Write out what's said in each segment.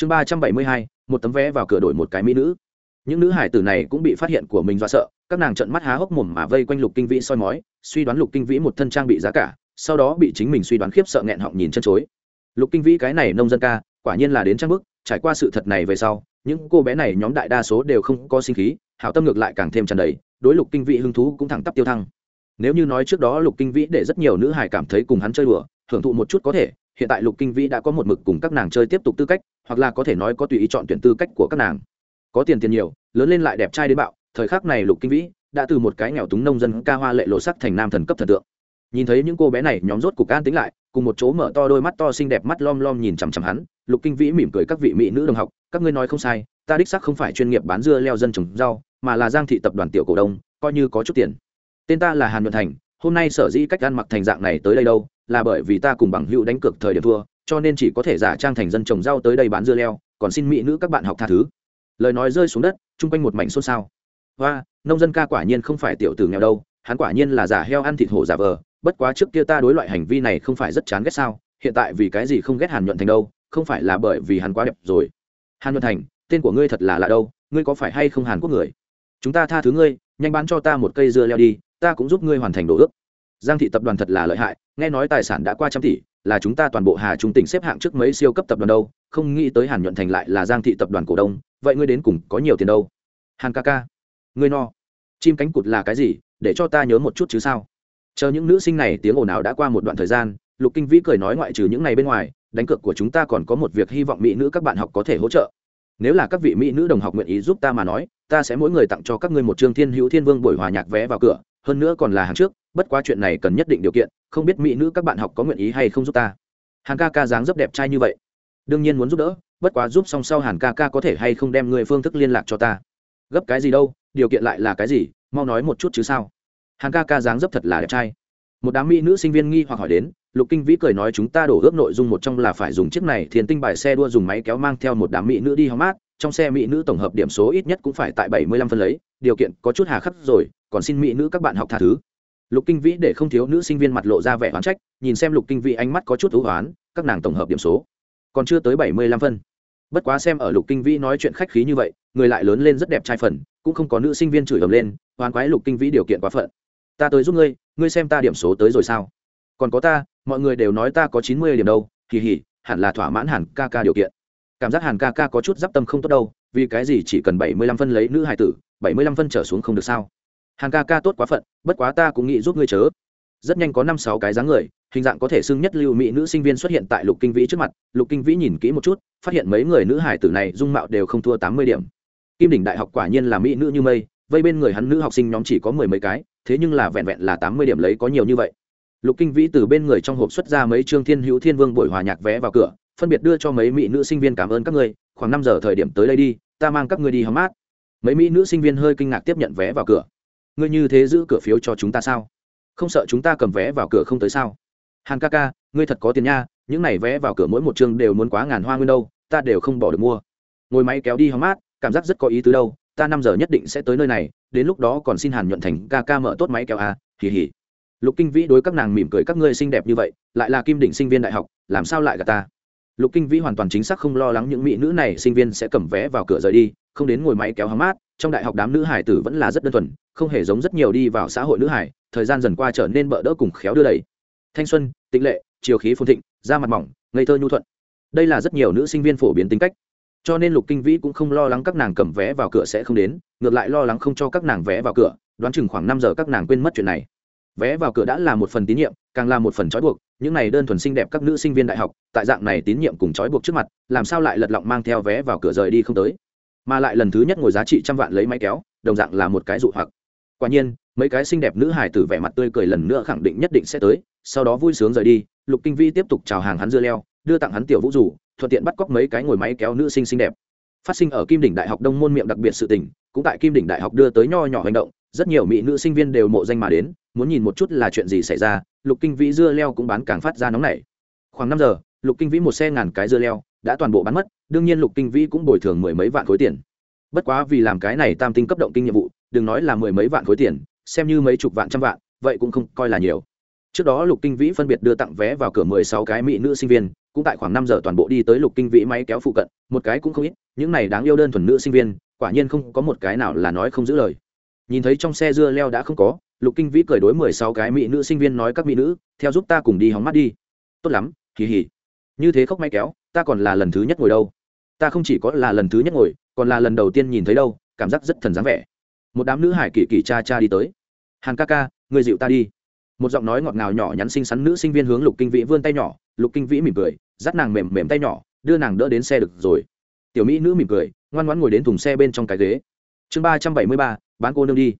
chương ba trăm bảy mươi hai, một tấm vé vào cửa đổi một cái mỹ nữ. Những nữ hải tử này cũng bị phát hiện của mình do sợ, các nàng trận mắt há hốc mồm mà vây quanh lục kinh vĩ soi mói, suy đoán lục kinh vĩ một thân trang bị giá cả, sau đó bị chính mình suy đoán khiếp sợ nghẹn họng nhìn chân chối. Lục kinh vĩ cái này nông dân ca, quả nhiên là đến trang bức, trải qua sự thật này về sau, những cô bé này nhóm đại đa số đều không có sinh khí, hảo tâm ngược lại càng thêm tràn đầy, đối lục kinh vĩ hứng thú cũng thẳng tắp tiêu thăng. Nếu như nói trước đó lục kinh vĩ để rất nhiều nữ hải cảm thấy cùng hắn chơi đùa, hưởng thụ một chút có thể hiện tại lục kinh vĩ đã có một mực cùng các nàng chơi tiếp tục tư cách, hoặc là có thể nói có tùy ý chọn tuyển tư cách của các nàng. Có tiền tiền nhiều, lớn lên lại đẹp trai đến bạo, thời khắc này lục kinh vĩ đã từ một cái nghèo túng nông dân ca hoa lệ lộ sắc thành nam thần cấp thần tượng. Nhìn thấy những cô bé này, nhóm rốt cục an tính lại, cùng một chỗ mở to đôi mắt to xinh đẹp mắt lom lom nhìn chằm chằm hắn, lục kinh vĩ mỉm cười các vị mỹ nữ đồng học, các ngươi nói không sai, ta đích sắc không phải chuyên nghiệp bán dưa leo dân trồng rau, mà là giang thị tập đoàn tiểu cổ đông, coi như có chút tiền. Tên ta là hàn nhuận thành hôm nay sở dĩ cách ăn mặc thành dạng này tới đây đâu, là bởi vì ta cùng bằng hữu đánh cược thời điểm thua, cho nên chỉ có thể giả trang thành dân trồng rau tới đây bán dưa leo, còn xin mỹ nữ các bạn học tha thứ. Lời nói rơi xuống đất, chung quanh một mảnh xôn xao. Và nông dân ca quả nhiên không phải tiểu tử nghèo đâu, hắn quả nhiên là giả heo ăn thịt hổ giả vờ, bất quá trước kia ta đối loại hành vi này không phải rất chán ghét sao, hiện tại vì cái gì không ghét hàn nhuận thành đâu, không phải là bởi vì hắn quá đẹp rồi. Hàn nhuận thành, tên của ngươi thật là lạ đâu, ngươi có phải hay không hàn quốc người? Chúng ta tha thứ ngươi, nhanh bán cho ta một cây dưa leo đi ta cũng giúp ngươi hoàn thành đồ ước. Giang thị tập đoàn thật là lợi hại, nghe nói tài sản đã qua trăm tỷ, là chúng ta toàn bộ hà trung tỉnh xếp hạng trước mấy siêu cấp tập đoàn đâu, không nghĩ tới hàn nhuận thành lại là giang thị tập đoàn cổ đông, vậy ngươi đến cùng có nhiều tiền đâu? Hàn ca ca, ngươi no. Chim cánh cụt là cái gì, để cho ta nhớ một chút chứ sao? Chờ những nữ sinh này tiếng ồn ào đã qua một đoạn thời gian, lục kinh vĩ cười nói ngoại trừ những này bên ngoài, đánh cược của chúng ta còn có một việc hy vọng mỹ nữ các bạn học có thể hỗ trợ. Nếu là các vị mỹ nữ đồng học nguyện ý giúp ta mà nói, ta sẽ mỗi người tặng cho các ngươi một chương thiên hữu thiên vương buổi hòa nhạc vé vào cửa hơn nữa còn là hàng trước, bất quá chuyện này cần nhất định điều kiện, không biết mỹ nữ các bạn học có nguyện ý hay không giúp ta. Hàn ca ca dáng rất đẹp trai như vậy. Đương nhiên muốn giúp đỡ, bất quá giúp xong sau hàn ca ca có thể hay không đem người phương thức liên lạc cho ta. Gấp cái gì đâu, điều kiện lại là cái gì, mau nói một chút chứ sao. Hàn ca ca dáng dấp thật là đẹp trai. Một đám mỹ nữ sinh viên nghi hoặc hỏi đến, lục kinh vĩ cười nói chúng ta đổ ước nội dung một trong là phải dùng chiếc này thiền tinh bài xe đua dùng máy kéo mang theo một đám mỹ nữ đi hóng mát, trong xe mỹ nữ tổng hợp điểm số ít nhất cũng phải tại bảy mươi lăm phân lấy, điều kiện có chút hà khắc rồi còn xin mỹ nữ các bạn học tha thứ. Lục kinh vĩ để không thiếu nữ sinh viên mặt lộ ra vẻ oán trách, nhìn xem lục kinh vĩ ánh mắt có chút thú hoán các nàng tổng hợp điểm số. Còn chưa tới bảy mươi lăm phân. Bất quá xem ở lục kinh vĩ nói chuyện khách khí như vậy, người lại lớn lên rất đẹp trai phần, cũng không có nữ sinh viên chửi ầm lên, oán quái lục kinh vĩ điều kiện quá phận. Ta tới giúp ngươi ngươi xem ta điểm số tới rồi sao? Còn có ta, mọi người đều nói ta có chín mươi điểm đâu kỳ hỉ hẳn là thỏa mãn hẳn ca ca điều kiện. Cảm giác hàn ca ca có chút d i p tâm không tốt đâu, vì cái gì chỉ cần bảy mươi lăm phân lấy nữ hải tử, bảy mươi lăm phân trở xuống không được sao? Hàn ca ca tốt quá phận, bất quá ta cũng nghĩ giúp ngươi chớ. Rất nhanh có năm sáu cái dáng người, hình dạng có thể xưng nhất lưu mỹ nữ sinh viên xuất hiện tại lục kinh vĩ trước mặt. Lục kinh vĩ nhìn kỹ một chút, phát hiện mấy người nữ hải tử này dung mạo đều không thua tám mươi điểm. Kim đỉnh đại học quả nhiên là mỹ nữ như mây, vây bên người hắn nữ học sinh nhóm chỉ có mười mấy cái, thế nhưng là vẹn vẹn là tám mươi điểm lấy có nhiều như vậy. Lục kinh vĩ từ bên người trong hộp xuất ra mấy trương thiên hữu thiên vương buổi hòa nhạc vé vào cửa, phân biệt đưa cho mấy mỹ nữ sinh viên cảm ơn các ngươi, khoảng năm giờ thời điểm tới đây đi, ta mang các ngươi đi hóng mát. Mấy mỹ nữ sinh viên hơi kinh ngạc tiếp nhận vé vào cửa ngươi như thế giữ cửa phiếu cho chúng ta sao? Không sợ chúng ta cầm vé vào cửa không tới sao? Hàn ca ca, ngươi thật có tiền nha, những này vé vào cửa mỗi một chương đều muốn quá ngàn hoa nguyên đâu, ta đều không bỏ được mua. Ngồi máy kéo đi hóng mát, cảm giác rất có ý tứ đâu, ta năm giờ nhất định sẽ tới nơi này, đến lúc đó còn xin hàn nhuận thành ca ca mở tốt máy kéo à hì hì. Lục kinh vĩ đối các nàng mỉm cười, các ngươi xinh đẹp như vậy, lại là kim đỉnh sinh viên đại học, làm sao lại gà ta? Lục kinh vĩ hoàn toàn chính xác không lo lắng những mỹ nữ này sinh viên sẽ cầm vé vào cửa rời đi, không đến ngồi máy kéo hóng mát trong đại học đám nữ hải tử vẫn là rất đơn thuần, không hề giống rất nhiều đi vào xã hội nữ hải, thời gian dần qua trở nên bỡ đỡ cùng khéo đưa đẩy thanh xuân, tịnh lệ, chiều khí phồn thịnh, da mặt mỏng, ngây thơ nhu thuận. Đây là rất nhiều nữ sinh viên phổ biến tính cách. Cho nên lục kinh vĩ cũng không lo lắng các nàng cầm vé vào cửa sẽ không đến, ngược lại lo lắng không cho các nàng vé vào cửa, đoán chừng khoảng năm giờ các nàng quên mất chuyện này. Vé vào cửa đã là một phần tín nhiệm, càng là một phần trói buộc, những này đơn thuần xinh đẹp các nữ sinh viên đại học, tại dạng này tín nhiệm cùng trói buộc trước mặt, làm sao lại lật lọng mang theo vé vào cửa rời đi không tới? Mà lại lần thứ nhất ngồi giá trị trăm vạn lấy máy kéo, đồng dạng là một cái dụ hoặc. Quả nhiên, mấy cái xinh đẹp nữ hải tử vẻ mặt tươi cười lần nữa khẳng định nhất định sẽ tới, sau đó vui sướng rời đi, lục kinh vi tiếp tục chào hàng hắn dưa leo, đưa tặng hắn tiểu vũ rủ thuận tiện bắt cóc mấy cái ngồi máy kéo nữ sinh xinh đẹp. Phát sinh ở kim đỉnh đại học đông môn miệng đặc biệt sự tình, cũng tại kim đỉnh đại học đưa tới nho nhỏ hành động, rất nhiều mỹ nữ sinh viên đều mộ danh mà đến, muốn nhìn một chút là chuyện gì xảy ra, lục kinh vĩ dưa leo cũng bán càng phát ra nóng nảy. Khoảng năm giờ, lục kinh vĩ một xe ngàn cái dưa leo đã toàn bộ bán mất, đương nhiên lục kinh vĩ cũng bồi thường mười mấy vạn khối tiền. Bất quá vì làm cái này tam tinh cấp động kinh nhiệm vụ, đừng nói là mười mấy vạn khối tiền, xem như mấy chục vạn trăm vạn, vậy cũng không coi là nhiều. Trước đó lục kinh vĩ phân biệt đưa tặng vé vào cửa mười sáu cái mỹ nữ sinh viên, cũng tại khoảng năm giờ toàn bộ đi tới lục kinh vĩ máy kéo phụ cận, một cái cũng không ít, những này đáng yêu đơn thuần nữ sinh viên, quả nhiên không có một cái nào là nói không giữ lời. Nhìn thấy trong xe dưa leo đã không có, lục kinh vĩ cười đối mười sáu cái mỹ nữ sinh viên nói, các mỹ nữ, theo giúp ta cùng đi hóng mắt đi. Tốt lắm, kỳ hỉ như thế khóc may kéo, ta còn là lần thứ nhất ngồi đâu. Ta không chỉ có là lần thứ nhất ngồi, còn là lần đầu tiên nhìn thấy đâu, cảm giác rất thần dáng vẻ. Một đám nữ hải kỳ kỳ cha cha đi tới. Hàn ca ca, người dịu ta đi. Một giọng nói ngọt ngào nhỏ nhắn xinh xắn nữ sinh viên hướng lục kinh vĩ vươn tay nhỏ, lục kinh vĩ mỉm cười, dắt nàng mềm mềm tay nhỏ, đưa nàng đỡ đến xe được rồi. Tiểu mỹ nữ mỉm cười, ngoan ngoãn ngồi đến thùng xe bên trong cái ghế. Chương ba trăm bảy mươi ba, bán cô nương đi.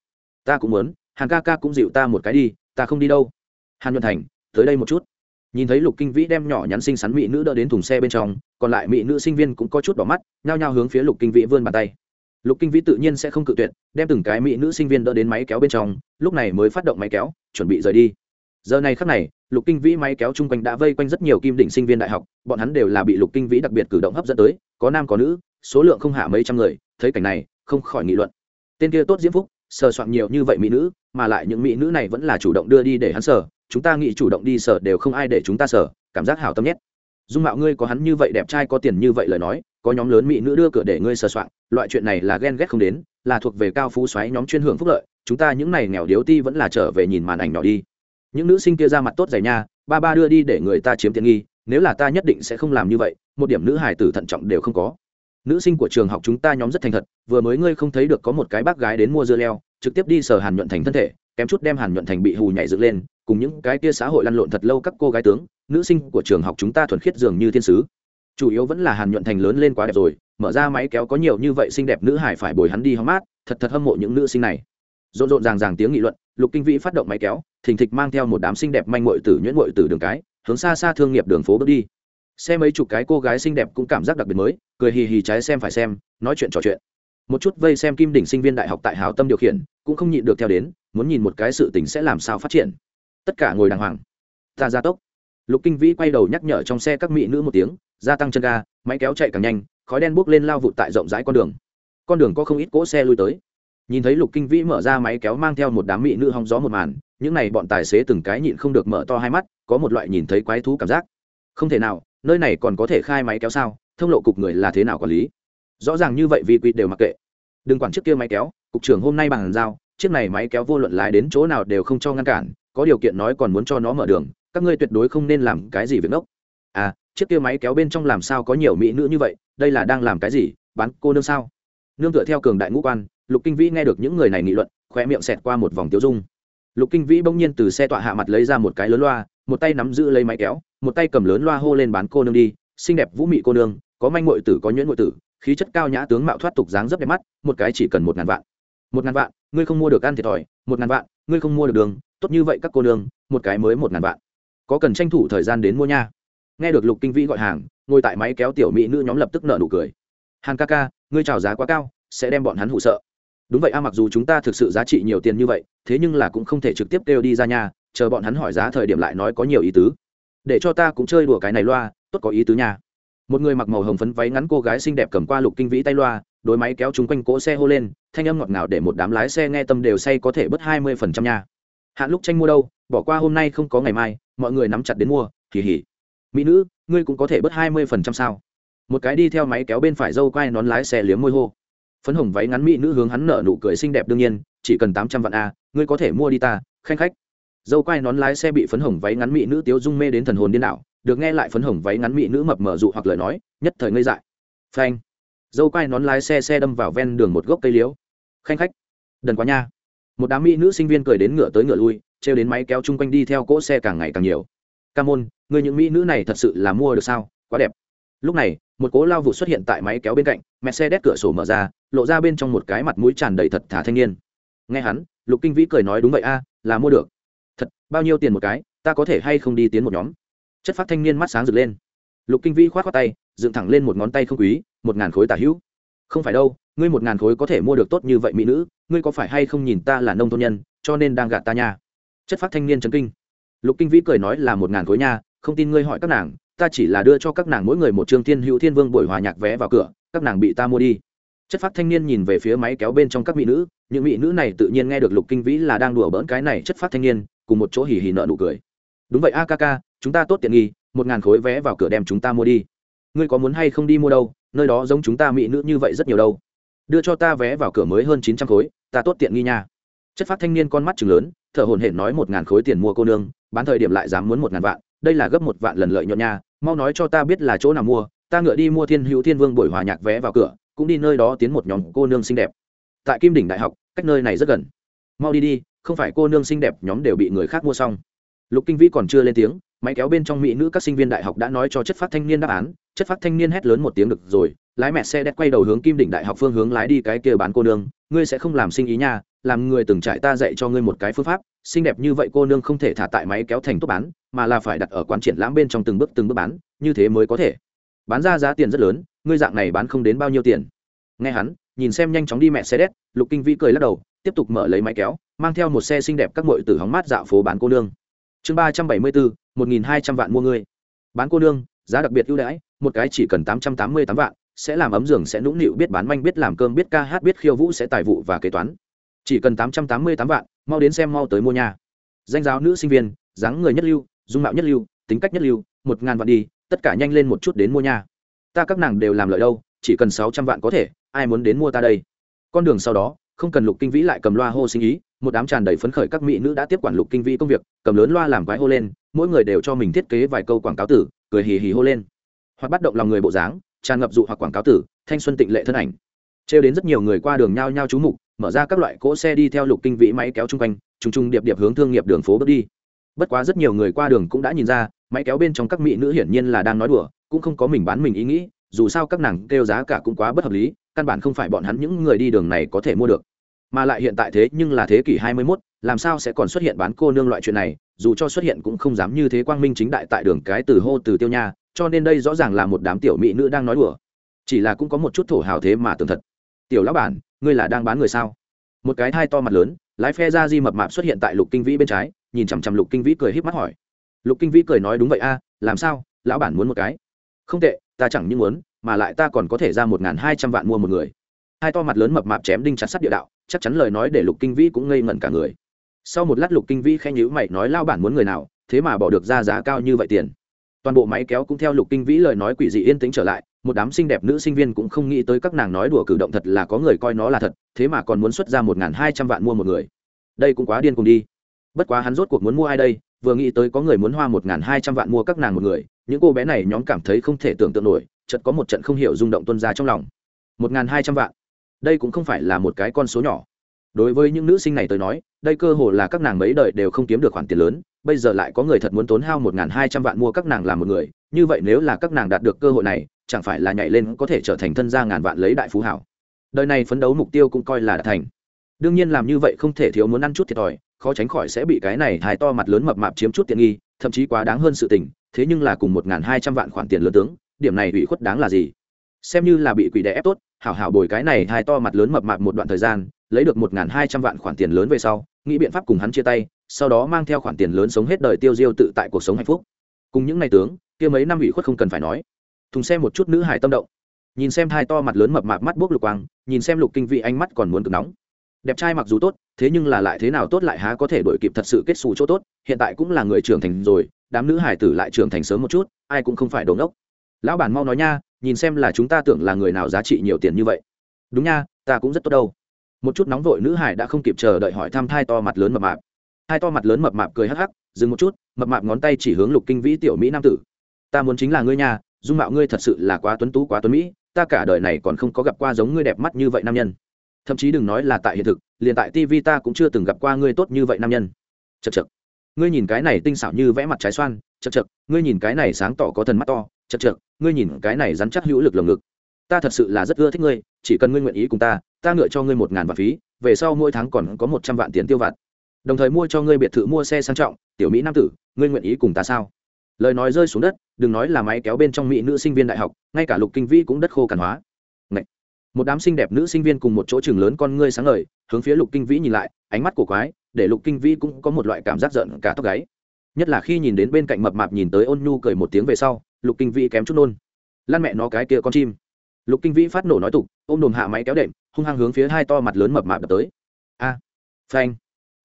Ta cũng muốn, hàn ca ca cũng dịu ta một cái đi, ta không đi đâu. Hàn nhuận thành, tới đây một chút nhìn thấy lục kinh vĩ đem nhỏ nhắn xinh xắn mỹ nữ đỡ đến thùng xe bên trong, còn lại mỹ nữ sinh viên cũng có chút đỏ mắt, nhao nhao hướng phía lục kinh vĩ vươn bàn tay. Lục kinh vĩ tự nhiên sẽ không cự tuyệt, đem từng cái mỹ nữ sinh viên đỡ đến máy kéo bên trong, lúc này mới phát động máy kéo, chuẩn bị rời đi. Giờ này khắc này, lục kinh vĩ máy kéo chung quanh đã vây quanh rất nhiều kim định sinh viên đại học, bọn hắn đều là bị lục kinh vĩ đặc biệt cử động hấp dẫn tới, có nam có nữ, số lượng không hạ mấy trăm người, thấy cảnh này, không khỏi nghị luận. Tên kia tốt diễm phúc sờ soạn nhiều như vậy mỹ nữ, mà lại những mỹ nữ này vẫn là chủ động đưa đi để hắn sờ, chúng ta nghĩ chủ động đi sờ đều không ai để chúng ta sờ, cảm giác hảo tâm nhất. dung mạo ngươi có hắn như vậy đẹp trai, có tiền như vậy lời nói, có nhóm lớn mỹ nữ đưa cửa để ngươi sờ soạn, loại chuyện này là ghen ghét không đến, là thuộc về cao phú xoáy nhóm chuyên hưởng phúc lợi, chúng ta những này nghèo điếu ti vẫn là trở về nhìn màn ảnh nhỏ đi những nữ sinh kia ra mặt tốt dày nha, ba ba đưa đi để người ta chiếm tiện nghi, nếu là ta nhất định sẽ không làm như vậy, một điểm nữ hài tử thận trọng đều không có nữ sinh của trường học chúng ta nhóm rất thành thật, vừa mới ngươi không thấy được có một cái bác gái đến mua dưa leo, trực tiếp đi sở hàn nhuận thành thân thể, kém chút đem hàn nhuận thành bị hù nhảy dựng lên, cùng những cái kia xã hội lăn lộn thật lâu các cô gái tướng, nữ sinh của trường học chúng ta thuần khiết dường như thiên sứ. Chủ yếu vẫn là hàn nhuận thành lớn lên quá đẹp rồi, mở ra máy kéo có nhiều như vậy xinh đẹp nữ hải phải bồi hắn đi hóng mát, thật thật hâm mộ những nữ sinh này. Rộn rộn ràng ràng tiếng nghị luận, lục kinh vĩ phát động máy kéo, thình thịch mang theo một đám xinh đẹp manh mội tử nhuyễn mội tử đường cái, hướng xa xa thương nghiệp đường phố bước đi xe mấy chục cái cô gái xinh đẹp cũng cảm giác đặc biệt mới, cười hì hì trái xem phải xem, nói chuyện trò chuyện. Một chút vây xem kim đỉnh sinh viên đại học tại hào tâm điều khiển, cũng không nhịn được theo đến, muốn nhìn một cái sự tình sẽ làm sao phát triển. Tất cả ngồi đàng hoàng. Ta gia tốc. Lục kinh vĩ quay đầu nhắc nhở trong xe các mỹ nữ một tiếng, gia tăng chân ga, máy kéo chạy càng nhanh, khói đen bốc lên lao vụt tại rộng rãi con đường. Con đường có không ít cỗ xe lui tới. Nhìn thấy lục kinh vĩ mở ra máy kéo mang theo một đám mỹ nữ hóng gió một màn, những n à y bọn tài xế từng cái nhịn không được mở to hai mắt, có một loại nhìn thấy quái thú cảm giác. Không thể nào nơi này còn có thể khai máy kéo sao? Thông lộ cục người là thế nào quản lý? Rõ ràng như vậy vì quy đều mặc kệ. Đừng quản trước kia máy kéo, cục trưởng hôm nay bằng giao, chiếc này máy kéo vô luận lái đến chỗ nào đều không cho ngăn cản, có điều kiện nói còn muốn cho nó mở đường, các ngươi tuyệt đối không nên làm cái gì việc ngốc. À chiếc kia máy kéo bên trong làm sao có nhiều mỹ nữ như vậy, đây là đang làm cái gì, bán cô nương sao? Nương tựa theo cường đại ngũ quan, lục kinh vĩ nghe được những người này nghị luận khoe miệng xẹt qua một vòng tiêu dung. Lục kinh vĩ bỗng nhiên từ xe tọa hạ mặt lấy ra một cái lớn loa, một tay nắm giữ lấy máy kéo một tay cầm lớn loa hô lên bán cô nương đi, xinh đẹp vũ mị cô nương, có manh ngội tử, có nhuyễn ngội tử, khí chất cao nhã tướng mạo thoát tục dáng rất đẹp mắt, một cái chỉ cần một ngàn vạn. Một ngàn vạn, ngươi không mua được ăn thiệt thòi, một ngàn vạn, ngươi không mua được đường, tốt như vậy các cô nương, một cái mới một ngàn vạn. Có cần tranh thủ thời gian đến mua nha. Nghe được lục kinh vĩ gọi hàng, ngồi tại máy kéo tiểu mỹ nữ nhóm lập tức nợ nụ cười. Hàn ca ca, ngươi chào giá quá cao, sẽ đem bọn hắn hụ sợ. Đúng vậy a, mặc dù chúng ta thực sự giá trị nhiều tiền như vậy, thế nhưng là cũng không thể trực tiếp kêu đi ra nhà chờ bọn hắn hỏi giá thời điểm lại nói có nhiều ý tứ để cho ta cũng chơi đùa cái này loa, tốt có ý tứ nha. Một người mặc màu hồng phấn váy ngắn cô gái xinh đẹp cầm qua lục kinh vĩ tay loa đôi máy kéo chúng quanh cỗ xe hô lên, thanh âm ngọt ngào để một đám lái xe nghe tâm đều say có thể bớt hai mươi phần trăm nha. Hạn lúc tranh mua đâu, bỏ qua hôm nay không có ngày mai, mọi người nắm chặt đến mua kỳ hỉ mỹ nữ, ngươi cũng có thể bớt hai mươi phần trăm sao? Một cái đi theo máy kéo bên phải dâu quai nón lái xe liếm môi hô. Phấn hồng váy ngắn mỹ nữ hướng hắn nở nụ cười xinh đẹp đương nhiên, chỉ cần tám trăm vạn a, ngươi có thể mua đi ta khanh khách dâu quai nón lái xe bị phấn hồng váy ngắn mỹ nữ tiếu dung mê đến thần hồn điên đảo, được nghe lại phấn hồng váy ngắn mỹ nữ mập mở dụ hoặc lời nói, nhất thời ngây dại. Phanh. Dâu quai nón lái xe xe đâm vào ven đường một gốc cây liếu khanh khách. Đần quá nha. Một đám mỹ nữ sinh viên cười đến ngựa tới ngựa lui, trêu đến máy kéo chung quanh đi theo cỗ xe càng ngày càng nhiều. Ca môn, người những mỹ nữ này thật sự là mua được sao? Quá đẹp. Lúc này, một cố lao vụ xuất hiện tại máy kéo bên cạnh mẹ xe đét cửa sổ mở ra, lộ ra bên trong một cái mặt mũi tràn đầy thật thả thanh niên. Nghe hắn, lục kinh vĩ cười nói đúng vậy a, là mua được thật, bao nhiêu tiền một cái, ta có thể hay không đi tiến một nhóm? Chất phát thanh niên mắt sáng rực lên. Lục kinh vĩ k h o á t khoác tay, dựng thẳng lên một ngón tay không quý, một ngàn khối tả hữu. Không phải đâu, ngươi một ngàn khối có thể mua được tốt như vậy mỹ nữ, ngươi có phải hay không nhìn ta là nông thôn nhân, cho nên đang gạt ta nha? Chất phát thanh niên chấn kinh. Lục kinh vĩ cười nói là một ngàn khối nha, không tin ngươi hỏi các nàng, ta chỉ là đưa cho các nàng mỗi người một trương thiên hữu thiên vương buổi hòa nhạc vé vào cửa, các nàng bị ta mua đi chất phát thanh niên nhìn về phía máy kéo bên trong các mỹ nữ, những mỹ nữ này tự nhiên nghe được lục kinh vĩ là đang đùa bỡn cái này chất phát thanh niên, cùng một chỗ hỉ hỉ nợ nụ cười. Đúng vậy a, ca ca, chúng ta tốt tiện nghi, một ngàn khối vé vào cửa đem chúng ta mua đi. Ngươi có muốn hay không đi mua đâu, nơi đó giống chúng ta mỹ nữ như vậy rất nhiều đâu. Đưa cho ta vé vào cửa mới hơn chín trăm khối, ta tốt tiện nghi nha. Chất phát thanh niên con mắt chừng lớn, thở hồn hển nói một ngàn khối tiền mua cô nương, bán thời điểm lại dám muốn một ngàn vạn, đây là gấp một vạn lần lợi nhuận nha, mau nói cho ta biết là chỗ nào mua, ta ngựa đi mua thiên hữu thiên vương buổi hòa nhạc vé vào cửa cũng đi nơi đó tiến một nhóm cô nương xinh đẹp. Tại kim đỉnh đại học, cách nơi này rất gần. Mau đi đi, không phải cô nương xinh đẹp nhóm đều bị người khác mua xong. Lục kinh vĩ còn chưa lên tiếng, máy kéo bên trong mỹ nữ các sinh viên đại học đã nói cho chất phát thanh niên đáp án, chất phát thanh niên hét lớn một tiếng được rồi, lái mẹ xe đét quay đầu hướng kim đỉnh đại học phương hướng lái đi cái kia bán cô nương, ngươi sẽ không làm sinh ý nha, làm người từng trải ta dạy cho ngươi một cái phương pháp, xinh đẹp như vậy cô nương không thể thả tại máy kéo thành tốt bán, mà là phải đặt ở quán triển lãm bên trong từng bước từng bước bán, như thế mới có thể bán ra giá tiền rất lớn, ngươi dạng này bán không đến bao nhiêu tiền. Nghe hắn, nhìn xem nhanh chóng đi mẹ xe đét, lục kinh vĩ cười lắc đầu, tiếp tục mở lấy máy kéo, mang theo một xe xinh đẹp các mội từ hóng mát dạo phố bán cô nương. Chương ba trăm bảy mươi bốn, một nghìn hai trăm vạn mua ngươi. Bán cô nương, giá đặc biệt ưu đãi, một cái chỉ cần tám trăm tám mươi tám vạn, sẽ làm ấm giường, sẽ nũng nịu biết bán manh biết làm cơm biết ca hát biết khiêu vũ sẽ tài vụ và kế toán. Chỉ cần tám trăm tám mươi tám vạn, mau đến xem mau tới mua nhà danh giáo nữ sinh viên, dáng người nhất lưu, dung mạo nhất lưu, tính cách nhất lưu, một ngàn vạn đi tất cả nhanh lên một chút đến mua nha. ta các nàng đều làm lợi đâu, chỉ cần sáu trăm vạn có thể, ai muốn đến mua ta đây? Con đường sau đó, không cần lục kinh vĩ lại cầm loa hô sinh ý, một đám tràn đầy phấn khởi các mỹ nữ đã tiếp quản lục kinh vĩ công việc, cầm lớn loa làm quái hô lên, mỗi người đều cho mình thiết kế vài câu quảng cáo tử, cười hì hì hô lên. Hoặc bắt động lòng người bộ dáng, tràn ngập dụ hoặc quảng cáo tử, thanh xuân tịnh lệ thân ảnh. Trêu đến rất nhiều người qua đường nhao nhao chú mục, mở ra các loại cỗ xe đi theo lục kinh vĩ máy kéo chung quanh, trùng trùng điệp điệp hướng thương nghiệp đường phố bước đi. Bất quá rất nhiều người qua đường cũng đã nhìn ra máy kéo bên trong các mỹ nữ hiển nhiên là đang nói đùa cũng không có mình bán mình ý nghĩ dù sao các nàng kêu giá cả cũng quá bất hợp lý căn bản không phải bọn hắn những người đi đường này có thể mua được. Mà lại hiện tại thế nhưng là thế kỷ 21, làm sao sẽ còn xuất hiện bán cô nương loại chuyện này dù cho xuất hiện cũng không dám như thế quang minh chính đại tại đường cái từ hô từ tiêu nha cho nên đây rõ ràng là một đám tiểu mỹ nữ đang nói đùa. Chỉ là cũng có một chút thổ hào thế mà tưởng thật. Tiểu lão bản ngươi là đang bán người sao? Một cái thai to mặt lớn lái phe ra di mập mạp xuất hiện tại lục kinh vĩ bên trái nhìn chằm chằm lục kinh vĩ cười híp mắt hỏi lục kinh vĩ cười nói đúng vậy a, làm sao, lão bản muốn một cái. Không tệ, ta chẳng những muốn, mà lại ta còn có thể ra một n g h n hai trăm vạn mua một người. Hai to mặt lớn mập mạp chém đinh chặt sắt địa đạo, chắc chắn lời nói để lục kinh vĩ cũng ngây ngẩn cả người. Sau một lát lục kinh vĩ khen nhữ mày nói lao bản muốn người nào, thế mà bỏ được ra giá cao như vậy tiền. Toàn bộ máy kéo cũng theo lục kinh vĩ lời nói quỷ dị yên tĩnh trở lại, một đám xinh đẹp nữ sinh viên cũng không nghĩ tới các nàng nói đùa cử động thật là có người coi nó là thật, thế mà còn muốn xuất ra một n g h n hai trăm vạn mua một người. Đây cũng quá điên cùng đi. Bất quá hắn rốt cuộc muốn mua ai đây vừa nghĩ tới có người muốn hoa một n g h n hai trăm vạn mua các nàng một người, những cô bé này nhóm cảm thấy không thể tưởng tượng nổi, chợt có một trận không hiểu rung động tuân ra trong lòng. Một n g h n hai trăm vạn? Đây cũng không phải là một cái con số nhỏ. Đối với những nữ sinh này tới nói, đây cơ hồ là các nàng mấy đời đều không kiếm được khoản tiền lớn, bây giờ lại có người thật muốn tốn hao một n g h n hai trăm vạn mua các nàng làm một người, như vậy nếu là các nàng đạt được cơ hội này, chẳng phải là nhảy lên có thể trở thành thân gia ngàn vạn lấy đại phú hảo. Đời này phấn đấu mục tiêu cũng coi là đã thành. Đương nhiên làm như vậy không thể thiếu muốn ăn chút thiệt thòi khó tránh khỏi sẽ bị cái này thái to mặt lớn mập mạp chiếm chút tiện nghi, thậm chí quá đáng hơn sự tình, thế nhưng là cùng một hai trăm vạn khoản tiền lớn tướng, điểm này ủy khuất đáng là gì? Xem như là bị quỷ đè ép tốt, hảo hảo bồi cái này hài to mặt lớn mập mạp một đoạn thời gian, lấy được một hai trăm vạn khoản tiền lớn về sau, nghĩ biện pháp cùng hắn chia tay, sau đó mang theo khoản tiền lớn sống hết đời tiêu diêu tự tại cuộc sống hạnh phúc. Cùng những ngày tướng, kia mấy năm ủy khuất không cần phải nói. Thùng xem một chút nữ hải tâm động. Nhìn xem hai to mặt lớn mập mạp mắt buốc lục quang, nhìn xem lục kinh vị ánh mắt còn muốn cực nóng đẹp trai mặc dù tốt, thế nhưng là lại thế nào tốt lại há có thể đổi kịp thật sự kết xù chỗ tốt, hiện tại cũng là người trưởng thành rồi, đám nữ hải tử lại trưởng thành sớm một chút, ai cũng không phải đồ ốc lão bản mau nói nha, nhìn xem là chúng ta tưởng là người nào giá trị nhiều tiền như vậy. Đúng nha, ta cũng rất tốt đâu. Một chút nóng vội nữ hải đã không kịp chờ đợi hỏi thăm thai to mặt lớn mập mạp. Hai to mặt lớn mập mạp cười hắc hắc, dừng một chút, mập mạp ngón tay chỉ hướng lục kinh vĩ tiểu mỹ nam tử. Ta muốn chính là ngươi nha, dung mạo ngươi thật sự là quá tuấn tú quá tuấn mỹ, ta cả đời này còn không có gặp qua giống ngươi đẹp mắt như vậy nam nhân thậm chí đừng nói là tại hiện thực, liền tại tv ta cũng chưa từng gặp qua ngươi tốt như vậy nam nhân. Chật chật ngươi nhìn cái này tinh xảo như vẽ mặt trái xoan chật chật ngươi nhìn cái này sáng tỏ có thần mắt to chật chật ngươi nhìn cái này rắn chắc hữu lực lồng ngực. Ta thật sự là rất ưa thích ngươi, chỉ cần ngươi nguyện ý cùng ta ta ngựa cho ngươi một ngàn vạn phí, về sau mỗi tháng còn có một trăm vạn tiền tiêu vặt. Đồng thời mua cho ngươi biệt thự mua xe sang trọng, tiểu mỹ nam tử, ngươi nguyện ý cùng ta sao? Lời nói rơi xuống đất, đừng nói là máy kéo bên trong mỹ nữ sinh viên đại học, ngay cả lục kinh vĩ cũng đất khô cằn hóa. Ngậy! Một đám xinh đẹp nữ sinh viên cùng một chỗ trường lớn con ngươi sáng ngời, hướng phía lục kinh vĩ nhìn lại, ánh mắt của quái, để lục kinh vĩ cũng có một loại cảm giác giận cả tóc gáy. Nhất là khi nhìn đến bên cạnh mập mạp nhìn tới ôn nhu cười một tiếng về sau, lục kinh vĩ kém chút nôn. Lan mẹ nó cái kia con chim. Lục kinh vĩ phát nổ nói tục, ôm đồm hạ máy kéo đệm, hung hăng hướng phía hai to mặt lớn mập mạp đập tới. A, phanh.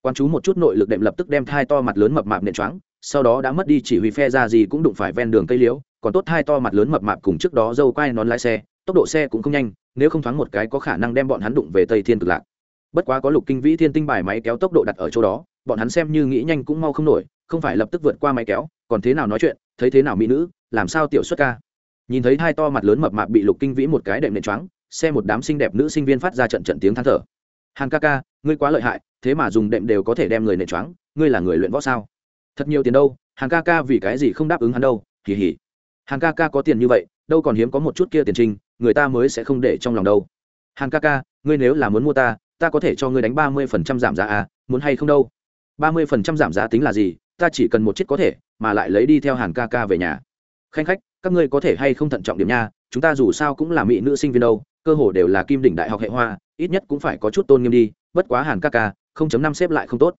Quan chú một chút nội lực đệm lập tức đem thai to mặt lớn mập mạp nện choáng, sau đó đã mất đi chỉ huy phe ra gì cũng đụng phải ven đường cây liễu, còn tốt hai to mặt lớn mập mạp cùng trước đó dâu quai nón lái xe, tốc độ xe cũng không nhanh nếu không thoáng một cái có khả năng đem bọn hắn đụng về tây thiên cực lạc. Bất quá có lục kinh vĩ thiên tinh bài máy kéo tốc độ đặt ở chỗ đó, bọn hắn xem như nghĩ nhanh cũng mau không nổi, không phải lập tức vượt qua máy kéo, còn thế nào nói chuyện, thấy thế nào mỹ nữ, làm sao tiểu xuất ca. Nhìn thấy hai to mặt lớn mập mạp bị lục kinh vĩ một cái đệm nện choáng, xe một đám xinh đẹp nữ sinh viên phát ra trận trận tiếng than thở. Hàn ca ca, ngươi quá lợi hại, thế mà dùng đệm đều có thể đem người nện choáng, ngươi là người luyện võ sao? Thật nhiều tiền đâu, hàn ca ca vì cái gì không đáp ứng hắn đâu kỳ hỉ hàn ca ca có tiền như vậy đâu còn hiếm có một chút kia tiền trình, người ta mới sẽ không để trong lòng đâu. Hàn ca ca ngươi nếu là muốn mua ta ta có thể cho ngươi đánh ba mươi phần trăm giảm giá à muốn hay không đâu? ba mươi phần trăm giảm giá tính là gì? Ta chỉ cần một chiếc có thể mà lại lấy đi theo hàn ca ca về nhà. Khanh khách các ngươi có thể hay không thận trọng điểm nha chúng ta dù sao cũng là mỹ nữ sinh viên đâu cơ hồ đều là kim đỉnh đại học hệ hoa ít nhất cũng phải có chút tôn nghiêm đi bất quá hàn ca ca không chấm năm xếp lại không tốt.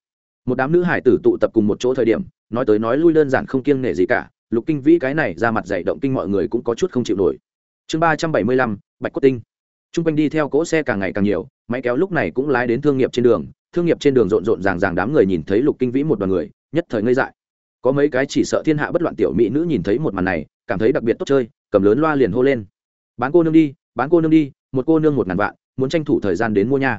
Một đám nữ hải tử tụ tập cùng một chỗ thời điểm nói tới nói lui đơn giản không kiêng nể gì cả lục kinh vĩ cái này ra mặt dạy động kinh mọi người cũng có chút không chịu nổi. Chương ba trăm bảy mươi lăm, bạch cốt tinh. T r u n g quanh đi theo cỗ xe càng ngày càng nhiều, máy kéo lúc này cũng lái đến thương nghiệp trên đường, thương nghiệp trên đường rộn rộn ràng ràng đám người nhìn thấy lục kinh vĩ một đoàn người, nhất thời ngây dại. Có mấy cái chỉ sợ thiên hạ bất loạn tiểu mỹ nữ nhìn thấy một màn này, cảm thấy đặc biệt tốt chơi, cầm lớn loa liền hô lên. Bán cô nương đi, bán cô nương đi, một cô nương một ngàn vạn, muốn tranh thủ thời gian đến mua nha.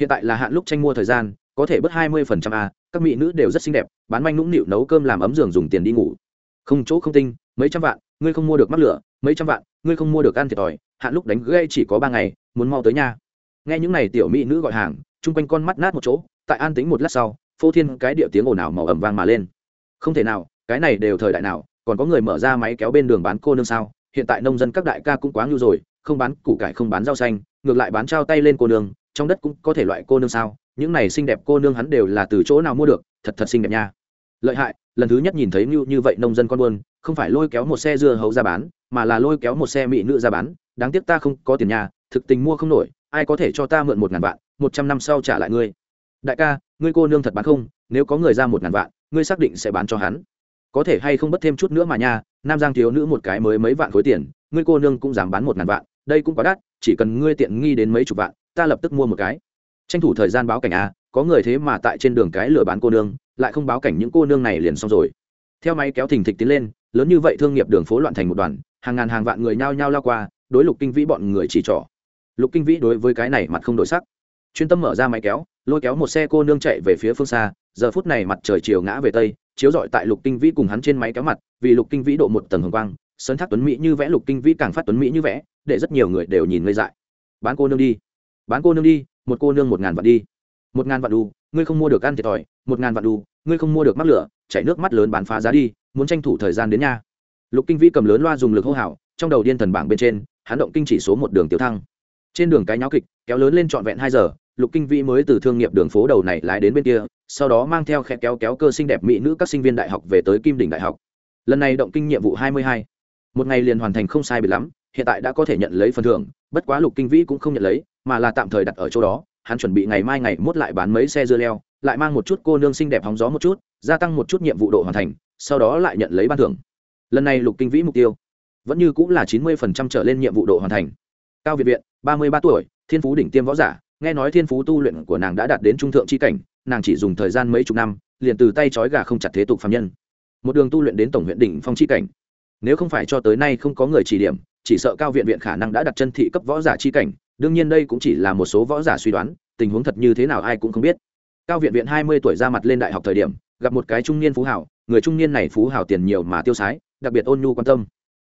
Hiện tại là hạn lúc tranh mua thời gian, có thể bớt hai mươi phần trăm a, các mỹ nữ đều rất xinh đẹp, bán manh nũng nịu nấu cơm làm ấm giường dùng tiền đi ngủ không chỗ không tinh, mấy trăm vạn, ngươi không mua được mắc lửa, mấy trăm vạn, ngươi không mua được ăn thiệt thòi, hạn lúc đánh gây chỉ có ba ngày, muốn mau tới nhà. Nghe những n à y tiểu mỹ nữ gọi hàng, chung quanh con mắt nát một chỗ, tại an tính một lát sau, phô thiên cái điệu tiếng ồn ào màu ẩm vang mà lên. Không thể nào, cái này đều thời đại nào, còn có người mở ra máy kéo bên đường bán cô nương sao? Hiện tại nông dân các đại ca cũng quá ngưu rồi, không bán củ cải, không bán rau xanh, ngược lại bán trao tay lên cô nương, trong đất cũng có thể loại cô nương sao? Những này xinh đẹp cô nương hắn đều là từ chỗ nào mua được, thật thật xinh đẹp nha. Lợi hại lần thứ nhất nhìn thấy như như vậy nông dân con buôn, không phải lôi kéo một xe dưa hấu ra bán, mà là lôi kéo một xe mỹ nữ ra bán. Đáng tiếc ta không có tiền nhà, thực tình mua không nổi, ai có thể cho ta mượn một ngàn vạn, một trăm năm sau trả lại ngươi. Đại ca, ngươi cô nương thật bán không, nếu có người ra một ngàn vạn, ngươi xác định sẽ bán cho hắn. Có thể hay không bất thêm chút nữa mà nha, nam giang thiếu nữ một cái mới mấy vạn khối tiền, ngươi cô nương cũng dám bán một ngàn vạn, đây cũng quá đắt, chỉ cần ngươi tiện nghi đến mấy chục vạn, ta lập tức mua một cái. Tranh thủ thời gian báo cảnh a có người thế mà tại trên đường cái lừa bán cô nương lại không báo cảnh những cô nương này liền xong rồi. Theo máy kéo thình thịch tiến lên, lớn như vậy thương nghiệp đường phố loạn thành một đoàn, hàng ngàn hàng vạn người nhao nhao lao qua, đối lục kinh vĩ bọn người chỉ trỏ. Lục kinh vĩ đối với cái này mặt không đổi sắc. Chuyên tâm mở ra máy kéo, lôi kéo một xe cô nương chạy về phía phương xa, giờ phút này mặt trời chiều ngã về tây, chiếu rọi tại lục kinh vĩ cùng hắn trên máy kéo mặt, vì lục kinh vĩ độ một tầng hồng quang, sơn thác tuấn mỹ như vẽ, lục kinh vĩ càng phát tuấn mỹ như vẽ, để rất nhiều người đều nhìn ngây dại. Bán cô nương đi, bán cô nương đi, một cô nương một ngàn vạn đi một ngàn vạn đu, ngươi không mua được ăn thiệt thòi, một ngàn vạn đu, ngươi không mua được mắc lửa, chảy nước mắt lớn bán phá giá đi, muốn tranh thủ thời gian đến nha. Lục kinh vĩ cầm lớn loa dùng lực hô hào, trong đầu điên thần bảng bên trên, hắn động kinh chỉ số một đường tiểu thăng. Trên đường cái nháo kịch, kéo lớn lên trọn vẹn hai giờ, lục kinh vĩ mới từ thương nghiệp đường phố đầu này lái đến bên kia, sau đó mang theo khe kéo kéo cơ xinh đẹp mỹ nữ các sinh viên đại học về tới kim đỉnh đại học. Lần này động kinh nhiệm vụ hai mươi hai. Một ngày liền hoàn thành không sai biệt lắm, hiện tại đã có thể nhận lấy phần thưởng, bất quá lục kinh vĩ cũng không nhận lấy, mà là tạm thời đặt ở chỗ đó hắn chuẩn bị ngày mai ngày mốt lại bán mấy xe dưa leo, lại mang một chút cô nương xinh đẹp hóng gió một chút, gia tăng một chút nhiệm vụ độ hoàn thành, sau đó lại nhận lấy ban thưởng. Lần này lục kinh vĩ mục tiêu vẫn như cũng là chín mươi phần trăm trở lên nhiệm vụ độ hoàn thành. Cao việt viện, ba mươi ba tuổi, thiên phú đỉnh tiêm võ giả, nghe nói thiên phú tu luyện của nàng đã đạt đến trung thượng c h i cảnh, nàng chỉ dùng thời gian mấy chục năm, liền từ tay trói gà không chặt thế tục phạm nhân. Một đường tu luyện đến tổng huyện đỉnh phong c h i cảnh. Nếu không phải cho tới nay không có người chỉ điểm, chỉ sợ cao viện viện khả năng đã đặt chân thị cấp võ giả c h i cảnh đương nhiên đây cũng chỉ là một số võ giả suy đoán, tình huống thật như thế nào ai cũng không biết. Cao viện viện hai mươi tuổi ra mặt lên đại học thời điểm, gặp một cái trung niên phú hảo người trung niên này phú hảo tiền nhiều mà tiêu sái, đặc biệt ôn nhu quan tâm.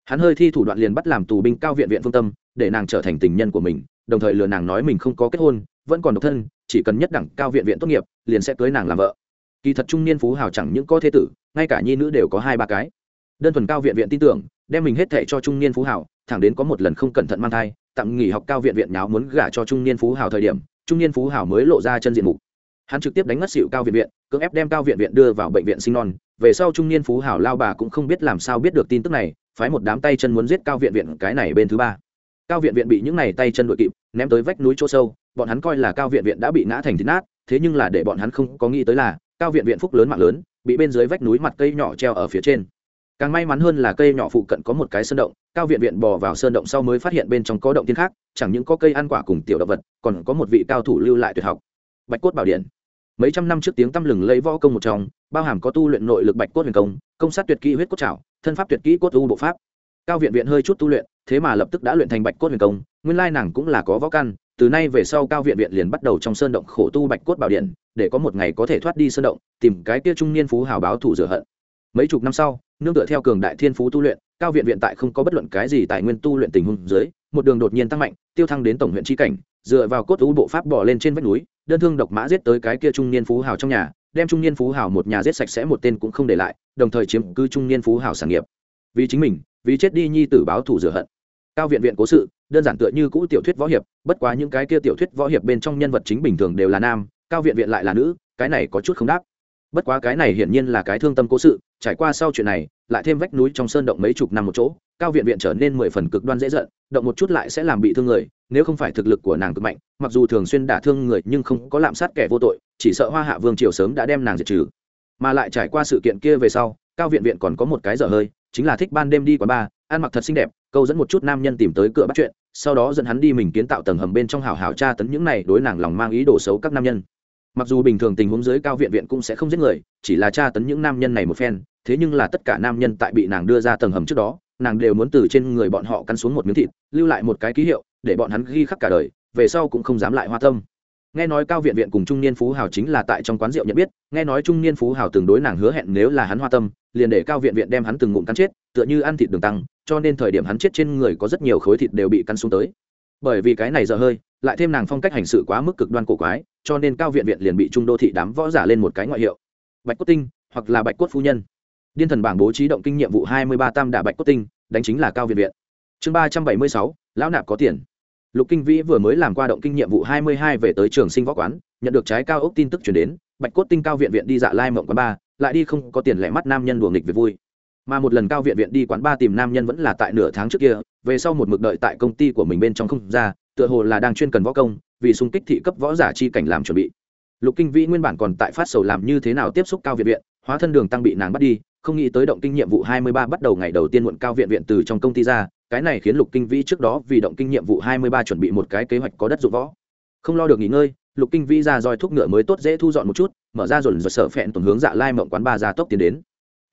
Hắn hơi thi thủ đoạn liền bắt làm tù binh cao viện viện phương tâm, để nàng trở thành tình nhân của mình, đồng thời lừa nàng nói mình không có kết hôn, vẫn còn độc thân, chỉ cần nhất đẳng cao viện viện tốt nghiệp, liền sẽ cưới nàng làm vợ. Kỳ thật trung niên phú hào chẳng những có thế tử, ngay cả nhi nữ đều có hai ba cái. Đơn thuần cao viện viện tin tưởng, đem mình hết thệ cho trung niên phú hào, thẳng đến có một lần không cẩn thận mang thai tạm nghỉ học cao viện viện nháo muốn gả cho trung niên phú hào thời điểm, trung niên phú hào mới lộ ra chân diện mục. Hắn trực tiếp đánh ngất xịu cao viện viện, cưỡng ép đem cao viện viện đưa vào bệnh viện sinh non. Về sau trung niên phú hảo lao bà cũng không biết làm sao biết được tin tức này, phái một đám tay chân muốn giết cao viện viện cái này bên thứ ba. Cao viện viện bị những này tay chân đội kịp, ném tới vách núi chỗ sâu, bọn hắn coi là cao viện viện đã bị ngã thành thịt nát, thế nhưng là để bọn hắn không có nghĩ tới là, cao viện viện phúc lớn mạng lớn, bị bên dưới vách núi mặt cây nhỏ treo ở phía trên càng may mắn hơn là cây nhỏ phụ cận có một cái sơn động, cao viện viện bò vào sơn động sau mới phát hiện bên trong có động tiên khác, chẳng những có cây ăn quả cùng tiểu động vật, còn có một vị cao thủ lưu lại tuyệt học. Bạch cốt bảo điện. Mấy trăm năm trước tiếng tăm lừng lấy võ công một trong, bao hàm có tu luyện nội lực bạch cốt huyền công công sát tuyệt kỹ huyết cốt trảo, thân pháp tuyệt kỹ cốt u bộ pháp. Cao viện viện hơi chút tu luyện, thế mà lập tức đã luyện thành bạch cốt huyền công, nguyên lai nàng cũng là có võ căn, từ nay về sau cao viện viện liền bắt đầu trong sơn động khổ tu bạch cốt bảo điện, để có một ngày có thể thoát đi sơn động, tìm cái kia trung niên phú hào báo thủ rửa hận. Mấy chục năm sau nương tựa theo cường đại thiên phú tu luyện, cao viện viện tại không có bất luận cái gì tài nguyên tu luyện tình huống dưới, một đường đột nhiên tăng mạnh, tiêu thăng đến tổng huyện tri cảnh, dựa vào cốt u bộ pháp bỏ lên trên vách núi, đơn thương độc mã giết tới cái kia trung niên phú hào trong nhà, đem trung niên phú hào một nhà giết sạch sẽ một tên cũng không để lại, đồng thời chiếm cư trung niên phú hào sản nghiệp. Vì chính mình, vì chết đi nhi tử báo thủ rửa hận. Cao viện viện cố sự, đơn giản tựa như cũ tiểu thuyết võ hiệp, bất quá những cái kia tiểu thuyết võ hiệp bên trong nhân vật chính bình thường đều là nam, cao viện viện lại là nữ, cái này có chút không đáp bất quá cái này hiển nhiên là cái thương tâm cố sự, trải qua sau chuyện này, lại thêm vách núi trong sơn động mấy chục năm một chỗ, cao viện viện trở nên mười phần cực đoan dễ giận, động một chút lại sẽ làm bị thương người, nếu không phải thực lực của nàng cực mạnh, mặc dù thường xuyên đả thương người nhưng không có lạm sát kẻ vô tội, chỉ sợ hoa hạ vương triều sớm đã đem nàng diệt trừ. Mà lại trải qua sự kiện kia về sau, cao viện viện còn có một cái dở hơi, chính là thích ban đêm đi quán bar, ăn mặc thật xinh đẹp, câu dẫn một chút nam nhân tìm tới cửa bắt chuyện, sau đó dẫn hắn đi mình kiến tạo tầng hầm bên trong hào hào tra tấn những này đối nàng lòng mang ý đồ xấu các nam nhân mặc dù bình thường tình huống dưới cao viện viện cũng sẽ không giết người, chỉ là tra tấn những nam nhân này một phen, thế nhưng là tất cả nam nhân tại bị nàng đưa ra tầng hầm trước đó, nàng đều muốn từ trên người bọn họ cắn xuống một miếng thịt, lưu lại một cái ký hiệu, để bọn hắn ghi khắc cả đời, về sau cũng không dám lại hoa tâm. Nghe nói cao viện viện cùng trung niên phú hào chính là tại trong quán rượu nhận biết, nghe nói trung niên phú hào từng đối nàng hứa hẹn nếu là hắn hoa tâm, liền để cao viện viện đem hắn từng ngụm cắn chết, tựa như ăn thịt đường tăng, cho nên thời điểm hắn chết trên người có rất nhiều khối thịt đều bị cắn xuống tới bởi vì cái này dở hơi, lại thêm nàng phong cách hành sự quá mức cực đoan cổ quái, cho nên cao viện viện liền bị trung đô thị đám võ giả lên một cái ngoại hiệu. Bạch cốt tinh, hoặc là bạch cốt phu nhân. Điên thần bảng bố trí động kinh nhiệm vụ hai mươi ba tam đà bạch cốt tinh, đánh chính là cao viện viện. Chương ba trăm bảy mươi sáu, lão nạp có tiền. Lục kinh vĩ vừa mới làm qua động kinh nhiệm vụ hai mươi hai về tới trường sinh võ quán, nhận được trái cao ốc tin tức chuyển đến, bạch cốt tinh cao viện viện đi dạ lai mộng quán ba, lại đi không có tiền lẻ mắt nam nhân đùa nghịch về vui mà một lần cao viện viện đi quán ba tìm nam nhân vẫn là tại nửa tháng trước kia, về sau một mực đợi tại công ty của mình bên trong không ra, tựa hồ là đang chuyên cần võ công, vì xung kích thị cấp võ giả chi cảnh làm chuẩn bị. Lục kinh vĩ nguyên bản còn tại phát sầu làm như thế nào tiếp xúc cao viện viện, hóa thân đường tăng bị nàng bắt đi, không nghĩ tới động kinh nhiệm vụ hai mươi ba bắt đầu ngày đầu tiên muộn cao viện viện từ trong công ty ra, cái này khiến lục kinh vĩ trước đó vì động kinh nhiệm vụ hai mươi ba chuẩn bị một cái kế hoạch có đất dụng võ. Không lo được nghỉ ngơi, lục kinh vĩ ra roi thuốc ngựa mới tốt dễ thu dọn một chút, mở ra rồi rồi sở phẹn tuần hướng dạ lai mộng quán ba ra tốc tiến đến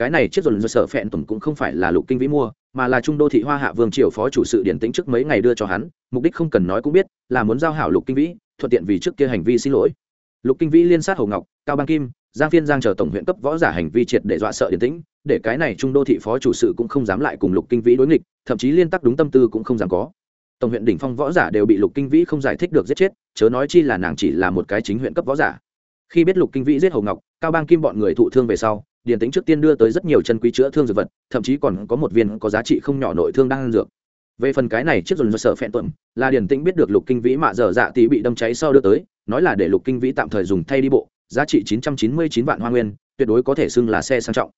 cái này chiếc dồn rồi sở phẹn tùng cũng không phải là lục kinh vĩ mua, mà là trung đô thị hoa hạ vương triều phó chủ sự điển tĩnh trước mấy ngày đưa cho hắn, mục đích không cần nói cũng biết, là muốn giao hảo lục kinh vĩ, thuận tiện vì trước kia hành vi xin lỗi. Lục kinh vĩ liên sát hầu ngọc, cao bang kim, giang phiên giang chờ tổng huyện cấp võ giả hành vi triệt để dọa sợ điển tĩnh, để cái này trung đô thị phó chủ sự cũng không dám lại cùng lục kinh vĩ đối nghịch, thậm chí liên tắc đúng tâm tư cũng không dám có. Tổng huyện đỉnh phong võ giả đều bị lục kinh vĩ không giải thích được giết chết, chớ nói chi là nàng chỉ là một cái chính huyện cấp võ giả. Khi biết lục kinh vĩ giết hầu ngọc, cao bang kim bọn người thụ thương về sau điển tính trước tiên đưa tới rất nhiều chân quý chữa thương dược vật, thậm chí còn có một viên có giá trị không nhỏ nội thương đang ăn dược. Về phần cái này chiếc dồn do sợ phẹn tuẩm là điển tĩnh biết được lục kinh vĩ mạ dở dạ tí bị đâm cháy sau đưa tới, nói là để lục kinh vĩ tạm thời dùng thay đi bộ, giá trị chín trăm chín mươi chín vạn hoa nguyên, tuyệt đối có thể xưng là xe sang trọng.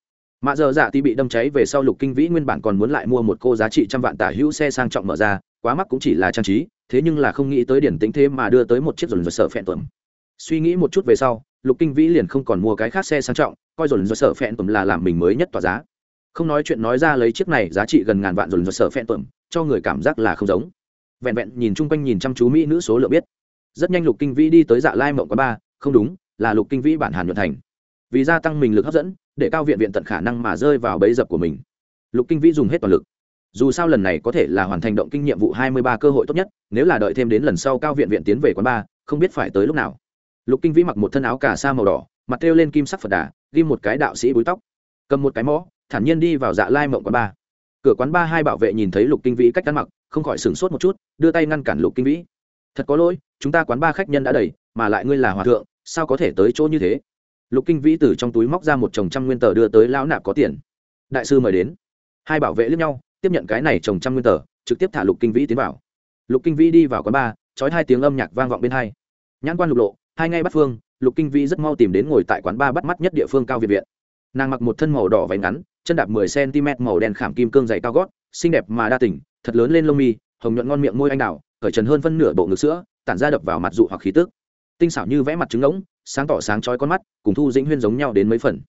Mạ dở dạ tí bị đâm cháy về sau lục kinh vĩ nguyên bản còn muốn lại mua một cô giá trị trăm vạn tả hữu xe sang trọng mở ra, quá mắc cũng chỉ là trang trí, thế nhưng là không nghĩ tới điển tính thế mà đưa tới một chiếc dồn do sợ phẹn tuẩm suy nghĩ một chút về sau lục kinh vĩ liền không còn mua cái khác xe sang trọng, coi dồn do sở phẹn tùm là làm mình mới nhất tỏa giá. Không nói chuyện nói ra lấy chiếc này giá trị gần ngàn vạn dồn do sở phẹn tùm, cho người cảm giác là không giống. Vẹn vẹn nhìn chung quanh nhìn chăm chú mỹ nữ số lượng biết. Rất nhanh lục kinh vĩ đi tới dạ lai mộng quán ba, không đúng, là lục kinh vĩ bản hàn nhuận thành. Vì gia tăng mình lực hấp dẫn, để cao viện viện tận khả năng mà rơi vào bẫy dập của mình. Lục kinh vĩ dùng hết toàn lực. Dù sao lần này có thể là hoàn thành động kinh nhiệm vụ hai mươi ba cơ hội tốt nhất, nếu là đợi thêm đến lần sau cao viện viện tiến về quán ba, không biết phải tới lúc nào lục kinh vĩ mặc một thân áo cà sa màu đỏ, mặt treo lên kim sắc phật đà ghi một cái đạo sĩ búi tóc, cầm một cái mõ, thản nhiên đi vào dạ lai mộng quán ba. Cửa quán ba hai bảo vệ nhìn thấy lục kinh vĩ cách ăn mặc, không khỏi sửng sốt một chút, đưa tay ngăn cản lục kinh vĩ. Thật có lỗi, chúng ta quán ba khách nhân đã đầy, mà lại ngươi là hòa thượng, sao có thể tới chỗ như thế? Lục kinh vĩ từ trong túi móc ra một chồng trăm nguyên tờ đưa tới lão nạp có tiền. Đại sư mời đến. Hai bảo vệ lướt nhau, tiếp nhận cái này chồng trăm nguyên tờ, trực tiếp thả lục kinh vĩ tiến vào. Lục kinh vĩ đi vào quán ba trói hai tiếng âm nhạc vang vọng bên hai. Nhãn quan lục lộ hai ngay bắt phương, lục kinh vĩ rất mau tìm đến ngồi tại quán ba bắt mắt nhất địa phương cao việt viện. Nàng mặc một thân màu đỏ váy ngắn, chân đạp mười cm màu đen khảm kim cương dày cao gót, xinh đẹp mà đa tỉnh thật lớn lên lông mi, hồng nhuận ngon miệng môi anh đào, cởi trần hơn phân nửa bộ ngực sữa, tản ra đập vào mặt dụ hoặc khí tức. Tinh xảo như vẽ mặt trứng ngỗng, sáng tỏ sáng chói con mắt, cùng thu dĩnh huyên giống nhau đến mấy phần.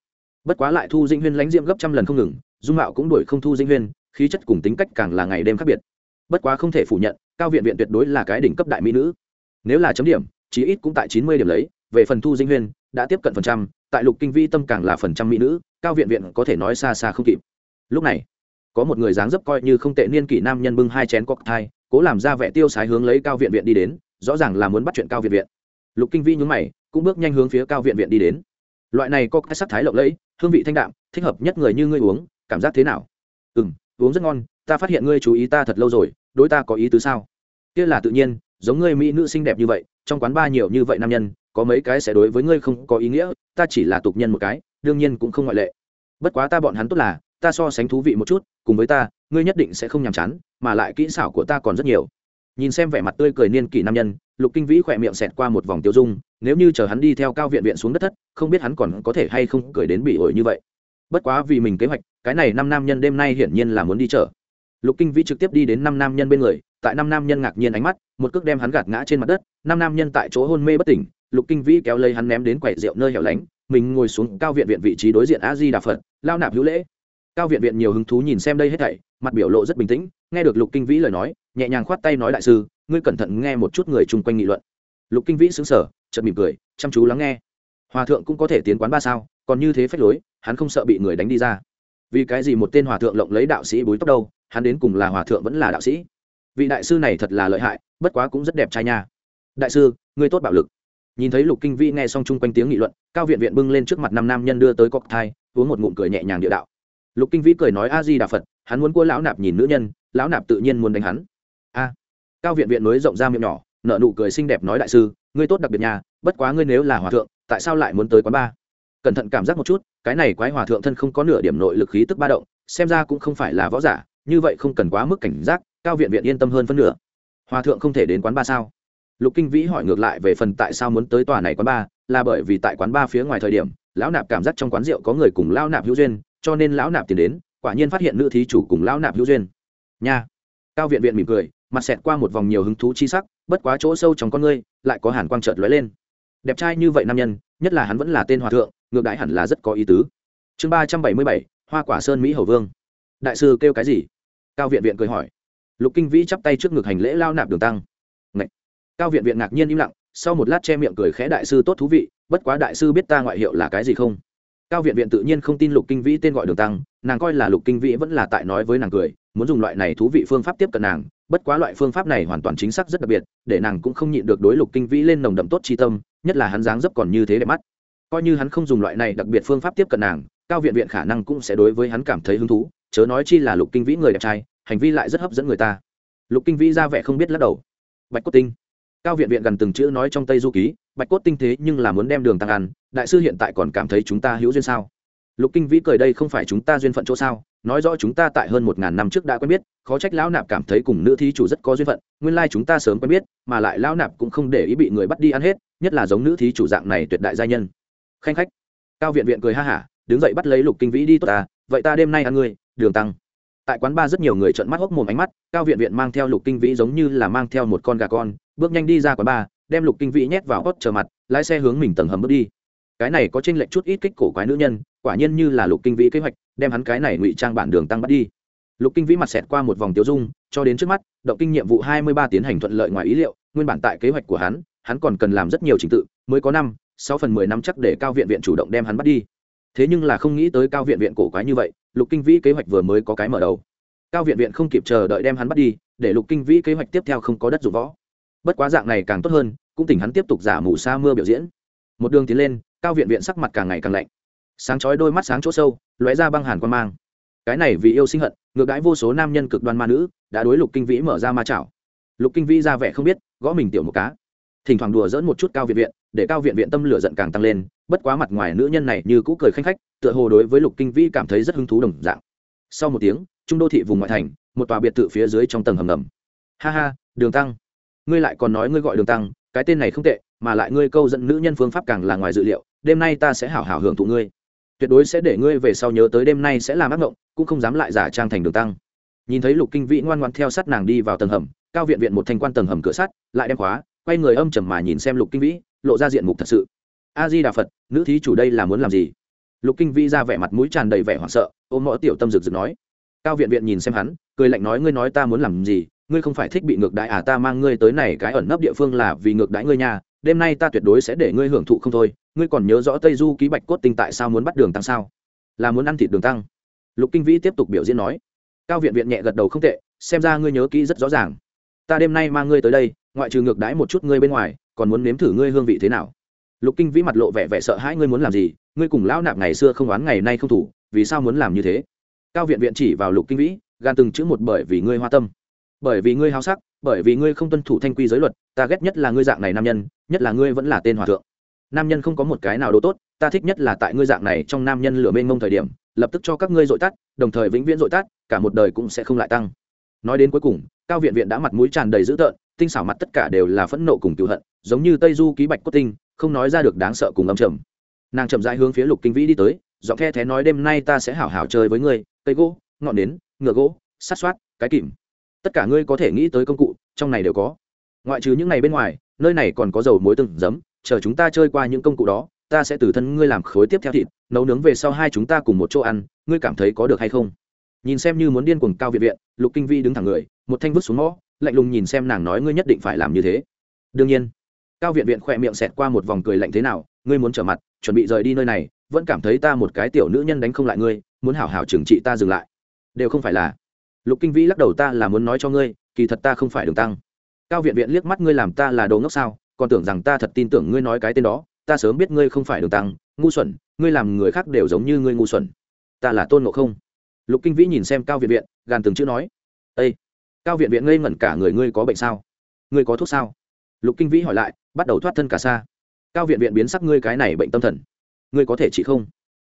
Bất quá lại thu dĩnh huyên lãnh diệm gấp trăm lần không ngừng, dung mạo cũng đuổi không thu dĩnh huyên, khí chất cùng tính cách càng là ngày đêm khác biệt. Bất quá không thể phủ nhận, cao viện viện tuyệt đối là cái đỉnh cấp đại mỹ nữ. Nếu là chấm điểm chí ít cũng tại chín mươi điểm lấy, về phần thu dĩnh huyên, đã tiếp cận phần trăm, tại lục kinh vi tâm càng là phần trăm mỹ nữ, cao viện viện có thể nói xa xa không kịp. Lúc này, có một người dáng dấp coi như không tệ niên kỷ nam nhân bưng hai chén cocktail cố làm ra vẻ tiêu sái hướng lấy cao viện viện đi đến, rõ ràng là muốn bắt chuyện cao viện viện. Lục kinh vi nhún mày, cũng bước nhanh hướng phía cao viện viện đi đến. Loại này có cái sắc thái lộng lẫy, hương vị thanh đạm, thích hợp nhất người như ngươi uống, cảm giác thế nào? Ừ m uống rất ngon, ta phát hiện ngươi chú ý ta thật lâu rồi, đối ta có ý tứ sao? Kia là tự nhiên, giống ngươi mỹ nữ xinh đẹp như vậy trong quán ba nhiều như vậy nam nhân, có mấy cái sẽ đối với ngươi không có ý nghĩa, ta chỉ là tục nhân một cái, đương nhiên cũng không ngoại lệ. Bất quá ta bọn hắn tốt là, ta so sánh thú vị một chút, cùng với ta, ngươi nhất định sẽ không nhàm chán, mà lại kỹ xảo của ta còn rất nhiều. Nhìn xem vẻ mặt tươi cười niên kỷ nam nhân, lục kinh vĩ khỏe miệng xẹt qua một vòng tiêu dung, nếu như chờ hắn đi theo cao viện viện xuống đất thất, không biết hắn còn có thể hay không cười đến bị ổi như vậy. Bất quá vì mình kế hoạch, cái này năm nam nhân đêm nay hiển nhiên là muốn đi chợ. Lục kinh vĩ trực tiếp đi đến năm nam nhân bên người tại năm nam nhân ngạc nhiên ánh mắt, một cước đem hắn gạt ngã trên mặt đất, năm nam nhân tại chỗ hôn mê bất tỉnh, lục kinh vĩ kéo lấy hắn ném đến quầy rượu nơi hẻo lánh, mình ngồi xuống cao viện viện vị trí đối diện a di đà phật, lao nạp hữu lễ. Cao viện viện nhiều hứng thú nhìn xem đây hết thảy, mặt biểu lộ rất bình tĩnh, nghe được lục kinh vĩ lời nói, nhẹ nhàng khoát tay nói đại sư, ngươi cẩn thận nghe một chút người chung quanh nghị luận. Lục kinh vĩ xứng sở chợt mỉm cười, chăm chú lắng nghe. Hòa thượng cũng có thể tiến quán ba sao, còn như thế phách lối, hắn không sợ bị người đánh đi ra. Vì cái gì một tên hòa thượng lộng lấy đạo sĩ búi tóc đâu, hắn đến cùng là hòa thượng vẫn là đạo sĩ? Vị đại sư này thật là lợi hại, bất quá cũng rất đẹp trai nha. Đại sư, ngươi tốt bạo lực. Nhìn thấy lục kinh vĩ nghe xong chung quanh tiếng nghị luận, cao viện viện bưng lên trước mặt năm nam nhân đưa tới cọc thai, uống một ngụm cười nhẹ nhàng địa đạo. Lục kinh vĩ cười nói a di đà phật, hắn muốn cua lão nạp nhìn nữ nhân, lão nạp tự nhiên muốn đánh hắn. A. Cao viện viện nối rộng ra miệng nhỏ nợ nụ cười xinh đẹp nói đại sư, ngươi tốt đặc biệt nhà bất quá ngươi nếu là hòa thượng, tại sao lại muốn tới quán ba? Cẩn thận cảm giác một chút, cái này quái hòa thượng thân không có nửa điểm nội lực khí tức ba động, xem ra cũng không phải là võ giả, như vậy không cần quá mức cảnh giác cao viện viện yên tâm hơn phân nửa. Hòa thượng không thể đến quán ba sao? Lục kinh vĩ hỏi ngược lại về phần tại sao muốn tới tòa này quán ba, là bởi vì tại quán ba phía ngoài thời điểm, lão nạp cảm giác trong quán rượu có người cùng lão nạp hữu duyên, cho nên lão nạp tiến đến, quả nhiên phát hiện nữ thí chủ cùng lão nạp hữu duyên. Nha! Cao viện viện mỉm cười, mặt xẹt qua một vòng nhiều hứng thú chi sắc, bất quá chỗ sâu trong con ngươi, lại có hàn quang trợt lóe lên. Đẹp trai như vậy nam nhân, nhất là hắn vẫn là tên hòa thượng, ngược đãi hẳn là rất có ý tứ. Chương ba trăm bảy mươi bảy, hoa quả sơn mỹ hầu vương. Đại sư kêu cái gì? Cao viện viện cười hỏi lục kinh vĩ chắp tay trước ngực hành lễ lao nạp đường tăng. Ngậy. cao viện viện ngạc nhiên im lặng, sau một lát che miệng cười khẽ đại sư tốt thú vị, bất quá đại sư biết ta ngoại hiệu là cái gì không? Cao viện viện tự nhiên không tin lục kinh vĩ tên gọi đường tăng, nàng coi là lục kinh vĩ vẫn là tại nói với nàng cười, muốn dùng loại này thú vị phương pháp tiếp cận nàng, bất quá loại phương pháp này hoàn toàn chính xác rất đặc biệt, để nàng cũng không nhịn được đối lục kinh vĩ lên nồng đậm tốt tri tâm, nhất là hắn dáng dấp còn như thế đẹp mắt. Coi như hắn không dùng loại này đặc biệt phương pháp tiếp cận nàng, cao viện viện khả năng cũng sẽ đối với hắn cảm thấy hứng thú, chớ nói chi là lục kinh vĩ người đẹp trai hành vi lại rất hấp dẫn người ta. Lục kinh vĩ ra vẻ không biết lắc đầu. Bạch cốt tinh. Cao viện viện gần từng chữ nói trong tây du ký, bạch cốt tinh thế nhưng là muốn đem đường tăng ăn, đại sư hiện tại còn cảm thấy chúng ta hữu duyên sao? Lục kinh vĩ cười đây không phải chúng ta duyên phận chỗ sao? Nói rõ chúng ta tại hơn một ngàn năm trước đã quen biết, khó trách lão nạp cảm thấy cùng nữ thí chủ rất có duyên phận, nguyên lai chúng ta sớm quen biết, mà lại lão nạp cũng không để ý bị người bắt đi ăn hết, nhất là giống nữ thí chủ dạng này tuyệt đại gia nhân. Khanh khách. Cao viện viện cười ha hả, đứng dậy bắt lấy lục kinh vĩ đi tốt ta vậy ta đêm nay ăn ngươi, đường tăng tại quán ba rất nhiều người trợn mắt hốc mồm ánh mắt, cao viện viện mang theo lục kinh vĩ giống như là mang theo một con gà con, bước nhanh đi ra quán ba đem lục kinh vĩ nhét vào hót chờ mặt, lái xe hướng mình tầng hầm bước đi. Cái này có tranh lệch chút ít kích cổ quái nữ nhân, quả nhiên như là lục kinh vĩ kế hoạch, đem hắn cái này ngụy trang bản đường tăng bắt đi. Lục kinh vĩ mặt xẹt qua một vòng tiêu dung, cho đến trước mắt, động kinh nhiệm vụ hai mươi ba tiến hành thuận lợi ngoài ý liệu, nguyên bản tại kế hoạch của hắn hắn còn cần làm rất nhiều trình tự, mới có năm, sáu phần mười năm chắc để cao viện viện chủ động đem hắn bắt đi thế nhưng là không nghĩ tới cao viện viện cổ quái như vậy, lục kinh vĩ kế hoạch vừa mới có cái mở đầu. Cao viện viện không kịp chờ đợi đem hắn bắt đi, để lục kinh vĩ kế hoạch tiếp theo không có đất dụng võ. Bất quá dạng này càng tốt hơn, cũng tỉnh hắn tiếp tục giả mù sa mưa biểu diễn. Một đường tiến lên, cao viện viện sắc mặt càng ngày càng lạnh. Sáng chói đôi mắt sáng chỗ sâu, lóe ra băng hàn quan mang. Cái này vì yêu sinh hận, ngược đãi vô số nam nhân cực đoan ma nữ, đã đối lục kinh vĩ mở ra ma chảo. Lục kinh vĩ ra vẻ không biết, gõ mình tiểu một cá thỉnh thoảng đùa dỡn một chút cao viện viện, để cao viện viện tâm lửa giận càng tăng lên, bất quá mặt ngoài nữ nhân này như cũ cười khanh khách, tựa hồ đối với lục kinh vĩ cảm thấy rất hứng thú đồng dạng. Sau một tiếng, trung đô thị vùng ngoại thành, một tòa biệt thự phía dưới trong tầng hầm ngầm. Ha ha, đường tăng, ngươi lại còn nói ngươi gọi đường tăng, cái tên này không tệ, mà lại ngươi câu dẫn nữ nhân phương pháp càng là ngoài dự liệu, đêm nay ta sẽ hảo hảo hưởng thụ ngươi. Tuyệt đối sẽ để ngươi về sau nhớ tới đêm nay sẽ làm ác mộng, cũng không dám lại giả trang thành đường tăng. Nhìn thấy lục kinh vĩ ngoan ngoan theo sát nàng đi vào tầng hầm, cao viện viện một thanh quan tầng hầm cửa sắt, lại đem khóa quay người âm trầm mà nhìn xem lục kinh vĩ, lộ ra diện mục thật sự. A di đà phật, nữ thí chủ đây là muốn làm gì? Lục kinh vĩ ra vẻ mặt mũi tràn đầy vẻ hoảng sợ, ôm mõ tiểu tâm rực rực nói. Cao viện viện nhìn xem hắn, cười lạnh nói, ngươi nói ta muốn làm gì? Ngươi không phải thích bị ngược đãi à? Ta mang ngươi tới này cái ẩn nấp địa phương là vì ngược đãi ngươi nhà đêm nay ta tuyệt đối sẽ để ngươi hưởng thụ không thôi. Ngươi còn nhớ rõ tây du ký bạch cốt tinh tại sao muốn bắt đường tăng sao? Là muốn ăn thịt đường tăng. Lục kinh vĩ tiếp tục biểu diễn nói. Cao viện viện nhẹ gật đầu không tệ, xem ra ngươi nhớ kỹ rất rõ ràng. Ta đêm nay mang ngươi tới đây ngoại trừ ngược đãi một chút ngươi bên ngoài, còn muốn nếm thử ngươi hương vị thế nào? Lục kinh vĩ mặt lộ vẻ vẻ sợ hãi, ngươi muốn làm gì? Ngươi cùng lão nạp ngày xưa không oán ngày nay không thủ, vì sao muốn làm như thế? Cao viện viện chỉ vào lục kinh vĩ, gan từng chữ một bởi vì ngươi hoa tâm, bởi vì ngươi háo sắc, bởi vì ngươi không tuân thủ thanh quy giới luật, ta ghét nhất là ngươi dạng này nam nhân, nhất là ngươi vẫn là tên hòa thượng. Nam nhân không có một cái nào đồ tốt, ta thích nhất là tại ngươi dạng này trong nam nhân lửa mênh mông thời điểm, lập tức cho các ngươi dội tắt, đồng thời vĩnh viễn dội tắt, cả một đời cũng sẽ không lại tăng. Nói đến cuối cùng, cao viện viện đã mặt mũi tràn đầy dữ tợn tinh xảo mặt tất cả đều là phẫn nộ cùng cựu hận, giống như tây du ký bạch cốt tinh, không nói ra được đáng sợ cùng âm trầm. Nàng chậm rãi hướng phía lục kinh vĩ đi tới, giọng the thé nói đêm nay ta sẽ hảo hảo chơi với ngươi, cây gỗ, ngọn nến, ngựa gỗ sát soát, cái kìm. Tất cả ngươi có thể nghĩ tới công cụ, trong này đều có. Ngoại trừ những này bên ngoài, nơi này còn có dầu muối từng giấm, chờ chúng ta chơi qua những công cụ đó, ta sẽ từ thân ngươi làm khối tiếp theo thịt, nấu nướng về sau hai chúng ta cùng một chỗ ăn, ngươi cảm thấy có được hay không? Nhìn xem như muốn điên cuồng cao viện viện, lục kinh vi đứng thẳng người một thanh vứt xuống mõ lạnh lùng nhìn xem nàng nói ngươi nhất định phải làm như thế. Đương nhiên, cao viện viện khỏe miệng xẹt qua một vòng cười lạnh thế nào, ngươi muốn trở mặt, chuẩn bị rời đi nơi này, vẫn cảm thấy ta một cái tiểu nữ nhân đánh không lại ngươi, muốn hảo hảo trừng trị ta dừng lại. Đều không phải là. Lục kinh vĩ lắc đầu ta là muốn nói cho ngươi, kỳ thật ta không phải đường tăng. Cao viện viện liếc mắt ngươi làm ta là đồ ngốc sao, còn tưởng rằng ta thật tin tưởng ngươi nói cái tên đó, ta sớm biết ngươi không phải đường tăng, ngu xuẩn, ngươi làm người khác đều giống như ngươi ngu xuẩn. Ta là tôn ngộ không. Lục kinh vĩ nhìn xem cao viện viện, gàn từng chữ nói. Ây cao viện viện ngây ngẩn cả người, ngươi có bệnh sao? Ngươi có thuốc sao? Lục kinh vĩ hỏi lại, bắt đầu thoát thân cả xa. Cao viện viện biến sắc ngươi cái này bệnh tâm thần. Ngươi có thể trị không?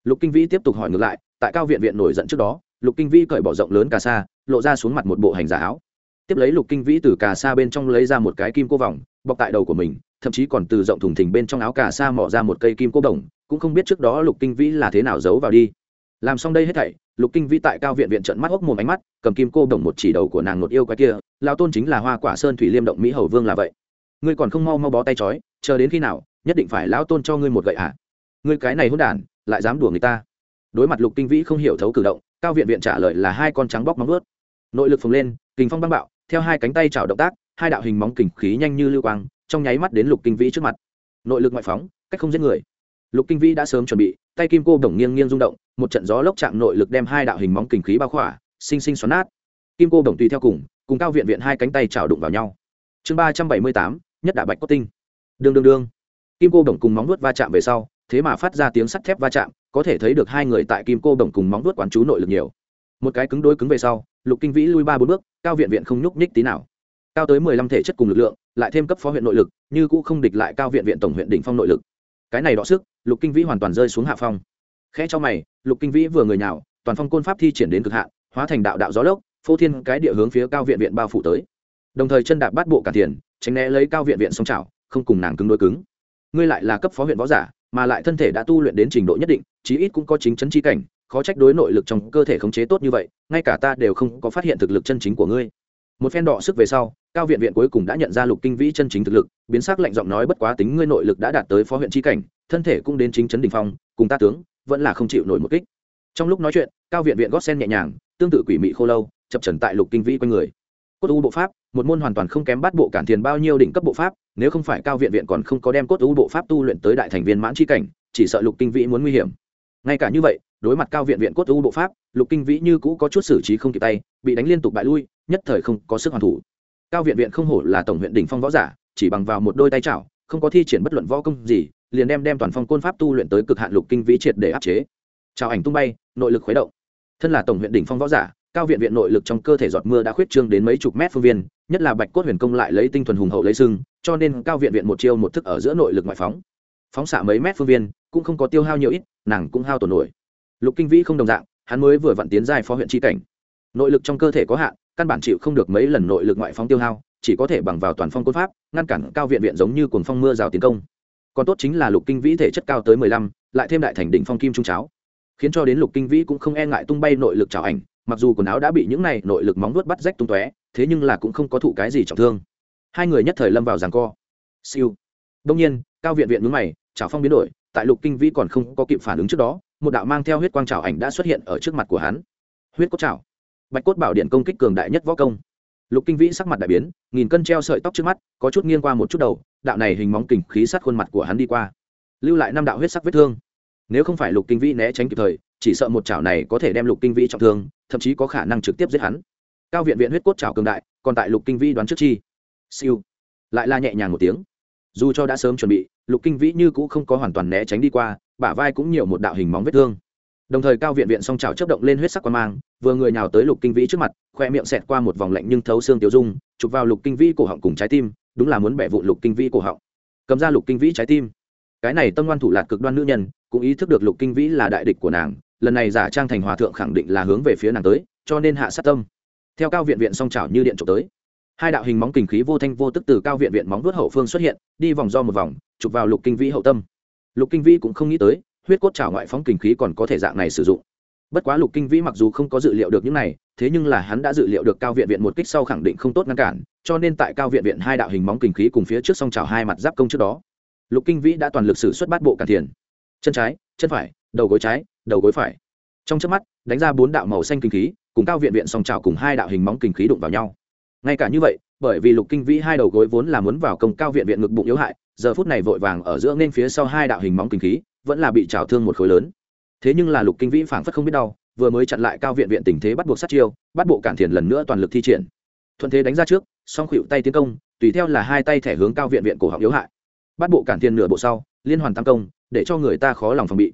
Lục kinh vĩ tiếp tục hỏi ngược lại, tại cao viện viện nổi giận trước đó, lục kinh vĩ cởi bỏ rộng lớn cà sa lộ ra xuống mặt một bộ hành giả áo. Tiếp lấy lục kinh vĩ từ cà sa bên trong lấy ra một cái kim cô vòng, bọc tại đầu của mình, thậm chí còn từ rộng thùng thình bên trong áo cà sa mỏ ra một cây kim cô đồng, cũng không biết trước đó lục kinh vĩ là thế nào giấu vào đi làm xong đây hết thảy, lục kinh vĩ tại cao viện viện trận mắt hốc mồm ánh mắt, cầm kim cô đồng một chỉ đầu của nàng nột yêu quái kia lao tôn chính là hoa quả sơn thủy liêm động mỹ hầu vương là vậy. Ngươi còn không mau mau bó tay trói chờ đến khi nào, nhất định phải lão tôn cho ngươi một gậy ạ. À? ngươi cái này hôn đản, lại dám đùa người ta. Đối mặt lục kinh vĩ không hiểu thấu cử động, cao viện viện trả lời là hai con trắng bóc móng vớt nội lực phồng lên, kình phong băng bạo, theo hai cánh tay chảo động tác, hai đạo hình móng kình khí nhanh như lưu quang, trong nháy mắt đến lục kinh vĩ trước mặt. Nội lực ngoại phóng, cách không giết người. Lục kinh vĩ đã sớm chuẩn bị tay kim cô đồng nghiêng nghiêng rung động, một trận gió lốc chạm nội lực đem hai đạo hình móng kình khí bao khỏa, sinh sinh xoắn nát. Kim cô đồng tùy theo cùng cùng cao viện viện hai cánh tay chảo đụng vào nhau. Chương ba trăm bảy mươi tám, nhất đả bạch cốt tinh. Đương đương đương. Kim cô đồng cùng móng nuốt va chạm về sau, thế mà phát ra tiếng sắt thép va chạm, có thể thấy được hai người tại kim cô đồng cùng móng nuốt quán chú nội lực nhiều. Một cái cứng đối cứng về sau, lục kinh vĩ lui ba bốn bước, cao viện viện không nhúc nhích tí nào. Cao tới mười lăm thể chất cùng lực lượng, lại thêm cấp phó huyện nội lực, như cũ không địch lại cao viện viện tổng huyện đỉnh phong nội lực cái này đọ sức, lục kinh vĩ hoàn toàn rơi xuống hạ phong. Khẽ cho mày, lục kinh vĩ vừa người nào toàn phong côn pháp thi triển đến cực hạn, hóa thành đạo đạo gió lốc, phô thiên cái địa hướng phía cao viện viện bao phủ tới. Đồng thời chân đạp bát bộ cả tiền tránh né lấy cao viện viện song trào không cùng nàng cứng đối cứng. Ngươi lại là cấp phó huyện võ giả, mà lại thân thể đã tu luyện đến trình độ nhất định, chí ít cũng có chính chấn chi cảnh, khó trách đối nội lực trong cơ thể khống chế tốt như vậy, ngay cả ta đều không có phát hiện thực lực chân chính của ngươi một phen đọ sức về sau, cao viện viện cuối cùng đã nhận ra lục kinh vĩ chân chính thực lực, biến sắc lạnh giọng nói bất quá tính ngươi nội lực đã đạt tới phó huyện chi cảnh, thân thể cũng đến chính chấn đình phong, cùng ta tướng, vẫn là không chịu nổi một kích. Trong lúc nói chuyện, cao viện viện gót sen nhẹ nhàng, tương tự quỷ mị khô lâu, chập trần tại lục kinh vĩ quanh người. Cốt u bộ pháp, một môn hoàn toàn không kém bắt bộ cản thiền bao nhiêu đỉnh cấp bộ pháp, nếu không phải cao viện viện còn không có đem cốt u bộ pháp tu luyện tới đại thành viên mãn chi cảnh, chỉ sợ lục kinh vĩ muốn nguy hiểm. Ngay cả như vậy đối mặt cao viện viện cốt u bộ pháp, lục kinh vĩ như cũ có chút xử trí không kịp tay, bị đánh liên tục bại lui, nhất thời không có sức hoàn thủ. Cao viện viện không hổ là tổng huyện đỉnh phong võ giả, chỉ bằng vào một đôi tay chảo, không có thi triển bất luận võ công gì, liền đem đem toàn phong côn pháp tu luyện tới cực hạn lục kinh vĩ triệt để áp chế. Chào ảnh tung bay, nội lực khuấy động. Thân là tổng huyện đỉnh phong võ giả, cao viện viện nội lực trong cơ thể giọt mưa đã khuyết trương đến mấy chục mét phương viên, nhất là bạch cốt huyền công lại lấy tinh thuần hùng hậu lấy sưng cho nên cao viện viện một chiêu một thức ở giữa nội lực ngoại phóng. Phóng xạ mấy mét phương viên, cũng không có tiêu hao nhiều ít, nàng cũng hao tổn nổi lục kinh vĩ không đồng dạng, hắn mới vừa vặn tiến giai phó huyện tri cảnh. Nội lực trong cơ thể có hạn, căn bản chịu không được mấy lần nội lực ngoại phóng tiêu hao, chỉ có thể bằng vào toàn phong quân pháp, ngăn cản cao viện viện giống như cuồng phong mưa rào tiến công. Còn tốt chính là lục kinh vĩ thể chất cao tới mười lăm, lại thêm đại thành đỉnh phong kim trung cháo. Khiến cho đến lục kinh vĩ cũng không e ngại tung bay nội lực trào ảnh, mặc dù quần áo đã bị những này nội lực móng vuốt bắt rách tung tóe, thế nhưng là cũng không có thụ cái gì trọng thương. Hai người nhất thời lâm vào giằng co. Siêu. Đông nhiên, cao viện viện mướn mày trào phong biến đổi, tại lục kinh vĩ còn không có kịp phản ứng trước đó một đạo mang theo huyết quang trào ảnh đã xuất hiện ở trước mặt của hắn. Huyết cốt trào bạch cốt bảo điện công kích cường đại nhất võ công. Lục kinh vĩ sắc mặt đại biến, nghìn cân treo sợi tóc trước mắt, có chút nghiêng qua một chút đầu, đạo này hình móng kình khí sát khuôn mặt của hắn đi qua. Lưu lại năm đạo huyết sắc vết thương. Nếu không phải lục kinh vĩ né tránh kịp thời, chỉ sợ một chảo này có thể đem lục kinh vĩ trọng thương, thậm chí có khả năng trực tiếp giết hắn. Cao viện viện huyết cốt chảo cường đại, còn tại lục kinh vĩ đoán trước chi. Siêu. Lại là nhẹ nhàng một tiếng dù cho đã sớm chuẩn bị, lục kinh vĩ như cũ không có hoàn toàn né tránh đi qua, bả vai cũng nhiều một đạo hình móng vết thương. Đồng thời cao viện viện song trào chấp động lên huyết sắc quan mang, vừa người nào tới lục kinh vĩ trước mặt, khoe miệng xẹt qua một vòng lạnh nhưng thấu xương tiêu dung, chụp vào lục kinh vĩ cổ họng cùng trái tim, đúng là muốn bẻ vụn lục kinh vĩ cổ họng. Cầm ra lục kinh vĩ trái tim. Cái này tâm ngoan thủ lạt cực đoan nữ nhân, cũng ý thức được lục kinh vĩ là đại địch của nàng, lần này giả trang thành hòa thượng khẳng định là hướng về phía nàng tới, cho nên hạ sát tâm. Theo cao viện viện song trào như điện trộm tới hai đạo hình móng kình khí vô thanh vô tức từ cao viện viện móng vuốt hậu phương xuất hiện, đi vòng do một vòng, chụp vào lục kinh vĩ hậu tâm. Lục kinh vĩ cũng không nghĩ tới, huyết cốt trào ngoại phóng kình khí còn có thể dạng này sử dụng. Bất quá lục kinh vĩ mặc dù không có dự liệu được những này, thế nhưng là hắn đã dự liệu được cao viện viện một kích sau khẳng định không tốt ngăn cản, cho nên tại cao viện viện hai đạo hình móng kình khí cùng phía trước song trào hai mặt giáp công trước đó, lục kinh vĩ đã toàn lực sử xuất bát bộ cản thiền. Chân trái, chân phải, đầu gối trái, đầu gối phải. Trong trước mắt, đánh ra bốn đạo màu xanh kinh khí, cùng cao viện viện song trào cùng hai đạo hình móng kinh khí đụng vào nhau ngay cả như vậy, bởi vì lục kinh vĩ hai đầu gối vốn là muốn vào công cao viện viện ngực bụng yếu hại, giờ phút này vội vàng ở giữa nên phía sau hai đạo hình móng kinh khí, vẫn là bị trào thương một khối lớn. Thế nhưng là lục kinh vĩ phảng phất không biết đau, vừa mới chặn lại cao viện viện tình thế bắt buộc sát chiêu, bắt bộ cản thiền lần nữa toàn lực thi triển. Thuận thế đánh ra trước, song khuỵu tay tiến công, tùy theo là hai tay thẻ hướng cao viện viện cổ họng yếu hại. Bắt bộ cản thiền nửa bộ sau, liên hoàn tăng công, để cho người ta khó lòng phòng bị.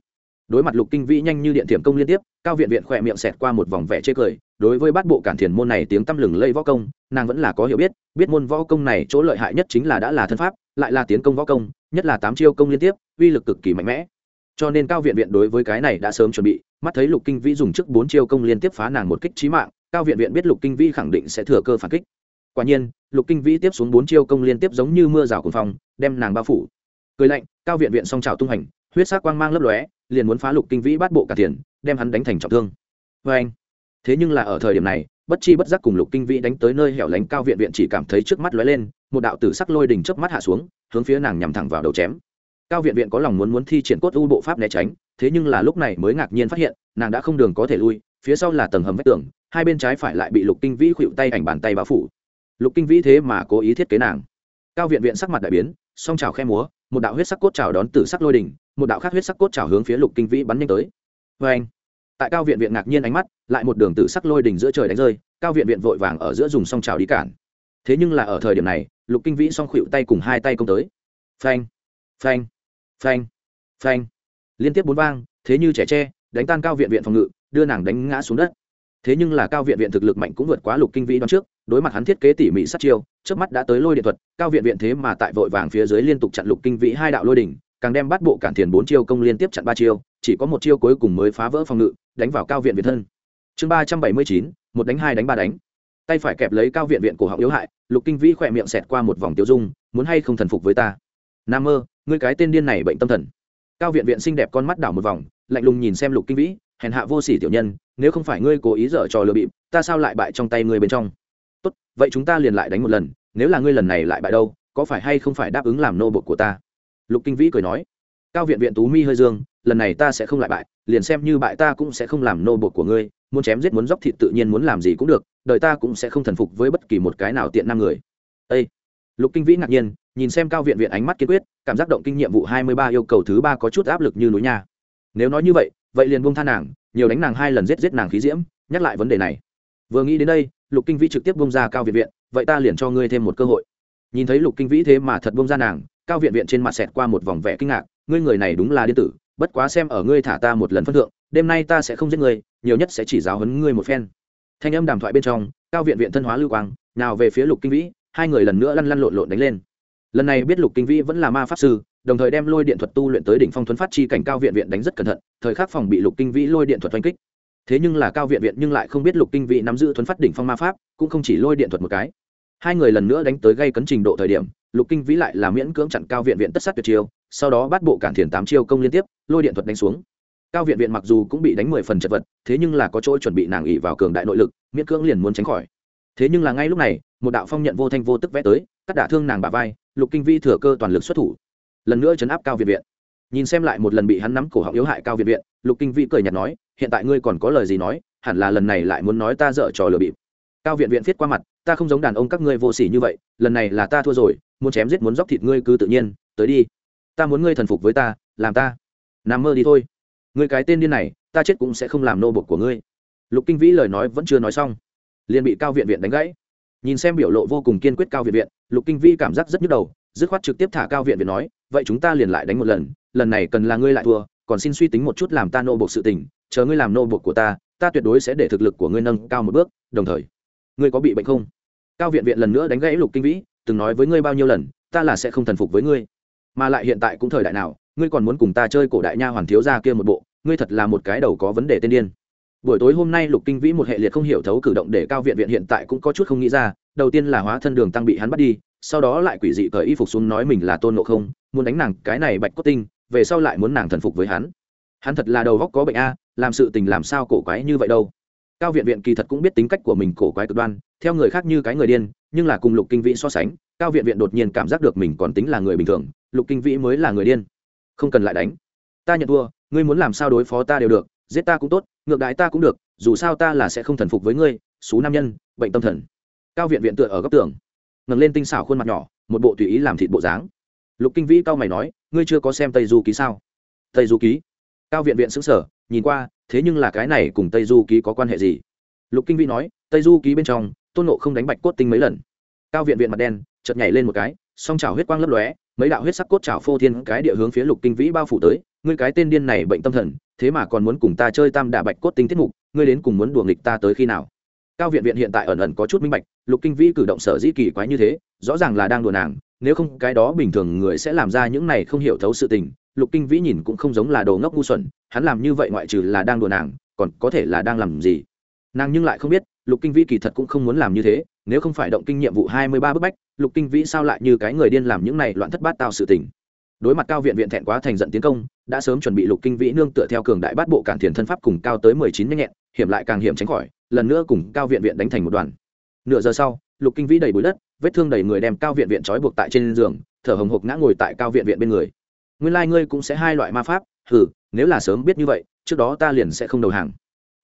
Đối mặt lục kinh vĩ nhanh như điện thiểm công liên tiếp, cao viện viện khỏe miệng xẹt qua một vòng vẻ chê cười đối với bát bộ cản thiền môn này tiếng tăm lừng lây võ công, nàng vẫn là có hiểu biết biết môn võ công này chỗ lợi hại nhất chính là đã là thân pháp, lại là tiến công võ công, nhất là tám chiêu công liên tiếp, uy lực cực kỳ mạnh mẽ. Cho nên cao viện viện đối với cái này đã sớm chuẩn bị, mắt thấy lục kinh vĩ dùng trước bốn chiêu công liên tiếp phá nàng một kích trí mạng, cao viện viện biết lục kinh vĩ khẳng định sẽ thừa cơ phản kích. Quả nhiên, lục kinh vĩ tiếp xuống bốn chiêu công liên tiếp giống như mưa rào cùng phòng đem nàng bao phủ. Cười lạnh, cao viện viện song trào tung hành, huyết sắc quang mang lấp lóe, liền muốn phá lục kinh vĩ bắt bộ cả tiền đem hắn đánh thành trọng thương. Vê anh thế nhưng là ở thời điểm này, bất chi bất giác cùng lục kinh vĩ đánh tới nơi hẻo lánh cao viện viện chỉ cảm thấy trước mắt lóe lên, một đạo tử sắc lôi đỉnh chớp mắt hạ xuống, hướng phía nàng nhằm thẳng vào đầu chém. Cao viện viện có lòng muốn muốn thi triển cốt u bộ pháp né tránh, thế nhưng là lúc này mới ngạc nhiên phát hiện, nàng đã không đường có thể lui, phía sau là tầng hầm vách tường, hai bên trái phải lại bị lục kinh vĩ khuỵu tay ảnh bàn tay bao phủ. Lục kinh vĩ thế mà cố ý thiết kế nàng. Cao viện viện sắc mặt đại biến, song trào khe múa, một đạo huyết sắc cốt trào đón tử sắc lôi đỉnh một đạo khác huyết sắc cốt trào hướng phía lục kinh vĩ bắn nhanh tới. Vê anh tại cao viện viện ngạc nhiên ánh mắt, lại một đường tử sắc lôi đỉnh giữa trời đánh rơi, cao viện viện vội vàng ở giữa dùng song trào đi cản. Thế nhưng là ở thời điểm này, lục kinh vĩ song khuỵu tay cùng hai tay công tới. Phanh phanh phanh phanh. Liên tiếp bốn vang, thế như trẻ tre, đánh tan cao viện viện phòng ngự, đưa nàng đánh ngã xuống đất. Thế nhưng là cao viện viện thực lực mạnh cũng vượt quá lục kinh vĩ đoán trước, đối mặt hắn thiết kế tỉ mỉ sát chiêu trước mắt đã tới lôi điện thuật, cao viện viện thế mà tại vội vàng phía dưới liên tục chặn lục kinh vĩ hai đạo lôi đỉnh, càng đem bắt bộ cản thiền bốn chiêu công liên tiếp chặn ba chiêu chỉ có một chiêu cuối cùng mới phá vỡ phòng ngự, đánh vào cao viện viện thân. Chương ba trăm bảy mươi chín, một đánh hai đánh ba đánh. Tay phải kẹp lấy cao viện viện cổ họng yếu hại, lục kinh vĩ khỏe miệng xẹt qua một vòng tiêu dung, muốn hay không thần phục với ta? Nam mơ, ngươi cái tên điên này bệnh tâm thần. Cao viện viện xinh đẹp con mắt đảo một vòng, lạnh lùng nhìn xem lục kinh vĩ, hèn hạ vô sỉ tiểu nhân, nếu không phải ngươi cố ý dở trò lừa bịp, ta sao lại bại trong tay ngươi bên trong? Tốt, vậy chúng ta liền lại đánh một lần, nếu là ngươi lần này lại bại đâu, có phải hay không phải đáp ứng làm nô bột của ta? Lục kinh vĩ cười nói. Cao viện viện tú mi hơi dương lần này ta sẽ không lại bại, liền xem như bại ta cũng sẽ không làm nô bột của ngươi, muốn chém giết muốn dóc thịt tự nhiên muốn làm gì cũng được, đời ta cũng sẽ không thần phục với bất kỳ một cái nào tiện nam người. Ê! lục kinh vĩ ngạc nhiên, nhìn xem cao viện viện ánh mắt kiên quyết, cảm giác động kinh nhiệm vụ hai mươi ba yêu cầu thứ ba có chút áp lực như núi nha. Nếu nói như vậy vậy liền buông tha nàng, nhiều đánh nàng hai lần giết giết nàng khí diễm, nhắc lại vấn đề này. Vừa nghĩ đến đây, lục kinh vĩ trực tiếp bông ra cao viện viện, vậy ta liền cho ngươi thêm một cơ hội. Nhìn thấy lục kinh vĩ thế mà thật bông ra nàng, cao viện viện trên mặt xẹt qua một vòng vẻ kinh ngạc, ngươi người này đúng là điên tử bất quá xem ở ngươi thả ta một lần phân thượng, đêm nay ta sẽ không giết ngươi, nhiều nhất sẽ chỉ giáo hấn ngươi một phen. Thanh âm đàm thoại bên trong, cao viện viện thân hóa lưu quang, nào về phía lục kinh vĩ, hai người lần nữa lăn lăn lộn lộn đánh lên. Lần này biết lục kinh vĩ vẫn là ma pháp sư, đồng thời đem lôi điện thuật tu luyện tới đỉnh phong thuấn phát chi cảnh cao viện viện đánh rất cẩn thận, thời khắc phòng bị lục kinh vĩ lôi điện thuật oanh kích. Thế nhưng là cao viện viện nhưng lại không biết lục kinh vĩ nắm giữ thuấn phát đỉnh phong ma pháp, cũng không chỉ lôi điện thuật một cái hai người lần nữa đánh tới gây cấn trình độ thời điểm, lục kinh vĩ lại là miễn cưỡng chặn cao viện viện tất sát tuyệt chiêu, sau đó bắt bộ cản thiền tám chiêu công liên tiếp, lôi điện thuật đánh xuống. Cao viện viện mặc dù cũng bị đánh mười phần chật vật, thế nhưng là có chỗ chuẩn bị nàng ỉ vào cường đại nội lực, miễn cưỡng liền muốn tránh khỏi. Thế nhưng là ngay lúc này, một đạo phong nhận vô thanh vô tức vẽ tới, cắt đả thương nàng bà vai, lục kinh Vi thừa cơ toàn lực xuất thủ. Lần nữa chấn áp cao viện viện. Nhìn xem lại một lần bị hắn nắm cổ họng yếu hại cao viện viện, lục kinh Vi cười nhạt nói, hiện tại ngươi còn có lời gì nói, hẳn là lần này lại muốn nói ta dở trò lừa bịp. Cao viện viện viết qua mặt ta không giống đàn ông các ngươi vô sỉ như vậy, lần này là ta thua rồi, muốn chém giết muốn dóc thịt ngươi cứ tự nhiên, tới đi. Ta muốn ngươi thần phục với ta, làm ta. Nằm mơ đi thôi. Người cái tên điên này, ta chết cũng sẽ không làm nô bột của ngươi. Lục kinh vĩ lời nói vẫn chưa nói xong, liền bị cao viện viện đánh gãy. Nhìn xem biểu lộ vô cùng kiên quyết cao viện viện, lục kinh vĩ cảm giác rất nhức đầu, dứt khoát trực tiếp thả cao viện viện nói, vậy chúng ta liền lại đánh một lần lần này cần là ngươi lại thua, còn xin suy tính một chút làm ta nô bột sự tình, chờ ngươi làm nô bột của ta ta tuyệt đối sẽ để thực lực của ngươi nâng cao một bước, đồng thời, ngươi có bị bệnh không? Cao viện viện lần nữa đánh gãy lục kinh vĩ, từng nói với ngươi bao nhiêu lần, ta là sẽ không thần phục với ngươi. Mà lại hiện tại cũng thời đại nào, ngươi còn muốn cùng ta chơi cổ đại nha hoàn thiếu gia kia một bộ, ngươi thật là một cái đầu có vấn đề tên điên. Buổi tối hôm nay lục kinh vĩ một hệ liệt không hiểu thấu cử động để cao viện viện hiện tại cũng có chút không nghĩ ra, đầu tiên là hóa thân đường tăng bị hắn bắt đi, sau đó lại quỷ dị cởi y phục xuống nói mình là tôn ngộ không, muốn đánh nàng cái này bạch cốt tinh, về sau lại muốn nàng thần phục với hắn. Hắn thật là đầu góc có bệnh a, làm sự tình làm sao cổ quái như vậy đâu. Cao viện viện kỳ thật cũng biết tính cách của mình cổ quái cực đoan theo người khác như cái người điên, nhưng là cùng lục kinh vĩ so sánh, cao viện viện đột nhiên cảm giác được mình còn tính là người bình thường, lục kinh vĩ mới là người điên. Không cần lại đánh. Ta nhận thua, ngươi muốn làm sao đối phó ta đều được, giết ta cũng tốt, ngược đãi ta cũng được, dù sao ta là sẽ không thần phục với ngươi, xú nam nhân, bệnh tâm thần. Cao viện viện tựa ở góc tường, ngẩng lên tinh xảo khuôn mặt nhỏ, một bộ tùy ý làm thịt bộ dáng. Lục kinh vĩ cao mày nói, ngươi chưa có xem tây du ký sao? Tây du ký? Cao viện viện xứng sở nhìn qua, thế nhưng là cái này cùng tây du ký có quan hệ gì? Lục kinh vĩ nói tây du ký bên trong, tôn nộ không đánh bạch cốt tinh mấy lần. Cao viện viện mặt đen, chợt nhảy lên một cái, song trào huyết quang lấp lóe, mấy đạo huyết sắc cốt trào phô thiên cái địa hướng phía lục kinh vĩ bao phủ tới. Ngươi cái tên điên này bệnh tâm thần, thế mà còn muốn cùng ta chơi tam đà bạch cốt tinh tiết mục, ngươi đến cùng muốn đùa nghịch ta tới khi nào? Cao viện viện hiện tại ẩn ẩn có chút minh bạch, lục kinh vĩ cử động sở dĩ kỳ quái như thế, rõ ràng là đang đùa nàng, nếu không cái đó bình thường người sẽ làm ra những này không hiểu thấu sự tình. Lục kinh vĩ nhìn cũng không giống là đồ ngốc ngu xuẩn, hắn làm như vậy ngoại trừ là đang đùa nàng, còn có thể là đang làm gì? Nàng nhưng lại không biết lục kinh vĩ kỳ thật cũng không muốn làm như thế, nếu không phải động kinh nhiệm vụ hai mươi ba bức bách, lục kinh vĩ sao lại như cái người điên làm những này loạn thất bát tạo sự tình. Đối mặt cao viện viện thẹn quá thành giận tiến công, đã sớm chuẩn bị lục kinh vĩ nương tựa theo cường đại bát bộ cản thiền thân pháp cùng cao tới mười chín nhanh nhẹn, hiểm lại càng hiểm tránh khỏi, lần nữa cùng cao viện viện đánh thành một đoàn. Nửa giờ sau, lục kinh vĩ đầy bụi đất, vết thương đầy người đem cao viện viện trói buộc tại trên giường, thở hồng hộc ngã ngồi tại cao viện viện bên người. Nguyên lai、like、ngươi cũng sẽ hai loại ma pháp, hừ, nếu là sớm biết như vậy, trước đó ta liền sẽ không đầu hàng.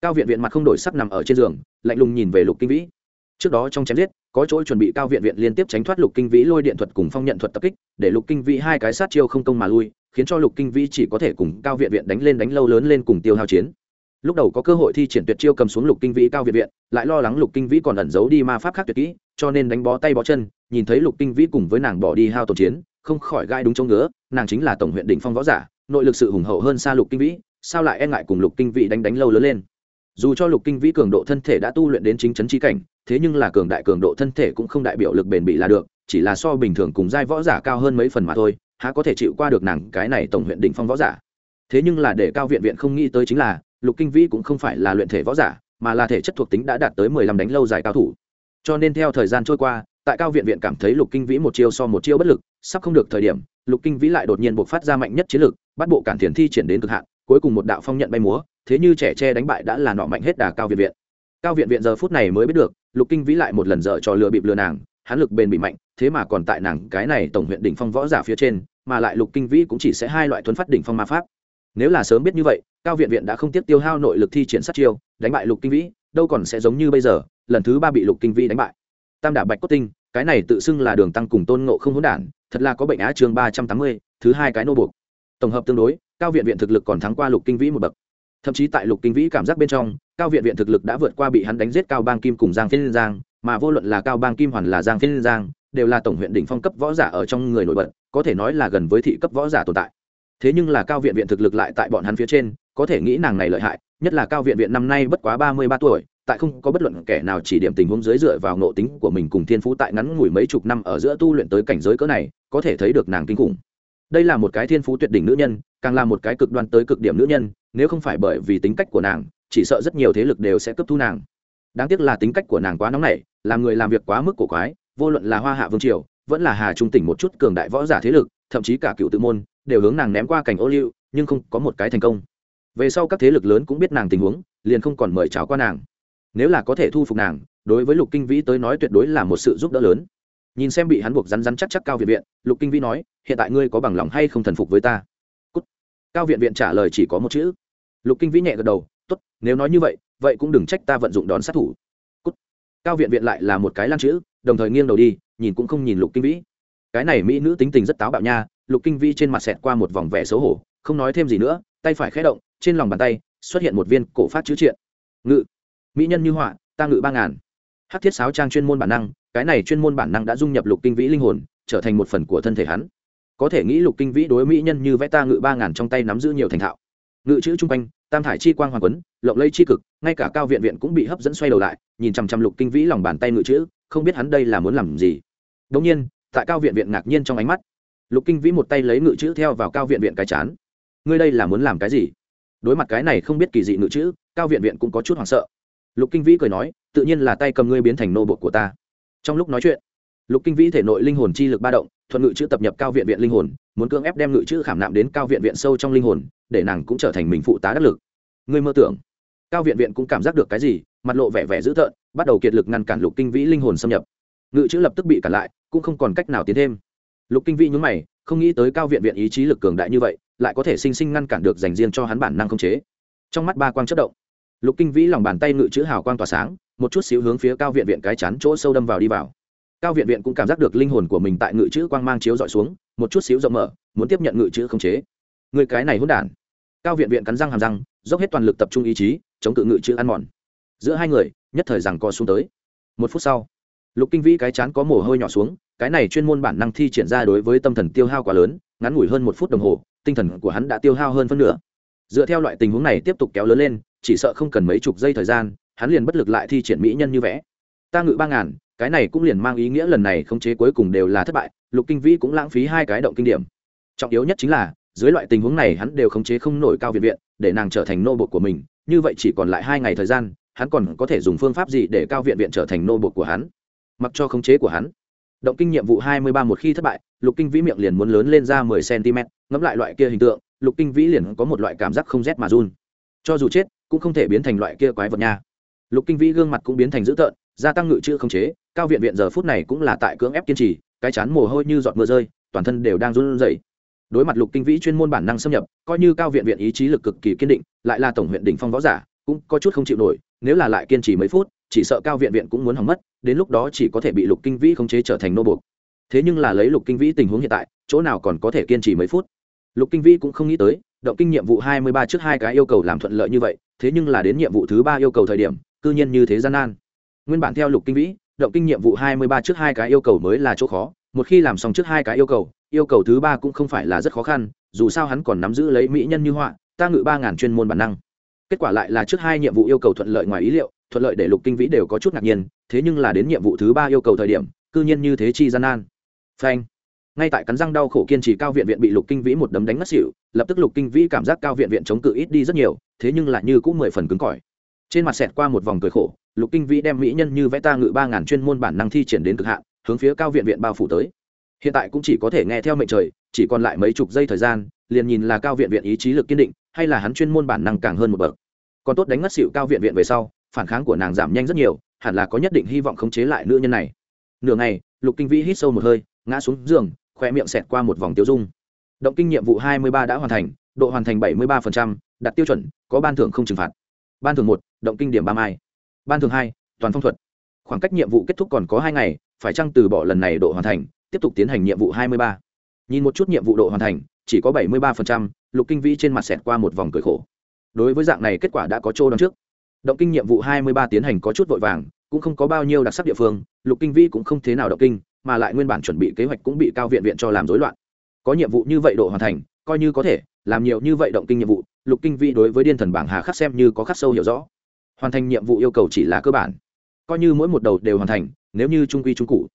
Cao viện viện mặt không đổi sắc nằm ở trên giường lạnh lùng nhìn về lục kinh vĩ. Trước đó trong chém giết, có chỗ chuẩn bị cao viện viện liên tiếp tránh thoát lục kinh vĩ lôi điện thuật cùng phong nhận thuật tập kích, để lục kinh vĩ hai cái sát chiêu không công mà lui, khiến cho lục kinh vĩ chỉ có thể cùng cao viện viện đánh lên đánh lâu lớn lên cùng tiêu hao chiến. Lúc đầu có cơ hội thi triển tuyệt chiêu cầm xuống lục kinh vĩ cao viện viện, lại lo lắng lục kinh vĩ còn ẩn giấu đi ma pháp khác tuyệt kỹ, cho nên đánh bó tay bó chân, nhìn thấy lục kinh vĩ cùng với nàng bỏ đi hao tổn chiến, không khỏi gai đúng chỗ ngứa, nàng chính là tổng huyện đỉnh phong võ giả, nội lực sự hùng hậu hơn xa lục kinh vĩ, sao lại e ngại cùng lục kinh vĩ đánh đánh lâu lớn lên? Dù cho lục kinh vĩ cường độ thân thể đã tu luyện đến chính chấn trí cảnh, thế nhưng là cường đại cường độ thân thể cũng không đại biểu lực bền bỉ là được, chỉ là so bình thường cùng giai võ giả cao hơn mấy phần mà thôi, há có thể chịu qua được nàng cái này tổng huyện đỉnh phong võ giả. Thế nhưng là để cao viện viện không nghĩ tới chính là, lục kinh vĩ cũng không phải là luyện thể võ giả, mà là thể chất thuộc tính đã đạt tới mười lăm đánh lâu dài cao thủ. Cho nên theo thời gian trôi qua, tại cao viện viện cảm thấy lục kinh vĩ một chiêu so một chiêu bất lực, sắp không được thời điểm, lục kinh vĩ lại đột nhiên buộc phát ra mạnh nhất chiến lực, bắt bộ cản thiền thi triển đến cực hạn, cuối cùng một đạo phong nhận bay múa thế như trẻ tre đánh bại đã là nọ mạnh hết đà cao viện viện. Cao viện viện giờ phút này mới biết được, lục kinh vĩ lại một lần dở trò lừa bịp lừa nàng, hắn lực bền bị mạnh, thế mà còn tại nàng cái này tổng huyện đỉnh phong võ giả phía trên, mà lại lục kinh vĩ cũng chỉ sẽ hai loại thuấn phát đỉnh phong ma pháp. Nếu là sớm biết như vậy, cao viện viện đã không tiếp tiêu hao nội lực thi triển sát chiêu, đánh bại lục kinh vĩ, đâu còn sẽ giống như bây giờ, lần thứ ba bị lục kinh vĩ đánh bại. Tam đả bạch cốt tinh, cái này tự xưng là đường tăng cùng tôn ngộ không hỗn đản, thật là có bệnh á chương ba trăm tám mươi, thứ hai cái nô buộc. Tổng hợp tương đối, cao viện viện thực lực còn thắng qua lục kinh vĩ một bậc thậm chí tại lục kinh vĩ cảm giác bên trong, cao viện viện thực lực đã vượt qua bị hắn đánh giết cao bang kim cùng giang phiên giang, mà vô luận là cao bang kim hoàn là giang phiên giang, đều là tổng huyện đỉnh phong cấp võ giả ở trong người nổi bật, có thể nói là gần với thị cấp võ giả tồn tại. Thế nhưng là cao viện viện thực lực lại tại bọn hắn phía trên, có thể nghĩ nàng này lợi hại, nhất là cao viện viện năm nay bất quá ba mươi ba tuổi, tại không có bất luận kẻ nào chỉ điểm tình huống dưới dựa vào nộ tính của mình cùng thiên phú tại ngắn ngủi mấy chục năm ở giữa tu luyện tới cảnh giới cỡ này, có thể thấy được nàng kinh khủng. Đây là một cái thiên phú tuyệt đỉnh nữ nhân, càng là một cái cực đoan tới cực điểm nữ nhân nếu không phải bởi vì tính cách của nàng, chỉ sợ rất nhiều thế lực đều sẽ cấp thu nàng. Đáng tiếc là tính cách của nàng quá nóng nảy, làm người làm việc quá mức cổ quái, vô luận là hoa hạ vương triều, vẫn là hà trung tỉnh một chút cường đại võ giả thế lực, thậm chí cả cựu tự môn, đều hướng nàng ném qua cảnh ô liu, nhưng không có một cái thành công. Về sau các thế lực lớn cũng biết nàng tình huống, liền không còn mời chào qua nàng. Nếu là có thể thu phục nàng, đối với lục kinh vĩ tới nói tuyệt đối là một sự giúp đỡ lớn. Nhìn xem bị hắn buộc rắn rắn chắc chắc cao viện viện, lục kinh vĩ nói, hiện tại ngươi có bằng lòng hay không thần phục với ta? Cút. cao viện viện trả lời chỉ có một chữ lục kinh vĩ nhẹ gật đầu, tốt, nếu nói như vậy vậy cũng đừng trách ta vận dụng đón sát thủ. Cút. cao viện viện lại là một cái lan chữ, đồng thời nghiêng đầu đi, nhìn cũng không nhìn lục kinh vĩ. Cái này mỹ nữ tính tình rất táo bạo nha, lục kinh vĩ trên mặt xẹt qua một vòng vẻ xấu hổ, không nói thêm gì nữa, tay phải khé động, trên lòng bàn tay xuất hiện một viên cổ phát chữ triện. Ngự. Mỹ nhân như họa, ta ngự ba ngàn. Hát thiết sáo trang chuyên môn bản năng, cái này chuyên môn bản năng đã dung nhập lục kinh vĩ linh hồn, trở thành một phần của thân thể hắn. Có thể nghĩ lục kinh vĩ đối mỹ nhân như vẽ ta ngự ba ngàn trong tay nắm giữ nhiều thành thạo ngự chữ chung quanh, tam thải chi quang hoàng quấn, lộng lây chi cực, ngay cả cao viện viện cũng bị hấp dẫn xoay đầu lại, nhìn chằm chằm lục kinh vĩ lòng bàn tay ngự chữ, không biết hắn đây là muốn làm gì. Đông nhiên, tại cao viện viện ngạc nhiên trong ánh mắt, lục kinh vĩ một tay lấy ngự chữ theo vào cao viện viện cái chán. Ngươi đây là muốn làm cái gì? Đối mặt cái này không biết kỳ dị ngự chữ, cao viện viện cũng có chút hoảng sợ. Lục kinh vĩ cười nói, tự nhiên là tay cầm ngươi biến thành nô bột của ta. Trong lúc nói chuyện, lục kinh vĩ thể nội linh hồn chi lực ba động thuận ngự chữ tập nhập cao viện viện linh hồn, muốn cưỡng ép đem ngự chữ khảm nạm đến cao viện viện sâu trong linh hồn, để nàng cũng trở thành mình phụ tá đắc lực. Ngươi mơ tưởng, cao viện viện cũng cảm giác được cái gì, mặt lộ vẻ vẻ dữ tợn, bắt đầu kiệt lực ngăn cản lục kinh vĩ linh hồn xâm nhập. Ngự chữ lập tức bị cản lại, cũng không còn cách nào tiến thêm. Lục kinh vĩ nhún mày, không nghĩ tới cao viện viện ý chí lực cường đại như vậy, lại có thể sinh sinh ngăn cản được dành riêng cho hắn bản năng không chế. Trong mắt ba quang chất động, lục kinh vĩ lòng bàn tay ngự chữ hào quang tỏa sáng, một chút xíu hướng phía cao viện viện cái chắn chỗ sâu đâm vào đi vào cao viện viện cũng cảm giác được linh hồn của mình tại ngự chữ quang mang chiếu dọi xuống, một chút xíu rộng mở, muốn tiếp nhận ngự chữ không chế. Người cái này hôn đản. Cao viện viện cắn răng hàm răng, dốc hết toàn lực tập trung ý chí, chống cự ngự chữ ăn mòn. Giữa hai người, nhất thời rằng co xuống tới. Một phút sau, lục kinh vĩ cái chán có mồ hôi nhỏ xuống, cái này chuyên môn bản năng thi triển ra đối với tâm thần tiêu hao quá lớn, ngắn ngủi hơn một phút đồng hồ, tinh thần của hắn đã tiêu hao hơn phân nửa. Dựa theo loại tình huống này tiếp tục kéo lớn lên, chỉ sợ không cần mấy chục giây thời gian, hắn liền bất lực lại thi triển mỹ nhân như vẽ. Ta ngự ba ngàn cái này cũng liền mang ý nghĩa lần này khống chế cuối cùng đều là thất bại, lục kinh vĩ cũng lãng phí hai cái động kinh điểm. Trọng yếu nhất chính là, dưới loại tình huống này hắn đều khống chế không nổi cao viện viện, để nàng trở thành nô bột của mình, như vậy chỉ còn lại hai ngày thời gian, hắn còn có thể dùng phương pháp gì để cao viện viện trở thành nô bột của hắn? Mặc cho khống chế của hắn. Động kinh nhiệm vụ hai mươi ba một khi thất bại, lục kinh vĩ miệng liền muốn lớn lên ra mười cm, ngẫm lại loại kia hình tượng, lục kinh vĩ liền có một loại cảm giác không rét mà run. Cho dù chết, cũng không thể biến thành loại kia quái vật nha. Lục kinh vĩ gương mặt cũng biến thành dữ tợn gia tăng ngự chữ không chế, cao viện viện giờ phút này cũng là tại cưỡng ép kiên trì, cái chán mồ hôi như giọt mưa rơi, toàn thân đều đang run rẩy. Đối mặt lục kinh vĩ chuyên môn bản năng xâm nhập, coi như cao viện viện ý chí lực cực kỳ kiên định, lại là tổng huyện đỉnh phong võ giả, cũng có chút không chịu nổi, nếu là lại kiên trì mấy phút, chỉ sợ cao viện viện cũng muốn hỏng mất, đến lúc đó chỉ có thể bị lục kinh vĩ khống chế trở thành nô buộc. Thế nhưng là lấy lục kinh vĩ tình huống hiện tại, chỗ nào còn có thể kiên trì mấy phút? Lục kinh vĩ cũng không nghĩ tới, động kinh nhiệm vụ hai mươi ba trước hai cái yêu cầu làm thuận lợi như vậy, thế nhưng là đến nhiệm vụ thứ ba yêu cầu thời điểm, cư nhiên như thế gian nan nguyên bản theo lục kinh vĩ, động kinh nhiệm vụ hai mươi ba trước hai cái yêu cầu mới là chỗ khó, một khi làm xong trước hai cái yêu cầu yêu cầu thứ ba cũng không phải là rất khó khăn, dù sao hắn còn nắm giữ lấy mỹ nhân như họa, ta ngự ba ngàn chuyên môn bản năng. Kết quả lại là trước hai nhiệm vụ yêu cầu thuận lợi ngoài ý liệu, thuận lợi để lục kinh vĩ đều có chút ngạc nhiên, thế nhưng là đến nhiệm vụ thứ ba yêu cầu thời điểm, cư nhiên như thế chi gian nan. Phanh. Ngay tại cắn răng đau khổ kiên trì cao viện viện bị lục kinh vĩ một đấm đánh ngất xỉu, lập tức lục kinh vĩ cảm giác cao viện viện chống cự ít đi rất nhiều, thế nhưng lại như cũng mười phần cứng cỏi trên mặt xẹt qua một vòng cười khổ, lục kinh vĩ đem mỹ nhân như vẽ ta ngự ba ngàn chuyên môn bản năng thi triển đến cực hạn, hướng phía cao viện viện bao phủ tới. Hiện tại cũng chỉ có thể nghe theo mệnh trời, chỉ còn lại mấy chục giây thời gian, liền nhìn là cao viện viện ý chí lực kiên định, hay là hắn chuyên môn bản năng càng hơn một bậc. Còn tốt đánh ngất xịu cao viện viện về sau, phản kháng của nàng giảm nhanh rất nhiều, hẳn là có nhất định hy vọng khống chế lại nữ nhân này. Nửa ngày, lục kinh vĩ hít sâu một hơi, ngã xuống giường khoe miệng xẹt qua một vòng tiêu dung. Động kinh nhiệm vụ hai mươi ba đã hoàn thành, độ hoàn thành bảy mươi ba đặt tiêu chuẩn, có ban thưởng không trừng phạt ban thường một, động kinh điểm ba mai. Ban thường hai, toàn phong thuật. Khoảng cách nhiệm vụ kết thúc còn có hai ngày, phải chăng từ bỏ lần này độ hoàn thành, tiếp tục tiến hành nhiệm vụ hai mươi ba? Nhìn một chút nhiệm vụ độ hoàn thành, chỉ có bảy mươi ba lục kinh vĩ trên mặt xẹt qua một vòng cười khổ. Đối với dạng này kết quả đã có chỗ đón trước. Động kinh nhiệm vụ hai mươi ba tiến hành có chút vội vàng, cũng không có bao nhiêu đặc sắc địa phương, lục kinh vĩ cũng không thế nào động kinh, mà lại nguyên bản chuẩn bị kế hoạch cũng bị cao viện viện cho làm rối loạn. Có nhiệm vụ như vậy độ hoàn thành, coi như có thể, làm nhiều như vậy động kinh nhiệm vụ lục kinh vĩ đối với điên thần bảng hà khắc xem như có khắc sâu hiểu rõ. Hoàn thành nhiệm vụ yêu cầu chỉ là cơ bản. Coi như mỗi một đầu đều hoàn thành, nếu như trung quy trung cụ,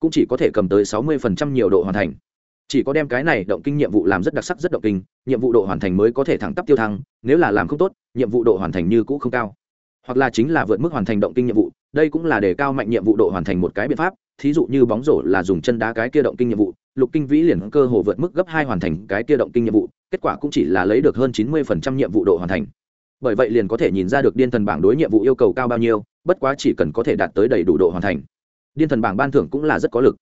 cũng chỉ có thể cầm tới sáu mươi nhiều độ hoàn thành. Chỉ có đem cái này động kinh nhiệm vụ làm rất đặc sắc, rất động kinh, nhiệm vụ độ hoàn thành mới có thể thẳng tắp tiêu thăng, nếu là làm không tốt, nhiệm vụ độ hoàn thành như cũ không cao. Hoặc là chính là vượt mức hoàn thành động kinh nhiệm vụ, đây cũng là để cao mạnh nhiệm vụ độ hoàn thành một cái biện pháp, thí dụ như bóng rổ là dùng chân đá cái kia động kinh nhiệm vụ lục kinh vĩ liền cơ hồ vượt mức gấp hai hoàn thành cái kia động kinh nhiệm vụ, kết quả cũng chỉ là lấy được hơn chín mươi nhiệm vụ độ hoàn thành. Bởi vậy liền có thể nhìn ra được điên thần bảng đối nhiệm vụ yêu cầu cao bao nhiêu, bất quá chỉ cần có thể đạt tới đầy đủ độ hoàn thành. Điên thần bảng ban thưởng cũng là rất có lực.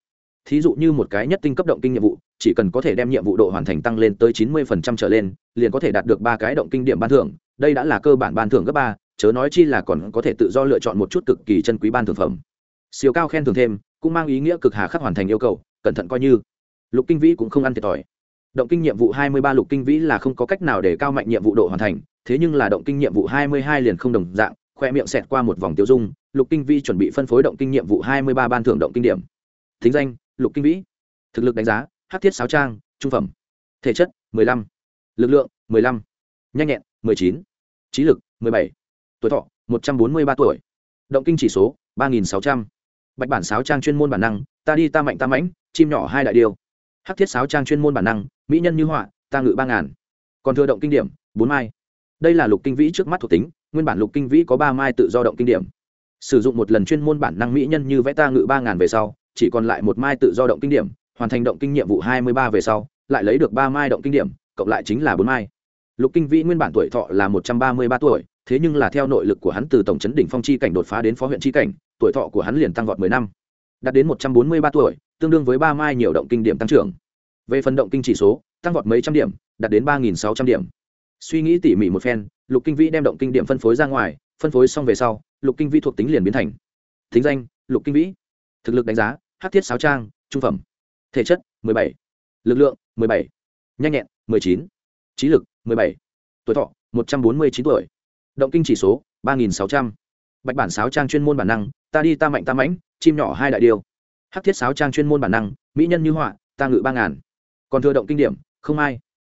Thí dụ như một cái nhất tinh cấp động kinh nhiệm vụ, chỉ cần có thể đem nhiệm vụ độ hoàn thành tăng lên tới chín mươi trở lên, liền có thể đạt được ba cái động kinh điểm ban thưởng, đây đã là cơ bản ban thưởng gấp ba, chớ nói chi là còn có thể tự do lựa chọn một chút cực kỳ chân quý ban thưởng phẩm. Siêu cao khen thưởng thêm, cũng mang ý nghĩa cực hà khắc hoàn thành yêu cầu, cẩn thận coi như lục kinh vĩ cũng không ăn thiệt thòi. Động kinh nhiệm vụ hai mươi ba lục kinh vĩ là không có cách nào để cao mạnh nhiệm vụ độ hoàn thành, thế nhưng là động kinh nhiệm vụ hai mươi hai liền không đồng dạng, khoe miệng xẹt qua một vòng tiêu dung, lục kinh vĩ chuẩn bị phân phối động kinh nhiệm vụ hai mươi ba ban thưởng động kinh điểm. Thính danh, lục kinh vĩ. Thực lực đánh giá, hát thiết sáo trang, trung phẩm. Thể chất, mười lăm. Lực lượng, mười lăm. Nhanh nhẹn, mười chín. Trí lực, mười bảy. Tuổi thọ, một trăm bốn mươi ba tuổi. Động kinh chỉ số, ba nghìn sáu trăm. Bạch bản sáo trang chuyên môn bản năng, ta đi ta mạnh ta mãnh, chim nhỏ hai đại điều hắc thiết sáo trang chuyên môn bản năng, mỹ nhân như họa, ta ngự ba ngàn. Còn thừa động kinh điểm, bốn mai. Đây là lục kinh vĩ trước mắt thuộc tính, nguyên bản lục kinh vĩ có ba mai tự do động kinh điểm. Sử dụng một lần chuyên môn bản năng mỹ nhân như vẽ ta ngự ba ngàn về sau, chỉ còn lại một mai tự do động kinh điểm, hoàn thành động kinh nhiệm vụ hai mươi ba về sau, lại lấy được ba mai động kinh điểm, cộng lại chính là bốn mai. Lục kinh vĩ nguyên bản tuổi thọ là một trăm ba mươi ba tuổi, thế nhưng là theo nội lực của hắn từ tổng chấn đỉnh phong chi cảnh đột phá đến phó huyện chi cảnh, tuổi thọ của hắn liền tăng vọt mười năm. Đạt đến một trăm bốn mươi ba tuổi tương đương với ba mai nhiều động kinh điểm tăng trưởng. Về phần động kinh chỉ số, tăng vọt mấy trăm điểm, đạt đến ba nghìn sáu trăm điểm. Suy nghĩ tỉ mỉ một phen, lục kinh vĩ đem động kinh điểm phân phối ra ngoài, phân phối xong về sau, lục kinh vĩ thuộc tính liền biến thành. Thính danh, lục kinh vĩ. Thực lực đánh giá, hát thiết sáo trang, trung phẩm. Thể chất, mười bảy. Lực lượng, mười bảy. Nhanh nhẹn, mười chín. Trí lực, mười bảy. Tuổi thọ, một trăm bốn mươi chín tuổi. Động kinh chỉ số, ba nghìn sáu trăm. Bạch bản sáo trang chuyên môn bản năng, ta đi ta mạnh ta mãnh, chim nhỏ hai đại điều hắc thiết sáo trang chuyên môn bản năng, mỹ nhân như họa, ta ngự ba ngàn. Còn thừa động kinh điểm, không ai.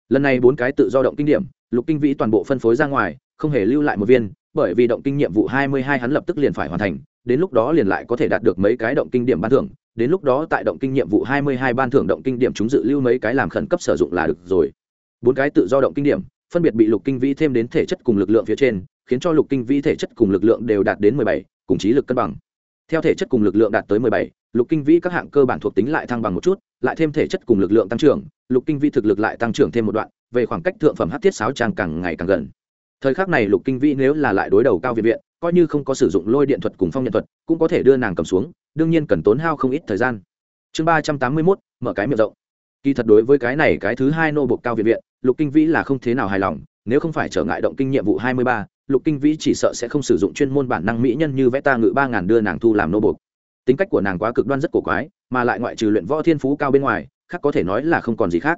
Lần này bốn cái tự do động kinh điểm, lục kinh vĩ toàn bộ phân phối ra ngoài, không hề lưu lại một viên, bởi vì động kinh nhiệm vụ hai mươi hai hắn lập tức liền phải hoàn thành, đến lúc đó liền lại có thể đạt được mấy cái động kinh điểm ban thưởng, đến lúc đó tại động kinh nhiệm vụ hai mươi hai ban thưởng động kinh điểm chúng dự lưu mấy cái làm khẩn cấp sử dụng là được rồi. Bốn cái tự do động kinh điểm, phân biệt bị lục kinh vĩ thêm đến thể chất cùng lực lượng phía trên, khiến cho lục kinh vĩ thể chất cùng lực lượng đều đạt đến mười bảy, cùng trí lực cân bằng. Theo thể chất cùng lực lượng đạt tới mười bảy lục kinh vĩ các hạng cơ bản thuộc tính lại thăng bằng một chút, lại thêm thể chất cùng lực lượng tăng trưởng, lục kinh vĩ thực lực lại tăng trưởng thêm một đoạn, về khoảng cách thượng phẩm hát thiết sáo trang càng ngày càng gần. Thời khắc này lục kinh vĩ nếu là lại đối đầu cao viện viện, coi như không có sử dụng lôi điện thuật cùng phong nhận thuật, cũng có thể đưa nàng cầm xuống, đương nhiên cần tốn hao không ít thời gian. Chương ba trăm tám mươi mốt, mở cái miệng rộng. Kỳ thật đối với cái này cái thứ hai nô bộc cao viện viện, lục kinh vĩ là không thế nào hài lòng, nếu không phải trở ngại động kinh nhiệm vụ hai mươi ba, lục kinh vĩ chỉ sợ sẽ không sử dụng chuyên môn bản năng mỹ nhân như vẽ ta ngự ba ngàn đưa nàng thu làm nô bộc tính cách của nàng quá cực đoan rất cổ quái, mà lại ngoại trừ luyện võ thiên phú cao bên ngoài, khác có thể nói là không còn gì khác.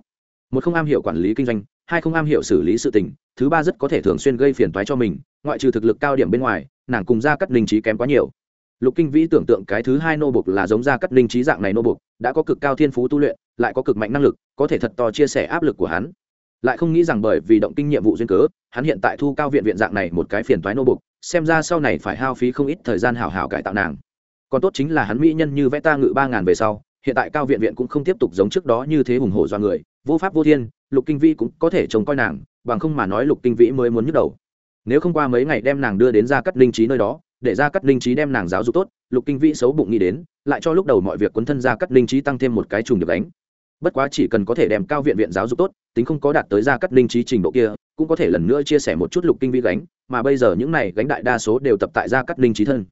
Một không am hiểu quản lý kinh doanh, hai không am hiểu xử lý sự tình, thứ ba rất có thể thường xuyên gây phiền toái cho mình, ngoại trừ thực lực cao điểm bên ngoài, nàng cùng ra cắt linh trí kém quá nhiều. Lục kinh vĩ tưởng tượng cái thứ hai nô bục là giống ra cắt linh trí dạng này nô bục đã có cực cao thiên phú tu luyện, lại có cực mạnh năng lực, có thể thật to chia sẻ áp lực của hắn. Lại không nghĩ rằng bởi vì động kinh nhiệm vụ duyên cớ, hắn hiện tại thu cao viện viện dạng này một cái phiền toái nô bục xem ra sau này phải hao phí không ít thời gian hảo hảo cải tạo nàng còn tốt chính là hắn mỹ nhân như vẽ ta ngự ba ngàn về sau, hiện tại cao viện viện cũng không tiếp tục giống trước đó như thế hùng hổ do người, vô pháp vô thiên, lục kinh vĩ cũng có thể trông coi nàng, bằng không mà nói lục kinh vĩ mới muốn nhức đầu. Nếu không qua mấy ngày đem nàng đưa đến ra cắt linh trí nơi đó, để ra cắt linh trí đem nàng giáo dục tốt, lục kinh vĩ xấu bụng nghĩ đến, lại cho lúc đầu mọi việc quấn thân ra cắt linh trí tăng thêm một cái trùng được đánh bất quá chỉ cần có thể đem cao viện viện giáo dục tốt, tính không có đạt tới ra cắt linh trí trình độ kia, cũng có thể lần nữa chia sẻ một chút lục kinh vĩ gánh, mà bây giờ những này gánh đại đa số đều tập tại ra cắt linh trí thân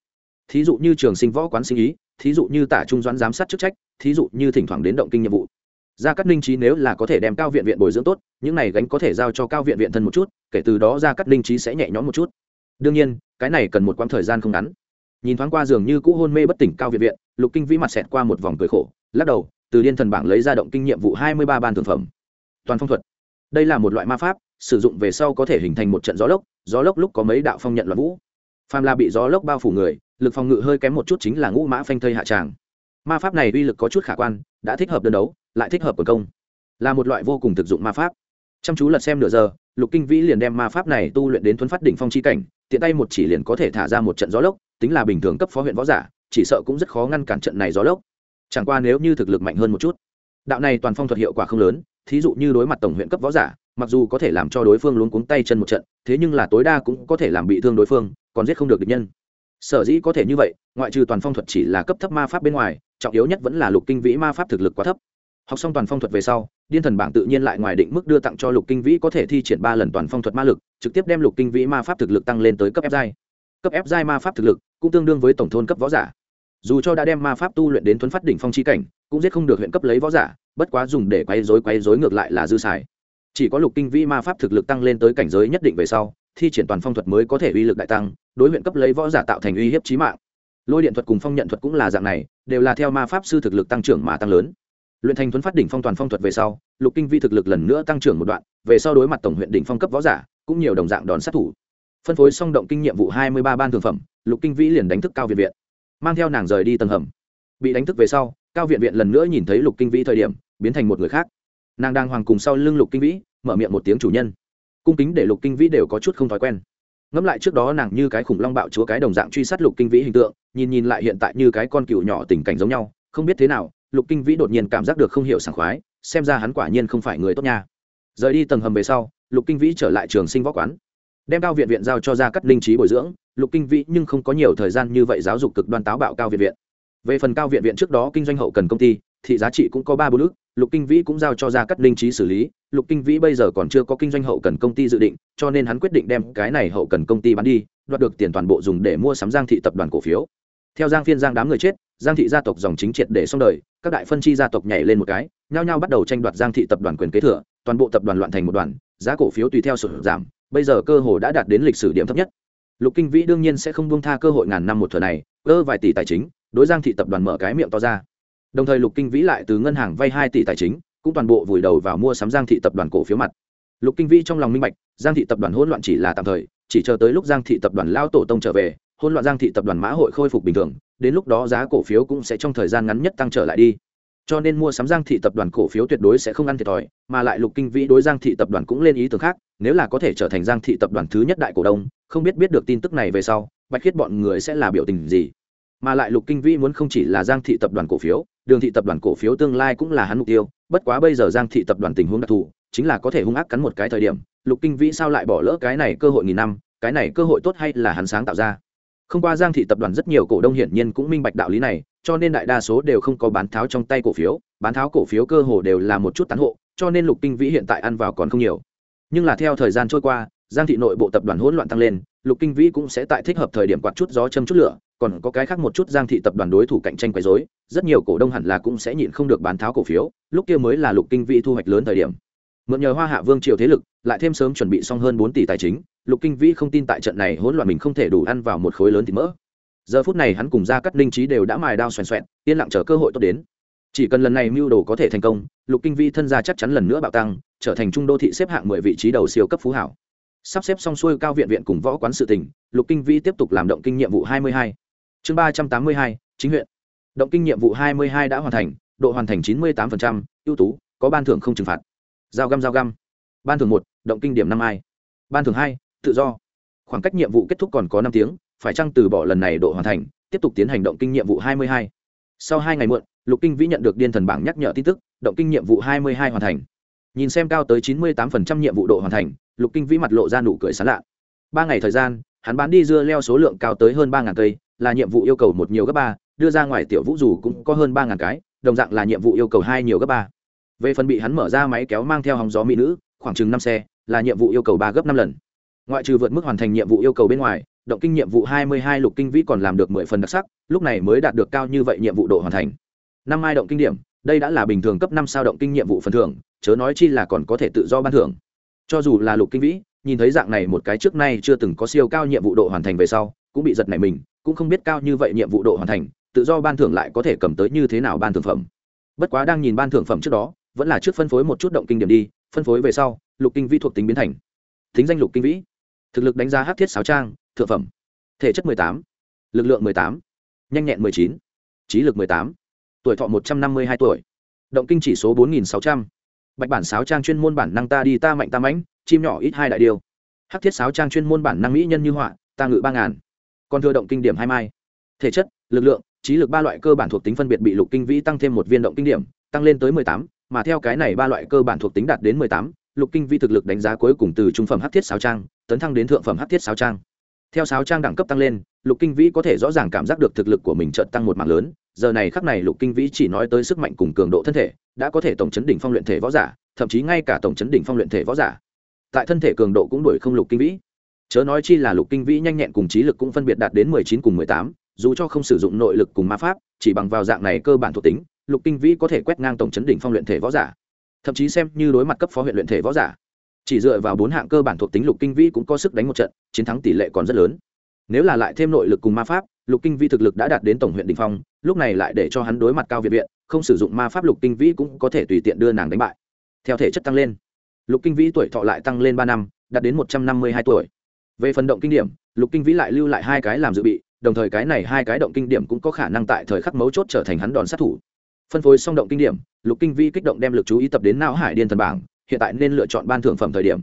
thí dụ như trường sinh võ quán sinh ý, thí dụ như tả trung doãn giám sát chức trách, thí dụ như thỉnh thoảng đến động kinh nhiệm vụ. Gia cát ninh trí nếu là có thể đem cao viện viện bồi dưỡng tốt, những này gánh có thể giao cho cao viện viện thân một chút, kể từ đó gia cát ninh trí sẽ nhẹ nhõm một chút. Đương nhiên, cái này cần một quãng thời gian không ngắn. Nhìn thoáng qua giường như cũ hôn mê bất tỉnh cao viện viện, lục kinh vĩ mặt xẹt qua một vòng cười khổ, lắc đầu, từ điên thần bảng lấy ra động kinh nhiệm vụ hai mươi ba ban thực phẩm. Toàn phong thuật. Đây là một loại ma pháp, sử dụng về sau có thể hình thành một trận gió lốc gió lốc lúc có mấy đạo phong nhận loạn vũ phàm là bị gió lốc bao phủ người, lực phòng ngự hơi kém một chút chính là ngũ mã phanh thây hạ tràng. Ma pháp này uy lực có chút khả quan, đã thích hợp đơn đấu, lại thích hợp quần công. Là một loại vô cùng thực dụng ma pháp. Chăm chú lật xem nửa giờ, lục kinh vĩ liền đem ma pháp này tu luyện đến thuấn phát đỉnh phong chi cảnh, tiện tay một chỉ liền có thể thả ra một trận gió lốc, tính là bình thường cấp phó huyện võ giả, chỉ sợ cũng rất khó ngăn cản trận này gió lốc. Chẳng qua nếu như thực lực mạnh hơn một chút, đạo này toàn phong thuật hiệu quả không lớn, thí dụ như đối mặt tổng huyện cấp võ giả mặc dù có thể làm cho đối phương luống cuống tay chân một trận, thế nhưng là tối đa cũng có thể làm bị thương đối phương, còn giết không được địch nhân. Sở dĩ có thể như vậy, ngoại trừ toàn phong thuật chỉ là cấp thấp ma pháp bên ngoài, trọng yếu nhất vẫn là lục kinh vĩ ma pháp thực lực quá thấp. Học xong toàn phong thuật về sau, điên thần bảng tự nhiên lại ngoài định mức đưa tặng cho lục kinh vĩ có thể thi triển ba lần toàn phong thuật ma lực, trực tiếp đem lục kinh vĩ ma pháp thực lực tăng lên tới cấp ép giai. Cấp ép giai ma pháp thực lực cũng tương đương với tổng thôn cấp võ giả. Dù cho đã đem ma pháp tu luyện đến thuấn phát đỉnh phong chi cảnh, cũng giết không được huyện cấp lấy võ giả, bất quá dùng để quay dối quay dối ngược lại là dư xài chỉ có lục kinh vĩ ma pháp thực lực tăng lên tới cảnh giới nhất định về sau, thi triển toàn phong thuật mới có thể uy lực đại tăng, đối huyện cấp lấy võ giả tạo thành uy hiếp trí mạng. Lôi điện thuật cùng phong nhận thuật cũng là dạng này, đều là theo ma pháp sư thực lực tăng trưởng mà tăng lớn. Luyện thành thuấn phát đỉnh phong toàn phong thuật về sau, lục kinh vĩ thực lực lần nữa tăng trưởng một đoạn, về sau đối mặt tổng huyện đỉnh phong cấp võ giả, cũng nhiều đồng dạng đón sát thủ. Phân phối song động kinh nhiệm vụ hai mươi ba ban thường phẩm, lục kinh vĩ liền đánh thức cao viện viện, mang theo nàng rời đi tầng hầm. Bị đánh thức về sau, cao viện viện lần nữa nhìn thấy lục kinh vĩ thời điểm, biến thành một người khác nàng đang hoàng cùng sau lưng lục kinh vĩ, mở miệng một tiếng chủ nhân. Cung kính để lục kinh vĩ đều có chút không thói quen. Ngẫm lại trước đó nàng như cái khủng long bạo chúa cái đồng dạng truy sát lục kinh vĩ hình tượng, nhìn nhìn lại hiện tại như cái con cựu nhỏ tình cảnh giống nhau, không biết thế nào, lục kinh vĩ đột nhiên cảm giác được không hiểu sảng khoái, xem ra hắn quả nhiên không phải người tốt nha. Rời đi tầng hầm về sau, lục kinh vĩ trở lại trường sinh võ quán. Đem cao viện viện giao cho ra cắt linh trí bồi dưỡng, lục kinh vĩ nhưng không có nhiều thời gian như vậy giáo dục cực đoan táo bạo cao viện viện. Về phần cao viện viện trước đó kinh doanh hậu cần công ty thị giá trị cũng có ba bốn ước lục kinh vĩ cũng giao cho ra cắt linh trí xử lý, lục kinh vĩ bây giờ còn chưa có kinh doanh hậu cần công ty dự định, cho nên hắn quyết định đem cái này hậu cần công ty bán đi, đoạt được tiền toàn bộ dùng để mua sắm giang thị tập đoàn cổ phiếu. Theo giang phiên giang đám người chết, giang thị gia tộc dòng chính triệt để xong đời, các đại phân chi gia tộc nhảy lên một cái, nhao nhao bắt đầu tranh đoạt giang thị tập đoàn quyền kế thừa, toàn bộ tập đoàn loạn thành một đoàn, giá cổ phiếu tùy theo sụt giảm, bây giờ cơ hội đã đạt đến lịch sử điểm thấp nhất. Lục kinh vĩ đương nhiên sẽ không buông tha cơ hội ngàn năm một thừa này cơ vài tỷ tài chính, đối giang thị tập đoàn mở cái miệng to ra đồng thời lục kinh vĩ lại từ ngân hàng vay hai tỷ tài chính, cũng toàn bộ vùi đầu vào mua sắm giang thị tập đoàn cổ phiếu mặt. Lục kinh vĩ trong lòng minh bạch, giang thị tập đoàn hỗn loạn chỉ là tạm thời, chỉ chờ tới lúc giang thị tập đoàn lao tổ tông trở về, hỗn loạn giang thị tập đoàn mã hội khôi phục bình thường, đến lúc đó giá cổ phiếu cũng sẽ trong thời gian ngắn nhất tăng trở lại đi. Cho nên mua sắm giang thị tập đoàn cổ phiếu tuyệt đối sẽ không ăn thiệt thòi, mà lại lục kinh vĩ đối giang thị tập đoàn cũng lên ý tưởng khác, nếu là có thể trở thành giang thị tập đoàn thứ nhất đại cổ đông, không biết biết được tin tức này về sau, bạch khiết bọn người sẽ là biểu tình gì. Mà lại lục kinh vĩ muốn không chỉ là giang thị tập đoàn cổ phiếu đường thị tập đoàn cổ phiếu tương lai cũng là hắn mục tiêu, bất quá bây giờ giang thị tập đoàn tình huống đặc thù, chính là có thể hung ác cắn một cái thời điểm, lục kinh vĩ sao lại bỏ lỡ cái này cơ hội nghìn năm, cái này cơ hội tốt hay là hắn sáng tạo ra? Không qua giang thị tập đoàn rất nhiều cổ đông hiển nhiên cũng minh bạch đạo lý này, cho nên đại đa số đều không có bán tháo trong tay cổ phiếu, bán tháo cổ phiếu cơ hồ đều là một chút tán hộ, cho nên lục kinh vĩ hiện tại ăn vào còn không nhiều. Nhưng là theo thời gian trôi qua, giang thị nội bộ tập đoàn hỗn loạn tăng lên lục kinh vĩ cũng sẽ tại thích hợp thời điểm quạt chút gió châm chút lửa, còn có cái khác một chút giang thị tập đoàn đối thủ cạnh tranh quấy rối, rất nhiều cổ đông hẳn là cũng sẽ nhịn không được bán tháo cổ phiếu, lúc kia mới là lục kinh vĩ thu hoạch lớn thời điểm. Mượn nhờ hoa hạ vương triều thế lực, lại thêm sớm chuẩn bị xong hơn bốn tỷ tài chính, lục kinh vĩ không tin tại trận này hỗn loạn mình không thể đủ ăn vào một khối lớn thì mỡ. Giờ phút này hắn cùng ra cắt linh trí đều đã mài đao xoèn xoẹn, yên lặng chờ cơ hội tốt đến. Chỉ cần lần này mưu đồ có thể thành công, lục kinh vĩ thân gia chắc chắn lần nữa bạo tăng, trở thành trung đô thị xếp hạng mười vị trí đầu siêu cấp phú hảo sắp xếp xong xuôi cao viện viện cùng võ quán sự tỉnh lục kinh vĩ tiếp tục làm động kinh nhiệm vụ hai mươi hai. Chương ba trăm tám mươi hai, chính huyện. Động kinh nhiệm vụ hai mươi hai đã hoàn thành, độ hoàn thành chín mươi tám ưu tú, có ban thưởng không trừng phạt. Giao găm giao găm. Ban thưởng một, động kinh điểm năm ai ban thưởng hai, tự do. Khoảng cách nhiệm vụ kết thúc còn có năm tiếng, phải chăng từ bỏ lần này độ hoàn thành, tiếp tục tiến hành động kinh nhiệm vụ hai mươi hai. Sau hai ngày muộn, lục kinh vĩ nhận được điên thần bảng nhắc nhở tin tức, động kinh nhiệm vụ hai mươi hai hoàn thành. Nhìn xem cao tới chín mươi tám nhiệm vụ độ hoàn thành lục kinh vĩ mặt lộ ra nụ cười sán lạ. Ba ngày thời gian, hắn bán đi dưa leo số lượng cao tới hơn ba ngàn cây, là nhiệm vụ yêu cầu một nhiều gấp ba, đưa ra ngoài tiểu vũ dù cũng có hơn ba ngàn cái, đồng dạng là nhiệm vụ yêu cầu hai nhiều gấp ba. Về phần bị hắn mở ra máy kéo mang theo hòng gió mỹ nữ, khoảng chừng năm xe, là nhiệm vụ yêu cầu ba gấp năm lần. Ngoại trừ vượt mức hoàn thành nhiệm vụ yêu cầu bên ngoài, động kinh nhiệm vụ hai mươi hai lục kinh vĩ còn làm được mười phần đặc sắc, lúc này mới đạt được cao như vậy nhiệm vụ độ hoàn thành. Năm mai động kinh điểm, đây đã là bình thường cấp năm sao động kinh nhiệm vụ phần thưởng, chớ nói chi là còn có thể tự do ban thưởng cho dù là lục kinh vĩ nhìn thấy dạng này một cái trước nay chưa từng có siêu cao nhiệm vụ độ hoàn thành về sau cũng bị giật nảy mình cũng không biết cao như vậy nhiệm vụ độ hoàn thành tự do ban thưởng lại có thể cầm tới như thế nào ban thưởng phẩm. Bất quá đang nhìn ban thưởng phẩm trước đó vẫn là trước phân phối một chút động kinh điểm đi phân phối về sau lục kinh vĩ thuộc tính biến thành thính danh lục kinh vĩ. Thực lực đánh giá hát thiết sáo trang thượng phẩm. Thể chất 18, lực lượng 18, nhanh nhẹn 19, trí lực 18, tuổi thọ 152 tuổi. Động kinh chỉ số 4.600, bạch bản sáo trang chuyên môn bản năng ta đi, ta mạnh, ta mãnh, chim nhỏ ít hai đại điều hắc thiết sáo trang chuyên môn bản năng mỹ nhân như họa, ta ngự ba ngàn. Còn thừa động kinh điểm hai mai. Thể chất, lực lượng, trí lực ba loại cơ bản thuộc tính phân biệt bị lục kinh vĩ tăng thêm một viên động kinh điểm, tăng lên tới mười tám, mà theo cái này ba loại cơ bản thuộc tính đạt đến mười tám, lục kinh vĩ thực lực đánh giá cuối cùng từ trung phẩm hắc thiết sáo trang, tấn thăng đến thượng phẩm hắc thiết sáo trang. Theo sáo trang đẳng cấp tăng lên, lục kinh vĩ có thể rõ ràng cảm giác được thực lực của mình chợt tăng một mạng lớn giờ này khắc này lục kinh vĩ chỉ nói tới sức mạnh cùng cường độ thân thể, đã có thể tổng chấn đỉnh phong luyện thể võ giả, thậm chí ngay cả tổng chấn đỉnh phong luyện thể võ giả. Tại thân thể cường độ cũng đuổi không lục kinh vĩ. Chớ nói chi là lục kinh vĩ nhanh nhẹn cùng trí lực cũng phân biệt đạt đến mười chín cùng mười tám, dù cho không sử dụng nội lực cùng ma pháp, chỉ bằng vào dạng này cơ bản thuộc tính, lục kinh vĩ có thể quét ngang tổng chấn đỉnh phong luyện thể võ giả. Thậm chí xem như đối mặt cấp phó huyện luyện thể võ giả. Chỉ dựa vào bốn hạng cơ bản thuộc tính lục kinh vĩ cũng có sức đánh một trận, chiến thắng tỷ lệ còn rất lớn. Nếu là lại thêm nội lực cùng ma pháp lục kinh vĩ thực lực đã đạt đến tổng huyện đình phong, lúc này lại để cho hắn đối mặt cao viện viện, không sử dụng ma pháp lục kinh vĩ cũng có thể tùy tiện đưa nàng đánh bại. Theo thể chất tăng lên, lục kinh vĩ tuổi thọ lại tăng lên ba năm, đạt đến một trăm năm mươi hai tuổi. Về phần động kinh điểm, lục kinh vĩ lại lưu lại hai cái làm dự bị, đồng thời cái này hai cái động kinh điểm cũng có khả năng tại thời khắc mấu chốt trở thành hắn đòn sát thủ. Phân phối xong động kinh điểm, lục kinh vĩ kích động đem lực chú ý tập đến não hải điên thần bảng, hiện tại nên lựa chọn ban thưởng phẩm thời điểm.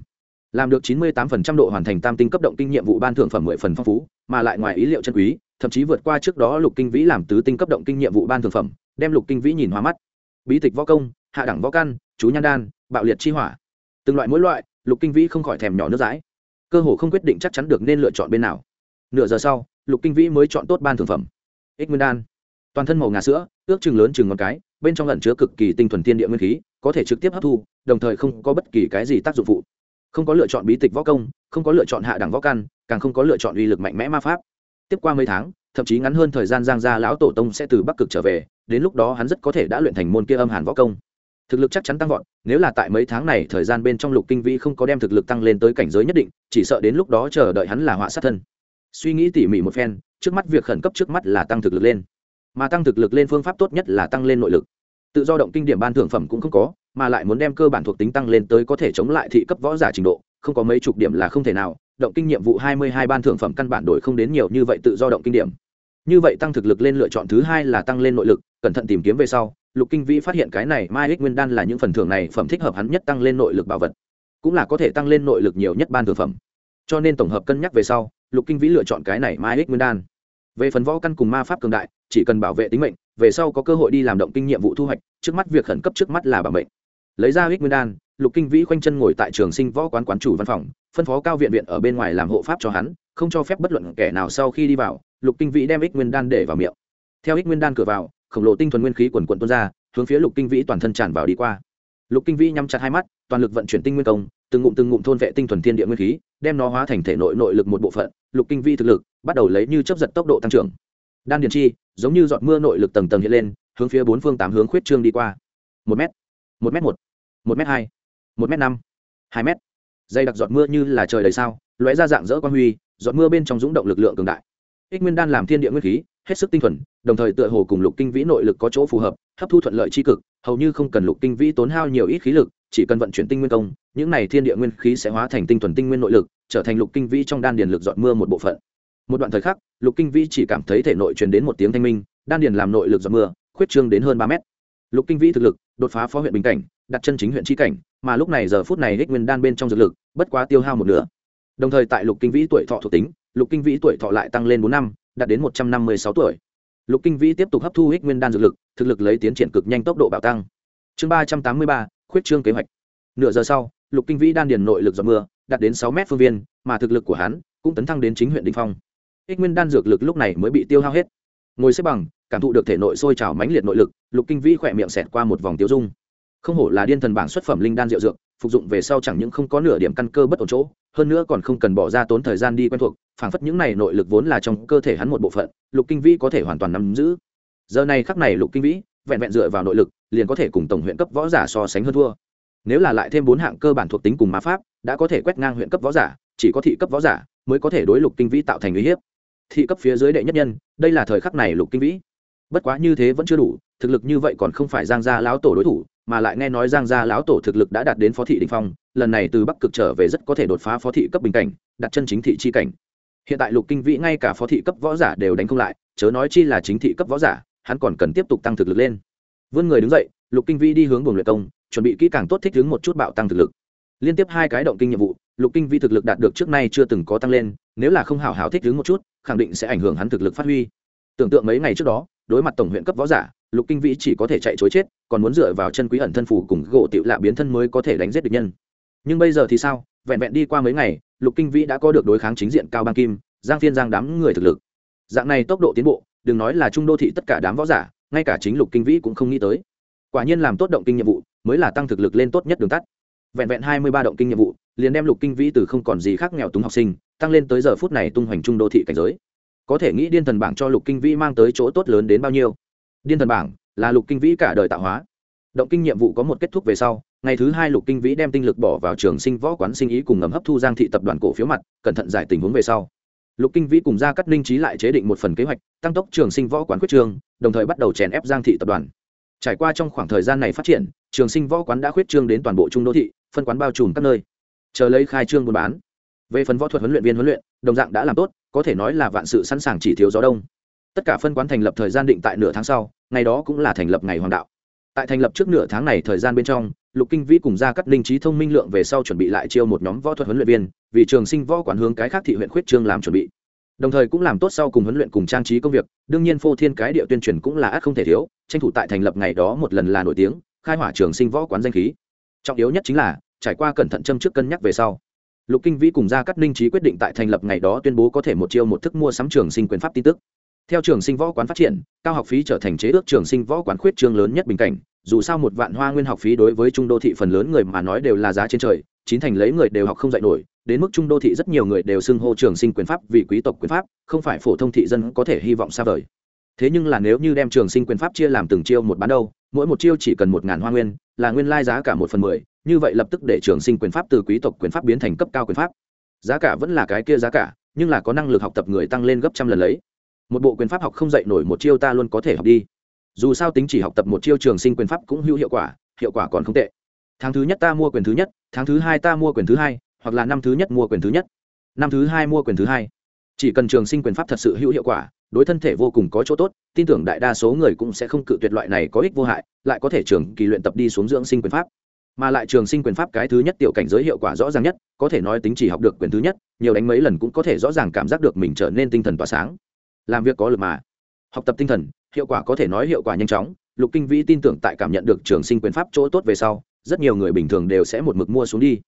Làm được chín mươi 98% độ hoàn thành tam tinh cấp động kinh nhiệm vụ ban thưởng phẩm mười phần phong phú, mà lại ngoài ý liệu chân quý thậm chí vượt qua trước đó lục kinh vĩ làm tứ tinh cấp động kinh nhiệm vụ ban thường phẩm, đem lục kinh vĩ nhìn hóa mắt. Bí tịch võ công, hạ đẳng võ căn, chú nhan đan, bạo liệt chi hỏa. Từng loại mỗi loại, lục kinh vĩ không khỏi thèm nhỏ nước dãi. Cơ hồ không quyết định chắc chắn được nên lựa chọn bên nào. Nửa giờ sau, lục kinh vĩ mới chọn tốt ban thường phẩm. Ích nguyên đan. Toàn thân màu ngà sữa, ước chừng lớn chừng ngón cái, bên trong lẩn chứa cực kỳ tinh thuần tiên địa nguyên khí, có thể trực tiếp hấp thu, đồng thời không có bất kỳ cái gì tác dụng phụ. Không có lựa chọn bí tịch võ công, không có lựa chọn hạ đẳng võ căn, càng không có lựa chọn uy lực mạnh mẽ ma pháp tiếp qua mấy tháng, thậm chí ngắn hơn thời gian giang gia lão tổ tông sẽ từ bắc cực trở về, đến lúc đó hắn rất có thể đã luyện thành môn kia âm hàn võ công. Thực lực chắc chắn tăng vọt, nếu là tại mấy tháng này thời gian bên trong lục kinh vĩ không có đem thực lực tăng lên tới cảnh giới nhất định, chỉ sợ đến lúc đó chờ đợi hắn là họa sát thân. Suy nghĩ tỉ mỉ một phen, trước mắt việc khẩn cấp trước mắt là tăng thực lực lên. Mà tăng thực lực lên phương pháp tốt nhất là tăng lên nội lực. Tự do động kinh điểm ban thưởng phẩm cũng không có, mà lại muốn đem cơ bản thuộc tính tăng lên tới có thể chống lại thị cấp võ giả trình độ, không có mấy chục điểm là không thể nào động kinh nhiệm vụ hai mươi hai ban thưởng phẩm căn bản đổi không đến nhiều như vậy tự do động kinh điểm. Như vậy tăng thực lực lên lựa chọn thứ hai là tăng lên nội lực, cẩn thận tìm kiếm về sau, lục kinh vĩ phát hiện cái này mai ích nguyên đan là những phần thưởng này phẩm thích hợp hắn nhất tăng lên nội lực bảo vật, cũng là có thể tăng lên nội lực nhiều nhất ban thưởng phẩm. Cho nên tổng hợp cân nhắc về sau, lục kinh vĩ lựa chọn cái này mai ích nguyên đan. Về phần võ căn cùng ma pháp cường đại, chỉ cần bảo vệ tính mệnh, về sau có cơ hội đi làm động kinh nhiệm vụ thu hoạch, trước mắt việc khẩn cấp trước mắt là bảo mệnh. Lấy ra ích nguyên đan, lục kinh vĩ khoanh chân ngồi tại trường sinh võ quán quán chủ văn phòng phân phó cao viện viện ở bên ngoài làm hộ pháp cho hắn, không cho phép bất luận kẻ nào sau khi đi vào, lục kinh vĩ đem ích nguyên đan để vào miệng. Theo ích nguyên đan cửa vào, khổng lồ tinh thuần nguyên khí quần quận tuôn ra, hướng phía lục kinh vĩ toàn thân tràn vào đi qua. Lục kinh vĩ nhắm chặt hai mắt, toàn lực vận chuyển tinh nguyên công, từng ngụm từng ngụm thôn vệ tinh thuần thiên địa nguyên khí, đem nó hóa thành thể nội nội lực một bộ phận. Lục kinh vĩ thực lực bắt đầu lấy như chấp giật tốc độ tăng trưởng. Đan điền chi, giống như giọt mưa nội lực tầng tầng hiện lên, hướng phía bốn phương tám hướng khuyết trương đi qua. Một m một m một một m hai, một m năm, hai m dây đặc giọt mưa như là trời đầy sao, lóe ra dạng dỡ quan huy, giọt mưa bên trong dũng động lực lượng cường đại. Ích nguyên đan làm thiên địa nguyên khí, hết sức tinh thuần, đồng thời tựa hồ cùng lục kinh vĩ nội lực có chỗ phù hợp, hấp thu thuận lợi tri cực, hầu như không cần lục kinh vĩ tốn hao nhiều ít khí lực, chỉ cần vận chuyển tinh nguyên công, những này thiên địa nguyên khí sẽ hóa thành tinh thuần tinh nguyên nội lực, trở thành lục kinh vĩ trong đan điền lực giọt mưa một bộ phận. Một đoạn thời khắc, lục kinh vĩ chỉ cảm thấy thể nội truyền đến một tiếng thanh minh, đan điền làm nội lực giọt mưa, khuyết trương đến hơn ba mét. Lục kinh vĩ thực lực, đột phá phó huyện bình cảnh, đặt chân chính huyện tri cảnh mà lúc này giờ phút này hích nguyên đan bên trong dược lực bất quá tiêu hao một nửa. Đồng thời tại lục kinh vĩ tuổi thọ thuộc tính, lục kinh vĩ tuổi thọ lại tăng lên bốn năm, đạt đến một trăm năm mươi sáu tuổi. Lục kinh vĩ tiếp tục hấp thu hích nguyên đan dược lực, thực lực lấy tiến triển cực nhanh tốc độ bạo tăng. Chương ba trăm tám mươi ba, khuyết trương kế hoạch. Nửa giờ sau, lục kinh vĩ đan điền nội lực giọt mưa, đạt đến sáu m phương viên, mà thực lực của hắn cũng tấn thăng đến chính huyện đình phong. Ích nguyên đan dược lực lúc này mới bị tiêu hao hết. Ngồi xếp bằng, cảm thụ được thể nội sôi trào mãnh liệt nội lực, lục kinh vĩ khỏe miệng xẹt qua một vòng tiêu dung không hổ là điên thần bảng xuất phẩm linh đan rượu dược, phục dụng về sau chẳng những không có nửa điểm căn cơ bất ổn chỗ, hơn nữa còn không cần bỏ ra tốn thời gian đi quen thuộc, phảng phất những này nội lực vốn là trong cơ thể hắn một bộ phận, lục kinh vĩ có thể hoàn toàn nắm giữ. Giờ này khắc này lục kinh vĩ, vẹn vẹn dựa vào nội lực, liền có thể cùng tổng huyện cấp võ giả so sánh hơn thua. Nếu là lại thêm bốn hạng cơ bản thuộc tính cùng ma pháp, đã có thể quét ngang huyện cấp võ giả, chỉ có thị cấp võ giả mới có thể đối lục kinh vĩ tạo thành uy hiếp. Thị cấp phía dưới đệ nhất nhân, đây là thời khắc này lục kinh vĩ. Bất quá như thế vẫn chưa đủ, thực lực như vậy còn không phải giang gia lão tổ đối thủ mà lại nghe nói giang gia lão tổ thực lực đã đạt đến phó thị đình phong, lần này từ bắc cực trở về rất có thể đột phá phó thị cấp bình cảnh, đặt chân chính thị chi cảnh. Hiện tại lục kinh vĩ ngay cả phó thị cấp võ giả đều đánh không lại, chớ nói chi là chính thị cấp võ giả, hắn còn cần tiếp tục tăng thực lực lên. Vươn người đứng dậy, lục kinh vĩ đi hướng buồng luyện công chuẩn bị kỹ càng tốt thích ứng một chút bạo tăng thực lực. Liên tiếp hai cái động kinh nhiệm vụ, lục kinh vĩ thực lực đạt được trước nay chưa từng có tăng lên, nếu là không hào hào thích ứng một chút, khẳng định sẽ ảnh hưởng hắn thực lực phát huy. Tưởng tượng mấy ngày trước đó đối mặt tổng huyện cấp võ giả, lục kinh vĩ chỉ có thể chạy chối chết, còn muốn dựa vào chân quý ẩn thân phủ cùng gỗ tiểu lạ biến thân mới có thể đánh giết được nhân. Nhưng bây giờ thì sao? Vẹn vẹn đi qua mấy ngày, lục kinh vĩ đã có được đối kháng chính diện cao bang kim, giang phiên giang đám người thực lực. Dạng này tốc độ tiến bộ, đừng nói là trung đô thị tất cả đám võ giả, ngay cả chính lục kinh vĩ cũng không nghĩ tới. Quả nhiên làm tốt động kinh nhiệm vụ, mới là tăng thực lực lên tốt nhất đường tắt. Vẹn vẹn hai mươi ba động kinh nhiệm vụ, liền đem lục kinh vĩ từ không còn gì khác nghèo túng học sinh, tăng lên tới giờ phút này tung hoành trung đô thị cảnh giới có thể nghĩ điên thần bảng cho lục kinh vĩ mang tới chỗ tốt lớn đến bao nhiêu. Điên thần bảng là lục kinh vĩ cả đời tạo hóa. Động kinh nhiệm vụ có một kết thúc về sau, ngày thứ hai lục kinh vĩ đem tinh lực bỏ vào trường sinh võ quán sinh ý cùng ngầm hấp thu giang thị tập đoàn cổ phiếu mặt, cẩn thận giải tình huống về sau. Lục kinh vĩ cùng gia cắt ninh trí lại chế định một phần kế hoạch, tăng tốc trường sinh võ quán quyết trường, đồng thời bắt đầu chèn ép giang thị tập đoàn. Trải qua trong khoảng thời gian này phát triển, trường sinh võ quán đã khuyết trương đến toàn bộ trung đô thị, phân quán bao trùm các nơi. Chờ lấy khai trương buôn bán. Về phần võ thuật huấn luyện viên huấn luyện, đồng dạng đã làm tốt có thể nói là vạn sự sẵn sàng chỉ thiếu gió đông. Tất cả phân quán thành lập thời gian định tại nửa tháng sau, ngày đó cũng là thành lập ngày hoàng đạo. Tại thành lập trước nửa tháng này thời gian bên trong, lục kinh vĩ cùng ra cắt linh trí thông minh lượng về sau chuẩn bị lại chiêu một nhóm võ thuật huấn luyện viên, vì trường sinh võ quản hướng cái khác thị huyện khuyết trương làm chuẩn bị. Đồng thời cũng làm tốt sau cùng huấn luyện cùng trang trí công việc, đương nhiên phô thiên cái địa tuyên truyền cũng là ác không thể thiếu, tranh thủ tại thành lập ngày đó một lần là nổi tiếng, khai hỏa trường sinh võ quán danh khí. Trọng yếu nhất chính là, trải qua cẩn thận châm trước cân nhắc về sau lục kinh vĩ cùng gia cắt ninh trí quyết định tại thành lập ngày đó tuyên bố có thể một chiêu một thức mua sắm trường sinh quyền pháp tin tức. Theo trường sinh võ quán phát triển, cao học phí trở thành chế ước trường sinh võ quán khuyết trương lớn nhất bình cảnh. Dù sao một vạn hoa nguyên học phí đối với trung đô thị phần lớn người mà nói đều là giá trên trời, chín thành lấy người đều học không dạy nổi, đến mức trung đô thị rất nhiều người đều xưng hô trường sinh quyền pháp vì quý tộc quyền pháp, không phải phổ thông thị dân có thể hy vọng xa vời. Thế nhưng là nếu như đem trường sinh quyền pháp chia làm từng chiêu một bán đâu, mỗi một chiêu chỉ cần một ngàn hoa nguyên, là nguyên lai giá cả một phần mười như vậy lập tức để trường sinh quyền pháp từ quý tộc quyền pháp biến thành cấp cao quyền pháp. Giá cả vẫn là cái kia giá cả, nhưng là có năng lực học tập người tăng lên gấp trăm lần lấy. Một bộ quyền pháp học không dạy nổi một chiêu ta luôn có thể học đi. Dù sao tính chỉ học tập một chiêu trường sinh quyền pháp cũng hữu hiệu quả hiệu quả còn không tệ. Tháng thứ nhất ta mua quyền thứ nhất, tháng thứ hai ta mua quyền thứ hai, hoặc là năm thứ nhất mua quyền thứ nhất. Năm thứ hai mua quyền thứ hai. Chỉ cần trường sinh quyền pháp thật sự hữu hiệu quả, đối thân thể vô cùng có chỗ tốt, tin tưởng đại đa số người cũng sẽ không cự tuyệt loại này có ích vô hại, lại có thể trường kỳ luyện tập đi xuống dưỡng sinh quyền pháp mà lại trường sinh quyền pháp cái thứ nhất tiểu cảnh giới hiệu quả rõ ràng nhất, có thể nói tính chỉ học được quyền thứ nhất, nhiều đánh mấy lần cũng có thể rõ ràng cảm giác được mình trở nên tinh thần tỏa sáng. Làm việc có lực mà. Học tập tinh thần, hiệu quả có thể nói hiệu quả nhanh chóng, lục kinh vĩ tin tưởng tại cảm nhận được trường sinh quyền pháp chỗ tốt về sau, rất nhiều người bình thường đều sẽ một mực mua xuống đi.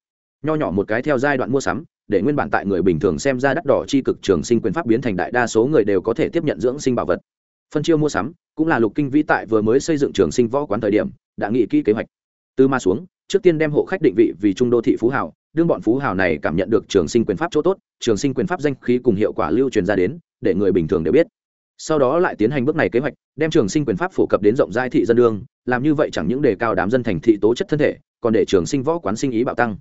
Nho nhỏ một cái theo giai đoạn mua sắm, để nguyên bản tại người bình thường xem ra đắt đỏ chi cực trường sinh quyền pháp biến thành đại đa số người đều có thể tiếp nhận dưỡng sinh bảo vật. Phân chiêu mua sắm, cũng là lục kinh vĩ tại vừa mới xây dựng trường sinh võ quán thời điểm, đã nghĩ kỹ kế hoạch từ ma xuống, trước tiên đem hộ khách định vị vì trung đô thị phú hảo đương bọn phú hảo này cảm nhận được trường sinh quyền pháp chỗ tốt, trường sinh quyền pháp danh khí cùng hiệu quả lưu truyền ra đến, để người bình thường đều biết. Sau đó lại tiến hành bước này kế hoạch, đem trường sinh quyền pháp phổ cập đến rộng giai thị dân đương, làm như vậy chẳng những đề cao đám dân thành thị tố chất thân thể, còn để trường sinh võ quán sinh ý bạo tăng.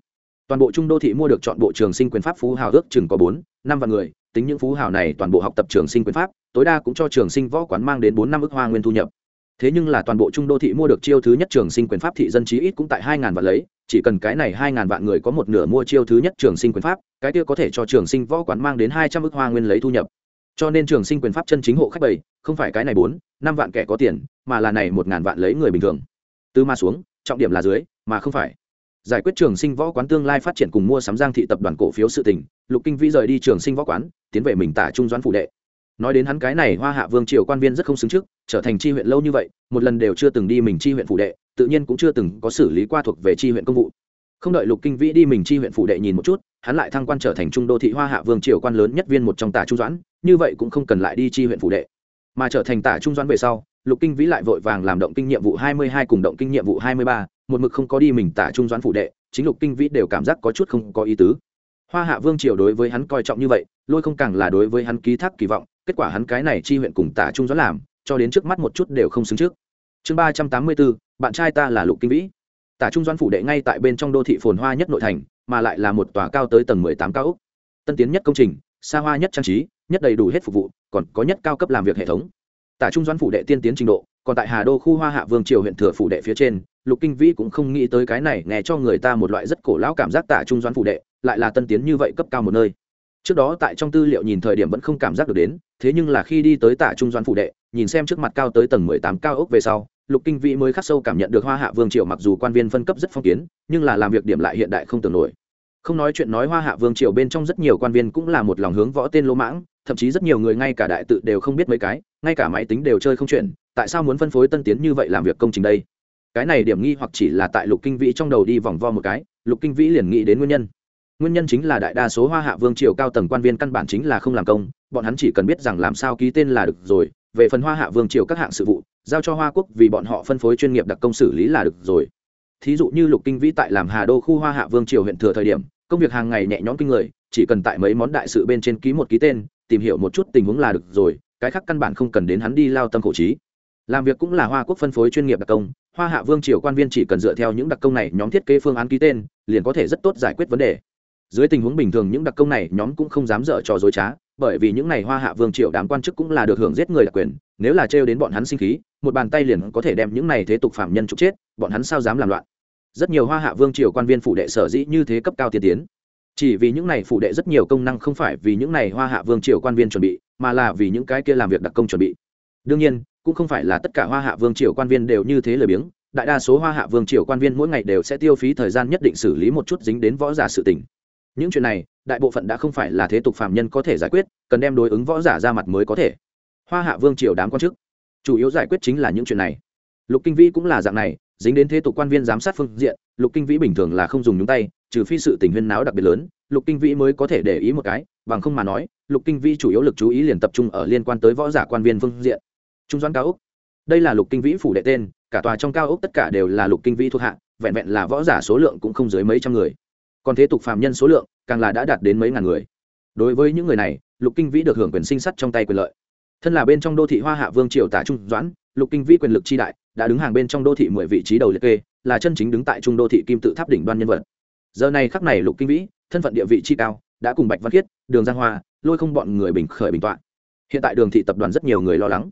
Toàn bộ trung đô thị mua được chọn bộ trường sinh quyền pháp phú hào ước chừng có bốn, năm vạn người, tính những phú hào này toàn bộ học tập trường sinh quyền pháp, tối đa cũng cho trường sinh võ quán mang đến bốn năm ước hoa nguyên thu nhập thế nhưng là toàn bộ trung đô thị mua được chiêu thứ nhất trường sinh quyền pháp thị dân chí ít cũng tại hai ngàn vạn lấy, chỉ cần cái này hai ngàn vạn người có một nửa mua chiêu thứ nhất trường sinh quyền pháp, cái kia có thể cho trường sinh võ quán mang đến hai trăm ước hoa nguyên lấy thu nhập. Cho nên trường sinh quyền pháp chân chính hộ khách bảy không phải cái này bốn, năm vạn kẻ có tiền, mà là này một ngàn vạn lấy người bình thường. Từ mà xuống, trọng điểm là dưới, mà không phải. Giải quyết trường sinh võ quán tương lai phát triển cùng mua sắm giang thị tập đoàn cổ phiếu sự tình, lục kinh vĩ rời đi trường sinh võ quán, tiến về mình tả trung doãn phủ đệ nói đến hắn cái này hoa hạ vương triều quan viên rất không xứng trước, trở thành tri huyện lâu như vậy, một lần đều chưa từng đi mình tri huyện phủ đệ, tự nhiên cũng chưa từng có xử lý qua thuộc về tri huyện công vụ. Không đợi lục kinh vĩ đi mình tri huyện phủ đệ nhìn một chút, hắn lại thăng quan trở thành trung đô thị hoa hạ vương triều quan lớn nhất viên một trong tả trung doãn, như vậy cũng không cần lại đi tri huyện phủ đệ. Mà trở thành tả trung doãn về sau, lục kinh vĩ lại vội vàng làm động kinh nhiệm vụ hai mươi hai cùng động kinh nhiệm vụ hai mươi ba, một mực không có đi mình tả trung doãn phủ đệ, chính lục kinh vĩ đều cảm giác có chút không có ý tứ hoa hạ vương triều đối với hắn coi trọng như vậy, lôi không càng là đối với hắn ký thác kỳ vọng, kết quả hắn cái này chi huyện cùng tả trung doãn làm, cho đến trước mắt một chút đều không xứng trước. Chương ba trăm tám mươi bốn, bạn trai ta là lục kinh vĩ. Tả trung doãn phủ đệ ngay tại bên trong đô thị phồn hoa nhất nội thành, mà lại là một tòa cao tới tầng mười tám cao ốc. Tân tiến nhất công trình, xa hoa nhất trang trí, nhất đầy đủ hết phục vụ, còn có nhất cao cấp làm việc hệ thống. Tả trung doãn phủ đệ tiên tiến trình độ, còn tại hà đô khu hoa hạ vương triều huyện thừa phủ đệ phía trên, lục kinh vĩ cũng không nghĩ tới cái này, nghe cho người ta một loại rất cổ lão cảm giác tả trung doãn phủ đệ lại là tân tiến như vậy cấp cao một nơi. Trước đó tại trong tư liệu nhìn thời điểm vẫn không cảm giác được đến, thế nhưng là khi đi tới tả trung doan phụ đệ, nhìn xem trước mặt cao tới tầng mười tám cao ốc về sau, lục kinh vĩ mới khắc sâu cảm nhận được hoa hạ vương triều mặc dù quan viên phân cấp rất phong kiến, nhưng là làm việc điểm lại hiện đại không tưởng nổi. Không nói chuyện nói hoa hạ vương triều bên trong rất nhiều quan viên cũng là một lòng hướng võ tên lỗ mãng, thậm chí rất nhiều người ngay cả đại tự đều không biết mấy cái, ngay cả máy tính đều chơi không chuyện, tại sao muốn phân phối tân tiến như vậy làm việc công trình đây? Cái này điểm nghi hoặc chỉ là tại lục kinh vĩ trong đầu đi vòng vo một cái, lục kinh vĩ liền nghĩ đến nguyên nhân nguyên nhân chính là đại đa số hoa hạ vương triều cao tầng quan viên căn bản chính là không làm công, bọn hắn chỉ cần biết rằng làm sao ký tên là được rồi, về phần hoa hạ vương triều các hạng sự vụ, giao cho hoa quốc vì bọn họ phân phối chuyên nghiệp đặc công xử lý là được rồi. Thí dụ như lục kinh vĩ tại làm hà đô khu hoa hạ vương triều huyện thừa thời điểm, công việc hàng ngày nhẹ nhõm kinh người, chỉ cần tại mấy món đại sự bên trên ký một ký tên, tìm hiểu một chút tình huống là được rồi, cái khác căn bản không cần đến hắn đi lao tâm khổ trí. Làm việc cũng là hoa quốc phân phối chuyên nghiệp đặc công, hoa hạ vương triều quan viên chỉ cần dựa theo những đặc công này nhóm thiết kế phương án ký tên, liền có thể rất tốt giải quyết vấn đề dưới tình huống bình thường những đặc công này nhóm cũng không dám dở trò dối trá, bởi vì những n à y hoa hạ vương triều đám quan chức cũng là được hưởng giết người đặc quyền, nếu là trêu đến bọn hắn sinh khí, một bàn tay liền có thể đem những này thế tục phạm nhân trục chết, bọn hắn sao dám làm loạn? Rất nhiều hoa hạ vương triều quan viên phụ đệ sở dĩ như thế cấp cao tiên tiến. Chỉ vì những này phụ đệ rất nhiều công năng không phải vì những này hoa hạ vương triều quan viên chuẩn bị, mà là vì những cái kia làm việc đặc công chuẩn bị. Đương nhiên, cũng không phải là tất cả hoa hạ vương triều quan viên đều như thế lười biếng, đại đa số hoa hạ vương triều quan viên mỗi ngày đều sẽ tiêu phí thời gian nhất định xử lý một chút dính đến võ giả sự tình những chuyện này, đại bộ phận đã không phải là thế tục phạm nhân có thể giải quyết, cần đem đối ứng võ giả ra mặt mới có thể. Hoa hạ vương triều đám quan chức. Chủ yếu giải quyết chính là những chuyện này. Lục kinh vĩ cũng là dạng này, dính đến thế tục quan viên giám sát phương diện, lục kinh vĩ bình thường là không dùng nhúng tay, trừ phi sự tình huyên náo đặc biệt lớn, lục kinh vĩ mới có thể để ý một cái, bằng không mà nói, lục kinh vĩ chủ yếu lực chú ý liền tập trung ở liên quan tới võ giả quan viên phương diện. Trung doãn cao úc. Đây là lục kinh vĩ phủ đệ tên, cả tòa trong cao úc tất cả đều là lục kinh vĩ thuộc hạ, vẹn vẹn là võ giả số lượng cũng không dưới mấy trăm người còn thế tục phạm nhân số lượng, càng là đã đạt đến mấy ngàn người. Đối với những người này, lục kinh vĩ được hưởng quyền sinh sắt trong tay quyền lợi. Thân là bên trong đô thị hoa hạ vương triều tả trung doãn, lục kinh vĩ quyền lực tri đại, đã đứng hàng bên trong đô thị mười vị trí đầu liệt kê, là chân chính đứng tại trung đô thị kim tự tháp đỉnh đoan nhân vật. Giờ này khắc này lục kinh vĩ, thân phận địa vị chi cao, đã cùng bạch văn khiết, đường giang hoa, lôi không bọn người bình khởi bình tọa. Hiện tại đường thị tập đoàn rất nhiều người lo lắng.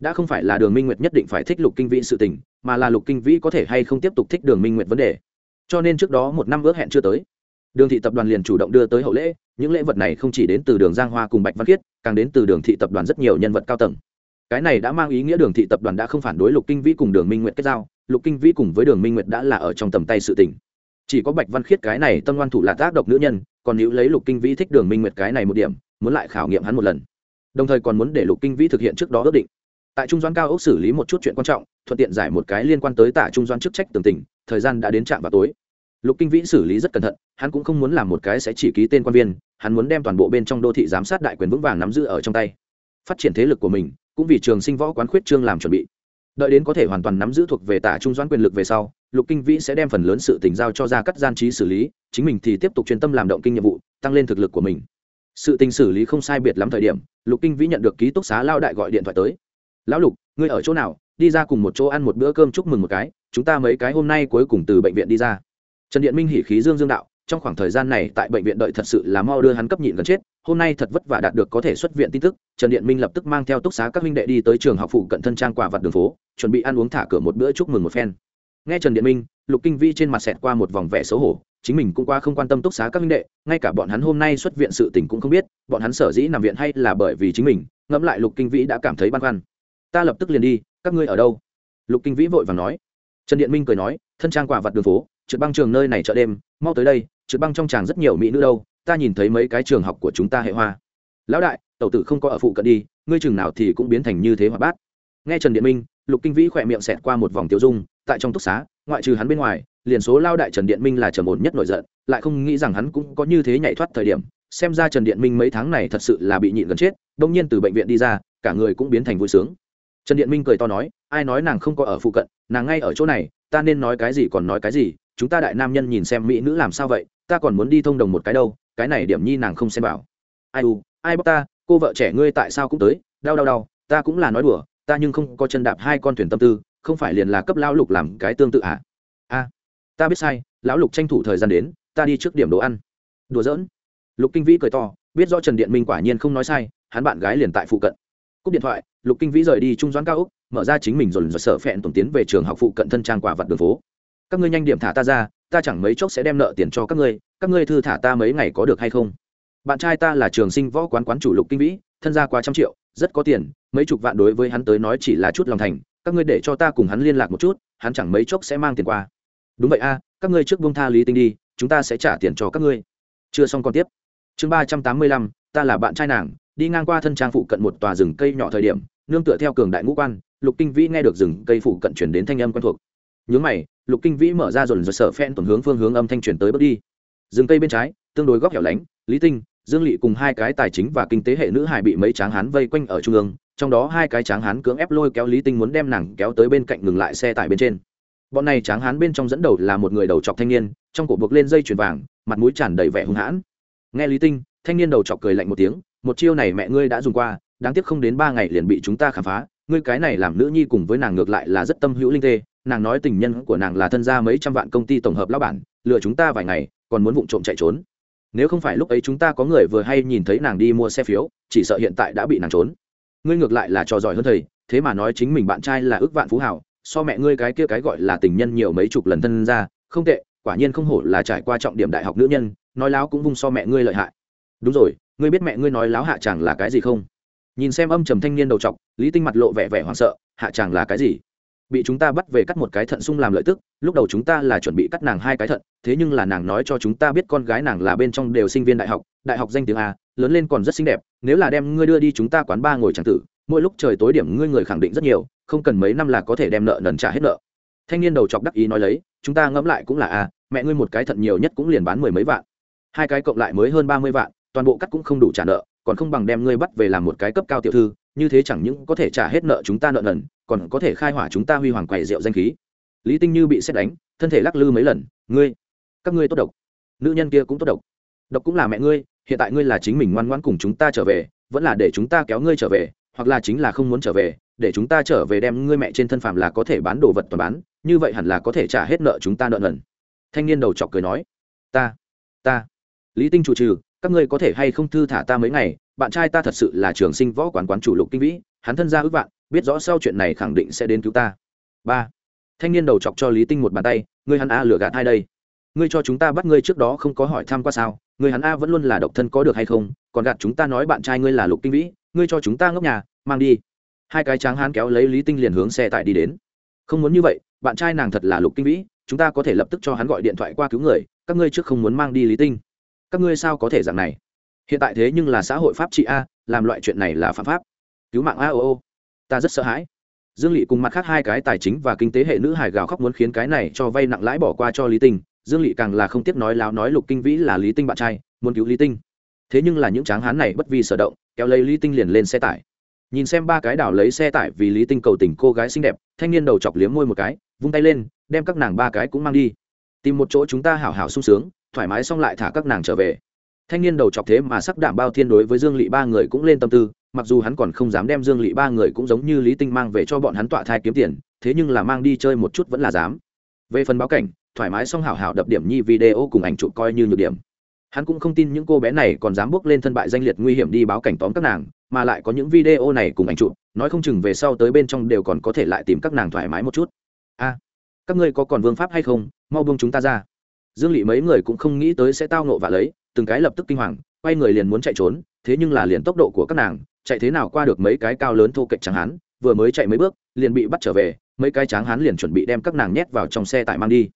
Đã không phải là đường minh nguyệt nhất định phải thích lục kinh vĩ sự tình, mà là lục kinh vĩ có thể hay không tiếp tục thích đường minh nguyệt vấn đề cho nên trước đó một năm ước hẹn chưa tới. Đường thị tập đoàn liền chủ động đưa tới hậu lễ, những lễ vật này không chỉ đến từ đường giang hoa cùng bạch văn khiết, càng đến từ đường thị tập đoàn rất nhiều nhân vật cao tầng. Cái này đã mang ý nghĩa đường thị tập đoàn đã không phản đối lục kinh vĩ cùng đường minh nguyệt kết giao, lục kinh vĩ cùng với đường minh nguyệt đã là ở trong tầm tay sự tình. Chỉ có bạch văn khiết cái này tâm ngoan thủ là tác độc nữ nhân, còn nếu lấy lục kinh vĩ thích đường minh nguyệt cái này một điểm, muốn lại khảo nghiệm hắn một lần. Đồng thời còn muốn để lục kinh vĩ thực hiện trước đó ước định. Tại trung doan cao ốc xử lý một chút chuyện quan trọng, thuận tiện giải một cái liên quan tới tả trung doan chức trách tường tình, thời gian đã đến trạm vào tối lục kinh vĩ xử lý rất cẩn thận, hắn cũng không muốn làm một cái sẽ chỉ ký tên quan viên, hắn muốn đem toàn bộ bên trong đô thị giám sát đại quyền vững vàng nắm giữ ở trong tay. Phát triển thế lực của mình, cũng vì trường sinh võ quán khuyết trương làm chuẩn bị. Đợi đến có thể hoàn toàn nắm giữ thuộc về tả trung doãn quyền lực về sau, lục kinh vĩ sẽ đem phần lớn sự tình giao cho ra cắt gian trí xử lý, chính mình thì tiếp tục chuyên tâm làm động kinh nhiệm vụ, tăng lên thực lực của mình. Sự tình xử lý không sai biệt lắm thời điểm, lục kinh vĩ nhận được ký túc xá lao đại gọi điện thoại tới. Lão lục, ngươi ở chỗ nào? Đi ra cùng một chỗ ăn một bữa cơm chúc mừng một cái, chúng ta mấy cái hôm nay cuối cùng từ bệnh viện đi ra trần điện minh hỉ khí dương dương đạo, trong khoảng thời gian này tại bệnh viện đợi thật sự là mau đưa hắn cấp nhịn gần chết, hôm nay thật vất vả đạt được có thể xuất viện tin tức, trần điện minh lập tức mang theo túc xá các minh đệ đi tới trường học phụ cận thân trang quả vặt đường phố, chuẩn bị ăn uống thả cửa một bữa chúc mừng một phen. Nghe trần điện minh, lục kinh vi trên mặt xẹt qua một vòng vẻ xấu hổ, chính mình cũng qua không quan tâm túc xá các minh đệ, ngay cả bọn hắn hôm nay xuất viện sự tình cũng không biết, bọn hắn sở dĩ nằm viện hay là bởi vì chính mình, ngẫm lại lục kinh vĩ đã cảm thấy băn khoăn. Ta lập tức liền đi, các ngươi ở đâu? Lục kinh vĩ vội vàng nói. Trần điện minh cười nói, thân trang quả vặt đường phố trượt băng trường nơi này chợ đêm, mau tới đây, trượt băng trong tràng rất nhiều mỹ nữ đâu, ta nhìn thấy mấy cái trường học của chúng ta hệ hoa. Lão đại, tẩu tử không có ở phụ cận đi, ngươi chừng nào thì cũng biến thành như thế hoạt bát. Nghe trần điện minh, lục kinh vĩ khỏe miệng xẹt qua một vòng tiêu dung, tại trong túc xá, ngoại trừ hắn bên ngoài, liền số lao đại trần điện minh là trầm ổn nhất nổi giận, lại không nghĩ rằng hắn cũng có như thế nhảy thoát thời điểm. Xem ra trần điện minh mấy tháng này thật sự là bị nhịn gần chết, đông nhiên từ bệnh viện đi ra, cả người cũng biến thành vui sướng. Trần điện minh cười to nói, ai nói nàng không có ở phụ cận, nàng ngay ở chỗ này, ta nên nói cái gì còn nói cái gì chúng ta đại nam nhân nhìn xem mỹ nữ làm sao vậy, ta còn muốn đi thông đồng một cái đâu, cái này điểm nhi nàng không xem bảo ai u, ai bóc ta, cô vợ trẻ ngươi tại sao cũng tới, đau đau đau, ta cũng là nói đùa, ta nhưng không có chân đạp hai con thuyền tâm tư, không phải liền là cấp lão lục làm cái tương tự à? A, ta biết sai, lão lục tranh thủ thời gian đến, ta đi trước điểm đồ ăn. Đùa giỡn. Lục kinh vĩ cười to, biết do trần điện minh quả nhiên không nói sai, hắn bạn gái liền tại phụ cận. Cúp điện thoại, lục kinh vĩ rời đi trung doãn cao úc mở ra chính mình rồi dồn sợ phẹn tổng tiến về trường học phụ cận thân trang quả vật đường phố các ngươi nhanh điểm thả ta ra, ta chẳng mấy chốc sẽ đem nợ tiền cho các ngươi các ngươi thư thả ta mấy ngày có được hay không? Bạn trai ta là trường sinh võ quán quán chủ lục kinh vĩ, thân gia quá trăm triệu, rất có tiền, mấy chục vạn đối với hắn tới nói chỉ là chút lòng thành, các ngươi để cho ta cùng hắn liên lạc một chút, hắn chẳng mấy chốc sẽ mang tiền qua. Đúng vậy a, các ngươi trước bông tha lý tinh đi, chúng ta sẽ trả tiền cho các ngươi. Chưa xong còn tiếp. Chương ba trăm tám mươi lăm, ta là bạn trai nàng, đi ngang qua thân trang phụ cận một tòa rừng cây nhỏ thời điểm, nương tựa theo cường đại ngũ quan, lục kinh vĩ nghe được rừng cây phụ cận chuyển đến thanh âm quen thuộc nhướng mày, lục kinh vĩ mở ra dồn dồn sở phen tuần hướng phương hướng âm thanh chuyển tới bước đi. Rừng cây bên trái, tương đối góc hẻo lánh, lý tinh, dương lỵ cùng hai cái tài chính và kinh tế hệ nữ hài bị mấy tráng hán vây quanh ở trung ương, trong đó hai cái tráng hán cưỡng ép lôi kéo lý tinh muốn đem nàng kéo tới bên cạnh ngừng lại xe tải bên trên. Bọn này tráng hán bên trong dẫn đầu là một người đầu chọc thanh niên, trong cổ buộc lên dây chuyền vàng, mặt mũi tràn đầy vẻ hung hãn. Nghe lý tinh, thanh niên đầu chọc cười lạnh một tiếng, một chiêu này mẹ ngươi đã dùng qua, đáng tiếc không đến ba ngày liền bị chúng ta khám phá, ngươi cái này làm nữ nhi cùng với nàng ngược lại là rất tâm hữu linh tê nàng nói tình nhân của nàng là thân gia mấy trăm vạn công ty tổng hợp lão bản, lừa chúng ta vài ngày, còn muốn vụng trộm chạy trốn. Nếu không phải lúc ấy chúng ta có người vừa hay nhìn thấy nàng đi mua xe phiếu, chỉ sợ hiện tại đã bị nàng trốn. Ngươi ngược lại là trò giỏi hơn thầy, thế mà nói chính mình bạn trai là ước vạn phú hảo, so mẹ ngươi cái kia cái gọi là tình nhân nhiều mấy chục lần thân ra không tệ, quả nhiên không hổ là trải qua trọng điểm đại học nữ nhân, nói láo cũng vung so mẹ ngươi lợi hại. Đúng rồi, ngươi biết mẹ ngươi nói láo hạ chẳng là cái gì không? Nhìn xem âm trầm thanh niên đầu t lý tinh mặt lộ vẻ vẻ hoảng sợ, hạ chẳng là cái gì? Bị chúng ta bắt về cắt một cái thận sung làm lợi tức, lúc đầu chúng ta là chuẩn bị cắt nàng hai cái thận, thế nhưng là nàng nói cho chúng ta biết con gái nàng là bên trong đều sinh viên đại học đại học danh tiếng a, lớn lên còn rất xinh đẹp, nếu là đem ngươi đưa đi chúng ta quán ba ngồi tràng tử, mỗi lúc trời tối điểm ngươi người khẳng định rất nhiều, không cần mấy năm là có thể đem nợ nần trả hết nợ. Thanh niên đầu chọc đắc ý nói lấy, chúng ta ngẫm lại cũng là a, mẹ ngươi một cái thận nhiều nhất cũng liền bán mười mấy vạn. Hai cái cộng lại mới hơn ba mươi vạn, toàn bộ cắt cũng không đủ trả nợ, còn không bằng đem ngươi bắt về làm một cái cấp cao tiểu thư như thế chẳng những có thể trả hết nợ chúng ta nợ nần, còn có thể khai hỏa chúng ta huy hoàng quầy rượu danh khí. Lý tinh như bị xét đánh, thân thể lắc lư mấy lần, ngươi, các ngươi tốt độc. Nữ nhân kia cũng tốt độc. Độc cũng là mẹ ngươi, hiện tại ngươi là chính mình ngoan ngoãn cùng chúng ta trở về, vẫn là để chúng ta kéo ngươi trở về, hoặc là chính là không muốn trở về, để chúng ta trở về đem ngươi mẹ trên thân phàm là có thể bán đồ vật toàn bán, như vậy hẳn là có thể trả hết nợ chúng ta nợ nần. Thanh niên đầu chọc cười nói, ta ta. Lý tinh chủ trừ, các ngươi có thể hay không thư thả ta mấy ngày bạn trai ta thật sự là trường sinh võ quán quán chủ lục kinh vĩ, hắn thân ra ước vạn, biết rõ sau chuyện này khẳng định sẽ đến cứu ta. Ba, thanh niên đầu chọc cho lý tinh một bàn tay, ngươi hắn a lừa gạt hai đây? Ngươi cho chúng ta bắt ngươi trước đó không có hỏi tham qua sao? Ngươi hắn a vẫn luôn là độc thân có được hay không? Còn gạt chúng ta nói bạn trai ngươi là lục kinh vĩ, ngươi cho chúng ta ngốc nhà, mang đi. Hai cái tráng hán kéo lấy lý tinh liền hướng xe tải đi đến. Không muốn như vậy, bạn trai nàng thật là lục kinh vĩ, chúng ta có thể lập tức cho hắn gọi điện thoại qua cứu người, các ngươi trước không muốn mang đi lý tinh. Các ngươi sao có thể dạng này? Hiện tại thế nhưng là xã hội pháp trị a, làm loại chuyện này là phạm pháp. Cứu mạng a, ô ô. Ta rất sợ hãi. Dương lỵ cùng mặt khác hai cái tài chính và kinh tế hệ nữ hải gào khóc muốn khiến cái này cho vay nặng lãi bỏ qua cho lý tinh. Dương lỵ càng là không tiếc nói láo nói lục kinh vĩ là lý tinh bạn trai, muốn cứu lý tinh. Thế nhưng là những tráng hán này bất vì sở động, kéo lấy lý tinh liền lên xe tải. Nhìn xem ba cái đảo lấy xe tải vì lý tinh cầu tình cô gái xinh đẹp, thanh niên đầu chọc liếm môi một cái, vung tay lên, đem các nàng ba cái cũng mang đi. Tìm một chỗ chúng ta hảo hảo sung sướng, thoải mái xong lại thả các nàng trở về thanh niên đầu chọc thế mà sắc đảm bao thiên đối với dương lỵ ba người cũng lên tâm tư, mặc dù hắn còn không dám đem dương lỵ ba người cũng giống như lý tinh mang về cho bọn hắn tọa thai kiếm tiền, thế nhưng là mang đi chơi một chút vẫn là dám. Về phần báo cảnh, thoải mái xong hảo hảo đập điểm nhi video cùng ảnh chụp coi như nhược điểm. Hắn cũng không tin những cô bé này còn dám bước lên thân bại danh liệt nguy hiểm đi báo cảnh tóm các nàng, mà lại có những video này cùng ảnh chụp, nói không chừng về sau tới bên trong đều còn có thể lại tìm các nàng thoải mái một chút. A, các ngươi có còn vương pháp hay không? Mau buông chúng ta ra. Dương lỵ mấy người cũng không nghĩ tới sẽ tao nộ và lấy từng cái lập tức kinh hoàng, quay người liền muốn chạy trốn, thế nhưng là liền tốc độ của các nàng, chạy thế nào qua được mấy cái cao lớn thô kệch tráng hán, vừa mới chạy mấy bước, liền bị bắt trở về, mấy cái tráng hán liền chuẩn bị đem các nàng nhét vào trong xe tải mang đi.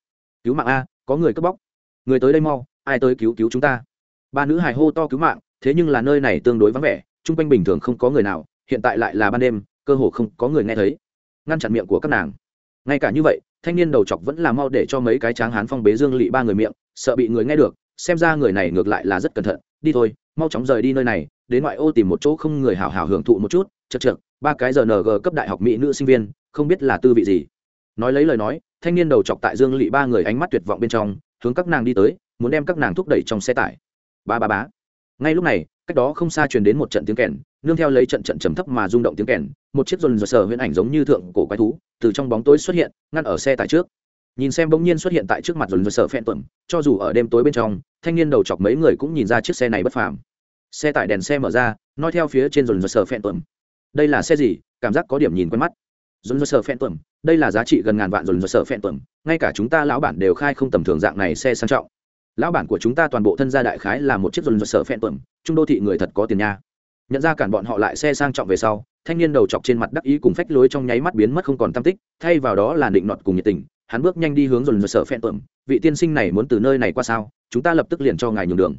Cứu mạng a, có người cướp bóc. Người tới đây mau, ai tới cứu cứu chúng ta? Ba nữ hài hô to cứu mạng, thế nhưng là nơi này tương đối vắng vẻ, chung quanh bình thường không có người nào, hiện tại lại là ban đêm, cơ hồ không có người nghe thấy. Ngăn chặn miệng của các nàng. Ngay cả như vậy, thanh niên đầu chọc vẫn là mau để cho mấy cái tráng hán phong bế dương lị ba người miệng, sợ bị người nghe được xem ra người này ngược lại là rất cẩn thận. Đi thôi, mau chóng rời đi nơi này, đến ngoại ô tìm một chỗ không người hào hào hưởng thụ một chút. Chật chật ba cái giờ ng cấp đại học mỹ nữ sinh viên, không biết là tư vị gì. Nói lấy lời nói, thanh niên đầu chọc tại dương lị ba người ánh mắt tuyệt vọng bên trong, hướng các nàng đi tới, muốn đem các nàng thúc đẩy trong xe tải. Ba ba bá ngay lúc này, cách đó không xa truyền đến một trận tiếng kèn, nương theo lấy trận trận trầm thấp mà rung động tiếng kèn, một chiếc dồn dồn sờ huyễn ảnh giống như thượng cổ quái thú, từ trong bóng tối xuất hiện, ngăn ở xe tải trước nhìn xem bỗng nhiên xuất hiện tại trước mặt dồn dồn sợ phen tuẩm, cho dù ở đêm tối bên trong, thanh niên đầu chọc mấy người cũng nhìn ra chiếc xe này bất phàm. Xe tải đèn xe mở ra, nói theo phía trên dồn dồn sợ phen tuẩm, đây là xe gì? Cảm giác có điểm nhìn quen mắt. Dồn dồn sợ phen tuẩm, đây là giá trị gần ngàn vạn dồn dồn sợ phen tuẩm, ngay cả chúng ta lão bản đều khai không tầm thường dạng này xe sang trọng. Lão bản của chúng ta toàn bộ thân gia đại khái là một chiếc dồn dồn sợ phen tuẩm, trung đô thị người thật có tiền nha. Nhận ra cản bọn họ lại xe sang trọng về sau, thanh niên đầu chọc trên mặt đắc ý cùng phách lối trong nháy mắt biến mất không còn tam tích, thay vào đó là định nọt cùng nhiệt tình hắn bước nhanh đi hướng dồn dồn sở phẹn tưởng vị tiên sinh này muốn từ nơi này qua sao? Chúng ta lập tức liền cho ngài nhường đường.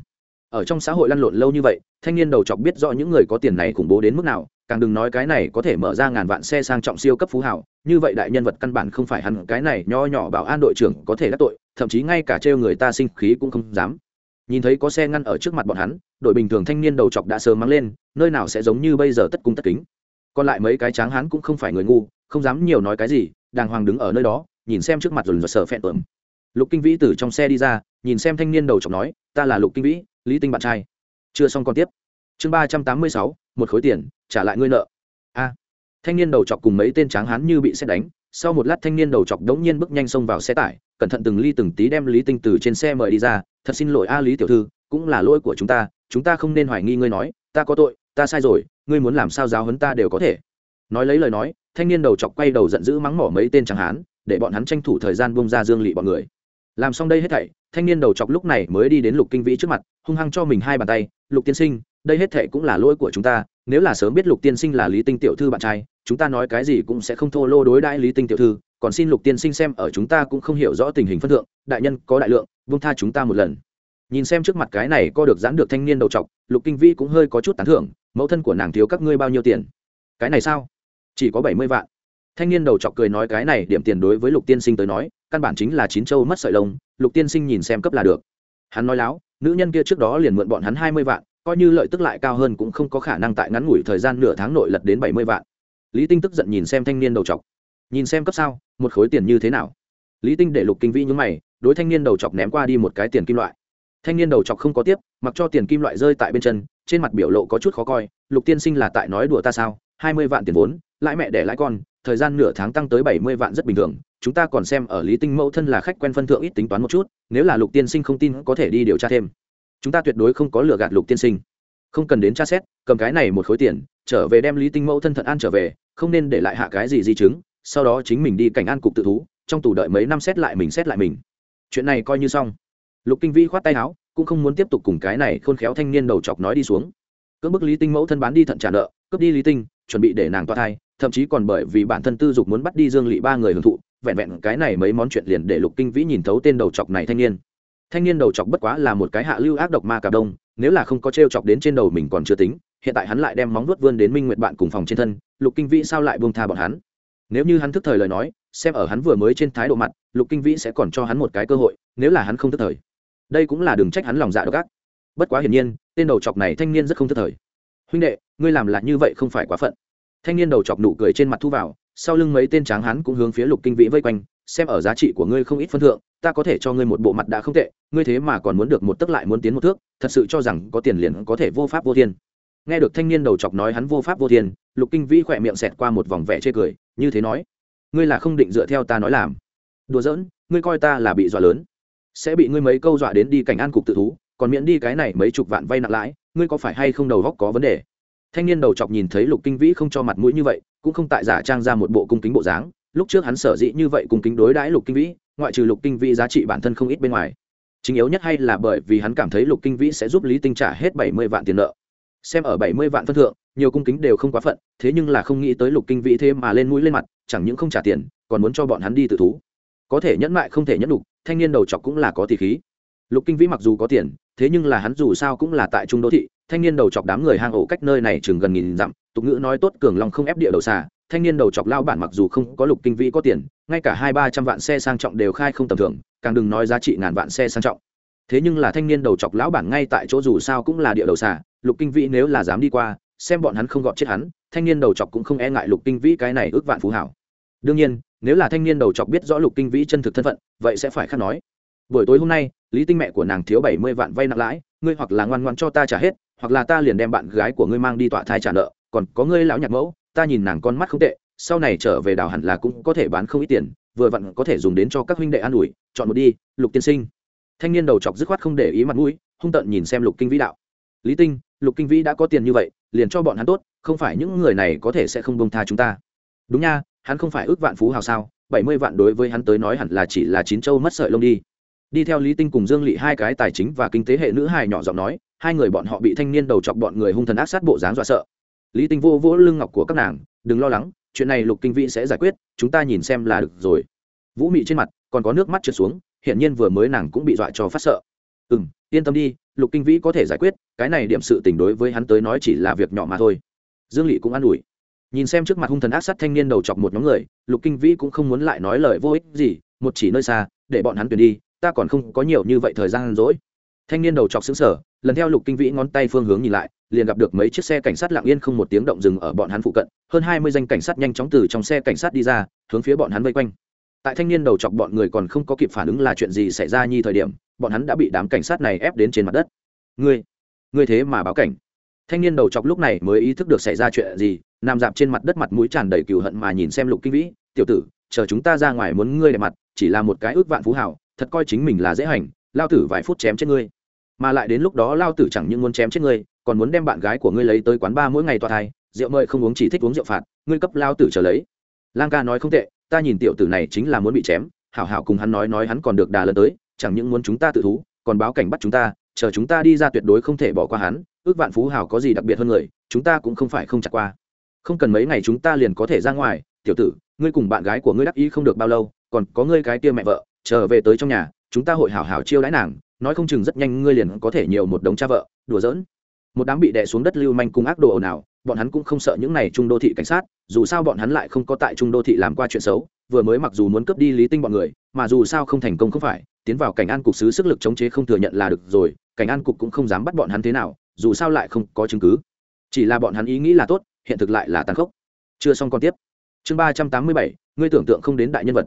Ở trong xã hội lăn lộn lâu như vậy, thanh niên đầu chọc biết rõ những người có tiền này khủng bố đến mức nào, càng đừng nói cái này có thể mở ra ngàn vạn xe sang trọng siêu cấp phú hảo như vậy đại nhân vật căn bản không phải hắn, cái này nho nhỏ bảo an đội trưởng có thể đắc tội, thậm chí ngay cả trêu người ta sinh khí cũng không dám. Nhìn thấy có xe ngăn ở trước mặt bọn hắn, đội bình thường thanh niên đầu chọc đã sớm mắng lên, nơi nào sẽ giống như bây giờ tất cung tất kính? Còn lại mấy cái tráng hắn cũng không phải người ngu, không dám nhiều nói cái gì, đàng hoàng đứng ở nơi đó nhìn xem trước mặt rồi rồi sở phẹn tưởng lục kinh vĩ từ trong xe đi ra, nhìn xem thanh niên đầu chọc nói, ta là lục kinh vĩ, lý tinh bạn trai. Chưa xong còn tiếp. Chương ba trăm tám mươi sáu, một khối tiền, trả lại ngươi nợ. A. Thanh niên đầu chọc cùng mấy tên tráng hán như bị xét đánh, sau một lát thanh niên đầu chọc đống nhiên bước nhanh xông vào xe tải, cẩn thận từng ly từng tí đem lý tinh từ trên xe mời đi ra, thật xin lỗi a lý tiểu thư, cũng là lỗi của chúng ta chúng ta không nên hoài nghi ngươi nói, ta có tội, ta sai rồi, ngươi muốn làm sao giáo hấn ta đều có thể. Nói lấy lời nói, thanh niên đầu chọc quay đầu giận dữ mắng mỏ mấy tên tráng hán để bọn hắn tranh thủ thời gian bông ra dương lỵ bọn người. Làm xong đây hết thảy, thanh niên đầu chọc lúc này mới đi đến lục kinh vĩ trước mặt, hung hăng cho mình hai bàn tay, lục tiên sinh, đây hết thảy cũng là lỗi của chúng ta, nếu là sớm biết lục tiên sinh là lý tinh tiểu thư bạn trai, chúng ta nói cái gì cũng sẽ không thô lô đối đãi lý tinh tiểu thư, còn xin lục tiên sinh xem ở chúng ta cũng không hiểu rõ tình hình phân thượng, đại nhân có đại lượng vung tha chúng ta một lần. Nhìn xem trước mặt cái này có được giãn được thanh niên đầu trọc lục kinh vĩ cũng hơi có chút tán thưởng, mẫu thân của nàng thiếu các ngươi bao nhiêu tiền? Cái này sao? Chỉ có bảy mươi vạn thanh niên đầu chọc cười nói cái này điểm tiền đối với lục tiên sinh tới nói, căn bản chính là chín châu mất sợi lông, lục tiên sinh nhìn xem cấp là được. Hắn nói láo, nữ nhân kia trước đó liền mượn bọn hắn hai mươi vạn, coi như lợi tức lại cao hơn cũng không có khả năng tại ngắn ngủi thời gian nửa tháng nội lật đến bảy mươi vạn. Lý tinh tức giận nhìn xem thanh niên đầu chọc. Nhìn xem cấp sao, một khối tiền như thế nào? Lý tinh để lục kinh vĩ nhúng mày, đối thanh niên đầu chọc ném qua đi một cái tiền kim loại. Thanh niên đầu chọc không có tiếp, mặc cho tiền kim loại rơi tại bên chân, trên mặt biểu lộ có chút khó coi, lục tiên sinh là tại nói đùa ta sao, hai mươi vạn tiền vốn, lãi mẹ để lãi con thời gian nửa tháng tăng tới bảy mươi vạn rất bình thường. Chúng ta còn xem ở lý tinh mẫu thân là khách quen phân thượng ít tính toán một chút, nếu là lục tiên sinh không tin có thể đi điều tra thêm. Chúng ta tuyệt đối không có lừa gạt lục tiên sinh. Không cần đến tra xét, cầm cái này một khối tiền, trở về đem lý tinh mẫu thân thận an trở về, không nên để lại hạ cái gì di chứng, sau đó chính mình đi cảnh an cục tự thú, trong tù đợi mấy năm xét lại mình xét lại mình. Chuyện này coi như xong. Lục kinh vĩ khoát tay áo, cũng không muốn tiếp tục cùng cái này khôn khéo thanh niên đầu chọc nói đi xuống. Cưỡng bức lý tinh mẫu thân bán đi thận trả nợ, cướp đi lý tinh, chuẩn bị để nàng toa thai thậm chí còn bởi vì bản thân tư dục muốn bắt đi dương lỵ ba người hưởng thụ, vẹn vẹn cái này mấy món chuyện liền để lục kinh vĩ nhìn thấu tên đầu chọc này thanh niên. Thanh niên đầu chọc bất quá là một cái hạ lưu ác độc ma cà đông, nếu là không có t r e o chọc đến trên đầu mình còn chưa tính, hiện tại hắn lại đem móng vuốt vươn đến minh nguyện bạn cùng phòng trên thân, lục kinh vĩ sao lại buông tha bọn hắn? Nếu như hắn thức thời lời nói, xem ở hắn vừa mới trên thái độ mặt, lục kinh vĩ sẽ còn cho hắn một cái cơ hội, nếu là hắn không thức thời. Đây cũng là đừng trách hắn lòng dạ độc ác. Bất quá hiển nhiên, tên đầu chọc này thanh niên rất không thức thời. Huynh đệ, ngươi làm lại như vậy không phải quá phận thanh niên đầu chọc nụ cười trên mặt thu vào, sau lưng mấy tên tráng hán cũng hướng phía lục kinh vĩ vây quanh, xem ở giá trị của ngươi không ít phân thượng, ta có thể cho ngươi một bộ mặt đã không tệ, ngươi thế mà còn muốn được một tấc lại muốn tiến một thước, thật sự cho rằng có tiền liền có thể vô pháp vô thiên. Nghe được thanh niên đầu chọc nói hắn vô pháp vô thiên, lục kinh vĩ khỏe miệng xẹt qua một vòng vẻ chê cười, như thế nói, ngươi là không định dựa theo ta nói làm. Đùa giỡn, ngươi coi ta là bị dọa lớn, sẽ bị ngươi mấy câu dọa đến đi cảnh an cục tự thú, còn miễn đi cái này mấy chục vạn vay nặng lãi, ngươi có phải hay không đầu góc có vấn đề? Thanh niên đầu chọc nhìn thấy lục kinh vĩ không cho mặt mũi như vậy, cũng không tại giả trang ra một bộ cung kính bộ dáng. Lúc trước hắn sở dĩ như vậy cung kính đối đãi lục kinh vĩ, ngoại trừ lục kinh vĩ giá trị bản thân không ít bên ngoài. Chính yếu nhất hay là bởi vì hắn cảm thấy lục kinh vĩ sẽ giúp lý tinh trả hết bảy mươi vạn tiền nợ. Xem ở bảy mươi vạn phân thượng, nhiều cung kính đều không quá phận, thế nhưng là không nghĩ tới lục kinh vĩ thế mà lên mũi lên mặt, chẳng những không trả tiền, còn muốn cho bọn hắn đi tự thú. Có thể nhẫn mại không thể nhẫn đục thanh niên đầu chọc cũng là có tỷ khí. Lục kinh vĩ mặc dù có tiền, thế nhưng là hắn dù sao cũng là tại trung đô thị thanh niên đầu chọc đám người hang ổ cách nơi này chừng gần nghìn dặm, tục ngữ nói tốt cường long không ép địa đầu xà, thanh niên đầu chọc lao bản mặc dù không có lục kinh vĩ có tiền, ngay cả hai ba trăm vạn xe sang trọng đều khai không tầm thường, càng đừng nói giá trị ngàn vạn xe sang trọng. Thế nhưng là thanh niên đầu chọc lão bản ngay tại chỗ dù sao cũng là địa đầu xà, lục kinh vĩ nếu là dám đi qua, xem bọn hắn không gọt chết hắn, thanh niên đầu chọc cũng không e ngại lục kinh vĩ cái này ước vạn phú hảo. Đương nhiên, nếu là thanh niên đầu chọc biết rõ lục kinh vĩ chân thực thân phận, vậy sẽ phải khác nói buổi tối hôm nay, lý tinh mẹ của nàng thiếu bảy mươi vạn vay nặng lãi, ngươi hoặc là ngoan ngoan cho ta trả hết, hoặc là ta liền đem bạn gái của ngươi mang đi tọa thai trả nợ, còn có ngươi lão nhạc mẫu, ta nhìn nàng con mắt không tệ, sau này trở về đào hẳn là cũng có thể bán không ít tiền, vừa vặn có thể dùng đến cho các huynh đệ an ủi, chọn một đi, lục tiên sinh. Thanh niên đầu chọc dứt khoát không để ý mặt mũi, hung tợn nhìn xem lục kinh vĩ đạo. Lý tinh, lục kinh vĩ đã có tiền như vậy, liền cho bọn hắn tốt, không phải những người này có thể sẽ không bông tha chúng ta. Đúng nha, hắn không phải ước vạn phú hào sao, bảy mươi vạn đối với hắn tới nói hẳn là chỉ là chín châu mất sợi lông đi đi theo lý tinh cùng dương lỵ hai cái tài chính và kinh tế hệ nữ hài nhỏ giọng nói, hai người bọn họ bị thanh niên đầu chọc bọn người hung thần ác sát bộ dáng dọa sợ. Lý tinh vô vỗ lưng ngọc của các nàng, đừng lo lắng, chuyện này lục kinh vĩ sẽ giải quyết, chúng ta nhìn xem là được rồi. Vũ mị trên mặt còn có nước mắt trượt xuống hiện nhiên vừa mới nàng cũng bị dọa cho phát sợ. Ừ m yên tâm đi, lục kinh vĩ có thể giải quyết, cái này điểm sự tình đối với hắn tới nói chỉ là việc nhỏ mà thôi. Dương lỵ cũng an ủi. Nhìn xem trước mặt hung thần ác sát thanh niên đầu chọc một nhóm người, lục kinh vĩ cũng không muốn lại nói lời vô ích gì, một chỉ nơi xa, để bọn hắn tuyển đi ta còn không có nhiều như vậy thời gian rỗi. Thanh niên đầu chọc xứng sở lần theo lục kinh vĩ ngón tay phương hướng nhìn lại, liền gặp được mấy chiếc xe cảnh sát lặng yên không một tiếng động dừng ở bọn hắn phụ cận, hơn hai mươi danh cảnh sát nhanh chóng từ trong xe cảnh sát đi ra, hướng phía bọn hắn vây quanh. Tại thanh niên đầu chọc bọn người còn không có kịp phản ứng là chuyện gì xảy ra nhi thời điểm, bọn hắn đã bị đám cảnh sát này ép đến trên mặt đất. Ngươi ngươi thế mà báo cảnh. Thanh niên đầu chọc lúc này mới ý thức được xảy ra chuyện gì, nằm dạp trên mặt đất mặt mũi tràn đầy cừu hận mà nhìn xem lục kinh vĩ, tiểu tử, chờ chúng ta ra ngoài muốn ngươi đẹp mặt, chỉ là một cái ước vạn phú hảo thật coi chính mình là dễ hành, lao tử vài phút chém chết ngươi. Mà lại đến lúc đó lao tử chẳng những muốn chém chết ngươi, còn muốn đem bạn gái của ngươi lấy tới quán ba mỗi ngày tòa thai, rượu mời không uống chỉ thích uống rượu phạt, ngươi cấp lao tử trở lấy. Lang ca nói không tệ, ta nhìn tiểu tử này chính là muốn bị chém, hảo hảo cùng hắn nói nói hắn còn được đà lần tới, chẳng những muốn chúng ta tự thú, còn báo cảnh bắt chúng ta, chờ chúng ta đi ra tuyệt đối không thể bỏ qua hắn, ước vạn phú hảo có gì đặc biệt hơn người, chúng ta cũng không phải không chặt qua. Không cần mấy ngày chúng ta liền có thể ra ngoài, tiểu tử, ngươi cùng bạn gái của ngươi đắc ý không được bao lâu, còn có ngươi cái kia mẹ vợ trở về tới trong nhà, chúng ta hội hảo hảo chiêu đãi nàng, nói không chừng rất nhanh ngươi liền có thể nhiều một đống cha vợ, đùa giỡn. Một đám bị đè xuống đất lưu manh cung ác đồ ồn ào, bọn hắn cũng không sợ những này trung đô thị cảnh sát, dù sao bọn hắn lại không có tại trung đô thị làm qua chuyện xấu, vừa mới mặc dù muốn cướp đi lý tinh bọn người, mà dù sao không thành công không phải, tiến vào cảnh an cục xứ sức lực chống chế không thừa nhận là được rồi, cảnh an cục cũng không dám bắt bọn hắn thế nào, dù sao lại không có chứng cứ. Chỉ là bọn hắn ý nghĩ là tốt, hiện thực lại là tàn khốc. Chưa xong còn tiếp. Chương ba trăm tám mươi bảy, ngươi tưởng tượng không đến đại nhân vật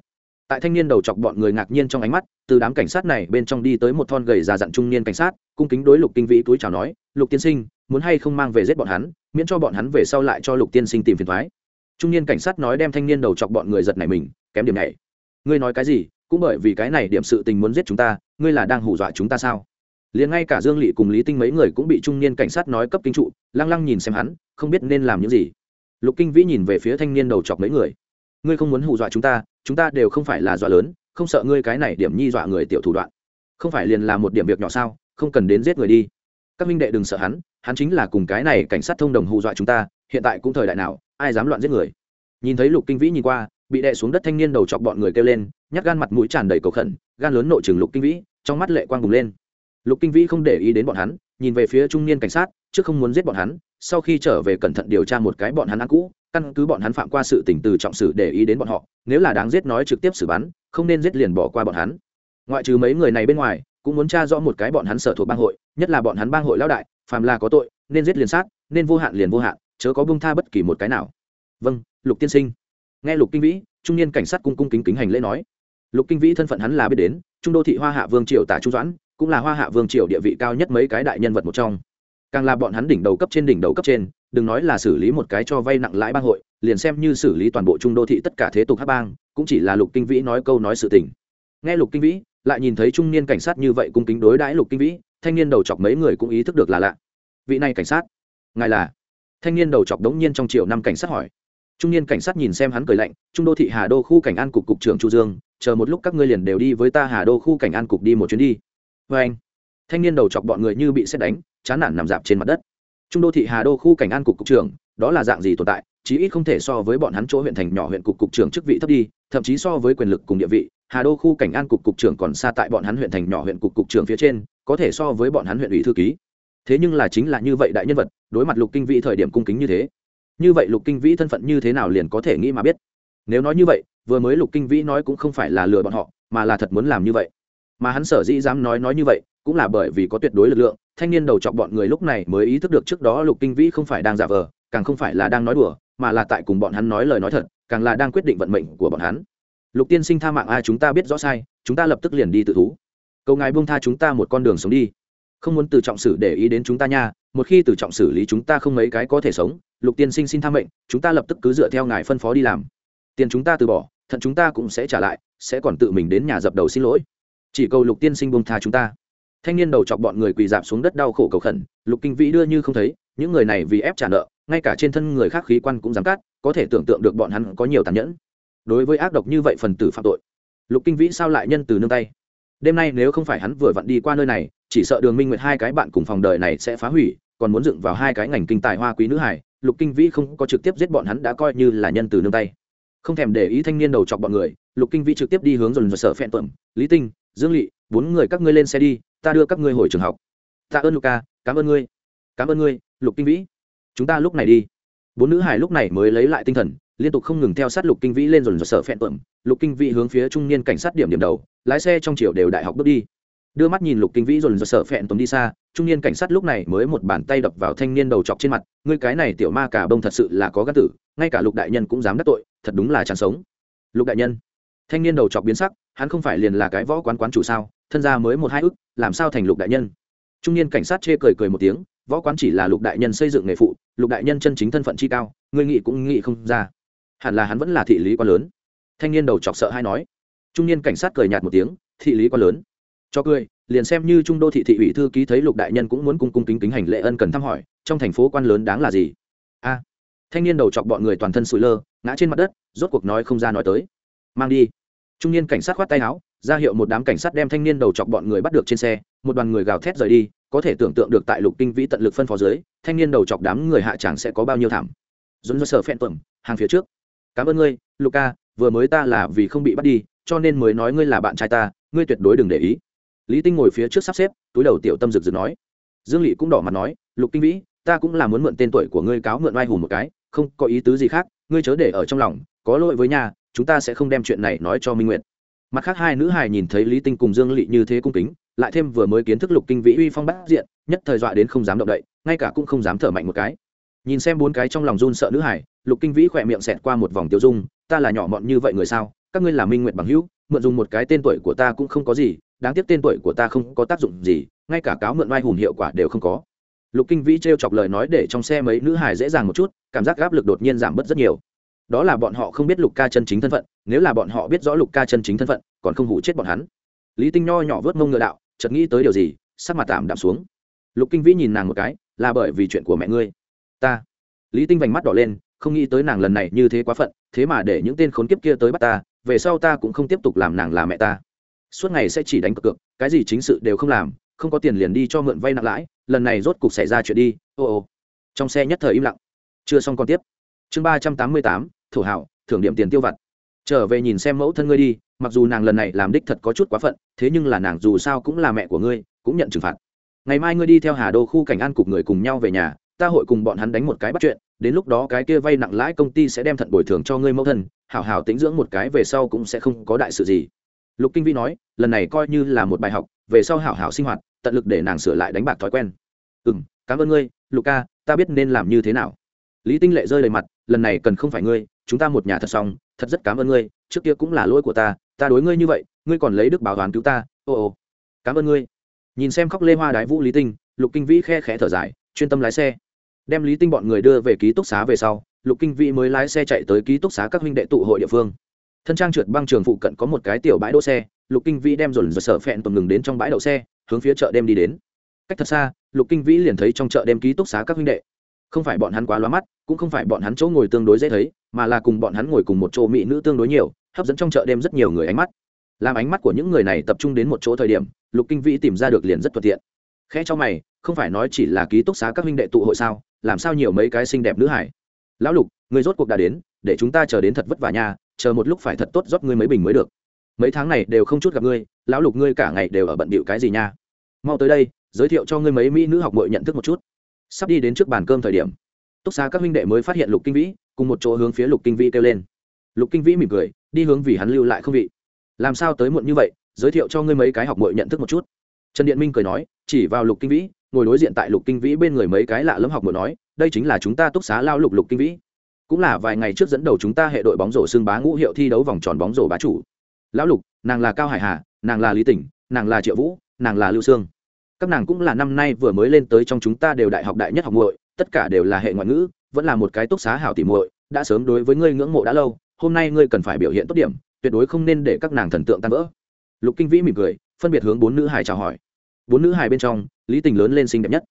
tại thanh niên đầu chọc bọn người ngạc nhiên trong ánh mắt, từ đám cảnh sát này bên trong đi tới một thon gầy già dặn trung niên cảnh sát, cung kính đối lục kinh vĩ túi chào nói, lục tiên sinh, muốn hay không mang về giết bọn hắn, miễn cho bọn hắn về sau lại cho lục tiên sinh tìm phiền thoái. Trung niên cảnh sát nói đem thanh niên đầu chọc bọn người giật này mình, kém điểm này ngươi nói cái gì? Cũng bởi vì cái này điểm sự tình muốn giết chúng ta, ngươi là đang hù dọa chúng ta sao? Liền ngay cả dương lỵ cùng lý tinh mấy người cũng bị trung niên cảnh sát nói cấp kinh trụ, lăng lăng nhìn xem hắn, không biết nên làm những gì. Lục kinh vĩ nhìn về phía thanh niên đầu chọc mấy người ngươi không muốn hù dọa chúng ta chúng ta đều không phải là dọa lớn, không sợ ngươi cái này điểm nhi dọa người tiểu thủ đoạn. Không phải liền là một điểm việc nhỏ sao, không cần đến giết người đi. Các minh đệ đừng sợ hắn hắn chính là cùng cái này cảnh sát thông đồng hù dọa chúng ta, hiện tại cũng thời đại nào, ai dám loạn giết người. Nhìn thấy lục kinh vĩ nhìn qua, bị đè xuống đất thanh niên đầu chọc bọn người kêu lên nhắc gan mặt mũi tràn đầy cầu khẩn, gan lớn nội trường lục kinh vĩ, trong mắt lệ quang bùng lên. Lục kinh vĩ không để ý đến bọn hắn, nhìn về phía trung niên cảnh sát, trước không muốn giết bọn hắn, sau khi trở về cẩn thận điều tra một cái bọn hắn ăn cũ căn cứ bọn hắn phạm qua sự tỉnh từ trọng sử để ý đến bọn họ, nếu là đáng giết nói trực tiếp xử bắn, không nên giết liền bỏ qua bọn hắn. Ngoại trừ mấy người này bên ngoài, cũng muốn tra rõ một cái bọn hắn sở thuộc bang hội, nhất là bọn hắn bang hội lão đại, phàm là có tội, nên giết liền sát, nên vô hạn liền vô hạn, chớ có bông tha bất kỳ một cái nào. Vâng lục tiên sinh. Nghe lục kinh vĩ, trung niên cảnh sát cung cung kính kính hành lễ nói. Lục kinh vĩ thân phận hắn là biết đến, trung đô thị hoa hạ vương triều tả trung doãn, cũng là hoa hạ vương triều địa vị cao nhất mấy cái đại nhân vật một trong. Càng là bọn hắn đỉnh đầu cấp trên đỉnh đầu cấp trên đừng nói là xử lý một cái cho vay nặng lãi bang hội, liền xem như xử lý toàn bộ trung đô thị tất cả thế tục hát bang, cũng chỉ là lục kinh vĩ nói câu nói sự tình. Nghe lục kinh vĩ, lại nhìn thấy trung niên cảnh sát như vậy cung kính đối đãi lục kinh vĩ, thanh niên đầu chọc mấy người cũng ý thức được là lạ. Vị này cảnh sát, ngài là? Thanh niên đầu chọc đống nhiên trong triệu năm cảnh sát hỏi. Trung niên cảnh sát nhìn xem hắn cười lạnh, trung đô thị hà đô khu cảnh an cục cục trưởng chu dương, chờ một lúc các ngươi liền đều đi với ta hà đô khu cảnh an cục đi một chuyến đi. Vê anh. Thanh niên đầu chọc bọn người như bị xét đánh, chán nản nằm dạp trên mặt đất trung đô thị hà đô khu cảnh an cục cục trưởng, đó là dạng gì tồn tại, chí ít không thể so với bọn hắn chỗ huyện thành nhỏ huyện cục cục trưởng chức vị thấp đi, thậm chí so với quyền lực cùng địa vị, hà đô khu cảnh an cục cục trưởng còn xa tại bọn hắn huyện thành nhỏ huyện cục cục trưởng phía trên, có thể so với bọn hắn huyện ủy thư ký. Thế nhưng là chính là như vậy đại nhân vật, đối mặt lục kinh vĩ thời điểm cung kính như thế. Như vậy lục kinh vĩ thân phận như thế nào liền có thể nghĩ mà biết. Nếu nói như vậy, vừa mới lục kinh vĩ nói cũng không phải là lừa bọn họ, mà là thật muốn làm như vậy. Mà hắn sở dĩ dám nói nói như vậy, cũng là bởi vì có tuyệt đối lực lượng thanh niên đầu chọc bọn người lúc này mới ý thức được trước đó lục kinh vĩ không phải đang giả vờ, càng không phải là đang nói đùa, mà là tại cùng bọn hắn nói lời nói thật, càng là đang quyết định vận mệnh của bọn hắn. Lục tiên sinh tha mạng ai à, chúng ta biết rõ sai, chúng ta lập tức liền đi tự thú. Cầu ngài buông tha chúng ta một con đường sống đi. Không muốn từ trọng sử để ý đến chúng ta nha, một khi từ trọng xử lý chúng ta không mấy cái có thể sống, lục tiên sinh xin tha mệnh, chúng ta lập tức cứ dựa theo ngài phân phó đi làm. Tiền chúng ta từ bỏ, thận chúng ta cũng sẽ trả lại, sẽ còn tự mình đến nhà dập đầu xin lỗi. Chỉ cầu lục tiên sinh buông tha chúng ta thanh niên đầu chọc bọn người quỳ dạp xuống đất đau khổ cầu khẩn, lục kinh vĩ đưa như không thấy, những người này vì ép trả nợ, ngay cả trên thân người khác khí quan cũng dám cắt có thể tưởng tượng được bọn hắn có nhiều tàn nhẫn. Đối với ác độc như vậy phần tử phạm tội, lục kinh vĩ sao lại nhân từ nương tay? Đêm nay nếu không phải hắn vừa vặn đi qua nơi này, chỉ sợ đường minh nguyệt hai cái bạn cùng phòng đời này sẽ phá hủy, còn muốn dựng vào hai cái ngành kinh tài hoa quý nữ hải lục kinh vĩ không có trực tiếp giết bọn hắn đã coi như là nhân từ nương tay. Không thèm để ý thanh niên đầu chọc bọn người, lục kinh vĩ trực tiếp đi hướng dồn dồn sở phẹn tuẩm, lý tinh, dương lỵ bốn người các ngươi lên xe đi, ta đưa các ngươi hồi trường học. Tạ ơn luka, cảm ơn ngươi. Cảm ơn ngươi, lục kinh vĩ. Chúng ta lúc này đi. Bốn nữ hải lúc này mới lấy lại tinh thần, liên tục không ngừng theo sát lục kinh vĩ lên dồn dồn sở phẹn tuẩm lục kinh vĩ hướng phía trung niên cảnh sát điểm điểm đầu, lái xe trong chiều đều đại học bước đi. Đưa mắt nhìn lục kinh vĩ dồn dồn sở phẹn tuẩm đi xa, trung niên cảnh sát lúc này mới một bàn tay đập vào thanh niên đầu chọc trên mặt. Ngươi cái này tiểu ma cả bông thật sự là có gắt tử, ngay cả lục đại nhân cũng dám đắc tội, thật đúng là chán sống. Lục đại nhân. Thanh niên đầu chọc biến sắc hắn không phải liền là cái võ quán quán chủ sao, thân gia mới một hai ức, làm sao thành lục đại nhân? Trung niên cảnh sát chê cười cười một tiếng, võ quán chỉ là lục đại nhân xây dựng nghề phụ, lục đại nhân chân chính thân phận chi cao, ngươi nghị cũng nghị không ra. Hẳn là hắn vẫn là thị lý quá lớn. Thanh niên đầu chọc sợ hay nói. Trung niên cảnh sát cười nhạt một tiếng, thị lý quá lớn. Cho cười, liền xem như trung đô thị thị ủy thư ký thấy lục đại nhân cũng muốn cung cung kính kính hành lễ ân cần thăm hỏi, trong thành phố quan lớn đáng là gì? A. Thanh niên đầu chọc bọn người toàn thân sụi lơ, ngã trên mặt đất, rốt cuộc nói không ra nói tới. Mang đi trung niên cảnh sát khoát tay áo, ra hiệu một đám cảnh sát đem thanh niên đầu chọc bọn người bắt được trên xe, một đoàn người gào thét rời đi, có thể tưởng tượng được tại lục kinh vĩ tận lực phân phó dưới, thanh niên đầu chọc đám người hạ tràng sẽ có bao nhiêu thảm. Dồn do sở phen tuẩm, hàng phía trước. Cảm ơn ngươi luca vừa mới ta là vì không bị bắt đi, cho nên mới nói ngươi là bạn trai ta, ngươi tuyệt đối đừng để ý. Lý tinh ngồi phía trước sắp xếp, túi đầu tiểu tâm rực rực nói. Dương lỵ cũng đỏ mặt nói, lục kinh vĩ, ta cũng là muốn mượn tên tuổi của ngươi cáo mượn oai hùng một cái, không có ý tứ gì khác, ngươi chớ để ở trong lòng, có lỗi với nhà chúng ta sẽ không đem chuyện này nói cho minh nguyệt. Mặt khác, hai nữ hài nhìn thấy lý tinh cùng dương lỵ như thế cung kính, lại thêm vừa mới kiến thức lục kinh vĩ uy phong bát diện, nhất thời dọa đến không dám động đậy, ngay cả cũng không dám thở mạnh một cái. Nhìn xem bốn cái trong lòng run sợ nữ hải lục kinh vĩ khỏe miệng xẹt qua một vòng tiêu dung, ta là nhỏ mọn như vậy người sao? Các ngươi là minh nguyện bằng hữu, mượn dùng một cái tên tuổi của ta cũng không có gì, đáng tiếc tên tuổi của ta không có tác dụng gì, ngay cả cáo mượn oai hùng hiệu quả đều không có. Lục kinh vĩ t r e o chọc lời nói để trong xe mấy nữ hải dễ dàng một chút, cảm giác áp lực đột nhiên giảm bớt rất nhiều đó là bọn họ không biết lục ca chân chính thân phận, nếu là bọn họ biết rõ lục ca chân chính thân phận, còn không hủ chết bọn hắn. Lý tinh nho nhỏ vớt mông ngựa đạo, chợt nghĩ tới điều gì, sắc mặt tạm đạm xuống. Lục kinh vĩ nhìn nàng một cái, là bởi vì chuyện của mẹ ngươi. Ta. Lý tinh vành mắt đỏ lên, không nghĩ tới nàng lần này như thế quá phận, thế mà để những tên khốn kiếp kia tới bắt ta, về sau ta cũng không tiếp tục làm nàng là mẹ ta. Suốt ngày sẽ chỉ đánh cược cược, cái gì chính sự đều không làm, không có tiền liền đi cho mượn vay nặng lãi, lần này rốt cục xảy ra chuyện đi, ô ô. Trong xe nhất thời im lặng. Chưa xong còn tiếp. Chương ba trăm tám mươi tám thủ hảo thưởng điểm tiền tiêu vặt. Trở về nhìn xem mẫu thân ngươi đi mặc dù nàng lần này làm đích thật có chút quá phận thế nhưng là nàng dù sao cũng là mẹ của ngươi cũng nhận trừng phạt. Ngày mai ngươi đi theo hà đô khu cảnh an cục người cùng nhau về nhà ta hội cùng bọn hắn đánh một cái bắt chuyện đến lúc đó cái kia vay nặng lãi công ty sẽ đem thận bồi thường cho ngươi mẫu thân hảo hảo tính dưỡng một cái về sau cũng sẽ không có đại sự gì. Lục kinh vi nói lần này coi như là một bài học về sau hảo hảo sinh hoạt tận lực để nàng sửa lại đánh bạc thói quen. Ừ m cảm ơn ngươi Lục Ca, ta biết nên làm như thế nào lý tinh lệ rơi đầy mặt, lần này cần không phải ngươi, chúng ta một nhà thật xong, thật rất cảm ơn ngươi, trước kia cũng là lỗi của ta ta đối ngươi như vậy, ngươi còn lấy đức bảo toàn cứu ta, ô ô, cảm ơn ngươi. Nhìn xem khóc lê hoa đái vũ lý tinh, lục kinh vĩ khe khẽ thở dài, chuyên tâm lái xe. Đem lý tinh bọn người đưa về ký túc xá về sau, lục kinh vĩ mới lái xe chạy tới ký túc xá các huynh đệ tụ hội địa phương. Thân trang trượt băng trường phụ cận có một cái tiểu bãi đỗ xe, lục kinh vĩ đem dồn dồn sở phẹn tầm ngừng đến trong bãi đậu xe, hướng phía chợ đêm đi đến. Cách thật xa, lục kinh vĩ liền thấy trong chợ đêm ký túc xá các huynh đệ không phải bọn hắn quá lóa mắt, cũng không phải bọn hắn chỗ ngồi tương đối dễ thấy, mà là cùng bọn hắn ngồi cùng một chỗ mỹ nữ tương đối nhiều, hấp dẫn trong chợ đêm rất nhiều người ánh mắt. Làm ánh mắt của những người này tập trung đến một chỗ thời điểm, lục kinh vĩ tìm ra được liền rất thuận tiện. Khẽ cho mày, không phải nói chỉ là ký túc xá các huynh đệ tụ hội sao, làm sao nhiều mấy cái xinh đẹp nữ hải? Lão lục, người rốt cuộc đã đến, để chúng ta chờ đến thật vất vả nha, chờ một lúc phải thật tốt rót ngươi mấy bình mới được. Mấy tháng này đều không chút gặp ngươi, lão lục ngươi cả ngày đều ở bận bịu cái gì nha? Mau tới đây, giới thiệu cho ngươi mấy mỹ nữ học bội nhận thức một chút sắp đi đến trước bàn cơm thời điểm, túc xá các huynh đệ mới phát hiện lục kinh vĩ, cùng một chỗ hướng phía lục kinh vĩ kêu lên. Lục kinh vĩ mỉm cười, đi hướng vì hắn lưu lại không vị. Làm sao tới muộn như vậy, giới thiệu cho ngươi mấy cái học mội nhận thức một chút. Trần điện minh cười nói, chỉ vào lục kinh vĩ, ngồi đối diện tại lục kinh vĩ bên người mấy cái lạ lẫm học mội nói, đây chính là chúng ta túc xá lao lục lục kinh vĩ. Cũng là vài ngày trước dẫn đầu chúng ta hệ đội bóng rổ xương bá ngũ hiệu thi đấu vòng tròn bóng rổ bá chủ. Lão lục, nàng là cao hải hà, nàng là lý tỉnh, nàng là triệu vũ, nàng là lưu sương các nàng cũng là năm nay vừa mới lên tới trong chúng ta đều đại học đại nhất học muội, tất cả đều là hệ ngoại ngữ, vẫn là một cái túc xá hảo tỉ muội, đã sớm đối với ngươi ngưỡng mộ đã lâu, hôm nay ngươi cần phải biểu hiện tốt điểm, tuyệt đối không nên để các nàng thần tượng tan vỡ. Lục kinh vĩ mỉm cười, phân biệt hướng bốn nữ hài chào hỏi. Bốn nữ hài bên trong, lý tình lớn lên xinh đẹp nhất.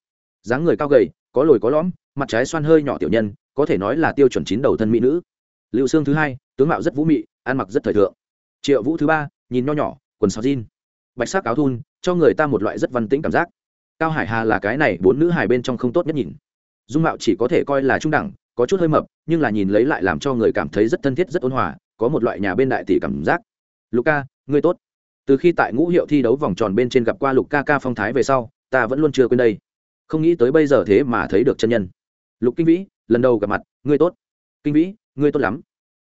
Dáng người cao gầy, có lồi có lõm, mặt trái xoan hơi nhỏ tiểu nhân, có thể nói là tiêu chuẩn chín đầu thân mỹ nữ. Liệu xương thứ hai, tướng mạo rất vũ mị, ăn mặc rất thời thượng. Triệu vũ thứ ba, nhìn nho nhỏ, quần sáo jean. Bạch sắc áo thun cho người ta một loại rất văn tĩnh cảm giác. Cao hải hà là cái này, bốn nữ hài bên trong không tốt nhất nhìn. Dung mạo chỉ có thể coi là trung đẳng, có chút hơi mập, nhưng là nhìn lấy lại làm cho người cảm thấy rất thân thiết, rất ôn hòa, có một loại nhà bên đại tỷ cảm giác. Luca ngươi tốt. Từ khi tại ngũ hiệu thi đấu vòng tròn bên trên gặp qua lục ca ca phong thái về sau, ta vẫn luôn chưa quên đây. Không nghĩ tới bây giờ thế mà thấy được chân nhân. Lục kinh vĩ, lần đầu gặp mặt, ngươi tốt. Kinh vĩ, ngươi tốt lắm.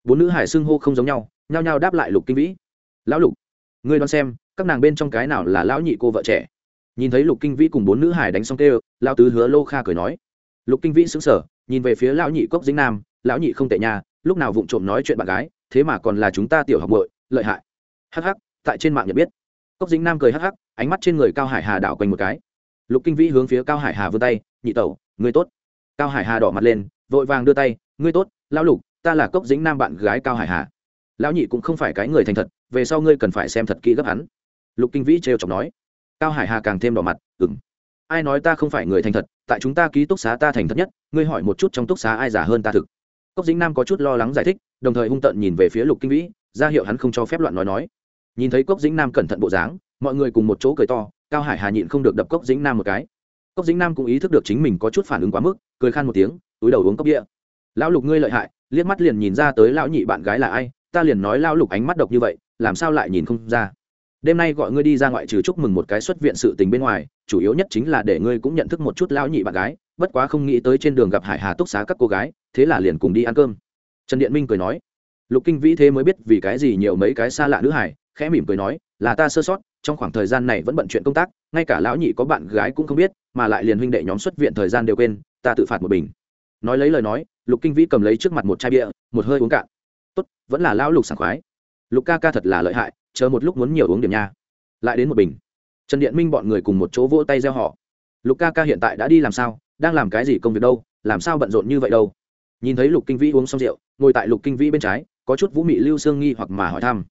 Bốn nữ hải xưng hô không giống nhau, nhao nhao đáp lại lục kinh vĩ. Lão lục, ngươi đoán xem các nàng bên trong cái nào là lão nhị cô vợ trẻ? Nhìn thấy lục kinh vĩ cùng bốn nữ hải đánh xong tê lão tứ hứa lô kha cười nói. Lục kinh vĩ xứng sở nhìn về phía lão nhị cốc dính nam, lão nhị không tệ nhà lúc nào vụng trộm nói chuyện bạn gái, thế mà còn là chúng ta tiểu học bội lợi hại. Hắc hắc, tại trên mạng nhận biết. Cốc dính nam cười hắc hắc, ánh mắt trên người cao hải hà đảo quanh một cái. Lục kinh vĩ hướng phía cao hải hà vươn tay, nhị tẩu, ngươi tốt. Cao hải hà đỏ mặt lên, vội vàng đưa tay, ngươi tốt, lão lục, ta là cốc dính nam bạn gái cao hải hà. Lão nhị cũng không phải cái người thành thật, về sau ngươi cần phải xem thật kỹ gấp hắn lục kinh vĩ trêu chọc nói. Cao hải hà càng thêm đỏ mặt ừng ai nói ta không phải người thành thật, tại chúng ta ký túc xá ta thành thật nhất, ngươi hỏi một chút trong túc xá ai giả hơn ta thực. Cốc dính nam có chút lo lắng giải thích, đồng thời hung tợn nhìn về phía lục kinh vĩ, ra hiệu hắn không cho phép loạn nói nói. Nhìn thấy cốc dính nam cẩn thận bộ dáng, mọi người cùng một chỗ cười to, cao hải hà nhịn không được đập cốc dính nam một cái. Cốc dính nam cũng ý thức được chính mình có chút phản ứng quá mức, cười khan một tiếng, túi đầu uống cốc địa lão lục ngươi lợi hại, liếc mắt liền nhìn ra tới lão nhị bạn gái là ai, ta liền nói lão lục ánh mắt độc như vậy, làm sao lại nhìn không ra? Đêm nay gọi ngươi đi ra ngoại trừ chúc mừng một cái xuất viện sự tình bên ngoài, chủ yếu nhất chính là để ngươi cũng nhận thức một chút lão nhị bạn gái, bất quá không nghĩ tới trên đường gặp hải hà túc xá các cô gái, thế là liền cùng đi ăn cơm. Trần điện minh cười nói, lục kinh vĩ thế mới biết vì cái gì nhiều mấy cái xa lạ nữ hải khẽ mỉm cười nói, là ta sơ sót, trong khoảng thời gian này vẫn bận chuyện công tác, ngay cả lão nhị có bạn gái cũng không biết, mà lại liền huynh đệ nhóm xuất viện thời gian đều quên, ta tự phạt một bình. Nói lấy lời nói, lục kinh vĩ cầm lấy trước mặt một chai bia, một hơi uống cạn. Tốt, vẫn là lão lục sảng khoái. Lục ca ca thật là lợi hại chờ một lúc muốn nhiều uống điểm nha. Lại đến một bình. Trần điện minh bọn người cùng một chỗ vỗ tay gieo họ lục ca ca hiện tại đã đi làm sao? Đang làm cái gì công việc đâu? Làm sao bận rộn như vậy đâu? Nhìn thấy lục kinh vĩ uống xong rượu, ngồi tại lục kinh vĩ bên trái, có chút vũ mị lưu sương nghi hoặc mà hỏi thăm.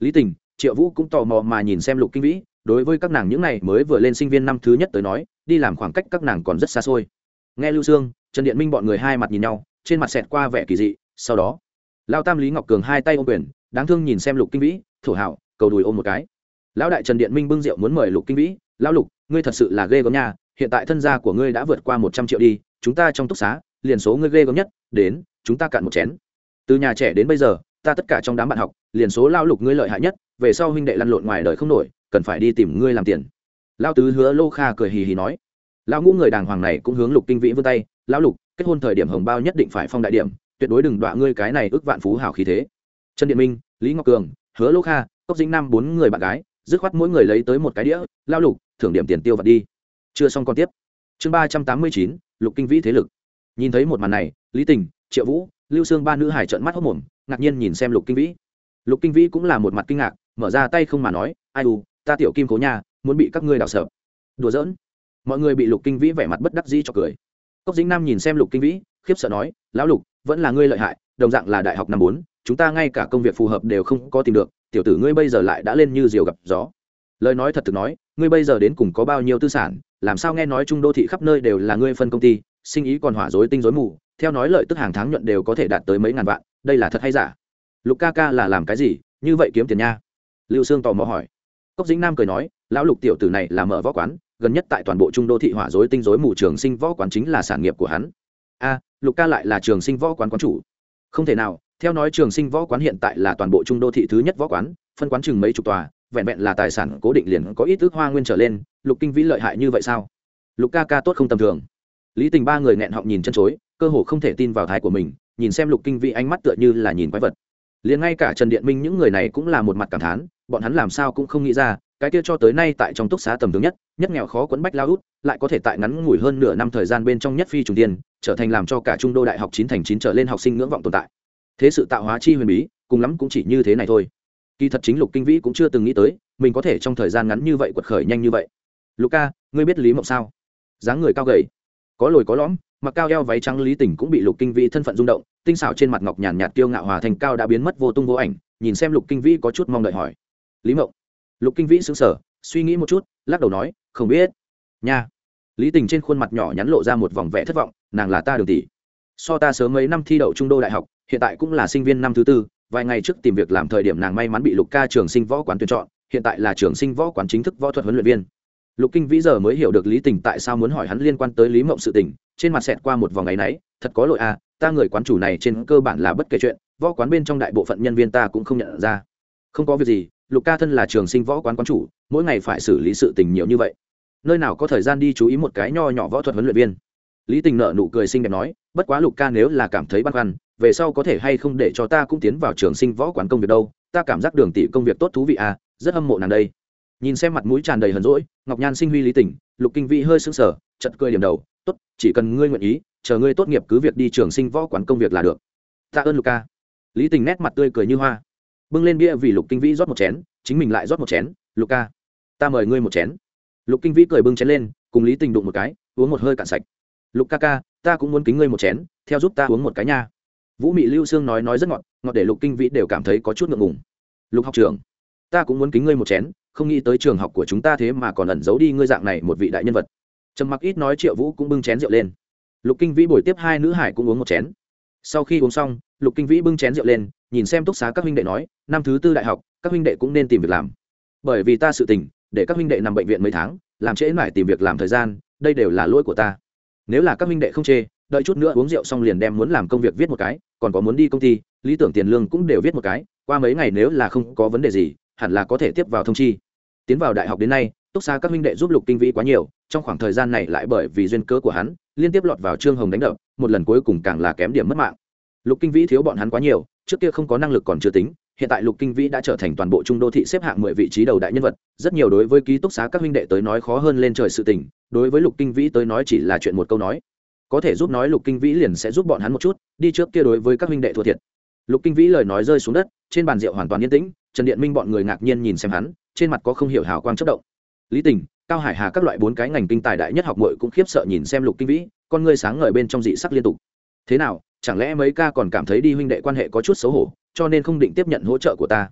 Lý tình, triệu vũ cũng tò mò mà nhìn xem lục kinh vĩ, đối với các nàng những n à y mới vừa lên sinh viên năm thứ nhất tới nói, đi làm khoảng cách các nàng còn rất xa xôi. Nghe lưu sương, trần điện minh bọn người hai mặt nhìn nhau, trên mặt xẹt qua vẻ kỳ dị, sau đó, lao tam lý ngọc cường hai tay ôm quyền, đáng thương nhìn xem lục kinh vĩ, thổ hảo cầu đùi ôm một cái. Lão đại trần điện minh bưng rượu muốn mời lục kinh vĩ, lão lục, ngươi thật sự là ghê gớm nha, hiện tại thân gia của ngươi đã vượt qua một trăm triệu đi, chúng ta trong túc xá, liền số ngươi ghê gớm nhất, đến, chúng ta cạn một chén. Từ nhà trẻ đến bây giờ, ta tất cả trong đám bạn học, liền số lao lục ngươi lợi hại nhất, về sau huynh đệ lăn lộn ngoài đời không nổi, cần phải đi tìm ngươi làm tiền. Lao tứ hứa lô kha cười hì hì nói. Lao ngũ người đàng hoàng này cũng hướng lục kinh vĩ vươn tay, lão lục, kết hôn thời điểm hồng bao nhất định phải phong đại điểm, tuyệt đối đừng đọa ngươi cái này ước vạn phú hảo khí thế. Trần điện minh, lý ngọc cường, hứa lô kha cốc dĩnh nam bốn người bạn gái, dứt khoát mỗi người lấy tới một cái đĩa, lao lục, thưởng điểm tiền tiêu vặt đi. Chưa xong còn tiếp. Chương ba trăm tám mươi chín, lục kinh vĩ thế lực. Nhìn thấy một màn này, lý tình, triệu vũ, lưu sương ba nữ hải trợn mắt hốc mồm, ngạc nhiên nhìn xem lục kinh vĩ. Lục kinh vĩ cũng là một mặt kinh ngạc, mở ra tay không mà nói, ai u, ta tiểu kim cố nhà muốn bị các ngươi đào sợ. Đùa giỡn. Mọi người bị lục kinh vĩ vẻ mặt bất đắc dĩ cho cười. Cốc dính nam nhìn xem lục kinh vĩ, khiếp sợ nói, lão lục, vẫn là ngươi lợi hại, đồng dạng là đại học năm bốn, chúng ta ngay cả công việc phù hợp đều không có tìm được tiểu tử ngươi bây giờ lại đã lên như diều gặp gió. Lời nói thật thực nói, ngươi bây giờ đến cùng có bao nhiêu tư sản, làm sao nghe nói trung đô thị khắp nơi đều là ngươi phân công ty, sinh ý còn hỏa dối tinh dối mù, theo nói lợi tức hàng tháng nhuận đều có thể đạt tới mấy ngàn vạn, đây là thật hay giả? Lục ca ca là làm cái gì, như vậy kiếm tiền nha? Lưu sương tò mò hỏi. Cốc dĩnh nam cười nói, lão lục tiểu tử này là mở võ quán, gần nhất tại toàn bộ trung đô thị hỏa dối tinh dối mù trường sinh võ quán chính là sản nghiệp của hắn. A, lục ca lại là trường sinh võ quán quán chủ. Không thể nào theo nói trường sinh võ quán hiện tại là toàn bộ trung đô thị thứ nhất võ quán, phân quán chừng mấy chục tòa, vẹn vẹn là tài sản cố định liền có ít ước hoa nguyên trở lên, lục kinh vĩ lợi hại như vậy sao? Lục ca ca tốt không tầm thường. Lý tình ba người nghẹn họng nhìn chân chối, cơ hồ không thể tin vào thái của mình, nhìn xem lục kinh vĩ ánh mắt tựa như là nhìn quái vật. Liền ngay cả trần điện minh những người này cũng là một mặt cảm thán, bọn hắn làm sao cũng không nghĩ ra, cái kia cho tới nay tại trong túc xá tầm thường nhất nhất nghèo khó quấn bách lao út, lại có thể tại ngắn ngủi hơn nửa năm thời gian bên trong nhất phi trùng tiên, trở thành làm cho cả trung đô đại học chín thành chín trở lên học sinh ngưỡng vọng tồn tại thế sự tạo hóa chi huyền bí, cùng lắm cũng chỉ như thế này thôi. Kỳ thật chính lục kinh vĩ cũng chưa từng nghĩ tới, mình có thể trong thời gian ngắn như vậy quật khởi nhanh như vậy. Lục ca, ngươi biết lý mộng sao? Dáng người cao gầy, có lồi có lõm, mặc cao eo váy trắng lý tình cũng bị lục kinh vĩ thân phận rung động, tinh xảo trên mặt ngọc nhàn nhạt kiêu ngạo hòa thành cao đã biến mất vô tung vô ảnh, nhìn xem lục kinh vĩ có chút mong đợi hỏi. Lý mộng. Lục kinh vĩ xứng sở suy nghĩ một chút, lắc đầu nói, không biết. Nha. Lý tình trên khuôn mặt nhỏ nhắn lộ ra một vòng vẽ thất vọng, nàng là ta đường tỷ so ta sớm mấy năm thi đậu trung đô đại học, hiện tại cũng là sinh viên năm thứ tư, vài ngày trước tìm việc làm thời điểm nàng may mắn bị lục ca trường sinh võ quán tuyển chọn, hiện tại là trường sinh võ quán chính thức võ thuật huấn luyện viên. Lục kinh vĩ giờ mới hiểu được lý tình tại sao muốn hỏi hắn liên quan tới lý mộng sự tình, trên mặt xẹt qua một vòng ngày náy, thật có lỗi à ta người quán chủ này trên cơ bản là bất kể chuyện, võ quán bên trong đại bộ phận nhân viên ta cũng không nhận ra. Không có việc gì, lục ca thân là trường sinh võ quán quán chủ, mỗi ngày phải xử lý sự tình nhiều như vậy. Nơi nào có thời gian đi chú ý một cái nho nhỏ võ thuật huấn luyện viên? Lý tình nợ nụ cười xinh đẹp nói, bất quá lục ca nếu là cảm thấy băn khoăn, về sau có thể hay không để cho ta cũng tiến vào trường sinh võ quán công việc đâu? Ta cảm giác đường tỷ công việc tốt thú vị à rất hâm mộ nàng đây. Nhìn xem mặt mũi tràn đầy hờn rỗi ngọc nhan sinh huy lý tỉnh lục kinh vĩ hơi sững sờ chật cười điểm đầu, tốt, chỉ cần ngươi nguyện ý, chờ ngươi tốt nghiệp cứ việc đi trường sinh võ quán công việc là được. Tạ ơn lục ca. Lý tình nét mặt tươi cười như hoa. Bưng lên bia vì lục kinh vĩ rót một chén, chính mình lại rót một chén, lục ca, ta mời ngươi một chén. Lục kinh vĩ cười bưng chén lên, cùng lý tình đụng một cái, uống một hơi cạn sạch lục ca ca, ta cũng muốn kính ngươi một chén, theo giúp ta uống một cái nha. Vũ mị lưu sương nói nói rất ngọt ngọt để lục kinh vĩ đều cảm thấy có chút ngượng ngùng. Lục học trưởng, ta cũng muốn kính ngươi một chén, không nghĩ tới trường học của chúng ta thế mà còn ẩn giấu đi ngươi dạng này một vị đại nhân vật. Trầm mặc ít nói triệu vũ cũng bưng chén rượu lên. Lục kinh vĩ bồi tiếp hai nữ hải cũng uống một chén. Sau khi uống xong, lục kinh vĩ bưng chén rượu lên, nhìn xem túc xá các huynh đệ nói, năm thứ tư đại học, các huynh đệ cũng nên tìm việc làm. Bởi vì ta sự tình, để các huynh đệ nằm bệnh viện mấy tháng, làm trễ mãi tìm việc làm thời gian, đây đều là lỗi của ta nếu là các minh đệ không chê, đợi chút nữa uống rượu xong liền đem muốn làm công việc viết một cái, còn có muốn đi công ty, lý tưởng tiền lương cũng đều viết một cái, qua mấy ngày nếu là không có vấn đề gì, hẳn là có thể tiếp vào thông chi. Tiến vào đại học đến nay, túc xa các minh đệ giúp lục kinh vĩ quá nhiều, trong khoảng thời gian này lại bởi vì duyên cớ của hắn, liên tiếp lọt vào trương hồng đánh đập, một lần cuối cùng càng là kém điểm mất mạng. Lục kinh vĩ thiếu bọn hắn quá nhiều, trước kia không có năng lực còn chưa tính hiện tại lục kinh vĩ đã trở thành toàn bộ trung đô thị xếp hạng mười vị trí đầu đại nhân vật, rất nhiều đối với ký túc xá các huynh đệ tới nói khó hơn lên trời sự tình, đối với lục kinh vĩ tới nói chỉ là chuyện một câu nói. Có thể giúp nói lục kinh vĩ liền sẽ giúp bọn hắn một chút, đi trước kia đối với các huynh đệ thua thiệt. Lục kinh vĩ lời nói rơi xuống đất, trên bàn rượu hoàn toàn yên tĩnh, trần điện minh bọn người ngạc nhiên nhìn xem hắn, trên mặt có không hiểu hào quang chất động. Lý tình, cao hải hà các loại bốn cái ngành kinh tài đại nhất học mội cũng khiếp sợ nhìn xem lục kinh vĩ, con ngươi sáng ngời bên trong dị sắc liên tục. Thế nào chẳng lẽ mấy ca còn cảm thấy đi huynh đệ quan hệ có chút xấu hổ, cho nên không định tiếp nhận hỗ trợ của ta?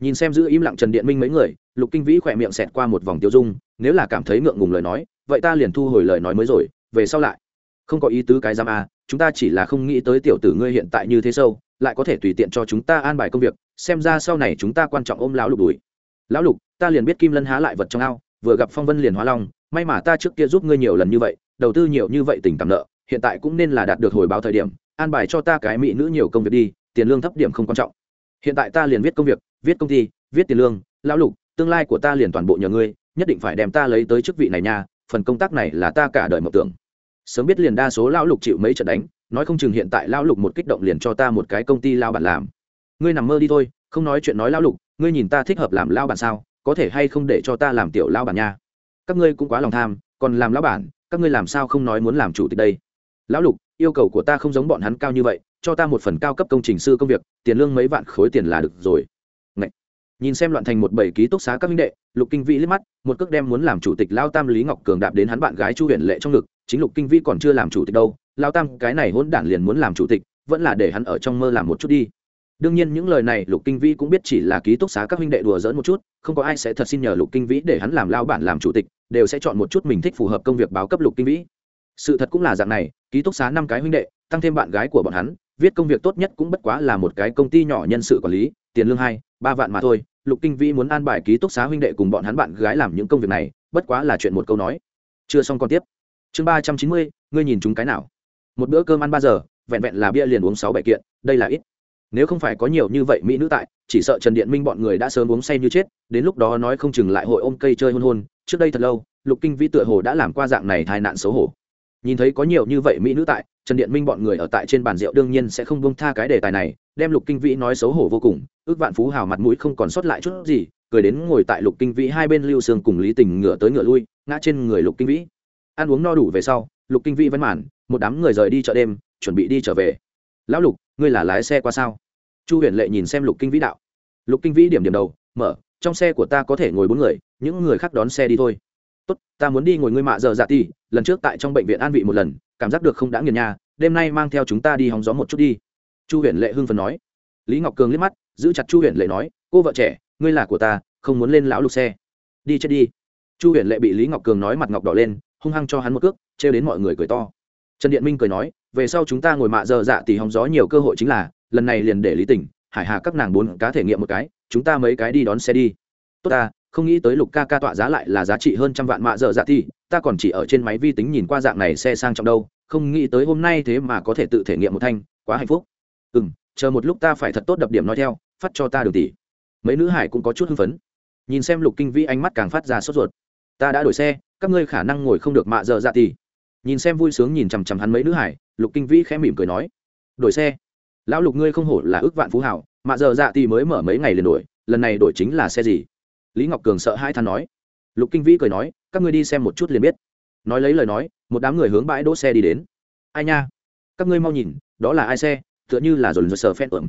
Nhìn xem giữ im lặng trần điện minh mấy người, lục kinh vĩ khỏe miệng xẹt qua một vòng tiêu dung, nếu là cảm thấy ngượng ngùng lời nói, vậy ta liền thu hồi lời nói mới rồi, về sau lại. Không có ý tứ cái giam a à, chúng ta chỉ là không nghĩ tới tiểu tử ngươi hiện tại như thế sâu, lại có thể tùy tiện cho chúng ta an bài công việc, xem ra sau này chúng ta quan trọng ôm lão lục đùi lão lục, ta liền biết kim lân há lại vật trong ao, vừa gặp phong vân liền hóa long, may mà ta trước kia giúp ngươi nhiều lần như vậy, đầu tư nhiều như vậy tình cảm nợ, hiện tại cũng nên là đạt được hồi báo thời điểm an bài cho ta cái mỹ nữ nhiều công việc đi, tiền lương thấp điểm không quan trọng. Hiện tại ta liền viết công việc, viết công ty, viết tiền lương, lão lục, tương lai của ta liền toàn bộ nhờ ngươi, nhất định phải đem ta lấy tới chức vị này nha, phần công tác này là ta cả đời mộng tưởng. Sớm biết liền đa số lão lục chịu mấy trận đánh, nói không chừng hiện tại lão lục một kích động liền cho ta một cái công ty lao bản làm. Ngươi nằm mơ đi thôi, không nói chuyện nói lão lục, ngươi nhìn ta thích hợp làm lao bản sao, có thể hay không để cho ta làm tiểu lao bản nha? Các ngươi cũng quá lòng tham, còn làm lao bản, các ngươi làm sao không nói muốn làm chủ tịch đây? Lão lục, yêu cầu của ta không giống bọn hắn cao như vậy, cho ta một phần cao cấp công trình sư công việc, tiền lương mấy vạn khối tiền là được rồi. Ngậy. nhìn xem loạn thành một bảy ký túc xá các minh đệ, lục kinh vĩ liếc mắt, một cước đem muốn làm chủ tịch lao tam lý ngọc cường đạp đến hắn bạn gái chu huyền lệ trong ngực, chính lục kinh vĩ còn chưa làm chủ tịch đâu, lao tam cái này hỗn đản liền muốn làm chủ tịch, vẫn là để hắn ở trong mơ làm một chút đi. Đương nhiên những lời này lục kinh vĩ cũng biết chỉ là ký túc xá các huynh đệ đùa dỡn một chút, không có ai sẽ thật xin nhờ lục kinh vĩ để hắn làm lao bản làm chủ tịch, đều sẽ chọn một chút mình thích phù hợp công việc báo cấp lục kinh vĩ. Sự thật cũng là dạng này ký túc xá năm cái huynh đệ, tăng thêm bạn gái của bọn hắn, viết công việc tốt nhất cũng bất quá là một cái công ty nhỏ nhân sự quản lý, tiền lương hai, ba vạn mà thôi. Lục kinh vĩ muốn an bài ký túc xá huynh đệ cùng bọn hắn bạn gái làm những công việc này, bất quá là chuyện một câu nói. Chưa xong còn tiếp. Chương ba trăm chín mươi, ngươi nhìn chúng cái nào? Một bữa cơm ăn ba giờ, vẹn vẹn là bia liền uống sáu bảy kiện, đây là ít. Nếu không phải có nhiều như vậy mỹ nữ tại, chỉ sợ trần điện minh bọn người đã sớm uống say như chết, đến lúc đó nói không chừng lại hội ôm cây chơi hôn hôn. Trước đây thật lâu, lục kinh vĩ tựa hồ đã làm qua dạng này tai nạn xấu hổ nhìn thấy có nhiều như vậy mỹ nữ tại, trần điện minh bọn người ở tại trên bàn rượu đương nhiên sẽ không bông tha cái đề tài này, đem lục kinh vĩ nói xấu hổ vô cùng, ước vạn phú hào mặt mũi không còn sót lại chút gì, cười đến ngồi tại lục kinh vĩ hai bên lưu sương cùng lý tình ngựa tới ngựa lui, ngã trên người lục kinh vĩ. Ăn uống no đủ về sau, lục kinh vĩ vẫn mản một đám người rời đi chợ đêm, chuẩn bị đi trở về. Lão lục, ngươi là lái xe qua sao? Chu huyền lệ nhìn xem lục kinh vĩ đạo. Lục kinh vĩ điểm điểm đầu, mở, trong xe của ta có thể ngồi bốn người, những người khác đón xe đi thôi tốt, ta muốn đi ngồi ngươi mạ giờ dạ ti lần trước tại trong bệnh viện an vị một lần, cảm giác được không đã nghiền nhà, đêm nay mang theo chúng ta đi hóng gió một chút đi. Chu huyền lệ hưng phần nói. Lý ngọc cường liếc mắt, giữ chặt chu huyền lệ nói, cô vợ trẻ, ngươi là của ta, không muốn lên lão lục xe. Đi chết đi. Chu huyền lệ bị lý ngọc cường nói mặt ngọc đỏ lên, hung hăng cho hắn một cước, trêu đến mọi người cười to. Trần điện minh cười nói, về sau chúng ta ngồi mạ giờ dạ thì hóng gió nhiều cơ hội chính là, lần này liền để lý tỉnh, hải hà các nàng bốn cá thể nghiệm một cái, chúng ta mấy cái đi đón xe đi. Tốt ta không nghĩ tới lục ca ca tọa giá lại là giá trị hơn trăm vạn mạ dở dạ thi ta còn chỉ ở trên máy vi tính nhìn qua dạng này xe sang trọng đâu, không nghĩ tới hôm nay thế mà có thể tự thể nghiệm một thanh, quá hạnh phúc. Ừ m chờ một lúc ta phải thật tốt đập điểm nói theo, phát cho ta đường tỷ. Mấy nữ hải cũng có chút hưng phấn. Nhìn xem lục kinh vĩ ánh mắt càng phát ra sốt ruột. Ta đã đổi xe, các ngươi khả năng ngồi không được mạ dở dạ thì. Nhìn xem vui sướng nhìn chằm chằm hắn mấy nữ hải, lục kinh vĩ khẽ mỉm cười nói. Đổi xe. Lão lục ngươi không hổ là ước vạn phú hảo, mạ dở dạ thì mới mở mấy ngày liền đổi, lần này đổi chính là xe gì? Lý ngọc cường sợ hai than nói. Lục kinh vĩ cười nói, các ngươi đi xem một chút liền biết. Nói lấy lời nói, một đám người hướng bãi đỗ xe đi đến. Ai nha? Các ngươi mau nhìn, đó là ai xe? Tựa như là dồn dồn sờ phen tưởng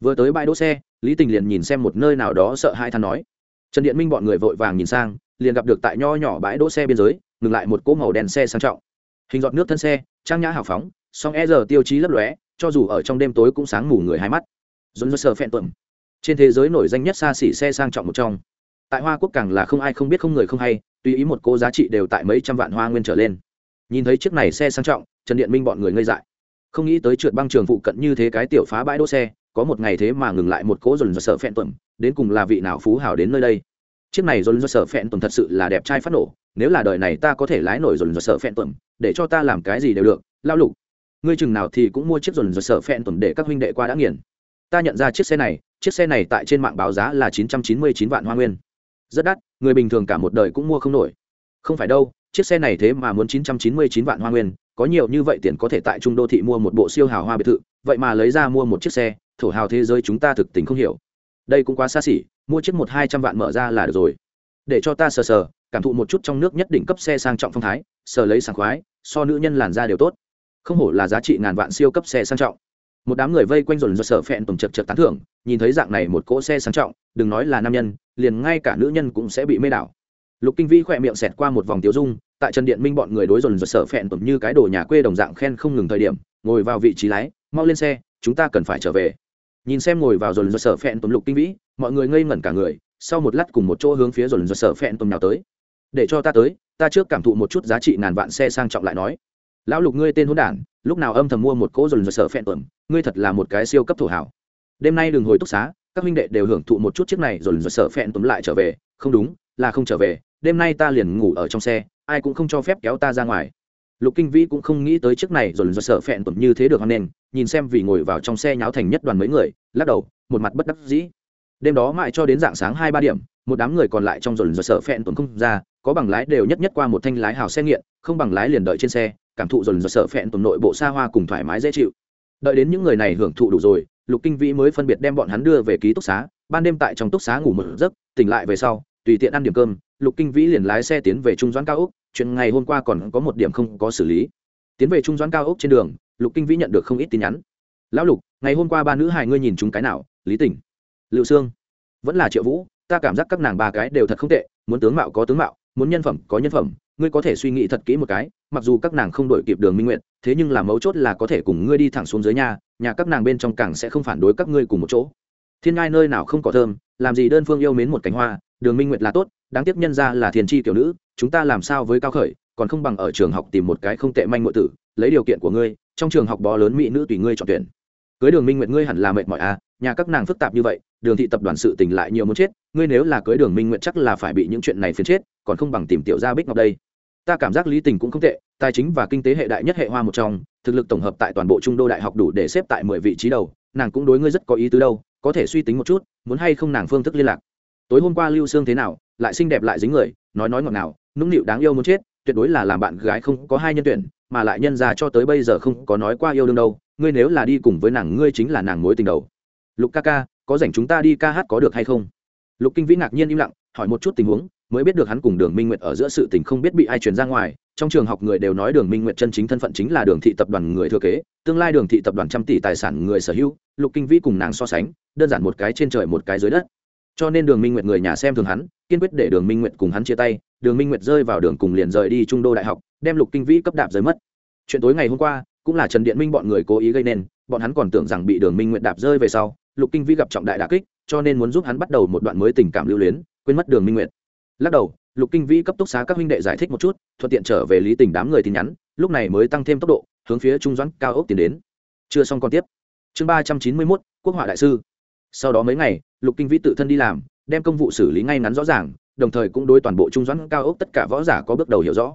vừa tới bãi đỗ xe, lý tình liền nhìn xem một nơi nào đó sợ hai than nói. Trần điện minh bọn người vội vàng nhìn sang, liền gặp được tại nho nhỏ bãi đỗ xe biên giới, ngừng lại một cỗ màu đèn xe sang trọng. Hình giọt nước thân xe, trang nhã hào phóng, song e giờ tiêu chí lấp lóe, cho dù ở trong đêm tối cũng sáng mù người hai mắt. Dồn dồn sờ phen tưởng trên thế giới nổi danh nhất xa xỉ xe sang trọng một trong tại hoa quốc càng là không ai không biết không người không hay, tùy ý một cô giá trị đều tại mấy trăm vạn hoa nguyên trở lên. Nhìn thấy chiếc này xe sang trọng, trần điện minh bọn người ngây dại. Không nghĩ tới trượt băng trường phụ cận như thế cái tiểu phá bãi đỗ xe, có một ngày thế mà ngừng lại một cỗ dồn dồn sợ phẹn tuẩm đến cùng là vị nào phú hào đến nơi đây. Chiếc này dồn dồn sợ phẹn tuẩm thật sự là đẹp trai phát nổ, nếu là đời này ta có thể lái nổi dồn dồn sợ phẹn tuẩm để cho ta làm cái gì đều được, lao lục. Ngươi chừng nào thì cũng mua chiếc dồn dồn sợ phẹn tuẩm để các huynh đệ qua đã nghiền. Ta nhận ra chiếc xe này, chiếc xe này tại trên mạng báo giá là chín trăm chín mươi chín vạn hoa nguyên rất đắt, người bình thường cả một đời cũng mua không nổi. Không phải đâu, chiếc xe này thế mà muốn chín trăm chín mươi chín vạn hoa nguyên, có nhiều như vậy tiền có thể tại trung đô thị mua một bộ siêu hào hoa biệt thự, vậy mà lấy ra mua một chiếc xe, thổ hào thế giới chúng ta thực tình không hiểu. Đây cũng quá xa xỉ, mua chiếc một hai trăm vạn mở ra là được rồi. Để cho ta sờ sờ, cảm thụ một chút trong nước nhất định cấp xe sang trọng phong thái, sờ lấy sảng khoái, so nữ nhân làn da đều tốt. Không hổ là giá trị ngàn vạn siêu cấp xe sang trọng. Một đám người vây quanh dồn do sở phẹn tổng chật chật tán thưởng, nhìn thấy dạng này một cỗ xe sang trọng, đừng nói là nam nhân liền ngay cả nữ nhân cũng sẽ bị mê đảo. Lục kinh vĩ khỏe miệng xẹt qua một vòng tiêu dung, tại trần điện minh bọn người đối dồn dồn sở phẹn tụm như cái đồ nhà quê đồng dạng khen không ngừng thời điểm, ngồi vào vị trí lái, mau lên xe, chúng ta cần phải trở về. Nhìn xem ngồi vào dồn dồn sở phẹn tụm lục kinh vĩ, mọi người ngây ngẩn cả người, sau một lát cùng một chỗ hướng phía dồn dồn sở phẹn tụm nào tới. Để cho ta tới, ta trước cảm thụ một chút giá trị ngàn vạn xe sang trọng lại nói. Lão lục ngươi tên hôn đản, lúc nào âm thầm mua một cỗ dồn dồn sở phẹn tụm ngươi thật là một cái siêu cấp thổ hảo đêm nay đừng hồi túc xá các huynh đệ đều hưởng thụ một chút chiếc này rồi rồi sợ phẹn túm lại trở về. Không đúng, là không trở về, đêm nay ta liền ngủ ở trong xe, ai cũng không cho phép kéo ta ra ngoài. Lục kinh vĩ cũng không nghĩ tới chiếc này rồi rồi sợ phẹn túm như thế được hoan nên nhìn xem vì ngồi vào trong xe nháo thành nhất đoàn mấy người, lắc đầu, một mặt bất đắc dĩ. Đêm đó mãi cho đến dạng sáng hai ba điểm, một đám người còn lại trong rồi rồi sợ phẹn túm không ra, có bằng lái đều nhất nhất qua một thanh lái hào xe nghiện, không bằng lái liền đợi trên xe, cảm thụ rồi rồi sợ phẹn tuần nội bộ xa hoa cùng thoải mái dễ chịu. Đợi đến những người này hưởng thụ đủ rồi lục kinh vĩ mới phân biệt đem bọn hắn đưa về ký túc xá, ban đêm tại trong túc xá ngủ một giấc, tỉnh lại về sau, tùy tiện ăn điểm cơm, lục kinh vĩ liền lái xe tiến về trung doãn cao ốc chuyện ngày hôm qua còn có một điểm không có xử lý. Tiến về trung doãn cao ốc trên đường, lục kinh vĩ nhận được không ít tin nhắn. Lão lục, ngày hôm qua ba nữ hài ngươi nhìn chúng cái nào? Lý tỉnh. Liệu sương. Vẫn là triệu vũ, ta cảm giác các nàng ba cái đều thật không tệ, muốn tướng mạo có tướng mạo, muốn nhân phẩm có nhân phẩm, ngươi có thể suy nghĩ thật kỹ một cái, mặc dù các nàng không đổi kịp đường minh nguyện thế nhưng là mấu chốt là có thể cùng ngươi đi thẳng xuống dưới nhà nhà các nàng bên trong càng sẽ không phản đối các ngươi cùng một chỗ. Thiên ngai nơi nào không có thơm, làm gì đơn phương yêu mến một cánh hoa, đường minh nguyệt là tốt, đáng tiếc nhân ra là thiền chi kiểu nữ, chúng ta làm sao với cao khởi, còn không bằng ở trường học tìm một cái không tệ manh ngụy tử, lấy điều kiện của ngươi, trong trường học bó lớn mỹ nữ tùy ngươi chọn tuyển. Cưới đường minh nguyệt ngươi hẳn là mệt mỏi à nhà các nàng phức tạp như vậy, đường thị tập đoàn sự tình lại nhiều muốn chết, ngươi nếu là cưới đường minh nguyệt chắc là phải bị những chuyện này phiền chết, còn không bằng tìm tiểu gia bích ngọc đây. Ta cảm giác lý tình cũng không tệ tài chính và kinh tế hệ đại nhất hệ hoa một trong thực lực tổng hợp tại toàn bộ trung đô đại học đủ để xếp tại mười vị trí đầu nàng cũng đối ngươi rất có ý tứ đâu có thể suy tính một chút muốn hay không nàng phương thức liên lạc. Tối hôm qua lưu sương thế nào lại xinh đẹp lại dính người nói nói ngọt nào, nũng nịu đáng yêu muốn chết tuyệt đối là làm bạn gái không có hai nhân tuyển mà lại nhân ra cho tới bây giờ không có nói qua yêu đương đâu ngươi nếu là đi cùng với nàng ngươi chính là nàng mối tình đầu. Lục ca ca có rảnh chúng ta đi ca hát có được hay không? Lục kinh vĩ ngạc nhiên im lặng hỏi một chút tình huống mới biết được hắn cùng đường minh nguyệt ở giữa sự tình không biết bị ai truyền ra ngoài trong trường học người đều nói đường minh nguyệt chân chính thân phận chính là đường thị tập đoàn người thừa kế, tương lai đường thị tập đoàn trăm tỷ tài sản người sở hữu, lục kinh vĩ cùng nàng so sánh, đơn giản một cái trên trời một cái dưới đất. Cho nên đường minh nguyệt người nhà xem thường hắn, kiên quyết để đường minh nguyệt cùng hắn chia tay, đường minh nguyệt rơi vào đường cùng liền rời đi trung đô đại học, đem lục kinh vĩ cấp đạp rơi mất. Chuyện tối ngày hôm qua, cũng là trần điện minh bọn người cố ý gây nên, bọn hắn còn tưởng rằng bị đường minh nguyệt đạp rơi về sau, lục kinh vĩ gặp trọng đại đà kích, cho nên muốn giúp hắn bắt đầu một đoạn mới tình cảm lưu luyến, quên mất đường minh nguyệt. Lắc đầu lục kinh vĩ cấp túc xá các huynh đệ giải thích một chút, thuận tiện trở về lý tình đám người tin nhắn, lúc này mới tăng thêm tốc độ, hướng phía trung doãn cao ốc tiến đến. Chưa xong còn tiếp. Chương ba trăm chín mươi mốt, quốc họa đại sư. Sau đó mấy ngày, lục kinh vĩ tự thân đi làm, đem công vụ xử lý ngay ngắn rõ ràng, đồng thời cũng đối toàn bộ trung doãn cao ốc tất cả võ giả có bước đầu hiểu rõ.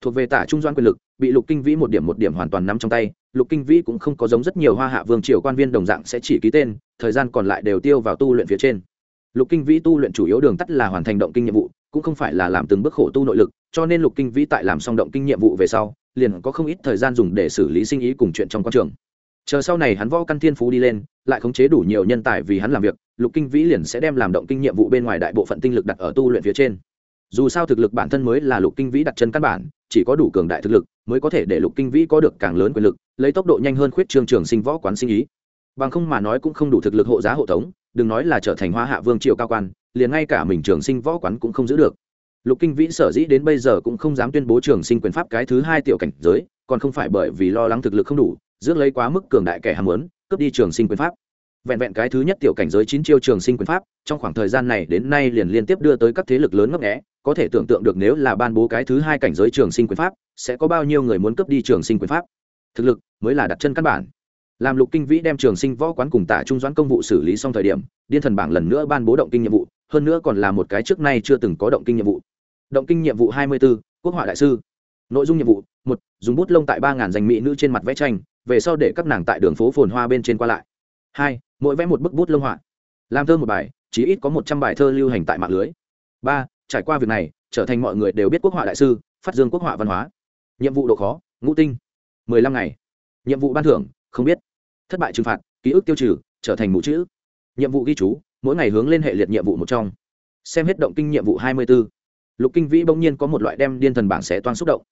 Thuộc về tả trung doãn quyền lực, bị lục kinh vĩ một điểm một điểm hoàn toàn nắm trong tay, lục kinh vĩ cũng không có giống rất nhiều hoa hạ vương triều quan viên đồng dạng sẽ chỉ ký tên, thời gian còn lại đều tiêu vào tu luyện phía trên. Lục kinh vĩ tu luyện chủ yếu đường tắt là hoàn thành động kinh nhiệm vụ cũng không phải là làm từng bước khổ tu nội lực, cho nên lục kinh vĩ tại làm xong động kinh nhiệm vụ về sau, liền có không ít thời gian dùng để xử lý sinh ý cùng chuyện trong quan trường. Chờ sau này hắn võ căn thiên phú đi lên, lại khống chế đủ nhiều nhân tài vì hắn làm việc, lục kinh vĩ liền sẽ đem làm động kinh nhiệm vụ bên ngoài đại bộ phận tinh lực đặt ở tu luyện phía trên. Dù sao thực lực bản thân mới là lục kinh vĩ đặt chân căn bản, chỉ có đủ cường đại thực lực mới có thể để lục kinh vĩ có được càng lớn quyền lực, lấy tốc độ nhanh hơn khuyết trương trường sinh võ quán sinh ý. Bằng không mà nói cũng không đủ thực lực hộ giá hộ tống đừng nói là trở thành hoa hạ vương triều cao quan, liền ngay cả mình trường sinh võ quán cũng không giữ được. Lục kinh vĩ sở dĩ đến bây giờ cũng không dám tuyên bố trường sinh quyền pháp cái thứ hai tiểu cảnh giới, còn không phải bởi vì lo lắng thực lực không đủ, rước lấy quá mức cường đại kẻ ham muốn, cướp đi trường sinh quyền pháp. Vẹn vẹn cái thứ nhất tiểu cảnh giới chín chiêu trường sinh quyền pháp, trong khoảng thời gian này đến nay liền liên tiếp đưa tới các thế lực lớn ngấp nghẽ có thể tưởng tượng được nếu là ban bố cái thứ hai cảnh giới trường sinh quyền pháp, sẽ có bao nhiêu người muốn cướp đi trường sinh quyền pháp. Thực lực mới là đặt chân căn bản làm lục kinh vĩ đem trường sinh võ quán cùng tả trung doãn công vụ xử lý xong thời điểm điên thần bảng lần nữa ban bố động kinh nhiệm vụ hơn nữa còn là một cái trước nay chưa từng có động kinh nhiệm vụ. Động kinh nhiệm vụ hai mươi 24, quốc họa đại sư. Nội dung nhiệm vụ một dùng bút lông tại ba ngàn danh mỹ nữ trên mặt vẽ tranh về sau để các nàng tại đường phố phồn hoa bên trên qua lại. Hai mỗi vẽ một bức bút lông họa. Làm thơ một bài chí ít có một trăm bài thơ lưu hành tại mạng lưới. Ba trải qua việc này trở thành mọi người đều biết quốc họa đại sư phát dương quốc họa văn hóa. Nhiệm vụ độ khó ngũ tinh mười lăm ngày. Nhiệm vụ ban thưởng không biết. Thất bại trừng phạt, ký ức tiêu trừ, trở thành mũ chữ. Nhiệm vụ ghi chú, mỗi ngày hướng lên hệ liệt nhiệm vụ một trong. Xem hết động kinh nhiệm vụ hai mươi b ố lục kinh vĩ bỗng nhiên có một loại đem điên thần bảng xé toan xúc động.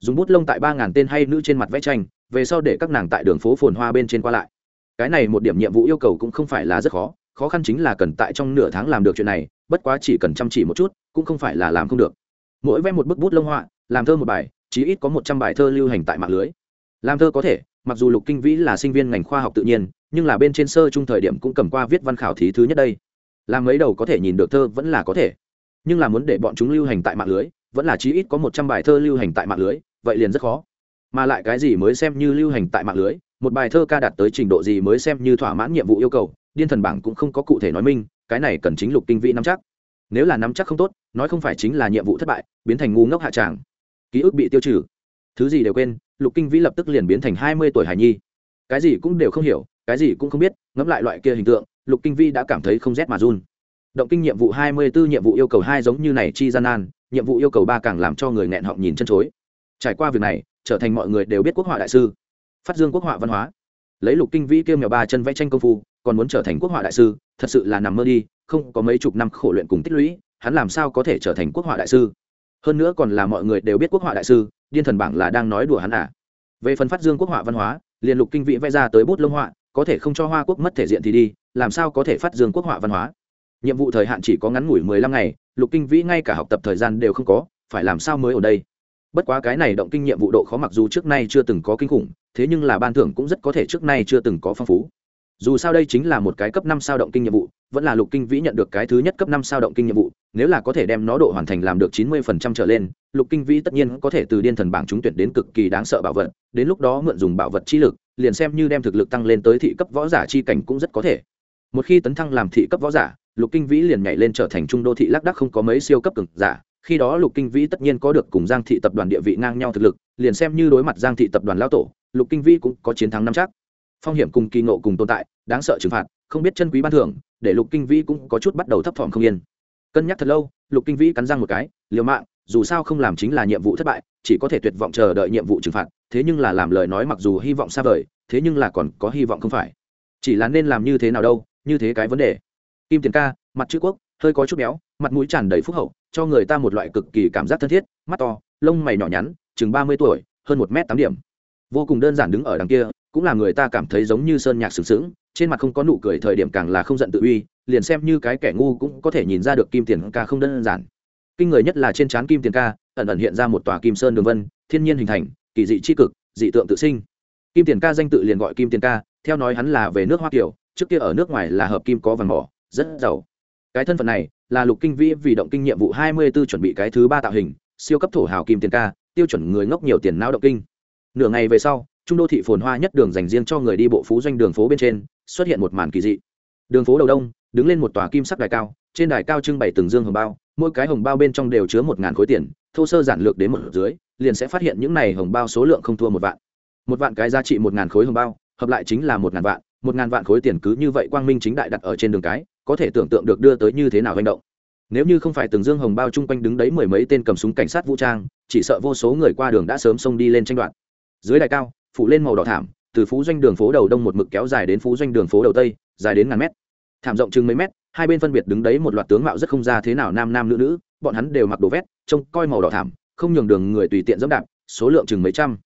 Dùng bút lông tại ba ngàn tên hay nữ trên mặt vẽ tranh, về sau để các nàng tại đường phố phồn hoa bên trên qua lại. Cái này một điểm nhiệm vụ yêu cầu cũng không phải là rất khó khó khăn chính là cần tại trong nửa tháng làm được chuyện này, bất quá chỉ cần chăm chỉ một chút, cũng không phải là làm không được. Mỗi vẽ một bức bút lông họa, làm thơ một bài, chí ít có một trăm bài thơ lưu hành tại mạng lưới. Làm thơ có thể mặc dù lục kinh vĩ là sinh viên ngành khoa học tự nhiên, nhưng là bên trên sơ chung thời điểm cũng cầm qua viết văn khảo thí thứ nhất đây. Làm mấy đầu có thể nhìn được thơ vẫn là có thể. Nhưng là muốn để bọn chúng lưu hành tại mạng lưới, vẫn là chí ít có một trăm bài thơ lưu hành tại mạng lưới, vậy liền rất khó. Mà lại cái gì mới xem như lưu hành tại mạng lưới, một bài thơ ca đạt tới trình độ gì mới xem như thỏa mãn nhiệm vụ yêu cầu, điên thần bảng cũng không có cụ thể nói minh, cái này cần chính lục kinh vĩ nắm chắc. Nếu là nắm chắc không tốt, nói không phải chính là nhiệm vụ thất bại, biến thành ngu ngốc hạ tràng. Ký ức bị tiêu trừ. Thứ gì đều quên lục kinh vĩ lập tức liền biến thành hai mươi tuổi hải nhi. Cái gì cũng đều không hiểu, cái gì cũng không biết, ngẫm lại loại kia hình tượng, lục kinh vĩ đã cảm thấy không rét mà run. Động kinh nhiệm vụ hai mươi b ố nhiệm vụ yêu cầu hai giống như này chi gian nan, nhiệm vụ yêu cầu ba càng làm cho người nghẹn họng nhìn chân chối. Trải qua việc này, trở thành mọi người đều biết quốc họa đại sư. Phát dương quốc họa văn hóa. Lấy lục kinh vĩ kêu mèo ba chân vẽ tranh công phu, còn muốn trở thành quốc họa đại sư, thật sự là nằm mơ đi, không có mấy chục năm khổ luyện cùng tích lũy, hắn làm sao có thể trở thành quốc họa đại sư? Hơn nữa còn là mọi người đều biết quốc họa đại sư điên thần bảng là đang nói đùa hắn à. Về phần phát dương quốc họa văn hóa, liền lục kinh vị vẽ ra tới bút lông họa, có thể không cho hoa quốc mất thể diện thì đi, làm sao có thể phát dương quốc họa văn hóa? Nhiệm vụ thời hạn chỉ có ngắn ngủi mười lăm ngày, lục kinh vĩ ngay cả học tập thời gian đều không có, phải làm sao mới ở đây? Bất quá cái này động kinh nhiệm vụ độ khó mặc dù trước nay chưa từng có kinh khủng, thế nhưng là ban thưởng cũng rất có thể trước nay chưa từng có phong phú. Dù sao đây chính là một cái cấp năm sao động kinh nhiệm vụ vẫn là lục kinh vĩ nhận được cái thứ nhất cấp năm sao động kinh nhiệm vụ, nếu là có thể đem nó độ hoàn thành làm được chín mươi phần trăm trở lên, lục kinh vĩ tất nhiên có thể từ điên thần bảng trúng tuyển đến cực kỳ đáng sợ bảo vật, đến lúc đó mượn dùng bảo vật chi lực, liền xem như đem thực lực tăng lên tới thị cấp võ giả chi cảnh cũng rất có thể. Một khi tấn thăng làm thị cấp võ giả, lục kinh vĩ liền nhảy lên trở thành trung đô thị lác đắc không có mấy siêu cấp cực giả, khi đó lục kinh vĩ tất nhiên có được cùng giang thị tập đoàn địa vị ngang nhau thực lực, liền xem như đối mặt giang thị tập đoàn lao tổ, lục kinh vĩ cũng có chiến thắng năm chắc. Phong hiểm cùng kỳ ngộ cùng tồn tại, đáng sợ trừng phạt không biết chân quý ban thưởng, để lục kinh vĩ cũng có chút bắt đầu thấp thỏm không yên. Cân nhắc thật lâu, lục kinh vĩ cắn răng một cái, liều mạng, dù sao không làm chính là nhiệm vụ thất bại, chỉ có thể tuyệt vọng chờ đợi nhiệm vụ trừng phạt, thế nhưng là làm lời nói mặc dù hy vọng xa vời, thế nhưng là còn có hy vọng không phải. Chỉ là nên làm như thế nào đâu, như thế cái vấn đề. Kim tiền ca, mặt chữ quốc, hơi có chút béo, mặt mũi tràn đầy phúc hậu, cho người ta một loại cực kỳ cảm giác thân thiết, mắt to, lông mày nhỏ nhắn, chừng ba mươi tuổi, hơn một m tám điểm vô cùng đơn giản đứng ở đằng kia, cũng là người ta cảm thấy giống như sơn nhạc sừng sững, trên mặt không có nụ cười thời điểm càng là không giận tự uy, liền xem như cái kẻ ngu cũng có thể nhìn ra được kim tiền ca không đơn giản. Kinh người nhất là trên trán kim tiền ca, ẩn ẩn hiện ra một tòa kim sơn đường vân, thiên nhiên hình thành, kỳ dị c cực, dị tượng tự sinh. Kim tiền ca danh tự liền gọi kim tiền ca, theo nói hắn là về nước hoa kiều, trước kia ở nước ngoài là hợp kim có vàng mỏ, rất giàu. Cái thân phận này là lục kinh vĩ vì động kinh nhiệm vụ hai mươi 24 chuẩn bị cái thứ ba tạo hình, siêu cấp thổ hào kim tiền ca, tiêu chuẩn người ngốc nhiều tiền não động kinh nửa ngày về sau, trung đô thị phồn hoa nhất đường dành riêng cho người đi bộ phú doanh đường phố bên trên, xuất hiện một màn kỳ dị. Đường phố đầu đông, đứng lên một tòa kim sắc đài cao, trên đài cao trưng bày từng dương hồng bao, mỗi cái hồng bao bên trong đều chứa một ngàn khối tiền, thô sơ giản lược đến một dưới, liền sẽ phát hiện những này hồng bao số lượng không thua một vạn. Một vạn cái giá trị một ngàn khối hồng bao, hợp lại chính là một ngàn vạn, một ngàn vạn khối tiền cứ như vậy quang minh chính đại đặt ở trên đường cái, có thể tưởng tượng được đưa tới như thế nào hành động. Nếu như không phải từng dương hồng bao chung quanh đứng đấy mười mấy tên cầm súng cảnh sát vũ trang, chỉ sợ vô số người qua đường đã sớm xông đi lên tranh đoạt dưới đài cao, phủ lên màu đỏ thảm, từ phú doanh đường phố đầu đông một mực kéo dài đến phú doanh đường phố đầu tây, dài đến ngàn mét. Thảm rộng chừng mấy mét, hai bên phân biệt đứng đấy một loạt tướng mạo rất không ra thế nào nam nam nữ nữ, bọn hắn đều mặc đồ vét, trông coi màu đỏ thảm, không nhường đường người tùy tiện dẫm đạp, số lượng chừng mấy trăm.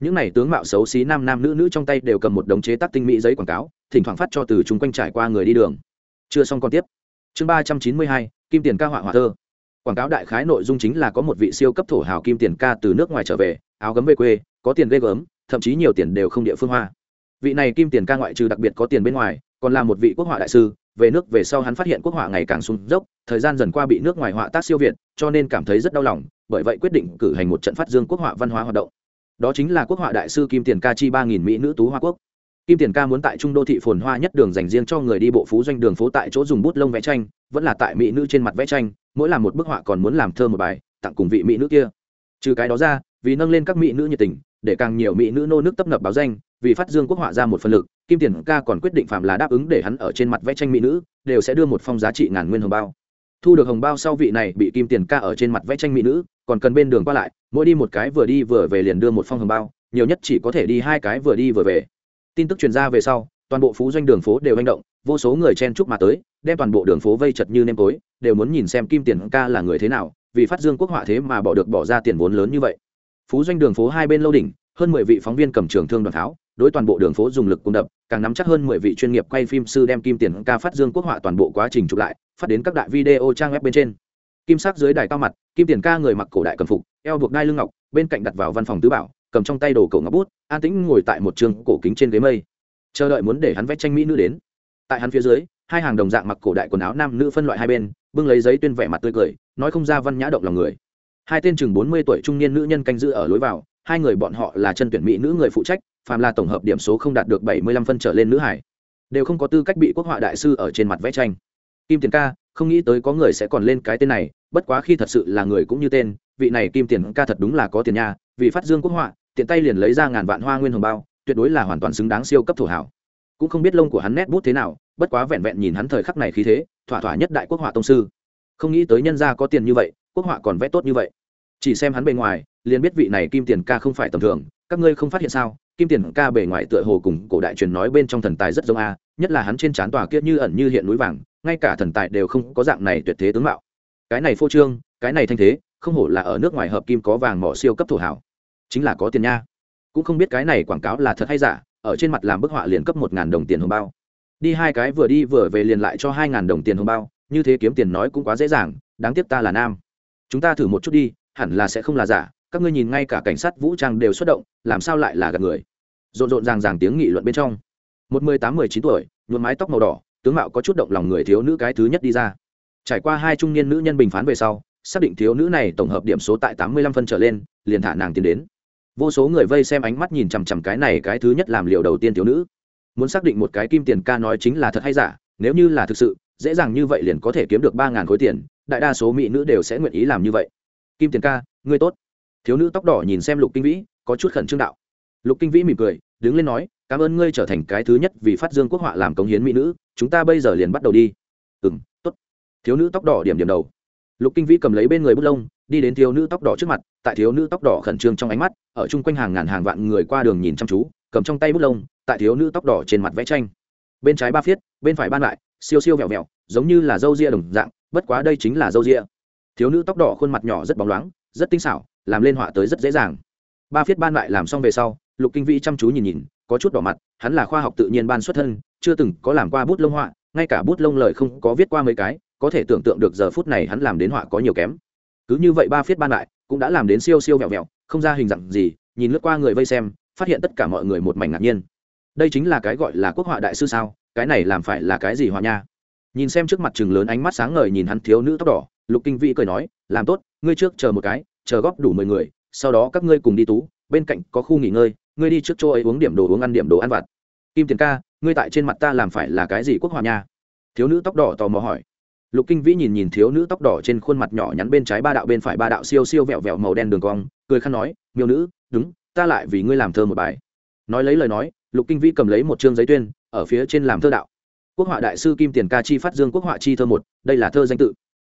Những này tướng mạo xấu xí nam nam nữ nữ trong tay đều cầm một đống chế tác tinh mỹ giấy quảng cáo, thỉnh thoảng phát cho từ chung quanh trải qua người đi đường. Chưa xong còn tiếp. Chương ba trăm chín mươi hai, kim tiền ca họa hòa thơ. Quảng cáo đại khái nội dung chính là có một vị siêu cấp thổ hào kim tiền ca từ nước ngoài trở về, áo gấm về quê có tiền ghê gớm, thậm chí nhiều tiền đều không địa phương hoa. Vị này kim tiền ca ngoại trừ đặc biệt có tiền bên ngoài, còn là một vị quốc họa đại sư, về nước về sau hắn phát hiện quốc họa ngày càng sung dốc, thời gian dần qua bị nước ngoài họa tác siêu việt, cho nên cảm thấy rất đau lòng, bởi vậy quyết định cử hành một trận phát dương quốc họa văn hóa hoạt động. Đó chính là quốc họa đại sư kim tiền ca chi ba nghìn mỹ nữ tú hoa quốc. Kim tiền ca muốn tại trung đô thị phồn hoa nhất đường dành riêng cho người đi bộ phú doanh đường phố tại chỗ dùng bút lông vẽ tranh, vẫn là tại mỹ nữ trên mặt vẽ tranh, mỗi làm một bức họa còn muốn làm thơ một bài, tặng cùng vị mỹ nữ kia. Trừ cái đó ra, vì nâng lên các mỹ nữ nhiệt tình để càng nhiều mỹ nữ nô nước tấp nập báo danh, vì phát dương quốc họa ra một phần lực, kim tiền ca còn quyết định phạm là đáp ứng để hắn ở trên mặt vẽ tranh mỹ nữ, đều sẽ đưa một phong giá trị ngàn nguyên hồng bao. Thu được hồng bao sau vị này bị kim tiền ca ở trên mặt vẽ tranh mỹ nữ, còn cần bên đường qua lại, mỗi đi một cái vừa đi vừa về liền đưa một phong hồng bao, nhiều nhất chỉ có thể đi hai cái vừa đi vừa về. Tin tức truyền ra về sau, toàn bộ phú doanh đường phố đều hành động, vô số người chen chúc mà tới, đem toàn bộ đường phố vây chật như nêm tối, đều muốn nhìn xem kim tiền ca là người thế nào, vì phát dương quốc họa thế mà bỏ được bỏ ra tiền vốn lớn như vậy phú doanh đường phố hai bên lâu đỉnh, hơn mười vị phóng viên cầm trường thương đoàn tháo, đối toàn bộ đường phố dùng lực cung đập, càng nắm chắc hơn mười vị chuyên nghiệp quay phim sư đem kim tiền ca phát dương quốc họa toàn bộ quá trình chụp lại, phát đến các đại video trang web bên trên. Kim sắc dưới đài cao mặt, kim tiền ca người mặc cổ đại cầm phục, eo buộc đai lưng ngọc, bên cạnh đặt vào văn phòng tứ bảo, cầm trong tay đồ cậu ngọc bút, an tĩnh ngồi tại một trường cổ kính trên ghế mây. Chờ đợi muốn để hắn vẽ tranh mỹ nữ đến. Tại hắn phía dưới, hai hàng đồng dạng mặc cổ đại quần áo nam nữ phân loại hai bên, bưng lấy giấy tuyên vẻ mặt tươi cười, nói không ra văn nhã động lòng người hai tên chừng bốn mươi tuổi trung niên nữ nhân canh giữ ở lối vào, hai người bọn họ là chân tuyển mỹ nữ người phụ trách, phàm là tổng hợp điểm số không đạt được bảy mươi lăm phân trở lên nữ hải, đều không có tư cách bị quốc họa đại sư ở trên mặt vẽ tranh. Kim tiền ca, không nghĩ tới có người sẽ còn lên cái tên này, bất quá khi thật sự là người cũng như tên, vị này kim tiền ca thật đúng là có tiền nha, vì phát dương quốc họa, tiện tay liền lấy ra ngàn vạn hoa nguyên hồng bao, tuyệt đối là hoàn toàn xứng đáng siêu cấp thổ hảo. Cũng không biết lông của hắn nét bút thế nào, bất quá vẹn vẹn nhìn hắn thời khắc này khí thế, thỏa thỏa nhất đại quốc họa tông sư. Không nghĩ tới nhân gia có tiền như vậy quốc họa còn vẽ tốt như vậy. Chỉ xem hắn bề ngoài, liền biết vị này kim tiền ca không phải tầm thường, các ngươi không phát hiện sao? Kim tiền ca bề ngoài tựa hồ cùng cổ đại truyền nói bên trong thần tài rất giống a, nhất là hắn trên trán tòa kia như ẩn như hiện núi vàng, ngay cả thần tài đều không có dạng này tuyệt thế tướng mạo. Cái này phô trương, cái này thanh thế, không hổ là ở nước ngoài hợp kim có vàng mỏ siêu cấp thổ hảo chính là có tiền nha. Cũng không biết cái này quảng cáo là thật hay giả, ở trên mặt làm bức họa liền cấp một ngàn đồng tiền hồng bao. Đi hai cái vừa đi vừa về liền lại cho hai ngàn đồng tiền hồng bao, như thế kiếm tiền nói cũng quá dễ dàng, đáng tiếc ta là nam chúng ta thử một chút đi, hẳn là sẽ không là giả, các ngươi nhìn ngay cả cảnh sát vũ trang đều xuất động, làm sao lại là gặp người? Rộn rộn ràng ràng tiếng nghị luận bên trong. Một mười tám, mười chín tuổi, nhuộm mái tóc màu đỏ, tướng mạo có chút động lòng người thiếu nữ cái thứ nhất đi ra. Trải qua hai trung niên nữ nhân bình phán về sau, xác định thiếu nữ này tổng hợp điểm số tại tám mươi lăm phân trở lên, liền thả nàng tiến đến. Vô số người vây xem ánh mắt nhìn chằm chằm cái này cái thứ nhất làm liều đầu tiên thiếu nữ. Muốn xác định một cái kim tiền ca nói chính là thật hay giả, nếu như là thực sự dễ dàng như vậy liền có thể kiếm được ba ngàn khối tiền, đại đa số mỹ nữ đều sẽ nguyện ý làm như vậy. Kim tiền ca, ngươi tốt. Thiếu nữ tóc đỏ nhìn xem lục kinh vĩ, có chút khẩn trương đạo. Lục kinh vĩ mỉm cười, đứng lên nói, cảm ơn ngươi trở thành cái thứ nhất vì phát dương quốc họa làm cống hiến mỹ nữ, chúng ta bây giờ liền bắt đầu đi. Ừ m t ố t thiếu nữ tóc đỏ điểm điểm đầu. Lục kinh vĩ cầm lấy bên người bút lông, đi đến thiếu nữ tóc đỏ trước mặt, tại thiếu nữ tóc đỏ khẩn trương trong ánh mắt, ở chung quanh hàng ngàn hàng vạn người qua đường nhìn chăm chú, cầm trong tay bút lông, tại thiếu nữ tóc đỏ trên mặt vẽ tranh. Bên trái ba phiết, bên phải ban lại siêu siêu vẹo vẹo, giống như là dâu ria đồng dạng, bất quá đây chính là dâu ria. Thiếu nữ tóc đỏ khuôn mặt nhỏ rất bóng loáng, rất tinh xảo, làm lên họa tới rất dễ dàng. Ba phiết ban lại làm xong về sau, lục kinh vĩ chăm chú nhìn nhìn, có chút đỏ mặt, hắn là khoa học tự nhiên ban xuất thân, chưa từng có làm qua bút lông họa, ngay cả bút lông lời không có viết qua mấy cái, có thể tưởng tượng được giờ phút này hắn làm đến họa có nhiều kém. Cứ như vậy ba phiết ban lại, cũng đã làm đến siêu siêu vẹo vẹo, không ra hình dạng gì, nhìn lướt qua người vây xem, phát hiện tất cả mọi người một mảnh ngạc nhiên. Đây chính là cái gọi là quốc họa đại sư sao? Cái này làm phải là cái gì hòa nha? Nhìn xem trước mặt chừng lớn ánh mắt sáng ngời nhìn hắn thiếu nữ tóc đỏ, lục kinh vĩ cười nói, làm tốt, ngươi trước chờ một cái, chờ góp đủ mười người, sau đó các ngươi cùng đi tú, bên cạnh có khu nghỉ ngơi, ngươi đi trước chỗ ấy uống điểm đồ uống ăn điểm đồ ăn vặt. Kim tiền ca, ngươi tại trên mặt ta làm phải là cái gì quốc hòa nha? Thiếu nữ tóc đỏ tò mò hỏi. Lục kinh vĩ nhìn nhìn thiếu nữ tóc đỏ trên khuôn mặt nhỏ nhắn bên trái ba đạo bên phải ba đạo siêu siêu vẹo vẹo màu đen đường cong, cười khăn nói, miêu nữ, đúng, ta lại vì ngươi làm thơ một bài. Nói lấy lời nói, lục kinh vĩ cầm lấy một chương giấy tuyên ở phía trên làm thơ đạo. Quốc họa đại sư kim tiền ca chi phát dương quốc họa chi thơ một, đây là thơ danh tự.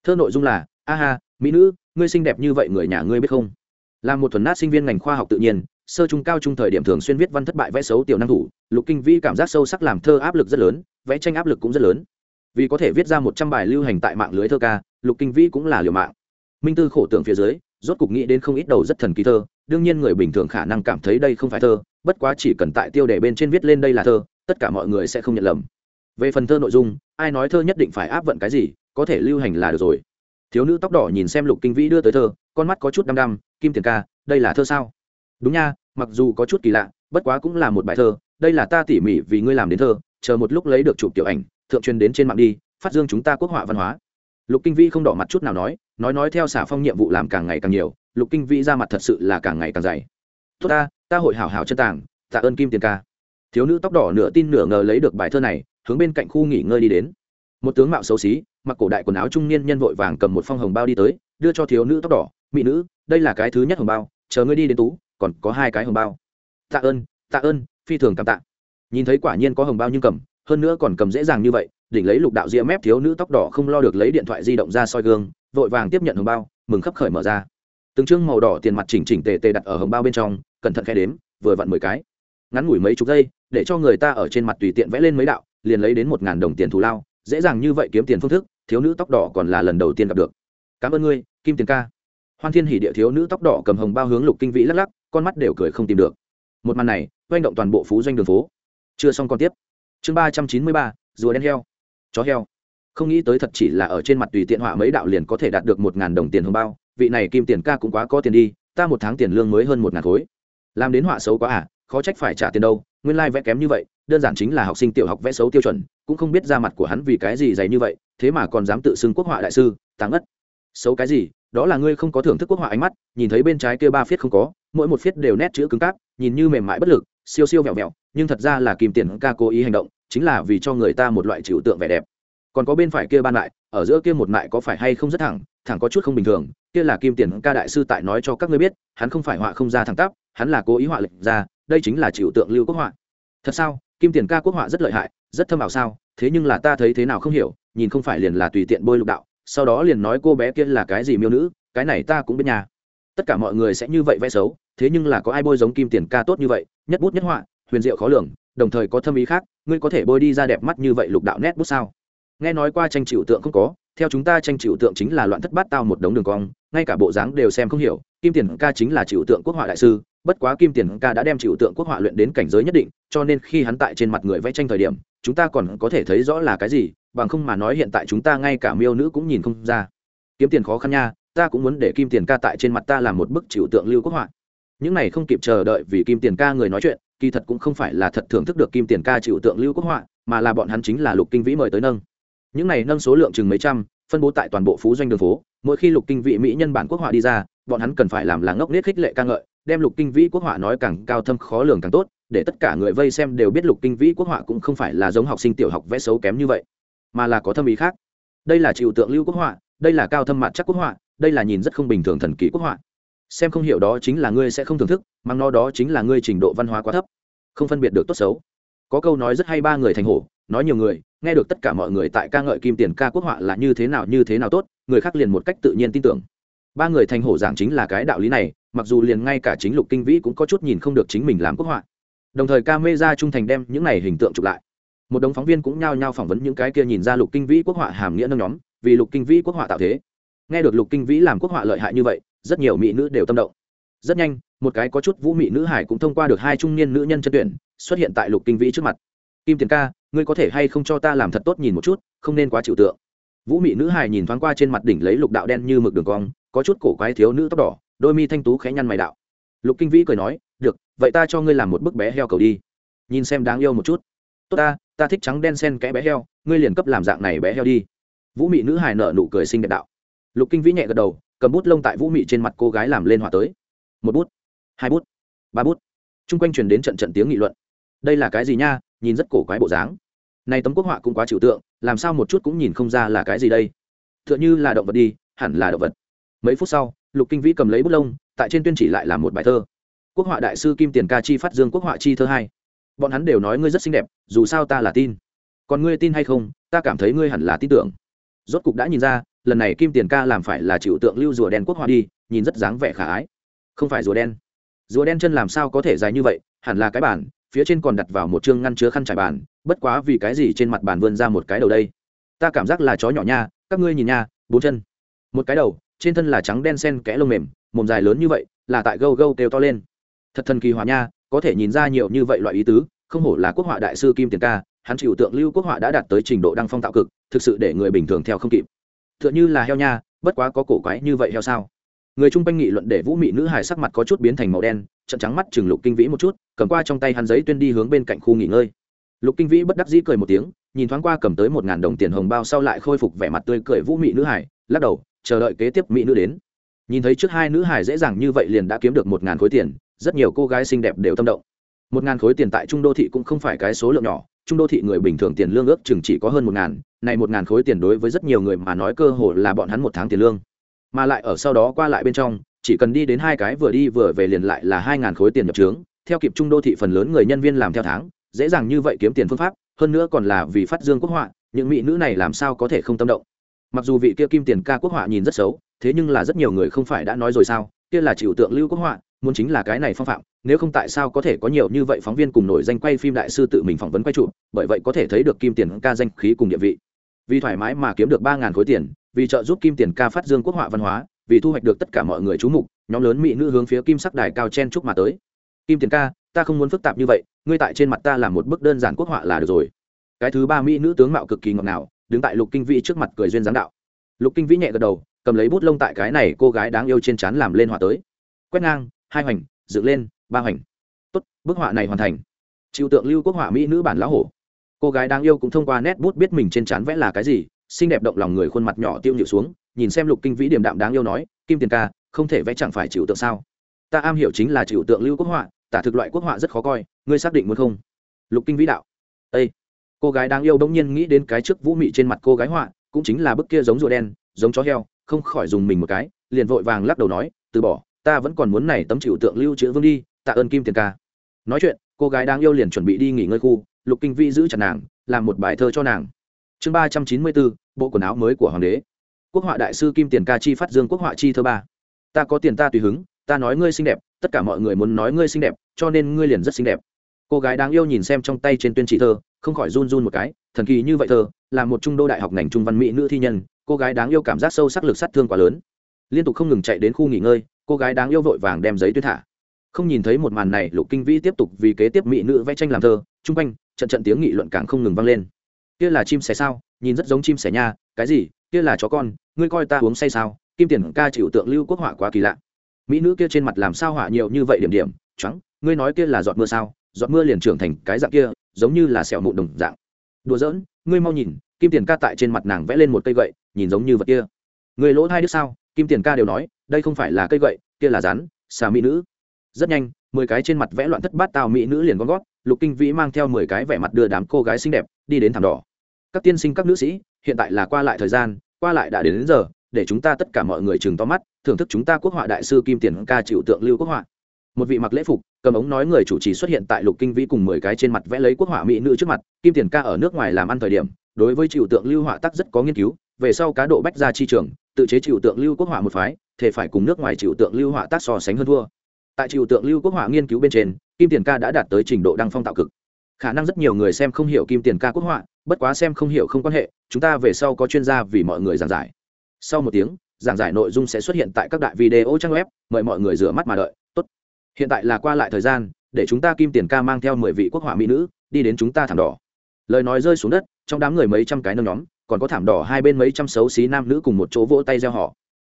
Thơ nội dung là, a ha, mỹ nữ, ngươi xinh đẹp như vậy người nhà ngươi biết không? Là một thuần nát sinh viên ngành khoa học tự nhiên, sơ trung cao trung thời điểm thường xuyên viết văn thất bại vẽ xấu tiểu năng thủ, lục kinh vĩ cảm giác sâu sắc làm thơ áp lực rất lớn, vẽ tranh áp lực cũng rất lớn. Vì có thể viết ra một trăm bài lưu hành tại mạng lưới thơ ca, lục kinh vĩ cũng là liều mạng. Minh tư khổ tưởng phía dưới, rốt cục nghĩ đến không ít đầu rất thần kỳ thơ, đương nhiên người bình thường khả năng cảm thấy đây không phải thơ, bất quá chỉ cần tại tiêu đề bên trên viết lên đây là thơ tất cả mọi người sẽ không nhận lầm. Về phần thơ nội dung, ai nói thơ nhất định phải áp vận cái gì, có thể lưu hành là được rồi. Thiếu nữ tóc đỏ nhìn xem lục kinh vĩ đưa tới thơ, con mắt có chút đăm đăm, kim tiền ca, đây là thơ sao? Đúng nha, mặc dù có chút kỳ lạ, bất quá cũng là một bài thơ, đây là ta tỉ mỉ vì ngươi làm đến thơ, chờ một lúc lấy được chụp tiểu ảnh, thượng truyền đến trên mạng đi, phát dương chúng ta quốc họa văn hóa. Lục kinh vĩ không đỏ mặt chút nào nói nói nói theo xả phong nhiệm vụ làm càng ngày càng nhiều, lục kinh vĩ ra mặt thật sự là càng ngày càng dày. Tốt ta ta hội hảo hảo chân tàng, tạ ơn kim tiền ca thiếu nữ tóc đỏ nửa tin nửa ngờ lấy được bài thơ này, hướng bên cạnh khu nghỉ ngơi đi đến. Một tướng mạo xấu xí, mặc cổ đại quần áo trung niên nhân vội vàng cầm một phong hồng bao đi tới, đưa cho thiếu nữ tóc đỏ, mỹ nữ, đây là cái thứ nhất hồng bao, chờ ngươi đi đến tú, còn có hai cái hồng bao. Tạ ơn tạ ơn, phi thường cảm tạ. Nhìn thấy quả nhiên có hồng bao nhưng cầm, hơn nữa còn cầm dễ dàng như vậy, đỉnh lấy lục đạo ria mép thiếu nữ tóc đỏ không lo được lấy điện thoại di động ra soi gương, vội vàng tiếp nhận hồng bao, mừng khấp khởi mở ra. Từng chương màu đỏ tiền mặt chỉnh chỉnh tề tề đặt ở hồng bao bên trong, cẩn thận khe đếm, vừa vặn mười cái. Ngắn ngủi mấy chục giây để cho người ta ở trên mặt tùy tiện vẽ lên mấy đạo, liền lấy đến một ngàn đồng tiền thù lao, dễ dàng như vậy kiếm tiền phương thức, thiếu nữ tóc đỏ còn là lần đầu tiên gặp được. Cảm ơn ngươi, kim tiền ca. Hoan thiên hỉ địa thiếu nữ tóc đỏ cầm hồng bao hướng lục kinh vĩ lắc lắc, con mắt đều cười không tìm được. Một màn này doanh động toàn bộ phú doanh đường phố. Chưa xong còn tiếp. Chương ba trăm chín mươi ba, rùa đen heo. Chó heo. Không nghĩ tới thật chỉ là ở trên mặt tùy tiện họa mấy đạo liền có thể đạt được một ngàn đồng tiền hồng bao, vị này kim tiền ca cũng quá có tiền đi, ta một tháng tiền lương mới hơn một ngàn khối. Làm đến họa xấu quá à khó trách phải trả tiền đâu nguyên lai、like、vẽ kém như vậy, đơn giản chính là học sinh tiểu học vẽ xấu tiêu chuẩn, cũng không biết ra mặt của hắn vì cái gì dày như vậy, thế mà còn dám tự xưng quốc họa đại sư tàng ất xấu cái gì? Đó là ngươi không có thưởng thức quốc họa ánh mắt, nhìn thấy bên trái kia ba phiết không có, mỗi một phiết đều nét chữ cứng cáp, nhìn như mềm mại bất lực, siêu siêu vẹo vẹo, nhưng thật ra là kìm tiền ca cố ý hành động, chính là vì cho người ta một loại trừu tượng vẻ đẹp. Còn có bên phải kia ban lại, ở giữa kia một lại có phải hay không rất thẳng thẳng có chút không bình thường, kia là kim tiền ca đại sư tại nói cho các ngươi biết, hắn không phải họa không ra thẳng tắp, hắn là cố ý họa lệnh ra đây chính là chịu tượng lưu quốc họa. Thật sao? Kim tiền ca quốc họa rất lợi hại, rất thâm ảo sao? Thế nhưng là ta thấy thế nào không hiểu, nhìn không phải liền là tùy tiện bôi lục đạo, sau đó liền nói cô bé kia là cái gì miêu nữ, cái này ta cũng biết nhà tất cả mọi người sẽ như vậy vẽ xấu, thế nhưng là có ai bôi giống kim tiền ca tốt như vậy, nhất bút nhất họa, huyền diệu khó lường, đồng thời có thâm ý khác, ngươi có thể bôi đi ra đẹp mắt như vậy lục đạo nét bút sao? Nghe nói qua tranh chịu tượng không có theo chúng ta tranh chịu tượng chính là loạn thất bát tao một đống đường cong, ngay cả bộ dáng đều xem không hiểu, kim tiền ca chính là chịu tượng quốc họa đại sư, bất quá kim tiền ca đã đem chịu tượng quốc họa luyện đến cảnh giới nhất định, cho nên khi hắn tại trên mặt người vẽ tranh thời điểm, chúng ta còn có thể thấy rõ là cái gì, bằng không mà nói hiện tại chúng ta ngay cả miêu nữ cũng nhìn không ra. Kiếm tiền khó khăn nha, ta cũng muốn để kim tiền ca tại trên mặt ta làm một bức chịu tượng lưu quốc họa. Những này không kịp chờ đợi vì kim tiền ca người nói chuyện, kỳ thật cũng không phải là thật thưởng thức được kim tiền ca chịu tượng lưu quốc họa, mà là bọn hắn chính là lục kinh vĩ mời tới nâng những này nâng số lượng chừng mấy trăm, phân bố tại toàn bộ phú doanh đường phố. Mỗi khi lục kinh vị mỹ nhân bản quốc họa đi ra, bọn hắn cần phải làm là ngốc nết khích lệ ca ngợi, đem lục kinh vĩ quốc họa nói càng cao thâm, khó lường càng tốt, để tất cả người vây xem đều biết lục kinh vĩ quốc họa cũng không phải là giống học sinh tiểu học vẽ xấu kém như vậy, mà là có thâm ý khác. Đây là chịu tượng lưu quốc họa, đây là cao thâm mặt chắc quốc họa, đây là nhìn rất không bình thường thần kỳ quốc họa. Xem không hiểu đó chính là ngươi sẽ không thưởng thức, mang nó đó chính là ngươi trình độ văn hóa quá thấp, không phân biệt được tốt xấu. Có câu nói rất hay ba người thành hổ nói nhiều người, nghe được tất cả mọi người tại ca ngợi kim tiền ca quốc họa là như thế nào, như thế nào tốt, người khác liền một cách tự nhiên tin tưởng. Ba người thành hổ giảng chính là cái đạo lý này, mặc dù liền ngay cả chính lục kinh vĩ cũng có chút nhìn không được chính mình làm quốc họa. Đồng thời ca mê ra trung thành đem những này hình tượng chụp lại. Một đống phóng viên cũng nhao nhao phỏng vấn những cái kia nhìn ra lục kinh vĩ quốc họa hàm nghĩa nâng nhóm, vì lục kinh vĩ quốc họa tạo thế. Nghe được lục kinh vĩ làm quốc họa lợi hại như vậy, rất nhiều mỹ nữ đều tâm động. Rất nhanh, một cái có chút vũ mỹ nữ hải cũng thông qua được hai trung niên nữ nhân chân tuyển, xuất hiện tại lục kinh vĩ trước mặt. Kim tiền ca ngươi có thể hay không cho ta làm thật tốt nhìn một chút, không nên quá chịu tượng. Vũ mị nữ hài nhìn thoáng qua trên mặt đỉnh lấy lục đạo đen như mực đường cong, có chút cổ quái thiếu nữ tóc đỏ, đôi mi thanh tú khẽ nhăn mày đạo. Lục kinh vĩ cười nói, được, vậy ta cho ngươi làm một bức bé heo cầu đi. Nhìn xem đáng yêu một chút. Tốt ta ta thích trắng đen sen kẽ bé heo, ngươi liền cấp làm dạng này bé heo đi. Vũ mị nữ hài nở nụ cười xinh đẹp đạo. Lục kinh vĩ nhẹ gật đầu, cầm bút lông tại vũ mị trên mặt cô gái làm lên họa tới. Một bút, hai bút, ba bút. T r u n g quanh truyền đến trận trận tiếng nghị luận. Đây là cái gì nha? Nhìn rất cổ quái bộ dáng này tấm quốc họa cũng quá trừu tượng, làm sao một chút cũng nhìn không ra là cái gì đây? T h ư ợ n h ư là động vật đi, hẳn là động vật. Mấy phút sau, lục kinh vĩ cầm lấy bút lông, tại trên tuyên chỉ lại là một bài thơ. Quốc họa đại sư kim tiền ca chi phát dương quốc họa chi thơ hai. Bọn hắn đều nói ngươi rất xinh đẹp, dù sao ta là tin. Còn ngươi tin hay không, ta cảm thấy ngươi hẳn là tin tưởng. Rốt cục đã nhìn ra, lần này kim tiền ca làm phải là chịu tượng lưu rùa đen quốc họa đi, nhìn rất dáng vẻ khả ái. Không phải rùa đen. Rùa đen chân làm sao có thể dài như vậy, hẳn là cái bản, phía trên còn đặt vào một chương ngăn chứa khăn trải bàn bất quá vì cái gì trên mặt bàn vươn ra một cái đầu đây? Ta cảm giác là chó nhỏ nha, các ngươi nhìn nha, bốn chân. Một cái đầu, trên thân là trắng đen sen kẽ lông mềm, mồm dài lớn như vậy, là tại gâu gâu kêu to lên. Thật thần kỳ hòa nha, có thể nhìn ra nhiều như vậy loại ý tứ, không hổ là quốc họa đại sư kim tiền ca, hắn chịu tượng lưu quốc họa đã đạt tới trình độ đăng phong tạo cực, thực sự để người bình thường theo không kịp. T h ư ợ n h ư là heo nha, bất quá có cổ quái như vậy heo sao? Người chung quanh nghị luận để vũ mị nữ hải sắc mặt có chút biến thành màu đen, trận trắng mắt chừng lục kinh vĩ một chút, cầm qua trong tay hắn giấy tuyên đi hướng bên cạnh khu nghỉ ngơi lục kinh vĩ bất đắc dĩ cười một tiếng, nhìn thoáng qua cầm tới một ngàn đồng tiền hồng bao sau lại khôi phục vẻ mặt tươi cười vũ mị nữ hải, lắc đầu, chờ đợi kế tiếp mỹ nữ đến. Nhìn thấy trước hai nữ hải dễ dàng như vậy liền đã kiếm được một ngàn khối tiền, rất nhiều cô gái xinh đẹp đều tâm động. Một ngàn khối tiền tại trung đô thị cũng không phải cái số lượng nhỏ, trung đô thị người bình thường tiền lương ước chừng chỉ có hơn một ngàn, này một ngàn khối tiền đối với rất nhiều người mà nói cơ hội là bọn hắn một tháng tiền lương. Mà lại ở sau đó qua lại bên trong, chỉ cần đi đến hai cái vừa đi vừa về liền lại là hai ngàn khối tiền nhập trướng, theo kịp trung đô thị phần lớn người nhân viên làm theo tháng dễ dàng như vậy kiếm tiền phương pháp, hơn nữa còn là vì phát dương quốc họa, những mỹ nữ này làm sao có thể không tâm động. Mặc dù vị kia kim tiền ca quốc họa nhìn rất xấu, thế nhưng là rất nhiều người không phải đã nói rồi sao, kia là chịu tượng lưu quốc họa, muốn chính là cái này phong phạm, nếu không tại sao có thể có nhiều như vậy phóng viên cùng nổi danh quay phim đại sư tự mình phỏng vấn quay trụ bởi vậy có thể thấy được kim tiền ca danh khí cùng địa vị. Vì thoải mái mà kiếm được ba ngàn khối tiền, vì trợ giúp kim tiền ca phát dương quốc họa văn hóa, vì thu hoạch được tất cả mọi người chú mục, nhóm lớn mỹ nữ hướng phía kim sắc đài cao chen chúc mà tới. Kim tiền ca, ta không muốn phức tạp như vậy ngươi tại trên mặt ta làm một bức đơn giản quốc họa là được rồi. Cái thứ ba mỹ nữ tướng mạo cực kỳ ngọt ngào, đứng tại lục kinh vĩ trước mặt cười duyên giáng đạo. Lục kinh vĩ nhẹ gật đầu, cầm lấy bút lông tại cái này cô gái đáng yêu trên trán làm lên họa tới. Quét ngang, hai hoành, dựng lên, ba hoành. Tốt, bức họa này hoàn thành. Chịu tượng lưu quốc họa mỹ nữ bản lão hổ. Cô gái đáng yêu cũng thông qua nét bút biết mình trên trán vẽ là cái gì, xinh đẹp động lòng người khuôn mặt nhỏ tiêu nhịu xuống, nhìn xem lục kinh vĩ điểm đạm đáng yêu nói, kim tiền ca, không thể vẽ chẳng phải chịu tượng sao? Ta am hiểu chính là chịu tượng lưu quốc họa, tả thực loại quốc họa rất khó coi ngươi xác định muốn không? Lục kinh vĩ đạo. Ây cô gái đáng yêu bỗng nhiên nghĩ đến cái trước vũ mị trên mặt cô gái họa, cũng chính là bức kia giống rùa đen, giống chó heo, không khỏi dùng mình một cái, liền vội vàng lắc đầu nói, từ bỏ, ta vẫn còn muốn này tấm chịu tượng lưu trữ vương đi, tạ ơn kim tiền ca. Nói chuyện, cô gái đáng yêu liền chuẩn bị đi nghỉ ngơi khu, lục kinh vĩ giữ chặt nàng, làm một bài thơ cho nàng. Chương ba trăm chín mươi bốn, bộ quần áo mới của hoàng đế. Quốc họa đại sư kim tiền ca chi phát dương quốc họa chi thơ ba. Ta có tiền ta tùy hứng, ta nói ngươi xinh đẹp, tất cả mọi người muốn nói ngươi xinh đẹp, cho nên ngươi liền rất xinh đẹp cô gái đáng yêu nhìn xem trong tay trên tuyên chỉ thơ, không khỏi run run một cái, thần kỳ như vậy thơ, là một trung đô đại học ngành trung văn mỹ nữ thi nhân, cô gái đáng yêu cảm giác sâu sắc lực sát thương quá lớn. Liên tục không ngừng chạy đến khu nghỉ ngơi, cô gái đáng yêu vội vàng đem giấy tuyên thả. Không nhìn thấy một màn này, lục kinh vĩ tiếp tục vì kế tiếp mỹ nữ vẽ tranh làm thơ, chung quanh, trận trận tiếng nghị luận càng không ngừng vang lên. Kia là chim sẻ sao? Nhìn rất giống chim sẻ nha, cái gì? Kia là chó con, ngươi coi ta uống say sao? Kim tiền ca chịu tượng lưu quốc họa quá kỳ lạ. Mỹ nữ kia trên mặt làm sao họa nhiều như vậy điểm điểm trắng ngươi nói kia là giọt mưa sao? Giọt mưa liền trưởng thành cái dạng kia giống như là sẹo mụn đồng dạng. Đùa giỡn ngươi mau nhìn kim tiền ca tại trên mặt nàng vẽ lên một cây gậy nhìn giống như vật kia. Người lỗ hai đứa sao? Kim tiền ca đều nói đây không phải là cây gậy kia là rắn xà mỹ nữ. Rất nhanh mười cái trên mặt vẽ loạn thất bát tào mỹ nữ liền con gót lục kinh vĩ mang theo mười cái vẻ mặt đưa đám cô gái xinh đẹp đi đến thảm đỏ. Các tiên sinh các nữ sĩ hiện tại là qua lại thời gian qua lại đã đến, đến giờ để chúng ta tất cả mọi người chừng to mắt thưởng thức chúng ta quốc họa đại sư kim tiền ca chịu tượng lưu quốc họa một vị mặc lễ phục, cầm ống nói người chủ trì xuất hiện tại lục kinh vĩ cùng mười cái trên mặt vẽ lấy quốc họa mỹ nữ trước mặt, kim tiền ca ở nước ngoài làm ăn thời điểm, đối với triệu tượng lưu họa tắc rất có nghiên cứu, về sau cá độ bách ra chi trường, tự chế triệu tượng lưu quốc họa một phái thể phải cùng nước ngoài triệu tượng lưu họa tác so sánh hơn thua. Tại triệu tượng lưu quốc họa nghiên cứu bên trên, kim tiền ca đã đạt tới trình độ đăng phong tạo cực. Khả năng rất nhiều người xem không hiểu kim tiền ca quốc họa, bất quá xem không hiểu không quan hệ, chúng ta về sau có chuyên gia vì mọi người giảng giải. Sau một tiếng, giảng giải nội dung sẽ xuất hiện tại các đại video trang web, mời mọi người rửa mắt mà đợi hiện tại là qua lại thời gian, để chúng ta kim tiền ca mang theo mười vị quốc họa mỹ nữ, đi đến chúng ta thảm đỏ. Lời nói rơi xuống đất, trong đám người mấy trăm cái nâng nhóm, còn có thảm đỏ hai bên mấy trăm xấu xí nam nữ cùng một chỗ vỗ tay gieo họ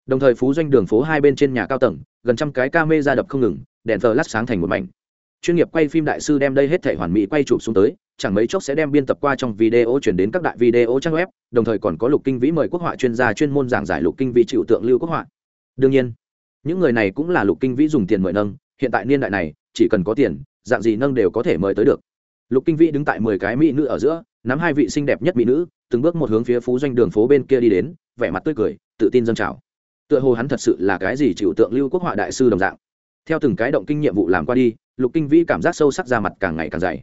đồng thời phú doanh đường phố hai bên trên nhà cao tầng, gần trăm cái ca mê ra đập không ngừng, đèn thờ lát sáng thành một mảnh. Chuyên nghiệp quay phim đại sư đem đây hết thể hoàn mỹ quay chụp xuống tới, chẳng mấy chốc sẽ đem biên tập qua trong video chuyển đến các đại video trang web, đồng thời còn có lục kinh vĩ mời quốc họa chuyên gia chuyên môn giảng giải lục kinh vĩ chịu tượng lưu quốc họa. Đương nhiên, những người này cũng là lục kinh vĩ dùng tiền mời nâng hiện tại niên đại này, chỉ cần có tiền, dạng gì nâng đều có thể mời tới được. Lục kinh vĩ đứng tại mười cái mỹ nữ ở giữa, nắm hai vị xinh đẹp nhất mỹ nữ, từng bước một hướng phía phú doanh đường phố bên kia đi đến, vẻ mặt tươi cười, tự tin dâng trào. Tựa hồ hắn thật sự là cái gì chịu tượng lưu quốc họa đại sư đồng dạng. Theo từng cái động kinh nhiệm vụ làm qua đi, lục kinh vĩ cảm giác sâu sắc ra mặt càng ngày càng dày.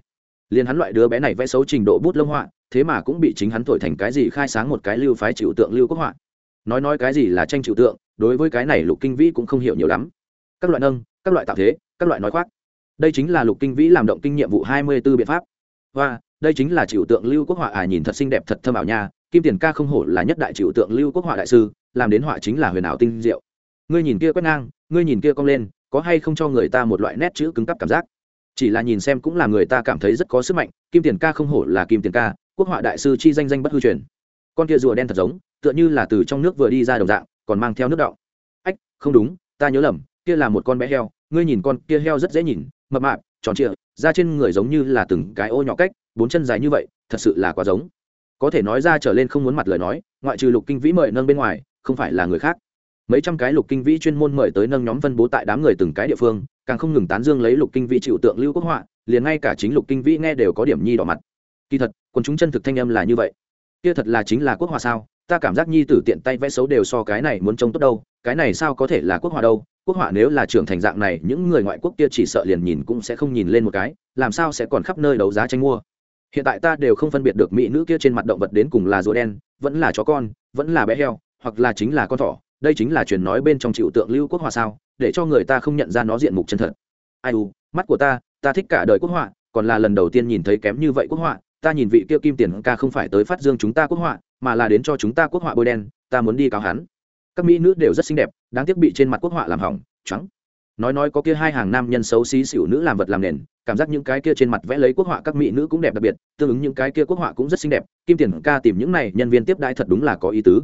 Liền hắn loại đứa bé này vẽ xấu trình độ bút lông họa, thế mà cũng bị chính hắn thổi thành cái gì khai sáng một cái lưu phái chịu tượng lưu quốc họa. Nói nói cái gì là tranh chịu tượng, đối với cái này lục kinh vĩ cũng không hiểu nhiều lắm. Các loại nâng các loại tạo thế, các loại nói khoác. Đây chính là lục kinh vĩ làm động kinh nhiệm vụ hai mươi b ố biện pháp. Và đây chính là chịu tượng lưu quốc họa. À nhìn thật xinh đẹp, thật thơm ảo nha. Kim tiền ca không hổ là nhất đại chịu tượng lưu quốc họa đại sư, làm đến họa chính là huyền ảo tinh diệu. Ngươi nhìn kia quét ngang, ngươi nhìn kia cong lên, có hay không cho người ta một loại nét chữ cứng cắp cảm giác? Chỉ là nhìn xem cũng là người ta cảm thấy rất có sức mạnh. Kim tiền ca không hổ là kim tiền ca, quốc họa đại sư chi danh danh bất hư truyền. Con kia rùa đen thật giống, tựa như là từ trong nước vừa đi ra đồng dạng, còn mang theo nước đọng. Ách, không đúng, ta nhớ lầm kia là một con bé heo, ngươi nhìn con kia heo rất dễ nhìn, mập mạp, tròn trịa, da trên người giống như là từng cái ô nhỏ cách, bốn chân dài như vậy, thật sự là quá giống. Có thể nói ra trở lên không muốn mặt lời nói, ngoại trừ lục kinh vĩ mời nâng bên ngoài, không phải là người khác. Mấy trăm cái lục kinh vĩ chuyên môn mời tới nâng nhóm phân bố tại đám người từng cái địa phương, càng không ngừng tán dương lấy lục kinh vĩ chịu tượng lưu quốc họa, liền ngay cả chính lục kinh vĩ nghe đều có điểm nhi đỏ mặt. Kỳ thật, quần chúng chân thực thanh âm là như vậy. Kia thật là chính là quốc họa sao? Ta cảm giác nhi tử tiện tay vẽ xấu đều so cái này muốn trông tốt đâu, cái này sao có thể là quốc họa đâu? Quốc họa nếu là trưởng thành dạng này, những người ngoại quốc kia chỉ sợ liền nhìn cũng sẽ không nhìn lên một cái, làm sao sẽ còn khắp nơi đấu giá tranh mua? Hiện tại ta đều không phân biệt được mỹ nữ kia trên mặt động vật đến cùng là rùa đen, vẫn là chó con, vẫn là bé heo, hoặc là chính là con thỏ, đây chính là truyền nói bên trong chịu tượng lưu quốc họa sao, để cho người ta không nhận ra nó diện mục chân thật. Ai u, mắt của ta ta thích cả đời quốc họa, còn là lần đầu tiên nhìn thấy kém như vậy quốc họa, ta nhìn vị kia kim tiền ca không phải tới phát dương chúng ta quốc họa, mà là đến cho chúng ta quốc họa bôi đen, ta muốn đi cáo hắn các mỹ nữ đều rất xinh đẹp, đáng tiếc bị trên mặt quốc họa làm hỏng trắng nói nói có kia hai hàng nam nhân xấu xí xỉu nữ làm vật làm nền, cảm giác những cái kia trên mặt vẽ lấy quốc họa các mỹ nữ cũng đẹp đặc biệt, tương ứng những cái kia quốc họa cũng rất xinh đẹp, kim tiền ca tìm những này nhân viên tiếp đãi thật đúng là có ý tứ.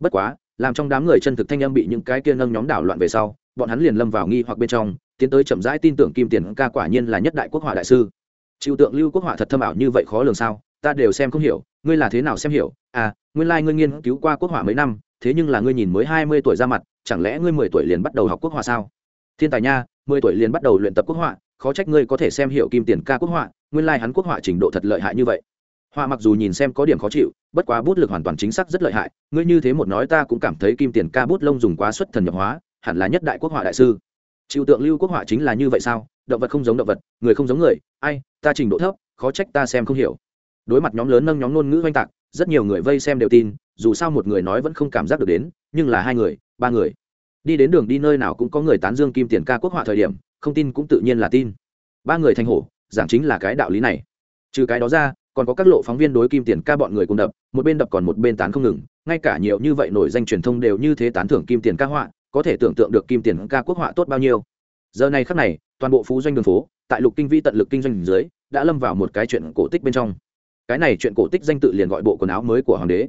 Bất quá, làm trong đám người chân thực thanh âm bị những cái kia nâng nhóm đảo loạn về sau, bọn hắn liền lâm vào nghi hoặc bên trong, tiến tới chậm rãi tin tưởng kim tiền ca quả nhiên là nhất đại quốc họa đại sư. Chịu tượng lưu quốc họa thật thâm ảo như vậy khó lường sao? Ta đều xem không hiểu, ngươi là thế nào xem hiểu? À nguyên lai、like、ngươi nghiên cứu qua quốc họa mấy năm, thế nhưng là ngươi nhìn mới hai mươi tuổi ra mặt, chẳng lẽ ngươi mười tuổi liền bắt đầu học quốc họa sao? Thiên tài nha, mười tuổi liền bắt đầu luyện tập quốc họa, khó trách ngươi có thể xem hiểu kim tiền ca quốc họa, nguyên lai、like、hắn quốc họa trình độ thật lợi hại như vậy. Họa mặc dù nhìn xem có điểm khó chịu, bất quá bút lực hoàn toàn chính xác rất lợi hại, ngươi như thế một nói ta cũng cảm thấy kim tiền ca bút lông dùng quá xuất thần nhập hóa, hẳn là nhất đại quốc họa đại sư. Chịu tượng lưu quốc họa chính là như vậy sao? Động vật không giống động vật, người không giống người, ai, ta trình độ thấp, khó trách ta xem không hiểu đối mặt nhóm lớn nâng nhóm ngôn ngữ oanh tạc, rất nhiều người vây xem đều tin, dù sao một người nói vẫn không cảm giác được đến, nhưng là hai người, ba người. Đi đến đường đi nơi nào cũng có người tán dương kim tiền ca quốc họa thời điểm, không tin cũng tự nhiên là tin. Ba người thành hổ, giảng chính là cái đạo lý này. Trừ cái đó ra, còn có các lộ phóng viên đối kim tiền ca bọn người cùng đập, một bên đập còn một bên tán không ngừng, ngay cả nhiều như vậy nổi danh truyền thông đều như thế tán thưởng kim tiền ca họa, có thể tưởng tượng được kim tiền ca quốc họa tốt bao nhiêu. Giờ này khắc này, toàn bộ phú doanh đường phố, tại lục kinh vi tận lực kinh doanh dưới, đã lâm vào một cái chuyện cổ tích bên trong cái này chuyện cổ tích danh tự liền gọi bộ quần áo mới của hoàng đế.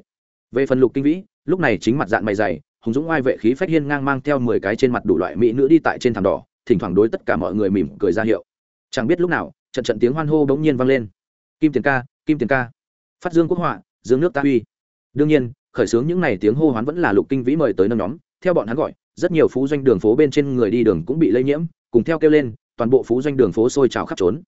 Về phần lục kinh vĩ, lúc này chính mặt dạng mày dày, hùng dũng oai vệ khí phách hiên ngang mang theo mười cái trên mặt đủ loại mỹ nữ đi tại trên thảm đỏ, thỉnh thoảng đối tất cả mọi người mỉm cười ra hiệu. Chẳng biết lúc nào, trận trận tiếng hoan hô bỗng nhiên vang lên. Kim tiền ca, kim tiền ca. Phát dương quốc họa, dương nước ta uy. Đương nhiên, khởi xướng những n à y tiếng hô hoán vẫn là lục kinh vĩ mời tới nâng nhóm. Theo bọn hắn gọi, rất nhiều phú doanh đường phố bên trên người đi đường cũng bị lây nhiễm, cùng theo kêu lên, toàn bộ phú doanh đường phố sôi trào khắp trốn.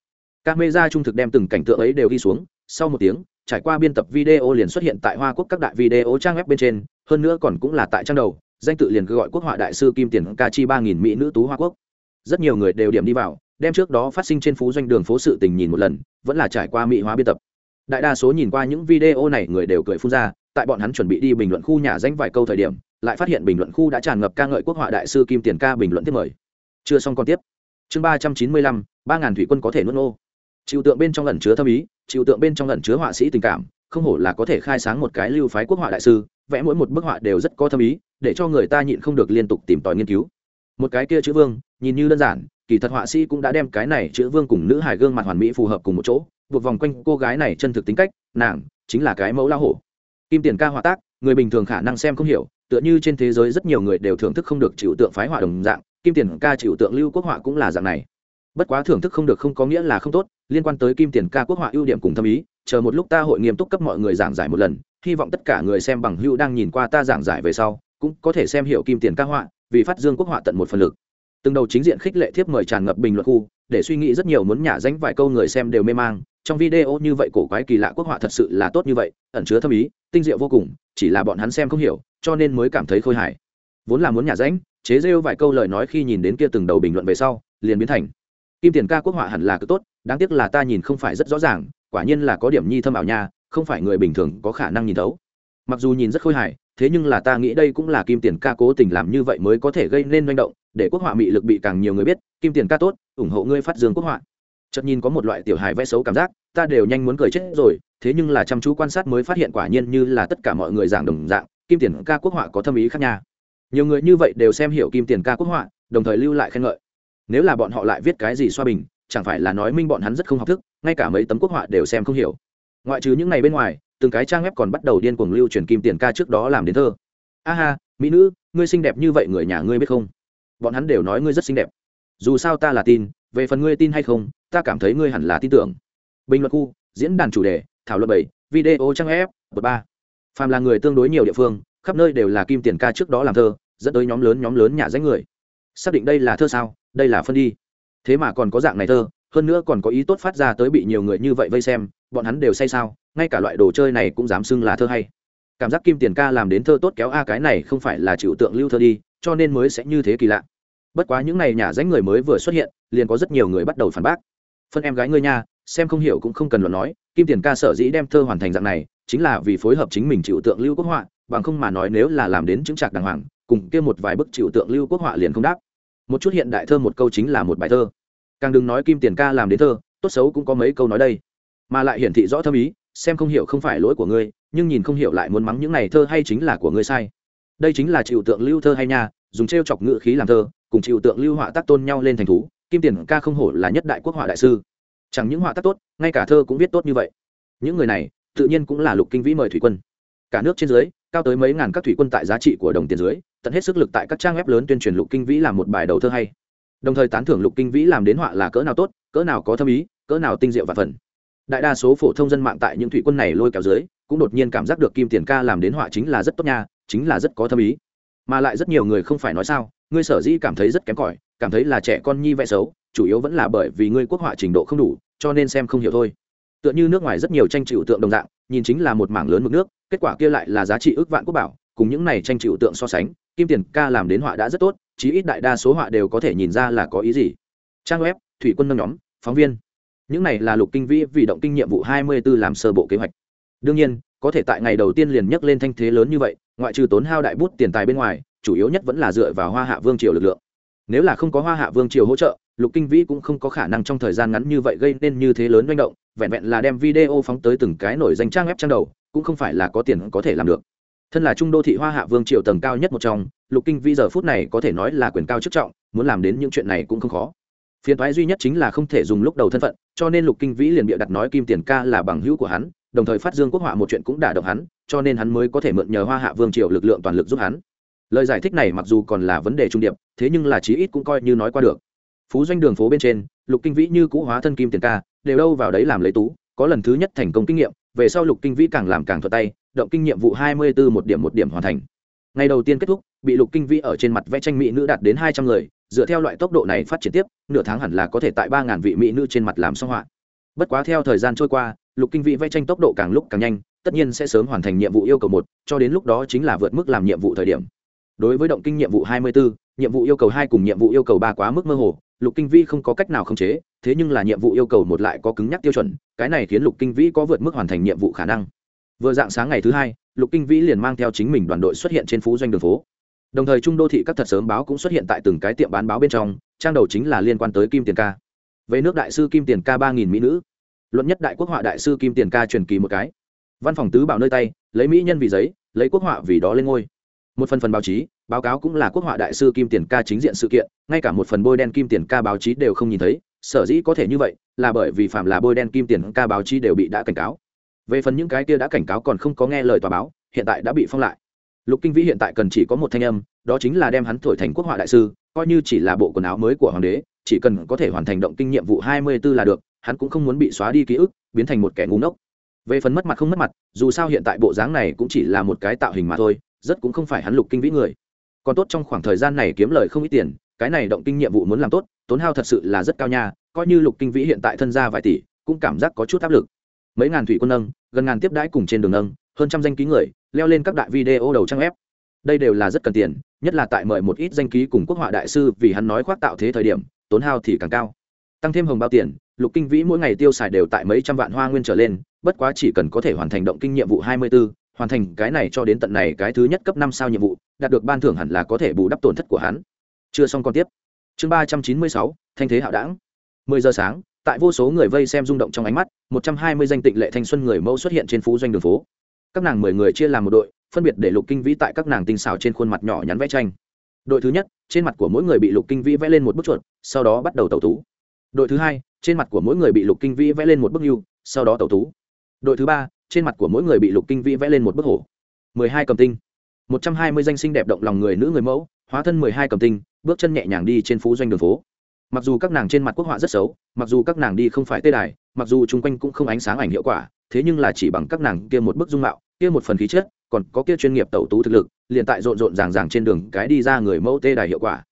Các mê gia trung thực đem từng cảnh tượng ấy đều ghi xuống sau một tiếng, trải qua biên tập video liền xuất hiện tại hoa quốc các đại video trang web bên trên, hơn nữa còn cũng là tại trang đầu, danh tự liền gọi quốc họa đại sư kim tiền ca chi ba nghìn mỹ nữ tú hoa quốc. Rất nhiều người đều điểm đi vào, đem trước đó phát sinh trên phú doanh đường phố sự tình nhìn một lần, vẫn là trải qua mỹ hóa biên tập. Đại đa số nhìn qua những video này người đều cười phun ra, tại bọn hắn chuẩn bị đi bình luận khu nhà danh vài câu thời điểm, lại phát hiện bình luận khu đã tràn ngập ca ngợi quốc họa đại sư kim tiền ca bình luận tiếp mời. Chưa xong còn tiếp. Chương ba trăm chín mươi lăm, ba ngàn thủy quân có thể nuốt ô chịu tượng bên trong lần chứa thâm ý, chịu tượng bên trong lần chứa họa sĩ tình cảm, không hổ là có thể khai sáng một cái lưu phái quốc họa đại sư, vẽ mỗi một bức họa đều rất có thâm ý, để cho người ta nhịn không được liên tục tìm tòi nghiên cứu. Một cái kia chữ vương, nhìn như đơn giản, kỳ thật họa sĩ cũng đã đem cái này chữ vương cùng nữ hài gương mặt hoàn mỹ phù hợp cùng một chỗ, buộc vòng quanh cô gái này chân thực tính cách, nàng chính là cái mẫu lao hổ. Kim tiền ca họa tác, người bình thường khả năng xem không hiểu, tựa như trên thế giới rất nhiều người đều thưởng thức không được chịu tượng phái họa đồng dạng, kim tiền ca chịu tượng lưu quốc họa cũng là dạng này. Bất quá thưởng thức không được không có nghĩa là không tốt liên quan tới kim tiền ca quốc họa ưu điểm cùng thâm ý, chờ một lúc ta hội nghiêm túc cấp mọi người giảng giải một lần, hy vọng tất cả người xem bằng hữu đang nhìn qua ta giảng giải về sau, cũng có thể xem hiểu kim tiền ca họa, vì phát dương quốc họa tận một phần lực. Từng đầu chính diện khích lệ thiếp mời tràn ngập bình luận khu, để suy nghĩ rất nhiều muốn nhả danh vài câu người xem đều mê mang, trong video như vậy cổ quái kỳ lạ quốc họa thật sự là tốt như vậy, ẩn chứa thâm ý, tinh diệu vô cùng, chỉ là bọn hắn xem không hiểu, cho nên mới cảm thấy khôi hài. Vốn là muốn nhả danh, chế rêu vài câu lời nói khi nhìn đến kia từng đầu bình luận về sau, liền biến thành, kim tiền ca quốc họa hẳn là cứ tốt đáng tiếc là ta nhìn không phải rất rõ ràng, quả nhiên là có điểm nhi thâm ảo nha, không phải người bình thường có khả năng nhìn thấu. Mặc dù nhìn rất khôi hài, thế nhưng là ta nghĩ đây cũng là kim tiền ca cố tình làm như vậy mới có thể gây nên manh động, để quốc họa mị lực bị càng nhiều người biết, kim tiền ca tốt, ủng hộ ngươi phát dương quốc họa. Chợt nhìn có một loại tiểu hài vẽ xấu cảm giác, ta đều nhanh muốn cười chết rồi, thế nhưng là chăm chú quan sát mới phát hiện quả nhiên như là tất cả mọi người giảng đồng dạng, kim tiền ca quốc họa có thâm ý khác nha. Nhiều người như vậy đều xem hiểu kim tiền ca quốc họa, đồng thời lưu lại khen ngợi. Nếu là bọn họ lại viết cái gì xoa bình chẳng phải là nói minh bọn hắn rất không học thức, ngay cả mấy tấm quốc họa đều xem không hiểu. Ngoại trừ những ngày bên ngoài, từng cái trang web còn bắt đầu điên cuồng lưu truyền kim tiền ca trước đó làm đến thơ. A ha mỹ nữ, ngươi xinh đẹp như vậy người nhà ngươi biết không? Bọn hắn đều nói ngươi rất xinh đẹp. Dù sao ta là tin, về phần ngươi tin hay không, ta cảm thấy ngươi hẳn là tin tưởng. Bình luận khu, diễn đàn chủ đề, thảo luận bảy, video trang web bậc ba. Phàm là người tương đối nhiều địa phương, khắp nơi đều là kim tiền ca trước đó làm thơ, dẫn tới nhóm lớn nhóm lớn nhà danh người. Xác định đây là thơ sao, đây là phân đi thế mà còn có dạng này thơ, hơn nữa còn có ý tốt phát ra tới bị nhiều người như vậy vây xem, bọn hắn đều say sao, ngay cả loại đồ chơi này cũng dám xưng là thơ hay. Cảm giác kim tiền ca làm đến thơ tốt kéo a cái này không phải là chịu tượng lưu thơ đi, cho nên mới sẽ như thế kỳ lạ. Bất quá những n à y nhà danh người mới vừa xuất hiện, liền có rất nhiều người bắt đầu phản bác. Phân em gái ngươi nha, xem không hiểu cũng không cần luận nói, kim tiền ca sở dĩ đem thơ hoàn thành dạng này, chính là vì phối hợp chính mình chịu tượng lưu quốc họa, bằng không mà nói nếu là làm đến chứng trạc đàng hoàng, cùng kia một vài bức chịu tượng lưu quốc họa liền không đáp một chút hiện đại thơ một câu chính là một bài thơ. Càng đừng nói kim tiền ca làm đến thơ, tốt xấu cũng có mấy câu nói đây. Mà lại hiển thị rõ thâm ý, xem không hiểu không phải lỗi của ngươi, nhưng nhìn không hiểu lại muốn mắng những này thơ hay chính là của ngươi sai. Đây chính là chịu tượng lưu thơ hay nha, dùng t r e o chọc ngự khí làm thơ, cùng chịu tượng lưu họa tác tôn nhau lên thành thú, kim tiền ca không hổ là nhất đại quốc họa đại sư. Chẳng những họa tác tốt, ngay cả thơ cũng viết tốt như vậy. Những người này, tự nhiên cũng là lục kinh vĩ mời thủy quân. Cả nước trên dưới, cao tới mấy ngàn các thủy quân tại giá trị của đồng tiền dưới tận hết sức lực tại các trang web lớn tuyên truyền lục kinh vĩ làm một bài đầu thơ hay. Đồng thời tán thưởng lục kinh vĩ làm đến họa là cỡ nào tốt, cỡ nào có thâm ý, cỡ nào tinh diệu và phần. Đại đa số phổ thông dân mạng tại những thủy quân này lôi kéo dưới, cũng đột nhiên cảm giác được kim tiền ca làm đến họa chính là rất tốt nha, chính là rất có thâm ý. Mà lại rất nhiều người không phải nói sao, ngươi sở dĩ cảm thấy rất kém cỏi, cảm thấy là trẻ con nhi vẽ xấu, chủ yếu vẫn là bởi vì ngươi quốc họa trình độ không đủ, cho nên xem không hiểu thôi. Tựa như nước ngoài rất nhiều tranh chịu tượng đồng dạng, nhìn chính là một mảng lớn mực nước, kết quả kia lại là giá trị ước vạn quốc bảo, cùng những này tranh chịu tượng so sánh kim tiền ca làm đến họa đã rất tốt, chí ít đại đa số họa đều có thể nhìn ra là có ý gì. Trang web, thủy quân nâng nhóm, phóng viên. Những này là lục kinh vĩ vì động kinh nhiệm vụ hai mươi 24 làm sơ bộ kế hoạch. Đương nhiên, có thể tại ngày đầu tiên liền nhắc lên thanh thế lớn như vậy, ngoại trừ tốn hao đại bút tiền tài bên ngoài, chủ yếu nhất vẫn là dựa vào hoa hạ vương triều lực lượng. Nếu là không có hoa hạ vương triều hỗ trợ, lục kinh vĩ cũng không có khả năng trong thời gian ngắn như vậy gây nên như thế lớn manh động, vẹn vẹn là đem video phóng tới từng cái nổi danh trang web trang đầu, cũng không phải là có tiền có thể làm được thân là trung đô thị hoa hạ vương triều tầng cao nhất một trong, lục kinh vĩ giờ phút này có thể nói là quyền cao chức trọng, muốn làm đến những chuyện này cũng không khó. Phiền toái duy nhất chính là không thể dùng lúc đầu thân phận, cho nên lục kinh vĩ liền bịa đặt nói kim tiền ca là bằng hữu của hắn, đồng thời phát dương quốc họa một chuyện cũng đả động hắn, cho nên hắn mới có thể mượn nhờ hoa hạ vương triều lực lượng toàn lực giúp hắn. Lời giải thích này mặc dù còn là vấn đề trung điệp, thế nhưng là chí ít cũng coi như nói qua được. Phú doanh đường phố bên trên, lục kinh vĩ như cũ hóa thân kim tiền ca, đều đâu vào đấy làm lấy tú, có lần thứ nhất thành công kinh nghiệm về sau lục kinh vĩ càng làm càng thuật tay, động kinh nhiệm vụ hai mươi bốn một điểm một điểm hoàn thành. Ngày đầu tiên kết thúc, bị lục kinh vĩ ở trên mặt vẽ tranh mỹ nữ đạt đến hai trăm người, dựa theo loại tốc độ này phát triển tiếp, nửa tháng hẳn là có thể tại ba ngàn vị mỹ nữ trên mặt làm xong họa. Bất quá theo thời gian trôi qua, lục kinh vĩ vẽ tranh tốc độ càng lúc càng nhanh, tất nhiên sẽ sớm hoàn thành nhiệm vụ yêu cầu một, cho đến lúc đó chính là vượt mức làm nhiệm vụ thời điểm. Đối với động kinh nhiệm vụ hai mươi bốn nhiệm vụ yêu cầu hai cùng nhiệm vụ yêu cầu ba quá mức mơ hồ, lục kinh vĩ không có cách nào khống chế thế nhưng là nhiệm vụ yêu cầu một lại có cứng nhắc tiêu chuẩn, cái này khiến lục kinh vĩ có vượt mức hoàn thành nhiệm vụ khả năng. Vừa dạng sáng ngày thứ hai, lục kinh vĩ liền mang theo chính mình đoàn đội xuất hiện trên phú doanh đường phố. Đồng thời trung đô thị các thật sớm báo cũng xuất hiện tại từng cái tiệm bán báo bên trong, trang đầu chính là liên quan tới kim tiền ca. Về nước đại sư kim tiền ca ba nghìn mỹ nữ. Luận nhất đại quốc họa đại sư kim tiền ca truyền kỳ một cái. Văn phòng tứ bảo nơi tay, lấy mỹ nhân vì giấy, lấy quốc họa vì đó lên ngôi. Một phần phần báo chí, báo cáo cũng là quốc họa đại sư kim tiền ca chính diện sự kiện, ngay cả một phần bôi đen kim tiền ca báo chí đều không nhìn thấy sở dĩ có thể như vậy là bởi vì phạm là bôi đen kim tiền ca báo chí đều bị đã cảnh cáo. Về phần những cái kia đã cảnh cáo còn không có nghe lời tòa báo, hiện tại đã bị phong lại. Lục kinh vĩ hiện tại cần chỉ có một thanh âm, đó chính là đem hắn thổi thành quốc họa đại sư, coi như chỉ là bộ quần áo mới của hoàng đế, chỉ cần có thể hoàn thành động kinh nhiệm vụ hai mươi 24 là được, hắn cũng không muốn bị xóa đi ký ức, biến thành một kẻ ngu ngốc. Về phần mất mặt không mất mặt, dù sao hiện tại bộ dáng này cũng chỉ là một cái tạo hình mà thôi, rất cũng không phải hắn lục kinh vĩ người. Còn tốt trong khoảng thời gian này kiếm lời không ít tiền cái này động kinh nhiệm vụ muốn làm tốt tốn hao thật sự là rất cao nha coi như lục kinh vĩ hiện tại thân gia vài tỷ cũng cảm giác có chút áp lực. Mấy ngàn thủy quân nâng gần ngàn tiếp đãi cùng trên đường nâng hơn trăm danh ký người leo lên các đại video đầu trang ép đây đều là rất cần tiền nhất là tại mời một ít danh ký cùng quốc họa đại sư vì hắn nói khoác tạo thế thời điểm tốn hao thì càng cao. Tăng thêm hồng bao tiền lục kinh vĩ mỗi ngày tiêu xài đều tại mấy trăm vạn hoa nguyên trở lên bất quá chỉ cần có thể hoàn thành động kinh nhiệm vụ hai mươi 24, hoàn thành cái này cho đến tận này cái thứ nhất cấp năm sao nhiệm vụ đạt được ban thưởng hẳn là có thể bù đắp tổn thất của hắn chưa xong còn tiếp. Chương ba trăm chín mươi sáu, thanh thế hạo đảng. Mười giờ sáng, tại vô số người vây xem rung động trong ánh mắt, một trăm hai mươi danh tịnh lệ thanh xuân người mẫu xuất hiện trên phú doanh đường phố. Các nàng mười người chia làm một đội, phân biệt để lục kinh vĩ tại các nàng tinh xảo trên khuôn mặt nhỏ nhắn vẽ tranh. Đội thứ nhất, trên mặt của mỗi người bị lục kinh vĩ vẽ lên một bức chuột, sau đó bắt đầu tẩu tú. Đội thứ hai, trên mặt của mỗi người bị lục kinh vĩ vẽ lên một bức yêu sau đó tẩu tú. Đội thứ ba, trên mặt của mỗi người bị lục kinh vĩ vẽ lên một bức hổ. Mười hai cầm tinh. Một trăm hai mươi danh sinh đẹp động lòng người nữ người mẫu, hóa thân mười hai cầm tinh bước chân nhẹ nhàng đi trên phú doanh đường phố. Mặc dù các nàng trên mặt quốc họa rất xấu, mặc dù các nàng đi không phải tê đài, mặc dù chung quanh cũng không ánh sáng ảnh hiệu quả, thế nhưng là chỉ bằng các nàng kia một bức dung mạo, kia một phần khí chất, còn có kia chuyên nghiệp tẩu tú thực lực, liền tại rộn rộn ràng ràng trên đường cái đi ra người mẫu tê đài hiệu quả.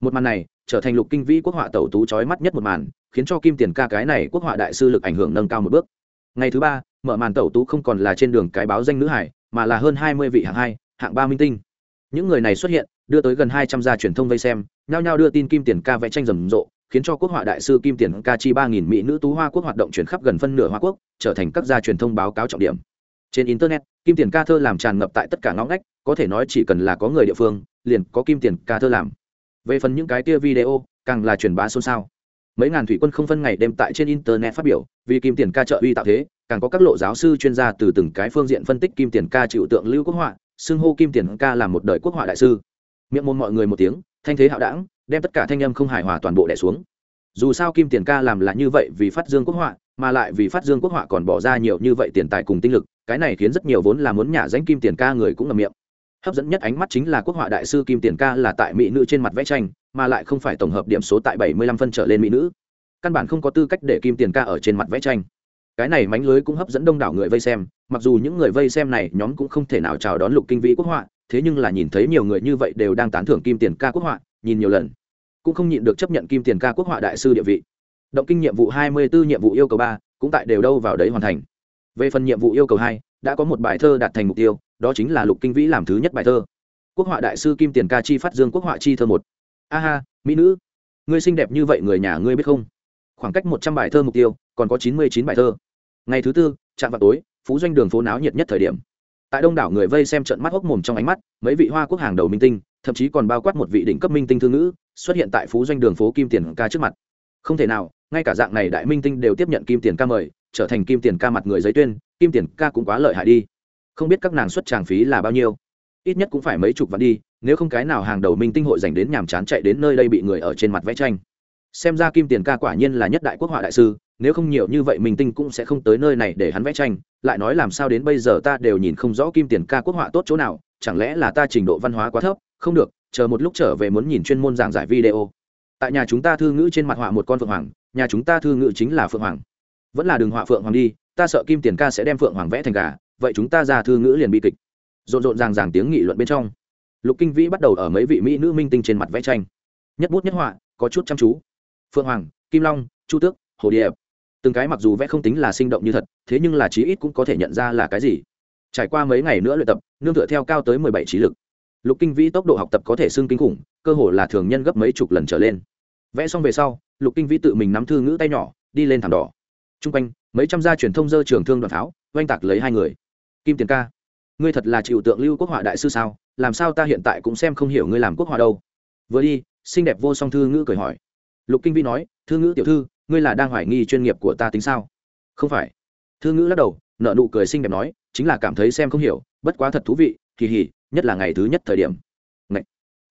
Một màn này, trở thành lục kinh vĩ quốc họa tẩu tú chói mắt nhất một màn, khiến cho kim tiền ca cái này quốc họa đại sư lực ảnh hưởng nâng cao một bước. Ngày thứ ba, mở màn tẩu tú không còn là trên đường cái báo danh nữ hải, mà là hơn hai mươi vị hạng hai, hạng ba minh tinh. Những người này xuất hiện đưa tới gần hai trăm gia truyền thông vây xem, nhao nhao đưa tin kim tiền ca vẽ tranh rầm rộ, khiến cho quốc họa đại sư kim tiền ca chi ba nghìn mỹ nữ tú hoa quốc hoạt động chuyển khắp gần phân nửa hoa quốc, trở thành các gia truyền thông báo cáo trọng điểm. Trên internet, kim tiền ca thơ làm tràn ngập tại tất cả ngõ ngách, có thể nói chỉ cần là có người địa phương, liền có kim tiền ca thơ làm. Về phần những cái kia video, càng là truyền bá xôn xao. Mấy ngàn thủy quân không phân ngày đêm tại trên internet phát biểu, vì kim tiền ca trợ uy tạo thế, càng có các lộ giáo sư chuyên gia từ từng cái phương diện phân tích kim tiền ca chịu tượng lưu quốc họa, xưng hô kim tiền ca là một đời quốc họa đại sư miệng môn mọi người một tiếng, thanh thế hạo đảng, đem tất cả thanh âm không hài hòa toàn bộ đẻ xuống. Dù sao kim tiền ca làm là như vậy vì phát dương quốc họa, mà lại vì phát dương quốc họa còn bỏ ra nhiều như vậy tiền tài cùng tinh lực, cái này khiến rất nhiều vốn là muốn nhả danh kim tiền ca người cũng ngầm miệng. Hấp dẫn nhất ánh mắt chính là quốc họa đại sư kim tiền ca là tại mỹ nữ trên mặt vẽ tranh, mà lại không phải tổng hợp điểm số tại bảy mươi lăm phân trở lên mỹ nữ. Căn bản không có tư cách để kim tiền ca ở trên mặt vẽ tranh. Cái này mánh lưới cũng hấp dẫn đông đảo người vây xem, mặc dù những người vây xem này nhóm cũng không thể nào chào đón lục kinh vĩ quốc họa thế nhưng là nhìn thấy nhiều người như vậy đều đang tán thưởng kim tiền ca quốc họa, nhìn nhiều lần, cũng không nhịn được chấp nhận kim tiền ca quốc họa đại sư địa vị. Động kinh nhiệm vụ hai mươi 24 nhiệm vụ yêu cầu ba, cũng tại đều đâu vào đấy hoàn thành. Về phần nhiệm vụ yêu cầu hai, đã có một bài thơ đạt thành mục tiêu, đó chính là lục kinh vĩ làm thứ nhất bài thơ. Quốc họa đại sư kim tiền ca chi phát dương quốc họa chi thơ một. Aha mỹ nữ, ngươi xinh đẹp như vậy người nhà ngươi biết không? Khoảng cách một trăm bài thơ mục tiêu, còn có chín mươi chín bài thơ. Ngày thứ tư chạm vào tối, phú doanh đường phố náo nhiệt nhất thời điểm tại đông đảo người vây xem trận mắt hốc mồm trong ánh mắt, mấy vị hoa quốc hàng đầu minh tinh, thậm chí còn bao quát một vị đỉnh cấp minh tinh thương ngữ, xuất hiện tại phú doanh đường phố kim tiền ca trước mặt. Không thể nào, ngay cả dạng này đại minh tinh đều tiếp nhận kim tiền ca mời, trở thành kim tiền ca mặt người giấy tuyên, kim tiền ca cũng quá lợi hại đi. Không biết các nàng xuất tràng phí là bao nhiêu. Ít nhất cũng phải mấy chục vạn đi, nếu không cái nào hàng đầu minh tinh hội dành đến nhàm chán chạy đến nơi đây bị người ở trên mặt vẽ tranh. Xem ra kim tiền ca quả nhiên là nhất đại quốc họa đại sư nếu không nhiều như vậy minh tinh cũng sẽ không tới nơi này để hắn vẽ tranh, lại nói làm sao đến bây giờ ta đều nhìn không rõ kim tiền ca quốc họa tốt chỗ nào, chẳng lẽ là ta trình độ văn hóa quá thấp? Không được, chờ một lúc trở về muốn nhìn chuyên môn giảng giải video. Tại nhà chúng ta thư ngữ trên mặt họa một con phượng hoàng, nhà chúng ta thư ngữ chính là phượng hoàng. Vẫn là đường họa phượng hoàng đi, ta sợ kim tiền ca sẽ đem phượng hoàng vẽ thành gà, vậy chúng ta ra thư ngữ liền bi kịch. Rộn rộn ràng ràng tiếng nghị luận bên trong. Lục kinh vĩ bắt đầu ở mấy vị mỹ nữ minh tinh trên mặt vẽ tranh. Nhất bút nhất họa, có chút chăm chú. Phượng hoàng, kim long, chu tước, hồ điệp từng cái mặc dù vẽ không tính là sinh động như thật, thế nhưng là chí ít cũng có thể nhận ra là cái gì. Trải qua mấy ngày nữa luyện tập, nương tựa theo cao tới mười bảy trí lực. Lục kinh vĩ tốc độ học tập có thể xưng kinh khủng, cơ hồ là thường nhân gấp mấy chục lần trở lên. Vẽ xong về sau, lục kinh vĩ tự mình nắm thư ngữ tay nhỏ, đi lên thảm đỏ. T r u n g quanh, mấy trăm gia truyền thông dơ trường thương đoàn pháo oanh tạc lấy hai người. Kim tiền ca, ngươi thật là chịu tượng lưu quốc họa đại sư sao? Làm sao ta hiện tại cũng xem không hiểu ngươi làm quốc họa đâu? Vừa đi, xinh đẹp vô song thư ngữ cười hỏi. Lục kinh vĩ nói, thư ngữ tiểu thư ngươi là đang hoài nghi chuyên nghiệp của ta tính sao? Không phải. Thư ngữ lắc đầu nợ nụ cười xinh đẹp nói, chính là cảm thấy xem không hiểu, bất quá thật thú vị, kỳ hỉ, nhất là ngày thứ nhất thời điểm. Ngậy.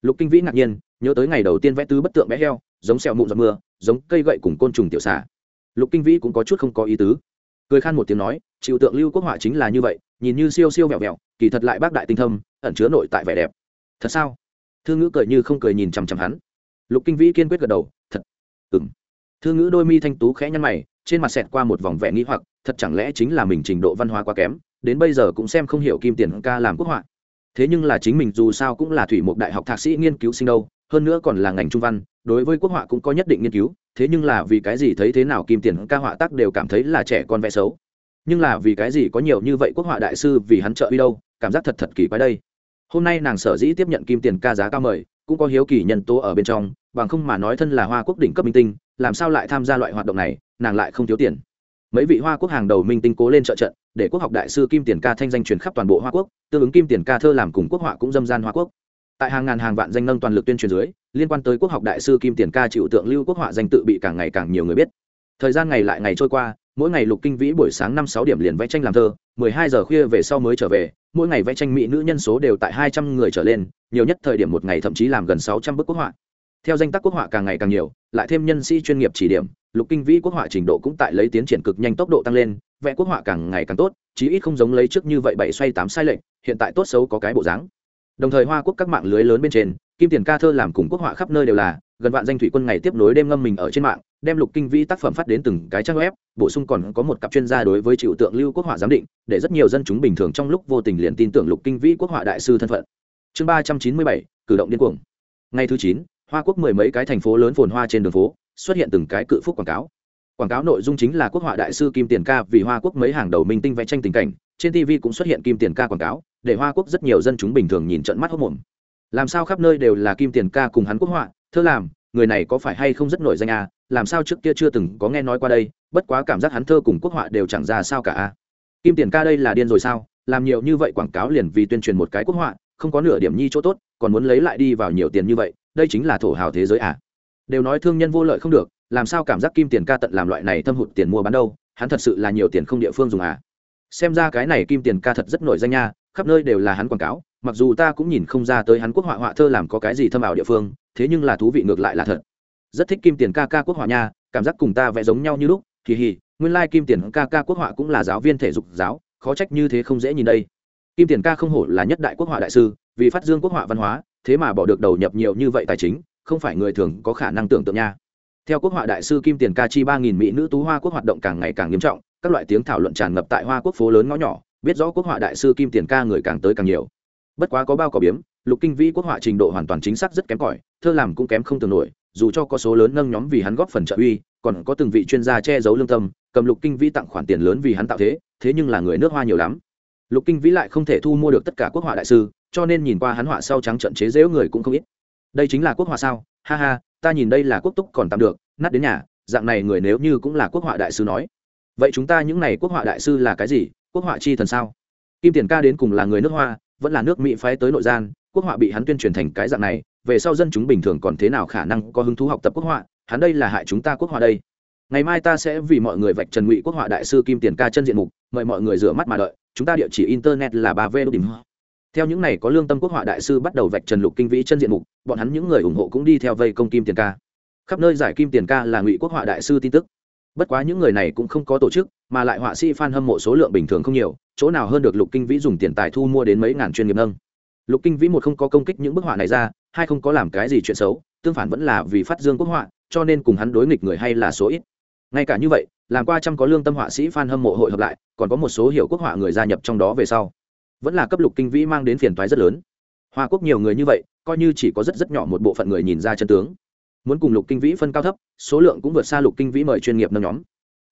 lục kinh vĩ ngạc nhiên, nhớ tới ngày đầu tiên vẽ tứ bất tượng bé heo, giống sẹo mụn giọt mưa, giống cây gậy cùng côn trùng tiểu xả lục kinh vĩ cũng có chút không có ý tứ. Cười khan một tiếng nói chịu tượng lưu quốc họa chính là như vậy, nhìn như siêu siêu vẹo vẹo, kỳ thật lại bác đại tinh thâm, ẩn chứa nội tại vẻ đẹp. Thật sao? Thương ngữ cười như không cười nhìn chằm chằm hắn. Lục kinh vĩ kiên quyết gật đầu, thật. Ừng thương ngữ đôi mi thanh tú khẽ nhăn mày, trên mặt xẹt qua một vòng vẻ nghĩ hoặc, thật chẳng lẽ chính là mình trình độ văn hóa quá kém, đến bây giờ cũng xem không hiểu kim tiền ca làm quốc họa. Thế nhưng là chính mình dù sao cũng là thủy mục đại học thạc sĩ nghiên cứu sinh đâu, hơn nữa còn là ngành trung văn, đối với quốc họa cũng có nhất định nghiên cứu, thế nhưng là vì cái gì thấy thế nào kim tiền ca họa tác đều cảm thấy là trẻ con vẽ xấu. Nhưng là vì cái gì có nhiều như vậy quốc họa đại sư vì hắn trợ uy đâu, cảm giác thật thật kỳ quái đây. Hôm nay nàng sở dĩ tiếp nhận kim tiền ca giá cao mời, cũng có hiếu kỳ nhân tố ở bên trong bằng không mà nói thân là hoa quốc đỉnh cấp minh tinh, làm sao lại tham gia loại hoạt động này, nàng lại không thiếu tiền. Mấy vị hoa quốc hàng đầu minh tinh cố lên trợ trận, để quốc học đại sư kim tiền ca thanh danh truyền khắp toàn bộ hoa quốc, tương ứng kim tiền ca thơ làm cùng quốc họa cũng dâm gian hoa quốc. Tại hàng ngàn hàng vạn danh nâng toàn lực tuyên truyền dưới, liên quan tới quốc học đại sư kim tiền ca chịu tượng lưu quốc họa danh tự bị càng ngày càng nhiều người biết. Thời gian ngày lại ngày trôi qua, mỗi ngày lục kinh vĩ buổi sáng năm sáu điểm liền vẽ tranh làm thơ, mười hai giờ khuya về sau mới trở về, mỗi ngày vẽ tranh mỹ nữ nhân số đều tại hai trăm người trở lên, nhiều nhất thời điểm một ngày thậm chí làm gần sáu trăm bức quốc họa theo danh tác quốc họa càng ngày càng nhiều, lại thêm nhân sĩ chuyên nghiệp chỉ điểm, lục kinh vĩ quốc họa trình độ cũng tại lấy tiến triển cực nhanh tốc độ tăng lên, vẽ quốc họa càng ngày càng tốt, chí ít không giống lấy trước như vậy bảy xoay tám sai lệch, hiện tại tốt xấu có cái bộ dáng. Đồng thời hoa quốc các mạng lưới lớn bên trên, kim tiền ca thơ làm cùng quốc họa khắp nơi đều là, gần vạn danh thủy quân ngày tiếp nối đêm ngâm mình ở trên mạng, đem lục kinh vĩ tác phẩm phát đến từng cái trang web, bổ sung còn có một cặp chuyên gia đối với chịu tượng lưu quốc họa giám định, để rất nhiều dân chúng bình thường trong lúc vô tình liền tin tưởng lục kinh vĩ quốc họa đại sư thân phận. Chương ba trăm chín mươi bảy, cử động điên cuồng. Ngày thứ chín hoa quốc mười mấy cái thành phố lớn phồn hoa trên đường phố, xuất hiện từng cái cự phúc quảng cáo. Quảng cáo nội dung chính là quốc họa đại sư kim tiền ca vì hoa quốc mấy hàng đầu minh tinh vẽ tranh tình cảnh. Trên tv cũng xuất hiện kim tiền ca quảng cáo, để hoa quốc rất nhiều dân chúng bình thường nhìn trận mắt hốc mồm làm sao khắp nơi đều là kim tiền ca cùng hắn quốc họa? Thơ làm, người này có phải hay không rất nổi danh à? Làm sao trước kia chưa từng có nghe nói qua đây? Bất quá cảm giác hắn thơ cùng quốc họa đều chẳng ra sao cả à? Kim tiền ca đây là điên rồi sao? Làm nhiều như vậy quảng cáo liền vì tuyên truyền một cái quốc họa, không có nửa điểm nhi chỗ tốt, còn muốn lấy lại đi vào nhiều tiền như vậy đây chính là thổ hào thế giới à? Đều nói thương nhân vô lợi không được, làm sao cảm giác kim tiền ca tận làm loại này thâm hụt tiền mua bán đâu? Hắn thật sự là nhiều tiền không địa phương dùng à? Xem ra cái này kim tiền ca thật rất nổi danh nha, khắp nơi đều là hắn quảng cáo, mặc dù ta cũng nhìn không ra tới hắn quốc họa họa thơ làm có cái gì thâm ảo địa phương, thế nhưng là thú vị ngược lại là thật. Rất thích kim tiền ca ca quốc họa nha, cảm giác cùng ta vẽ giống nhau như lúc, kỳ hì, nguyên lai kim tiền ca ca quốc họa cũng là giáo viên thể dục giáo, khó trách như thế không dễ nhìn đây. Kim tiền ca không hổ là nhất đại quốc họa đại sư, vì phát dương quốc họa văn hóa thế mà bỏ được đầu nhập nhiều như vậy tài chính, không phải người thường có khả năng tưởng tượng nha. Theo quốc họa đại sư kim tiền ca chi ba nghìn mỹ nữ tú hoa quốc hoạt động càng ngày càng nghiêm trọng, các loại tiếng thảo luận tràn ngập tại hoa quốc phố lớn ngõ nhỏ, biết rõ quốc họa đại sư kim tiền ca người càng tới càng nhiều. Bất quá có bao cỏ biếm, lục kinh vĩ quốc họa trình độ hoàn toàn chính xác rất kém cỏi, thơ làm cũng kém không tưởng nổi, dù cho có số lớn nâng nhóm vì hắn góp phần trợ uy, còn có từng vị chuyên gia che giấu lương tâm, cầm lục kinh vĩ tặng khoản tiền lớn vì hắn tạo thế thế nhưng là người nước hoa nhiều lắm. Lục kinh vĩ lại không thể thu mua được tất cả quốc họa đại sư cho nên nhìn qua hắn họa sau trắng trận chế giễu người cũng không ít đây chính là quốc họa sao ha ha ta nhìn đây là quốc túc còn tạm được nát đến nhà dạng này người nếu như cũng là quốc họa đại sư nói vậy chúng ta những này quốc họa đại sư là cái gì quốc họa chi thần sao kim tiền ca đến cùng là người nước hoa vẫn là nước mỹ phái tới nội gian quốc họa bị hắn tuyên truyền thành cái dạng này về sau dân chúng bình thường còn thế nào khả năng có hứng thú học tập quốc họa hắn đây là hại chúng ta quốc họa đây ngày mai ta sẽ vì mọi người vạch trần ngụy quốc họa đại sư kim tiền ca chân diện mục mời mọi người rửa mắt mà đợi chúng ta địa chỉ internet là ba v đỉnh theo những này có lương tâm quốc họa đại sư bắt đầu vạch trần lục kinh vĩ chân diện mục, bọn hắn những người ủng hộ cũng đi theo vây công kim tiền ca. Khắp nơi giải kim tiền ca là ngụy quốc họa đại sư tin tức. Bất quá những người này cũng không có tổ chức, mà lại họa sĩ f a n hâm mộ số lượng bình thường không nhiều, chỗ nào hơn được lục kinh vĩ dùng tiền tài thu mua đến mấy ngàn chuyên nghiệp nâng. Lục kinh vĩ một không có công kích những bức họa này ra, hai không có làm cái gì chuyện xấu, tương phản vẫn là vì phát dương quốc họa, cho nên cùng hắn đối nghịch người hay là số ít. Ngay cả như vậy, làm qua trăm có lương tâm họa sĩ f a n hâm mộ hội hợp lại, còn có một số hiệu quốc họa người gia nhập trong đó về sau vẫn là cấp lục kinh vĩ mang đến phiền toái rất lớn. Hoa quốc nhiều người như vậy, coi như chỉ có rất rất nhỏ một bộ phận người nhìn ra chân tướng. Muốn cùng lục kinh vĩ phân cao thấp, số lượng cũng vượt xa lục kinh vĩ mời chuyên nghiệp nâng nhóm.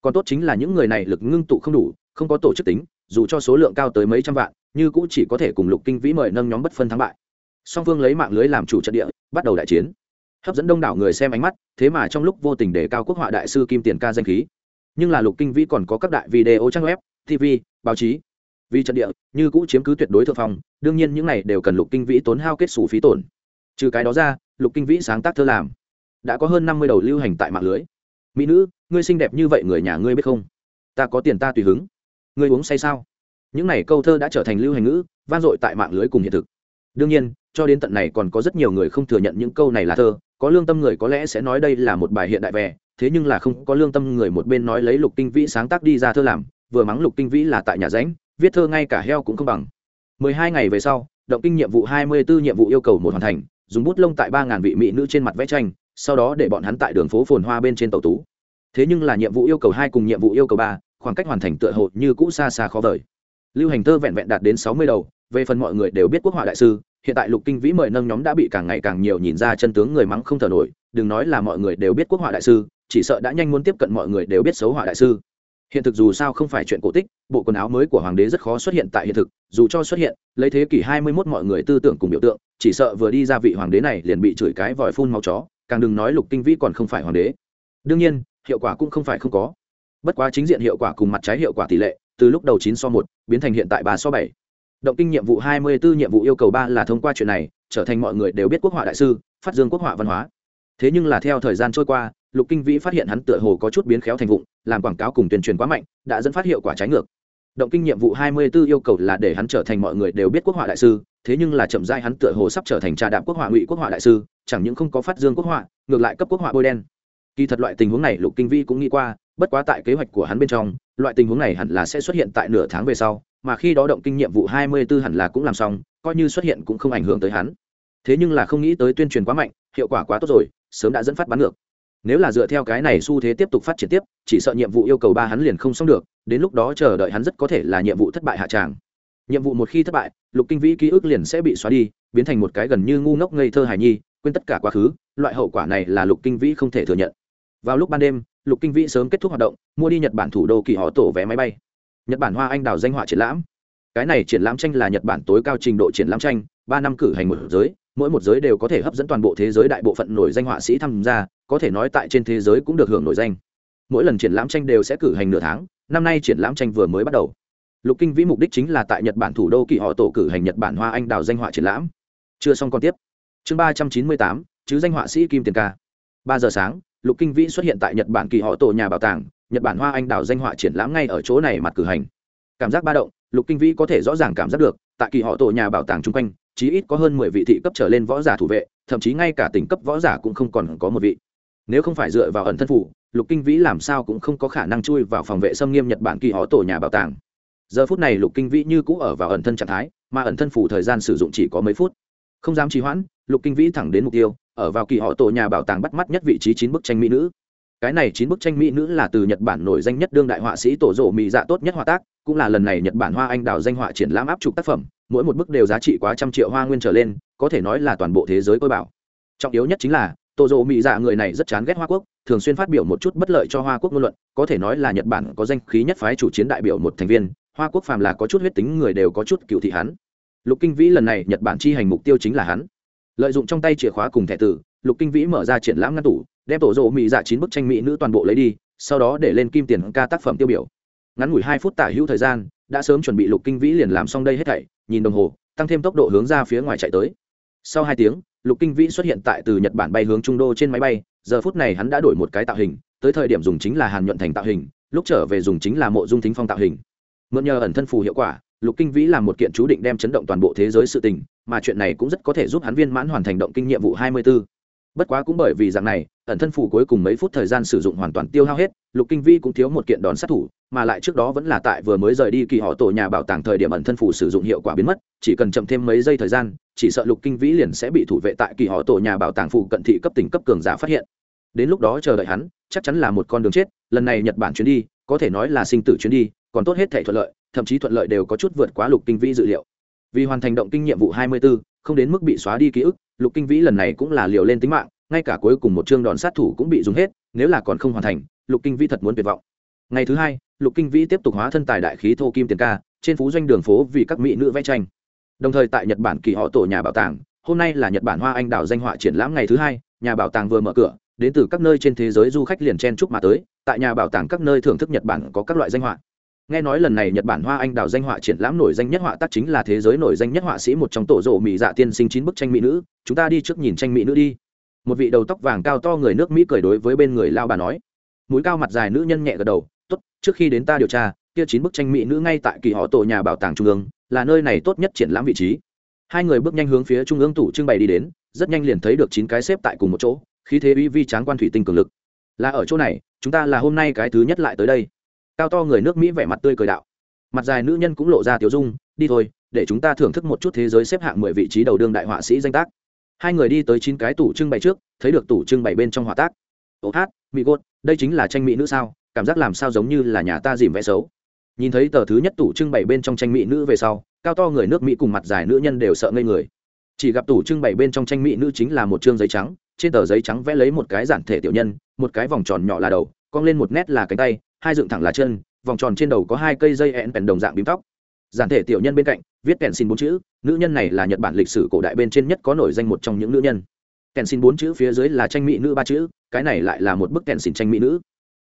Còn tốt chính là những người này lực ngưng tụ không đủ, không có tổ chức tính, dù cho số lượng cao tới mấy trăm vạn, như cũng chỉ có thể cùng lục kinh vĩ mời nâng nhóm bất phân thắng bại. Song phương lấy mạng lưới làm chủ trận địa, bắt đầu đại chiến. Hấp dẫn đông đảo người xem ánh mắt, thế mà trong lúc vô tình để cao quốc họa đại sư kim tiền ca danh khí. Nhưng là lục kinh vĩ còn có các đại video trang web tv báo chí vì trận địa, như cũ chiếm cứ tuyệt đối thượng phong, đương nhiên những này đều cần lục kinh vĩ tốn hao kết xù phí tổn. Trừ cái đó ra, lục kinh vĩ sáng tác thơ làm đã có hơn năm mươi đầu lưu hành tại mạng lưới. Mỹ nữ, ngươi xinh đẹp như vậy người nhà ngươi biết không? Ta có tiền ta tùy hứng. Ngươi uống say sao? Những này câu thơ đã trở thành lưu hành ngữ, vang dội tại mạng lưới cùng hiện thực. Đương nhiên, cho đến tận này còn có rất nhiều người không thừa nhận những câu này là thơ, có lương tâm người có lẽ sẽ nói đây là một bài hiện đại vẻ, thế nhưng là không có lương tâm người một bên nói lấy lục kinh vĩ sáng tác đi ra thơ làm, vừa mắng lục kinh vĩ là tại nhà ránh viết thơ ngay cả heo cũng không bằng. Mười hai ngày về sau, động kinh nhiệm vụ hai mươi 24 nhiệm vụ yêu cầu một hoàn thành, dùng bút lông tại ba ngàn vị mỹ nữ trên mặt vẽ tranh, sau đó để bọn hắn tại đường phố phồn hoa bên trên tàu tú. Thế nhưng là nhiệm vụ yêu cầu hai cùng nhiệm vụ yêu cầu ba, khoảng cách hoàn thành tựa hồ như cũ xa xa khó vời. Lưu hành thơ vẹn vẹn đạt đến sáu mươi đầu, về phần mọi người đều biết quốc họa đại sư, hiện tại lục kinh vĩ mời nâng nhóm đã bị càng ngày càng nhiều nhìn ra chân tướng người mắng không thở nổi, đừng nói là mọi người đều biết quốc họa đại sư, chỉ sợ đã nhanh muốn tiếp cận mọi người đều biết xấu họa đại sư hiện thực dù sao không phải chuyện cổ tích, bộ quần áo mới của hoàng đế rất khó xuất hiện tại hiện thực, dù cho xuất hiện, lấy thế kỷ hai mươi 21 mọi người tư tưởng cùng biểu tượng, chỉ sợ vừa đi ra vị hoàng đế này liền bị chửi cái vòi phun máu chó, càng đừng nói lục kinh vĩ còn không phải hoàng đế. Đương nhiên, hiệu quả cũng không phải không có. Bất quá chính diện hiệu quả cùng mặt trái hiệu quả tỷ lệ, từ lúc đầu chín so một, biến thành hiện tại ba so bảy. Động kinh nhiệm vụ hai mươi 24 nhiệm vụ yêu cầu ba là thông qua chuyện này, trở thành mọi người đều biết quốc họa đại sư, phát dương quốc họa văn hóa. Thế nhưng là theo thời gian trôi qua, lục kinh vĩ phát hiện hắn tựa hồ có chút biến khéo thành vụng làm quảng cáo cùng tuyên truyền quá mạnh, đã dẫn phát hiệu quả trái ngược. Động kinh nhiệm vụ hai mươi 24 yêu cầu là để hắn trở thành mọi người đều biết quốc họa đại sư, thế nhưng là chậm rãi hắn tựa hồ sắp trở thành trà đạm quốc họa ngụy quốc họa đại sư, chẳng những không có phát dương quốc họa, ngược lại cấp quốc họa bôi đen. Kỳ thật loại tình huống này lục kinh vi cũng nghĩ qua, bất quá tại kế hoạch của hắn bên trong, loại tình huống này hẳn là sẽ xuất hiện tại nửa tháng về sau, mà khi đó động kinh nhiệm vụ hai mươi 24 hẳn là cũng làm xong, coi như xuất hiện cũng không ảnh hưởng tới hắn. Thế nhưng là không nghĩ tới tuyên truyền quá mạnh, hiệu quả quá tốt rồi, sớm đã dẫn phát bán ngược nếu là dựa theo cái này xu thế tiếp tục phát triển tiếp, chỉ sợ nhiệm vụ yêu cầu ba hắn liền không xong được, đến lúc đó chờ đợi hắn rất có thể là nhiệm vụ thất bại hạ tràng. Nhiệm vụ một khi thất bại, lục kinh vĩ ký ức liền sẽ bị xóa đi, biến thành một cái gần như ngu ngốc ngây thơ hài nhi, quên tất cả quá khứ, loại hậu quả này là lục kinh vĩ không thể thừa nhận. Vào lúc ban đêm, lục kinh vĩ sớm kết thúc hoạt động, mua đi nhật bản thủ đô kỳ họ tổ vé máy bay. Nhật bản hoa anh đào danh họa triển lãm. Cái này triển lãm tranh là nhật bản tối cao trình độ triển lãm tranh, ba năm cử hành một giới mỗi một giới đều có thể hấp dẫn toàn bộ thế giới đại bộ phận nổi danh họa sĩ tham gia, có thể nói tại trên thế giới cũng được hưởng nổi danh. Mỗi lần triển lãm tranh đều sẽ cử hành nửa tháng, năm nay triển lãm tranh vừa mới bắt đầu. Lục kinh vĩ mục đích chính là tại nhật bản thủ đô kỳ họ tổ cử hành nhật bản hoa anh đào danh họa triển lãm. Chưa xong còn tiếp. Chương ba trăm chín mươi tám, chứ danh họa sĩ kim tiền ca. Ba giờ sáng, lục kinh vĩ xuất hiện tại nhật bản kỳ họ tổ nhà bảo tàng, nhật bản hoa anh đào danh họa triển lãm ngay ở chỗ này mặt cử hành. Cảm giác ba động, lục kinh vĩ có thể rõ ràng cảm giác được, tại kỳ họ tổ nhà bảo tàng chung quanh chí ít có hơn mười vị thị cấp trở lên võ giả thủ vệ, thậm chí ngay cả tỉnh cấp võ giả cũng không còn có một vị. Nếu không phải dựa vào ẩn thân phủ, lục kinh vĩ làm sao cũng không có khả năng chui vào phòng vệ xâm nghiêm nhật bản kỳ họ tổ nhà bảo tàng. Giờ phút này lục kinh vĩ như cũ ở vào ẩn thân trạng thái, mà ẩn thân phủ thời gian sử dụng chỉ có mấy phút. Không dám trì hoãn, lục kinh vĩ thẳng đến mục tiêu, ở vào kỳ họ tổ nhà bảo tàng bắt mắt nhất vị trí chín bức tranh mỹ nữ. Cái này chín bức tranh mỹ nữ là từ nhật bản nổi danh nhất đương đại họa sĩ tổ rộ mỹ dạ tốt nhất họa tác cũng là lần này nhật bản hoa anh đào danh họa triển lãm áp trục tác phẩm, mỗi một bức đều giá trị quá trăm triệu hoa nguyên trở lên, có thể nói là toàn bộ thế giới tôi bảo. Trọng yếu nhất chính là tổ dỗ mỹ dạ người này rất chán ghét hoa quốc, thường xuyên phát biểu một chút bất lợi cho hoa quốc ngôn luận, có thể nói là nhật bản có danh khí nhất phái chủ chiến đại biểu một thành viên, hoa quốc phàm là có chút huyết tính người đều có chút cựu thị hắn. Lục kinh vĩ lần này nhật bản chi hành mục tiêu chính là hắn. Lợi dụng trong tay chìa khóa cùng thẻ tử, lục kinh vĩ mở ra triển lãm ngăn tủ, đem tổ rộ mỹ dạ chín bức tranh mỹ nữ toàn bộ lấy đi, sau đó để lên kim tiền ca tác phẩm tiêu biểu ngắn ngủi hai phút tả hữu thời gian, đã sớm chuẩn bị lục kinh vĩ liền làm xong đây hết thảy, nhìn đồng hồ, tăng thêm tốc độ hướng ra phía ngoài chạy tới sau hai tiếng, lục kinh vĩ xuất hiện tại từ nhật bản bay hướng trung đô trên máy bay, giờ phút này hắn đã đổi một cái tạo hình, tới thời điểm dùng chính là hàn nhuận thành tạo hình, lúc trở về dùng chính là mộ dung thính phong tạo hình mượn nhờ ẩn thân phù hiệu quả, lục kinh vĩ làm một kiện chú định đem chấn động toàn bộ thế giới sự tình, mà chuyện này cũng rất có thể giúp hắn viên mãn hoàn thành động kinh nhiệm vụ hai mươi 24 bất quá cũng bởi vì dạng này ẩn thân phù cuối cùng mấy phút thời gian sử dụng hoàn toàn tiêu hao hết lục kinh vi cũng thiếu một kiện đòn sát thủ mà lại trước đó vẫn là tại vừa mới rời đi kỳ họ tổ nhà bảo tàng thời điểm ẩn thân phù sử dụng hiệu quả biến mất chỉ cần chậm thêm mấy giây thời gian chỉ sợ lục kinh vĩ liền sẽ bị thủ vệ tại kỳ họ tổ nhà bảo tàng phủ cận thị cấp tỉnh cấp cường giả phát hiện. Đến lúc đó chờ đợi hắn chắc chắn là một con đường chết lần này nhật bản chuyến đi có thể nói là sinh tử chuyến đi còn tốt hết thể thuận lợi thậm chí thuận lợi đều có chút vượt quá lục kinh vĩ dự liệu. Vì hoàn thành động kinh nhiệm vụ hai mươi 24, không đến mức bị xóa đi ký ức lục kinh vĩ lần này cũng là liều lên tính mạng, ngay cả cuối cùng một chương đòn sát thủ cũng bị dùng hết, nếu là còn không hoàn thành, lục kinh vĩ thật muốn tuyệt vọng. Ngày thứ hai, lục kinh vĩ tiếp tục hóa thân tài đại khí thô kim tiền ca, trên phú doanh đường phố vì các mỹ nữ vẽ tranh. Đồng thời tại nhật bản kỳ họ tổ nhà bảo tàng, hôm nay là nhật bản hoa anh đào danh họa triển lãm ngày thứ hai, nhà bảo tàng vừa mở cửa, đến từ các nơi trên thế giới du khách liền chen chúc mà tới, tại nhà bảo tàng các nơi thưởng thức nhật bản có các loại danh họa nghe nói lần này nhật bản hoa anh đào danh họa triển lãm nổi danh nhất họa tác chính là thế giới nổi danh nhất họa sĩ một trong tổ rộ mỹ dạ tiên sinh chín bức tranh mỹ nữ. Chúng ta đi trước nhìn tranh mỹ nữ đi. Một vị đầu tóc vàng cao to người nước mỹ cười đối với bên người lao bà nói. Mũi cao mặt dài nữ nhân nhẹ gật đầu. Tốt, trước khi đến ta điều tra, kia chín bức tranh mỹ nữ ngay tại kỳ họ tổ nhà bảo tàng trung ương, là nơi này tốt nhất triển lãm vị trí. Hai người bước nhanh hướng phía trung ương tủ trưng bày đi đến, rất nhanh liền thấy được chín cái xếp tại cùng một chỗ, khí thế uy vi tráng quan thủy tinh cường lực. Là ở chỗ này, chúng ta là hôm nay cái thứ nhất lại tới đây cao to người nước mỹ vẻ mặt tươi cười đạo. Mặt dài nữ nhân cũng lộ ra tiểu dung, đi thôi, để chúng ta thưởng thức một chút thế giới xếp hạng mười vị trí đầu đương đại họa sĩ danh tác. Hai người đi tới chín cái tủ trưng bày trước, thấy được tủ trưng bày bên trong họa tác. Ô hát mỹ gốt, đây chính là tranh mỹ nữ sao? Cảm giác làm sao giống như là nhà ta dìm vẽ xấu. Nhìn thấy tờ thứ nhất tủ trưng bày bên trong tranh mỹ nữ về sau, cao to người nước mỹ cùng mặt dài nữ nhân đều sợ ngây người. Chỉ gặp tủ trưng bày bên trong tranh mỹ nữ chính là một chương giấy trắng, trên tờ giấy trắng vẽ lấy một cái giản thể tiểu nhân, một cái vòng tròn nhỏ là đầu, cong lên một nét là cánh tay hai dựng thẳng là chân, vòng tròn trên đầu có hai cây dây ẹn bèn đồng dạng bím tóc. Giản thể tiểu nhân bên cạnh, viết kèn xin bốn chữ, nữ nhân này là nhật bản lịch sử cổ đại bên trên nhất có nổi danh một trong những nữ nhân. Kèn xin bốn chữ phía dưới là tranh mỹ nữ ba chữ, cái này lại là một bức kèn xin tranh mỹ nữ.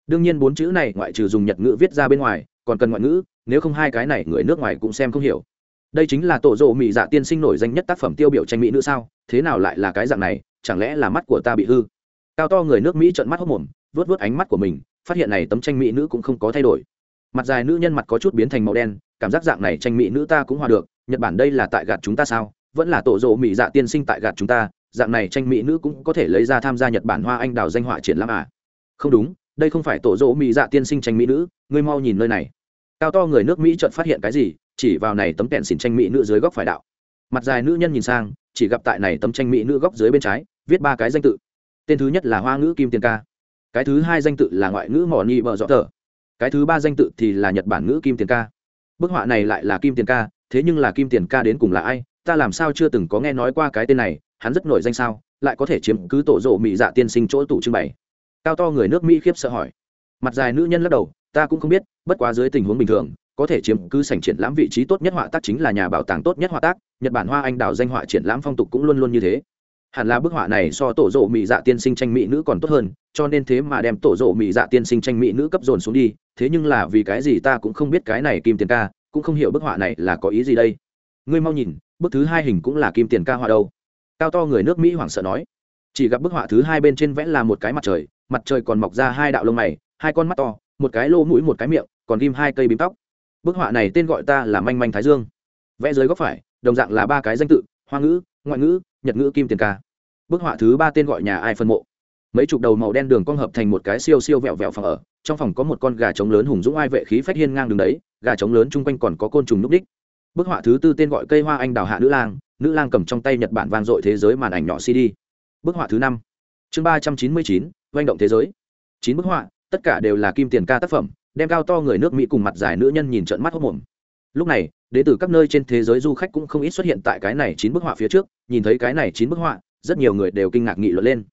Đương nhiên bốn chữ này ngoại trừ dùng nhật ngữ viết ra bên ngoài, còn cần ngoại ngữ, nếu không hai cái này người nước ngoài cũng xem không hiểu. Đây chính là tổ rộ mỹ dạ tiên sinh nổi danh nhất tác phẩm tiêu biểu tranh mỹ nữ sao, thế nào lại là cái dạng này, chẳng lẽ là mắt của ta bị hư? Cao to người nước mỹ trợn mắt hốc mồm vớt vớt ánh mắt của mình phát hiện này tấm tranh mỹ nữ cũng không có thay đổi. Mặt dài nữ nhân mặt có chút biến thành màu đen, cảm giác dạng này tranh mỹ nữ ta cũng hòa được, nhật bản đây là tại gạt chúng ta sao? Vẫn là tổ rộ mỹ dạ tiên sinh tại gạt chúng ta, dạng này tranh mỹ nữ cũng có thể lấy ra tham gia nhật bản hoa anh đào danh họa triển lãm à? Không đúng, đây không phải tổ rộ mỹ dạ tiên sinh tranh mỹ nữ, ngươi mau nhìn nơi này. Cao to người nước mỹ chợt phát hiện cái gì, chỉ vào này tấm kẹn xỉn tranh mỹ nữ dưới góc phải đạo. Mặt dài nữ nhân nhìn sang, chỉ gặp tại này tấm tranh mỹ nữ góc dưới bên trái, viết ba cái danh tự. Tên thứ nhất là hoa ngữ kim tiền ca cái thứ hai danh tự là ngoại ngữ mỏ nhi bờ rõ tờ cái thứ ba danh tự thì là nhật bản ngữ kim tiền ca. Bức họa này lại là kim tiền ca, thế nhưng là kim tiền ca đến cùng là ai? Ta làm sao chưa từng có nghe nói qua cái tên này, hắn rất nổi danh sao? Lại có thể chiếm cứ tổ rộ mỹ dạ tiên sinh chỗ tủ trưng bày. Cao to người nước mỹ khiếp sợ hỏi. Mặt dài nữ nhân lắc đầu, ta cũng không biết, bất quá dưới tình huống bình thường, có thể chiếm cứ sảnh triển lãm vị trí tốt nhất họa tác chính là nhà bảo tàng tốt nhất họa tác. Nhật bản hoa anh đào danh họa triển lãm phong tục cũng luôn luôn như thế hẳn là bức họa này so tổ rộ mỹ dạ tiên sinh tranh mỹ nữ còn tốt hơn, cho nên thế mà đem tổ rộ mỹ dạ tiên sinh tranh mỹ nữ cấp dồn xuống đi, thế nhưng là vì cái gì ta cũng không biết cái này kim tiền ca, cũng không hiểu bức họa này là có ý gì đây. Ngươi mau nhìn, bức thứ hai hình cũng là kim tiền ca họa đâu. Cao to người nước mỹ hoảng sợ nói. Chỉ gặp bức họa thứ hai bên trên vẽ là một cái mặt trời mặt trời còn mọc ra hai đạo lông mày, hai con mắt to, một cái lô mũi, một cái miệng, còn ghim hai cây bím tóc. Bức họa này tên gọi ta là manh manh thái dương. Vẽ dưới góc phải, đồng dạng là ba cái danh tự, hoa ngữ, ngoại ngữ nhật ngữ kim tiền ca. Bức họa thứ ba tên gọi nhà ai phân mộ. Mấy chục đầu màu đen đường cong hợp thành một cái siêu siêu vẹo vẹo phòng ở, trong phòng có một con gà trống lớn hùng dũng ai vệ khí phách hiên ngang đường đấy, gà trống lớn chung quanh còn có côn trùng núp đích. Bức họa thứ tư tên gọi cây hoa anh đào hạ nữ lang nữ lang cầm trong tay nhật bản vang dội thế giới màn ảnh nhỏ cd bức họa thứ năm. Chương ba trăm chín mươi chín doanh động thế giới. Chín bức họa, tất cả đều là kim tiền ca tác phẩm, đem cao to người nước mỹ cùng mặt dài nữ nhân nhìn trận mắt hốc mồm lúc này đến từ các nơi trên thế giới du khách cũng không ít xuất hiện tại cái này chín bức họa phía trước, nhìn thấy cái này chín bức họa, rất nhiều người đều kinh ngạc nghị luận lên.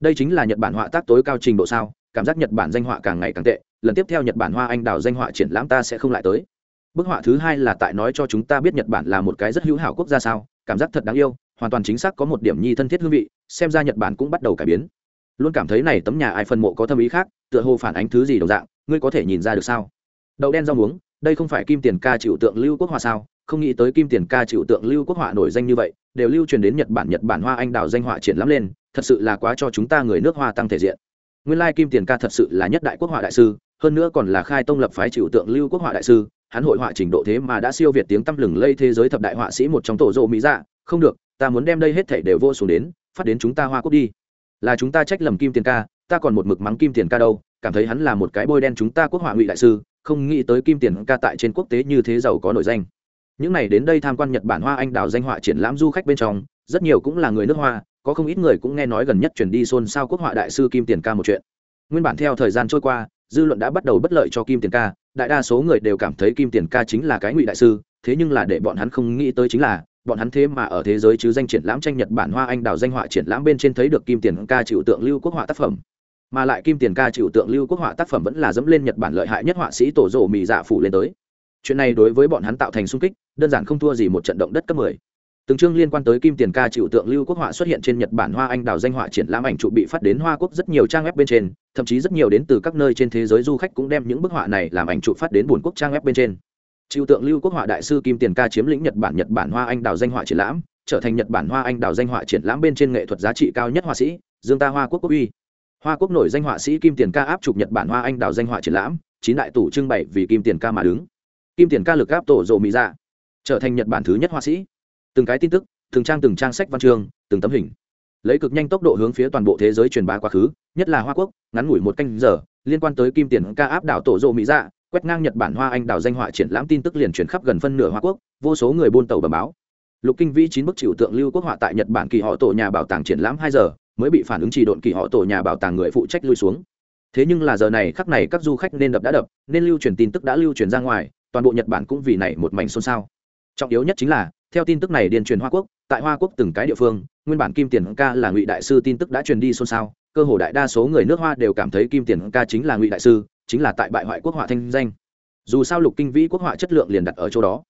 Đây chính là nhật bản họa tác tối cao trình độ sao, cảm giác nhật bản danh họa càng ngày càng tệ, lần tiếp theo nhật bản hoa anh đào danh họa triển lãm ta sẽ không lại tới. Bức họa thứ hai là tại nói cho chúng ta biết nhật bản là một cái rất hữu hảo quốc gia sao, cảm giác thật đáng yêu, hoàn toàn chính xác có một điểm nhi thân thiết hương vị, xem ra nhật bản cũng bắt đầu cải biến. Luôn cảm thấy này tấm nhà ai phân mộ có tâm ý khác, tựa hồ phản ánh thứ gì đồng dạng, ngươi có thể nhìn ra được sao? Đậu đen rau muống đây không phải kim tiền ca chịu tượng lưu quốc họa sao? Không nghĩ tới kim tiền ca chịu tượng lưu quốc họa nổi danh như vậy, đều lưu truyền đến nhật bản nhật bản hoa anh đào danh họa triển lắm lên, thật sự là quá cho chúng ta người nước hoa tăng thể diện. Nguyên lai kim tiền ca thật sự là nhất đại quốc họa đại sư, hơn nữa còn là khai tông lập phái chịu tượng lưu quốc họa đại sư, hắn hội họa trình độ thế mà đã siêu việt tiếng tăm lừng lây thế giới thập đại họa sĩ một trong tổ rộ mỹ dạ. Không được, ta muốn đem đây hết thảy đều vô xuống đến, phát đến chúng ta hoa quốc đi. Là chúng ta trách lầm kim tiền ca, ta còn một mực mắng kim tiền ca đâu, cảm thấy hắn là một cái bôi đen chúng ta quốc họa ngụy đại sư không nghĩ tới kim tiền ca tại trên quốc tế như thế giàu có nổi danh. Những này đến đây tham quan nhật bản hoa anh đào danh họa triển lãm du khách bên trong, rất nhiều cũng là người nước hoa, có không ít người cũng nghe nói gần nhất chuyển đi xôn xao quốc họa đại sư kim tiền ca một chuyện. Nguyên bản theo thời gian trôi qua, dư luận đã bắt đầu bất lợi cho kim tiền ca, đại đa số người đều cảm thấy kim tiền ca chính là cái ngụy đại sư, thế nhưng là để bọn hắn không nghĩ tới chính là, bọn hắn thế mà ở thế giới chứ danh triển lãm tranh nhật bản hoa anh đào danh họa triển lãm bên trên thấy được kim tiền ca chịu tượng lưu quốc họa tác phẩm mà lại kim tiền ca chịu tượng lưu quốc họa tác phẩm vẫn là dẫm lên nhật bản lợi hại nhất họa sĩ tổ rộ mì dạ phủ lên tới. Chuyện này đối với bọn hắn tạo thành sung kích, đơn giản không thua gì một trận động đất cấp mười. Từng chương liên quan tới kim tiền ca chịu tượng lưu quốc họa xuất hiện trên nhật bản hoa anh đào danh họa triển lãm ảnh trụ bị phát đến hoa quốc rất nhiều trang web bên trên, thậm chí rất nhiều đến từ các nơi trên thế giới du khách cũng đem những bức họa này làm ảnh trụ phát đến buồn quốc trang web bên trên. Chịu tượng lưu quốc họa đại sư kim tiền ca chiếm lĩnh nhật bản nhật bản hoa anh đào danh họa triển lãm, trở thành nhật bản hoa anh đào danh họa triển lãm bên trên nghệ thuật giá trị cao nhất họa sĩ, dương ta hoa quốc quốc uy hoa quốc nổi danh họa sĩ kim tiền ca áp chụp nhật bản hoa anh đào danh họa triển lãm chín đại tủ trưng bày vì kim tiền ca mà đứng. Kim tiền ca lực áp tổ rộ mỹ ra dạ, trở thành nhật bản thứ nhất họa sĩ. Từng cái tin tức từng trang từng trang sách văn chương từng tấm hình. Lấy cực nhanh tốc độ hướng phía toàn bộ thế giới truyền bá quá khứ nhất là hoa quốc ngắn ngủi một canh giờ liên quan tới kim tiền ca áp đảo tổ rộ mỹ dạ quét ngang nhật bản hoa anh đào danh họa triển lãm tin tức liền truyền khắp gần phân nửa hoa quốc vô số người buôn tàu bờ báo. Lục kinh vĩ chín bức chịu tượng lưu quốc họa tại nhật bản kỳ họ tổ nhà bảo tàng triển lãm hai giờ mới bị phản ứng trì độn kỳ họ tổ nhà bảo tàng người phụ trách lui xuống. Thế nhưng là giờ này, khắc này các du khách nên đập đã đập, nên lưu truyền tin tức đã lưu truyền ra ngoài, toàn bộ nhật bản cũng vì này một mảnh xôn xao. Trọng yếu nhất chính là, theo tin tức này điền truyền hoa quốc, tại hoa quốc từng cái địa phương, nguyên bản kim tiền ca là ngụy đại sư tin tức đã truyền đi xôn xao, cơ hồ đại đa số người nước hoa đều cảm thấy kim tiền ca chính là ngụy đại sư, chính là tại bại hoại quốc họa thanh danh. Dù sao lục kinh vĩ quốc họa chất lượng liền đặt ở chỗ đó.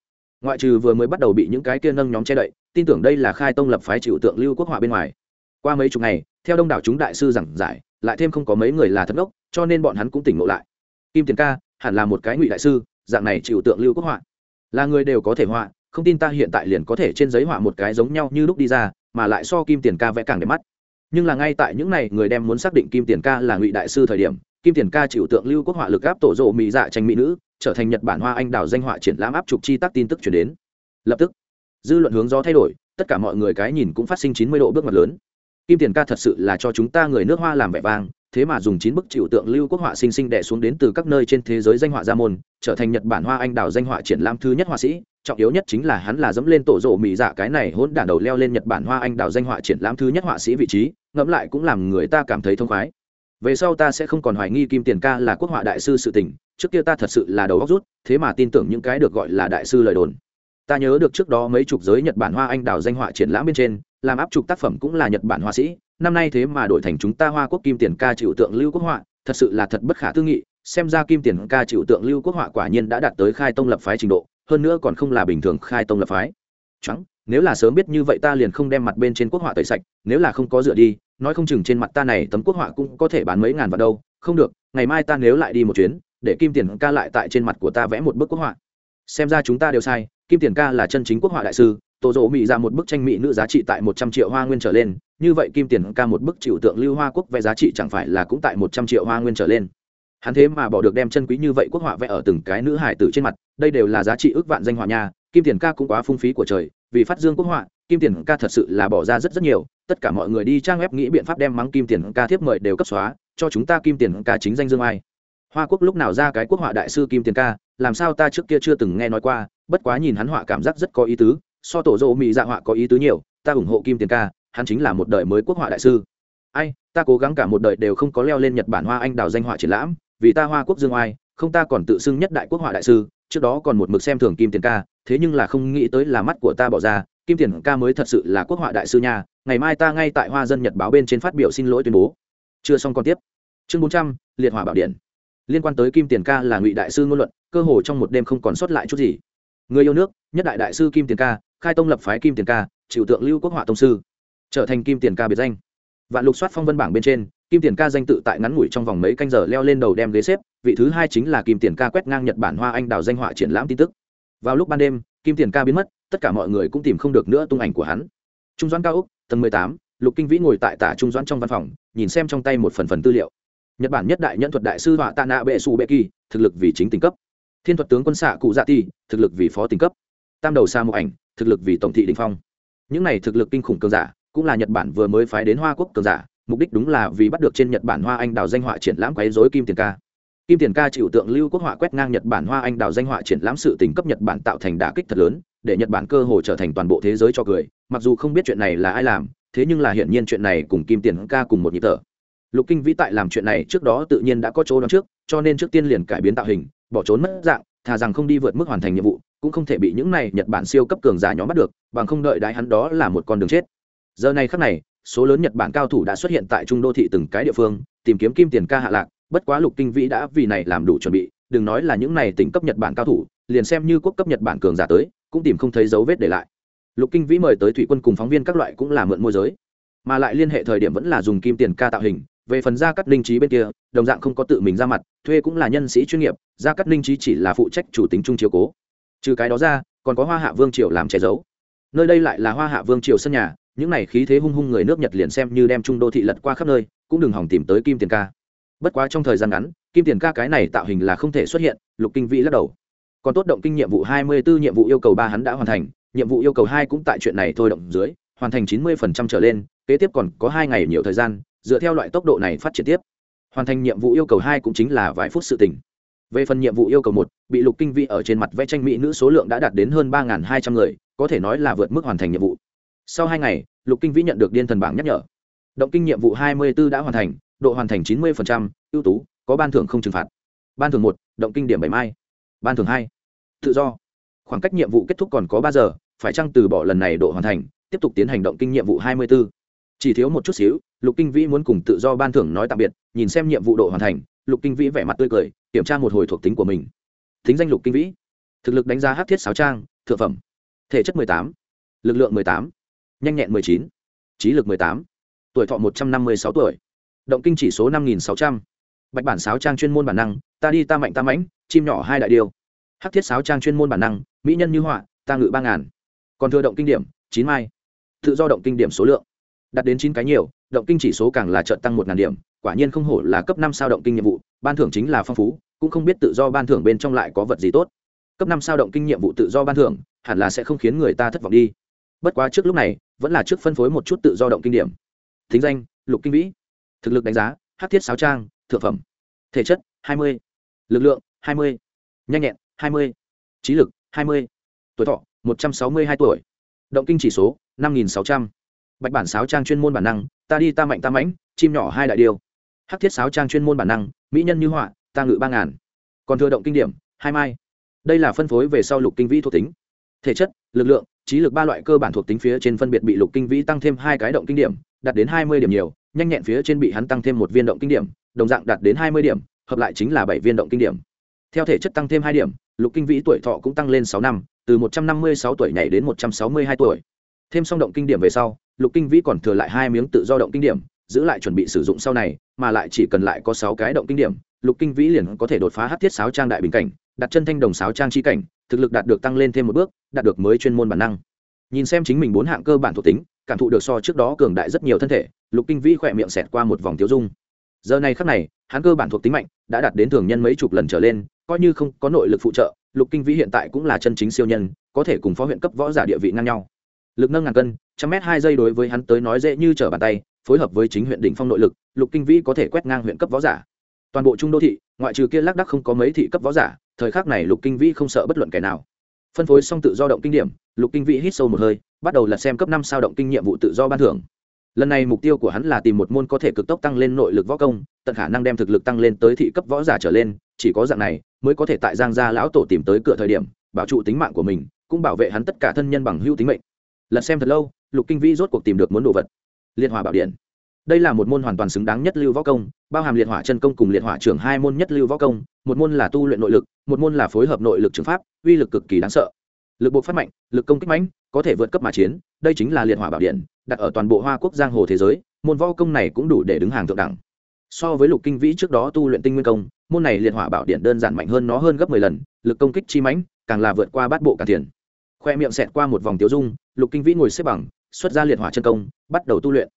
Ngoại trừ vừa mới bắt đầu bị những cái kia nâng nhóm che đậy, tin tưởng đây là khai tông lập phái chịu tượng lưu quốc họa bên ngoài qua mấy chục ngày, theo đông đảo chúng đại sư giảng giải, lại thêm không có mấy người là thất ốc cho nên bọn hắn cũng tỉnh ngộ lại. Kim tiền ca, hẳn là một cái ngụy đại sư, dạng này chịu tượng lưu quốc họa. Là người đều có thể họa, không tin ta hiện tại liền có thể trên giấy họa một cái giống nhau như lúc đi ra, mà lại so kim tiền ca vẽ càng đẹp mắt. Nhưng là ngay tại những này, người đem muốn xác định kim tiền ca là ngụy đại sư thời điểm, kim tiền ca chịu tượng lưu quốc họa lực áp tổ rộ mỹ dạ tranh mỹ nữ, trở thành nhật bản hoa anh đào danh họa triển lãm áp trục chi tác tin tức chuyển đến. Lập tức, dư luận hướng gió thay đổi, tất cả mọi người cái nhìn cũng phát sinh chín mươi độ bước ngoặt lớn kim tiền ca thật sự là cho chúng ta người nước hoa làm vẻ vang, thế mà dùng chín bức chịu tượng lưu quốc họa sinh sinh đẻ xuống đến từ các nơi trên thế giới danh họa gia môn, trở thành nhật bản hoa anh đào danh họa triển lãm thứ nhất họa sĩ. Trọng yếu nhất chính là hắn là dẫm lên tổ rộ mỹ dạ cái này hỗn đản đầu leo lên nhật bản hoa anh đào danh họa triển lãm thứ nhất họa sĩ vị trí, ngẫm lại cũng làm người ta cảm thấy thông khoái. Về sau ta sẽ không còn hoài nghi kim tiền ca là quốc họa đại sư sự tình, trước kia ta thật sự là đầu óc rút, thế mà tin tưởng những cái được gọi là đại sư lời đồn. Ta nhớ được trước đó mấy chục giới nhật bản hoa anh đào danh họa triển lãm bên trên làm áp trục tác phẩm cũng là nhật bản họa sĩ. Năm nay thế mà đổi thành chúng ta hoa quốc kim tiền ca chịu tượng lưu quốc họa, thật sự là thật bất khả tư nghị. Xem ra kim tiền ca chịu tượng lưu quốc họa quả nhiên đã đạt tới khai tông lập phái trình độ, hơn nữa còn không là bình thường khai tông lập phái. Trắng nếu là sớm biết như vậy ta liền không đem mặt bên trên quốc họa tẩy sạch, nếu là không có dựa đi, nói không chừng trên mặt ta này tấm quốc họa cũng có thể bán mấy ngàn vào đâu. Không được, ngày mai ta nếu lại đi một chuyến, để kim tiền ca lại tại trên mặt của ta vẽ một bức quốc họa. Xem ra chúng ta đều sai, kim tiền ca là chân chính quốc họa đại sư tổ rộ mỹ ra một bức tranh mỹ nữ giá trị tại một trăm triệu hoa nguyên trở lên, như vậy kim tiền ca một bức chịu tượng lưu hoa quốc vẽ giá trị chẳng phải là cũng tại một trăm triệu hoa nguyên trở lên. Hắn thế mà bỏ được đem chân quý như vậy quốc họa vẽ ở từng cái nữ hải tử trên mặt, đây đều là giá trị ước vạn danh họa nha, kim tiền ca cũng quá phung phí của trời, vì phát dương quốc họa, kim tiền ca thật sự là bỏ ra rất rất nhiều, tất cả mọi người đi trang web nghĩ biện pháp đem mắng kim tiền ca thiếp mời đều cấp xóa, cho chúng ta kim tiền ca chính danh dương ai. Hoa quốc lúc nào ra cái quốc họa đại sư kim tiền ca, làm sao ta trước kia chưa từng nghe nói qua, bất quá nhìn hắn họa cảm giác rất có ý tứ so tổ dỗ mỹ dạ họa có ý tứ nhiều, ta ủng hộ kim tiền ca, hắn chính là một đời mới quốc họa đại sư. Ai, ta cố gắng cả một đời đều không có leo lên nhật bản hoa anh đào danh họa triển lãm, vì ta hoa quốc dương oai, không ta còn tự xưng nhất đại quốc họa đại sư, trước đó còn một mực xem thường kim tiền ca, thế nhưng là không nghĩ tới là mắt của ta bỏ ra, kim tiền ca mới thật sự là quốc họa đại sư nha, ngày mai ta ngay tại hoa dân nhật báo bên trên phát biểu xin lỗi tuyên bố. Chưa xong còn tiếp. Chương bốn trăm, liệt hỏa bảo điện. Liên quan tới kim tiền ca là ngụy đại sư ngôn luận, cơ hồ trong một đêm không còn sót lại chút gì. Người yêu nước, nhất đại đại sư kim tiền ca khai tông lập phái kim tiền ca, chịu tượng lưu quốc họa tông sư, trở thành kim tiền ca biệt danh. Vạn lục soát phong vân bảng bên trên, kim tiền ca danh tự tại ngắn ngủi trong vòng mấy canh giờ leo lên đầu đem ghế xếp, vị thứ hai chính là kim tiền ca quét ngang nhật bản hoa anh đào danh họa triển lãm tin tức. Vào lúc ban đêm, kim tiền ca biến mất, tất cả mọi người cũng tìm không được nữa tung ảnh của hắn. Trung doãn cao úc, tầng mười tám, lục kinh vĩ ngồi tại tả trung doãn trong văn phòng, nhìn xem trong tay một phần phần tư liệu. Nhật bản nhất đại nhân thuật đại sư họa tạ nạ bệ su bệ kỳ, thực lực vì chính tình cấp. Thiên thuật tướng quân xạ cụ dạ ti thực lực vì phó tình cấp. Tam đầu sa một ảnh thực lực vì tổng thị đình phong. Những này thực lực kinh khủng cường giả, cũng là nhật bản vừa mới phái đến hoa quốc cường giả, mục đích đúng là vì bắt được trên nhật bản hoa anh đào danh họa triển lãm quấy dối kim tiền ca. Kim tiền ca chịu tượng lưu quốc họa quét ngang nhật bản hoa anh đào danh họa triển lãm sự tình cấp nhật bản tạo thành đả kích thật lớn, để nhật bản cơ hồ trở thành toàn bộ thế giới cho cười, mặc dù không biết chuyện này là ai làm, thế nhưng là hiển nhiên chuyện này cùng kim tiền ca cùng một nhịp thở. Lục kinh vĩ tại làm chuyện này trước đó tự nhiên đã có chỗ đón trước, cho nên trước tiên liền cải biến tạo hình, bỏ trốn mất dạng, thà rằng không đi vượt mức hoàn thành nhiệm vụ cũng không thể bị những này nhật bản siêu cấp cường giả nhóm bắt được, bằng không đợi đại hắn đó là một con đường chết. Giờ này khắc này, số lớn nhật bản cao thủ đã xuất hiện tại trung đô thị từng cái địa phương, tìm kiếm kim tiền ca hạ lạc, bất quá lục kinh vĩ đã vì này làm đủ chuẩn bị, đừng nói là những này tỉnh cấp nhật bản cao thủ, liền xem như quốc cấp nhật bản cường giả tới, cũng tìm không thấy dấu vết để lại. Lục kinh vĩ mời tới thủy quân cùng phóng viên các loại cũng là mượn môi giới. Mà lại liên hệ thời điểm vẫn là dùng kim tiền ca tạo hình, về phần gia cắt linh trí bên kia, đồng dạng không có tự mình ra mặt, thuê cũng là nhân sĩ chuyên nghiệp, gia cắt linh trí chỉ là phụ trách chủ tính trung chiếu cố trừ cái đó ra, còn có hoa hạ vương triều làm che giấu. Nơi đây lại là hoa hạ vương triều sân nhà, những này khí thế hung hung người nước nhật liền xem như đem trung đô thị lật qua khắp nơi, cũng đừng hỏng tìm tới kim tiền ca. Bất quá trong thời gian ngắn, kim tiền ca cái này tạo hình là không thể xuất hiện, lục kinh vĩ lắc đầu. Còn tốt động kinh nhiệm vụ hai mươi 24 nhiệm vụ yêu cầu ba hắn đã hoàn thành, nhiệm vụ yêu cầu hai cũng tại chuyện này thôi động dưới, hoàn thành chín mươi phần trăm trở lên, kế tiếp còn có hai ngày nhiều thời gian, dựa theo loại tốc độ này phát triển tiếp. Hoàn thành nhiệm vụ yêu cầu hai cũng chính là vài phút sự tỉnh về phần nhiệm vụ yêu cầu một, bị lục kinh vĩ ở trên mặt vẽ tranh mỹ nữ số lượng đã đạt đến hơn ba hai trăm người, có thể nói là vượt mức hoàn thành nhiệm vụ. Sau hai ngày, lục kinh vĩ nhận được điên thần bảng nhắc nhở. Động kinh nhiệm vụ hai mươi 24 đã hoàn thành, độ hoàn thành chín mươi ưu tú, có ban thưởng không trừng phạt. Ban thưởng một, động kinh điểm bảy mai. Ban thưởng hai, tự do. Khoảng cách nhiệm vụ kết thúc còn có ba giờ, phải chăng từ bỏ lần này độ hoàn thành, tiếp tục tiến hành động kinh nhiệm vụ hai mươi 24. chỉ thiếu một chút xíu, lục kinh vĩ muốn cùng tự do ban thưởng nói tạm biệt, nhìn xem nhiệm vụ độ hoàn thành, lục kinh vĩ vẻ mặt tươi cười kiểm tra một hồi thuộc tính của mình. Thính danh lục kinh vĩ. Thực lực đánh giá hát thiết sáo trang, thượng phẩm. Thể chất mười tám, lực lượng mười tám, nhanh nhẹn mười chín, trí lực mười tám, tuổi thọ một trăm năm mươi sáu tuổi. Động kinh chỉ số năm nghìn sáu trăm. Bạch bản sáo trang chuyên môn bản năng, ta đi ta mạnh ta mãnh, chim nhỏ hai đại điều. Hắc thiết sáo trang chuyên môn bản năng, mỹ nhân như họa, ta ngự ba ngàn. Còn thừa động kinh điểm, chín mai. Tự do động kinh điểm số lượng đạt đến chín cái nhiều, động kinh chỉ số càng là trợn tăng một ngàn điểm, quả nhiên không hổ là cấp năm sao động kinh nhiệm vụ, ban thưởng chính là phong phú, cũng không biết tự do ban thưởng bên trong lại có vật gì tốt. Cấp năm sao động kinh nhiệm vụ tự do ban thưởng, hẳn là sẽ không khiến người ta thất vọng đi. Bất quá trước lúc này, vẫn là trước phân phối một chút tự do động kinh điểm. Thính danh, lục kinh vĩ. Thực lực đánh giá, hát thiết sáo trang, thượng phẩm. Thể chất, hai mươi. Lực lượng, hai mươi. Nhanh nhẹn, hai mươi. Trí lực, hai mươi. Tuổi thọ, một trăm sáu mươi hai tuổi. Động kinh chỉ số, năm nghìn sáu trăm bạch bản sáo trang chuyên môn bản năng, ta đi ta mạnh ta mãnh, chim nhỏ hai đại điều hắc thiết sáo trang chuyên môn bản năng, mỹ nhân như họa, ta ngự ba ngàn. Còn thừa động kinh điểm, hai mai. Đây là phân phối về sau lục kinh vĩ thuộc tính. Thể chất, lực lượng, trí lực ba loại cơ bản thuộc tính phía trên phân biệt bị lục kinh vĩ tăng thêm hai cái động kinh điểm, đạt đến hai mươi điểm nhiều, nhanh nhẹn phía trên bị hắn tăng thêm một viên động kinh điểm, đồng dạng đạt đến hai mươi điểm, hợp lại chính là bảy viên động kinh điểm. Theo thể chất tăng thêm hai điểm, lục kinh vĩ tuổi thọ cũng tăng lên sáu năm, từ một trăm năm mươi sáu tuổi nhảy đến một trăm sáu mươi hai tuổi. Thêm xong động kinh điểm về sau lục kinh vĩ còn thừa lại hai miếng tự do động kinh điểm, giữ lại chuẩn bị sử dụng sau này, mà lại chỉ cần lại có sáu cái động kinh điểm, lục kinh vĩ liền có thể đột phá hát thiết sáo trang đại bình cảnh, đặt chân thanh đồng sáo trang chi cảnh, thực lực đạt được tăng lên thêm một bước, đạt được mới chuyên môn bản năng. Nhìn xem chính mình bốn hạng cơ bản thuộc tính, cảm thụ được so trước đó cường đại rất nhiều thân thể, lục kinh vĩ khỏe miệng xẹt qua một vòng tiêu dung. Giờ này khắc này, hắn cơ bản thuộc tính mạnh, đã đạt đến thường nhân mấy chục lần trở lên, coi như không có nội lực phụ trợ, lục kinh vĩ hiện tại cũng là chân chính siêu nhân, có thể cùng phó huyện cấp võ giả địa vị ngang nhau. Lực nâng ngàn cân trăm mét hai giây đối với hắn tới nói dễ như trở bàn tay, phối hợp với chính huyện đỉnh phong nội lực, lục kinh vĩ có thể quét ngang huyện cấp võ giả. Toàn bộ trung đô thị, ngoại trừ kia lác đắc không có mấy thị cấp võ giả, thời khắc này lục kinh vĩ không sợ bất luận kẻ nào. Phân phối xong tự do động kinh điểm, lục kinh vĩ hít sâu một hơi, bắt đầu lật xem cấp năm sao động kinh nhiệm vụ tự do ban thưởng. Lần này mục tiêu của hắn là tìm một môn có thể cực tốc tăng lên nội lực võ công, tận khả năng đem thực lực tăng lên tới thị cấp võ giả trở lên, chỉ có dạng này mới có thể tại giang gia lão tổ tìm tới cửa thời điểm, bảo trụ tính mạng của mình, cũng bảo vệ hắn tất cả thân nhân bằng hữu tính mệnh. Lật xem thật lâu lục kinh vĩ rốt cuộc tìm được muốn đồ vật. Liệt hỏa bảo điện. Đây là một môn hoàn toàn xứng đáng nhất lưu võ công, bao hàm liệt hỏa chân công cùng liệt hỏa trưởng hai môn nhất lưu võ công, một môn là tu luyện nội lực, một môn là phối hợp nội lực trường pháp, uy lực cực kỳ đáng sợ. Lực bộ phát mạnh, lực công kích mạnh, có thể vượt cấp mà chiến, đây chính là liệt hỏa bảo điện, đặt ở toàn bộ hoa quốc giang hồ thế giới, môn võ công này cũng đủ để đứng hàng thượng đẳng. So với lục kinh vĩ trước đó tu luyện tinh nguyên công, môn này liệt hỏa bảo điện đơn giản mạnh hơn nó hơn gấp mười lần, lực công kích chi mãnh, càng là vượt qua bát bộ cả tiền. Khoe miệng xẹt qua một vòng tiêu dung, lục kinh vĩ ngồi xếp bằng xuất ra liệt hỏa chân công, bắt đầu tu luyện.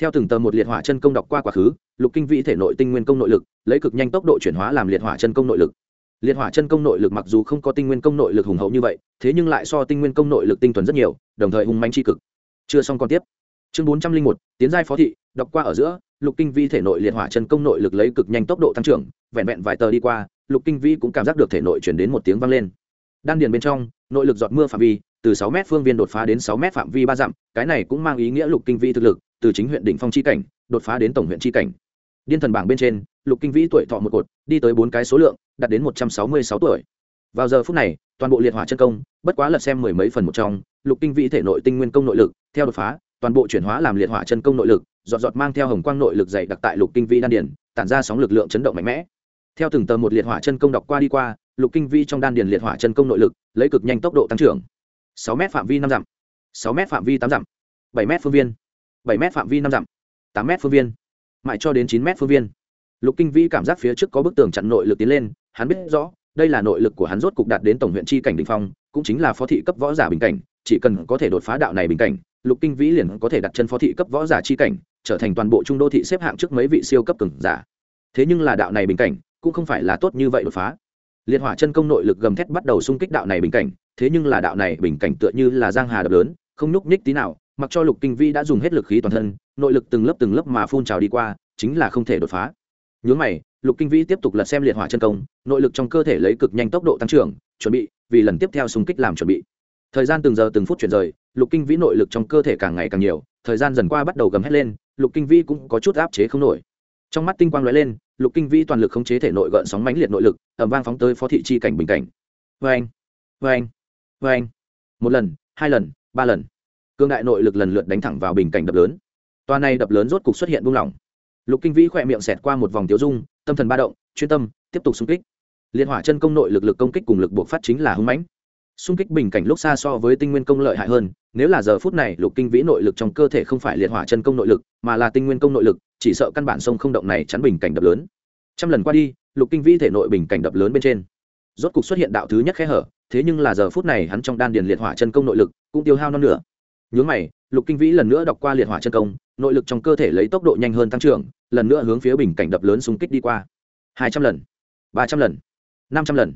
Theo từng tờ một liệt hỏa chân công đọc qua quá khứ, lục kinh vĩ thể nội tinh nguyên công nội lực, lấy cực nhanh tốc độ chuyển hóa làm liệt hỏa chân công nội lực. Liệt hỏa chân công nội lực mặc dù không có tinh nguyên công nội lực hùng hậu như vậy, thế nhưng lại so tinh nguyên công nội lực tinh thuần rất nhiều, đồng thời hung manh tri cực. Chưa xong còn tiếp. Chương bốn trăm linh một, tiến giai phó thị, đọc qua ở giữa, lục kinh vi thể nội liệt hỏa chân công nội lực lấy cực nhanh tốc độ tăng trưởng, vẹn vẹn vài tờ đi qua, lục kinh vi cũng cảm giác được thể nội chuyển đến một tiếng vang lên. Đan điền bên trong, nội lực giọt mưa phạm vi từ sáu m phương viên đột phá đến sáu m phạm vi ba dặm, cái này cũng mang ý nghĩa lục kinh vi thực lực, từ chính huyện đỉnh phong chi cảnh, đột phá đến tổng huyện chi cảnh. Điên thần bảng bên trên, lục kinh vĩ tuổi thọ một cột, đi tới bốn cái số lượng, đạt đến một trăm sáu mươi sáu tuổi. Vào giờ phút này, toàn bộ liệt hỏa chân công, bất quá lật xem mười mấy phần một trong, lục kinh vĩ thể nội tinh nguyên công nội lực, theo đột phá, toàn bộ chuyển hóa làm liệt hỏa chân công nội lực, giọt giọt mang theo hồng quang nội lực dày đặc tại lục kinh vĩ đan điển tản ra sóng lực lượng chấn động mạnh mẽ. Theo từng tờ một liệt hỏa chân công đọc qua đi qua, lục kinh vĩ trong đan điển liệt hỏa chân công nội lực, lấy cực nhanh tốc độ tăng trưởng sáu m phạm vi năm dặm. sáu m phạm vi tám dặm. bảy m phương viên. bảy m phạm vi năm dặm. tám m phương viên. mãi cho đến chín m phương viên. Lục kinh vĩ cảm giác phía trước có bức tường chặn nội lực tiến lên, hắn biết rõ, đây là nội lực của hắn rốt cục đạt đến tổng huyện chi cảnh đ phong, cũng chính là phó thị cấp võ giả bình cảnh, chỉ cần có thể đột phá đạo này bình cảnh, lục kinh vĩ liền có thể đặt chân phó thị cấp võ giả chi cảnh, trở thành toàn bộ trung đô thị xếp hạng trước mấy vị siêu cấp cường giả. Thế nhưng là đạo này bình cảnh, cũng không phải là tốt như vậy đột phá. Liệt hỏa chân công nội lực gầm thét bắt đầu xung kích đạo này bình cảnh thế nhưng là đạo này bình cảnh tựa như là giang hà đập lớn, không nhúc nhích tí nào, mặc cho lục kinh vĩ đã dùng hết lực khí toàn thân, nội lực từng lớp từng lớp mà phun trào đi qua, chính là không thể đột phá. Nhướng mày, lục kinh vĩ tiếp tục lật xem liệt hỏa chân công, nội lực trong cơ thể lấy cực nhanh tốc độ tăng trưởng, chuẩn bị, vì lần tiếp theo xung kích làm chuẩn bị. Thời gian từng giờ từng phút chuyển rời, lục kinh vĩ nội lực trong cơ thể càng ngày càng nhiều, thời gian dần qua bắt đầu gầm hét lên, lục kinh vĩ cũng có chút áp chế không nổi. Trong mắt tinh quang lóe lên, lục kinh vĩ toàn lực khống chế thể nội gợn sóng mãnh liệt nội lực ẩm vang phóng tới phó thị chi cảnh bình cảnh. Vê anh vê anh vê anh. Một lần, hai lần, ba lần. Cương đại nội lực lần lượt đánh thẳng vào bình cảnh đập lớn. Toa này đập lớn rốt cục xuất hiện buông lỏng. Lục kinh vĩ khỏe miệng xẹt qua một vòng tiếu dung, tâm thần ba động, chuyên tâm, tiếp tục xung kích. Liên hỏa chân công nội lực lực công kích cùng lực buộc phát chính là hưng mãnh. Xung kích bình cảnh lúc xa so với tinh nguyên công lợi hại hơn, nếu là giờ phút này lục kinh vĩ nội lực trong cơ thể không phải liệt hỏa chân công nội lực, mà là tinh nguyên công nội lực, chỉ sợ căn bản sông không động này chắn bình cảnh đập lớn. Trăm lần qua đi, lục kinh vĩ thể nội bình cảnh đập lớn bên trên. Rốt cục xuất hiện đạo thứ nhất khe hở thế nhưng là giờ phút này hắn trong đan điền liệt hỏa chân công nội lực cũng tiêu hao non nữa nhướng mày, lục kinh vĩ lần nữa đọc qua liệt hỏa chân công, nội lực trong cơ thể lấy tốc độ nhanh hơn tăng trưởng, lần nữa hướng phía bình cảnh đập lớn xung kích đi qua. Hai trăm lần, ba trăm lần, năm trăm lần.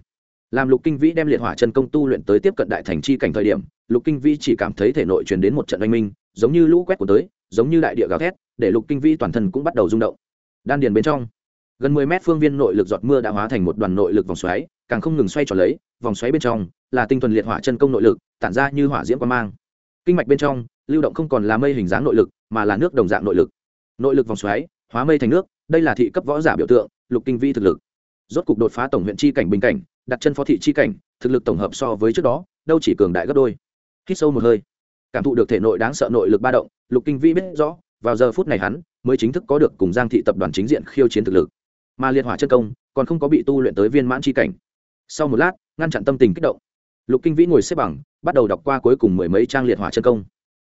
Làm lục kinh vĩ đem liệt hỏa chân công tu luyện tới tiếp cận đại thành chi cảnh thời điểm, lục kinh vĩ chỉ cảm thấy thể nội truyền đến một trận oanh minh, giống như lũ quét của tới, giống như đại địa gào thét, để lục kinh vĩ toàn thân cũng bắt đầu rung động. Đan điền bên trong gần mười mét phương viên nội lực giọt mưa đã hóa thành một đoàn nội lực vòng xoáy, càng không ngừng xoay tròn lấy, vòng xoáy bên trong là tinh thuần liệt hỏa chân công nội lực, tản ra như hỏa diễm quan mang. Kinh mạch bên trong, lưu động không còn là mây hình dáng nội lực, mà là nước đồng dạng nội lực. Nội lực vòng xoáy, hóa mây thành nước, đây là thị cấp võ giả biểu tượng, lục kinh vi thực lực. Rốt cục đột phá tổng huyện chi cảnh bình cảnh, đặt chân phó thị chi cảnh, thực lực tổng hợp so với trước đó, đâu chỉ cường đại gấp đôi. Hít sâu một hơi, cảm thụ được thể nội đáng sợ nội lực ba động, lục kinh vi biết rõ, vào giờ phút này hắn mới chính thức có được cùng giang thị tập đoàn chính diện khiêu chiến thực lực mà liệt hỏa chân công còn không có bị tu luyện tới viên mãn chi cảnh. Sau một lát, ngăn chặn tâm tình kích động, lục kinh vĩ ngồi xếp bằng, bắt đầu đọc qua cuối cùng mười mấy trang liệt hỏa chân công.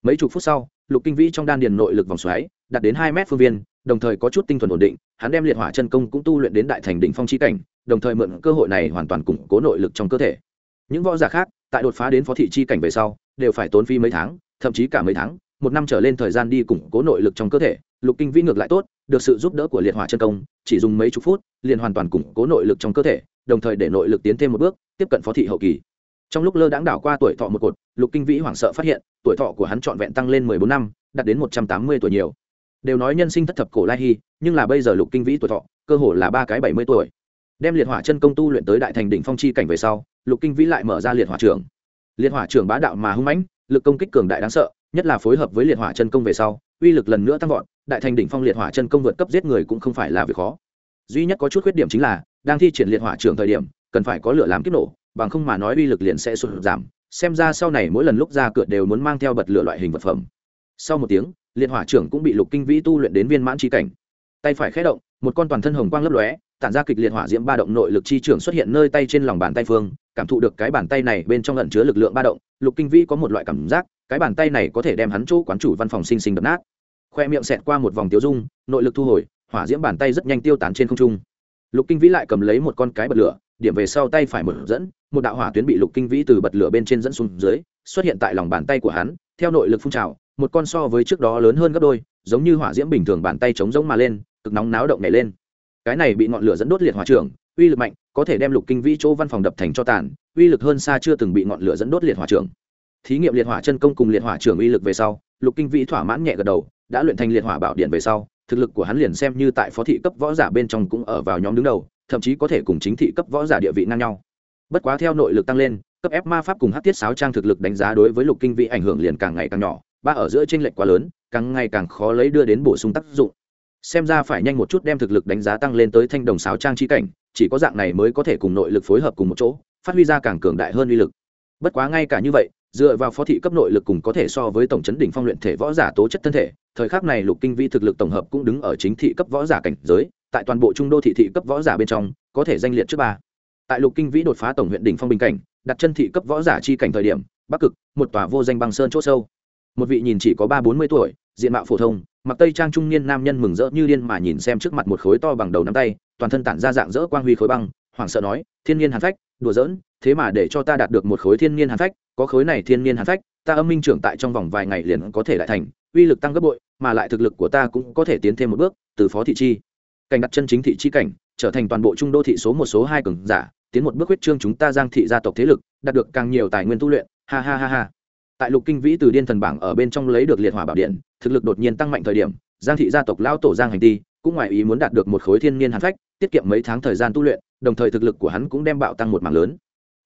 Mấy chục phút sau, lục kinh vĩ trong đan điền nội lực vòng xoáy, đạt đến hai mét phương viên, đồng thời có chút tinh thuần ổn định, hắn đem liệt hỏa chân công cũng tu luyện đến đại thành đỉnh phong chi cảnh, đồng thời mượn cơ hội này hoàn toàn củng cố nội lực trong cơ thể. Những võ giả khác, tại đột phá đến phó thị chi cảnh về sau, đều phải tốn phi mấy tháng, thậm chí cả mấy tháng, một năm trở lên thời gian đi củng cố nội lực trong cơ thể, lục kinh vĩ ngược lại tốt được sự giúp đỡ của liệt hỏa chân công, chỉ dùng mấy chục phút, liền hoàn toàn củng cố nội lực trong cơ thể, đồng thời để nội lực tiến thêm một bước, tiếp cận phó thị hậu kỳ. Trong lúc lơ đãng đảo qua tuổi thọ một cột, lục kinh vĩ hoảng sợ phát hiện, tuổi thọ của hắn trọn vẹn tăng lên mười bốn năm, đạt đến một trăm tám mươi tuổi nhiều. Đều nói nhân sinh thất thập cổ lai hy, nhưng là bây giờ lục kinh vĩ tuổi thọ, cơ hồ là ba cái bảy mươi tuổi. Đem liệt hỏa chân công tu luyện tới đại thành đỉnh phong chi cảnh về sau, lục kinh vĩ lại mở ra liệt hỏa trưởng. Liệt hỏa trưởng bá đạo mà hung mãnh, lực công kích cường đại đáng sợ, nhất là phối hợp với liệt hỏa chân công về sau, uy lực lần nữa tăng vọt đại thành đỉnh phong liệt hỏa chân công vượt cấp giết người cũng không phải là việc khó. Duy nhất có chút khuyết điểm chính là, đang thi triển liệt hỏa trưởng thời điểm, cần phải có lửa làm kích nổ, bằng không mà nói uy lực liền sẽ sụt giảm. Xem ra sau này mỗi lần lúc ra cửa đều muốn mang theo bật lửa loại hình vật phẩm. Sau một tiếng, liệt hỏa trưởng cũng bị lục kinh vĩ tu luyện đến viên mãn tri cảnh. Tay phải khé động, một con toàn thân hồng quang lấp lóe, tản ra kịch liệt hỏa diễm ba động nội lực chi trưởng xuất hiện nơi tay trên lòng bàn tay phương, cảm thụ được cái bàn tay này bên trong lẩn chứa lực lượng ba động, lục kinh vĩ có một loại cảm giác, cái bàn tay này có thể đem hắn chỗ quán chủ văn phòng sinh sinh đập nát khoe miệng xẹt qua một vòng tiêu dung, nội lực thu hồi, hỏa diễm bàn tay rất nhanh tiêu tán trên không trung. Lục kinh vĩ lại cầm lấy một con cái bật lửa, điểm về sau tay phải mở dẫn, một đạo hỏa tuyến bị lục kinh vĩ từ bật lửa bên trên dẫn xuống dưới, xuất hiện tại lòng bàn tay của hắn, theo nội lực phun trào, một con so với trước đó lớn hơn gấp đôi, giống như hỏa diễm bình thường bàn tay chống giống mà lên, cực nóng náo động nhảy lên. Cái này bị ngọn lửa dẫn đốt liệt hỏa trưởng, uy lực mạnh, có thể đem lục kinh vĩ chỗ văn phòng đập thành cho tàn, uy lực hơn xa chưa từng bị ngọn lửa dẫn đốt liệt hỏa trưởng. Thí nghiệm liệt hỏa chân công cùng liệt hỏa trưởng uy lực về sau lục kinh vĩ thỏa mãn nhẹ gật đầu, đã luyện thành liệt hỏa bảo điện về sau, thực lực của hắn liền xem như tại phó thị cấp võ giả bên trong cũng ở vào nhóm đứng đầu, thậm chí có thể cùng chính thị cấp võ giả địa vị ngang nhau. Bất quá theo nội lực tăng lên, cấp ép ma pháp cùng hát tiết sáo trang thực lực đánh giá đối với lục kinh vĩ ảnh hưởng liền càng ngày càng nhỏ, ba ở giữa tranh lệch quá lớn, càng ngày càng khó lấy đưa đến bổ sung tác dụng. Xem ra phải nhanh một chút đem thực lực đánh giá tăng lên tới thanh đồng sáo trang chi cảnh, chỉ có dạng này mới có thể cùng nội lực phối hợp cùng một chỗ, phát huy ra càng cường đại hơn uy lực. Bất quá ngay cả như vậy dựa vào phó thị cấp nội lực cùng có thể so với tổng chấn đỉnh phong luyện thể võ giả tố chất thân thể, thời khắc này lục kinh vi thực lực tổng hợp cũng đứng ở chính thị cấp võ giả cảnh giới, tại toàn bộ trung đô thị thị cấp võ giả bên trong, có thể danh liệt trước ba. Tại lục kinh vĩ đột phá tổng huyện đỉnh phong bình cảnh, đặt chân thị cấp võ giả chi cảnh thời điểm, bắc cực, một tòa vô danh băng sơn chỗ sâu. Một vị nhìn chỉ có ba bốn mươi tuổi, diện mạo phổ thông, mặc tây trang trung niên nam nhân mừng rỡ như điên mà nhìn xem trước mặt một khối to bằng đầu nắm tay, toàn thân tản ra dạng dỡ quang huy khối băng, hoảng sợ nói, thiên nhiên hàn phách, đùa giỡn, thế mà để cho ta đạt được một khối thiên nhiên hàn phách có khối này thiên nhiên hàn phách, ta âm minh trưởng tại trong vòng vài ngày liền có thể lại thành, uy lực tăng gấp bội, mà lại thực lực của ta cũng có thể tiến thêm một bước, từ phó thị chi. Cảnh đặt chân chính thị chi cảnh, trở thành toàn bộ trung đô thị số một số hai cường giả, tiến một bước huyết trương chúng ta giang thị gia tộc thế lực, đạt được càng nhiều tài nguyên tu luyện, ha ha ha ha. Tại lục kinh vĩ từ điên thần bảng ở bên trong lấy được liệt hỏa bảo điện, thực lực đột nhiên tăng mạnh thời điểm, giang thị gia tộc lao tổ giang hành ti, cũng ngoài ý muốn đạt được một khối thiên niên hàn phách, tiết kiệm mấy tháng thời gian tu luyện, đồng thời thực lực của hắn cũng đem bạo tăng một mảng lớn.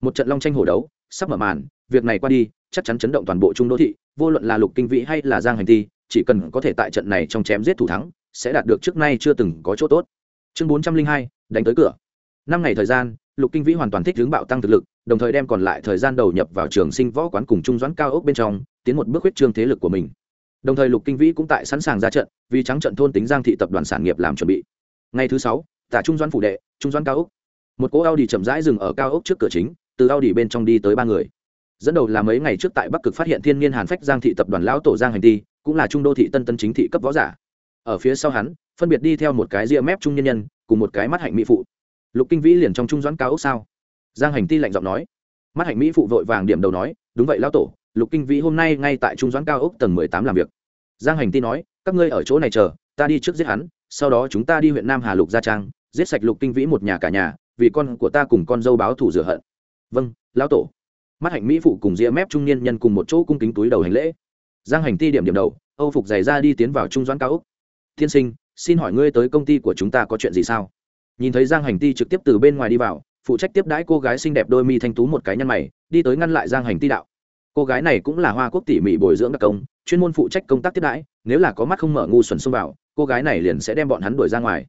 Một trận long tranh hổ đấu sắp mở màn, việc này qua đi, chắc chắn chấn động toàn bộ trung đô thị, vô luận là lục kinh vĩ hay là giang hành ti, chỉ cần có thể tại trận này trong chém giết thủ thắng, sẽ đạt được trước nay chưa từng có chỗ tốt. Chương bốn trăm linh hai, đánh tới cửa. Năm ngày thời gian, lục kinh vĩ hoàn toàn thích hướng bạo tăng thực lực, đồng thời đem còn lại thời gian đầu nhập vào trường sinh võ quán cùng trung doãn cao ốc bên trong, tiến một bước huyết trương thế lực của mình. Đồng thời lục kinh vĩ cũng tại sẵn sàng ra trận, vì trắng trận thôn tính giang thị tập đoàn sản nghiệp làm chuẩn bị. Ngày thứ sáu, tả trung doãn phủ đệ, trung doãn cao ốc. Một cỗ a u chậm rãi dừng ở cao ốc trước cửa chính từ a u bên trong đi tới ba người. Dẫn đầu là mấy ngày trước tại bắc cực phát hiện thiên nhiên hàn phách giang thị tập đoàn lão tổ giang hành ti, cũng là trung đô thị tân tân chính thị cấp võ giả. Ở phía sau hắn, phân biệt đi theo một cái ria mép trung nhân nhân, cùng một cái mắt hạnh mỹ phụ. Lục kinh vĩ liền trong trung doãn cao ốc sao? Giang hành ti lạnh giọng nói. Mắt hạnh mỹ phụ vội vàng điểm đầu nói, đúng vậy lão tổ, lục kinh vĩ hôm nay ngay tại trung doãn cao ốc tầng mười tám làm việc. Giang hành ti nói, các ngươi ở chỗ này chờ, ta đi trước giết hắn, sau đó chúng ta đi huyện nam hà lục gia trang, giết sạch lục kinh vĩ một nhà cả nhà, vì con của ta cùng con dâu báo thủ rửa hận vâng lão tổ. Mắt hạnh mỹ phụ cùng ria mép trung niên nhân cùng một chỗ cung kính túi đầu hành lễ. Giang hành ti điểm điểm đầu, âu phục giày ra đi tiến vào trung doãn cao úc tiên sinh, xin hỏi ngươi tới công ty của chúng ta có chuyện gì sao? Nhìn thấy giang hành ti trực tiếp từ bên ngoài đi vào, phụ trách tiếp đãi cô gái xinh đẹp đôi mi thanh tú một cái nhân mày, đi tới ngăn lại giang hành ti đạo. Cô gái này cũng là hoa quốc tỉ mỉ bồi dưỡng đặc công, chuyên môn phụ trách công tác tiếp đãi, nếu là có mắt không mở ngu xuẩn xông vào, cô gái này liền sẽ đem bọn hắn đuổi ra ngoài.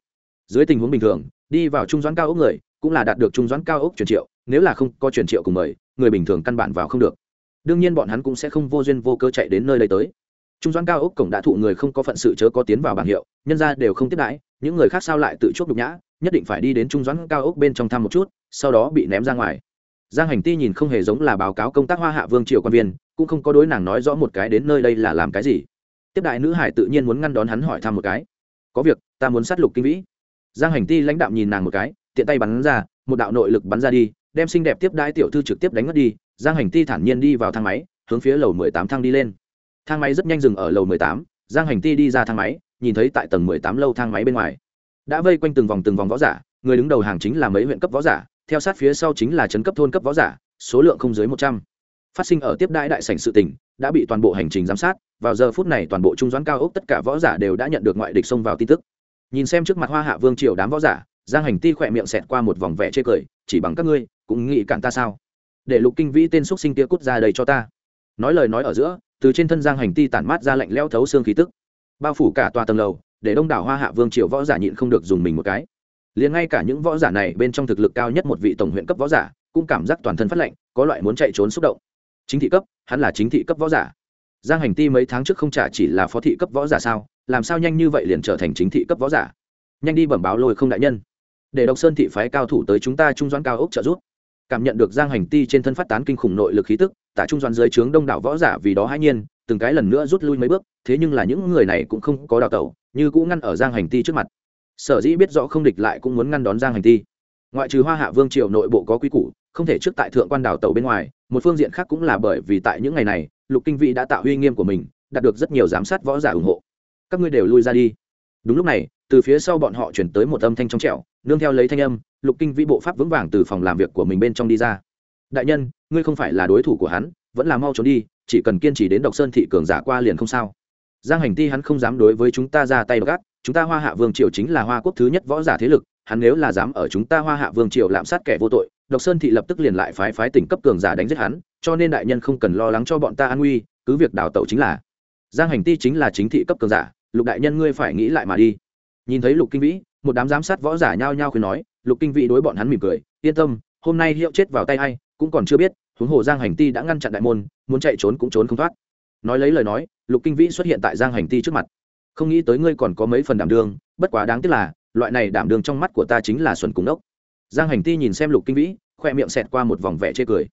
Dưới tình huống bình thường, đi vào trung doãn cao ốc người cũng là đạt được trung doãn cao ốc truyền triệu, nếu là không có truyền triệu cùng mời, người bình thường căn bản vào không được. Đương nhiên bọn hắn cũng sẽ không vô duyên vô cơ chạy đến nơi đây tới. Trung doãn cao ốc cổng đã thụ người không có phận sự chớ có tiến vào bảng hiệu, nhân ra đều không tiếp đãi, những người khác sao lại tự chuốc nhục nhã, nhất định phải đi đến trung doãn cao ốc bên trong thăm một chút, sau đó bị ném ra ngoài. Giang hành ti nhìn không hề giống là báo cáo công tác hoa hạ vương triều quan viên, cũng không có đối nàng nói rõ một cái đến nơi đây là làm cái gì. Tiếp đại nữ hải tự nhiên muốn ngăn đón hắn hỏi thăm một cái. Có việc, ta muốn sát lục kinh vĩ. Giang hành ti lãnh đạo nhìn nàng một cái tiện tay bắn ra, một đạo nội lực bắn ra đi, đem xinh đẹp tiếp đãi tiểu thư trực tiếp đánh mất đi, giang hành ti thản nhiên đi vào thang máy, hướng phía lầu mười tám thang đi lên. Thang máy rất nhanh dừng ở lầu mười tám, giang hành ti đi ra thang máy, nhìn thấy tại tầng mười tám lâu thang máy bên ngoài. Đã vây quanh từng vòng từng vòng võ giả, người đứng đầu hàng chính là mấy huyện cấp võ giả, theo sát phía sau chính là trấn cấp thôn cấp võ giả, số lượng không dưới một trăm. Phát sinh ở tiếp đãi đại sảnh sự tình, đã bị toàn bộ hành trình giám sát, vào giờ phút này toàn bộ trung doãn cao ốc tất cả võ giả đều đã nhận được ngoại địch xông vào tin tức. Nhìn xem trước mặt hoa hạ vương triều đám võ giả giang hành ti khỏe miệng xẹt qua một vòng vẻ chê cười, chỉ bằng các ngươi, cũng nghĩ cản ta sao? Để lục kinh vĩ tên xúc sinh tia cút ra đây cho ta. Nói lời nói ở giữa, từ trên thân giang hành ti tản mát ra lạnh leo thấu xương khí tức. Bao phủ cả tòa tầng lầu, để đông đảo hoa hạ vương triều võ giả nhịn không được dùng mình một cái. Liền ngay cả những võ giả này bên trong thực lực cao nhất một vị tổng huyện cấp võ giả, cũng cảm giác toàn thân phát lệnh có loại muốn chạy trốn xúc động. Chính thị cấp, hắn là chính thị cấp võ giả. Giang hành ti mấy tháng trước không trả chỉ là phó thị cấp võ giả sao, làm sao nhanh như vậy liền trở thành chính thị cấp võ giả? Nhanh đi bẩm báo lôi không đại nhân để độc sơn thị phái cao thủ tới chúng ta trung doãn cao ốc trợ giúp. Cảm nhận được giang hành ti trên thân phát tán kinh khủng nội lực khí tức tại trung doãn dưới trướng đông đảo võ giả vì đó hãi nhiên, từng cái lần nữa rút lui mấy bước, thế nhưng là những người này cũng không có đào tẩu, như cũng ngăn ở giang hành ti trước mặt. Sở dĩ biết rõ không địch lại cũng muốn ngăn đón giang hành ti. Ngoại trừ hoa hạ vương triều nội bộ có quy củ, không thể trước tại thượng quan đảo tàu bên ngoài, một phương diện khác cũng là bởi vì tại những ngày này, lục kinh vị đã tạo uy nghiêm của mình, đạt được rất nhiều giám sát võ giả ủng hộ. Các ngươi đều lui ra đi đúng lúc này, từ phía sau bọn họ chuyển tới một âm thanh trong trẻo, nương theo lấy thanh âm, lục kinh vĩ bộ pháp vững vàng từ phòng làm việc của mình bên trong đi ra. Đại nhân, ngươi không phải là đối thủ của hắn, vẫn là mau trốn đi, chỉ cần kiên trì đến độc sơn thị cường giả qua liền không sao. Giang hành ti hắn không dám đối với chúng ta ra tay gắt, chúng ta hoa hạ vương triều chính là hoa quốc thứ nhất võ giả thế lực, hắn nếu là dám ở chúng ta hoa hạ vương triều lạm sát kẻ vô tội, độc sơn thị lập tức liền lại phái phái tỉnh cấp cường giả đánh giết hắn, cho nên đại nhân không cần lo lắng cho bọn ta an nguy, cứ việc đào tẩu chính là. Giang hành ti chính là chính thị cấp cường giả lục đại nhân ngươi phải nghĩ lại mà đi. Nhìn thấy lục kinh vĩ, một đám giám sát võ giả nhao nhao khuyên nói, lục kinh vĩ đối bọn hắn mỉm cười, yên tâm, hôm nay hiệu chết vào tay hay cũng còn chưa biết, huống hồ giang hành ti đã ngăn chặn đại môn, muốn chạy trốn cũng trốn không thoát. Nói lấy lời nói, lục kinh vĩ xuất hiện tại giang hành ti trước mặt. Không nghĩ tới ngươi còn có mấy phần đảm đương, bất quá đáng tiếc là, loại này đảm đương trong mắt của ta chính là xuẩn cùng ốc giang hành ti nhìn xem lục kinh vĩ, khoe miệng xẹt qua một vòng vẻ chê cười.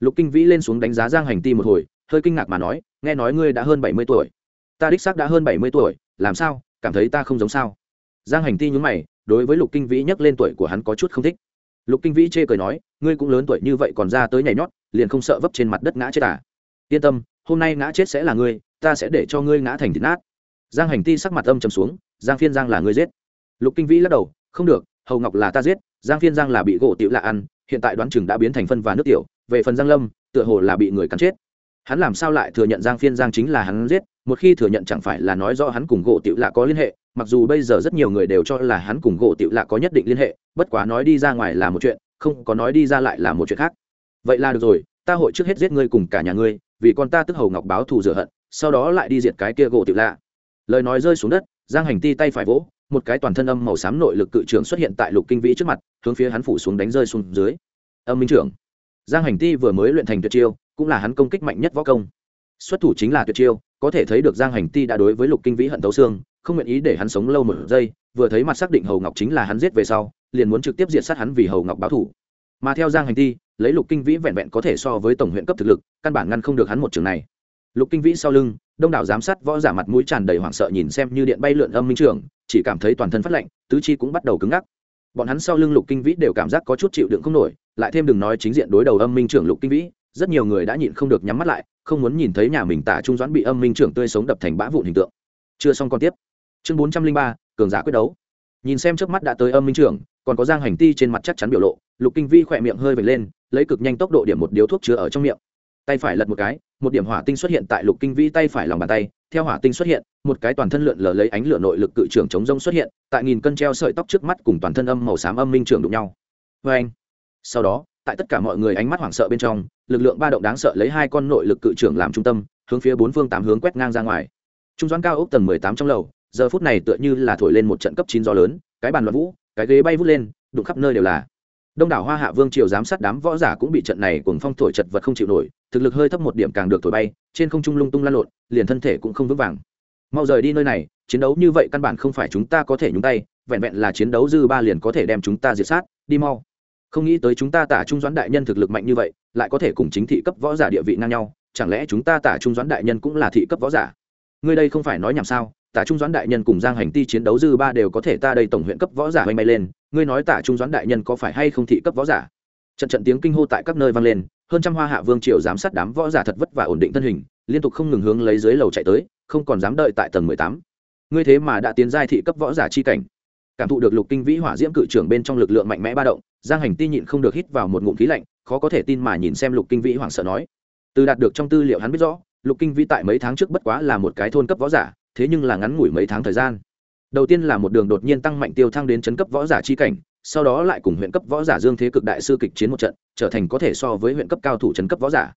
Lục kinh vĩ lên xuống đánh giá giang hành ti một hồi, hơi kinh ngạc mà nói, nghe nói ngươi đã hơn bảy mươi tuổi. Ta đích xác đã hơn bảy mươi tuổi làm sao? Cảm thấy ta không giống sao? Giang hành ti nhún mày, đối với lục kinh vĩ nhắc lên tuổi của hắn có chút không thích. Lục kinh vĩ chê cười nói, ngươi cũng lớn tuổi như vậy còn ra tới nhảy nhót, liền không sợ vấp trên mặt đất ngã chết à. yên tâm, hôm nay ngã chết sẽ là ngươi, ta sẽ để cho ngươi ngã thành thịt nát. Giang hành ti sắc mặt âm trầm xuống, giang phiên giang là ngươi giết. Lục kinh vĩ lắc đầu, không được, hầu ngọc là ta giết, giang phiên giang là bị gỗ tiểu lạ ăn, hiện tại đoán chừng đã biến thành phân và nước tiểu, về phần giang lâm, tựa hồ là bị người cắn chết hắn làm sao lại thừa nhận giang phiên giang chính là hắn giết, một khi thừa nhận chẳng phải là nói rõ hắn cùng gỗ tiểu lạ có liên hệ, mặc dù bây giờ rất nhiều người đều cho là hắn cùng gỗ tiểu lạ có nhất định liên hệ, bất quá nói đi ra ngoài là một chuyện, không có nói đi ra lại là một chuyện khác. Vậy là được rồi, ta hội trước hết giết ngươi cùng cả nhà ngươi, vì con ta tức hầu ngọc báo thù rửa hận, sau đó lại đi diệt cái kia gỗ tiểu lạ. Lời nói rơi xuống đất, giang hành ti tay phải vỗ, một cái toàn thân âm màu xám nội lực cự trưởng xuất hiện tại lục kinh vĩ trước mặt, hướng phía hắn phủ xuống đánh rơi xuống dưới. Âm minh trưởng, giang hành ti vừa mới luyện thành tuyệt chiêu cũng là hắn công kích mạnh nhất võ công. Xuất thủ chính là tuyệt chiêu, có thể thấy được giang hành ti đã đối với lục kinh vĩ hận thấu xương, không nguyện ý để hắn sống lâu một giây, vừa thấy mặt xác định hầu ngọc chính là hắn giết về sau, liền muốn trực tiếp diệt sát hắn vì hầu ngọc báo thủ. Mà theo giang hành ti, lấy lục kinh vĩ vẹn vẹn có thể so với tổng huyện cấp thực lực, căn bản ngăn không được hắn một trường này. Lục kinh vĩ sau lưng, đông đảo giám sát võ giả mặt mũi tràn đầy hoảng sợ nhìn xem như điện bay lượn âm minh trường chỉ cảm thấy toàn thân phát lạnh, tứ chi cũng bắt đầu cứng ngắc. Bọn hắn sau lưng lục kinh vĩ đều cảm giác có chút chịu đựng không nổi, lại thêm đừng nói chính diện đối đầu âm minh trưởng lục kinh vĩ rất nhiều người đã nhịn không được nhắm mắt lại, không muốn nhìn thấy nhà mình tả trung doãn bị âm minh trưởng tươi sống đập thành bã vụn hình tượng. Chưa xong còn tiếp. Chương bốn trăm linh ba, cường giả quyết đấu. Nhìn xem trước mắt đã tới âm minh trưởng, còn có giang hành ti trên mặt chắc chắn biểu lộ, lục kinh vi khỏe miệng hơi vệt lên, lấy cực nhanh tốc độ điểm một điếu thuốc chứa ở trong miệng. Tay phải lật một cái, một điểm hỏa tinh xuất hiện tại lục kinh vi tay phải lòng bàn tay, theo hỏa tinh xuất hiện, một cái toàn thân lượn lờ lấy ánh lửa nội lực cự trưởng chống rông xuất hiện, tại nghìn cân treo sợi tóc trước mắt cùng toàn thân âm màu xám âm minh trưởng đụng nhau. Vê anh sau đó tại tất cả mọi người ánh mắt hoảng sợ bên trong, lực lượng ba động đáng sợ lấy hai con nội lực cự trưởng làm trung tâm, hướng phía bốn phương tám hướng quét ngang ra ngoài. Trung doãn cao ốc tầng mười tám trong lầu, giờ phút này tựa như là thổi lên một trận cấp chín gió lớn, cái bàn loạn vũ, cái ghế bay vút lên, đụng khắp nơi đều là. Đông đảo hoa hạ vương triều giám sát đám võ giả cũng bị trận này cùng phong thổi chật vật không chịu nổi, thực lực hơi thấp một điểm càng được thổi bay, trên không trung lung tung lan lộn, liền thân thể cũng không vững vàng. Mau rời đi nơi này, chiến đấu như vậy căn bản không phải chúng ta có thể nhúng tay, vẹn vẹn là chiến đấu dư ba liền có thể đem chúng ta diệt sát, đi mau không nghĩ tới chúng ta tả trung doãn đại nhân thực lực mạnh như vậy, lại có thể cùng chính thị cấp võ giả địa vị ngang nhau, chẳng lẽ chúng ta tả trung doãn đại nhân cũng là thị cấp võ giả? Ngươi đây không phải nói nhảm sao? Tả trung doãn đại nhân cùng giang hành ti chiến đấu dư ba đều có thể ta đây tổng huyện cấp võ giả bay bay lên, ngươi nói tả trung doãn đại nhân có phải hay không thị cấp võ giả? Trận trận tiếng kinh hô tại các nơi vang lên, hơn trăm hoa hạ vương triều giám sát đám võ giả thật vất vả ổn định thân hình, liên tục không ngừng hướng lấy dưới lầu chạy tới, không còn dám đợi tại tầng mười tám. Ngươi thế mà đã tiến giai thị cấp võ giả chi cảnh cảm thụ được lục kinh vĩ hỏa diễm cự trưởng bên trong lực lượng mạnh mẽ ba động, giang hành ti nhịn không được hít vào một ngụm khí lạnh, khó có thể tin mà nhìn xem lục kinh vĩ hoảng sợ nói. Từ đạt được trong tư liệu hắn biết rõ, lục kinh vĩ tại mấy tháng trước bất quá là một cái thôn cấp võ giả, thế nhưng là ngắn ngủi mấy tháng thời gian. Đầu tiên là một đường đột nhiên tăng mạnh tiêu thăng đến chấn cấp võ giả chi cảnh, sau đó lại cùng huyện cấp võ giả dương thế cực đại sư kịch chiến một trận, trở thành có thể so với huyện cấp cao thủ chấn cấp võ giả.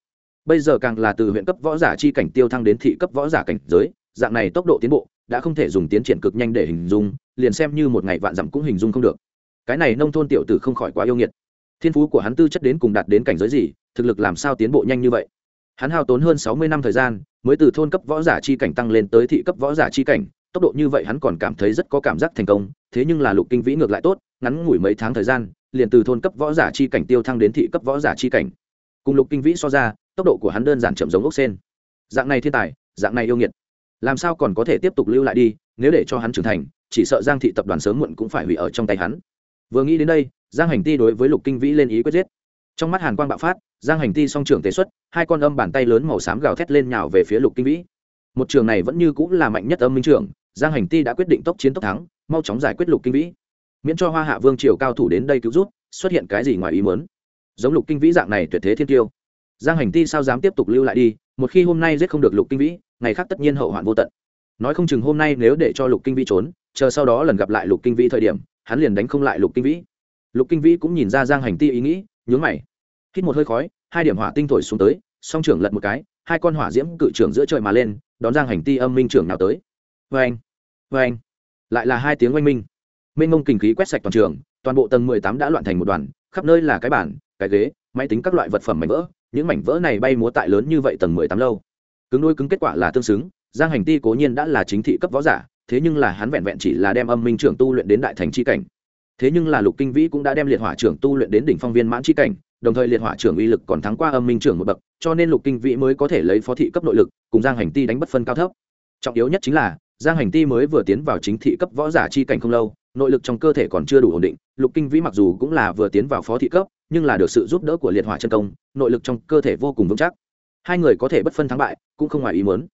Bây giờ càng là từ huyện cấp võ giả chi cảnh tiêu thăng đến thị cấp võ giả cảnh giới, dạng này tốc độ tiến bộ đã không thể dùng tiến triển cực nhanh để hình dung, liền xem như một ngày vạn dặm cũng hình dung không được. Cái này nông thôn tiểu tử không khỏi quá yêu nghiệt. Thiên phú của hắn tư chất đến cùng đạt đến cảnh giới gì, thực lực làm sao tiến bộ nhanh như vậy? Hắn hao tốn hơn sáu mươi năm thời gian, mới từ thôn cấp võ giả chi cảnh tăng lên tới thị cấp võ giả chi cảnh, tốc độ như vậy hắn còn cảm thấy rất có cảm giác thành công, thế nhưng là lục kinh vĩ ngược lại tốt, ngắn ngủi mấy tháng thời gian, liền từ thôn cấp võ giả chi cảnh tiêu thăng đến thị cấp võ giả chi cảnh. Cùng lục kinh vĩ so ra, tốc độ của hắn đơn giản chậm giống ốc sen. Dạng này thiên tài, dạng này yêu nghiệt làm sao còn có thể tiếp tục lưu lại đi, nếu để cho hắn trưởng thành, chỉ sợ giang thị tập đoàn sớm muộn cũng phải hủy ở trong tay hắn. Vừa nghĩ đến đây, giang hành ti đối với lục kinh vĩ lên ý quyết giết. Trong mắt hàn quang bạo phát, giang hành ti song trưởng tế xuất, hai con âm bàn tay lớn màu xám gào thét lên nhào về phía lục kinh vĩ. Một trường này vẫn như cũng là mạnh nhất âm minh trưởng, giang hành ti đã quyết định tốc chiến tốc thắng, mau chóng giải quyết lục kinh vĩ. Miễn cho hoa hạ vương triều cao thủ đến đây cứu rút xuất hiện cái gì ngoài ý muốn. Giống lục kinh vĩ dạng này tuyệt thế thiên tiêu. Giang hành ti sao dám tiếp tục lưu lại đi, một khi hôm nay giết không được lục kinh vĩ ngày khác tất nhiên hậu hoạn vô tận. Nói không chừng hôm nay nếu để cho lục kinh vĩ trốn, chờ sau đó lần gặp lại lục kinh vĩ thời điểm, hắn liền đánh không lại lục kinh vĩ. Lục kinh vĩ cũng nhìn ra giang hành ti ý nghĩ, nhướng mày. Hít một hơi khói, hai điểm hỏa tinh thổi xuống tới, song trưởng lật một cái, hai con hỏa diễm cự trưởng giữa trời mà lên, đón giang hành ti âm minh trưởng nào tới. Vê anh vê anh lại là hai tiếng oanh minh. Minh mông kinh khí quét sạch toàn trường, toàn bộ tầng mười tám đã loạn thành một đoàn, khắp nơi là cái bản cái ghế, máy tính các loại vật phẩm mảnh vỡ, những mảnh vỡ này bay múa tại lớn như vậy tầng mười tám lâu cứng đôi cứng kết quả là tương xứng, giang hành ti cố nhiên đã là chính thị cấp võ giả, thế nhưng là hắn vẹn vẹn chỉ là đem âm minh trưởng tu luyện đến đại thành c h i cảnh. Thế nhưng là lục kinh vĩ cũng đã đem liệt hỏa trưởng tu luyện đến đỉnh phong viên mãn c h i cảnh, đồng thời liệt hỏa trưởng uy lực còn thắng qua âm minh trưởng một bậc, cho nên lục kinh vĩ mới có thể lấy phó thị cấp nội lực, cùng giang hành ti đánh bất phân cao thấp. Trọng yếu nhất chính là, giang hành ti mới vừa tiến vào chính thị cấp võ giả chi cảnh không lâu, nội lực trong cơ thể còn chưa đủ ổn định, lục kinh vĩ mặc dù cũng là vừa tiến vào phó thị cấp, nhưng là được sự giúp đỡ của liệt hỏa chân công, nội lực trong cơ thể vô cùng vững chắc hai người có thể bất phân thắng bại, cũng không ngoài ý muốn.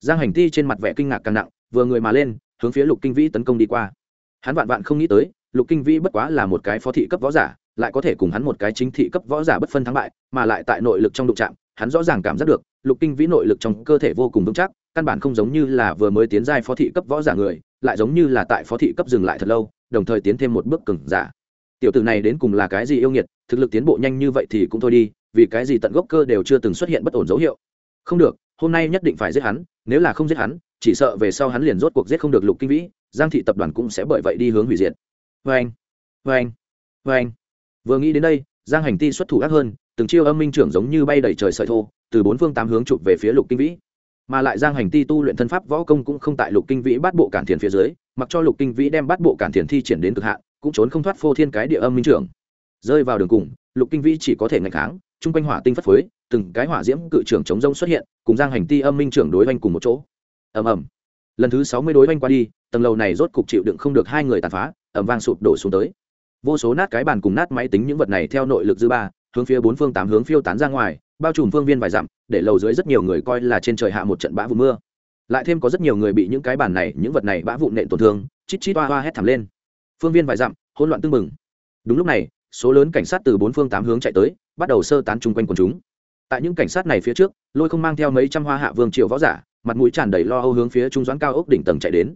Giang hành ti trên mặt vẻ kinh ngạc càng nặng, vừa người mà lên, hướng phía lục kinh vĩ tấn công đi qua. Hắn vạn vạn không nghĩ tới, lục kinh vĩ bất quá là một cái phó thị cấp võ giả, lại có thể cùng hắn một cái chính thị cấp võ giả bất phân thắng bại, mà lại tại nội lực trong đụng trạm hắn rõ ràng cảm giác được, lục kinh vĩ nội lực trong cơ thể vô cùng vững chắc, căn bản không giống như là vừa mới tiến giai phó thị cấp võ giả người, lại giống như là tại phó thị cấp dừng lại thật lâu, đồng thời tiến thêm một bước cừng giả. Tiểu tử này đến cùng là cái gì yêu nghiệt, thực lực tiến bộ nhanh như vậy thì cũng thôi đi vì cái gì tận gốc cơ đều chưa từng xuất hiện bất ổn dấu hiệu? Không được, hôm nay nhất định phải giết hắn, nếu là không giết hắn, chỉ sợ về sau hắn liền rốt cuộc giết không được lục kinh vĩ, giang thị tập đoàn cũng sẽ bởi vậy đi hướng hủy diệt. Vê anh vê anh vê anh vừa nghĩ đến đây, giang hành ti xuất thủ ác hơn, từng chiêu âm minh trưởng giống như bay đầy trời sợi thô, từ bốn phương tám hướng chụp về phía lục kinh vĩ. Mà lại giang hành ti tu luyện thân pháp võ công cũng không tại lục kinh vĩ bắt bộ cản thiền phía dưới, mặc cho lục kinh vĩ đem bắt bộ cản thiền thi triển đến cực hạn, cũng trốn không thoát phô thiên cái địa âm minh trưởng. Rơi vào đường cùng, lục kinh vĩ chỉ có thể ngày kháng chung quanh hỏa tinh phất phới, từng cái hỏa diễm cự trưởng chống rông xuất hiện, cùng giang hành ti âm minh trưởng đối oanh cùng một chỗ. Ầm ầm. Lần thứ sáu mươi đối oanh qua đi, tầng lầu này rốt cục chịu đựng không được hai người tàn phá ẩm vang sụp đổ xuống tới. Vô số nát cái bàn cùng nát máy tính những vật này theo nội lực dư ba, hướng phía bốn phương tám hướng phiêu tán ra ngoài, bao trùm phương viên vài dặm, để lầu dưới rất nhiều người coi là trên trời hạ một trận bão vụ mưa. Lại thêm có rất nhiều người bị những cái bàn này, những vật này bã vụn nện tổn thương, chít chít toa hoa hét thảm lên. Phương viên vài dặm, hỗn loạn tưng bừng. Đúng lúc này, số lớn cảnh sát từ bốn phương tám hướng chạy tới bắt đầu sơ tán chung quanh quần chúng. Tại những cảnh sát này phía trước, lôi không mang theo mấy trăm hoa hạ vương triều võ giả, mặt mũi tràn đầy lo âu hướng phía trung doãn cao ốc đỉnh tầng chạy đến.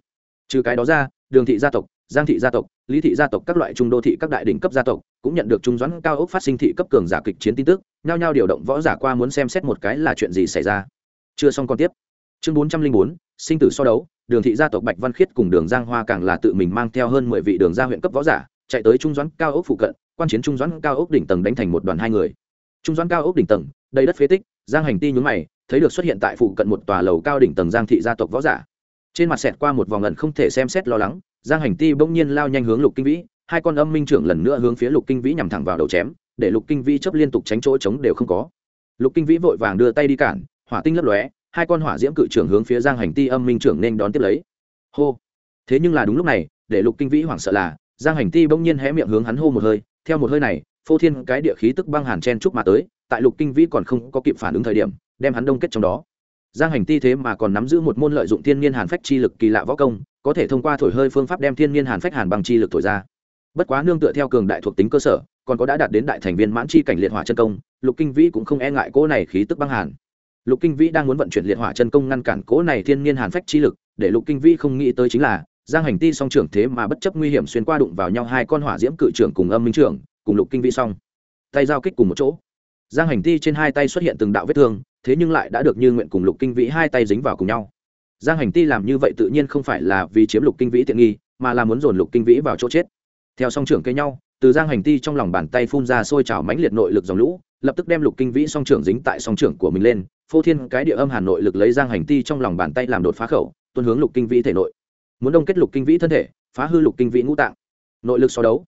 Trừ cái đó ra, đường thị gia tộc, giang thị gia tộc, lý thị gia tộc các loại trung đô thị các đại đỉnh cấp gia tộc cũng nhận được trung doãn cao ốc phát sinh thị cấp cường giả kịch chiến tin tức, nhao nhao điều động võ giả qua muốn xem xét một cái là chuyện gì xảy ra. Chưa xong còn tiếp. Chương bốn trăm linh bốn, sinh tử so đấu, đường thị gia tộc bạch văn khiết cùng đường giang hoa càng là tự mình mang theo hơn mười vị đường gia huyện cấp võ giả, chạy tới trung doãn cao ốc phụ cận quan chiến trung doãn cao ốc đỉnh tầng đánh thành một đoàn hai người. Trung doãn cao ốc đỉnh tầng, đầy đất phế tích, giang hành ti nhún mày, thấy được xuất hiện tại phụ cận một tòa lầu cao đỉnh tầng giang thị gia tộc võ giả. Trên mặt xẹt qua một vòng ẩn không thể xem xét lo lắng, giang hành ti bỗng nhiên lao nhanh hướng lục kinh vĩ, hai con âm minh trưởng lần nữa hướng phía lục kinh vĩ nhằm thẳng vào đầu chém, để lục kinh vĩ chấp liên tục tránh chỗ trống đều không có. Lục kinh vĩ vội vàng đưa tay đi cản, hỏa tinh lấp lóe, hai con hỏa diễm cự trưởng hướng phía giang hành ti âm minh trưởng nên đón tiếp lấy. Hô! Thế nhưng là đúng lúc này, để lục kinh vĩ hoảng sợ là, giang hành ti bỗng nhiên hé miệng hướng hắn hô một hơi theo một hơi này, phô thiên cái địa khí tức băng hàn chen chúc mà tới, tại lục kinh vĩ còn không có kịp phản ứng thời điểm, đem hắn đông kết trong đó. Giang hành ti thế mà còn nắm giữ một môn lợi dụng thiên nhiên hàn phách chi lực kỳ lạ võ công, có thể thông qua thổi hơi phương pháp đem thiên nhiên hàn phách hàn bằng chi lực thổi ra. Bất quá nương tựa theo cường đại thuộc tính cơ sở, còn có đã đạt đến đại thành viên mãn chi cảnh liệt hỏa chân công, lục kinh vĩ cũng không e ngại cỗ này khí tức băng hàn. Lục kinh vĩ đang muốn vận chuyển liệt hỏa chân công ngăn cản cỗ này thiên nhiên hàn phách chi lực, để lục kinh vĩ không nghĩ tới chính là giang hành ti song trưởng thế mà bất chấp nguy hiểm xuyên qua đụng vào nhau hai con hỏa diễm cự trưởng cùng âm minh trưởng, cùng lục kinh vĩ song. Tay giao kích cùng một chỗ. Giang hành ti trên hai tay xuất hiện từng đạo vết thương, thế nhưng lại đã được như nguyện cùng lục kinh vĩ hai tay dính vào cùng nhau. Giang hành ti làm như vậy tự nhiên không phải là vì chiếm lục kinh vĩ tiện nghi, mà là muốn dồn lục kinh vĩ vào chỗ chết. Theo song trưởng cây nhau, từ giang hành ti trong lòng bàn tay phun ra sôi trào mãnh liệt nội lực dòng lũ, lập tức đem lục kinh vĩ song trưởng dính tại song trưởng của mình lên, phô thiên cái địa âm hàn nội lực lấy giang hành ti trong lòng bàn tay làm đột phá khẩu, tuân hướng lục kinh vĩ thể nội muốn đông kết lục kinh vĩ thân thể, phá hư lục kinh vĩ ngũ tạng. Nội lực so đấu.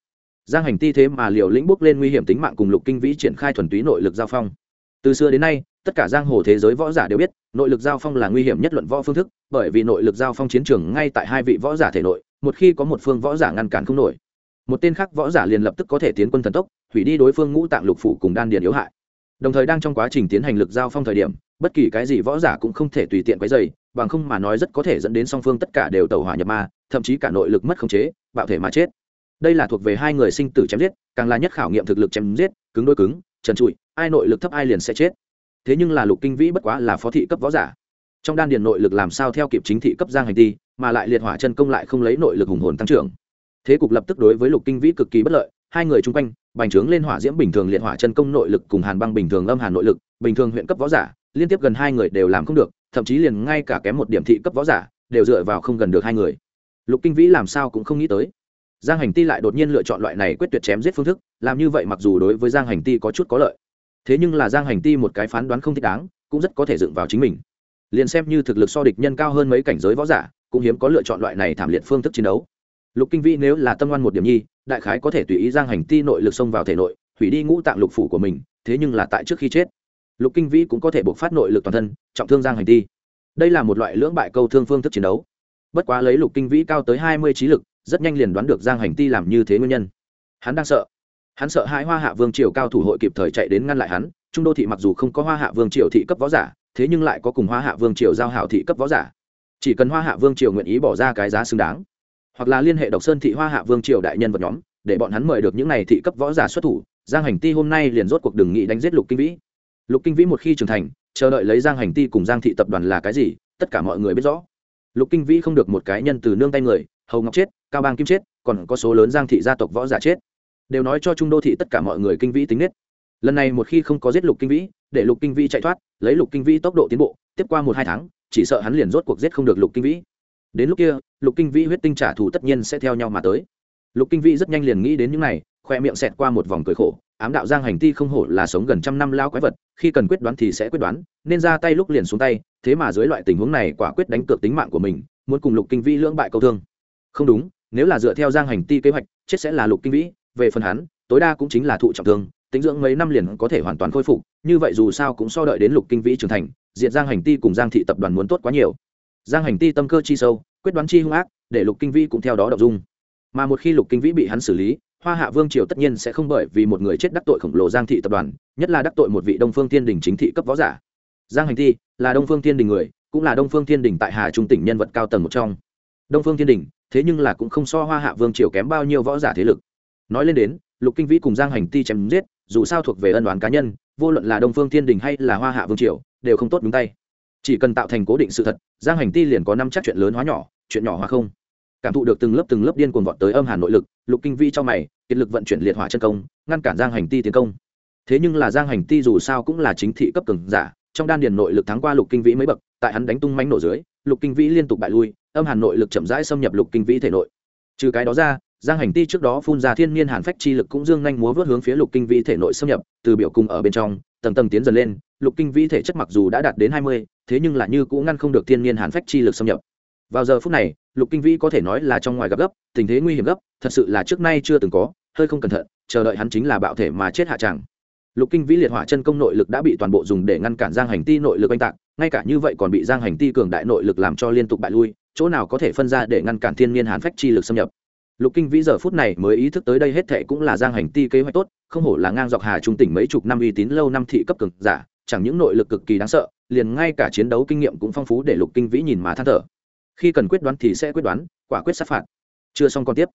Giang hành ti thế mà liều lĩnh bước lên nguy hiểm tính mạng cùng lục kinh vĩ triển khai thuần túy nội lực giao phong. Từ xưa đến nay, tất cả giang hồ thế giới võ giả đều biết, nội lực giao phong là nguy hiểm nhất luận võ phương thức, bởi vì nội lực giao phong chiến trường ngay tại hai vị võ giả thể nội, một khi có một phương võ giả ngăn cản không nổi. Một tên khác võ giả liền lập tức có thể tiến quân thần tốc, hủy đi đối phương ngũ tạng lục phủ cùng đan điền yếu hại. Đồng thời đang trong quá trình tiến hành lực giao phong thời điểm bất kỳ cái gì võ giả cũng không thể tùy tiện quấy dày bằng không mà nói rất có thể dẫn đến song phương tất cả đều tẩu hỏa nhập ma, thậm chí cả nội lực mất khống chế, bạo thể mà chết. Đây là thuộc về hai người sinh tử chém giết, càng là nhất khảo nghiệm thực lực chém giết, cứng đôi cứng, trần trụi, ai nội lực thấp ai liền sẽ chết. Thế nhưng là lục kinh vĩ bất quá là phó thị cấp võ giả. Trong đan điền nội lực làm sao theo kịp chính thị cấp giang hành ti mà lại liệt hỏa chân công lại không lấy nội lực hùng hồn tăng trưởng. Thế cục lập tức đối với lục kinh vĩ cực kỳ bất lợi, hai người chung quanh, bành trướng lên hỏa diễm bình thường liệt hỏa chân công nội lực cùng hàn băng bình thường âm hàn nội lực, bình thường huyện cấp võ giả liên tiếp gần hai người đều làm không được, thậm chí liền ngay cả kém một điểm thị cấp võ giả, đều dựa vào không gần được hai người. Lục kinh vĩ làm sao cũng không nghĩ tới. Giang hành ti lại đột nhiên lựa chọn loại này quyết tuyệt chém giết phương thức, làm như vậy mặc dù đối với giang hành ti có chút có lợi. Thế nhưng là giang hành ti một cái phán đoán không thích đáng, cũng rất có thể dựng vào chính mình. Liền xem như thực lực so địch nhân cao hơn mấy cảnh giới võ giả, cũng hiếm có lựa chọn loại này thảm liệt phương thức chiến đấu. Lục kinh vĩ nếu là tâm ngoan một điểm nhi, đại khái có thể tùy ý giang hành ti nội lực xông vào thể nội, hủy đi ngũ tạng lục phủ của mình, thế nhưng là tại trước khi chết lục kinh vĩ cũng có thể buộc phát nội lực toàn thân, trọng thương giang hành ti. Đây là một loại lưỡng bại câu thương phương thức chiến đấu. Bất quá lấy lục kinh vĩ cao tới hai mươi trí lực, rất nhanh liền đoán được giang hành ti làm như thế nguyên nhân. Hắn đang sợ. Hắn sợ hai hoa hạ vương triều cao thủ hội kịp thời chạy đến ngăn lại hắn, trung đô thị mặc dù không có hoa hạ vương triều thị cấp võ giả, thế nhưng lại có cùng hoa hạ vương triều giao hảo thị cấp võ giả. Chỉ cần hoa hạ vương triều nguyện ý bỏ ra cái giá xứng đáng, hoặc là liên hệ độc sơn thị hoa hạ vương triều đại nhân vật nhóm, để bọn hắn mời được những n à y thị cấp võ giả xuất thủ, giang hành ti hôm nay liền rốt cuộc đừng nghị đánh giết lục kinh vĩ lục kinh vĩ một khi trưởng thành, chờ đợi lấy giang hành ti cùng giang thị tập đoàn là cái gì, tất cả mọi người biết rõ. Lục kinh vĩ không được một cái nhân từ nương tay người, hầu ngọc chết, cao bang kim chết, còn có số lớn giang thị gia tộc võ giả chết. Đều nói cho trung đô thị tất cả mọi người kinh vĩ tính nết. Lần này một khi không có giết lục kinh vĩ, để lục kinh vĩ chạy thoát, lấy lục kinh vĩ tốc độ tiến bộ, tiếp qua một hai tháng, chỉ sợ hắn liền rốt cuộc giết không được lục kinh vĩ. Đến lúc kia, lục kinh vĩ huyết tinh trả thù tất nhiên sẽ theo nhau mà tới. Lục kinh vĩ rất nhanh liền nghĩ đến những này, khoe miệng xẹt qua một vòng cười khổ ám đạo giang hành ti không hổ là sống gần trăm năm lao quái vật, khi cần quyết đoán thì sẽ quyết đoán, nên ra tay lúc liền xuống tay, thế mà dưới loại tình huống này quả quyết đánh cược tính mạng của mình, muốn cùng lục kinh vĩ lưỡng bại câu thương. Không đúng, nếu là dựa theo giang hành ti kế hoạch, chết sẽ là lục kinh vĩ, về phần hắn, tối đa cũng chính là thụ trọng thương, tính dưỡng mấy năm liền có thể hoàn toàn khôi phục, như vậy dù sao cũng so đợi đến lục kinh vĩ trưởng thành diện giang hành ti cùng giang thị tập đoàn muốn tốt quá nhiều. Giang hành ti tâm cơ chi sâu, quyết đoán chi hung ác, để lục kinh vĩ cũng theo đó đọc dung. Mà một khi lục kinh vĩ bị hắn xử lý hoa hạ vương triều tất nhiên sẽ không bởi vì một người chết đắc tội khổng lồ giang thị tập đoàn, nhất là đắc tội một vị đông phương thiên đình chính thị cấp võ giả. Giang hành ti là đông phương thiên đình người, cũng là đông phương thiên đình tại hà trung tỉnh nhân vật cao tầng một trong. Đông phương thiên đình, thế nhưng là cũng không so hoa hạ vương triều kém bao nhiêu võ giả thế lực. Nói lên đến, lục kinh vĩ cùng giang hành ti chém giết, dù sao thuộc về ân đoán cá nhân, vô luận là đông phương thiên đình hay là hoa hạ vương triều, đều không tốt đúng tay. Chỉ cần tạo thành cố định sự thật, giang hành ti liền có năm chắc chuyện lớn hóa nhỏ, chuyện nhỏ hóa không cảm thụ được từng lớp từng lớp điên cuồng vọt tới âm hàn nội lực, lục kinh vĩ cho mày, kiệt lực vận chuyển liệt hỏa chân công, ngăn cản giang hành ti tiến công. Thế nhưng là giang hành ti dù sao cũng là chính thị cấp cường giả, trong đan điền nội lực thắng qua lục kinh vĩ mấy bậc, tại hắn đánh tung mánh nổ dưới, lục kinh vĩ liên tục bại lui, âm hàn nội lực chậm rãi xâm nhập lục kinh vĩ thể nội. Trừ cái đó ra, giang hành ti trước đó phun ra thiên nhiên hàn phách chi lực cũng dương nhanh múa vớt hướng phía lục kinh vĩ thể nội xâm nhập, từ biểu cung ở bên trong, tầng tầng tiến dần lên, lục kinh vĩ thể chất mặc dù đã đạt đến hai mươi, thế nhưng là như cũng ngăn không được thiên nhiên hàn phách chi lực xâm nhập. Vào giờ phút này lục kinh vĩ có thể nói là trong ngoài gặp gấp, tình thế nguy hiểm gấp, thật sự là trước nay chưa từng có, hơi không cẩn thận, chờ đợi hắn chính là bạo thể mà chết hạ tràng lục kinh vĩ liệt hỏa chân công nội lực đã bị toàn bộ dùng để ngăn cản giang hành ti nội lực oanh tạc, ngay cả như vậy còn bị giang hành ti cường đại nội lực làm cho liên tục bại lui, chỗ nào có thể phân ra để ngăn cản thiên nhiên hàn phách chi lực xâm nhập. Lục kinh vĩ giờ phút này mới ý thức tới đây hết thệ cũng là giang hành ti kế hoạch tốt, không hổ là ngang dọc hà trung tỉnh mấy chục năm uy tín lâu năm thị cấp cực giả, chẳng những nội lực cực kỳ đáng sợ, liền ngay cả chiến đấu kinh nghiệm cũng phong phú để lục kinh vĩ nhìn mà than thở khi cần quyết đoán thì sẽ quyết đoán, quả quyết sát phạt. Chưa xong còn tiếp.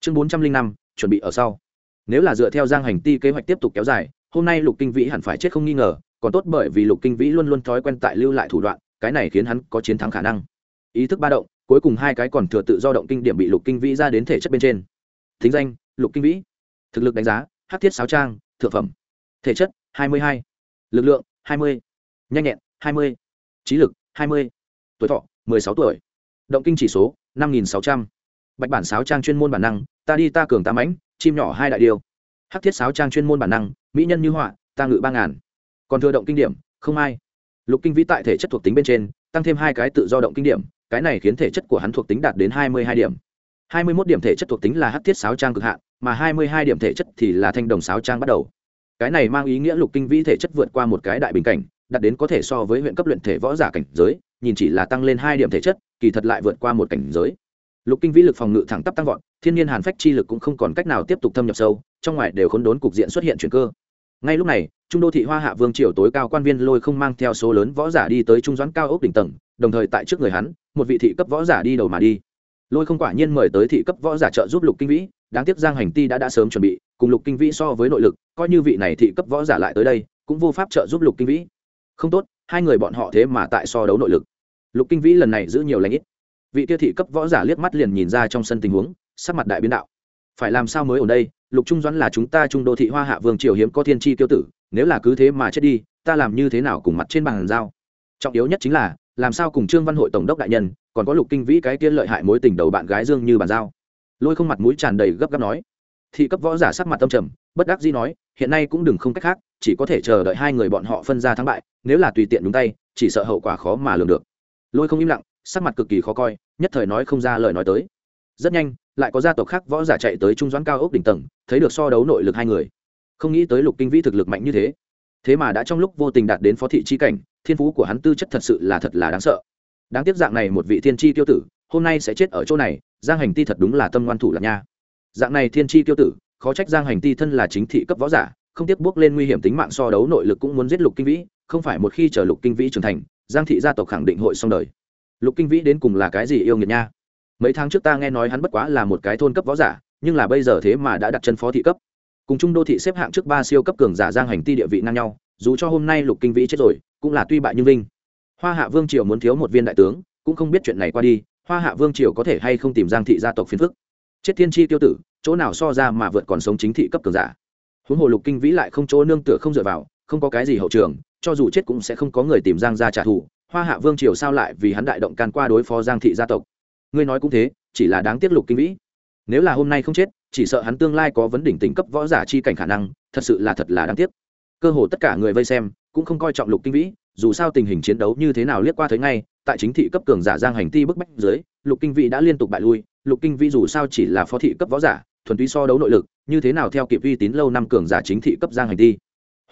Chương bốn trăm linh năm, chuẩn bị ở sau. Nếu là dựa theo giang hành ti kế hoạch tiếp tục kéo dài, hôm nay lục kinh vĩ hẳn phải chết không nghi ngờ, còn tốt bởi vì lục kinh vĩ luôn luôn thói quen tại lưu lại thủ đoạn, cái này khiến hắn có chiến thắng khả năng. Ý thức ba động, cuối cùng hai cái còn thừa tự do động kinh điểm bị lục kinh vĩ ra đến thể chất bên trên. Thính danh, lục kinh vĩ. Thực lực đánh giá, hát thiết sáo trang, thượng phẩm. Thể chất, hai mươi hai. Lực lượng, hai mươi. Nhanh nhẹn, hai mươi. Trí lực, hai mươi. Tuổi thọ sáu tuổi động kinh chỉ số, năm nghìn sáu trăm. Bạch bản sáo trang chuyên môn bản năng, ta đi ta cường ta mãnh, chim nhỏ hai đại điều. Hắc thiết sáo trang chuyên môn bản năng, mỹ nhân như họa, ta ngự ba ngàn. Còn thừa động kinh điểm, không ai. Lục kinh vĩ tại thể chất thuộc tính bên trên, tăng thêm hai cái tự do động kinh điểm, cái này khiến thể chất của hắn thuộc tính đạt đến hai mươi hai điểm. hai mươi mốt điểm thể chất thuộc tính là hắc thiết sáo trang cực hạn, mà hai mươi hai điểm thể chất thì là thanh đồng sáo trang bắt đầu. Cái này mang ý nghĩa lục kinh vĩ thể chất vượt qua một cái đại bình cảnh, đạt đến có thể so với huyện cấp luyện thể võ giả cảnh giới nhìn chỉ là tăng lên hai điểm thể chất, kỳ thật lại vượt qua một cảnh giới. Lục kinh vĩ lực phòng ngự thẳng tắp tăng vọt, thiên nhiên hàn phách chi lực cũng không còn cách nào tiếp tục thâm nhập sâu, trong ngoài đều khốn đốn cục diện xuất hiện chuyển cơ. Ngay lúc này, trung đô thị hoa hạ vương triều tối cao quan viên lôi không mang theo số lớn võ giả đi tới trung doãn cao ốc đỉnh tầng, đồng thời tại trước người hắn, một vị thị cấp võ giả đi đầu mà đi. Lôi không quả nhiên mời tới thị cấp võ giả trợ giúp lục kinh vĩ, đáng tiếc giang hành ti đã đã sớm chuẩn bị, cùng lục kinh vĩ so với nội lực, coi như vị này thị cấp võ giả lại tới đây, cũng vô pháp trợ giúp lục kinh vĩ. Không tốt, hai người bọn họ thế mà tại so đấu nội lực lục kinh vĩ lần này giữ nhiều lãnh ít. Vị tiêu thị cấp võ giả liếc mắt liền nhìn ra trong sân tình huống, sắc mặt đại biến đạo. Phải làm sao mới ở đây? Lục trung doãn là chúng ta trung đô thị hoa hạ vương triều hiếm có thiên tri tiêu tử, nếu là cứ thế mà chết đi, ta làm như thế nào cùng mặt trên bàn giao? Trọng yếu nhất chính là, làm sao cùng trương văn hội tổng đốc đại nhân, còn có lục kinh vĩ cái tiên lợi hại mối tình đầu bạn gái dương như bàn giao? Lôi không mặt mũi tràn đầy gấp gáp nói. Thị cấp võ giả sắc mặt tâm trầm, bất đắc dĩ nói, hiện nay cũng đừng không cách khác, chỉ có thể chờ đợi hai người bọn họ phân ra thắng bại, nếu là tùy tiện đúng tay, chỉ sợ hậu quả khó mà lường được lôi không im lặng, sắc mặt cực kỳ khó coi, nhất thời nói không ra lời nói tới. Rất nhanh, lại có gia tộc khác võ giả chạy tới trung doãn cao ốc đỉnh tầng, thấy được so đấu nội lực hai người. Không nghĩ tới lục kinh vĩ thực lực mạnh như thế. Thế mà đã trong lúc vô tình đạt đến phó thị chi cảnh, thiên phú của hắn tư chất thật sự là thật là đáng sợ. Đáng tiếc dạng này một vị thiên tri tiêu tử, hôm nay sẽ chết ở chỗ này, giang hành ti thật đúng là tâm ngoan thủ là nha. Dạng này thiên tri tiêu tử, khó trách giang hành ti thân là chính thị cấp võ giả, không tiếc bước lên nguy hiểm tính mạng so đấu nội lực cũng muốn giết lục kinh vĩ, không phải một khi chờ lục kinh vĩ trưởng thành giang thị gia tộc khẳng định hội xong đời. Lục kinh vĩ đến cùng là cái gì yêu nghiệt nha? Mấy tháng trước ta nghe nói hắn bất quá là một cái thôn cấp võ giả, nhưng là bây giờ thế mà đã đặt chân phó thị cấp. Cùng trung đô thị xếp hạng trước ba siêu cấp cường giả giang hành ti địa vị ngang nhau, dù cho hôm nay lục kinh vĩ chết rồi, cũng là tuy bại nhưng vinh. Hoa hạ vương triều muốn thiếu một viên đại tướng, cũng không biết chuyện này qua đi, hoa hạ vương triều có thể hay không tìm giang thị gia tộc phiền phức. Chết thiên tri tiêu tử, chỗ nào so ra mà vượt còn sống chính thị cấp cường giả. Huống hồ lục kinh vĩ lại không chỗ nương tựa không dựa vào, không có cái gì hậu trường cho dù chết cũng sẽ không có người tìm giang ra trả thù, hoa hạ vương triều sao lại vì hắn đại động can qua đối phó giang thị gia tộc? Ngươi nói cũng thế, chỉ là đáng tiếc lục kinh vĩ. Nếu là hôm nay không chết, chỉ sợ hắn tương lai có vấn đỉnh tính cấp võ giả chi cảnh khả năng, thật sự là thật là đáng tiếc. Cơ hồ tất cả người vây xem cũng không coi trọng lục kinh vĩ, dù sao tình hình chiến đấu như thế nào liếc qua thấy ngay, tại chính thị cấp cường giả giang hành ti bức bách dưới, lục kinh vĩ đã liên tục bại lui, lục kinh vĩ dù sao chỉ là phó thị cấp võ giả, thuần túy so đấu nội lực, như thế nào theo kịp uy tín lâu năm cường giả chính thị cấp giang hành ti?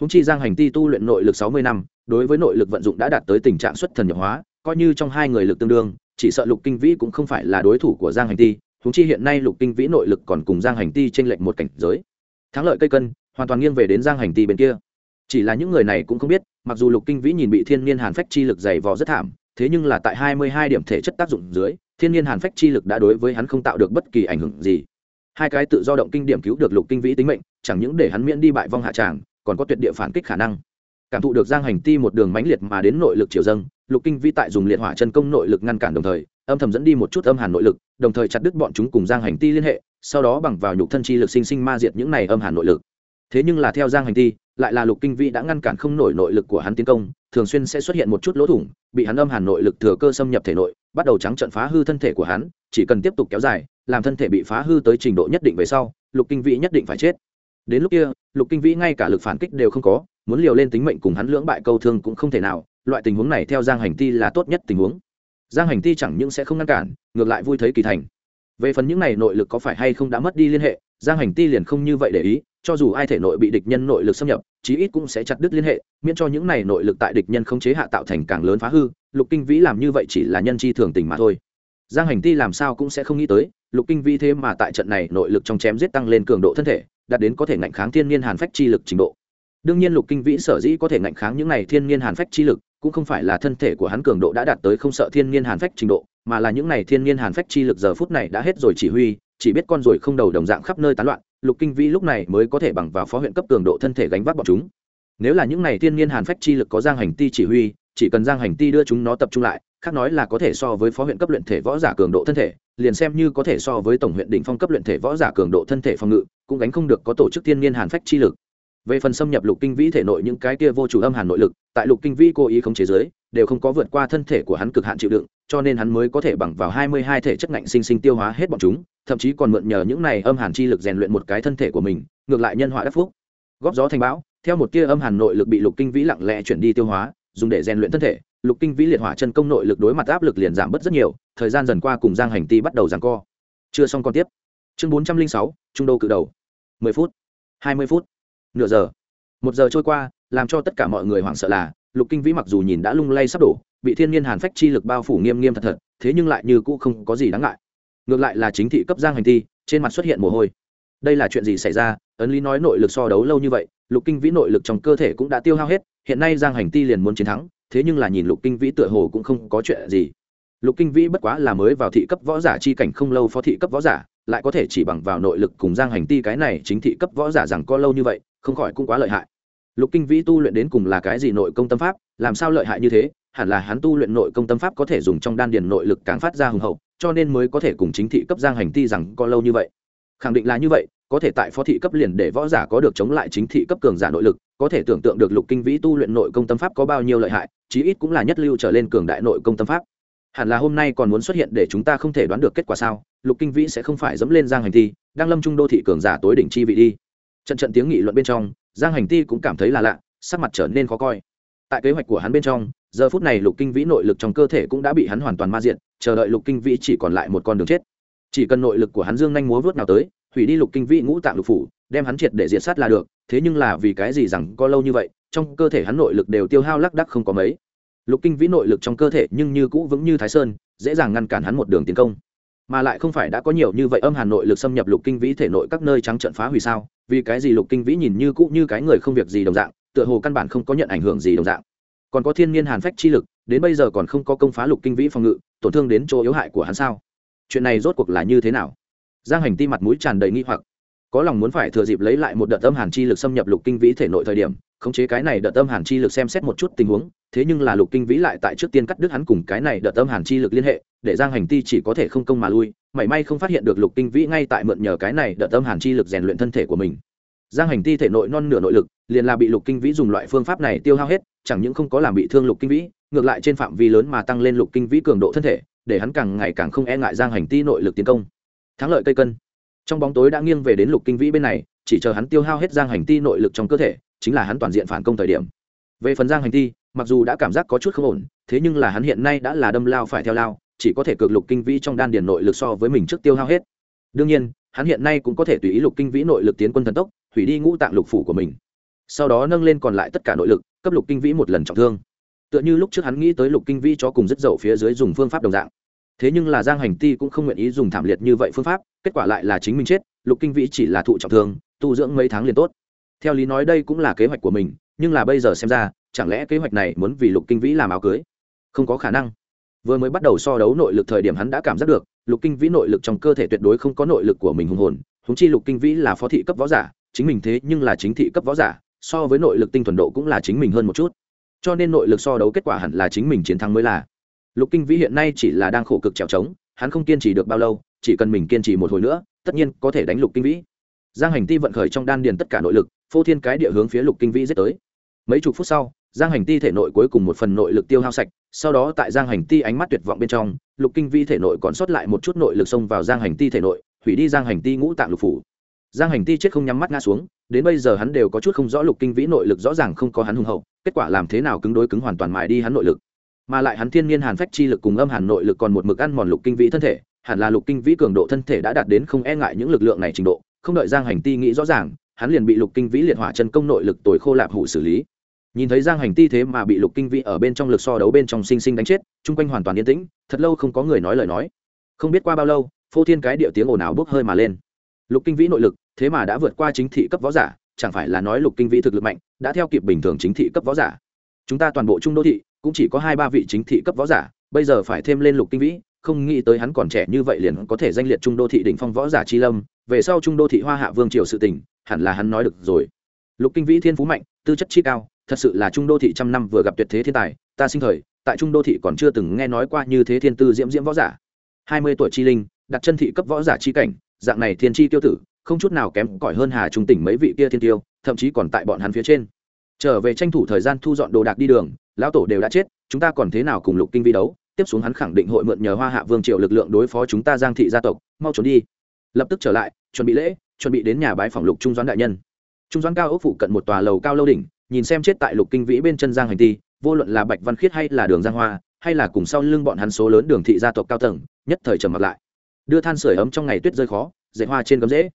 Húng chi giang hành ti tu luyện nội lực sáu mươi năm, đối với nội lực vận dụng đã đạt tới tình trạng xuất thần nhập hóa, coi như trong hai người lực tương đương, chỉ sợ lục kinh vĩ cũng không phải là đối thủ của giang hành ti. Húng chi hiện nay lục kinh vĩ nội lực còn cùng giang hành ti t r ê n lệch một cảnh giới. Thắng lợi cây cân, hoàn toàn nghiêng về đến giang hành ti bên kia. Chỉ là những người này cũng không biết, mặc dù lục kinh vĩ nhìn bị thiên Niên hàn phách chi lực dày vò rất thảm, thế nhưng là tại hai mươi hai điểm thể chất tác dụng dưới, thiên Niên hàn phách chi lực đã đối với hắn không tạo được bất kỳ ảnh hưởng gì. Hai cái tự do động kinh điểm cứu được lục kinh vĩ tính mệnh, chẳng những để hắn miễn đi bại vong hạ tràng còn có tuyệt địa phản kích khả năng. Cảm thụ được giang hành ti một đường mãnh liệt mà đến nội lực triều dâng, lục kinh vĩ tại dùng liệt hỏa chân công nội lực ngăn cản đồng thời, âm thầm dẫn đi một chút âm hàn nội lực, đồng thời chặt đứt bọn chúng cùng giang hành ti liên hệ, sau đó bằng vào nhục thân chi lực sinh sinh ma diệt những này âm hàn nội lực. Thế nhưng là theo giang hành ti, lại là lục kinh vĩ đã ngăn cản không nổi nội lực của hắn tiến công, thường xuyên sẽ xuất hiện một chút lỗ thủng, bị hắn âm hàn nội lực thừa cơ xâm nhập thể nội, bắt đầu trắng trận phá hư thân thể của hắn, chỉ cần tiếp tục kéo dài, làm thân thể bị phá hư tới trình độ nhất định về sau, lục kinh vĩ nhất định phải chết đến lúc kia, lục kinh vĩ ngay cả lực phản kích đều không có, muốn liều lên tính mệnh cùng hắn lưỡng bại câu thương cũng không thể nào, loại tình huống này theo giang hành ti là tốt nhất tình huống. Giang hành ti chẳng những sẽ không ngăn cản, ngược lại vui thấy kỳ thành. Về phần những này nội lực có phải hay không đã mất đi liên hệ, giang hành ti liền không như vậy để ý, cho dù ai thể nội bị địch nhân nội lực xâm nhập, chí ít cũng sẽ chặt đứt liên hệ, miễn cho những này nội lực tại địch nhân không chế hạ tạo thành càng lớn phá hư, lục kinh vĩ làm như vậy chỉ là nhân chi thường tình mà thôi. Giang hành ti làm sao cũng sẽ không nghĩ tới, lục kinh vĩ thế mà tại trận này nội lực trong chém giết tăng lên cường độ thân thể đạt đến có thể ngạnh kháng thiên nhiên hàn phách chi lực trình độ. Đương nhiên lục kinh vĩ sở dĩ có thể ngạnh kháng những này thiên nhiên hàn phách chi lực, cũng không phải là thân thể của hắn cường độ đã đạt tới không sợ thiên nhiên hàn phách trình độ, mà là những này thiên nhiên hàn phách chi lực giờ phút này đã hết rồi chỉ huy, chỉ biết con rồi không đầu đồng dạng khắp nơi tán loạn, lục kinh vĩ lúc này mới có thể bằng vào phó huyện cấp cường độ thân thể gánh vác bọn chúng. Nếu là những này thiên nhiên hàn phách chi lực có giang hành ti chỉ huy, chỉ cần giang hành ti đưa chúng nó tập trung lại khác nói là có thể so với phó huyện cấp luyện thể võ giả cường độ thân thể, liền xem như có thể so với tổng huyện đỉnh phong cấp luyện thể võ giả cường độ thân thể phòng ngự, cũng gánh không được có tổ chức thiên nhiên hàn phách chi lực. Về phần xâm nhập lục kinh vĩ thể nội những cái kia vô chủ âm hàn nội lực, tại lục kinh vĩ cố ý không chế giới đều không có vượt qua thân thể của hắn cực hạn chịu đựng, cho nên hắn mới có thể bằng vào hai mươi hai thể chất ngạnh sinh sinh tiêu hóa hết bọn chúng, thậm chí còn mượn nhờ những này âm hàn chi lực rèn luyện một cái thân thể của mình, ngược lại nhân họa đắc phúc. Góp gió thành bão, theo một tia âm hàn nội lực bị lục kinh vĩ lặng lẽ chuyển đi tiêu hóa dùng để rèn luyện thân thể, lục kinh vĩ liệt hỏa chân công nội lực đối mặt áp lực liền giảm bớt rất nhiều, thời gian dần qua cùng giang hành ti bắt đầu giằng co. Chưa xong còn tiếp. Chương bốn trăm linh sáu, trung đô cự đầu. mười phút, hai mươi phút, nửa giờ. Một giờ trôi qua, làm cho tất cả mọi người hoảng sợ là, lục kinh vĩ mặc dù nhìn đã lung lay sắp đổ bị thiên nhiên hàn phách chi lực bao phủ nghiêm nghiêm thật thật, thế nhưng lại như cũ không có gì đáng ngại. Ngược lại là chính thị cấp giang hành ti, trên mặt xuất hiện mồ hôi. Đây là chuyện gì xảy ra? Ấn lý nói nội lực so đấu lâu như vậy, lục kinh vĩ nội lực trong cơ thể cũng đã tiêu hao hết hiện nay giang hành ti liền muốn chiến thắng, thế nhưng là nhìn lục kinh vĩ tựa hồ cũng không có chuyện gì. Lục kinh vĩ bất quá là mới vào thị cấp võ giả chi cảnh không lâu phó thị cấp võ giả, lại có thể chỉ bằng vào nội lực cùng giang hành ti cái này chính thị cấp võ giả rằng có lâu như vậy, không khỏi cũng quá lợi hại. Lục kinh vĩ tu luyện đến cùng là cái gì nội công tâm pháp, làm sao lợi hại như thế, hẳn là hắn tu luyện nội công tâm pháp có thể dùng trong đan điền nội lực càng phát ra hùng hậu, cho nên mới có thể cùng chính thị cấp giang hành ti rằng có lâu như vậy. Khẳng định là như vậy, có thể tại phó thị cấp liền để võ giả có được chống lại chính thị cấp cường giả nội lực có thể tưởng tượng được lục kinh vĩ tu luyện nội công tâm pháp có bao nhiêu lợi hại, chí ít cũng là nhất lưu trở lên cường đại nội công tâm pháp. Hẳn là hôm nay còn muốn xuất hiện để chúng ta không thể đoán được kết quả sao? Lục kinh vĩ sẽ không phải dẫm lên giang hành ti, đang lâm trung đô thị cường giả tối đỉnh chi vị đi. Trận trận tiếng nghị luận bên trong, giang hành ti cũng cảm thấy là lạ, sắc mặt trở nên khó coi. Tại kế hoạch của hắn bên trong, giờ phút này lục kinh vĩ nội lực trong cơ thể cũng đã bị hắn hoàn toàn ma diện, chờ đợi lục kinh vĩ chỉ còn lại một con đường chết. Chỉ cần nội lực của hắn dương nhanh múa vớt nào tới, hủy đi lục kinh vĩ ngũ tạng lục phủ đem hắn triệt để diệt sát là được, thế nhưng là vì cái gì rằng có lâu như vậy, trong cơ thể hắn nội lực đều tiêu hao lác đắc không có mấy. Lục kinh vĩ nội lực trong cơ thể nhưng như cũ vững như thái sơn, dễ dàng ngăn cản hắn một đường tiến công. Mà lại không phải đã có nhiều như vậy âm hàn nội lực xâm nhập lục kinh vĩ thể nội các nơi trắng trận phá hủy sao, vì cái gì lục kinh vĩ nhìn như cũ như cái người không việc gì đồng dạng, tựa hồ căn bản không có nhận ảnh hưởng gì đồng dạng. Còn có thiên nhiên hàn phách chi lực, đến bây giờ còn không có công phá lục kinh vĩ phòng ngự, tổn thương đến chỗ yếu hại của hắn sao? Chuyện này rốt cuộc là như thế nào? Giang hành ti mặt mũi tràn đầy nghi hoặc có lòng muốn phải thừa dịp lấy lại một đợt âm hàn chi lực xâm nhập lục kinh vĩ thể nội thời điểm, khống chế cái này đợt âm hàn chi lực xem xét một chút tình huống, thế nhưng là lục kinh vĩ lại tại trước tiên cắt đứt hắn cùng cái này đợt âm hàn chi lực liên hệ, để giang hành ti chỉ có thể không công mà lui, mảy may không phát hiện được lục kinh vĩ ngay tại mượn nhờ cái này đợt âm hàn chi lực rèn luyện thân thể của mình. Giang hành ti thể nội non nửa nội lực, liền là bị lục kinh vĩ dùng loại phương pháp này tiêu hao hết, chẳng những không có làm bị thương lục kinh vĩ, ngược lại trên phạm vi lớn mà tăng lên lục kinh vĩ cường độ thân thể, để hắn càng ngày càng không e ngại giang hành ti nội lực tiến công. Thắng lợi cây cân trong bóng tối đã nghiêng về đến lục kinh vĩ bên này, chỉ chờ hắn tiêu hao hết giang hành ti nội lực trong cơ thể, chính là hắn toàn diện phản công thời điểm. Về phần giang hành ti, mặc dù đã cảm giác có chút không ổn, thế nhưng là hắn hiện nay đã là đâm lao phải theo lao, chỉ có thể cực lục kinh vĩ trong đan điền nội lực so với mình trước tiêu hao hết. Đương nhiên, hắn hiện nay cũng có thể tùy ý lục kinh vĩ nội lực tiến quân thần tốc, hủy đi ngũ tạng lục phủ của mình. Sau đó nâng lên còn lại tất cả nội lực, cấp lục kinh vĩ một lần trọng thương. Tựa như lúc trước hắn nghĩ tới lục kinh vĩ cho cùng rất dậu phía dưới dùng phương pháp đồng dạng. Thế nhưng là giang hành ti cũng không nguyện ý dùng thảm liệt như vậy phương pháp kết quả lại là chính mình chết, lục kinh vĩ chỉ là thụ trọng thương, tu dưỡng mấy tháng liền tốt. Theo lý nói đây cũng là kế hoạch của mình, nhưng là bây giờ xem ra, chẳng lẽ kế hoạch này muốn vì lục kinh vĩ làm áo cưới? Không có khả năng. Vừa mới bắt đầu so đấu nội lực thời điểm hắn đã cảm giác được, lục kinh vĩ nội lực trong cơ thể tuyệt đối không có nội lực của mình hùng hồn húng chi lục kinh vĩ là phó thị cấp võ giả, chính mình thế nhưng là chính thị cấp võ giả, so với nội lực tinh thuần độ cũng là chính mình hơn một chút. Cho nên nội lực so đấu kết quả hẳn là chính mình chiến thắng mới là. Lục kinh vĩ hiện nay chỉ là đang khổ cực trèo trống, hắn không kiên trì được bao lâu chỉ cần mình kiên trì một hồi nữa, tất nhiên có thể đánh lục kinh vĩ. Giang hành ti vận khởi trong đan điền tất cả nội lực, phô thiên cái địa hướng phía lục kinh vĩ giết tới. Mấy chục phút sau, giang hành ti thể nội cuối cùng một phần nội lực tiêu hao sạch, sau đó tại giang hành ti ánh mắt tuyệt vọng bên trong, lục kinh vĩ thể nội còn sót lại một chút nội lực xông vào giang hành ti thể nội, hủy đi giang hành ti ngũ tạng lục phủ. Giang hành ti chết không nhắm mắt ngã xuống, đến bây giờ hắn đều có chút không rõ lục kinh vĩ nội lực rõ ràng không có hắn hùng hậu, kết quả làm thế nào cứng đối cứng hoàn toàn mại đi hắn nội lực. Mà lại hắn thiên nhiên hàn phách chi lực cùng âm hàn nội lực còn một mực ăn mòn lục kinh vĩ thân thể hẳn là lục kinh vĩ cường độ thân thể đã đạt đến không e ngại những lực lượng này trình độ, không đợi giang hành ti nghĩ rõ ràng, hắn liền bị lục kinh vĩ liệt hỏa chân công nội lực tồi khô lạp hủ xử lý. Nhìn thấy giang hành ti thế mà bị lục kinh vĩ ở bên trong lực so đấu bên trong sinh sinh đánh chết, chung quanh hoàn toàn yên tĩnh, thật lâu không có người nói lời nói. Không biết qua bao lâu, phô thiên cái điệu tiếng ồn ào bốc hơi mà lên. Lục kinh vĩ nội lực, thế mà đã vượt qua chính thị cấp võ giả, chẳng phải là nói lục kinh vĩ thực lực mạnh, đã theo kịp bình thường chính thị cấp võ giả. Chúng ta toàn bộ trung đô thị, cũng chỉ có hai ba vị chính thị cấp võ giả, bây giờ phải thêm lên lục kinh vĩ không nghĩ tới hắn còn trẻ như vậy liền có thể danh liệt trung đô thị đỉnh phong võ giả chi lâm, về sau trung đô thị hoa hạ vương triều sự tình, hẳn là hắn nói được rồi. Lục kinh vĩ thiên phú mạnh, tư chất chi cao, thật sự là trung đô thị trăm năm vừa gặp tuyệt thế thiên tài, ta sinh thời, tại trung đô thị còn chưa từng nghe nói qua như thế thiên tư diễm diễm võ giả. Hai mươi tuổi chi linh, đặt chân thị cấp võ giả chi cảnh, dạng này thiên chi tiêu tử, không chút nào kém cỏi hơn hà trung tỉnh mấy vị kia thiên tiêu, thậm chí còn tại bọn hắn phía trên. Trở về tranh thủ thời gian thu dọn đồ đạc đi đường, lão tổ đều đã chết, chúng ta còn thế nào cùng lục kinh vi đấu? Tiếp xuống hắn khẳng định hội mượn nhờ hoa hạ vương triệu lực lượng đối phó chúng ta giang thị gia tộc, mau trốn đi. Lập tức trở lại, chuẩn bị lễ, chuẩn bị đến nhà bái phòng lục trung doãn đại nhân. Trung doãn cao ốc phụ cận một tòa lầu cao lâu đỉnh, nhìn xem chết tại lục kinh vĩ bên chân giang hành ti, vô luận là bạch văn khiết hay là đường giang hoa, hay là cùng sau lưng bọn hắn số lớn đường thị gia tộc cao tầng, nhất thời trầm mặt lại. Đưa than sửa ấm trong ngày tuyết rơi khó dạy hoa trên gấm dễ.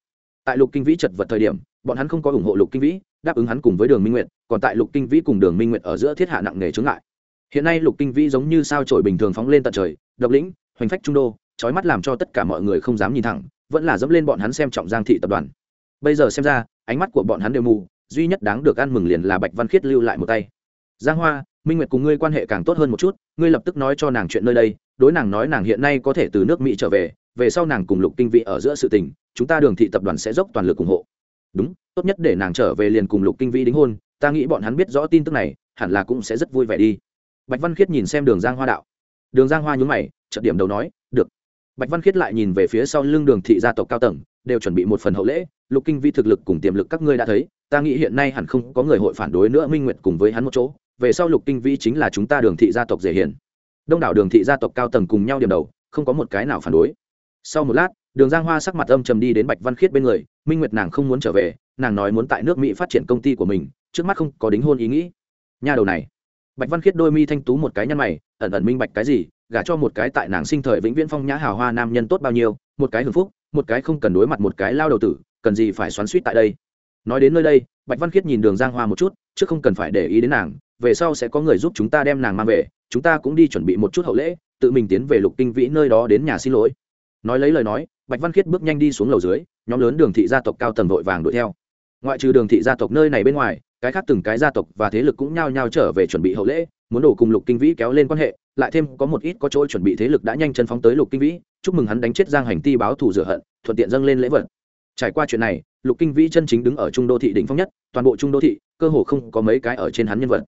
Tại lục kinh vĩ chật vật thời điểm, bọn hắn không có ủng hộ lục kinh vĩ, đáp ứng hắn cùng với đường minh nguyện còn tại lục kinh vĩ cùng đường minh nguyện ở giữa thiết hạ nặng nề chướng lại hiện nay lục kinh vĩ giống như sao trổi bình thường phóng lên tận trời, độc lĩnh, hoành phách trung đô, trói mắt làm cho tất cả mọi người không dám nhìn thẳng, vẫn là dẫm lên bọn hắn xem trọng giang thị tập đoàn. Bây giờ xem ra, ánh mắt của bọn hắn đều mù, duy nhất đáng được ăn mừng liền là bạch văn khiết lưu lại một tay. Giang hoa, minh nguyệt cùng ngươi quan hệ càng tốt hơn một chút, ngươi lập tức nói cho nàng chuyện nơi đây, đối nàng nói nàng hiện nay có thể từ nước mỹ trở về về sau nàng cùng lục kinh vị ở giữa sự tình, chúng ta đường thị tập đoàn sẽ dốc toàn lực ủng hộ. Đúng, tốt nhất để nàng trở về liền cùng lục kinh vĩ đính hôn, ta nghĩ bọn hắn biết rõ tin tức này, hẳn là cũng sẽ rất vui vẻ đi bạch văn khiết nhìn xem đường giang hoa đạo. Đường giang hoa nhún mày trận điểm đầu nói, được. Bạch văn khiết lại nhìn về phía sau lưng đường thị gia tộc cao tầng, đều chuẩn bị một phần hậu lễ, lục kinh vi thực lực cùng tiềm lực các ngươi đã thấy, ta nghĩ hiện nay hẳn không có người hội phản đối nữa minh nguyệt cùng với hắn một chỗ, về sau lục kinh vi chính là chúng ta đường thị gia tộc dễ hiền đông đảo đường thị gia tộc cao tầng cùng nhau điểm đầu, không có một cái nào phản đối. Sau một lát, đường giang hoa sắc mặt âm trầm đi đến bạch văn khiết bên người, minh nguyệt nàng không muốn trở về, nàng nói muốn tại nước mỹ phát triển công ty của mình, trước mắt không có đính hôn ý nghĩ. Nhà đầu này bạch văn khiết đôi mi thanh tú một cái nhân mày, ẩn ẩn minh bạch cái gì, gả cho một cái tại nàng sinh thời vĩnh viễn phong nhã hào hoa nam nhân tốt bao nhiêu, một cái hưởng phúc, một cái không cần đối mặt một cái lao đầu tử, cần gì phải xoắn suýt tại đây. Nói đến nơi đây, bạch văn khiết nhìn đường giang hoa một chút, chứ không cần phải để ý đến nàng, về sau sẽ có người giúp chúng ta đem nàng mang về, chúng ta cũng đi chuẩn bị một chút hậu lễ, tự mình tiến về lục kinh vĩ nơi đó đến nhà xin lỗi. Nói lấy lời nói, bạch văn khiết bước nhanh đi xuống lầu dưới, nhóm lớn đường thị gia tộc cao tầng vội vàng đuổi theo ngoại trừ đường thị gia tộc nơi này bên ngoài, cái khác từng cái gia tộc và thế lực cũng nhao nhao trở về chuẩn bị hậu lễ, muốn đổ cùng lục kinh vĩ kéo lên quan hệ, lại thêm có một ít có chỗ chuẩn bị thế lực đã nhanh chân phóng tới lục kinh vĩ, chúc mừng hắn đánh chết giang hành ti báo thù rửa hận, thuận tiện dâng lên lễ vật. Trải qua chuyện này, lục kinh vĩ chân chính đứng ở trung đô thị đỉnh phong nhất, toàn bộ trung đô thị, cơ hồ không có mấy cái ở trên hắn nhân vật.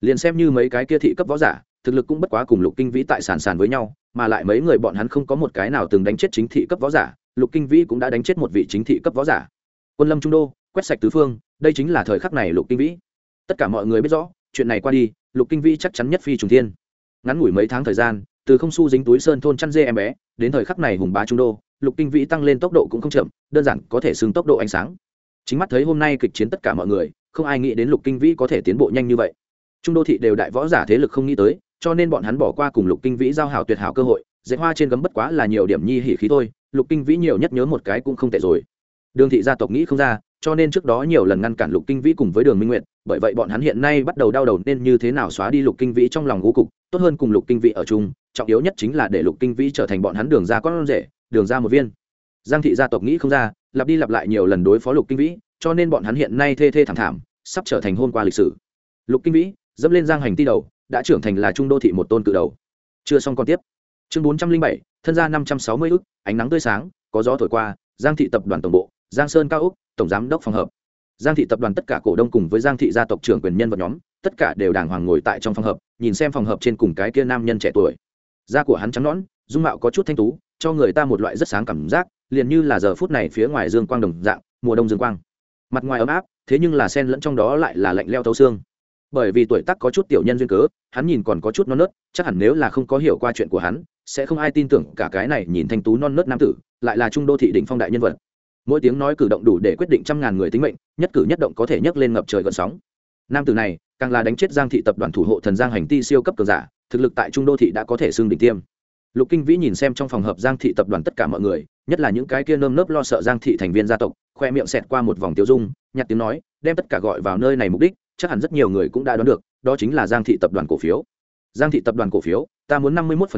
Liền xem như mấy cái kia thị cấp võ giả, thực lực cũng bất quá cùng lục kinh vĩ tại sàn sàn với nhau, mà lại mấy người bọn hắn không có một cái nào từng đánh chết chính thị cấp võ giả, lục kinh vĩ cũng đã đánh chết một vị chính thị cấp võ giả. Quân lâm trung đô quét sạch tứ phương, đây chính là thời khắc này lục kinh vĩ. Tất cả mọi người biết rõ, chuyện này qua đi, lục kinh vĩ chắc chắn nhất phi trùng thiên. Ngắn ngủi mấy tháng thời gian, từ không su dính túi sơn thôn chăn dê em bé, đến thời khắc này hùng bá trung đô, lục kinh vĩ tăng lên tốc độ cũng không chậm, đơn giản có thể xứng tốc độ ánh sáng. Chính mắt thấy hôm nay kịch chiến tất cả mọi người, không ai nghĩ đến lục kinh vĩ có thể tiến bộ nhanh như vậy. Trung đô thị đều đại võ giả thế lực không nghĩ tới, cho nên bọn hắn bỏ qua cùng lục kinh vĩ giao hảo tuyệt hảo cơ hội dạy hoa trên gấm bất quá là nhiều điểm nhi hỉ khí thôi, lục kinh vĩ nhiều nhất nhớ một cái cũng không tệ rồi. Đường thị gia tộc nghĩ không ra cho nên trước đó nhiều lần ngăn cản lục kinh vĩ cùng với đường minh nguyện bởi vậy bọn hắn hiện nay bắt đầu đau đầu nên như thế nào xóa đi lục kinh vĩ trong lòng ngũ cục, tốt hơn cùng lục kinh vĩ ở chung, trọng yếu nhất chính là để lục kinh vĩ trở thành bọn hắn đường ra con rể, đường ra một viên. Giang thị gia tộc nghĩ không ra, lặp đi lặp lại nhiều lần đối phó lục kinh vĩ, cho nên bọn hắn hiện nay thê thê thảm thảm, sắp trở thành hôn qua lịch sử. Lục kinh vĩ, dẫm lên giang hành ti đầu, đã trưởng thành là trung đô thị một tôn cự đầu. Chưa xong còn tiếp. Chương bốn trăm linh bảy, thân gia năm trăm sáu mươi ức, ánh nắng tươi sáng, có gió thổi qua, giang thị tập đoàn tổng bộ, giang sơn cao úc tổng giám đốc phòng hợp. Giang thị tập đoàn tất cả cổ đông cùng với giang thị gia tộc trưởng quyền nhân vật nhóm, tất cả đều đàng hoàng ngồi tại trong phòng hợp, nhìn xem phòng hợp trên cùng cái kia nam nhân trẻ tuổi. Da của hắn trắng nõn, dung mạo có chút thanh tú, cho người ta một loại rất sáng cảm giác, liền như là giờ phút này phía ngoài dương quang đồng dạng, mùa đông dương quang. Mặt ngoài ấm áp, thế nhưng là sen lẫn trong đó lại là lạnh leo thấu xương. Bởi vì tuổi tác có chút tiểu nhân duyên cớ, hắn nhìn còn có chút non nớt, chắc hẳn nếu là không có hiểu qua chuyện của hắn, sẽ không ai tin tưởng cả cái này nhìn thanh tú non nớt nam tử, lại là trung đô thị đỉnh phong đại nhân vật mỗi tiếng nói cử động đủ để quyết định trăm ngàn người tính mệnh, nhất cử nhất động có thể nhấc lên ngập trời gợn sóng. Nam tử này, càng là đánh chết giang thị tập đoàn thủ hộ thần giang hành ti siêu cấp cường giả, thực lực tại trung đô thị đã có thể xương đỉnh tiêm. Lục kinh vĩ nhìn xem trong phòng hợp giang thị tập đoàn tất cả mọi người, nhất là những cái kia nơm nớp lo sợ giang thị thành viên gia tộc, khoe miệng xẹt qua một vòng tiêu dung, nhặt tiếng nói, đem tất cả gọi vào nơi này mục đích, chắc hẳn rất nhiều người cũng đã đoán được, đó chính là giang thị tập đoàn cổ phiếu. Giang thị tập đoàn cổ phiếu, ta muốn năm mươi một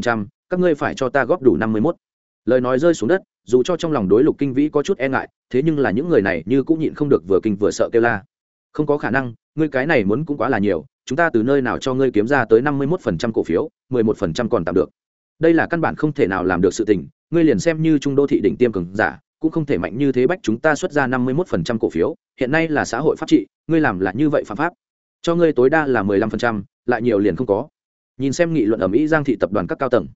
các ngươi phải cho ta góp đủ năm mươi một lời nói rơi xuống đất dù cho trong lòng đối lục kinh vĩ có chút e ngại, thế nhưng là những người này như cũng nhịn không được vừa kinh vừa sợ kêu la. Không có khả năng, ngươi cái này muốn cũng quá là nhiều, chúng ta từ nơi nào cho ngươi kiếm ra tới năm mươi một cổ phiếu, mười một phần trăm còn tạm được. Đây là căn bản không thể nào làm được sự tình, ngươi liền xem như trung đô thị đỉnh tiêm cường giả, cũng không thể mạnh như thế bách chúng ta xuất ra năm mươi một cổ phiếu, hiện nay là xã hội pháp trị, ngươi làm là như vậy phạm pháp. Cho ngươi tối đa là mười lăm phần trăm, lại nhiều liền không có. Nhìn xem nghị luận ở mỹ giang thị tập đoàn các cao tầng,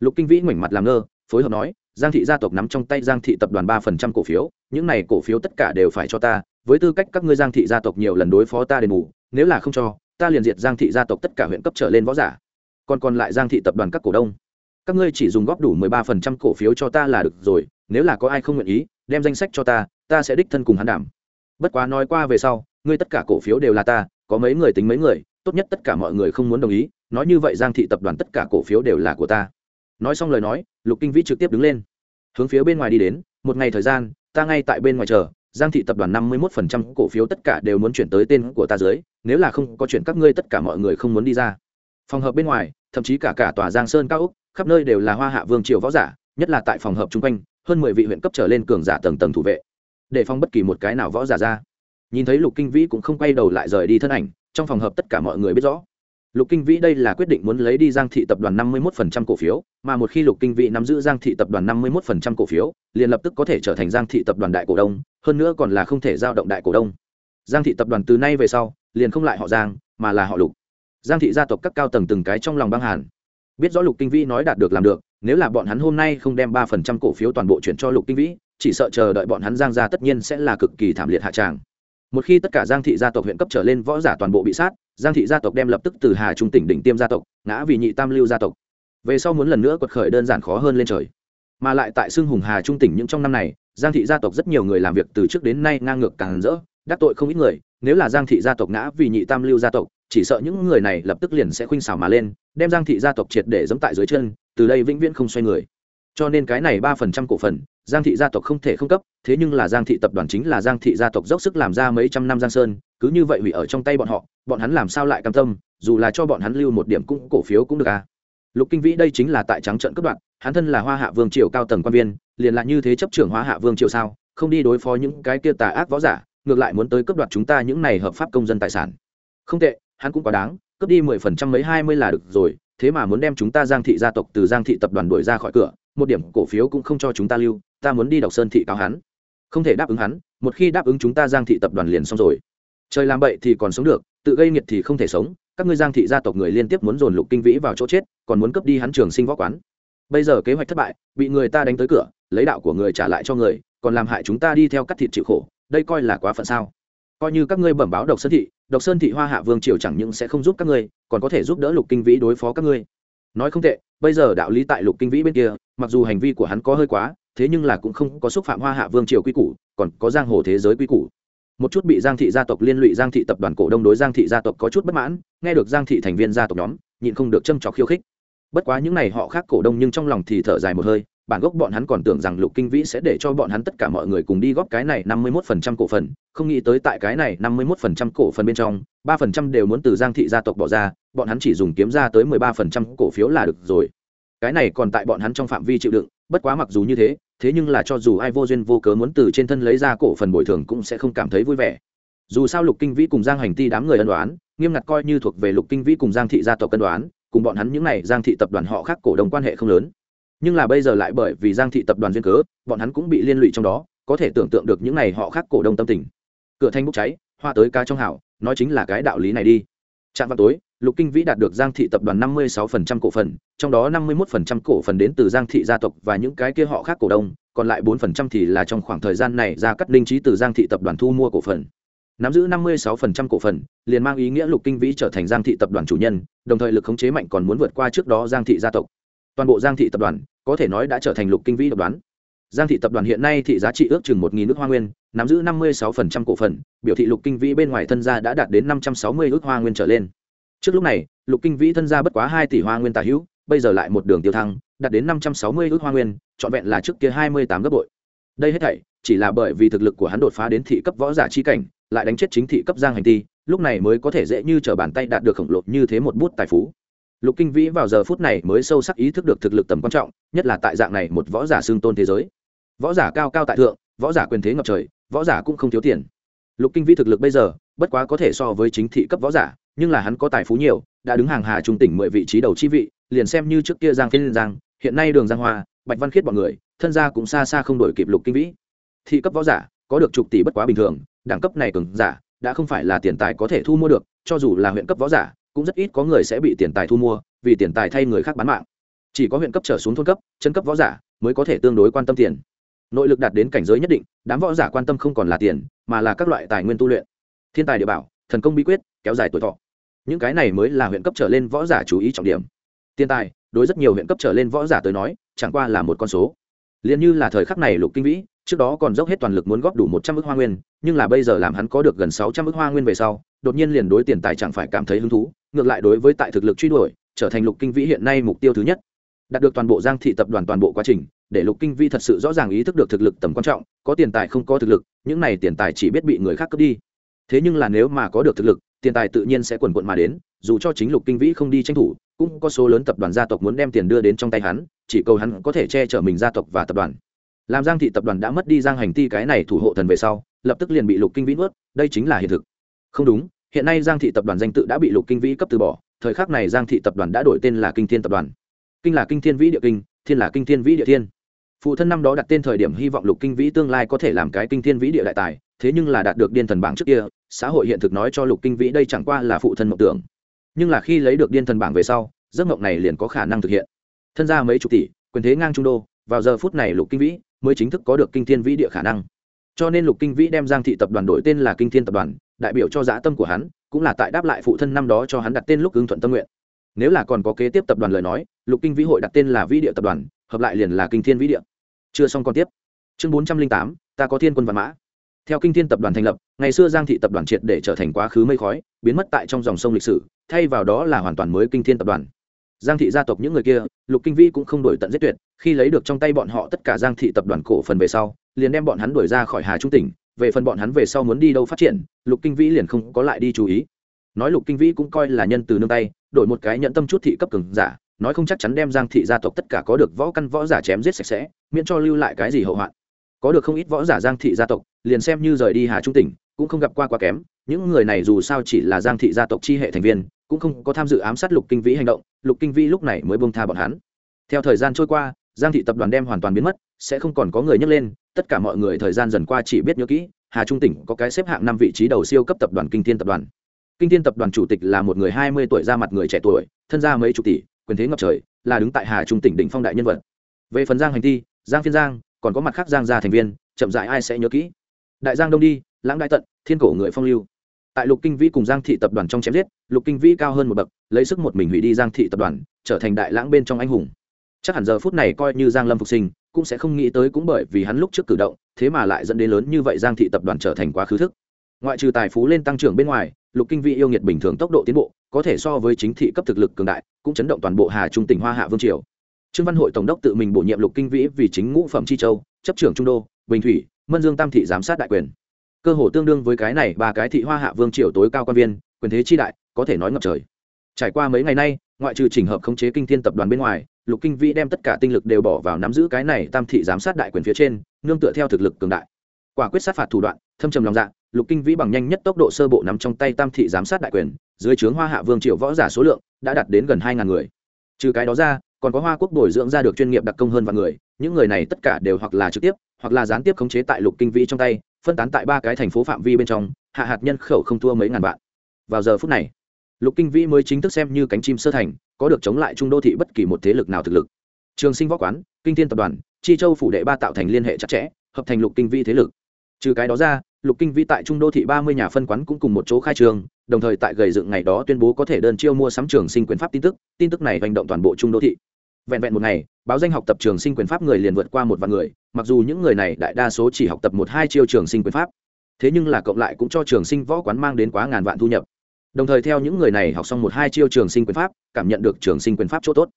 lục kinh vĩ ngoảnh mặt làm ngơ, phối hợp nói giang thị gia tộc nắm trong tay giang thị tập đoàn ba phần trăm cổ phiếu, những này cổ phiếu tất cả đều phải cho ta, với tư cách các ngươi giang thị gia tộc nhiều lần đối phó ta đền bù, nếu là không cho, ta liền diệt giang thị gia tộc tất cả huyện cấp trở lên võ giả. Còn còn lại giang thị tập đoàn các cổ đông. Các ngươi chỉ dùng góp đủ mười ba phần trăm cổ phiếu cho ta là được rồi, nếu là có ai không nguyện ý, đem danh sách cho ta ta sẽ đích thân cùng hắn đảm. Bất quá nói qua về sau, ngươi tất cả cổ phiếu đều là ta, có mấy người tính mấy người, tốt nhất tất cả mọi người không muốn đồng ý, nói như vậy giang thị tập đoàn tất cả cổ phiếu đều là của ta. Nói xong lời nói lục kinh vĩ trực tiếp đứng lên. Hướng phía bên ngoài đi đến, một ngày thời gian, ta ngay tại bên ngoài chờ, giang thị tập đoàn năm mươi một phần trăm cổ phiếu tất cả đều muốn chuyển tới tên của ta dưới, nếu là không có chuyện các ngươi tất cả mọi người không muốn đi ra. Phòng hợp bên ngoài, thậm chí cả cả tòa giang sơn cao úc khắp nơi đều là hoa hạ vương triều võ giả, nhất là tại phòng hợp chung quanh, hơn mười vị huyện cấp trở lên cường giả tầng tầng thủ vệ. Để phong bất kỳ một cái nào võ giả ra. Nhìn thấy lục kinh vĩ cũng không quay đầu lại rời đi thân ảnh, trong phòng hợp tất cả mọi người biết rõ lục kinh vĩ đây là quyết định muốn lấy đi giang thị tập đoàn năm mươi một cổ phiếu, mà một khi lục kinh vĩ nắm giữ giang thị tập đoàn năm mươi một cổ phiếu, liền lập tức có thể trở thành giang thị tập đoàn đại cổ đông, hơn nữa còn là không thể giao động đại cổ đông. Giang thị tập đoàn từ nay về sau, liền không lại họ giang, mà là họ lục. Giang thị gia tộc các cao tầng từng cái trong lòng băng hàn. Biết rõ lục kinh vĩ nói đạt được làm được, nếu là bọn hắn hôm nay không đem 3% cổ phiếu toàn bộ chuyển cho lục kinh vĩ, chỉ sợ chờ đợi bọn hắn giang gia tất nhiên sẽ là cực kỳ thảm liệt hạ tràng. Một khi tất cả giang thị gia tộc huyện cấp trở lên võ giả toàn bộ bị sát giang thị gia tộc đem lập tức từ hà trung tỉnh đỉnh tiêm gia tộc, ngã vì nhị tam lưu gia tộc. Về sau muốn lần nữa quật khởi đơn giản khó hơn lên trời. Mà lại tại xưng hùng hà trung tỉnh những trong năm này, giang thị gia tộc rất nhiều người làm việc từ trước đến nay ngang ngược càng rỡ, đắc tội không ít người. Nếu là giang thị gia tộc ngã vì nhị tam lưu gia tộc, chỉ sợ những người này lập tức liền sẽ khuynh xảo mà lên, đem giang thị gia tộc triệt để giẫm tại dưới chân, từ đây vĩnh viễn không xoay người cho nên cái này ba phần trăm cổ phần, giang thị gia tộc không thể không cấp, thế nhưng là giang thị tập đoàn chính là giang thị gia tộc dốc sức làm ra mấy trăm năm giang sơn, cứ như vậy hủy ở trong tay bọn họ, bọn hắn làm sao lại cam tâm, dù là cho bọn hắn lưu một điểm cũng, cổ phiếu cũng được à. Lục kinh vĩ đây chính là tại trắng trận cấp đoạn hắn thân là hoa hạ vương triều cao tầng quan viên, liền là như thế chấp trưởng hoa hạ vương triều sao, không đi đối phó những cái kia tà ác võ giả, ngược lại muốn tới cấp đoạt chúng ta những này hợp pháp công dân tài sản. Không tệ, hắn cũng quá đáng, cướp đi mười phần trăm mấy hai mươi là được rồi, thế mà muốn đem chúng ta giang thị gia tộc từ giang thị tập đoàn đuổi ra khỏi cửa một điểm cổ phiếu cũng không cho chúng ta lưu, ta muốn đi đọc sơn thị cáo hắn. Không thể đáp ứng hắn, một khi đáp ứng chúng ta giang thị tập đoàn liền xong rồi. Trời làm bậy thì còn sống được, tự gây nghiệt thì không thể sống, các ngươi giang thị gia tộc người liên tiếp muốn dồn lục kinh vĩ vào chỗ chết, còn muốn cướp đi hắn trường sinh võ quán. Bây giờ kế hoạch thất bại, bị người ta đánh tới cửa, lấy đạo của người trả lại cho người, còn làm hại chúng ta đi theo cắt thịt chịu khổ, đây coi là quá phận sao? Coi như các ngươi bẩm báo độc sơn thị, độc sơn thị hoa hạ vương triều chẳng những sẽ không giúp các ngươi, còn có thể giúp đỡ lục kinh vĩ đối phó các ngươi nói không tệ, bây giờ đạo lý tại lục kinh vĩ bên kia, mặc dù hành vi của hắn có hơi quá, thế nhưng là cũng không có xúc phạm hoa hạ vương triều quy củ, còn có giang hồ thế giới quy củ. Một chút bị giang thị gia tộc liên lụy giang thị tập đoàn cổ đông đối giang thị gia tộc có chút bất mãn, nghe được giang thị thành viên gia tộc nhóm, nhịn không được châm trọc khiêu khích. Bất quá những n à y họ khác cổ đông nhưng trong lòng thì thở dài một hơi bản gốc bọn hắn còn tưởng rằng lục kinh vĩ sẽ để cho bọn hắn tất cả mọi người cùng đi góp cái này năm mươi mốt phần trăm cổ phần, không nghĩ tới tại cái này năm mươi mốt phần trăm cổ phần bên trong, ba phần trăm đều muốn từ giang thị gia tộc bỏ ra, bọn hắn chỉ dùng kiếm ra tới mười ba phần trăm cổ phiếu là được rồi. Cái này còn tại bọn hắn trong phạm vi chịu đựng, bất quá mặc dù như thế thế nhưng là cho dù ai vô duyên vô cớ muốn từ trên thân lấy ra cổ phần bồi thường cũng sẽ không cảm thấy vui vẻ. Dù sao lục kinh vĩ cùng giang hành ti đám người ân đoán nghiêm ngặt coi như thuộc về lục kinh vĩ cùng giang thị gia tộc cân đoán cùng bọn hắn những này giang thị tập đoàn họ khác cổ đồng quan hệ không lớn nhưng là bây giờ lại bởi vì giang thị tập đoàn duyên cớ bọn hắn cũng bị liên lụy trong đó có thể tưởng tượng được những n à y họ khác cổ đông tâm tình cửa thanh bốc cháy hoa tới ca trong hảo nói chính là cái đạo lý này đi trạm vào tối, Lục Kinh Vĩ đạt được Giang thị tập đoàn 56% cổ phần, trong đó 51% cổ phần đến từ Giang thị gia tộc và những cái kia họ khác cổ đông, còn lại bốn phần trăm thì là trong khoảng thời gian này ra cắt linh trí từ Giang thị tập đoàn thu mua cổ phần. Nắm giữ 56% cổ phần, liền mang ý nghĩa Lục Kinh Vĩ trở thành Giang thị tập đoàn chủ nhân, đồng thời lực khống chế mạnh còn muốn vượt qua trước đó Giang thị gia tộc. Toàn bộ Giang thị tập đoàn, có thể nói đã trở thành Lục Kinh Vĩ độc đoán. giang thị tập đoàn hiện nay thị giá trị ước chừng một nghìn nước hoa nguyên, nắm giữ năm mươi sáu cổ phần, biểu thị lục kinh vĩ bên ngoài thân gia đã đạt đến năm trăm sáu mươi ước hoa nguyên trở lên. Trước lúc này, lục kinh vĩ thân gia bất quá hai tỷ hoa nguyên tả hữu, bây giờ lại một đường tiêu thăng, đạt đến năm trăm sáu mươi ước hoa nguyên, trọn vẹn là trước kia hai mươi tám gấp bội. Đây hết thảy, chỉ là bởi vì thực lực của hắn đột phá đến thị cấp võ giả chi cảnh, lại đánh chết chính thị cấp giang hành ti, lúc này mới có thể dễ như trở bàn tay đạt được khổng lồ như thế một bút tài phú lục kinh vĩ vào giờ phút này mới sâu sắc ý thức được thực lực tầm quan trọng, nhất là tại dạng này một võ giả xương tôn thế giới. Võ giả cao cao tại thượng, võ giả quyền thế ngập trời, võ giả cũng không thiếu tiền. Lục kinh vĩ thực lực bây giờ, bất quá có thể so với chính thị cấp võ giả, nhưng là hắn có tài phú nhiều, đã đứng hàng hà trung tỉnh mười vị trí đầu chi vị, liền xem như trước kia giang phiên giang, hiện nay đường giang hoa, bạch văn khiết bọn người, thân gia cũng xa xa không đổi kịp lục kinh vĩ. Thị cấp võ giả, có được chục tỷ bất quá bình thường, đẳng cấp này cường giả, đã không phải là tiền tài có thể thu mua được, cho dù là huyện cấp võ giả cũng rất ít có người sẽ bị tiền tài thu mua, vì tiền tài thay người khác bán mạng. Chỉ có huyện cấp trở xuống thôn cấp, chân cấp võ giả mới có thể tương đối quan tâm tiền. Nội lực đạt đến cảnh giới nhất định, đám võ giả quan tâm không còn là tiền, mà là các loại tài nguyên tu luyện. Thiên tài địa bảo, thần công bí quyết, kéo dài tuổi thọ. Những cái này mới là huyện cấp trở lên võ giả chú ý trọng điểm. Tiền tài, đối rất nhiều huyện cấp trở lên võ giả tới nói, chẳng qua là một con số. Liền như là thời khắc này lục kinh vĩ trước đó còn dốc hết toàn lực muốn góp đủ một trăm ước hoa nguyên, nhưng là bây giờ làm hắn có được gần sáu trăm ước hoa nguyên về sau, đột nhiên liền đối tiền tài chẳng phải cảm thấy hứng thú, ngược lại đối với tại thực lực truy đuổi, trở thành lục kinh vĩ hiện nay mục tiêu thứ nhất. Đạt được toàn bộ giang thị tập đoàn toàn bộ quá trình, để lục kinh vĩ thật sự rõ ràng ý thức được thực lực tầm quan trọng, có tiền tài không có thực lực, những này tiền tài chỉ biết bị người khác cướp đi. Thế nhưng là nếu mà có được thực lực, tiền tài tự nhiên sẽ quần quận mà đến, dù cho chính lục kinh vĩ không đi tranh thủ, cũng có số lớn tập đoàn gia tộc muốn đem tiền đưa đến trong tay hắn, chỉ cầu hắn có thể che chở mình gia tộc và tập đoàn làm giang thị tập đoàn đã mất đi giang hành ti cái này thủ hộ thần về sau, lập tức liền bị lục kinh vĩ nuốt, đây chính là hiện thực. Không đúng, hiện nay giang thị tập đoàn danh tự đã bị lục kinh vĩ cấp từ bỏ, thời khắc này giang thị tập đoàn đã đổi tên là kinh thiên tập đoàn. Kinh là kinh thiên vĩ địa kinh, thiên là kinh thiên vĩ địa thiên. Phụ thân năm đó đặt tên thời điểm hy vọng lục kinh vĩ tương lai có thể làm cái kinh thiên vĩ địa đại tài, thế nhưng là đạt được điên thần bảng trước kia, xã hội hiện thực nói cho lục kinh vĩ đây chẳng qua là phụ thân mộng tưởng. Nhưng là khi lấy được điên thần bảng về sau, giấc mộng này liền có khả năng thực hiện. Thân ra mấy chục tỷ, quyền thế ngang trung đô, vào giờ phút này lục kinh vĩ mới chính thức có được kinh thiên vĩ địa khả năng. Cho nên lục kinh vĩ đem giang thị tập đoàn đổi tên là kinh thiên tập đoàn, đại biểu cho dã tâm của hắn, cũng là tại đáp lại phụ thân năm đó cho hắn đặt tên lúc ưng thuận tâm nguyện. Nếu là còn có kế tiếp tập đoàn lời nói, lục kinh vĩ hội đặt tên là vĩ địa tập đoàn, hợp lại liền là kinh thiên vĩ địa. Chưa xong còn tiếp. Chương bốn trăm linh tám, ta có thiên quân văn mã. Theo kinh thiên tập đoàn thành lập, ngày xưa giang thị tập đoàn triệt để trở thành quá khứ mây khói, biến mất tại trong dòng sông lịch sử, thay vào đó là hoàn toàn mới kinh thiên tập đoàn giang thị gia tộc những người kia, lục kinh vĩ cũng không đổi tận giết tuyệt, khi lấy được trong tay bọn họ tất cả giang thị tập đoàn cổ phần về sau, liền đem bọn hắn đuổi ra khỏi hà trung tỉnh, về phần bọn hắn về sau muốn đi đâu phát triển, lục kinh vĩ liền không có lại đi chú ý. Nói lục kinh vĩ cũng coi là nhân từ nương tay, đổi một cái nhận tâm chút thị cấp cường giả, nói không chắc chắn đem giang thị gia tộc tất cả có được võ căn võ giả chém giết sạch sẽ, miễn cho lưu lại cái gì hậu hoạn. Có được không ít võ giả giang thị gia tộc, liền xem như rời đi hà trung tỉnh, cũng không gặp qua quá kém những người này dù sao chỉ là giang thị gia tộc chi hệ thành viên, cũng không có tham dự ám sát lục kinh vĩ hành động, lục kinh vĩ lúc này mới bông tha bọn hắn. Theo thời gian trôi qua, giang thị tập đoàn đem hoàn toàn biến mất, sẽ không còn có người nhắc lên, tất cả mọi người thời gian dần qua chỉ biết nhớ kỹ, hà trung tỉnh có cái xếp hạng năm vị trí đầu siêu cấp tập đoàn kinh thiên tập đoàn. Kinh thiên tập đoàn chủ tịch là một người hai mươi tuổi ra mặt người trẻ tuổi, thân gia mấy chục tỷ, quyền thế ngập trời, là đứng tại hà trung tỉnh đỉnh phong đại nhân vật. Về phần giang hành ti, giang phiên giang, còn có mặt khác giang gia thành viên, chậm dại ai sẽ nhớ kỹ. Đại giang đông đi, lãng đại tận, thiên cổ người phong lưu tại lục kinh vĩ cùng giang thị tập đoàn trong chém giết, lục kinh vĩ cao hơn một bậc, lấy sức một mình hủy đi giang thị tập đoàn, trở thành đại lãng bên trong anh hùng. Chắc hẳn giờ phút này coi như giang lâm phục sinh, cũng sẽ không nghĩ tới cũng bởi vì hắn lúc trước cử động, thế mà lại dẫn đến lớn như vậy giang thị tập đoàn trở thành quá khứ thức. Ngoại trừ tài phú lên tăng trưởng bên ngoài, lục kinh vĩ yêu nghiệt bình thường tốc độ tiến bộ, có thể so với chính thị cấp thực lực cường đại, cũng chấn động toàn bộ hà trung tỉnh hoa hạ vương triều. Trương văn hội tổng đốc tự mình bổ nhiệm lục kinh vĩ vì chính ngũ phẩm chi châu, chấp trưởng trung đô, bình thủy, mân dương tam thị giám sát đại quyền cơ hồ tương đương với cái này ba cái thị hoa hạ vương triều tối cao quan viên, quyền thế chi đại, có thể nói ngập trời. Trải qua mấy ngày nay, ngoại trừ trình hợp khống chế kinh thiên tập đoàn bên ngoài, lục kinh vĩ đem tất cả tinh lực đều bỏ vào nắm giữ cái này tam thị giám sát đại quyền phía trên, nương tựa theo thực lực cường đại. Quả quyết sát phạt thủ đoạn, thâm trầm lòng dạ lục kinh vĩ bằng nhanh nhất tốc độ sơ bộ nắm trong tay tam thị giám sát đại quyền, dưới trướng hoa hạ vương triều võ giả số lượng, đã đạt đến gần hai ngàn người. Trừ cái đó ra, còn có hoa quốc bồi dưỡng ra được chuyên nghiệp đặc công hơn vạn người, những người này tất cả đều hoặc là trực tiếp, hoặc là gián tiếp khống chế tại lục kinh vĩ trong tay phân tán tại ba cái thành phố phạm vi bên trong, hạ hạt nhân khẩu không thua mấy ngàn vạn. Vào giờ phút này, lục kinh vĩ mới chính thức xem như cánh chim sơ thành, có được chống lại trung đô thị bất kỳ một thế lực nào thực lực. Trường sinh võ quán, kinh thiên tập đoàn, chi châu phủ đệ ba tạo thành liên hệ chặt chẽ, hợp thành lục kinh vĩ thế lực. Trừ cái đó ra, lục kinh vĩ tại trung đô thị ba mươi nhà phân quán cũng cùng một chỗ khai trường, đồng thời tại gầy dựng ngày đó tuyên bố có thể đơn chiêu mua sắm trường sinh quyền pháp tin tức tin tức này hành động toàn bộ trung đô thị vẹn vẹn một ngày, báo danh học tập trường sinh quyền pháp người liền vượt qua một vạn người, mặc dù những người này đại đa số chỉ học tập một hai chiêu trường sinh quyền pháp. Thế nhưng là cộng lại cũng cho trường sinh võ quán mang đến quá ngàn vạn thu nhập. Đồng thời theo những người này học xong một hai chiêu trường sinh quyền pháp, cảm nhận được trường sinh quyền pháp chỗ tốt.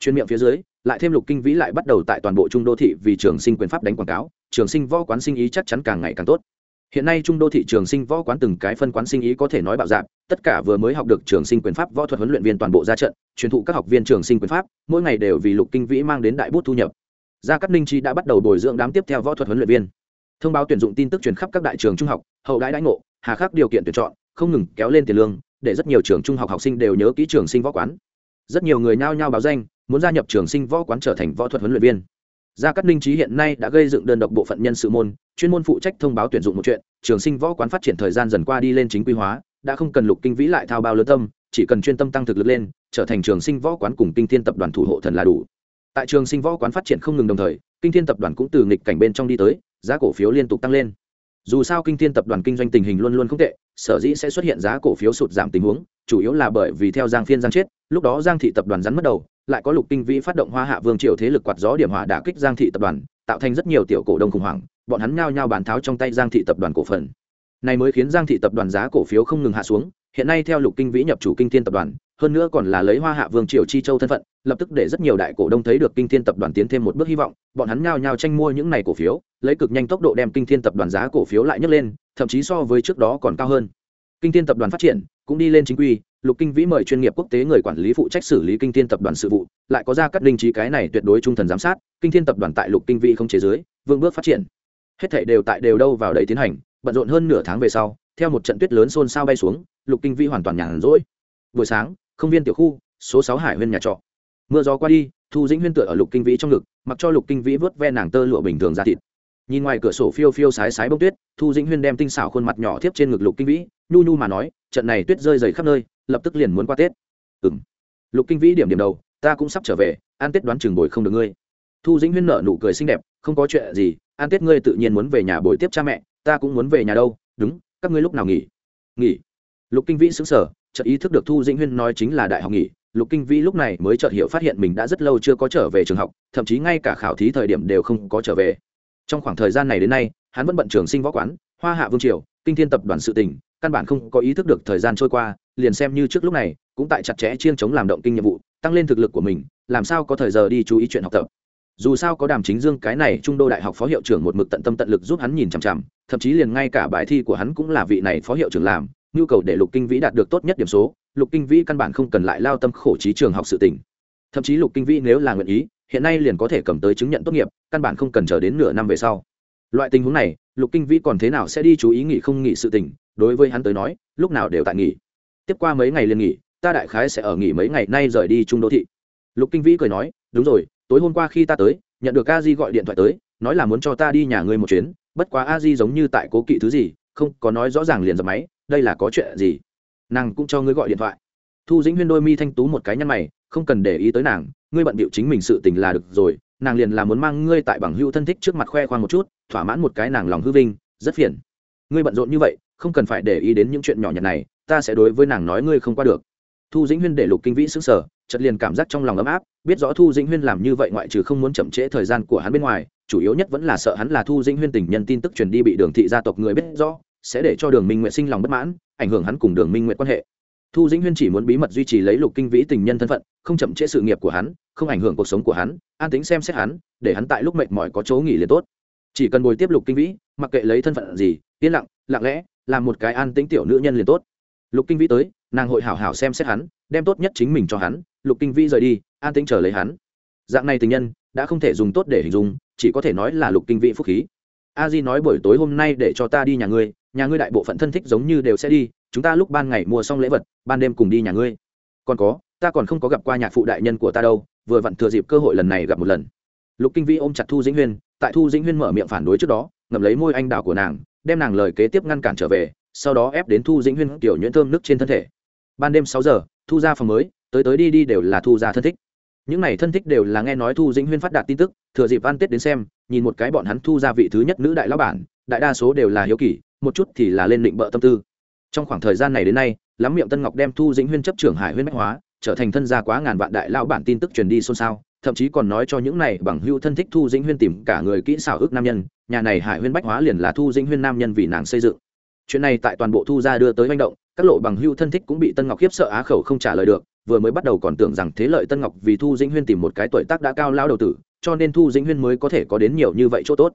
Chuyên miệng phía dưới, lại thêm lục kinh vĩ lại bắt đầu tại toàn bộ trung đô thị vì trường sinh quyền pháp đánh quảng cáo, trường sinh võ quán sinh ý chắc chắn càng ngày càng tốt hiện nay trung đô thị trường sinh võ quán từng cái phân quán sinh ý có thể nói bạo dạp tất cả vừa mới học được trường sinh quyền pháp võ thuật huấn luyện viên toàn bộ ra trận, truyền thụ các học viên trường sinh quyền pháp, mỗi ngày đều vì lục kinh vĩ mang đến đại bút thu nhập. Gia cát ninh chi đã bắt đầu bồi dưỡng đám tiếp theo võ thuật huấn luyện viên. Thông báo tuyển dụng tin tức truyền khắp các đại trường trung học, hậu đại đãi ngộ, hà khắc điều kiện tuyển chọn, không ngừng kéo lên tiền lương, để rất nhiều trường trung học học sinh đều nhớ kỹ trường sinh võ quán. Rất nhiều người nhao nhao báo danh, muốn gia nhập trường sinh võ quán trở thành võ thuật huấn luyện viên gia cát ninh trí hiện nay đã gây dựng đơn độc bộ phận nhân sự môn, chuyên môn phụ trách thông báo tuyển dụng một chuyện, trường sinh võ quán phát triển thời gian dần qua đi lên chính quy hóa, đã không cần lục kinh vĩ lại thao bao lớn tâm, chỉ cần chuyên tâm tăng thực lực lên, trở thành trường sinh võ quán cùng kinh thiên tập đoàn thủ hộ thần là đủ. Tại trường sinh võ quán phát triển không ngừng đồng thời, kinh thiên tập đoàn cũng từ nghịch cảnh bên trong đi tới, giá cổ phiếu liên tục tăng lên. Dù sao kinh thiên tập đoàn kinh doanh tình hình luôn luôn không tệ, sở dĩ sẽ xuất hiện giá cổ phiếu sụt giảm tình huống, chủ yếu là bởi vì theo giang phiên giang chết, lúc đó giang thị tập đoàn rắn mất đầu lại có lục kinh vĩ phát động hoa hạ vương triều thế lực quạt gió điểm hỏa đả kích giang thị tập đoàn, tạo thành rất nhiều tiểu cổ đông khủng hoảng, bọn hắn nhao nhao bàn tháo trong tay giang thị tập đoàn cổ phần. Này mới khiến giang thị tập đoàn giá cổ phiếu không ngừng hạ xuống, hiện nay theo lục kinh vĩ nhập chủ kinh thiên tập đoàn, hơn nữa còn là lấy hoa hạ vương triều chi châu thân phận, lập tức để rất nhiều đại cổ đông thấy được kinh thiên tập đoàn tiến thêm một bước hy vọng, bọn hắn nhao nhao tranh mua những này cổ phiếu, lấy cực nhanh tốc độ đem kinh thiên tập đoàn giá cổ phiếu lại nhấc lên, thậm chí so với trước đó còn cao hơn. Kinh thiên tập đoàn phát triển, cũng đi lên chính quy lục kinh vĩ mời chuyên nghiệp quốc tế người quản lý phụ trách xử lý kinh thiên tập đoàn sự vụ, lại có ra cắt linh trí cái này tuyệt đối trung thần giám sát, kinh thiên tập đoàn tại lục kinh vĩ không chế giới vương bước phát triển. Hết thảy đều tại đều đâu vào đấy tiến hành, bận rộn hơn nửa tháng về sau, theo một trận tuyết lớn xôn xao bay xuống, lục kinh vĩ hoàn toàn nhàn rỗi. Buổi sáng, không viên tiểu khu, số sáu hải huyên nhà trọ. Mưa gió qua đi, thu dĩnh huyên tựa ở lục kinh vĩ trong ngực, mặc cho lục kinh vĩ vớt ve nàng tơ lụa bình thường ra thịt. Nhìn ngoài cửa sổ phiêu phiêu sái sái bông tuyết, thu dĩnh huyên đem tinh xảo khuôn mặt nhỏ tiếp trên ngực lục kinh vĩ, nhu nhu mà nói, trận này tuyết rơi dày khắp nơi lập tức liền muốn qua tết. Ừng lục kinh vĩ điểm điểm đầu, ta cũng sắp trở về, ăn tết đoán chừng bồi không được ngươi. Thu dĩnh huyên nở nụ cười xinh đẹp, không có chuyện gì, ăn tết ngươi tự nhiên muốn về nhà bồi tiếp cha mẹ, ta cũng muốn về nhà đâu. Đúng, các ngươi lúc nào nghỉ? Nghỉ. Lục kinh vĩ xứng sở chợt ý thức được thu dĩnh huyên nói chính là đại học nghỉ. Lục kinh vĩ lúc này mới chợt hiểu phát hiện mình đã rất lâu chưa có trở về trường học, thậm chí ngay cả khảo thí thời điểm đều không có trở về. Trong khoảng thời gian này đến nay, hắn vẫn bận trường sinh võ quán, hoa hạ vương triều, kinh thiên tập đoàn sự tình căn bản không có ý thức được thời gian trôi qua, liền xem như trước lúc này, cũng tại chặt chẽ chiêng chống làm động kinh nhiệm vụ, tăng lên thực lực của mình, làm sao có thời giờ đi chú ý chuyện học tập dù sao có đàm chính dương cái này trung đô đại học phó hiệu trưởng một mực tận tâm tận lực giúp hắn nhìn chằm chằm, thậm chí liền ngay cả bài thi của hắn cũng là vị này phó hiệu trưởng làm, nhu cầu để lục kinh vĩ đạt được tốt nhất điểm số, lục kinh vĩ căn bản không cần lại lao tâm khổ trí trường học sự tỉnh thậm chí lục kinh vĩ nếu là nguyện ý, hiện nay liền có thể cầm tới chứng nhận tốt nghiệp, căn bản không cần chờ đến nửa năm về sau loại tình huống này, lục kinh vĩ còn thế nào sẽ đi chú ý nghỉ không nghỉ sự tỉnh? Đối với hắn tới nói, lúc nào đều tại nghỉ. Tiếp qua mấy ngày liền nghỉ, ta đại khái sẽ ở nghỉ mấy ngày nay rời đi trung đô thị. Lục kinh vĩ cười nói, đúng rồi, tối hôm qua khi ta tới, nhận được a di gọi điện thoại tới, nói là muốn cho ta đi nhà ngươi một chuyến, bất quá a di giống như tại cố kỵ thứ gì, không có nói rõ ràng liền dập máy, đây là có chuyện gì? Nàng cũng cho ngươi gọi điện thoại. Thu dĩnh huyên đôi mi thanh tú một cái nhăn mày, không cần để ý tới nàng, ngươi bận bịu chính mình sự tình là được rồi, nàng liền là muốn mang ngươi tại bằng hữu thân thích trước mặt khoe khoang một chút, thỏa mãn một cái nàng lòng hư vinh, rất phiền. Ngươi bận rộn như vậy không cần phải để ý đến những chuyện nhỏ nhặt này, ta sẽ đối với nàng nói ngươi không qua được. Thu dĩnh huyên để lục kinh vĩ xứng sở chật liền cảm giác trong lòng ấm áp, biết rõ thu dĩnh huyên làm như vậy ngoại trừ không muốn chậm trễ thời gian của hắn bên ngoài, chủ yếu nhất vẫn là sợ hắn là thu dĩnh huyên tình nhân tin tức truyền đi bị đường thị gia tộc người biết rõ, sẽ để cho đường minh nguyện sinh lòng bất mãn, ảnh hưởng hắn cùng đường minh nguyện quan hệ. Thu dĩnh huyên chỉ muốn bí mật duy trì lấy lục kinh vĩ tình nhân thân phận, không chậm trễ sự nghiệp của hắn, không ảnh hưởng cuộc sống của hắn, an tính xem xét hắn, để hắn tại lúc mệt mỏi có chỗ nghỉ liền tốt. Chỉ cần bồi tiếp lục kinh vĩ, mặc kệ lấy thân phận gì, yên lặng lặng lẽ làm một cái an tĩnh tiểu nữ nhân liền tốt. Lục kinh vĩ tới, nàng hội hảo hảo xem xét hắn, đem tốt nhất chính mình cho hắn, lục kinh vĩ rời đi, an tĩnh chờ lấy hắn. Dạng này tình nhân, đã không thể dùng tốt để hình dung, chỉ có thể nói là lục kinh vĩ phúc khí. A di nói buổi tối hôm nay để cho ta đi nhà ngươi nhà ngươi đại bộ phận thân thích giống như đều sẽ đi, chúng ta lúc ban ngày mua xong lễ vật, ban đêm cùng đi nhà ngươi. Còn có, ta còn không có gặp qua nhạc phụ đại nhân của ta đâu, vừa vặn thừa dịp cơ hội lần này gặp một lần. Lục kinh vĩ ôm chặt thu dĩnh huyên, tại thu dĩnh huyên mở miệng phản đối trước đó, ngậm lấy môi anh đào của nàng đem nàng lời kế tiếp ngăn cản trở về, sau đó ép đến thu dĩnh huyên kiểu nhuyễn thơm nước trên thân thể. Ban đêm sáu giờ, thu ra phòng mới, tới tới đi đi đều là thu ra thân thích. Những n à y thân thích đều là nghe nói thu dĩnh huyên phát đạt tin tức, thừa dịp ăn tết đến xem, nhìn một cái bọn hắn thu ra vị thứ nhất nữ đại lão bản, đại đa số đều là hiếu kỳ, một chút thì là lên định bợ tâm tư. Trong khoảng thời gian này đến nay, lắm miệng tân ngọc đem thu dĩnh huyên chấp trưởng hải huyên bách hóa, trở thành thân gia quá ngàn vạn đại lao bản tin tức truyền đi xôn xao, thậm chí còn nói cho những này bằng hữu thân thích thu dĩnh huyên tìm cả người kỹ xảo ước nam nhân nhà này hải huyên bách hóa liền là thu dĩnh huyên nam nhân vì nàng xây dựng. Chuyện này tại toàn bộ thu gia đưa tới manh động, các lộ bằng hữu thân thích cũng bị tân ngọc khiếp sợ á khẩu không trả lời được, vừa mới bắt đầu còn tưởng rằng thế lợi tân ngọc vì thu dĩnh huyên tìm một cái tuổi tác đã cao lao đầu tử, cho nên thu dĩnh huyên mới có thể có đến nhiều như vậy chỗ tốt.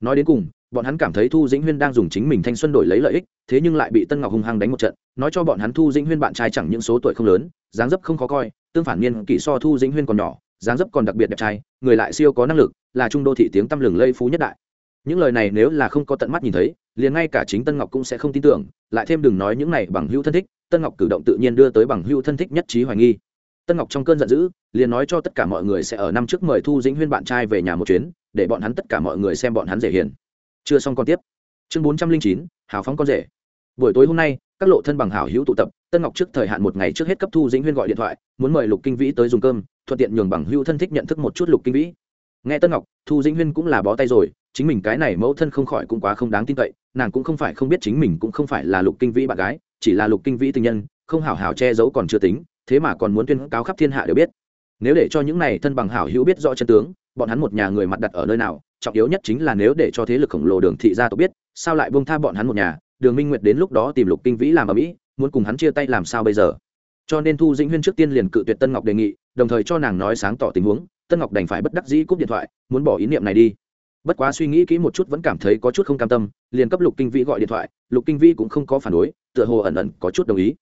Nói đến cùng, bọn hắn cảm thấy thu dĩnh huyên đang dùng chính mình thanh xuân đổi lấy lợi ích, thế nhưng lại bị tân ngọc hung hăng đánh một trận, nói cho bọn hắn thu dĩnh huyên bạn trai chẳng những số tuổi không lớn, dáng dấp không khó coi, tương phản niên kỷ so thu dĩnh huyên còn nhỏ, dáng dấp còn đặc biệt đẹp trai, người lại siêu có năng lực, là trung đô thị tiếng tăm lừng lây phú nhất đại những lời này nếu là không có tận mắt nhìn thấy, liền ngay cả chính tân ngọc cũng sẽ không tin tưởng, lại thêm đừng nói những này bằng hữu thân thích, tân ngọc cử động tự nhiên đưa tới bằng hữu thân thích nhất trí hoài nghi. Tân ngọc trong cơn giận dữ, liền nói cho tất cả mọi người sẽ ở năm trước mời thu dĩnh huyên bạn trai về nhà một chuyến, để bọn hắn tất cả mọi người xem bọn hắn dễ hiền. Chưa xong con tiếp. Chương bốn trăm linh chín, hào phóng con rể. Buổi tối hôm nay, các lộ thân bằng hảo hữu tụ tập, tân ngọc trước thời hạn một ngày trước hết cấp thu dĩnh huyên gọi điện thoại, muốn mời lục kinh vĩ tới dùng cơm, thuận tiện nhường bằng hữu thân thích nhận thức một chút lục kinh vĩ. Nghe tân ngọc, thu dĩnh huyên cũng là bó tay rồi chính mình cái này mẫu thân không khỏi cũng quá không đáng tin cậy, nàng cũng không phải không biết chính mình cũng không phải là lục kinh vĩ bạn gái, chỉ là lục kinh vĩ tình nhân, không hảo hảo che giấu còn chưa tính, thế mà còn muốn tuyên cáo khắp thiên hạ đều biết. Nếu để cho những này thân bằng hảo hữu biết rõ chân tướng, bọn hắn một nhà người mặt đặt ở nơi nào, trọng yếu nhất chính là nếu để cho thế lực khổng lồ đường thị gia tộc biết, sao lại bông tha bọn hắn một nhà? Đường minh nguyệt đến lúc đó tìm lục kinh vĩ làm ở mỹ, muốn cùng hắn chia tay làm sao bây giờ? Cho nên thu dĩnh huyên trước tiên liền cự tuyệt tân ngọc đề nghị, đồng thời cho nàng nói sáng tỏ tình huống, tân ngọc đành phải bất đắc dĩ cúp điện thoại, muốn bỏ ý niệm này đi bất quá suy nghĩ kỹ một chút vẫn cảm thấy có chút không cam tâm, liền cấp lục kinh vĩ gọi điện thoại, lục kinh vĩ cũng không có phản đối, tựa hồ ẩn ẩn có chút đồng ý.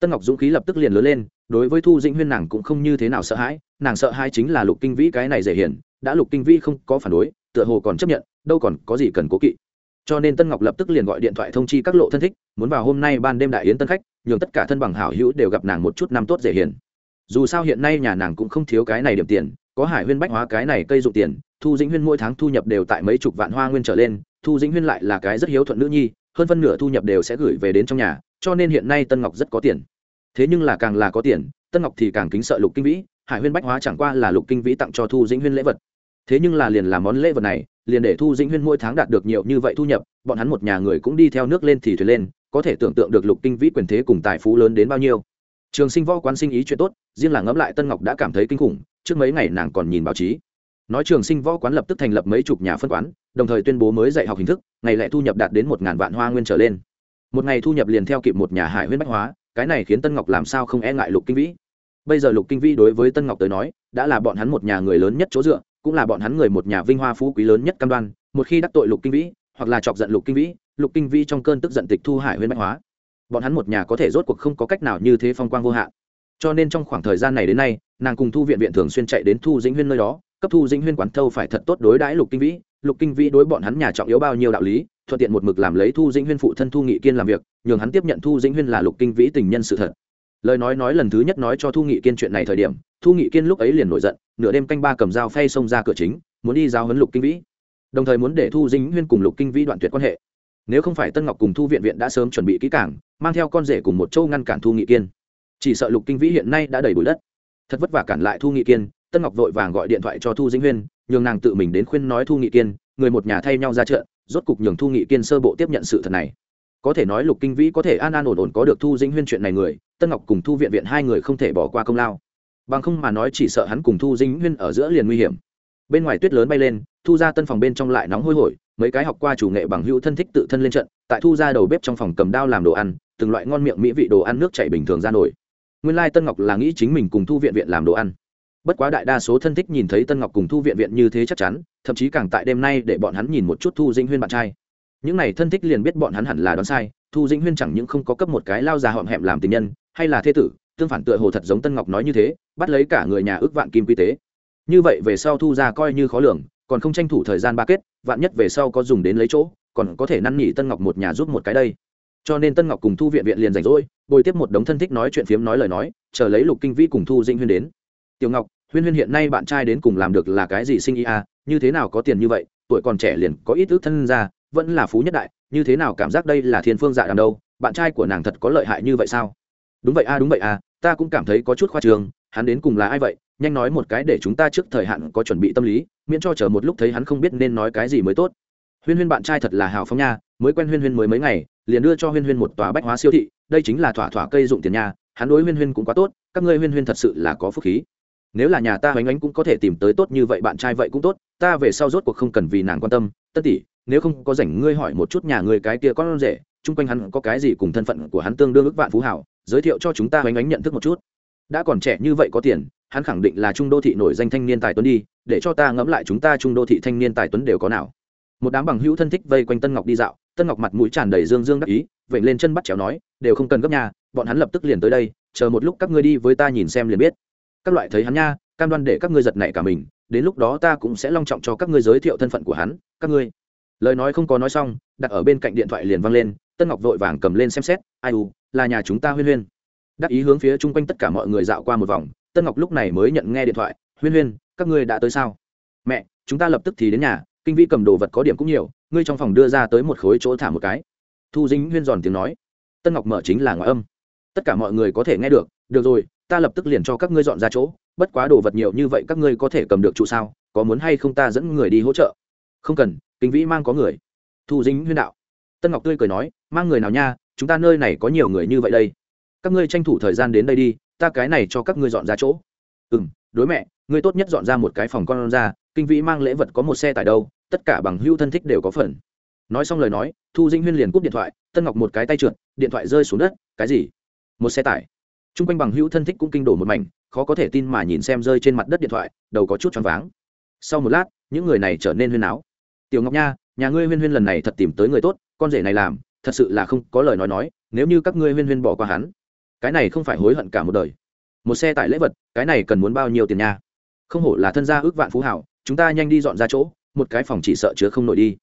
Tân ngọc dũng khí lập tức liền lớn lên, đối với thu dĩnh huyên nàng cũng không như thế nào sợ hãi, nàng sợ hãi chính là lục kinh vĩ cái này dễ hiển đã lục kinh vĩ không có phản đối, tựa hồ còn chấp nhận, đâu còn có gì cần cố kỵ. Cho nên tân ngọc lập tức liền gọi điện thoại thông chi các lộ thân thích, muốn vào hôm nay ban đêm đại yến tân khách, nhường tất cả thân bằng hảo hữu đều gặp nàng một chút năm tốt dễ hiền. Dù sao hiện nay nhà nàng cũng không thiếu cái này điểm tiền, có hải huyên bách hóa cái này cây dụng tiền thu dĩnh huyên mỗi tháng thu nhập đều tại mấy chục vạn hoa nguyên trở lên, thu dĩnh huyên lại là cái rất hiếu thuận nữ nhi, hơn phân nửa thu nhập đều sẽ gửi về đến trong nhà, cho nên hiện nay tân ngọc rất có tiền. Thế nhưng là càng là có tiền, tân ngọc thì càng kính sợ lục kinh vĩ, hải huyên bách hóa chẳng qua là lục kinh vĩ tặng cho thu dĩnh huyên lễ vật. Thế nhưng là liền làm món lễ vật này, liền để thu dĩnh huyên mỗi tháng đạt được nhiều như vậy thu nhập, bọn hắn một nhà người cũng đi theo nước lên thì thuyền lên, có thể tưởng tượng được lục kinh vĩ quyền thế cùng tài phú lớn đến bao nhiêu. Trường sinh võ quán sinh ý chuyện tốt, riêng là ngẫm lại tân ngọc đã cảm thấy kinh khủng, trước mấy ngày nàng còn nhìn báo chí nói trường sinh võ quán lập tức thành lập mấy chục nhà phân quán, đồng thời tuyên bố mới dạy học hình thức, ngày lệ thu nhập đạt đến một ngàn vạn hoa nguyên trở lên. Một ngày thu nhập liền theo kịp một nhà hải huyên bách hóa, cái này khiến tân ngọc làm sao không e ngại lục kinh vĩ. Bây giờ lục kinh vĩ đối với tân ngọc tới nói, đã là bọn hắn một nhà người lớn nhất chỗ dựa, cũng là bọn hắn người một nhà vinh hoa phú quý lớn nhất cam đoan, một khi đắc tội lục kinh vĩ, hoặc là chọc giận lục kinh vĩ, lục kinh vĩ trong cơn tức giận tịch thu hải huyên bách hóa. Bọn hắn một nhà có thể rốt cuộc không có cách nào như thế phong quang vô hạn. Cho nên trong khoảng thời gian này đến nay, nàng cùng thu viện viện thường xuyên chạy đến thu dĩnh huyên nơi đó cấp thu dĩnh huyên quán thâu phải thật tốt đối đãi lục kinh vĩ, lục kinh vĩ đối bọn hắn nhà trọng yếu bao nhiêu đạo lý, thuận tiện một mực làm lấy thu dĩnh huyên phụ thân thu nghị kiên làm việc, nhường hắn tiếp nhận thu dĩnh huyên là lục kinh vĩ tình nhân sự thật. Lời nói nói lần thứ nhất nói cho thu nghị kiên chuyện này thời điểm, thu nghị kiên lúc ấy liền nổi giận, nửa đêm canh ba cầm dao phay xông ra cửa chính, muốn đi giao huấn lục kinh vĩ. Đồng thời muốn để thu dĩnh huyên cùng lục kinh vĩ đoạn tuyệt quan hệ. Nếu không phải tân ngọc cùng thu viện viện đã sớm chuẩn bị kỹ cảng mang theo con rể cùng một châu ngăn cản thu nghị kiên. Chỉ sợ lục kinh vĩ hiện nay đã đầy bụi đất. Thật vất vả cản lại thu nghị kiên tân ngọc vội vàng gọi điện thoại cho thu dĩnh huyên, nhường nàng tự mình đến khuyên nói thu nghị kiên, người một nhà thay nhau ra chợ, rốt cục nhường thu nghị kiên sơ bộ tiếp nhận sự thật này. Có thể nói lục kinh vĩ có thể an an ổn ổn có được thu dĩnh huyên chuyện này người, tân ngọc cùng thu viện viện hai người không thể bỏ qua công lao. Bằng không mà nói chỉ sợ hắn cùng thu dĩnh huyên ở giữa liền nguy hiểm. Bên ngoài tuyết lớn bay lên, thu ra tân phòng bên trong lại nóng hôi hổi, mấy cái học qua chủ nghệ bằng hữu thân thích tự thân lên trận, tại thu ra đầu bếp trong phòng cầm đao làm đồ ăn, từng loại ngon miệng mỹ vị đồ ăn nước chảy bình thường ra nổi. Nguyên lai tân ngọc là nghĩ chính mình cùng thu viện viện làm đồ ăn bất quá đại đa số thân thích nhìn thấy tân ngọc cùng thu viện viện như thế chắc chắn, thậm chí càng tại đêm nay để bọn hắn nhìn một chút thu dinh huyên bạn trai. Những n à y thân thích liền biết bọn hắn hẳn là đoán sai, thu dinh huyên chẳng những không có cấp một cái lao già họm hẹm làm tình nhân, hay là thế tử, tương phản tựa hồ thật giống tân ngọc nói như thế, bắt lấy cả người nhà ước vạn kim quy tế. Như vậy về sau thu ra coi như khó lường, còn không tranh thủ thời gian ba kết, vạn nhất về sau có dùng đến lấy chỗ, còn có thể năn nỉ tân ngọc một nhà giúp một cái đây. Cho nên tân ngọc cùng thu viện viện liền rảnh rỗi, bồi tiếp một đống thân thích nói chuyện phiếm nói lời nói, chờ lấy lục kinh vĩ cùng thu dinh huyên đến. Tiểu ngọc huyên huyên hiện nay bạn trai đến cùng làm được là cái gì sinh ý à? Như thế nào có tiền như vậy? Tuổi còn trẻ liền có ít ước thân ra vẫn là phú nhất đại. Như thế nào cảm giác đây là thiên phương dạ đàm đâu? Bạn trai của nàng thật có lợi hại như vậy sao? Đúng vậy a à, đúng vậy a à, ta cũng cảm thấy có chút khoa trường hắn đến cùng là ai vậy? Nhanh nói một cái để chúng ta trước thời hạn có chuẩn bị tâm lý miễn cho chờ một lúc thấy hắn không biết nên nói cái gì mới tốt. Huyên huyên bạn trai thật là hào phóng nha. Mới quen huyên huyên mới mấy ngày liền đưa cho huyên huyên một tòa bách hóa siêu thị. Đây chính là thỏa thỏa cây dụng tiền nha. Hắn đối huyên huyên cũng quá tốt. Các ngươi huyên huyên thật sự là có phúc khí nếu là nhà ta hoánh ánh cũng có thể tìm tới tốt như vậy, bạn trai vậy cũng tốt, ta về sau rốt cuộc không cần vì nàng quan tâm. Tất tỷ, nếu không có rảnh ngươi hỏi một chút nhà ngươi cái kia con rể, chung quanh hắn có cái gì cùng thân phận của hắn tương đương ước vạn phú hảo, giới thiệu cho chúng ta hoánh ánh nhận thức một chút. Đã còn trẻ như vậy có tiền, hắn khẳng định là trung đô thị nổi danh thanh niên tài tuấn đi, để cho ta ngẫm lại chúng ta trung đô thị thanh niên tài tuấn đều có nào. Một đám bằng hữu thân thích vây quanh tân ngọc đi dạo, tân ngọc mặt mũi tràn đầy dương dương đắc ý vậy lên chân bắt chéo nói, đều không cần gấp nhà, bọn hắn lập tức liền tới đây, chờ một lúc các ngươi đi với ta nhìn xem liền biết các loại thấy hắn nha, cam đoan để các ngươi giật nảy cả mình, đến lúc đó ta cũng sẽ long trọng cho các ngươi giới thiệu thân phận của hắn, các ngươi. Lời nói không có nói xong, đặt ở bên cạnh điện thoại liền văng lên, tân ngọc vội vàng cầm lên xem xét, ai u, là nhà chúng ta huyên huyên. Đắc ý hướng phía chung quanh tất cả mọi người dạo qua một vòng, tân ngọc lúc này mới nhận nghe điện thoại, huyên huyên, các ngươi đã tới sao? Mẹ, chúng ta lập tức thì đến nhà, kinh vi cầm đồ vật có điểm cũng nhiều, ngươi trong phòng đưa ra tới một khối chỗ thả một cái. Thu dính huyên giòn tiếng nói. Tân ngọc mở chính là ngoại âm. Tất cả mọi người có thể nghe được được rồi ta lập tức liền cho các ngươi dọn ra chỗ, bất quá đồ vật nhiều như vậy các ngươi có thể cầm được trụ sao, có muốn hay không ta dẫn người đi hỗ trợ? Không cần kinh vĩ mang có người. Thu dính huyên đạo. Tân ngọc tươi cười nói, mang người nào nha, chúng ta nơi này có nhiều người như vậy đây. Các ngươi tranh thủ thời gian đến đây đi, ta cái này cho các ngươi dọn ra chỗ. Ừ m đối mẹ, ngươi tốt nhất dọn ra một cái phòng con ra kinh vĩ mang lễ vật có một xe tải đâu, tất cả bằng hưu thân thích đều có phần. Nói xong lời nói, thu dinh huyên liền cúp điện thoại, tân ngọc một cái tay trượt, điện thoại rơi xuống đất, cái gì? Một xe tải t r u n g quanh bằng hữu thân thích cũng kinh đổ một mảnh, khó có thể tin mà nhìn xem rơi trên mặt đất điện thoại, đầu có chút choáng váng. Sau một lát, những người này trở nên huyên áo tiểu ngọc nha, nhà ngươi huyên huyên lần này thật tìm tới người tốt, con rể này làm, thật sự là không có lời nói nói, nếu như các ngươi huyên huyên bỏ qua hắn, cái này không phải hối hận cả một đời. Một xe tải lễ vật, cái này cần muốn bao nhiêu tiền nha? Không hổ là thân gia ước vạn phú hảo, chúng ta nhanh đi dọn ra chỗ, một cái phòng chỉ sợ chứa không nổi đi.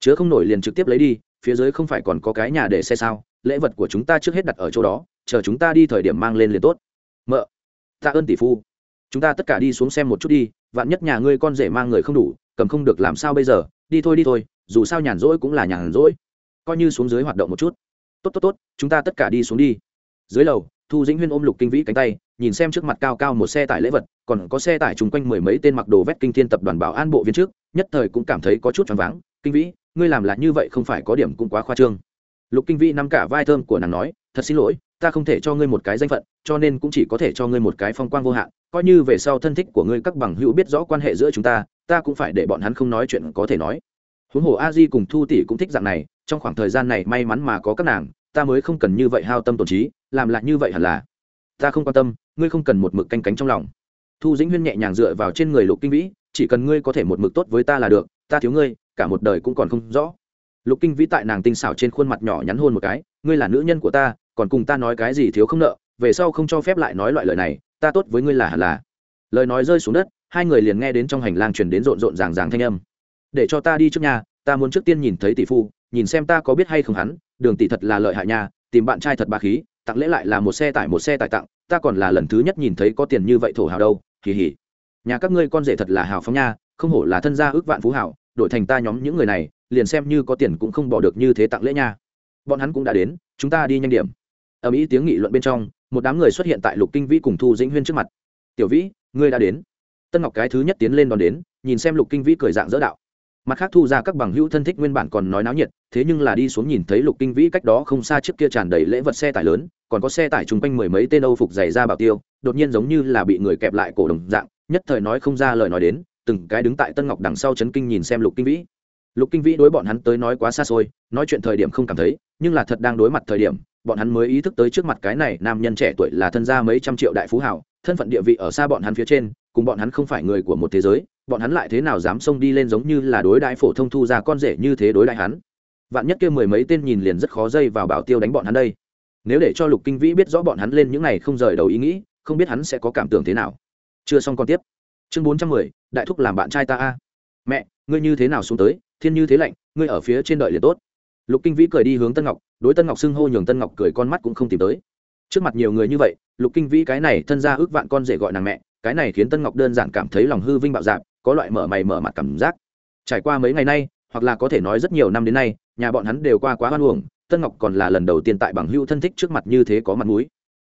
Chứa không nổi liền trực tiếp lấy đi, phía dưới không phải còn có cái nhà để xe sao? Lễ vật của chúng ta trước hết đặt ở chỗ đó, chờ chúng ta đi thời điểm mang lên liền tốt. Mợ, tạ ơn tỷ phu. Chúng ta tất cả đi xuống xem một chút đi, vạn nhất nhà ngươi con rể mang người không đủ, cầm không được làm sao bây giờ? Đi thôi đi thôi, dù sao nhàn rỗi cũng là nhàn rỗi. Coi như xuống dưới hoạt động một chút. Tốt tốt tốt, chúng ta tất cả đi xuống đi. Dưới lầu, thu dĩnh huyên ôm lục kinh vĩ cánh tay, nhìn xem trước mặt cao cao một xe tải lễ vật, còn có xe tải chung quanh mười mấy tên mặc đồ vét kinh thiên tập đoàn bảo an bộ viên trước, nhất thời cũng cảm thấy có chút choáng váng. Kinh vĩ, ngươi làm là như vậy không phải có điểm cũng quá khoa trương lục kinh vĩ nắm cả vai thơm của nàng nói, thật xin lỗi, ta không thể cho ngươi một cái danh phận, cho nên cũng chỉ có thể cho ngươi một cái phong quang vô hạn. Coi như về sau thân thích của ngươi các bằng hữu biết rõ quan hệ giữa chúng ta ta cũng phải để bọn hắn không nói chuyện có thể nói. Huống hồ a di cùng thu tỷ cũng thích dạng này, trong khoảng thời gian này may mắn mà có các nàng, ta mới không cần như vậy hao tâm tổn trí, làm lại như vậy hẳn là. Ta không quan tâm, ngươi không cần một mực canh cánh trong lòng. Thu dĩnh huyên nhẹ nhàng dựa vào trên người lục kinh vĩ, chỉ cần ngươi có thể một mực tốt với ta là được, ta thiếu ngươi, cả một đời cũng còn không rõ lục kinh vĩ tại nàng tinh xảo trên khuôn mặt nhỏ nhắn hôn một cái, ngươi là nữ nhân của ta, còn cùng ta nói cái gì thiếu không nợ, về sau không cho phép lại nói loại lời này, ta tốt với ngươi là hẳn là lời nói rơi xuống đất, hai người liền nghe đến trong hành lang truyền đến rộn rộn ràng ràng thanh âm để cho ta đi trước nhà, ta muốn trước tiên nhìn thấy tỷ phu, nhìn xem ta có biết hay không hắn, đường tỷ thật là lợi hại nhà tìm bạn trai thật bà khí, tặng lễ lại là một xe tải một xe tải tặng, ta còn là lần thứ nhất nhìn thấy có tiền như vậy thổ hào đâu, Hì hì. nhà các ngươi con rể thật là hào phóng nha, không hổ là thân gia ước vạn phú hảo đổi thành ta nhóm những người này liền xem như có tiền cũng không bỏ được như thế tặng lễ nha. Bọn hắn cũng đã đến, chúng ta đi nhanh điểm. Ở mỹ tiếng nghị luận bên trong, một đám người xuất hiện tại lục kinh vĩ cùng thu dĩnh huyên trước mặt. Tiểu vĩ, ngươi đã đến. Tân ngọc cái thứ nhất tiến lên đón đến, nhìn xem lục kinh vĩ cười dạng dỡ đạo. Mặt khác thu ra các bằng hữu thân thích nguyên bản còn nói náo nhiệt, thế nhưng là đi xuống nhìn thấy lục kinh vĩ cách đó không xa trước kia tràn đầy lễ vật xe tải lớn, còn có xe tải chung quanh mười mấy tên âu phục giày ra bảo tiêu, đột nhiên giống như là bị người kẹp lại cổ đồng dạng, nhất thời nói không ra lời nói đến, từng cái đứng tại tân ngọc đằng sau chấn kinh nhìn xem lục kinh vĩ lục kinh vĩ đối bọn hắn tới nói quá xa xôi, nói chuyện thời điểm không cảm thấy, nhưng là thật đang đối mặt thời điểm, bọn hắn mới ý thức tới trước mặt cái này nam nhân trẻ tuổi là thân gia mấy trăm triệu đại phú hảo thân phận địa vị ở xa bọn hắn phía trên, cùng bọn hắn không phải người của một thế giới, bọn hắn lại thế nào dám xông đi lên giống như là đối đại phổ thông thu ra con rể như thế đối đại hắn. Vạn nhất kia mười mấy tên nhìn liền rất khó dây vào bảo tiêu đánh bọn hắn đây. Nếu để cho lục kinh vĩ biết rõ bọn hắn lên những này không rời đầu ý nghĩ, không biết hắn sẽ có cảm tưởng thế nào. Chưa xong còn tiếp. Chương bốn trăm mười, đại thúc làm bạn trai ta a. Mẹ, ngươi như thế nào xuống tới? Thiên như thế lạnh, ngươi ở phía trên đợi liền tốt. Lục kinh vĩ cười đi hướng tân ngọc, đối tân ngọc xưng hô nhường tân ngọc cười con mắt cũng không tìm tới. Trước mặt nhiều người như vậy, lục kinh vĩ cái này thân ra ước vạn con rể gọi nàng mẹ, cái này khiến tân ngọc đơn giản cảm thấy lòng hư vinh bạo dạp có loại mở mày mở mặt cảm giác. Trải qua mấy ngày nay, hoặc là có thể nói rất nhiều năm đến nay, nhà bọn hắn đều qua quá hoan uổng, tân ngọc còn là lần đầu tiên tại bằng hữu thân thích trước mặt như thế có mặt mũi.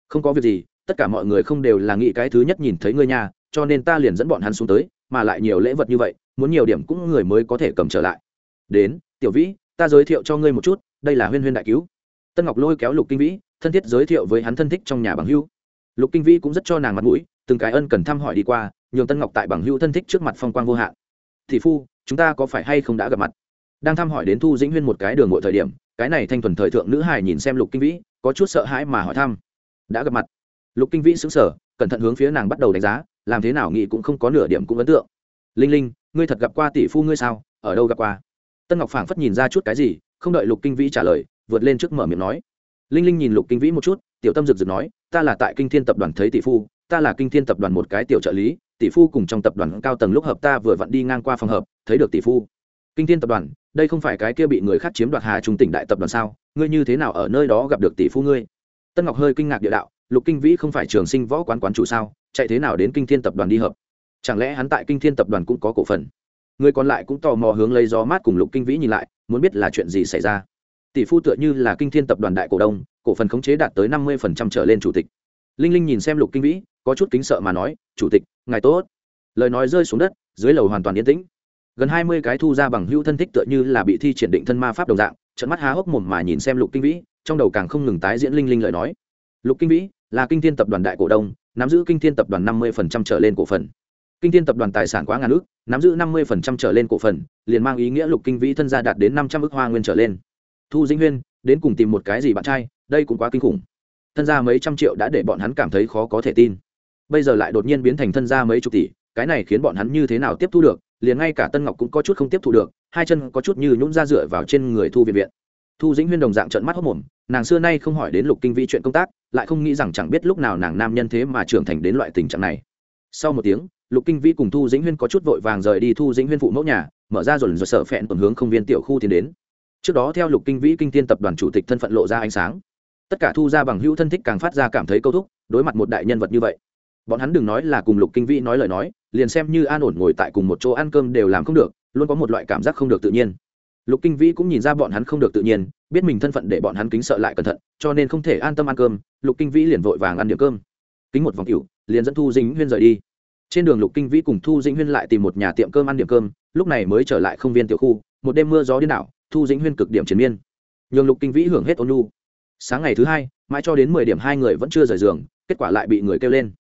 Không có việc gì, tất cả mọi người không đều là nghĩ cái thứ nhất nhìn thấy ngươi nhà, cho nên ta liền dẫn bọn hắn xuống tới, mà lại nhiều lễ vật như vậy muốn nhiều điểm cũng người mới có thể cầm trở lại. Đến, tiểu vĩ, ta giới thiệu cho ngươi một chút, đây là huyên huyên đại cứu. Tân ngọc lôi kéo lục kinh vĩ, thân thiết giới thiệu với hắn thân thích trong nhà bằng hưu lục kinh vĩ cũng rất cho nàng mặt mũi, từng cái ân cần thăm hỏi đi qua, nhường tân ngọc tại bằng hưu thân thích trước mặt phong quang vô hạn. Thị phu, chúng ta có phải hay không đã gặp mặt? Đang thăm hỏi đến thu dĩnh huyên một cái đường ngội thời điểm, cái này thanh thuần thời thượng nữ hài nhìn xem lục kinh vĩ, có chút sợ hãi mà hỏi thăm, đã gặp mặt? Lục kinh vĩ xứng sở cẩn thận hướng phía nàng bắt đầu đánh giá, làm thế nào nghĩ cũng không có nửa điểm cũng ấn tượng. Linh linh ngươi thật gặp qua tỷ phu ngươi sao? Ở đâu gặp qua? Tân ngọc phảng phất nhìn ra chút cái gì, không đợi lục kinh vĩ trả lời, vượt lên trước mở miệng nói. Linh linh nhìn lục kinh vĩ một chút, tiểu tâm rực rực nói, ta là tại kinh thiên tập đoàn thấy tỷ phu, ta là kinh thiên tập đoàn một cái tiểu trợ lý, tỷ phu cùng trong tập đoàn cao tầng lúc hợp ta vừa vặn đi ngang qua phòng hợp, thấy được tỷ phu. Kinh thiên tập đoàn, đây không phải cái kia bị người khác chiếm đoạt hà trung tỉnh đại tập đoàn sao? Ngươi như thế nào ở nơi đó gặp được tỷ phu ngươi? Tân ngọc hơi kinh ngạc địa đạo, lục kinh vĩ không phải trường sinh võ quán quán chủ sao? Chạy thế nào đến kinh thiên tập đoàn đi hợp? Chẳng lẽ hắn tại kinh thiên tập đoàn cũng có cổ phần? Người còn lại cũng tò mò hướng lấy gió mát cùng lục kinh vĩ nhìn lại, muốn biết là chuyện gì xảy ra. Tỷ phu tựa như là kinh thiên tập đoàn đại cổ đông, cổ phần khống chế đạt tới năm mươi trở lên chủ tịch. Linh linh nhìn xem lục kinh vĩ, có chút kính sợ mà nói, chủ tịch, ngài tốt. Lời nói rơi xuống đất, dưới lầu hoàn toàn yên tĩnh. Gần hai mươi cái thu ra bằng hữu thân thích tựa như là bị thi triển định thân ma pháp đồng dạng trận mắt há hốc mồm mà nhìn xem lục kinh vĩ, trong đầu càng không ngừng tái diễn linh linh lời nói. Lục kinh vĩ, là kinh thiên tập đoàn đại cổ đông, nắm giữ kinh thiên tập đoàn năm mươi trở lên cổ phần kinh thiên tập đoàn tài sản quá ngàn ước nắm giữ năm mươi trở lên cổ phần, liền mang ý nghĩa lục kinh vĩ thân gia đạt đến năm trăm ước hoa nguyên trở lên. Thu dĩnh huyên, đến cùng tìm một cái gì bạn trai, đây cũng quá kinh khủng. Thân gia mấy trăm triệu đã để bọn hắn cảm thấy khó có thể tin. Bây giờ lại đột nhiên biến thành thân gia mấy chục tỷ, cái này khiến bọn hắn như thế nào tiếp thu được, liền ngay cả tân ngọc cũng có chút không tiếp thu được, hai chân có chút như nhũng ra dựa vào trên người thu viện viện. Thu dĩnh huyên đồng dạng trận mắt hốc mồm nàng xưa nay không hỏi đến lục kinh vĩ chuyện công tác, lại không nghĩ rằng chẳng biết lúc nào nàng nam nhân thế mà trưởng thành đến loại tình trạng này. Sau một tiếng lục kinh vĩ cùng thu dĩnh huyên có chút vội vàng rời đi thu dĩnh huyên phụ mẫu nhà, mở ra dồn dồn sợ phẹn tuần hướng không viên tiểu khu tiến đến. Trước đó theo lục kinh vĩ kinh tiên tập đoàn chủ tịch thân phận lộ ra ánh sáng. Tất cả thu ra bằng hữu thân thích càng phát ra cảm thấy câu thúc, đối mặt một đại nhân vật như vậy. Bọn hắn đừng nói là cùng lục kinh vĩ nói lời nói, liền xem như an ổn ngồi tại cùng một chỗ ăn cơm đều làm không được, luôn có một loại cảm giác không được tự nhiên. Lục kinh vĩ cũng nhìn ra bọn hắn không được tự nhiên, biết mình thân phận để bọn hắn kính sợ lại cẩn thận, cho nên không thể an tâm ăn cơm, lục kinh vĩ liền vội vàng ăn điểm cơm. Kính một vòng cựu liền dẫn thu dĩnh huyên rời đi trên đường lục kinh vĩ cùng thu dĩnh huyên lại tìm một nhà tiệm cơm ăn điểm cơm, lúc này mới trở lại không viên tiểu khu, một đêm mưa gió điên đảo, thu dĩnh huyên cực điểm chiến miên. Nhường lục kinh vĩ hưởng hết ôn lu sáng ngày thứ hai, mãi cho đến mười điểm hai người vẫn chưa rời giường, kết quả lại bị người kêu lên.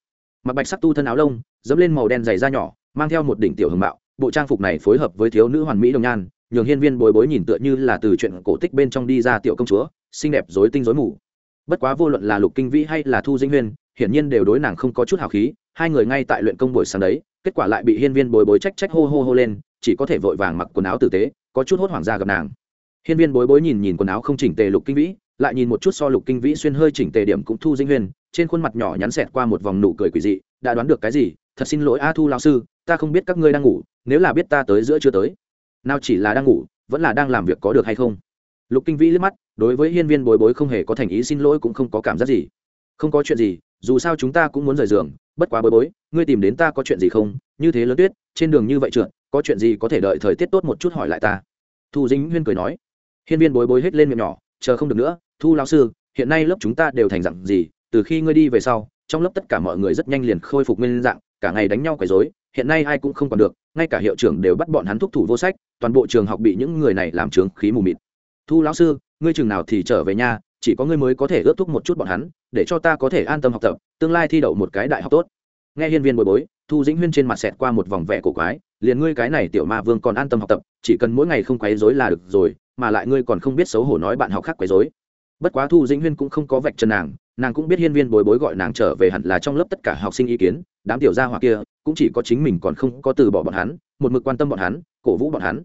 Mặc bạch sắc tu thân áo lông, dẫm lên màu đen dày da nhỏ, mang theo một đỉnh tiểu hưởng mạo, bộ trang phục này phối hợp với thiếu nữ hoàn mỹ đồng nhan, nhường hiên viên bồi bối nhìn tựa như là từ chuyện cổ tích bên trong đi ra tiểu công chúa, xinh đẹp dối tinh dối mù. Bất quá vô luận là lục kinh vĩ hay là thu dĩnh huyên hiển nhiên đều đối nàng không có chút hào khí hai người ngay tại luyện công buổi sáng đấy kết quả lại bị hiên viên bồi bối trách trách hô hô hô lên chỉ có thể vội vàng mặc quần áo tử tế có chút hốt hoảng ra gặp nàng. Hiên viên bối bối nhìn nhìn quần áo không chỉnh tề lục kinh vĩ lại nhìn một chút so lục kinh vĩ xuyên hơi chỉnh tề điểm cũng thu dinh huyền, trên khuôn mặt nhỏ nhắn xẹt qua một vòng nụ cười quỷ dị đã đoán được cái gì? Thật xin lỗi a thu lao sư ta không biết các ngươi đang ngủ nếu là biết ta tới giữa chưa tới. Nào chỉ là đang ngủ vẫn là đang làm việc có được hay không? Lục kinh vĩ liếc mắt đối với hiên viên bối bối không hề có thành ý xin lỗi cũng không có cảm giác gì. Không có chuyện gì dù sao chúng ta cũng muốn rời giường bất quá bối bối ngươi tìm đến ta có chuyện gì không? Như thế lớn tuyết trên đường như vậy trượt có chuyện gì có thể đợi thời tiết tốt một chút hỏi lại ta. Thu dính huyên cười nói. Hiên viên bối bối hết lên miệng nhỏ chờ không được nữa thu lao sư hiện nay lớp chúng ta đều thành dạng gì từ khi ngươi đi về sau trong lớp tất cả mọi người rất nhanh liền khôi phục nguyên dạng cả ngày đánh nhau quấy dối, hiện nay ai cũng không còn được ngay cả hiệu trưởng đều bắt bọn hắn thúc thủ vô sách toàn bộ trường học bị những người này làm trướng khí mù mịt. Thu lão sư ngươi trường nào thì trở về nhà chỉ có ngươi mới có thể ước thúc một chút bọn hắn, để cho ta có thể an tâm học tập, tương lai thi đậu một cái đại học tốt. Nghe hiên viên bồi bối, thu dĩnh huyên trên mặt xẹt qua một vòng vẻ cổ quái, liền ngươi cái này tiểu ma vương còn an tâm học tập, chỉ cần mỗi ngày không quấy rối là được rồi, mà lại ngươi còn không biết xấu hổ nói bạn học khác quấy rối. Bất quá thu dĩnh huyên cũng không có vạch chân nàng nàng cũng biết hiên viên bồi bối gọi nàng trở về hẳn là trong lớp tất cả học sinh ý kiến, đám tiểu gia hỏa kia cũng chỉ có chính mình còn không có từ bỏ bọn hắn, một mực quan tâm bọn hắn, cổ vũ bọn hắn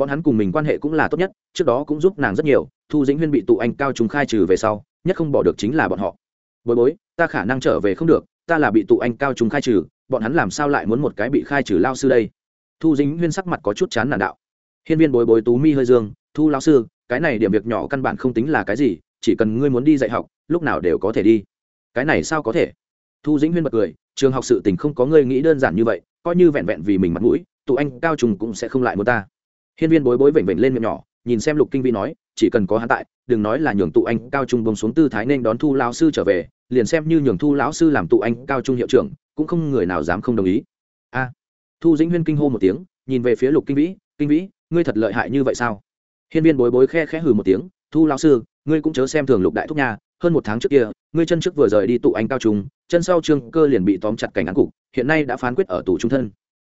bọn hắn cùng mình quan hệ cũng là tốt nhất, trước đó cũng giúp nàng rất nhiều, thu dĩnh huyên bị tụ anh cao chúng khai trừ về sau, nhất không bỏ được chính là bọn họ. Bối bối, ta khả năng trở về không được, ta là bị tụ anh cao chúng khai trừ, bọn hắn làm sao lại muốn một cái bị khai trừ lao sư đây? Thu dĩnh huyên sắc mặt có chút chán nản đạo. Hiên viên bối bối tú mi hơi dương, thu lao sư, cái này điểm việc nhỏ căn bản không tính là cái gì, chỉ cần ngươi muốn đi dạy học, lúc nào đều có thể đi. Cái này sao có thể? Thu dĩnh huyên bật cười, trường học sự tình không có ngươi nghĩ đơn giản như vậy, coi như vẹn vẹn vì mình mặt mũi, tụ anh cao trùng cũng sẽ không lại muốn ta hiên viên bối bối vểnh vểnh lên miệng nhỏ, nhìn xem lục kinh vi nói, chỉ cần có hắn tại, đừng nói là nhường tụ anh cao trung bông xuống tư thái nên đón thu lão sư trở về, liền xem như nhường thu lão sư làm tụ anh cao trung hiệu trưởng, cũng không người nào dám không đồng ý. A. Thu dĩnh huyên kinh hô một tiếng, nhìn về phía lục kinh vĩ kinh vĩ, ngươi thật lợi hại như vậy sao? Hiên viên bối bối khe khẽ hừ một tiếng, thu lão sư, ngươi cũng chớ xem thường lục đại thúc nha, hơn một tháng trước kia, ngươi chân trước vừa rời đi tụ anh cao trung, chân sau trương cơ liền bị tóm chặt cảnh án cục, hiện nay đã phán quyết ở tù trung thân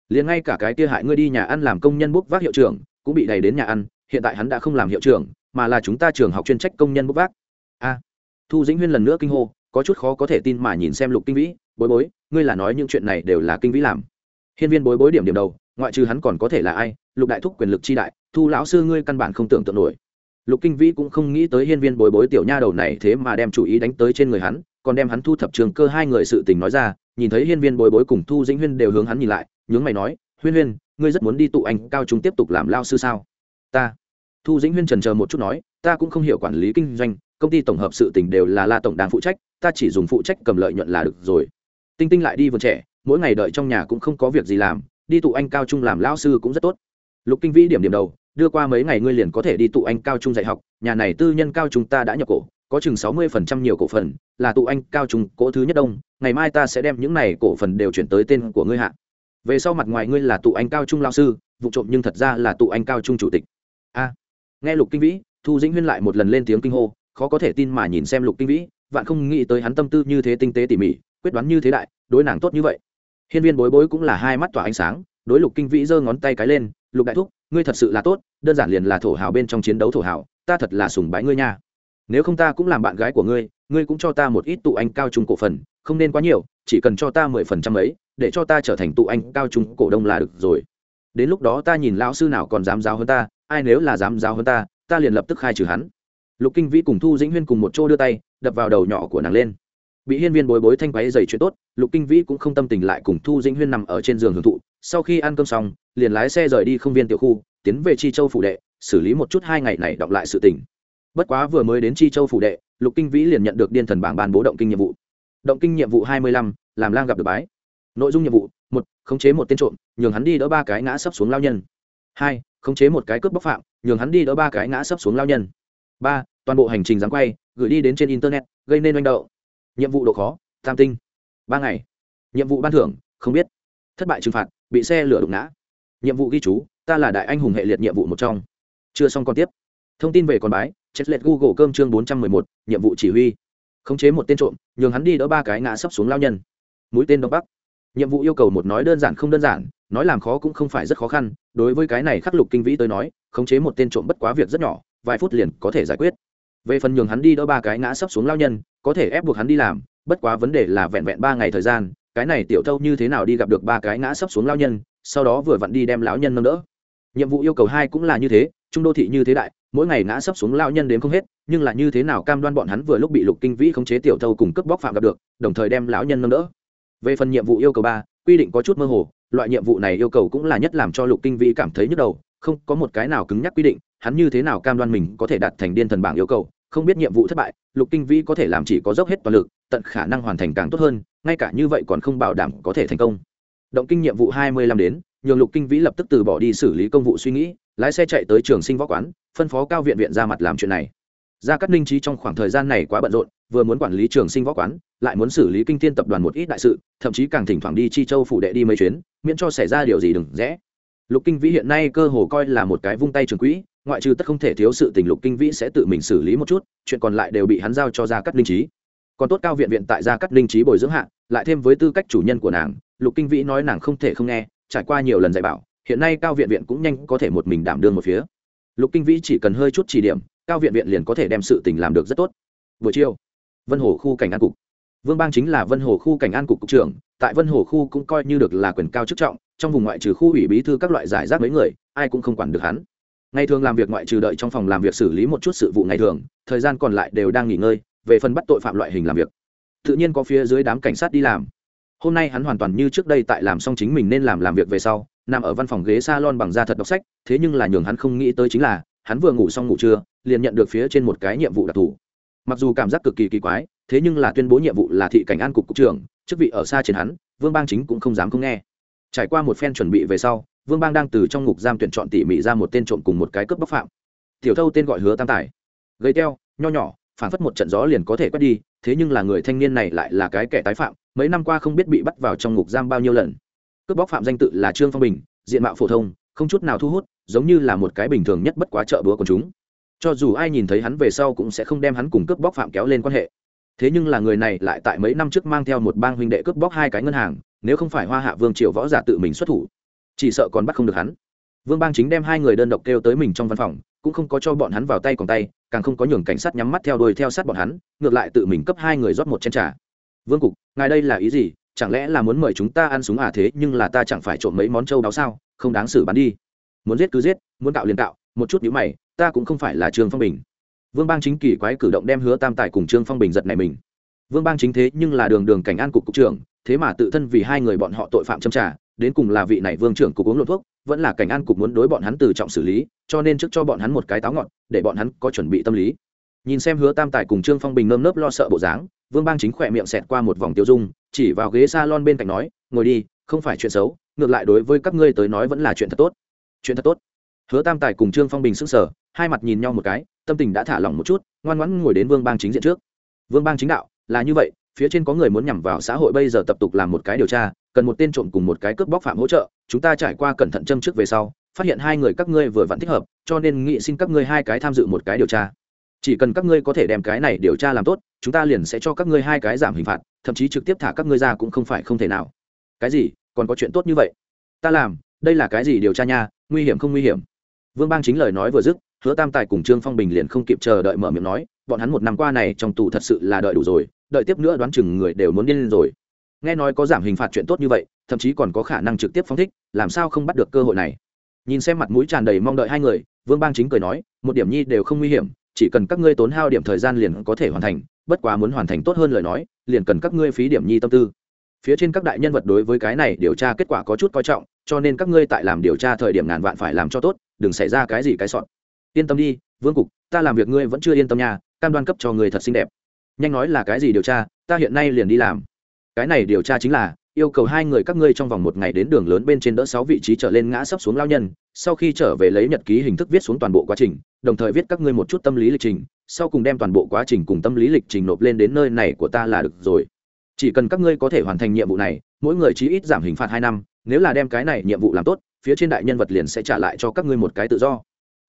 liền ngay cả cái kia hại ngươi đi nhà ăn làm công nhân bốc vác hiệu trưởng, cũng bị đẩy đến nhà ăn, hiện tại hắn đã không làm hiệu trưởng, mà là chúng ta trường học chuyên trách công nhân bốc vác. A, thu dĩnh huyên lần nữa kinh hô, có chút khó có thể tin mà nhìn xem lục kinh vĩ, bối bối, ngươi là nói những chuyện này đều là kinh vĩ làm? Hiên viên bối bối điểm điểm đầu, ngoại trừ hắn còn có thể là ai? Lục đại thúc quyền lực chi đại, thu lão sư ngươi căn bản không tưởng tượng nổi. Lục kinh vĩ cũng không nghĩ tới hiên viên bối bối tiểu nha đầu này thế mà đem chủ ý đánh tới trên người hắn, còn đem hắn thu thập trường cơ hai người sự tình nói ra, nhìn thấy hiên viên bối bối cùng thu dĩnh huyên đều hướng hắn nhìn lại nhướng mày nói, huyên huyên, ngươi rất muốn đi tụ anh, cao trung tiếp tục làm lao sư sao? Ta. Thu dĩnh huyên trần chờ một chút nói, ta cũng không hiểu quản lý kinh doanh, công ty tổng hợp sự tình đều là la tổng đang phụ trách, ta chỉ dùng phụ trách cầm lợi nhuận là được rồi. Tinh tinh lại đi vườn trẻ, mỗi ngày đợi trong nhà cũng không có việc gì làm, đi tụ anh, cao trung làm lao sư cũng rất tốt. Lục kinh vĩ điểm điểm đầu, đưa qua mấy ngày ngươi liền có thể đi tụ anh, cao trung dạy học, nhà này tư nhân cao trung ta đã nhập cổ, có chừng sáu mươi phần trăm nhiều cổ phần, là tụ anh, cao trung cỗ thứ nhất đông, ngày mai ta sẽ đem những này cổ phần đều chuyển tới tên của ngươi hạ về sau mặt ngoài ngươi là tụ anh cao trung lao sư, vụ trộm nhưng thật ra là tụ anh cao trung chủ tịch. A. Nghe lục kinh vĩ, thu dĩnh huyên lại một lần lên tiếng kinh hô, khó có thể tin mà nhìn xem lục kinh vĩ, vạn không nghĩ tới hắn tâm tư như thế tinh tế tỉ mỉ, quyết đoán như thế đại, đối nàng tốt như vậy. Hiên viên bối bối cũng là hai mắt tỏa ánh sáng, đối lục kinh vĩ giơ ngón tay cái lên, lục đại thúc, ngươi thật sự là tốt, đơn giản liền là thổ hào bên trong chiến đấu thổ hào, ta thật là sùng bái ngươi nha. Nếu không ta cũng làm bạn gái của ngươi ngươi cũng cho ta một ít tụ anh cao trung cổ phần không nên quá nhiều, chỉ cần cho ta mười phần trăm ấy, để cho ta trở thành tụ anh cao trung cổ đông là được rồi. Đến lúc đó ta nhìn lão sư nào còn dám giáo hơn ta, ai nếu là dám giáo hơn ta ta liền lập tức khai trừ hắn. Lục kinh vĩ cùng thu dĩnh huyên cùng một chỗ đưa tay, đập vào đầu nhỏ của nàng lên. Bị hiên viên bối bối thanh quáy dày chuyện tốt, lục kinh vĩ cũng không tâm tình lại cùng thu dĩnh huyên nằm ở trên giường hưởng thụ. Sau khi ăn cơm xong, liền lái xe rời đi không viên tiểu khu, tiến về chi châu phủ đệ, xử lý một chút hai ngày này đọc lại sự tình. Bất quá vừa mới đến chi châu phủ đệ, lục kinh vĩ liền nhận được điên thần bảng bàn bố động kinh nhiệm vụ động kinh nhiệm vụ hai mươi lăm, làm lang gặp được bái. Nội dung nhiệm vụ, một, khống chế một tên trộm, nhường hắn đi đỡ ba cái ngã sấp xuống lao nhân. Hai, khống chế một cái cướp bóc phạm, nhường hắn đi đỡ ba cái ngã sấp xuống lao nhân. Ba, toàn bộ hành trình giáng quay, gửi đi đến trên internet, gây nên oanh đậu nhiệm vụ độ khó, tam tinh. Ba ngày. Nhiệm vụ ban thưởng, không biết. Thất bại trừng phạt, bị xe lửa đụng ngã. Nhiệm vụ ghi chú, ta là đại anh hùng hệ liệt nhiệm vụ một trong. Chưa xong còn tiếp. Thông tin về con bái chết lệch google cơm chương bốn trăm mười một, nhiệm vụ chỉ huy khống chế một tên trộm, nhường hắn đi đỡ ba cái ngã sấp xuống lao nhân. Mũi tên đông bắc. Nhiệm vụ yêu cầu một nói đơn giản không đơn giản, nói làm khó cũng không phải rất khó khăn, đối với cái này khắc lục kinh vĩ tới nói, khống chế một tên trộm bất quá việc rất nhỏ, vài phút liền có thể giải quyết. Về phần nhường hắn đi đỡ ba cái ngã sấp xuống lao nhân, có thể ép buộc hắn đi làm, bất quá vấn đề là vẹn vẹn ba ngày thời gian, cái này tiểu thâu như thế nào đi gặp được ba cái ngã sấp xuống lao nhân, sau đó vừa vặn đi đem lão nhân nâng đỡ. Nhiệm vụ yêu cầu hai cũng là như thế, trung đô thị như thế đại mỗi ngày ngã sấp xuống lao nhân đến không hết, nhưng là như thế nào cam đoan bọn hắn vừa lúc bị lục kinh vĩ khống chế tiểu thâu cùng cướp bóc phạm gặp được, đồng thời đem lão nhân nâng đỡ. Về phần nhiệm vụ yêu cầu ba, quy định có chút mơ hồ, loại nhiệm vụ này yêu cầu cũng là nhất làm cho lục kinh vĩ cảm thấy nhức đầu, không có một cái nào cứng nhắc quy định, hắn như thế nào cam đoan mình có thể đạt thành điên thần bảng yêu cầu, không biết nhiệm vụ thất bại, lục kinh vĩ có thể làm chỉ có dốc hết toàn lực, tận khả năng hoàn thành càng tốt hơn, ngay cả như vậy còn không bảo đảm có thể thành công. Động kinh nhiệm vụ hai mươi lăm đến, nhường lục kinh vĩ lập tức từ bỏ đi xử lý công vụ suy nghĩ, lái xe chạy tới trường sinh võ quán phân phó cao viện viện ra mặt làm chuyện này. Gia cát ninh trí trong khoảng thời gian này quá bận rộn, vừa muốn quản lý trường sinh võ quán, lại muốn xử lý kinh tiên tập đoàn một ít đại sự, thậm chí càng thỉnh thoảng đi chi châu phủ đệ đi mấy chuyến, miễn cho xảy ra điều gì đừng rẽ. Lục kinh vĩ hiện nay cơ hồ coi là một cái vung tay trường quỹ, ngoại trừ tất không thể thiếu sự tình lục kinh vĩ sẽ tự mình xử lý một chút, chuyện còn lại đều bị hắn giao cho gia cát ninh trí còn tốt cao viện viện tại gia cát ninh trí bồi dưỡng hạ, lại thêm với tư cách chủ nhân của nàng, lục kinh vĩ nói nàng không thể không nghe, trải qua nhiều lần dạy bảo, hiện nay cao viện viện cũng nhanh có thể một mình đảm đương một phía lục kinh vĩ chỉ cần hơi chút chỉ điểm, cao viện viện liền có thể đem sự tình làm được rất tốt. Buổi chiều, vân hồ khu cảnh an cục. Vương bang chính là vân hồ khu cảnh an cục cục trưởng, tại vân hồ khu cũng coi như được là quyền cao chức trọng, trong vùng ngoại trừ khu ủy bí thư các loại giải rác mấy người, ai cũng không quản được hắn. Ngày thường làm việc ngoại trừ đợi trong phòng làm việc xử lý một chút sự vụ ngày thường, thời gian còn lại đều đang nghỉ ngơi, về phần bắt tội phạm loại hình làm việc. Tự nhiên có phía dưới đám cảnh sát đi làm. Hôm nay hắn hoàn toàn như trước đây tại làm xong chính mình nên làm làm việc về sau nằm ở văn phòng ghế s a lon bằng da thật đọc sách, thế nhưng là nhường hắn không nghĩ tới chính là, hắn vừa ngủ xong ngủ trưa, liền nhận được phía trên một cái nhiệm vụ đặc thù. Mặc dù cảm giác cực kỳ kỳ quái, thế nhưng là tuyên bố nhiệm vụ là thị cảnh an cục cục trưởng, chức vị ở xa trên hắn, vương bang chính cũng không dám không nghe. Trải qua một phen chuẩn bị về sau, vương bang đang từ trong ngục giam tuyển chọn tỉ mỉ ra một tên trộm cùng một cái cướp bóc phạm. Tiểu thâu tên gọi hứa tam tài. Gây teo, nho nhỏ, phản phất một trận gió liền có thể quét đi, thế nhưng là người thanh niên này lại là cái kẻ tái phạm, mấy năm qua không biết bị bắt vào trong ngục giam bao nhiêu lần cướp bóc phạm danh tự là trương phong bình, diện mạo phổ thông, không chút nào thu hút, giống như là một cái bình thường nhất bất quá chợ búa của chúng. Cho dù ai nhìn thấy hắn về sau cũng sẽ không đem hắn cùng cướp bóc phạm kéo lên quan hệ. Thế nhưng là người này lại tại mấy năm trước mang theo một bang huynh đệ cướp bóc hai cái ngân hàng, nếu không phải hoa hạ vương triều võ giả tự mình xuất thủ, chỉ sợ còn bắt không được hắn. Vương bang chính đem hai người đơn độc kêu tới mình trong văn phòng, cũng không có cho bọn hắn vào tay còn tay, càng không có nhường cảnh sát nhắm mắt theo đuôi theo sát bọn hắn, ngược lại tự mình cấp hai người rót một chén trà. Vương cục, ngài đây là ý gì? Chẳng lẽ là muốn mời chúng ta ăn súng à thế nhưng là ta chẳng phải trộm mấy món trâu đáo sao, không đáng xử bắn đi. Muốn giết cứ giết, muốn tạo liền tạo một chút nhữ mày, ta cũng không phải là trương phong bình. Vương bang chính kỳ quái cử động đem hứa tam tài cùng trương phong bình giật này mình. Vương bang chính thế nhưng là đường đường cảnh an cục cục trưởng, thế mà tự thân vì hai người bọn họ tội phạm châm trả đến cùng là vị này vương trưởng cục uống lột thuốc, vẫn là cảnh an cục muốn đối bọn hắn từ trọng xử lý, cho nên trước cho bọn hắn một cái táo ngọn, để bọn hắn có chuẩn bị tâm lý. Nhìn xem hứa tam tài cùng trương phong bình nơm nớp lo sợ bộ dáng vương bang chính khỏe miệng xẹt qua một vòng tiêu dung, chỉ vào ghế s a lon bên cạnh nói, ngồi đi, không phải chuyện xấu, ngược lại đối với các ngươi tới nói vẫn là chuyện thật tốt. Chuyện thật tốt? Hứa tam tài cùng trương phong bình s ư n g sở hai mặt nhìn nhau một cái, tâm tình đã thả lỏng một chút, ngoan ngoãn ngồi đến vương bang chính diện trước. Vương bang chính đạo, là như vậy, phía trên có người muốn nhằm vào xã hội bây giờ tập tục làm một cái điều tra, cần một tên trộm cùng một cái cướp bóc phạm hỗ trợ, chúng ta trải qua cẩn thận châm trước về sau, phát hiện hai người các ngươi vừa vặn thích hợp, cho nên nghị xin các ngươi hai cái tham dự một cái điều tra chỉ cần các ngươi có thể đem cái này điều tra làm tốt, chúng ta liền sẽ cho các ngươi hai cái giảm hình phạt, thậm chí trực tiếp thả các ngươi ra cũng không phải không thể nào. Cái gì? Còn có chuyện tốt như vậy? Ta làm, đây là cái gì điều tra nha? Nguy hiểm không nguy hiểm? Vương bang chính lời nói vừa dứt, hứa tam tài cùng trương phong bình liền không kịp chờ đợi mở miệng nói, bọn hắn một năm qua này trong tù thật sự là đợi đủ rồi, đợi tiếp nữa đoán chừng người đều muốn điên lên rồi. Nghe nói có giảm hình phạt chuyện tốt như vậy, thậm chí còn có khả năng trực tiếp phóng thích, làm sao không bắt được cơ hội này? Nhìn xem mặt mũi tràn đầy mong đợi hai người, vương bang chính cười nói, một điểm nhi đều không nguy hiểm chỉ cần các ngươi tốn hao điểm thời gian liền có thể hoàn thành, bất quá muốn hoàn thành tốt hơn lời nói, liền cần các ngươi phí điểm nhi tâm tư. Phía trên các đại nhân vật đối với cái này điều tra kết quả có chút coi trọng, cho nên các ngươi tại làm điều tra thời điểm ngàn vạn phải làm cho tốt, đừng xảy ra cái gì cái sọn yên tâm đi, vương cục, ta làm việc ngươi vẫn chưa yên tâm nha, cam đoan cấp cho người thật xinh đẹp. Nhanh nói là cái gì điều tra, ta hiện nay liền đi làm. Cái này điều tra chính là yêu cầu hai người các ngươi trong vòng một ngày đến đường lớn bên trên đỡ sáu vị trí trở lên ngã sấp xuống lao nhân, sau khi trở về lấy nhật ký hình thức viết xuống toàn bộ quá trình, đồng thời viết các ngươi một chút tâm lý lịch trình, sau cùng đem toàn bộ quá trình cùng tâm lý lịch trình nộp lên đến nơi này của ta là được rồi. Chỉ cần các ngươi có thể hoàn thành nhiệm vụ này, mỗi người chí ít giảm hình phạt hai năm, nếu là đem cái này nhiệm vụ làm tốt, phía trên đại nhân vật liền sẽ trả lại cho các ngươi một cái tự do.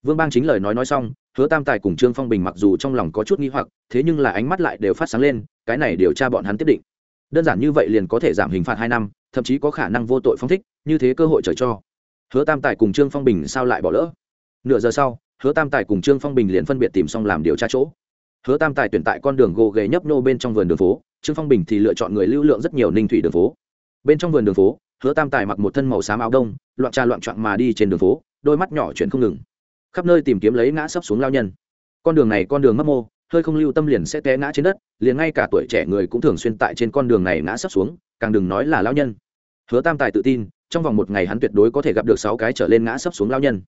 Vương bang chính lời nói nói xong, hứa tam tài cùng trương phong bình mặc dù trong lòng có chút nghi hoặc, thế nhưng là ánh mắt lại đều phát sáng lên, cái này điều tra bọn hắn tiếp định đơn giản như vậy liền có thể giảm hình phạt hai năm, thậm chí có khả năng vô tội phong thích, như thế cơ hội trời cho. Hứa tam tài cùng trương phong bình sao lại bỏ lỡ? Nửa giờ sau, hứa tam tài cùng trương phong bình liền phân biệt tìm xong làm điều tra chỗ. Hứa tam tài tuyển tại con đường gồ ghề nhấp nô bên trong vườn đường phố, trương phong bình thì lựa chọn người lưu lượng rất nhiều ninh thủy đường phố. Bên trong vườn đường phố, hứa tam tài mặc một thân màu xám áo đông, loạn trà loạn trọn mà đi trên đường phố, đôi mắt nhỏ chuyển không ngừng. Khắp nơi tìm kiếm lấy ngã sấp xuống lao nhân. Con đường này con đường mấp mô hơi không lưu tâm liền sẽ té ngã trên đất, liền ngay cả tuổi trẻ người cũng thường xuyên tại trên con đường này ngã sấp xuống, càng đừng nói là lao nhân. Hứa tam tài tự tin, trong vòng một ngày hắn tuyệt đối có thể gặp được sáu cái trở lên ngã sấp xuống lao nhân.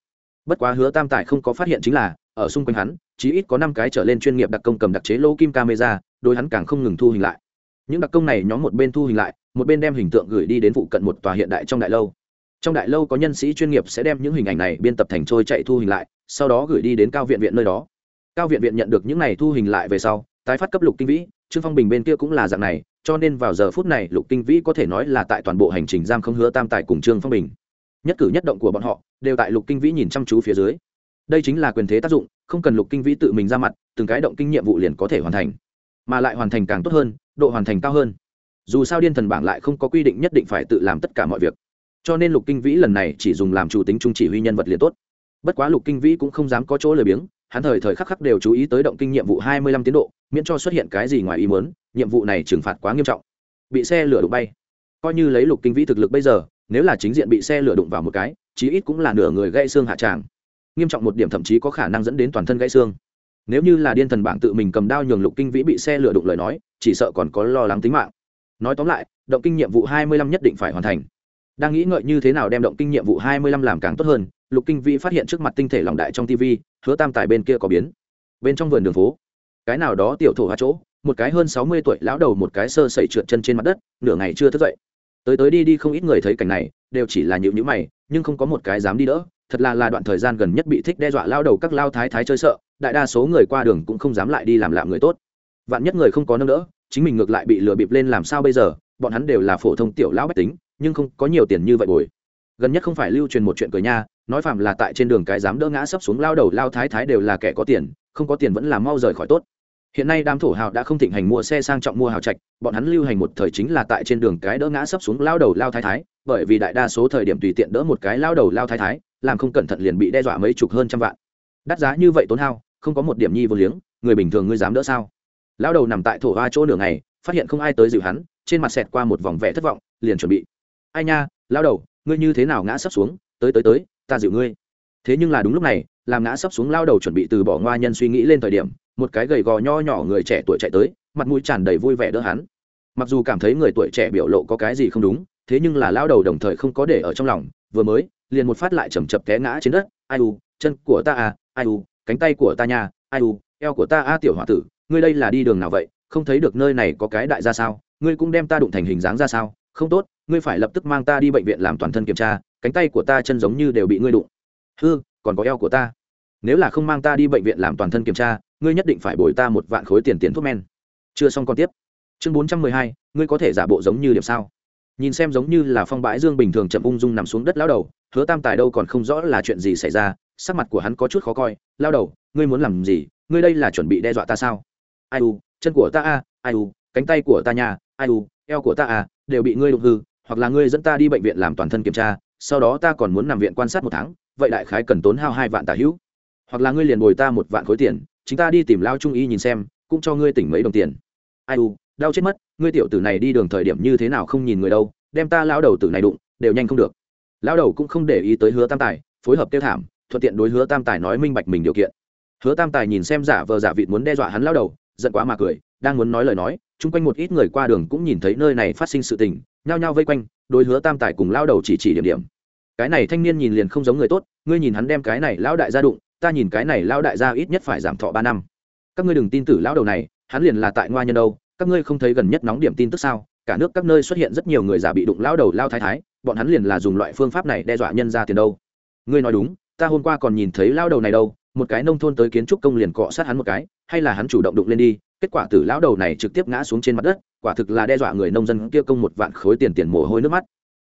Bất quá hứa tam tài không có phát hiện chính là, ở xung quanh hắn, chí ít có năm cái trở lên chuyên nghiệp đặc công cầm đặc chế lô kim camera đôi hắn càng không ngừng thu hình lại. Những đặc công này nhóm một bên thu hình lại, một bên đem hình tượng gửi đi đến phụ cận một tòa hiện đại trong đại lâu. Trong đại lâu có nhân sĩ chuyên nghiệp sẽ đem những hình ảnh này biên tập thành trôi chạy thu hình lại, sau đó gửi đi đến cao viện viện nơi đó cao viện viện nhận được những này thu hình lại về sau, tái phát cấp lục kinh vĩ, trương phong bình bên kia cũng là dạng này, cho nên vào giờ phút này lục kinh vĩ có thể nói là tại toàn bộ hành trình giam không hứa tam tài cùng trương phong bình. Nhất cử nhất động của bọn họ, đều tại lục kinh vĩ nhìn chăm chú phía dưới. Đây chính là quyền thế tác dụng, không cần lục kinh vĩ tự mình ra mặt, từng cái động kinh nhiệm vụ liền có thể hoàn thành. Mà lại hoàn thành càng tốt hơn, độ hoàn thành cao hơn. Dù sao điên thần bảng lại không có quy định nhất định phải tự làm tất cả mọi việc. Cho nên lục kinh vĩ lần này chỉ dùng làm chủ tính trung chỉ huy nhân vật liền tốt. Bất quá lục kinh vĩ cũng không dám có chỗ lười biếng hắn thời thời khắc khắc đều chú ý tới động kinh nhiệm vụ hai mươi lăm tiến độ, miễn cho xuất hiện cái gì ngoài ý muốn, nhiệm vụ này trừng phạt quá nghiêm trọng. Bị xe lửa đụng bay. Coi như lấy lục kinh vĩ thực lực bây giờ, nếu là chính diện bị xe lửa đụng vào một cái, chí ít cũng là nửa người gãy xương hạ tràng. Nghiêm trọng một điểm thậm chí có khả năng dẫn đến toàn thân gãy xương. Nếu như là điên thần bảng tự mình cầm đao nhường lục kinh vĩ bị xe lửa đụng lời nói, chỉ sợ còn có lo lắng tính mạng. Nói tóm lại, động kinh nhiệm vụ hai mươi lăm nhất định phải hoàn thành. Đang nghĩ ngợi như thế nào đem động kinh nhiệm vụ hai mươi lăm làm càng tốt hơn lục kinh vĩ phát hiện trước mặt tinh thể lòng đại trong tv hứa tam tài bên kia có biến. Bên trong vườn đường phố, cái nào đó tiểu thổ hoa chỗ, một cái hơn sáu mươi tuổi lão đầu một cái sơ sẩy trượt chân trên mặt đất, nửa ngày chưa thức dậy. Tới tới đi đi không ít người thấy cảnh này, đều chỉ là nhịu nhữ mày, nhưng không có một cái dám đi đỡ. Thật là là đoạn thời gian gần nhất bị thích đe dọa lao đầu các lao thái thái chơi sợ, đại đa số người qua đường cũng không dám lại đi làm lạm người tốt. Vạn nhất người không có nâng đỡ, chính mình ngược lại bị lừa bịp lên làm sao bây giờ, bọn hắn đều là phổ thông tiểu lão bách tính, nhưng không có nhiều tiền như vậy bồi gần nhất không phải lưu truyền một chuyện cười nha, nói phạm là tại trên đường cái dám đỡ ngã sấp xuống lao đầu lao thái thái đều là kẻ có tiền, không có tiền vẫn là mau rời khỏi tốt. Hiện nay đám thổ hào đã không thịnh hành mua xe sang trọng mua hào trạch, bọn hắn lưu hành một thời chính là tại trên đường cái đỡ ngã sấp xuống lao đầu lao thái thái, bởi vì đại đa số thời điểm tùy tiện đỡ một cái lao đầu lao thái thái, làm không cẩn thận liền bị đe dọa mấy chục hơn trăm vạn. Đắt giá như vậy tốn hao, không có một điểm nhi vô liếng, người bình thường ngươi dám đỡ sao? Lao đầu nằm tại thổ hoa chỗ nửa ngày, phát hiện không ai tới dịu hắn, trên mặt xẹt qua một vòng vẻ thất vọng, liền chuẩn bị. Ai nha, lao đầu ngươi như thế nào ngã sắp xuống? Tới tới tới, ta dịu ngươi. Thế nhưng là đúng lúc này, làm ngã sắp xuống lao đầu chuẩn bị từ bỏ ngoa nhân suy nghĩ lên thời điểm, một cái gầy gò nho nhỏ người trẻ tuổi chạy tới, mặt mũi tràn đầy vui vẻ đỡ hắn. Mặc dù cảm thấy người tuổi trẻ biểu lộ có cái gì không đúng, thế nhưng là lao đầu đồng thời không có để ở trong lòng, vừa mới, liền một phát lại chầm chập té ngã trên đất. Ai u, chân của ta à ai u, cánh tay của ta nha, ai u, eo của ta a tiểu h tử, ngươi đây là đi đường nào vậy? Không thấy được nơi này có cái đại ra sao? Ngươi cũng đem ta đụng thành hình dáng ra sao? Không tốt, ngươi phải lập tức mang ta đi bệnh viện làm toàn thân kiểm tra, cánh tay của ta chân giống như đều bị ngươi đụng. Hư, còn có eo của ta. Nếu là không mang ta đi bệnh viện làm toàn thân kiểm tra, ngươi nhất định phải bồi ta một vạn khối tiền tiền thuốc men. Chưa xong còn tiếp. Chương bốn trăm mười hai, ngươi có thể giả bộ giống như điểm sao? Nhìn xem giống như là phong bãi dương bình thường chậm ung dung nằm xuống đất lao đầu, hứa tam tài đâu còn không rõ là chuyện gì xảy ra, sắc mặt của hắn có chút khó coi, lao đầu, ngươi muốn làm gì? Ngươi đây là chuẩn bị đe dọa ta sao? Ai u, chân của ta a, ai u, cánh tay của ta nhà ai u, eo của ta a đều bị ngươi đụng hư, hoặc là ngươi dẫn ta đi bệnh viện làm toàn thân kiểm tra, sau đó ta còn muốn nằm viện quan sát một tháng, vậy đại khái cần tốn hao hai vạn tả hữu. Hoặc là ngươi liền bồi ta một vạn khối tiền chúng ta đi tìm lao trung y nhìn xem, cũng cho ngươi tỉnh mấy đồng tiền. Ai u, đau chết mất, ngươi tiểu tử này đi đường thời điểm như thế nào không nhìn người đâu, đem ta lao đầu tử này đụng, đều nhanh không được. Lao đầu cũng không để ý tới hứa tam tài, phối hợp tiêu thảm, thuận tiện đối hứa tam tài nói minh bạch mình điều kiện. Hứa tam tài nhìn xem giả vờ giả vịt muốn đe dọa hắn lao đầu, giận quá mà cười đang muốn nói lời nói, chung quanh một ít người qua đường cũng nhìn thấy nơi này phát sinh sự tình, nhao nhao vây quanh, đôi hứa tam tài cùng lao đầu chỉ chỉ điểm điểm. Cái này thanh niên nhìn liền không giống người tốt, ngươi nhìn hắn đem cái này lão đại gia đụng, ta nhìn cái này lão đại gia ít nhất phải giảm thọ ba năm. Các ngươi đừng tin tử lão đầu này, hắn liền là tại ngoa nhân đâu, các ngươi không thấy gần nhất nóng điểm tin tức sao? Cả nước các nơi xuất hiện rất nhiều người già bị đụng lão đầu lao thái thái, bọn hắn liền là dùng loại phương pháp này đe dọa nhân ra tiền đâu. Ngươi nói đúng, ta hôm qua còn nhìn thấy lao đầu này đâu, một cái nông thôn tới kiến trúc công liền cọ sát hắn một cái, hay là hắn chủ động đụng lên đi kết quả tử lão đầu này trực tiếp ngã xuống trên mặt đất, quả thực là đe dọa người nông dân kia công một vạn khối tiền tiền mồ hôi nước mắt.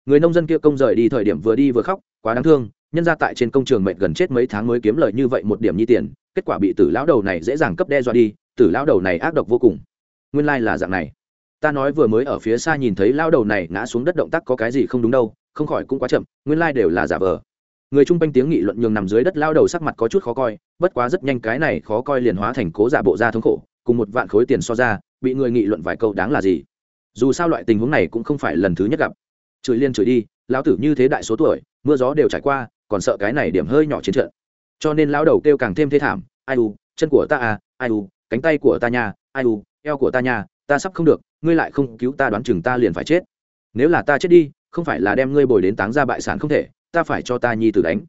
Người nông dân kia công rời đi thời điểm vừa đi vừa khóc, quá đáng thương, nhân ra tại trên công trường mệt gần chết mấy tháng mới kiếm lời như vậy một điểm nhi tiền, kết quả bị tử lão đầu này dễ dàng cấp đe dọa đi, tử lão đầu này ác độc vô cùng. Nguyên lai、like、là dạng này. Ta nói vừa mới ở phía xa nhìn thấy lão đầu này ngã xuống đất động tác có cái gì không đúng đâu, không khỏi cũng quá chậm, nguyên lai、like、đều là giả vờ. Người chung quanh tiếng nghị luận nhường nằm dưới đất lao đầu sắc mặt có chút khó coi, bất quá rất nhanh cái này khó coi liền hóa thành cố giả bộ ra thống khổ cùng một vạn khối tiền so ra, bị người nghị luận vài câu đáng là gì? Dù sao loại tình huống này cũng không phải lần thứ nhất gặp. Chửi liên chửi đi, lão tử như thế đại số tuổi, mưa gió đều trải qua, còn sợ cái này điểm hơi nhỏ chiến trận. Cho nên lão đầu kêu càng thêm thê thảm, ai u, chân của ta à ai u, cánh tay của ta nha, ai u, eo của ta nha, ta sắp không được, ngươi lại không cứu ta đoán chừng ta liền phải chết. Nếu là ta chết đi, không phải là đem ngươi bồi đến táng ra bại sản không thể, ta phải cho ta nhi tử đánh.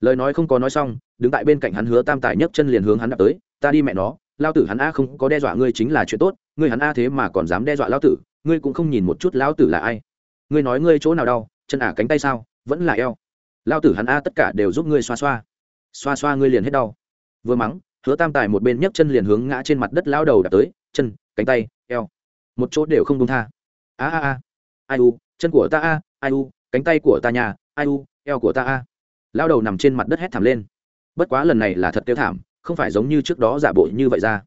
Lời nói không có nói xong, đứng tại bên cạnh hắn hứa tam tài nhấc chân liền hướng hắn đạp tới, ta đi mẹ nó lao tử hắn a không có đe dọa ngươi chính là chuyện tốt, ngươi hắn a thế mà còn dám đe dọa lao tử, ngươi cũng không nhìn một chút lao tử là ai. Ngươi nói ngươi chỗ nào đau, chân ả cánh tay sao, vẫn là eo. Lao tử hắn a tất cả đều giúp ngươi xoa xoa. Xoa xoa ngươi liền hết đau. Vừa mắng, hứa tam tài một bên nhấc chân liền hướng ngã trên mặt đất lao đầu đạp tới, chân, cánh tay, eo. Một chỗ đều không công tha. A a a. Ai u, chân của ta a, ai u, cánh tay của ta nhà, ai u, eo của ta a. Lao đầu nằm trên mặt đất hét thảm lên. Bất quá lần này là thật tiêu thảm không phải giống như trước đó giả bộ như vậy ra.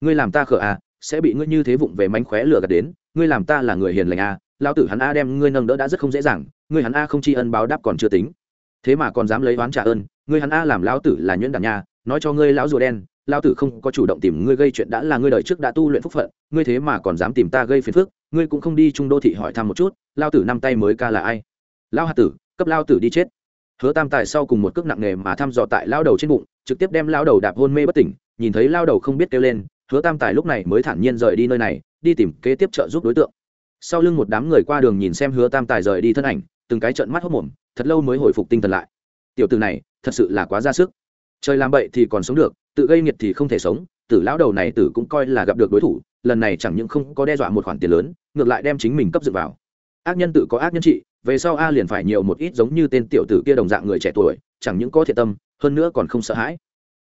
Ngươi làm ta khờ à sẽ bị ngươi như thế vụng về mánh khóe lừa gạt đến, ngươi làm ta là người hiền lành à lao tử hắn a đem ngươi nâng đỡ đã rất không dễ dàng, ngươi hắn a không tri ân báo đáp còn chưa tính. Thế mà còn dám lấy oán trả ơn, ngươi hắn a làm lão tử là nhuyễn đàn nha, nói cho ngươi lão rùa đen lao tử không có chủ động tìm ngươi gây chuyện đã là ngươi đời trước đã tu luyện phúc phận, ngươi thế mà còn dám tìm ta gây phiền phức, ngươi cũng không đi trung đô thị hỏi thăm một chút lao tử năm tay mới ca là ai? Lao hạt tử, cấp lao tử đi chết hứa tam tài sau cùng một cước nặng nề mà thăm dò tại lao đầu trên bụng, trực tiếp đem lao đầu đạp hôn mê bất tỉnh, nhìn thấy lao đầu không biết kêu lên, hứa tam tài lúc này mới thản nhiên rời đi nơi này, đi tìm kế tiếp trợ giúp đối tượng. Sau lưng một đám người qua đường nhìn xem hứa tam tài rời đi thân ảnh, từng cái trận mắt hốc mồm, thật lâu mới hồi phục tinh thần lại. Tiểu từ này, thật sự là quá ra sức. Trời làm bậy thì còn sống được, tự gây nghiệt thì không thể sống, tử lão đầu này tử cũng coi là gặp được đối thủ, lần này chẳng những không có đe dọa một khoản tiền lớn, ngược lại đem chính mình cấp dựng vào. Ác nhân tự có ác nhân trị về sau a liền phải nhiều một ít giống như tên tiểu tử kia đồng dạng người trẻ tuổi, chẳng những có thiện tâm, hơn nữa còn không sợ hãi.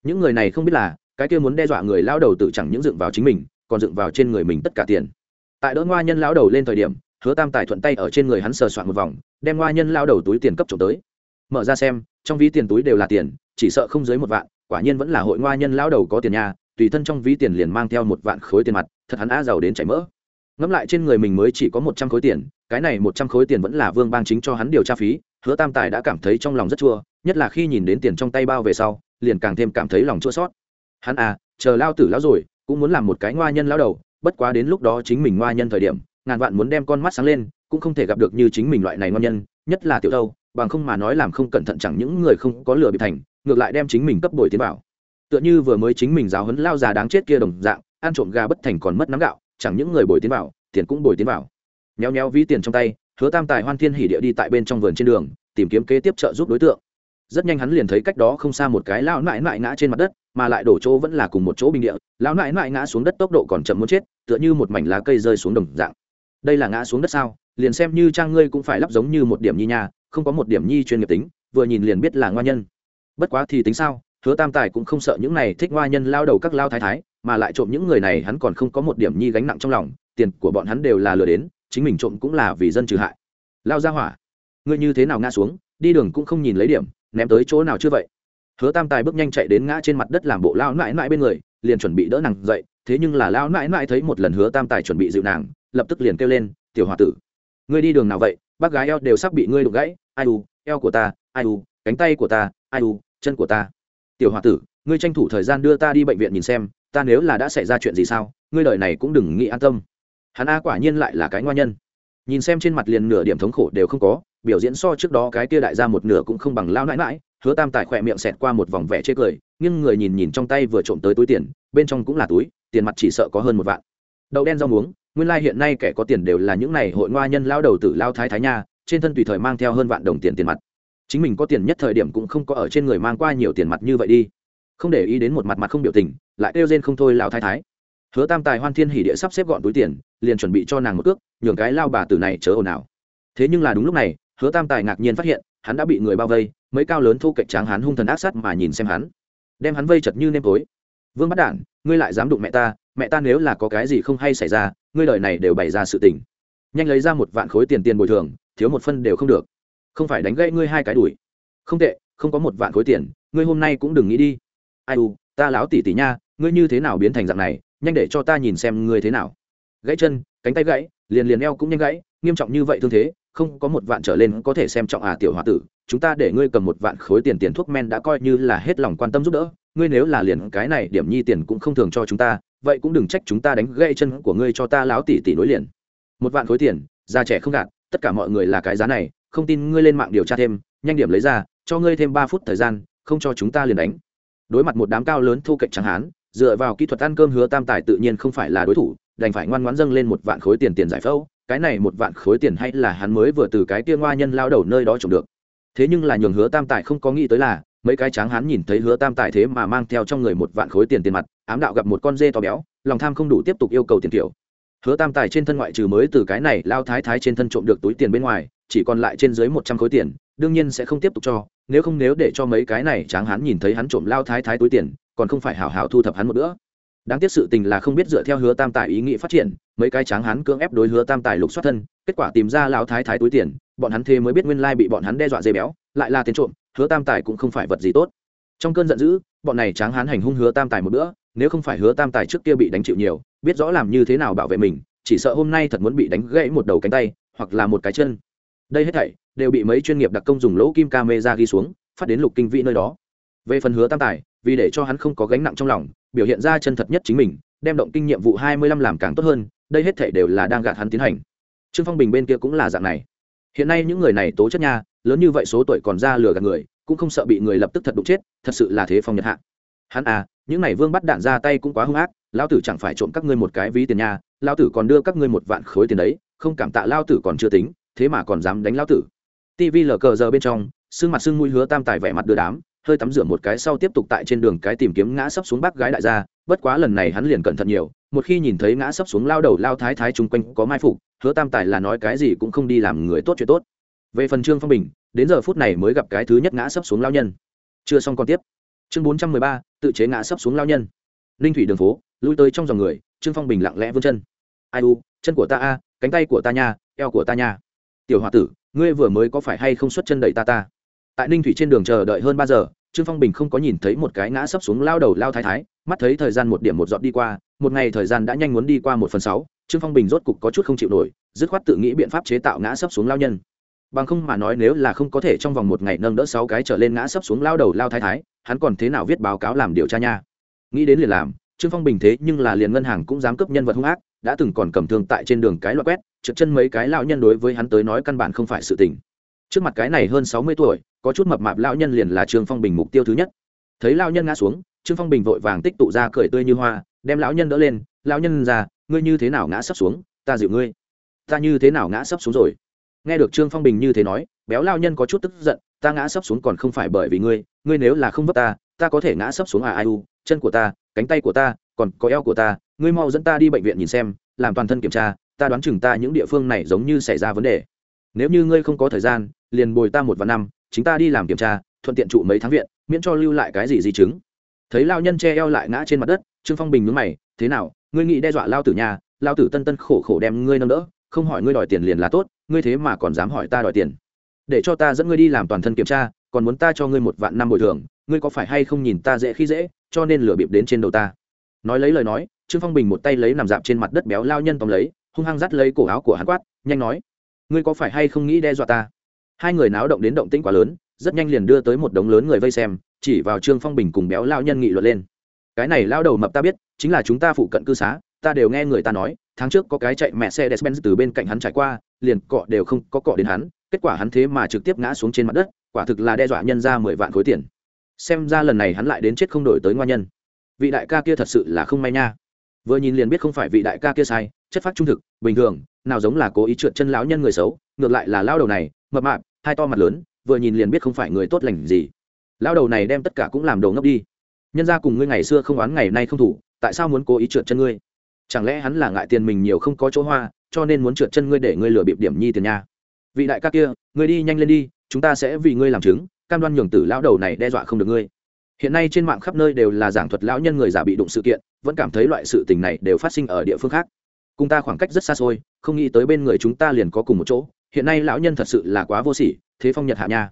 Những người này không biết là, cái kia muốn đe dọa người lao đầu tự chẳng những dựng vào chính mình, còn dựng vào trên người mình tất cả tiền. Tại đỡ ngoa nhân lao đầu lên thời điểm, hứa tam tài thuận tay ở trên người hắn sờ soạn một vòng, đem ngoa nhân lao đầu túi tiền cấp trộm tới. Mở ra xem, trong ví tiền túi đều là tiền, chỉ sợ không dưới một vạn, quả nhiên vẫn là hội ngoa nhân lao đầu có tiền nhà tùy thân trong ví tiền liền mang theo một vạn khối tiền mặt, thật hắn a giàu đến chảy mỡ ngẫm lại trên người mình mới chỉ có một trăm khối tiền, cái này một trăm khối tiền vẫn là vương bang chính cho hắn điều tra phí, hứa tam tài đã cảm thấy trong lòng rất chua, nhất là khi nhìn đến tiền trong tay bao về sau, liền càng thêm cảm thấy lòng chua sót hắn à chờ lao tử lão rồi, cũng muốn làm một cái ngoa nhân lao đầu, bất quá đến lúc đó chính mình ngoa nhân thời điểm, ngàn vạn muốn đem con mắt sáng lên, cũng không thể gặp được như chính mình loại này ngoan nhân, nhất là tiểu đâu bằng không mà nói làm không cẩn thận chẳng những người không có lừa bị thành, ngược lại đem chính mình cấp bồi tiến vào. Tựa như vừa mới chính mình giáo huấn lao già đáng chết kia đồng dạng, ăn trộm gà bất thành còn mất nắm gạo chẳng những người bồi tiến vào, tiền cũng bồi tiến vào. Nheo nheo ví tiền trong tay, hứa tam tài hoan thiên hỉ địa đi tại bên trong vườn trên đường, tìm kiếm kế tiếp trợ giúp đối tượng. Rất nhanh hắn liền thấy cách đó không xa một cái lao nại nại ngã trên mặt đất, mà lại đổ chỗ vẫn là cùng một chỗ bình địa. Lao nại nại ngã xuống đất tốc độ còn chậm muốn chết, tựa như một mảnh lá cây rơi xuống đồng dạng. Đây là ngã xuống đất sao? Liền xem như trang ngươi cũng phải lắp giống như một điểm nhi nha, không có một điểm nhi chuyên nghiệp tính, vừa nhìn liền biết là ngoa nhân. Bất quá thì tính sao? Hứa tam tài cũng không sợ những này thích ngoa nhân lao đầu các lao thái thái mà lại trộm những người này hắn còn không có một điểm nhi gánh nặng trong lòng, tiền của bọn hắn đều là lừa đến, chính mình trộm cũng là vì dân trừ hại. Lao ra hỏa, ngươi như thế nào ngã xuống, đi đường cũng không nhìn lấy điểm, ném tới chỗ nào chưa vậy? Hứa tam tài bước nhanh chạy đến ngã trên mặt đất làm bộ lao nãi nãi bên người, liền chuẩn bị đỡ nàng dậy, thế nhưng là lao nãi nãi thấy một lần hứa tam tài chuẩn bị dịu nàng, lập tức liền kêu lên, tiểu h o a tử, ngươi đi đường nào vậy? Bác gái eo đều sắp bị ngươi đục gãy, ai u, eo của ta, ai u, cánh tay của ta, ai u, chân của ta. Tiểu h o a tử, ngươi tranh thủ thời gian đưa ta đi bệnh viện nhìn xem ta nếu là đã xảy ra chuyện gì sao, ngươi đời này cũng đừng nghĩ an tâm. Hắn a quả nhiên lại là cái ngoan nhân. Nhìn xem trên mặt liền nửa điểm thống khổ đều không có, biểu diễn so trước đó cái tia đại ra một nửa cũng không bằng lao nãi mãi hứa tam tài khỏe miệng xẹt qua một vòng vẻ chê cười nhưng người nhìn nhìn trong tay vừa trộm tới túi tiền, bên trong cũng là túi, tiền mặt chỉ sợ có hơn một vạn. Đậu đen rau muống, nguyên lai、like、hiện nay kẻ có tiền đều là những này hội ngoa nhân lao đầu tử lao thái thái nha, trên thân tùy thời mang theo hơn vạn đồng tiền tiền mặt. Chính mình có tiền nhất thời điểm cũng không có ở trên người mang qua nhiều tiền mặt như vậy đi không để ý đến một mặt mặt không biểu tình, lại kêu rên không thôi lão thái thái. Hứa tam tài hoan thiên hỉ địa sắp xếp gọn túi tiền, liền chuẩn bị cho nàng một cước, nhường cái lao bà tử này chớ ồn ào. Thế nhưng là đúng lúc này, hứa tam tài ngạc nhiên phát hiện, hắn đã bị người bao vây, mấy cao lớn thu cạnh tráng hắn hung thần ác sát mà nhìn xem hắn. Đem hắn vây chật như nêm tối. Vương bắt đản, ngươi lại dám đụng mẹ ta mẹ ta nếu là có cái gì không hay xảy ra, ngươi lời này đều bày ra sự tình. Nhanh lấy ra một vạn khối tiền tiền bồi thường, thiếu một phân đều không được. Không phải đánh gãy ngươi hai cái đuổi. Không tệ, không có một vạn khối tiền, ngươi hôm nay cũng đừng nghĩ đi ai u, ta láo tỉ tỉ nha, ngươi như thế nào biến thành dạng này, nhanh để cho ta nhìn xem ngươi thế nào. Gãy chân, cánh tay gãy, liền liền eo cũng nhanh gãy, nghiêm trọng như vậy thương thế, không có một vạn trở lên có thể xem trọng à tiểu h o a tử, chúng ta để ngươi cầm một vạn khối tiền tiền thuốc men đã coi như là hết lòng quan tâm giúp đỡ, ngươi nếu là liền cái này điểm nhi tiền cũng không thường cho chúng ta, vậy cũng đừng trách chúng ta đánh gãy chân của ngươi cho ta láo tỉ tỉ nối liền. Một vạn khối tiền, già trẻ không gạt, tất cả mọi người là cái giá này, không tin ngươi lên mạng điều tra thêm, nhanh điểm lấy ra, cho ngươi thêm ba phút thời gian, không cho chúng ta liền đánh đối mặt một đám cao lớn thu cạnh trắng hán, dựa vào kỹ thuật ăn cơm hứa tam tài tự nhiên không phải là đối thủ, đành phải ngoan ngoãn dâng lên một vạn khối tiền tiền giải phẫu, cái này một vạn khối tiền hay là hắn mới vừa từ cái tia ngoa nhân lao đầu nơi đó trộm được. Thế nhưng là nhường hứa tam tài không có nghĩ tới là, mấy cái tráng hắn nhìn thấy hứa tam tài thế mà mang theo trong người một vạn khối tiền tiền mặt, ám đạo gặp một con dê to béo, lòng tham không đủ tiếp tục yêu cầu tiền kiểu. Hứa tam tài trên thân ngoại trừ mới từ cái này lao thái thái trên thân trộm được túi tiền bên ngoài, chỉ còn lại trên dưới một trăm khối tiền, đương nhiên sẽ không tiếp tục cho nếu không nếu để cho mấy cái này tráng hắn nhìn thấy hắn trộm lao thái thái túi tiền, còn không phải hảo hảo thu thập hắn một bữa. Đáng tiếc sự tình là không biết dựa theo hứa tam tài ý nghĩ phát triển, mấy cái tráng hắn cưỡng ép đối hứa tam tài lục xuất thân, kết quả tìm ra lão thái thái túi tiền, bọn hắn thế mới biết nguyên lai bị bọn hắn đe dọa dây béo, lại là tiền trộm, hứa tam tài cũng không phải vật gì tốt. Trong cơn giận dữ, bọn này tráng hắn hành hung hứa tam tài một bữa, nếu không phải hứa tam tài trước kia bị đánh chịu nhiều, biết rõ làm như thế nào bảo vệ mình, chỉ sợ hôm nay thật muốn bị đánh gãy một đầu cánh tay, hoặc là một cái chân đây hết thảy đều bị mấy chuyên nghiệp đặc công dùng lỗ kim ca mê ra ghi xuống, phát đến lục kinh vĩ nơi đó. Về phần hứa tam tài, vì để cho hắn không có gánh nặng trong lòng, biểu hiện ra chân thật nhất chính mình, đem động kinh nhiệm vụ hai mươi lăm làm càng tốt hơn, đây hết thảy đều là đang gạt hắn tiến hành. Trương phong bình bên kia cũng là dạng này. Hiện nay những người này tố chất nha, lớn như vậy số tuổi còn ra lừa gạt người, cũng không sợ bị người lập tức thật đụng chết, thật sự là thế phong nhật hạ. Hắn à những này vương bắt đạn ra tay cũng quá hung ác lao tử chẳng phải trộm các ngươi một cái ví tiền nha lao tử còn đưa các ngươi một vạn khối tiền đấy, không cảm tạ lao tử còn chưa tính thế mà còn dám đánh lao tử. Tv lờ cờ giờ bên trong xương mặt xương mũi hứa tam tài vẻ mặt đưa đám, hơi tắm rửa một cái sau tiếp tục tại trên đường cái tìm kiếm ngã sấp xuống bác gái đại gia, bất quá lần này hắn liền cẩn thận nhiều, một khi nhìn thấy ngã sấp xuống lao đầu lao thái thái chung quanh có mai phục, hứa tam tài là nói cái gì cũng không đi làm người tốt chuyện tốt. Về phần trương phong bình, đến giờ phút này mới gặp cái thứ nhất ngã sấp xuống lao nhân. Chưa xong còn tiếp. Chương bốn trăm mười ba, tự chế ngã sấp xuống lao nhân. Ninh thủy đường phố, lui tới trong dòng người, trương phong bình lặng lẽ vươn chân. Ai u, chân của ta a, cánh tay của ta nha, eo của ta nha tiểu h o a tử, ngươi vừa mới có phải hay không xuất chân đẩy ta ta? Tại ninh thủy trên đường chờ đợi hơn ba giờ, trương phong bình không có nhìn thấy một cái ngã sấp xuống lao đầu lao thái thái, mắt thấy thời gian một điểm một dọn đi qua, một ngày thời gian đã nhanh muốn đi qua một phần sáu, trương phong bình rốt cục có chút không chịu nổi, dứt khoát tự nghĩ biện pháp chế tạo ngã sấp xuống lao nhân. Bằng không mà nói nếu là không có thể trong vòng một ngày nâng đỡ sáu cái trở lên ngã sấp xuống lao đầu lao thái thái, hắn còn thế nào viết báo cáo làm điều tra nha? Nghĩ đến liền làm, trương phong bình thế nhưng là liền ngân hàng cũng dám cấp nhân vật hung ác đã từng còn cầm thương tại trên đường cái loại quét, trượt chân mấy cái lão nhân đối với hắn tới nói căn bản không phải sự tình. Trước mặt cái này hơn sáu mươi tuổi, có chút mập mạp lão nhân liền là trương phong bình mục tiêu thứ nhất. Thấy lão nhân ngã xuống, trương phong bình vội vàng tích tụ ra cười tươi như hoa, đem lão nhân đỡ lên, lão nhân ra ngươi như thế nào ngã sấp xuống? Ta dịu ngươi. Ta như thế nào ngã sấp xuống rồi? Nghe được trương phong bình như thế nói, béo lao nhân có chút tức giận, ta ngã sấp xuống còn không phải bởi vì ngươi ngươi nếu là không vấp ta ta có thể ngã sấp xuống à ai u, chân của ta, cánh tay của ta còn có eo của ta, ngươi mau dẫn ta đi bệnh viện nhìn xem, làm toàn thân kiểm tra, ta đoán chừng ta những địa phương này giống như xảy ra vấn đề. Nếu như ngươi không có thời gian, liền bồi ta một vài năm, chính ta đi làm kiểm tra, thuận tiện trụ mấy tháng viện, miễn cho lưu lại cái gì di chứng. Thấy lao nhân che eo lại ngã trên mặt đất, trương phong bình nhướng mày, thế nào, ngươi nghĩ đe dọa lao tử nhà lao tử tân tân khổ khổ đem ngươi nâng đỡ, không hỏi ngươi đòi tiền liền là tốt, ngươi thế mà còn dám hỏi ta đòi tiền. Để cho ta dẫn ngươi đi làm toàn thân kiểm tra, còn muốn ta cho ngươi một vạn năm bồi thường, ngươi có phải hay không nhìn ta dễ khi dễ, cho nên lửa bịp đến trên đầu ta nói lấy lời nói, trương phong bình một tay lấy nằm dạp trên mặt đất béo lao nhân tóm lấy, hung hăng dắt lấy cổ áo của hắn quát, nhanh nói, ngươi có phải hay không nghĩ đe dọa ta? Hai người náo động đến động tĩnh quá lớn, rất nhanh liền đưa tới một đống lớn người vây xem, chỉ vào trương phong bình cùng béo lao nhân nghị luận lên. Cái này lao đầu mập ta biết, chính là chúng ta phụ cận cư xá, ta đều nghe người ta nói, tháng trước có cái chạy mẹ xe despen từ bên cạnh hắn trải qua, liền cọ đều không có cọ đến hắn, kết quả hắn thế mà trực tiếp ngã xuống trên mặt đất, quả thực là đe dọa nhân ra mười vạn khối tiền. Xem ra lần này hắn lại đến chết không đổi tới ngoan nhân vị đại ca kia thật sự là không may nha. Vừa nhìn liền biết không phải vị đại ca kia sai, chất phát trung thực, bình thường, nào giống là cố ý trượt chân lão nhân người xấu, ngược lại là lao đầu này, mập mạp, hai to mặt lớn, vừa nhìn liền biết không phải người tốt lành gì. Lao đầu này đem tất cả cũng làm đầu ngốc đi. Nhân ra cùng ngươi ngày xưa không oán ngày nay không thủ, tại sao muốn cố ý trượt chân ngươi? Chẳng lẽ hắn là ngại tiền mình nhiều không có chỗ hoa, cho nên muốn trượt chân ngươi để ngươi lừa bịp điểm nhi tiền nha? Vị đại ca kia, ngươi đi nhanh lên đi, chúng ta sẽ vì ngươi làm chứng, cam đoan nhường tử lão đầu này đe dọa không được ngươi hiện nay trên mạng khắp nơi đều là giảng thuật lão nhân người giả bị đụng sự kiện, vẫn cảm thấy loại sự tình này đều phát sinh ở địa phương khác. Cùng ta khoảng cách rất xa xôi, không nghĩ tới bên người chúng ta liền có cùng một chỗ, hiện nay lão nhân thật sự là quá vô sỉ, thế phong nhật hạ nha.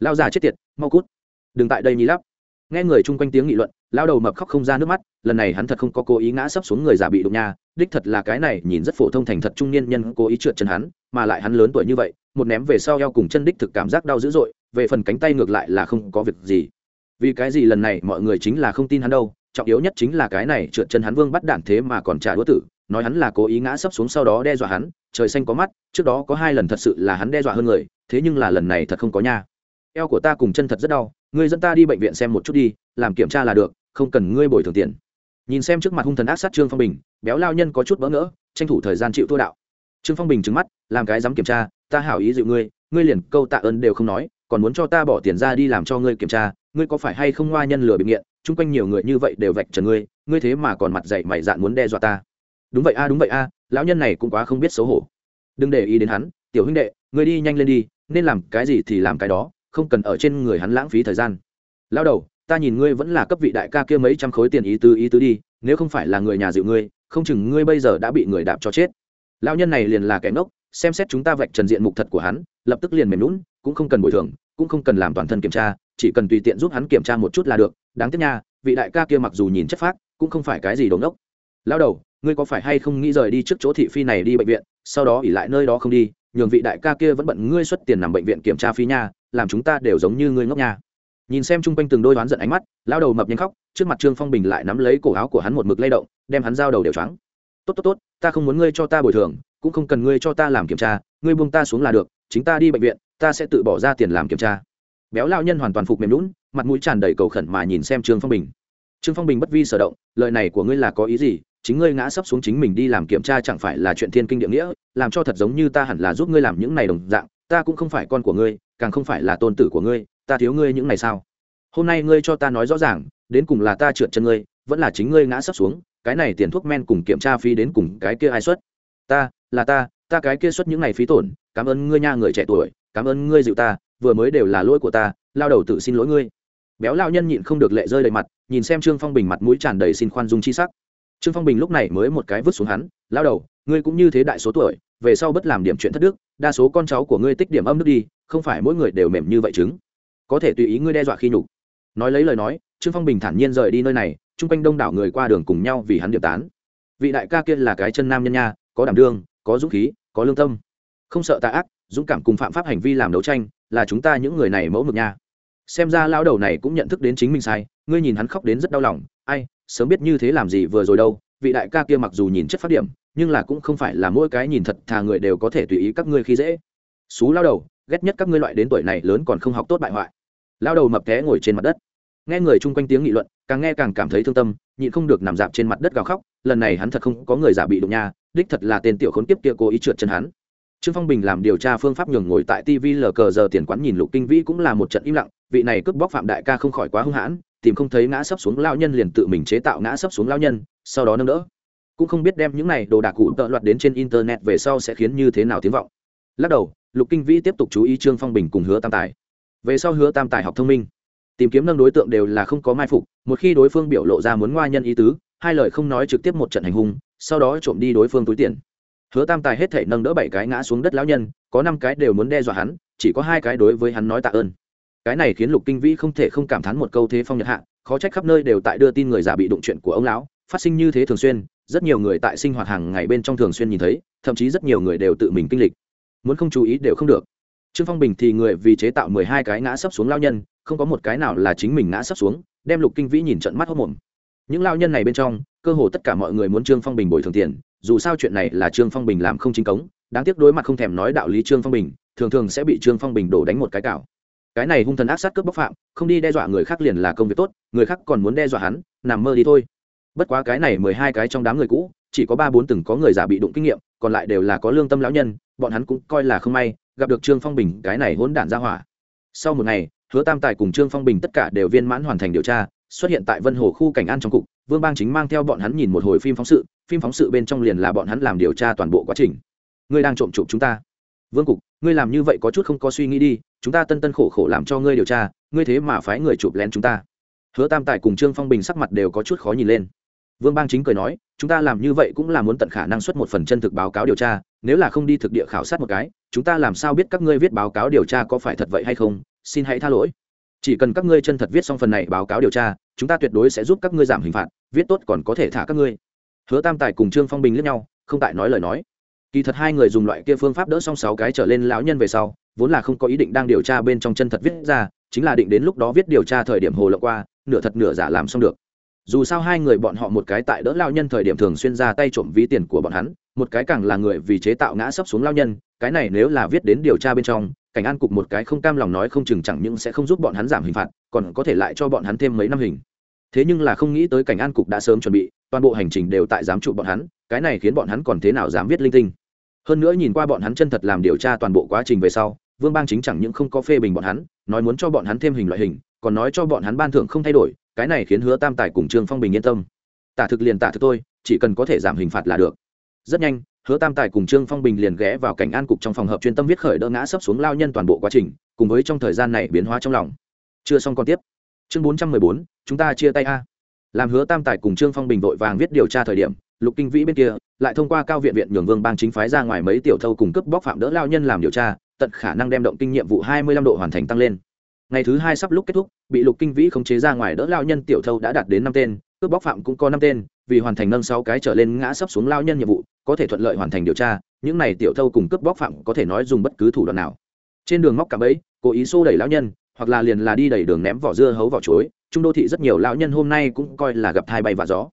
Lao già chết tiệt, mau cút. Đừng tại đây nhí lắp. Nghe người chung quanh tiếng nghị luận lao đầu mập khóc không ra nước mắt, lần này hắn thật không có cố ý ngã sấp xuống người già bị đụng nha, đích thật là cái này nhìn rất phổ thông thành thật trung niên nhân cố ý trượt chân hắn, mà lại hắn lớn tuổi như vậy, một ném về sau eo cùng chân đích thực cảm giác đau dữ dội, về phần cánh tay ngược lại là không có việc gì vì cái gì lần này mọi người chính là không tin hắn đâu, trọng yếu nhất chính là cái này trượt chân hắn vương bắt đản thế mà còn trả đũa tử, nói hắn là cố ý ngã sấp xuống sau đó đe dọa hắn, trời xanh có mắt, trước đó có hai lần thật sự là hắn đe dọa hơn người, thế nhưng là lần này thật không có nha. Eo của ta cùng chân thật rất đau, ngươi dẫn ta đi bệnh viện xem một chút đi, làm kiểm tra là được, không cần ngươi bồi thường tiền. Nhìn xem trước mặt hung thần ác sát trương phong bình, béo lao nhân có chút bỡ ngỡ, tranh thủ thời gian chịu thua đạo. Trương phong bình trứng mắt, làm cái dám kiểm tra, ta hảo ý dịu ngươi ngươi liền câu tạ ơn đều không nói, còn muốn cho ta bỏ tiền ra đi làm cho ngươi kiểm tra ngươi có phải hay không ngoa nhân lừa bị nghiện, chung quanh nhiều người như vậy đều vạch trần ngươi ngươi thế mà còn mặt dậy mày dạn muốn đe dọa ta. Đúng vậy a, đúng vậy a, lão nhân này cũng quá không biết xấu hổ. Đừng để ý đến hắn, tiểu huynh đệ, ngươi đi nhanh lên đi, nên làm cái gì thì làm cái đó, không cần ở trên người hắn lãng phí thời gian. Lao đầu, ta nhìn ngươi vẫn là cấp vị đại ca kia mấy trăm khối tiền ý tứ ý tứ đi, nếu không phải là người nhà dịu ngươi, không chừng ngươi bây giờ đã bị người đạp cho chết. Lão nhân này liền là kẻ ngốc, xem xét chúng ta vạch trần diện mục thật của hắn, lập tức liền mềm lún cũng không cần bồi thường, cũng không cần làm toàn thân kiểm tra chỉ cần tùy tiện giúp hắn kiểm tra một chút là được, đáng tiếc nha, vị đại ca kia mặc dù nhìn chất phác, cũng không phải cái gì đồn đốc lao đầu, ngươi có phải hay không nghĩ rời đi trước chỗ thị phi này đi bệnh viện, sau đó ỉ lại nơi đó không đi, nhường vị đại ca kia vẫn bận ngươi xuất tiền nằm bệnh viện kiểm tra phí nha, làm chúng ta đều giống như ngươi ngốc nha. Nhìn xem chung quanh từng đôi đoán giận ánh mắt lao đầu mập nhanh khóc, trước mặt trương phong bình lại nắm lấy cổ áo của hắn một mực lay động, đem hắn giao đầu đều trắng tốt tốt tốt, ta không muốn ngươi cho ta bồi thường, cũng không cần ngươi cho ta làm kiểm tra, ngươi buông ta xuống là được, chính ta đi bệnh viện, ta sẽ tự bỏ ra tiền làm kiểm tra béo lao nhân hoàn toàn phục mềm lún, mặt mũi tràn đầy cầu khẩn mà nhìn xem trương phong bình. Trương phong bình bất vi sở động, lời này của ngươi là có ý gì? Chính ngươi ngã sấp xuống chính mình đi làm kiểm tra chẳng phải là chuyện thiên kinh địa nghĩa, làm cho thật giống như ta hẳn là giúp ngươi làm những này đồng dạng, ta cũng không phải con của ngươi, càng không phải là tôn tử của ngươi, ta thiếu ngươi những này sao? Hôm nay ngươi cho ta nói rõ ràng, đến cùng là ta trượt chân ngươi, vẫn là chính ngươi ngã sấp xuống, cái này tiền thuốc men cùng kiểm tra phí đến cùng cái kia ai xuất? Ta, là ta ta cái kia xuất những này phí tổn, cảm ơn ngươi nha người trẻ tuổi, cảm ơn ngươi dịu ta vừa mới đều là lỗi của ta, lao đầu tự xin lỗi ngươi. Béo lao nhân nhịn không được lệ rơi đầy mặt, nhìn xem trương phong bình mặt mũi tràn đầy xin khoan dung chi sắc. Trương phong bình lúc này mới một cái vứt xuống hắn, lao đầu, ngươi cũng như thế đại số tuổi, về sau bất làm điểm chuyện thất đức, đa số con cháu của ngươi tích điểm âm đức đi, không phải mỗi người đều mềm như vậy chứng. Có thể tùy ý ngươi đe dọa khi nhục. Nói lấy lời nói, trương phong bình thản nhiên rời đi nơi này, chung quanh đông đảo người qua đường cùng nhau vì hắn điểm tán. Vị đại ca kia là cái chân nam nhân nha, có đảm đương, có dũng khí, có lương tâm. Không sợ tà ác dũng cảm cùng phạm pháp hành vi làm đấu tranh, là chúng ta những người này mẫu mực nha. Xem ra lão đầu này cũng nhận thức đến chính mình sai, ngươi nhìn hắn khóc đến rất đau lòng. Ai, sớm biết như thế làm gì vừa rồi đâu. Vị đại ca kia mặc dù nhìn chất phát điểm, nhưng là cũng không phải là mỗi cái nhìn thật thà người đều có thể tùy ý các ngươi khi dễ. Xú lao đầu, ghét nhất các ngươi loại đến tuổi này lớn còn không học tốt bại hoại. Lao đầu mập té ngồi trên mặt đất. Nghe người chung quanh tiếng nghị luận, càng nghe càng cảm thấy thương tâm, nhịn không được nằm dạp trên mặt đất gào khóc. Lần này hắn thật không có người giả bị đụng nha, đích thật là tên tiểu khốn kiếp kia cố ý trượt chân hắn trương phong bình làm điều tra phương pháp nhường ngồi tại tv lờ cờ giờ tiền quán nhìn lục kinh vĩ cũng là một trận im lặng, vị này cướp bóc phạm đại ca không khỏi quá hung hãn, tìm không thấy ngã sấp xuống lao nhân liền tự mình chế tạo ngã sấp xuống lao nhân, sau đó nâng đỡ. Cũng không biết đem những này đồ đạc cụ tợ loạt đến trên internet về sau sẽ khiến như thế nào tiếng vọng. Lắc đầu, lục kinh vĩ tiếp tục chú ý trương phong bình cùng hứa tam tài. Về sau hứa tam tài học thông minh, tìm kiếm nâng đối tượng đều là không có mai phục, một khi đối phương biểu lộ ra muốn ngoa nhân ý tứ, hai lời không nói trực tiếp một trận hành hung, sau đó trộm đi đối phương túi tiền hứa tam tài hết thể nâng đỡ bảy cái ngã xuống đất lão nhân, có năm cái đều muốn đe dọa hắn, chỉ có hai cái đối với hắn nói tạ ơn. Cái này khiến lục kinh vĩ không thể không cảm thán một câu thế phong nhật hạ, khó trách khắp nơi đều tại đưa tin người già bị đụng chuyện của ông lão, phát sinh như thế thường xuyên, rất nhiều người tại sinh hoạt hàng ngày bên trong thường xuyên nhìn thấy, thậm chí rất nhiều người đều tự mình kinh lịch. Muốn không chú ý đều không được. Trương phong bình thì người vì chế tạo mười hai cái ngã sấp xuống lao nhân, không có một cái nào là chính mình ngã sấp xuống, đem lục kinh vĩ nhìn trận mắt hốc mồm. Những lao nhân này bên trong, cơ hồ tất cả mọi người muốn trương phong bình bồi thường tiền dù sao chuyện này là trương phong bình làm không chính cống, đáng tiếc đối mặt không thèm nói đạo lý trương phong bình, thường thường sẽ bị trương phong bình đổ đánh một cái cào. Cái này hung thần ác sát cướp bóc phạm, không đi đe dọa người khác liền là công việc tốt, người khác còn muốn đe dọa hắn, nằm mơ đi thôi. Bất quá cái này mười hai cái trong đám người cũ, chỉ có ba bốn từng có người giả bị đụng kinh nghiệm, còn lại đều là có lương tâm lão nhân, bọn hắn cũng coi là không may, gặp được trương phong bình, cái này hỗn đản ra hỏa. Sau một ngày, hứa tam tài cùng trương phong bình tất cả đều viên mãn hoàn thành điều tra, xuất hiện tại vân hồ khu cảnh an trong cục, vương bang chính mang theo bọn hắn nhìn một hồi phim phóng sự phim phóng sự bên trong liền là bọn hắn làm điều tra toàn bộ quá trình. Ngươi đang trộm chụp chúng ta. Vương cục, ngươi làm như vậy có chút không có suy nghĩ đi, chúng ta tân tân khổ khổ làm cho ngươi điều tra, ngươi thế mà phái người chụp lén chúng ta. Hứa tam tài cùng trương phong bình sắc mặt đều có chút khó nhìn lên. Vương bang chính cười nói, chúng ta làm như vậy cũng là muốn tận khả năng xuất một phần chân thực báo cáo điều tra, nếu là không đi thực địa khảo sát một cái, chúng ta làm sao biết các ngươi viết báo cáo điều tra có phải thật vậy hay không? Xin hãy tha lỗi. Chỉ cần các ngươi chân thật viết xong phần này báo cáo điều tra, chúng ta tuyệt đối sẽ giúp các ngươi giảm hình phạt, viết tốt còn có thể thả các ngươi hứa tam tài cùng trương phong bình lẫn nhau, không tại nói lời nói. Kỳ thật hai người dùng loại kia phương pháp đỡ xong sáu cái trở lên lão nhân về sau, vốn là không có ý định đang điều tra bên trong chân thật viết ra, chính là định đến lúc đó viết điều tra thời điểm hồ lộ qua, nửa thật nửa giả làm xong được. Dù sao hai người bọn họ một cái tại đỡ lao nhân thời điểm thường xuyên ra tay trộm ví tiền của bọn hắn, một cái càng là người vì chế tạo ngã sấp xuống lao nhân, cái này nếu là viết đến điều tra bên trong, cảnh an cục một cái không cam lòng nói không chừng chẳng những sẽ không giúp bọn hắn giảm hình phạt, còn có thể lại cho bọn hắn thêm mấy năm hình thế nhưng là không nghĩ tới cảnh an cục đã sớm chuẩn bị, toàn bộ hành trình đều tại giám trụ bọn hắn, cái này khiến bọn hắn còn thế nào dám viết linh tinh? Hơn nữa nhìn qua bọn hắn chân thật làm điều tra toàn bộ quá trình về sau, vương bang chính chẳng những không có phê bình bọn hắn, nói muốn cho bọn hắn thêm hình loại hình, còn nói cho bọn hắn ban thưởng không thay đổi, cái này khiến hứa tam tài cùng trương phong bình yên tâm. Tả thực liền tả thực tôi chỉ cần có thể giảm hình phạt là được. Rất nhanh, hứa tam tài cùng trương phong bình liền ghé vào cảnh an cục trong phòng hợp chuyên tâm viết khởi đỡ ngã sấp xuống lao nhân toàn bộ quá trình, cùng với trong thời gian này biến hóa trong lòng. Chưa xong còn tiếp. Chương bốn trăm mười bốn chúng ta chia tay a. Làm hứa tam tài cùng trương phong bình vội vàng viết điều tra thời điểm, lục kinh vĩ bên kia, lại thông qua cao viện viện nhường vương bang chính phái ra ngoài mấy tiểu thâu cùng cấp bóc phạm đỡ lao nhân làm điều tra, tận khả năng đem động kinh nghiệm vụ hai mươi lăm độ hoàn thành tăng lên. Ngày thứ hai sắp lúc kết thúc, bị lục kinh vĩ khống chế ra ngoài đỡ lao nhân tiểu thâu đã đạt đến năm tên, cướp bóc phạm cũng có năm tên, vì hoàn thành nâng sáu cái trở lên ngã sắp xuống lao nhân nhiệm vụ, có thể thuận lợi hoàn thành điều tra, những này tiểu thâu cùng cướp bóc phạm có thể nói dùng bất cứ thủ đoạn nào. Trên đường móc cả bẫy, cố ý xô đẩy lao nhân, hoặc là liền là đi đẩy đường ném vỏ dưa hấu vỏ chuối trung đô thị rất nhiều lão nhân hôm nay cũng coi là gặp thai bay và gió.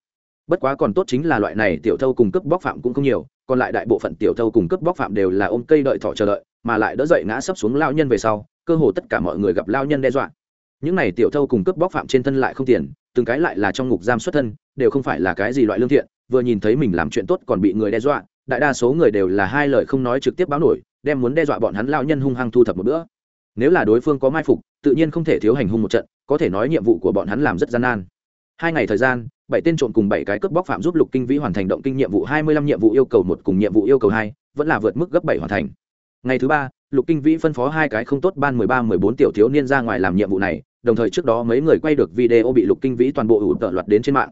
Bất quá còn tốt chính là loại này tiểu thâu cùng cướp bóc phạm cũng không nhiều, còn lại đại bộ phận tiểu thâu cùng cướp bóc phạm đều là ôm cây đợi thỏ chờ đợi, mà lại đỡ dậy ngã sấp xuống lao nhân về sau, cơ hồ tất cả mọi người gặp lao nhân đe dọa. Những này tiểu thâu cùng cướp bóc phạm trên thân lại không tiền, từng cái lại là trong ngục giam xuất thân, đều không phải là cái gì loại lương thiện, vừa nhìn thấy mình làm chuyện tốt còn bị người đe dọa, đại đa số người đều là hai lời không nói trực tiếp báo nổi, đem muốn đe dọa bọn hắn lao nhân hung hăng thu thập một bữa nếu là đối phương có mai phục, tự nhiên không thể thiếu hành hung một trận, có thể nói nhiệm vụ của bọn hắn làm rất gian nan. Hai ngày thời gian, bảy tên trộm cùng bảy cái cướp bóc phạm giúp lục kinh vĩ hoàn thành động kinh nhiệm vụ hai mươi lăm, nhiệm vụ yêu cầu một cùng nhiệm vụ yêu cầu hai, vẫn là vượt mức gấp bảy hoàn thành. Ngày thứ ba, lục kinh vĩ phân phó hai cái không tốt ban mười ba, mười bốn tiểu thiếu niên ra ngoài làm nhiệm vụ này, đồng thời trước đó mấy người quay được video bị lục kinh vĩ toàn bộ ủ tợ loạt đến trên mạng.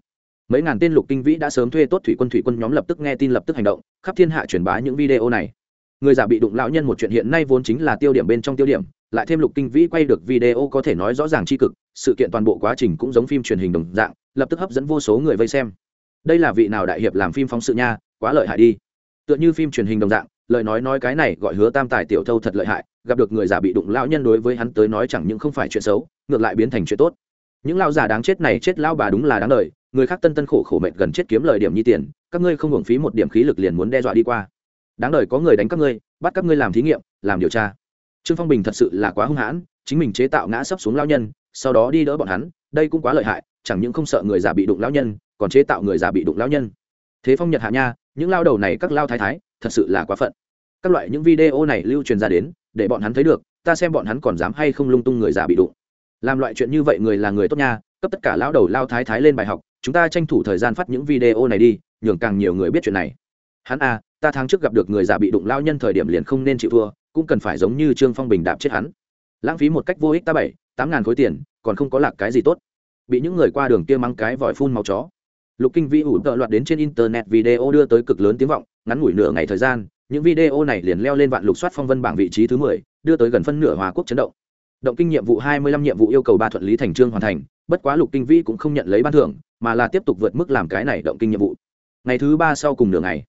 Mấy ngàn tên lục kinh vĩ đã sớm thuê tốt thủy quân thủy quân nhóm lập tức nghe tin lập tức hành động, khắp thiên hạ truyền bá những video này. Người già bị đụng lão nhân một chuyện hiện nay vốn chính là tiêu điểm bên trong tiêu điểm lại thêm lục kinh vĩ quay được video có thể nói rõ ràng tri cực, sự kiện toàn bộ quá trình cũng giống phim truyền hình đồng dạng, lập tức hấp dẫn vô số người vây xem. Đây là vị nào đại hiệp làm phim phóng sự nha, quá lợi hại đi. Tựa như phim truyền hình đồng dạng, lời nói nói cái này gọi hứa tam tài tiểu thâu thật lợi hại, gặp được người giả bị đụng lão nhân đối với hắn tới nói chẳng những không phải chuyện xấu, ngược lại biến thành chuyện tốt. Những lão già đáng chết này chết lão bà đúng là đáng đời, người khác tân tân khổ khổ mệt gần chết kiếm lời điểm nhi tiền, các ngươi không hưởng phí một điểm khí lực liền muốn đe dọa đi qua. Đáng đời có người đánh các ngươi, bắt các ngươi làm thí nghiệm, làm điều tra trương phong bình thật sự là quá hung hãn chính mình chế tạo ngã sấp xuống lão nhân sau đó đi đỡ bọn hắn đây cũng quá lợi hại chẳng những không sợ người già bị đụng lão nhân còn chế tạo người già bị đụng lão nhân. Thế phong nhật hạ nha những lao đầu này các lao thái thái thật sự là quá phận. Các loại những video này lưu truyền ra đến để bọn hắn thấy được ta xem bọn hắn còn dám hay không lung tung người già bị đụng. Làm loại chuyện như vậy người là người tốt nha cấp tất cả lão đầu lao thái thái lên bài học chúng ta tranh thủ thời gian phát những video này đi nhường càng nhiều người biết chuyện này. Hắn a à, ta tháng trước gặp được người già bị đụng lao nhân thời điểm liền không nên chịu thua cũng cần phải giống như trương phong bình đạp chết hắn. Lãng phí một cách vô ích ta bảy, tám ngàn khối tiền, còn không có lạc cái gì tốt. Bị những người qua đường kia mắng cái vòi phun màu chó. Lục kinh vĩ ủ tợ loạt đến trên internet video đưa tới cực lớn tiếng vọng, ngắn ngủi nửa ngày thời gian, những video này liền leo lên vạn lục soát phong vân bảng vị trí thứ mười, đưa tới gần phân nửa hòa quốc chấn động. Động kinh nhiệm vụ hai mươi lăm, nhiệm vụ yêu cầu ba thuận lý thành trương hoàn thành, bất quá lục kinh vĩ cũng không nhận lấy ban thưởng, mà là tiếp tục vượt mức làm cái này động kinh nhiệm vụ. Ngày thứ ba sau cùng nửa ngày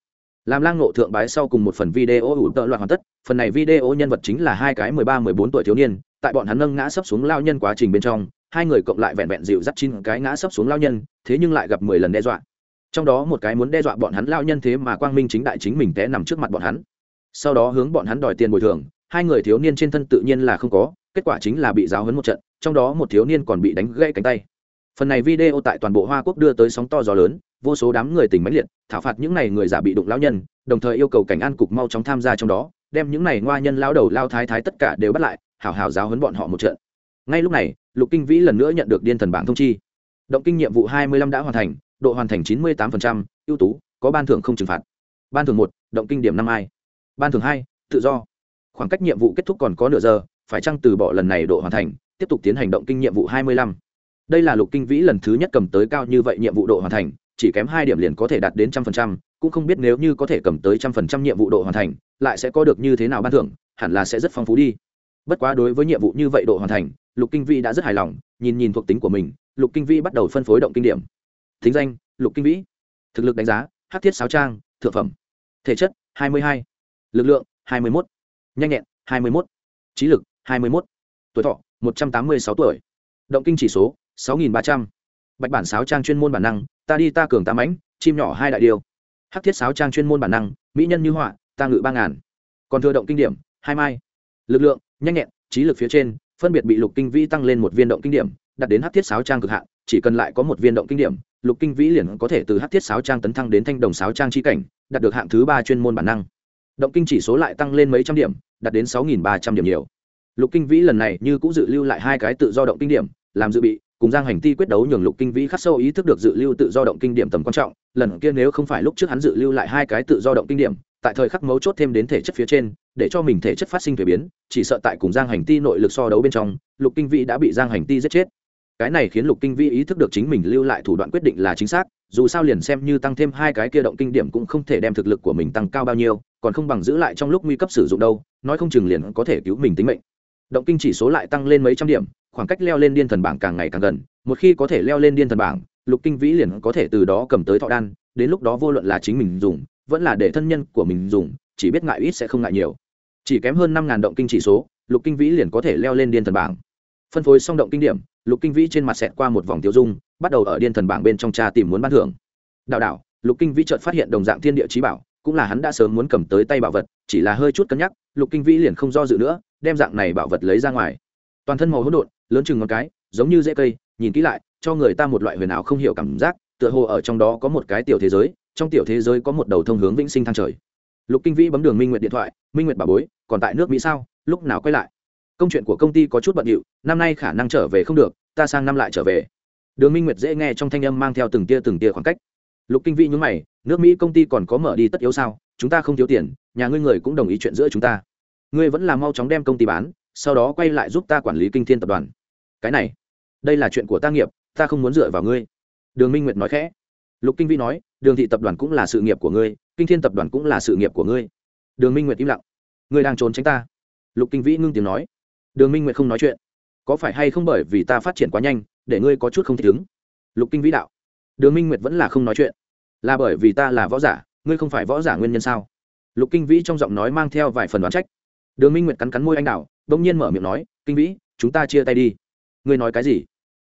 làm lang nộ thượng bái sau cùng một phần video ủ tợ loạt hoàn tất, phần này video nhân vật chính là hai cái mười ba, mười bốn tuổi thiếu niên, tại bọn hắn nâng ngã sấp xuống lao nhân quá trình bên trong, hai người cộng lại vẹn vẹn dịu dắt chín cái ngã sấp xuống lao nhân, thế nhưng lại gặp mười lần đe dọa. Trong đó một cái muốn đe dọa bọn hắn lao nhân thế mà quang minh chính đại chính mình té nằm trước mặt bọn hắn. Sau đó hướng bọn hắn đòi tiền bồi thường, hai người thiếu niên trên thân tự nhiên là không có, kết quả chính là bị giáo hấn một trận, trong đó một thiếu niên còn bị đánh gãy cánh tay. Phần này video tại toàn bộ hoa quốc đưa tới sóng to gió lớn vô số đám người tỉnh mãnh liệt, thảo phạt những n à y người giả bị đụng lao nhân, đồng thời yêu cầu cảnh an cục mau chóng tham gia trong đó, đem những n à y ngoa nhân lao đầu lao thái thái tất cả đều bắt lại, hảo hảo giáo hấn bọn họ một trận. Ngay lúc này, lục kinh vĩ lần nữa nhận được điên thần bảng thông chi. Động kinh nhiệm vụ hai mươi lăm đã hoàn thành, độ hoàn thành chín mươi tám ưu tú, có ban thưởng không trừng phạt. Ban thưởng một, động kinh điểm năm ai ban thưởng hai, tự do. Khoảng cách nhiệm vụ kết thúc còn có nửa giờ, phải chăng từ bỏ lần này độ hoàn thành, tiếp tục tiến hành động kinh nhiệm vụ hai mươi lăm. Đây là lục kinh vĩ lần thứ nhất cầm tới cao như vậy nhiệm vụ độ hoàn thành chỉ kém hai điểm liền có thể đạt đến trăm phần trăm, cũng không biết nếu như có thể cầm tới trăm phần trăm nhiệm vụ độ hoàn thành, lại sẽ có được như thế nào ban thưởng, hẳn là sẽ rất phong phú đi bất quá đối với nhiệm vụ như vậy độ hoàn thành, lục kinh vĩ đã rất hài lòng, nhìn nhìn thuộc tính của mình, lục kinh vĩ bắt đầu phân phối động kinh điểm thính danh, lục kinh vĩ thực lực đánh giá hát thiết sáo trang, thượng phẩm thể chất 22. lực lượng 21. nhanh nhẹn 21. trí lực 21. tuổi thọ 186 tuổi động kinh chỉ số 6.300. bạch bản sáo trang chuyên môn bản năng ta đi ta cường ta mãnh, chim nhỏ hai đại điều hắc thiết sáo trang chuyên môn bản năng, mỹ nhân như họa, ta ngự ba ngàn. Còn thừa động kinh điểm, hai mai. Lực lượng, nhanh nhẹn, trí lực phía trên, phân biệt bị lục kinh vĩ tăng lên một viên động kinh điểm đặt đến hắc thiết sáo trang cực hạn, chỉ cần lại có một viên động kinh điểm, lục kinh vĩ liền có thể từ hắc thiết sáo trang tấn thăng đến thanh đồng sáo trang chi cảnh, đạt được hạng thứ ba chuyên môn bản năng. Động kinh chỉ số lại tăng lên mấy trăm điểm, đạt đến sáu nghìn ba trăm điểm nhiều. Lục kinh vĩ lần này như cũng dự lưu lại hai cái tự do động kinh điểm, làm dự bị cùng giang hành ti quyết đấu nhường lục kinh vĩ khắc sâu ý thức được dự lưu tự do động kinh điểm tầm quan trọng, lần kia nếu không phải lúc trước hắn dự lưu lại hai cái tự do động kinh điểm, tại thời khắc mấu chốt thêm đến thể chất phía trên, để cho mình thể chất phát sinh thuế biến, chỉ sợ tại cùng giang hành ti nội lực so đấu bên trong, lục kinh vĩ đã bị giang hành ti giết chết. Cái này khiến lục kinh vĩ ý thức được chính mình lưu lại thủ đoạn quyết định là chính xác, dù sao liền xem như tăng thêm hai cái kia động kinh điểm cũng không thể đem thực lực của mình tăng cao bao nhiêu, còn không bằng giữ lại trong lúc nguy cấp sử dụng đâu, nói không chừng liền có thể cứu mình tính mệnh động kinh chỉ số lại tăng lên mấy trăm điểm, khoảng cách leo lên điên thần bảng càng ngày càng gần, một khi có thể leo lên điên thần bảng, lục kinh vĩ liền có thể từ đó cầm tới thọ đan, đến lúc đó vô luận là chính mình dùng, vẫn là để thân nhân của mình dùng, chỉ biết ngại ít sẽ không ngại nhiều. Chỉ kém hơn năm ngàn động kinh chỉ số, lục kinh vĩ liền có thể leo lên điên thần bảng. Phân phối xong động kinh điểm, lục kinh vĩ trên mặt xẹt qua một vòng tiêu dung, bắt đầu ở điên thần bảng bên trong cha tìm muốn ban thưởng. Đạo đạo lục kinh vĩ chợt phát hiện đồng dạng thiên địa trí bảo cũng là hắn đã sớm muốn cầm tới tay bảo vật, chỉ là hơi chút cân nhắc, lục kinh vĩ liền không do dự nữa, đem dạng này bảo vật lấy ra ngoài. Toàn thân màu hỗn độn, lớn chừng ngón cái, giống như dễ cây, nhìn kỹ lại, cho người ta một loại huyền ảo không hiểu cảm giác, tựa hồ ở trong đó có một cái tiểu thế giới, trong tiểu thế giới có một đầu thông hướng vĩnh sinh thang trời. Lục kinh vĩ bấm đường minh nguyệt điện thoại, minh nguyệt bà bối, còn tại nước mỹ sao? Lúc nào quay lại? Công chuyện của công ty có chút bận điệu, năm nay khả năng trở về không được, ta sang năm lại trở về. Đường minh nguyệt dễ nghe trong thanh âm mang theo từng tia từng tia khoảng cách lục kinh vĩ nhúng mày, nước mỹ công ty còn có mở đi tất yếu sao? Chúng ta không thiếu tiền, nhà ngươi người cũng đồng ý chuyện giữa chúng ta. Ngươi vẫn là mau chóng đem công ty bán, sau đó quay lại giúp ta quản lý kinh thiên tập đoàn. Cái này, đây là chuyện của ta nghiệp, ta không muốn dựa vào ngươi. Đường minh nguyệt nói khẽ. Lục kinh vĩ nói, đường thị tập đoàn cũng là sự nghiệp của ngươi, kinh thiên tập đoàn cũng là sự nghiệp của ngươi. Đường minh nguyệt im lặng. Ngươi đang trốn tránh ta. Lục kinh vĩ ngưng tiếng nói. Đường minh nguyệt không nói chuyện. Có phải hay không bởi vì ta phát triển quá nhanh, để ngươi có chút không thích ứng? Lục kinh vĩ đạo đường minh nguyệt vẫn là không nói chuyện. Là bởi vì ta là võ giả ngươi không phải võ giả nguyên nhân sao? Lục kinh vĩ trong giọng nói mang theo vài phần đoán trách. Đường minh nguyệt cắn cắn môi anh đảo, đ ỗ n g nhiên mở miệng nói kinh vĩ chúng ta chia tay đi. Ngươi nói cái gì?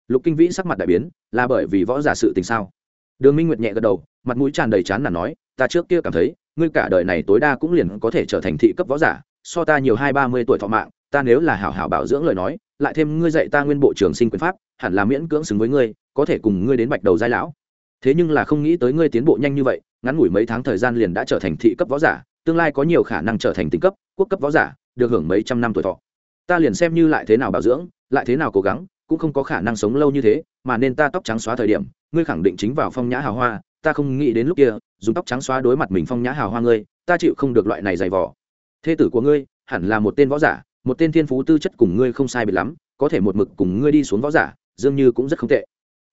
Lục kinh vĩ sắc mặt đại biến là bởi vì võ giả sự tình sao? Đường minh nguyệt nhẹ gật đầu mặt mũi tràn đầy chán là nói ta trước kia cảm thấy ngươi cả đời này tối đa cũng liền có thể trở thành thị cấp võ giả so ta nhiều hai ba mươi tuổi thọ mạng ta nếu là hảo hảo bảo dưỡng lời nói lại thêm ngươi dạy ta nguyên bộ trường sinh quyền pháp hẳn là miễn cưỡng xứng với ngươi có thể cùng ngươi đến bạch đầu giai lão thế nhưng là không nghĩ tới ngươi tiến bộ nhanh như vậy, ngắn ngủi mấy tháng thời gian liền đã trở thành thị cấp võ giả, tương lai có nhiều khả năng trở thành tỉnh cấp, quốc cấp võ giả, được hưởng mấy trăm năm tuổi thọ. Ta liền xem như lại thế nào bảo dưỡng, lại thế nào cố gắng, cũng không có khả năng sống lâu như thế, mà nên ta tóc trắng xóa thời điểm, ngươi khẳng định chính vào phong nhã hào hoa, ta không nghĩ đến lúc kia, dùng tóc trắng xóa đối mặt mình phong nhã hào hoa ngươi, ta chịu không được loại này dày vỏ thê tử của ngươi, hẳn là một tên võ giả, một tên thiên phú tư chất cùng ngươi không sai biệt lắm, có thể một mực cùng ngươi đi xuống võ giả, dường như cũng rất không tệ.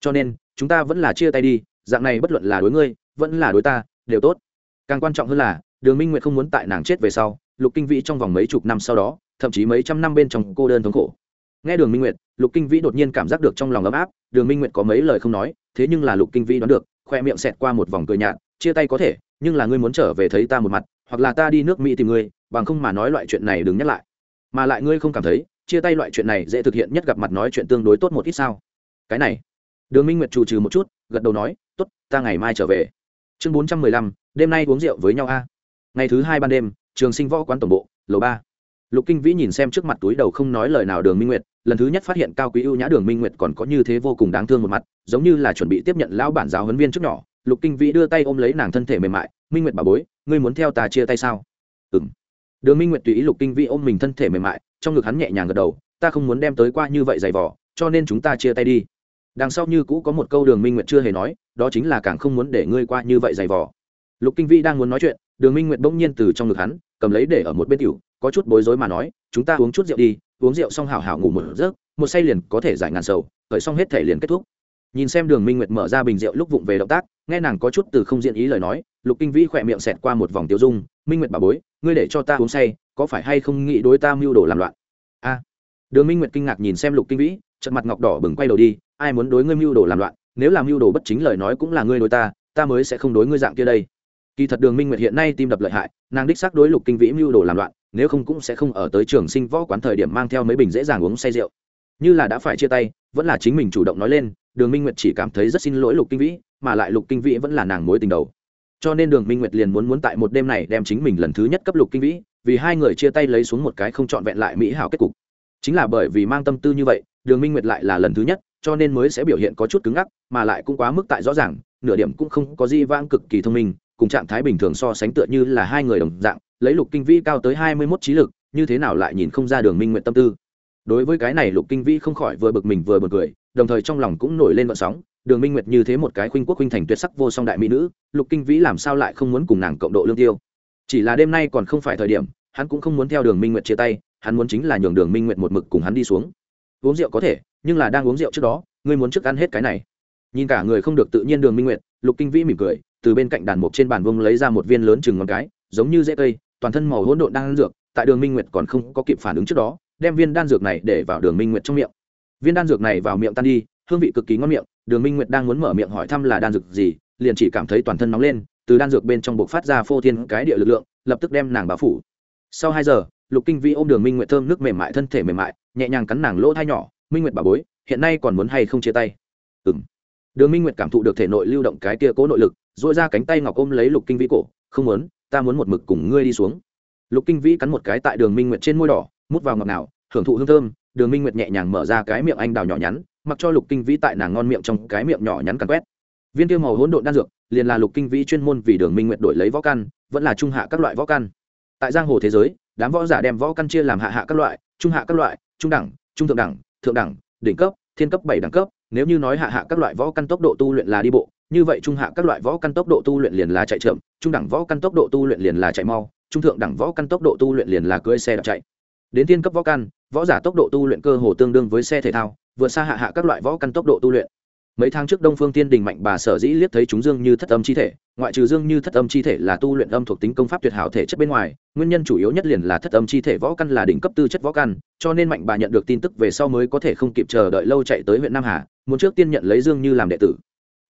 Cho nên, chúng ta vẫn là chia tay đi dạng này bất luận là đối ngươi, vẫn là đối ta, đều tốt. Càng quan trọng hơn là, đường minh nguyệt không muốn tại nàng chết về sau, lục kinh vĩ trong vòng mấy chục năm sau đó, thậm chí mấy trăm năm bên trong cô đơn thống khổ. Nghe đường minh nguyệt, lục kinh vĩ đột nhiên cảm giác được trong lòng ấm áp, đường minh nguyệt có mấy lời không nói, thế nhưng là lục kinh vĩ đoán được, khoe miệng xẹt qua một vòng cười nhạt, chia tay có thể, nhưng là ngươi muốn trở về thấy ta một mặt, hoặc là ta đi nước mỹ tìm ngươi, bằng không mà nói loại chuyện này đừng nhắc lại. Mà lại ngươi không cảm thấy, chia tay loại chuyện này dễ thực hiện nhất gặp mặt nói chuyện tương đối tốt một ít sao? Cái này. Đường minh nguyệt trù trừ một chút, gật đầu nói t ố t ta ngày mai trở về. Chương bốn trăm mười lăm, đêm nay uống rượu với nhau a. Ngày thứ hai ban đêm, trường sinh võ quán tổng bộ, lầu ba. Lục kinh vĩ nhìn xem trước mặt túi đầu không nói lời nào đường minh nguyệt, lần thứ nhất phát hiện cao quý ưu nhã đường minh nguyệt còn có như thế vô cùng đáng thương một mặt, giống như là chuẩn bị tiếp nhận lão bản giáo huấn viên trước nhỏ. Lục kinh vĩ đưa tay ôm lấy nàng thân thể mềm mại, minh nguyệt bà bối, ngươi muốn theo ta chia tay sao? Ừ m đường minh nguyệt tùy ý lục kinh vĩ ôm mình thân thể mềm mại, trong ngực hắn nhẹ nhàng gật đầu, ta không muốn đem tới qua như vậy giày vỏ cho nên chúng ta chia tay đi đằng sau như cũ có một câu đường minh nguyệt chưa hề nói, đó chính là càng không muốn để ngươi qua như vậy dày vỏ lục kinh vĩ đang muốn nói chuyện, đường minh nguyệt bỗng nhiên từ trong ngực hắn, cầm lấy để ở một bên tiểu, có chút bối rối mà nói, chúng ta uống chút rượu đi, uống rượu xong hảo hảo ngủ một giấc, một say liền có thể giải ngàn sầu, khởi xong hết thể liền kết thúc. Nhìn xem đường minh nguyệt mở ra bình rượu lúc vụng về động tác, nghe nàng có chút từ không diện ý lời nói, lục kinh vĩ khỏe miệng xẹt qua một vòng tiêu dung, minh nguyệt bà bối, ngươi để cho ta uống say, có phải hay không nghĩ đối ta mưu đồ làm loạn? A. Đường minh nguyệt kinh ngạc nhìn xem lục kinh vĩ trận mặt ngọc đỏ bừng quay đầu đi ai muốn đối ngươi mưu đồ làm loạn, nếu làm mưu đồ bất chính lời nói cũng là ngươi đối ta ta mới sẽ không đối ngươi dạng kia đây. Kỳ thật đường minh nguyệt hiện nay tim đập lợi hại, nàng đích xác đối lục kinh vĩ mưu đồ làm loạn, nếu không cũng sẽ không ở tới trường sinh võ quán thời điểm mang theo mấy bình dễ dàng uống say rượu. Như là đã phải chia tay, vẫn là chính mình chủ động nói lên, đường minh nguyệt chỉ cảm thấy rất xin lỗi lục kinh vĩ, mà lại lục kinh vĩ vẫn là nàng mối tình đầu. Cho nên đường minh nguyệt liền muốn muốn tại một đêm này đem chính mình lần thứ nhất cấp lục kinh vĩ, vì hai người chia tay lấy xuống một cái không trọn vẹn lại mỹ hảo kết cục. Chính là bởi vì mang tâm tư như vậy, đường minh nguyệt lại là lần thứ nhất cho nên mới sẽ biểu hiện có chút cứng ngắc, mà lại cũng quá mức tại rõ ràng, nửa điểm cũng không có gì vãng cực kỳ thông minh, cùng trạng thái bình thường so sánh tựa như là hai người đồng dạng, lấy lục kinh vĩ cao tới hai mươi mốt trí lực, như thế nào lại nhìn không ra đường minh nguyện tâm tư. Đối với cái này lục kinh vĩ không khỏi vừa bực mình vừa bực cười, đồng thời trong lòng cũng nổi lên vận sóng, đường minh nguyệt như thế một cái khuynh quốc khuynh thành tuyệt sắc vô song đại mỹ nữ, lục kinh vĩ làm sao lại không muốn cùng nàng cộng độ lương tiêu? Chỉ là đêm nay còn không phải thời điểm, hắn cũng không muốn theo đường minh nguyệt chia tay, hắn muốn chính là nhường đường minh nguyệt một mực cùng hắn đi xuống. Uống rượu có thể nhưng là đang uống rượu trước đó, ngươi muốn trước ăn hết cái này. Nhìn cả người không được tự nhiên đường minh nguyệt, lục kinh vĩ mỉm cười, từ bên cạnh đàn mục trên bàn vông lấy ra một viên lớn chừng ngón cái, giống như dễ cây, toàn thân màu hỗn độn đang ăn dược, tại đường minh nguyệt còn không có kịp phản ứng trước đó, đem viên đan dược này để vào đường minh nguyệt trong miệng. Viên đan dược này vào miệng tan đi, hương vị cực kỳ ngon miệng, đường minh nguyệt đang muốn mở miệng hỏi thăm là đan dược gì, liền chỉ cảm thấy toàn thân nóng lên, từ đan dược bên trong bộc phát ra phô thiên cái địa lực lượng, lập tức đem nàng báo phủ. Sau hai giờ, lục kinh vĩ ôm đường minh nguyệt thơm nước mềm mại, thân thể mềm mại, nhẹ nhàng cắn nàng lỗ thai nhỏ minh nguyệt bà bối, hiện nay còn muốn hay không chia tay? Ừng đường minh nguyệt cảm thụ được thể nội lưu động cái kia cố nội lực dội ra cánh tay ngọc ôm lấy lục kinh vĩ cổ, không muốn, ta muốn một mực cùng ngươi đi xuống. Lục kinh vĩ cắn một cái tại đường minh nguyệt trên môi đỏ, mút vào ngọc nào hưởng thụ hương thơm, đường minh nguyệt nhẹ nhàng mở ra cái miệng anh đào nhỏ nhắn, mặc cho lục kinh vĩ tại nàng ngon miệng trong cái miệng nhỏ nhắn cắn quét. Viên tiêu màu hỗn độn đan dược, liền là lục kinh vĩ chuyên môn vì đường minh nguyệt đổi lấy võ căn, vẫn là trung hạ các loại võ căn. Tại giang hồ thế giới, đám võ giả đem võ căn chia làm hạ hạ các loại, trung hạ các loại, trung đẳng, trung thượng đẳng thượng đẳng, đỉnh cấp, thiên cấp bảy đẳng cấp, nếu như nói hạ hạ các loại võ căn tốc độ tu luyện là đi bộ, như vậy trung hạ các loại võ căn tốc độ tu luyện liền là chạy chậm, trung đẳng võ căn tốc độ tu luyện liền là chạy mau, trung thượng đẳng võ căn tốc độ tu luyện liền là cưỡi xe đạp chạy. Đến thiên cấp võ căn, võ giả tốc độ tu luyện cơ hồ tương đương với xe thể thao, vượt xa hạ hạ các loại võ căn tốc độ tu luyện mấy tháng trước đông phương tiên đình mạnh bà sở dĩ liếc thấy chúng dương như thất âm chi thể, ngoại trừ dương như thất âm chi thể là tu luyện âm thuộc tính công pháp tuyệt hảo thể chất bên ngoài, nguyên nhân chủ yếu nhất liền là thất âm chi thể võ căn là đỉnh cấp tư chất võ căn, cho nên mạnh bà nhận được tin tức về sau mới có thể không kịp chờ đợi lâu chạy tới huyện nam hà, muốn trước tiên nhận lấy dương như làm đệ tử.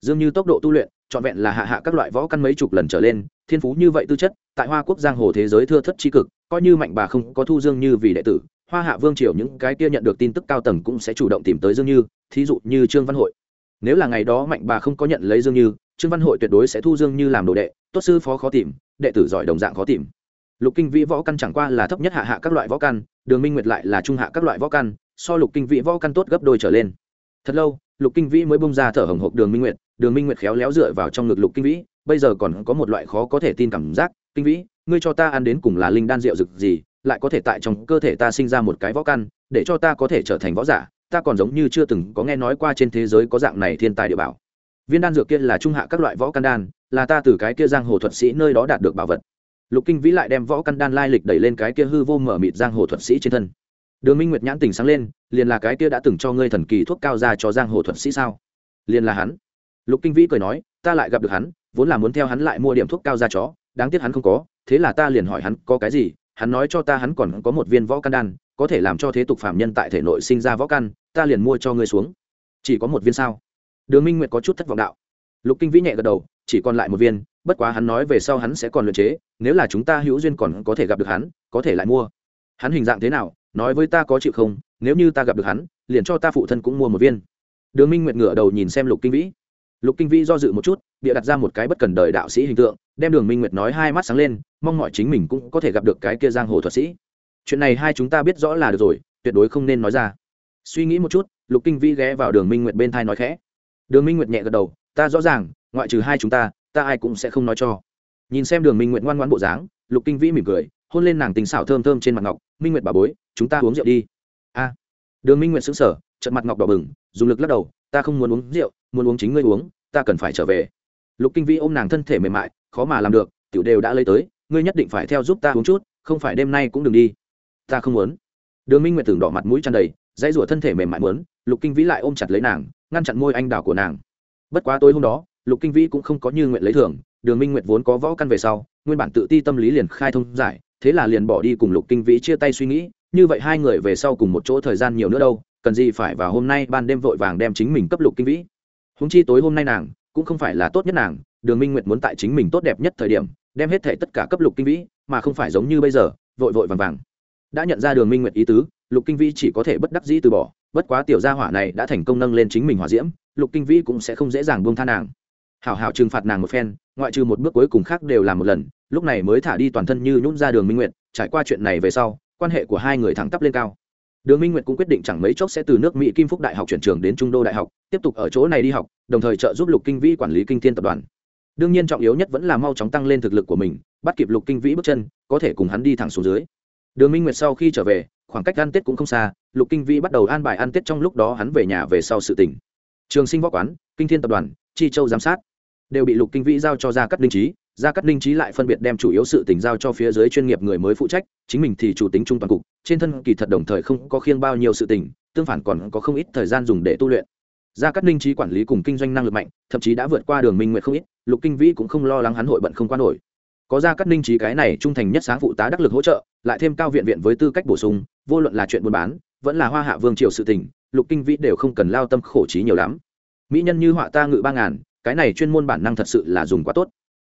Dương như tốc độ tu luyện, trọn vẹn là hạ hạ các loại võ căn mấy chục lần trở lên, thiên phú như vậy tư chất, tại hoa quốc giang hồ thế giới thưa thất tri cực, coi như mạnh bà không có thu dương như vì đệ tử, hoa hạ vương triều những cái kia nhận được tin tức cao tầng cũng sẽ chủ động tìm tới dương như, thí dụ như trương văn hội nếu là ngày đó mạnh bà không có nhận lấy dương như, trương văn hội tuyệt đối sẽ thu dương như làm đồ đệ, tốt sư phó khó tìm, đệ tử giỏi đồng dạng khó tìm. Lục kinh vĩ võ căn chẳng qua là thấp nhất hạ hạ các loại võ căn, đường minh nguyệt lại là trung hạ các loại võ căn, so lục kinh vĩ võ căn tốt gấp đôi trở lên. Thật lâu, lục kinh vĩ mới bông ra thở hồng hộc đường minh nguyệt, đường minh nguyệt khéo léo dựa vào trong ngực lục kinh vĩ, bây giờ còn có một loại khó có thể tin cảm giác, kinh vĩ, ngươi cho ta ăn đến cùng là linh đan rượu rực gì, lại có thể tại trong cơ thể ta sinh ra một cái võ căn, để cho ta có thể trở thành võ giả ta còn giống như chưa từng có nghe nói qua trên thế giới có dạng này thiên tài địa bảo. Viên đan dược kia là trung hạ các loại võ căn đan, là ta từ cái kia giang hồ thuật sĩ nơi đó đạt được bảo vật. Lục kinh vĩ lại đem võ căn đan lai lịch đẩy lên cái kia hư vô mở mịt giang hồ thuật sĩ trên thân. Đường minh nguyệt nhãn tình sáng lên, liền là cái kia đã từng cho ngươi thần kỳ thuốc cao ra cho giang hồ thuật sĩ sao? Liền là hắn. Lục kinh vĩ cười nói, ta lại gặp được hắn, vốn là muốn theo hắn lại mua điểm thuốc cao ra chó, đáng tiếc hắn không có, thế là ta liền hỏi hắn có cái gì, hắn nói cho ta hắn còn có một viên võ căn đan, có thể làm cho thế tục phạm nhân tại thể nội sinh ra võ căn ta liền mua cho ngươi xuống. Chỉ có một viên sao? Đường minh nguyệt có chút thất vọng đạo. Lục kinh vĩ nhẹ gật đầu, chỉ còn lại một viên, bất quá hắn nói về sau hắn sẽ còn luyện chế, nếu là chúng ta hữu duyên còn có thể gặp được hắn, có thể lại mua. Hắn hình dạng thế nào, nói với ta có chịu không, nếu như ta gặp được hắn, liền cho ta phụ thân cũng mua một viên. Đường minh nguyệt ngửa đầu nhìn xem lục kinh vĩ. Lục kinh vĩ do dự một chút, bịa đặt ra một cái bất cần đời đạo sĩ hình tượng, đem đường minh nguyệt nói hai mắt sáng lên, mong mọi chính mình cũng có thể gặp được cái kia giang hồ thuật sĩ. Chuyện này hai chúng ta biết rõ là được rồi, tuyệt đối không nên nói ra suy nghĩ một chút, lục kinh vĩ ghé vào đường minh nguyệt bên thai nói khẽ. Đường minh nguyệt nhẹ gật đầu, ta rõ ràng, ngoại trừ hai chúng ta ta ai cũng sẽ không nói cho. Nhìn xem đường minh nguyệt ngoan ngoãn bộ dáng, lục kinh vĩ mỉm cười, hôn lên nàng tình xảo thơm thơm trên mặt ngọc, minh nguyệt bà bối, chúng ta uống rượu đi. A. Đường minh nguyệt xứng sở trận mặt ngọc đỏ bừng, dùng lực lắc đầu, ta không muốn uống rượu, muốn uống chính ngươi uống, ta cần phải trở về. Lục kinh vĩ ôm nàng thân thể mềm mại, khó mà làm được, tiểu đều đã lấy tới, ngươi nhất định phải theo giúp ta uống chút, không phải đêm nay cũng đừng đi. Ta không muốn. Đường minh nguyệt tưởng đỏ mặt mũi tràn đầy dãy rủa thân thể mềm mại muốn lục kinh vĩ lại ôm chặt lấy nàng, ngăn chặn môi anh đào của nàng. Bất quá tối hôm đó, lục kinh vĩ cũng không có như nguyện lấy thưởng, đường minh nguyệt vốn có võ căn về sau, nguyên bản tự ti tâm lý liền khai thông giải, thế là liền bỏ đi cùng lục kinh vĩ chia tay suy nghĩ, như vậy hai người về sau cùng một chỗ thời gian nhiều nữa đâu, cần gì phải vào hôm nay ban đêm vội vàng đem chính mình cấp lục kinh vĩ. Húng chi tối hôm nay nàng, cũng không phải là tốt nhất nàng, đường minh nguyệt muốn tại chính mình tốt đẹp nhất thời điểm, đem hết thể tất cả cấp lục kinh vĩ, mà không phải giống như bây giờ, vội vội vàng vàng. Đã nhận ra đường minh nguyệt ý tứ lục kinh vĩ chỉ có thể bất đắc dĩ từ bỏ, bất quá tiểu gia hỏa này đã thành công nâng lên chính mình hỏa diễm, lục kinh vĩ cũng sẽ không dễ dàng buông tha nàng. Hảo hảo trừng phạt nàng một phen, ngoại trừ một bước cuối cùng khác đều làm một lần, lúc này mới thả đi toàn thân như nhún ra đường minh nguyệt, trải qua chuyện này về sau, quan hệ của hai người thẳng tắp lên cao. Đường minh nguyệt cũng quyết định chẳng mấy chốc sẽ từ nước mỹ kim phúc đại học chuyển trường đến trung đô đại học, tiếp tục ở chỗ này đi học, đồng thời trợ giúp lục kinh vĩ quản lý kinh thiên tập đoàn. Đương nhiên trọng yếu nhất vẫn là mau chóng tăng lên thực lực của mình, bắt kịp lục kinh vĩ bước chân, có thể cùng hắn đi thẳng xuống dưới. Đường minh nguyệt sau khi trở về khoảng cách ăn tết cũng không xa, lục kinh vĩ bắt đầu an bài ăn tết trong lúc đó hắn về nhà về sau sự tỉnh trường sinh võ quán, kinh thiên tập đoàn, chi châu giám sát đều bị lục kinh vĩ giao cho gia cắt linh trí. Gia cắt linh trí lại phân biệt đem chủ yếu sự tỉnh giao cho phía dưới chuyên nghiệp người mới phụ trách, chính mình thì chủ tính trung toàn cục, trên thân kỳ thật đồng thời không có khiêng bao nhiêu sự tỉnh tương phản còn có không ít thời gian dùng để tu luyện. Gia cắt linh trí quản lý cùng kinh doanh năng lực mạnh, thậm chí đã vượt qua đường minh nguyệt không ít, lục kinh vĩ cũng không lo lắng hắn hội bận không quan nổi. Có gia cắt linh trí cái này trung thành nhất sáng phụ tá đắc lực hỗ trợ, lại thêm cao viện viện với tư cách bổ sung vô luận là chuyện buôn bán, vẫn là hoa hạ vương triều sự tình, lục kinh vĩ đều không cần lao tâm khổ trí nhiều lắm. Mỹ nhân như họa ta ngự ba ngàn, cái này chuyên môn bản năng thật sự là dùng quá tốt.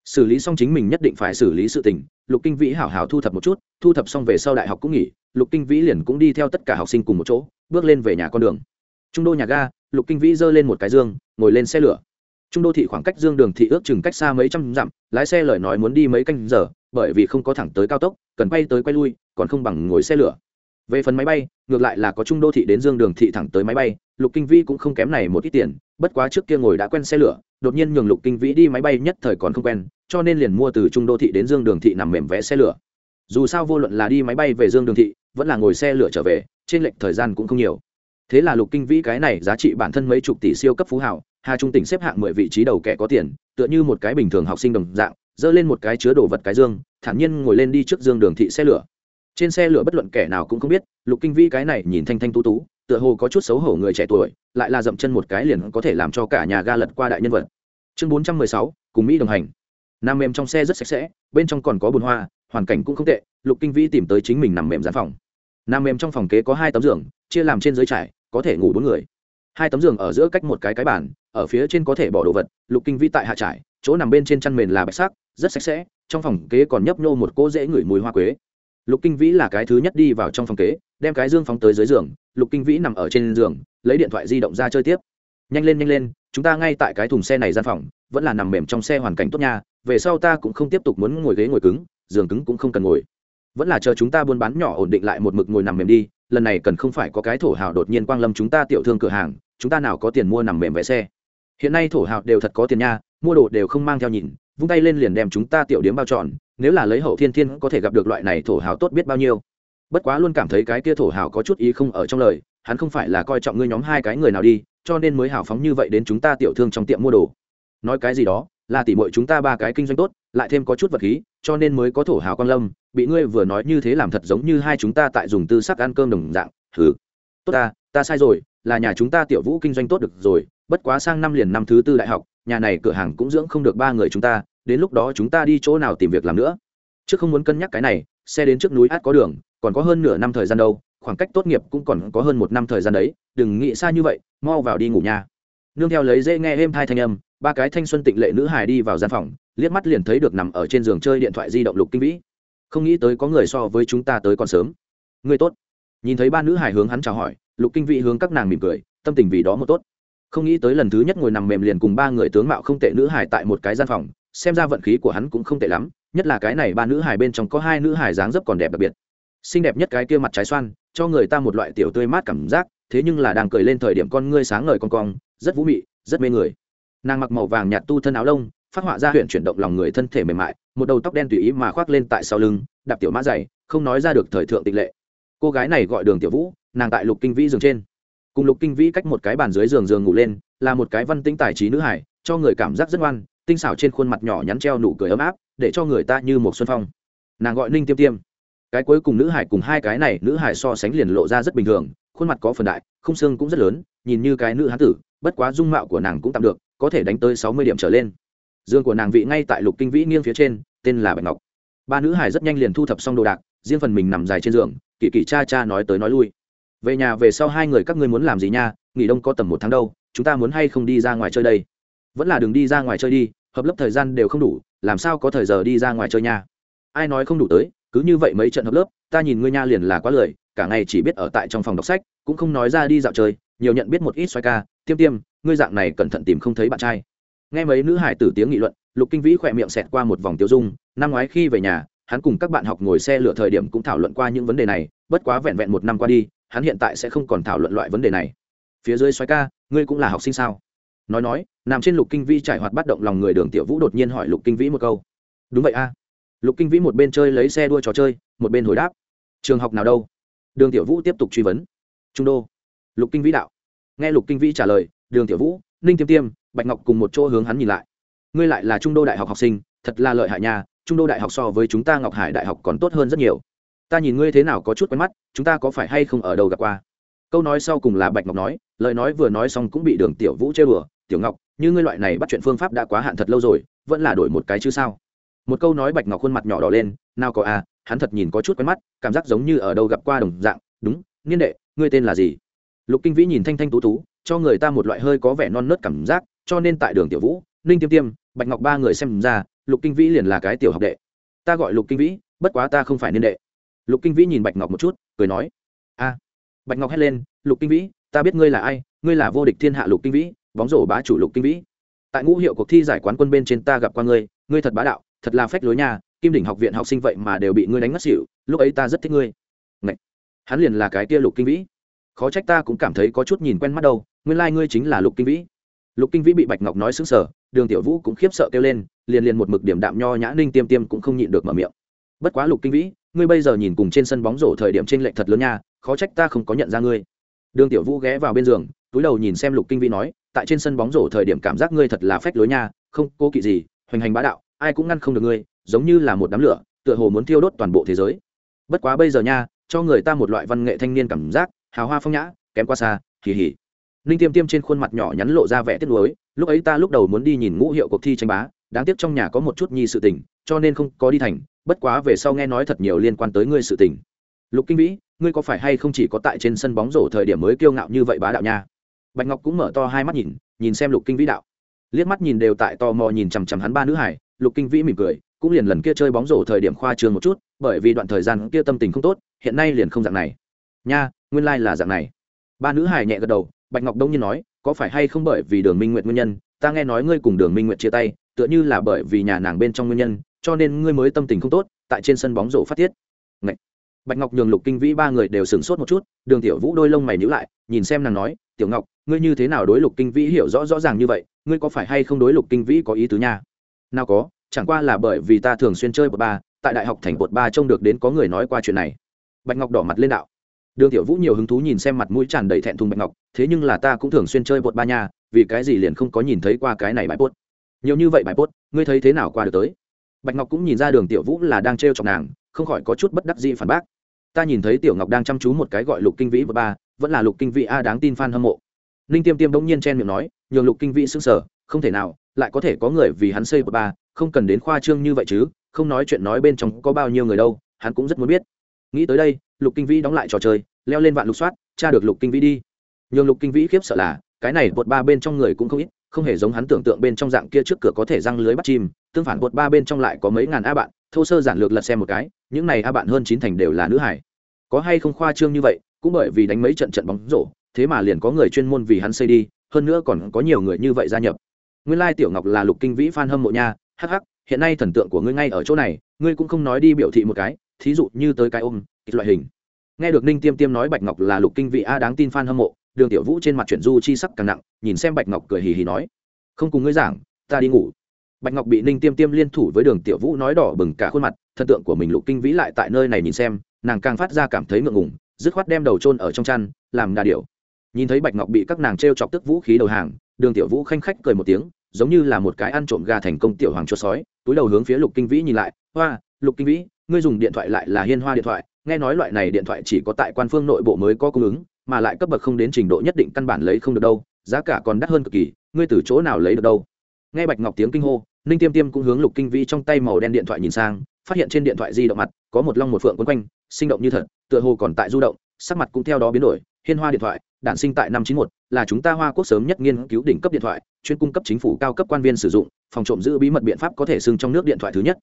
Xử lý xong chính mình nhất định phải xử lý sự tình, lục kinh vĩ hảo hảo thu thập một chút, thu thập xong về sau đại học cũng nghỉ, lục kinh vĩ liền cũng đi theo tất cả học sinh cùng một chỗ, bước lên về nhà con đường. Trung đô nhà ga, lục kinh vĩ giơ lên một cái dương, ngồi lên xe lửa. Trung đô thị khoảng cách dương đường thị ước chừng cách xa mấy trăm dặm, lái xe lời nói muốn đi mấy canh giờ, bởi vì không có thẳng tới cao tốc, cần quay tới quay lui, còn không bằng ngồi xe lửa về phần máy bay, ngược lại là có trung đô thị đến dương đường thị thẳng tới máy bay, lục kinh vĩ cũng không kém này một ít tiền, bất quá trước kia ngồi đã quen xe lửa, đột nhiên nhường lục kinh vĩ đi máy bay nhất thời còn không quen, cho nên liền mua từ trung đô thị đến dương đường thị nằm mềm vé xe lửa. Dù sao vô luận là đi máy bay về dương đường thị, vẫn là ngồi xe lửa trở về, trên lệnh thời gian cũng không nhiều. Thế là lục kinh vĩ cái này giá trị bản thân mấy chục tỷ siêu cấp phú hảo hà trung tỉnh xếp hạng mười vị trí đầu kẻ có tiền, tựa như một cái bình thường học sinh đồng dạng, dơ lên một cái chứa đồ vật cái dương, thản nhiên ngồi lên đi trước dương đường thị xe lửa trên xe lửa bất luận kẻ nào cũng không biết, lục kinh vĩ cái này nhìn thanh thanh tú tú, tựa hồ có chút xấu hổ người trẻ tuổi, lại là dậm chân một cái liền có thể làm cho cả nhà ga lật qua đại nhân vật. Chương bốn trăm mười sáu, cùng mỹ đồng hành. Nam mềm trong xe rất sạch sẽ, bên trong còn có bồn hoa, hoàn cảnh cũng không tệ, lục kinh vĩ tìm tới chính mình nằm mềm gián phòng. Nam mềm trong phòng kế có hai tấm giường, chia làm trên dưới trải, có thể ngủ bốn người. Hai tấm giường ở giữa cách một cái cái bàn, ở phía trên có thể bỏ đồ vật, lục kinh vĩ tại hạ trải, chỗ nằm bên trên chăn mền là bạch sắc, rất sạch sẽ, trong phòng kế còn nhấp nhô một cỗ dễ ngửi mùi hoa quế lục kinh vĩ là cái thứ nhất đi vào trong phòng kế, đem cái dương phóng tới dưới giường, lục kinh vĩ nằm ở trên giường, lấy điện thoại di động ra chơi tiếp nhanh lên nhanh lên, chúng ta ngay tại cái thùng xe này gian phòng, vẫn là nằm mềm trong xe hoàn cảnh tốt nha, về sau ta cũng không tiếp tục muốn ngồi ghế ngồi cứng, giường cứng cũng không cần ngồi vẫn là chờ chúng ta buôn bán nhỏ ổn định lại một mực ngồi nằm mềm đi, lần này cần không phải có cái thổ hào đột nhiên quang lâm chúng ta tiểu thương cửa hàng, chúng ta nào có tiền mua nằm mềm vé xe hiện nay thổ hào đều thật có tiền nha, mua đồ đều không mang theo nhìn, vung tay lên liền đem chúng ta tiểu điếm bao trọn nếu là lấy hậu thiên thiên có thể gặp được loại này thổ hào tốt biết bao nhiêu. Bất quá luôn cảm thấy cái kia thổ hào có chút ý không ở trong lời, hắn không phải là coi trọng ngươi nhóm hai cái người nào đi, cho nên mới hào phóng như vậy đến chúng ta tiểu thương trong tiệm mua đồ. Nói cái gì đó, là tỉ mội chúng ta ba cái kinh doanh tốt, lại thêm có chút vật khí, cho nên mới có thổ hào quang lâm, bị ngươi vừa nói như thế làm thật giống như hai chúng ta tại dùng tư sắc ăn cơm đồng dạng thử tốt ta ta sai rồi, là nhà chúng ta tiểu vũ kinh doanh tốt được rồi, bất quá sang năm liền năm thứ tư đại học, nhà này cửa hàng cũng dưỡng không được ba người chúng ta đến lúc đó chúng ta đi chỗ nào tìm việc làm nữa? Trước không muốn cân nhắc cái này, xe đến trước núi át có đường, còn có hơn nửa năm thời gian đâu, khoảng cách tốt nghiệp cũng còn có hơn một năm thời gian đấy, đừng nghĩ xa như vậy, mau vào đi ngủ nha. Nương theo lấy dễ nghe êm hai thanh âm, ba cái thanh xuân tịnh lệ nữ hài đi vào gian phòng, liếc mắt liền thấy được nằm ở trên giường chơi điện thoại di động lục kinh vĩ. Không nghĩ tới có người so với chúng ta tới còn sớm. Người tốt. Nhìn thấy ba nữ hài hướng hắn chào hỏi, lục kinh vĩ hướng các nàng mỉm cười, tâm tình vì đó một tốt. Không nghĩ tới lần thứ nhất ngồi nằm mềm liền cùng ba người tướng mạo không tệ nữ hài tại một cái gian phòng xem ra vận khí của hắn cũng không tệ lắm, nhất là cái này ba nữ hài bên trong có hai nữ hài dáng dấp còn đẹp đặc biệt. Xinh đẹp nhất cái kia mặt trái xoan, cho người ta một loại tiểu tươi mát cảm giác, thế nhưng là đang cười lên thời điểm con ngươi sáng ngời con cong, rất vũ mị, rất mê người. Nàng mặc màu vàng nhạt tu thân áo lông, phát họa ra huyện chuyển động lòng người thân thể mềm mại, một đầu tóc đen tùy ý mà khoác lên tại sau lưng, đạp tiểu mã dày, không nói ra được thời thượng tịch lệ. Cô gái này gọi đường tiểu vũ, nàng tại lục kinh vĩ giường trên. Cùng lục kinh vĩ cách một cái bàn dưới giường giường ngủ lên, là một cái văn tĩnh tài trí nữ hải cho người cảm giác rất ngoan tinh xảo trên khuôn mặt nhỏ nhắn treo nụ cười ấm áp, để cho người ta như một xuân phong. Nàng gọi ninh tiêm tiêm. Cái cuối cùng nữ hải cùng hai cái này nữ hải so sánh liền lộ ra rất bình thường, khuôn mặt có phần đại không xương cũng rất lớn, nhìn như cái nữ hán tử, bất quá dung mạo của nàng cũng tạm được, có thể đánh tới sáu mươi điểm trở lên. Dương của nàng vị ngay tại lục kinh vĩ nghiêng phía trên, tên là bạch ngọc. Ba nữ hải rất nhanh liền thu thập xong đồ đạc, riêng phần mình nằm dài trên giường, kỳ kỳ cha cha nói tới nói lui. Về nhà về sau hai người các ngươi muốn làm gì nha? Nghỉ đông có tầm một tháng đâu, chúng ta muốn hay không đi ra ngoài chơi đây? Vẫn là đừng đi ra ngoài chơi đi, hợp lớp thời gian đều không đủ, làm sao có thời giờ đi ra ngoài chơi nha? Ai nói không đủ tới, cứ như vậy mấy trận hợp lớp, ta nhìn ngươi nha liền là quá lười, cả ngày chỉ biết ở tại trong phòng đọc sách, cũng không nói ra đi dạo chơi, nhiều nhận biết một ít xoay ca, tiêm tiêm, ngươi dạng này cẩn thận tìm không thấy bạn trai. Nghe mấy nữ hải tử tiếng nghị luận, lục kinh vĩ khỏe miệng xẹt qua một vòng tiêu dung, năm ngoái khi về nhà, hắn cùng các bạn học ngồi xe lựa thời điểm cũng thảo luận qua những vấn đề này, bất quá vẹn vẹn một năm qua đi, hắn hiện tại sẽ không còn thảo luận loại vấn đề này. Phía dưới xoáy ca, ngươi cũng là học sinh sao? Nói nói, nằm trên lục kinh vĩ trải hoạt bắt động lòng người đường tiểu vũ đột nhiên hỏi lục kinh vĩ một câu. Đúng vậy a. Lục kinh vĩ một bên chơi lấy xe đua trò chơi, một bên hồi đáp. Trường học nào đâu? Đường tiểu vũ tiếp tục truy vấn. Trung đô. Lục kinh vĩ đạo. Nghe lục kinh vĩ trả lời, đường tiểu vũ, ninh tiêm tiêm, bạch ngọc cùng một chỗ hướng hắn nhìn lại. Ngươi lại là trung đô đại học học sinh, thật là lợi hại nhà trung đô đại học so với chúng ta ngọc hải đại học còn tốt hơn rất nhiều. Ta nhìn ngươi thế nào có chút quen mắt, chúng ta có phải hay không ở đâu gặp qua? Câu nói sau cùng là bạch ngọc nói, lời nói vừa nói xong cũng bị đường tiểu vũ chê bừa tiểu ngọc, như ngươi loại này bắt chuyện phương pháp đã quá hạn thật lâu rồi, vẫn là đổi một cái chứ sao? Một câu nói bạch ngọc khuôn mặt nhỏ đỏ lên, nào có à hắn thật nhìn có chút quen mắt, cảm giác giống như ở đâu gặp qua đồng dạng, đúng, niên đệ, ngươi tên là gì? Lục kinh vĩ nhìn thanh thanh tú tú, cho người ta một loại hơi có vẻ non nớt cảm giác, cho nên tại đường tiểu vũ, ninh tiêm tiêm, bạch ngọc ba người xem ra, lục kinh vĩ liền là cái tiểu học đệ. Ta gọi lục kinh vĩ, bất quá ta không phải niên đệ. Lục kinh vĩ nhìn bạch ngọc một chút, cười nói, a. Bạch ngọc hét lên, lục kinh vĩ, ta biết ngươi là ai, ngươi là vô địch thiên hạ lục kinh vĩ bóng rổ bá chủ lục kinh vĩ. Tại ngũ hiệu cuộc thi giải quán quân bên trên ta gặp qua ngươi ngươi thật bá đạo, thật là phách lối nhà kim đỉnh học viện học sinh vậy mà đều bị ngươi đánh ngất xỉu, lúc ấy ta rất thích ngươi. Ngậy! hắn liền là cái kia lục kinh vĩ. Khó trách ta cũng cảm thấy có chút nhìn quen mắt đâu, nguyên lai、like、ngươi chính là lục kinh vĩ. Lục kinh vĩ bị bạch ngọc nói xứng sở đường tiểu vũ cũng khiếp sợ kêu lên, liền liền một mực điểm đạm nho nhã ninh tiêm tiêm cũng không nhịn được mở miệng. Bất quá lục kinh vĩ, ngươi bây giờ nhìn cùng trên sân bóng rổ thời điểm trên lệnh thật lớn nha, khó trách ta không có nhận ra ngươi. Đường tiểu vũ ghé vào bên giường, túi đầu nhìn xem lục kinh vĩ nói tại trên sân bóng rổ thời điểm cảm giác ngươi thật là phách lối nha, không, cố kỵ gì, hoành hành bá đạo, ai cũng ngăn không được ngươi, giống như là một đám lửa, tựa hồ muốn thiêu đốt toàn bộ thế giới. Bất quá bây giờ nha, cho người ta một loại văn nghệ thanh niên cảm giác, hào hoa phong nhã, kém qua xa kỳ hỉ ninh tiêm tiêm trên khuôn mặt nhỏ nhắn lộ ra vẻ tiếc nuối, lúc ấy ta lúc đầu muốn đi nhìn ngũ hiệu cuộc thi tranh bá, đáng tiếc trong nhà có một chút nhi sự tình, cho nên không có đi thành, bất quá về sau nghe nói thật nhiều liên quan tới ngươi sự tình. Lục kinh vĩ, ngươi có phải hay không chỉ có tại trên sân bóng rổ thời điểm mới kiêu ngạo như vậy bá đạo nha? Bạch ngọc cũng mở to hai mắt nhìn nhìn xem lục kinh vĩ đạo. Liếc mắt nhìn đều tại tò mò nhìn chằm chằm hắn ba nữ hải lục kinh vĩ mỉm cười, cũng liền lần kia chơi bóng rổ thời điểm khoa trường một chút, bởi vì đoạn thời gian kia tâm tình không tốt, hiện nay liền không dạng này. Nha, nguyên lai、like、là dạng này. Ba nữ hải nhẹ gật đầu, bạch ngọc đông nhiên nói, có phải hay không bởi vì đường minh nguyện nguyên nhân? Ta nghe nói ngươi cùng đường minh nguyện chia tay, tựa như là bởi vì nhà nàng bên trong nguyên nhân, cho nên ngươi mới tâm tình không tốt, tại trên sân bóng rổ phát tiết. Ngậy. bạch ngọc nhường lục kinh vĩ ba người đều sửng sốt một chút, đường tiểu vũ đôi lông mày nhữ lại, nhìn xem nàng nói tiểu ngọc, ngươi như thế nào đối lục kinh vĩ hiểu rõ rõ ràng như vậy, ngươi có phải hay không đối lục kinh vĩ có ý tứ nha? Nào có, chẳng qua là bởi vì ta thường xuyên chơi bột ba, tại đại học thành bột ba trông được đến có người nói qua chuyện này. Bạch ngọc đỏ mặt lên đạo. Đường tiểu vũ nhiều hứng thú nhìn xem mặt mũi tràn đầy thẹn thùng bạch ngọc, thế nhưng là ta cũng thường xuyên chơi bột ba nha, vì cái gì liền không có nhìn thấy qua cái này bài bốt nhiều như vậy bài bốt ngươi thấy thế nào qua được tới? Bạch ngọc cũng nhìn ra đường tiểu vũ là đang trêu chọc nàng, không khỏi có chút bất đắc dĩ phản bác. Ta nhìn thấy tiểu ngọc đang chăm chú một cái gọi lục kinh vĩ bột ba vẫn là lục kinh vĩ a đáng tin f hâm mộ. Ninh tiêm tiêm đông nhiên chen miệng nói, nhường lục kinh vĩ g sở không thể nào, lại có thể có người vì hắn xây bờ ba, không cần đến khoa trương như vậy chứ, không nói chuyện nói bên trong có bao nhiêu người đâu, hắn cũng rất muốn biết. Nghĩ tới đây, lục kinh vĩ đóng lại trò chơi, leo lên vạn lục soát tra được lục kinh vĩ đi. Nhường lục kinh vĩ khiếp sợ là, cái này bột ba bên trong người cũng không ít, không hề giống hắn tưởng tượng bên trong dạng kia trước cửa có thể răng lưới bắt chim, tương phản bột ba bên trong lại có mấy ngàn a bạn, thô sơ giản lược lật xem một cái, những này a bạn hơn chín thành đều là nữ hải có hay không khoa trương như vậy cũng bởi vì đánh mấy trận trận bóng rổ, thế mà liền có người chuyên môn vì hắn xây đi, hơn nữa còn có nhiều người như vậy gia nhập. Nguyên lai tiểu ngọc là lục kinh vĩ fan hâm mộ nha, hắc hắc, hiện nay thần tượng của ngươi ngay ở chỗ này, ngươi cũng không nói đi biểu thị một cái, thí dụ như tới cái ôm loại hình. Nghe được ninh tiêm tiêm nói bạch ngọc là lục kinh vị a đáng tin fan hâm mộ, đường tiểu vũ trên mặt chuyển du chi sắc càng nặng, nhìn xem bạch ngọc cười hì hì nói, không cùng ngươi giảng, ta đi ngủ. Bạch ngọc bị ninh tiêm tiêm liên thủ với đường tiểu vũ nói đỏ bừng cả khuôn mặt, thần tượng của mình lục kinh vĩ lại tại nơi này nhìn xem, nàng càng phát ra cảm thấy ngượng ngùng dứt khoát đem đầu trôn ở trong chăn, làm đà điểu. Nhìn thấy bạch ngọc bị các nàng t r e o chọc tức vũ khí đầu hàng, đường tiểu vũ khanh khách cười một tiếng, giống như là một cái ăn trộm gà thành công tiểu hoàng chua sói, túi đầu hướng phía lục kinh vĩ nhìn lại, hoa, lục kinh vĩ, ngươi dùng điện thoại lại là hiên hoa điện thoại, nghe nói loại này điện thoại chỉ có tại quan phương nội bộ mới có cung ứng, mà lại cấp bậc không đến trình độ nhất định căn bản lấy không được đâu, giá cả còn đắt hơn cực kỳ, ngươi từ chỗ nào lấy được đâu? Nghe bạch ngọc tiếng kinh hô, ninh tiêm tiêm cũng hướng lục kinh vĩ trong tay màu đen điện thoại nhìn sang phát hiện trên điện thoại di động mặt có một long một phượng quấn quanh, sinh động như thật, tựa hồ còn tại du động, sắc mặt cũng theo đó biến đổi. Hiên hoa điện thoại đản sinh tại năm chín một, là chúng ta hoa quốc sớm nhất nghiên cứu đỉnh cấp điện thoại, chuyên cung cấp chính phủ, cao cấp quan viên sử dụng, phòng trộm giữ bí mật biện pháp có thể xưng trong nước điện thoại thứ nhất.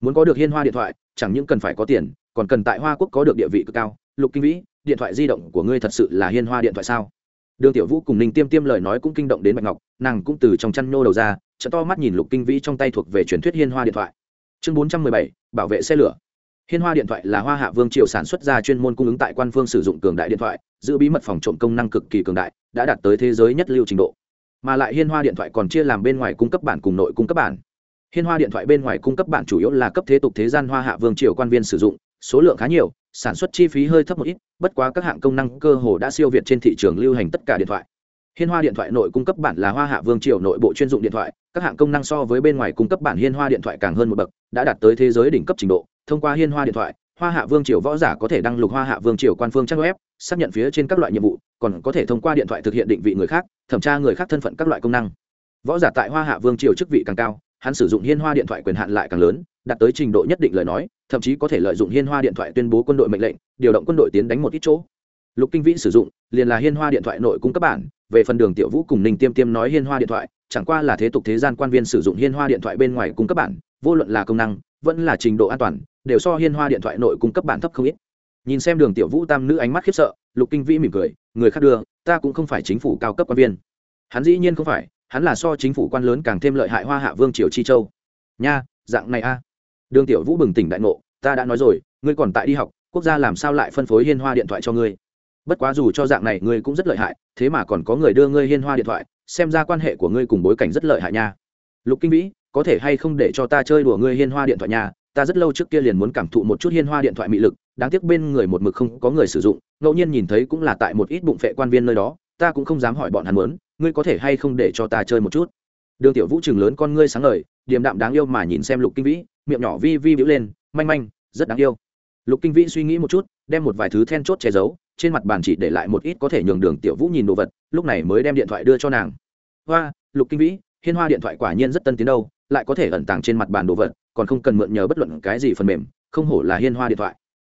Muốn có được hiên hoa điện thoại, chẳng những cần phải có tiền, còn cần tại hoa quốc có được địa vị cực cao. Lục kinh vĩ, điện thoại di động của ngươi thật sự là hiên hoa điện thoại sao? Đường tiểu vũ cùng ninh tiêm tiêm lời nói cũng kinh động đến bạch ngọc, nàng cũng từ trong chăn nô đầu ra chợ to mắt nhìn lục kinh vĩ trong tay thuộc về truyền thuyết hiên hoa điện thoại chương bốn trăm mười bảy, bảo vệ xe lửa. Hiên hoa điện thoại là hoa hạ vương triều sản xuất ra chuyên môn cung ứng tại quan phương sử dụng cường đại điện thoại, giữ bí mật phòng trộm công năng cực kỳ cường đại, đã đạt tới thế giới nhất lưu trình độ. Mà lại hiên hoa điện thoại còn chia làm bên ngoài cung cấp bản cùng nội cung cấp bản. Hiên hoa điện thoại bên ngoài cung cấp bản chủ yếu là cấp thế tục thế gian hoa hạ vương triều quan viên sử dụng, số lượng khá nhiều, sản xuất chi phí hơi thấp một ít, bất quá các hạng công năng cơ hồ đã siêu việt trên thị trường lưu hành tất cả điện thoại. Hiên hoa điện thoại nội cung cấp bản là hoa hạ vương triều nội bộ chuyên dụng điện thoại, các hạng công năng so với bên ngoài cung cấp bản hiên hoa điện thoại càng hơn một bậc đã đạt tới thế giới đỉnh cấp trình độ, thông qua hiên hoa điện thoại, hoa hạ vương triều võ giả có thể đăng lục hoa hạ vương triều quan phương trang web, xác nhận phía trên các loại nhiệm vụ, còn có thể thông qua điện thoại thực hiện định vị người khác, thẩm tra người khác thân phận các loại công năng. Võ giả tại hoa hạ vương triều chức vị càng cao, hắn sử dụng hiên hoa điện thoại quyền hạn lại càng lớn, đạt tới trình độ nhất định lời nói, thậm chí có thể lợi dụng hiên hoa điện thoại tuyên bố quân đội mệnh lệnh, điều động quân đội tiến đánh một ít chỗ. Lục kinh vĩ sử dụng, liền là hiên hoa điện thoại nội cung cấp bản, về phần đường tiểu vũ cùng ninh tiêm tiêm nói hiên hoa điện thoại, chẳng qua là thế tục thế gian quan viên sử dụng hiên hoa điện thoại bên ngoài cung cấp bản vô luận là công năng, vẫn là trình độ an toàn, đều so hiên hoa điện thoại nội cung cấp bản thấp không ít. Nhìn xem đường tiểu vũ tam nữ ánh mắt khiếp sợ, lục kinh vĩ mỉm cười, người khác đưa, ta cũng không phải chính phủ cao cấp quan viên. Hắn dĩ nhiên không phải, hắn là so chính phủ quan lớn càng thêm lợi hại hoa hạ vương triều chi châu. Nha, dạng này a. Đường tiểu vũ bừng tỉnh đại ngộ, ta đã nói rồi, ngươi còn tại đi học, quốc gia làm sao lại phân phối hiên hoa điện thoại cho ngươi? Bất quá dù cho dạng này ngươi cũng rất lợi hại, thế mà còn có người đưa ngươi hiên hoa điện thoại, xem ra quan hệ của ngươi cùng bối cảnh rất lợi hại nha. Lục kinh vĩ có thể hay không để cho ta chơi đùa ngươi hiên hoa điện thoại nhà, ta rất lâu trước kia liền muốn cảm thụ một chút hiên hoa điện thoại mị lực, đáng tiếc bên người một mực không có người sử dụng, ngẫu nhiên nhìn thấy cũng là tại một ít bụng phệ quan viên nơi đó, ta cũng không dám hỏi bọn hắn muốn, ngươi có thể hay không để cho ta chơi một chút. Đường tiểu vũ trường lớn con ngươi sáng ngời, điềm đạm đáng yêu mà nhìn xem lục kinh vĩ, miệng nhỏ vi vi vĩu lên, manh manh, rất đáng yêu. Lục kinh vĩ suy nghĩ một chút, đem một vài thứ then chốt che giấu, trên mặt bàn chỉ để lại một ít có thể nhường đường tiểu vũ nhìn đồ vật, lúc này mới đem điện thoại đưa cho nàng. Hoa, lục kinh vĩ, hiên hoa điện thoại quả nhiên rất tân tiến đâu lại có thể ẩn tàng trên mặt bàn đồ vật, còn không cần mượn nhờ bất luận cái gì phần mềm, không hổ là hiên hoa điện thoại.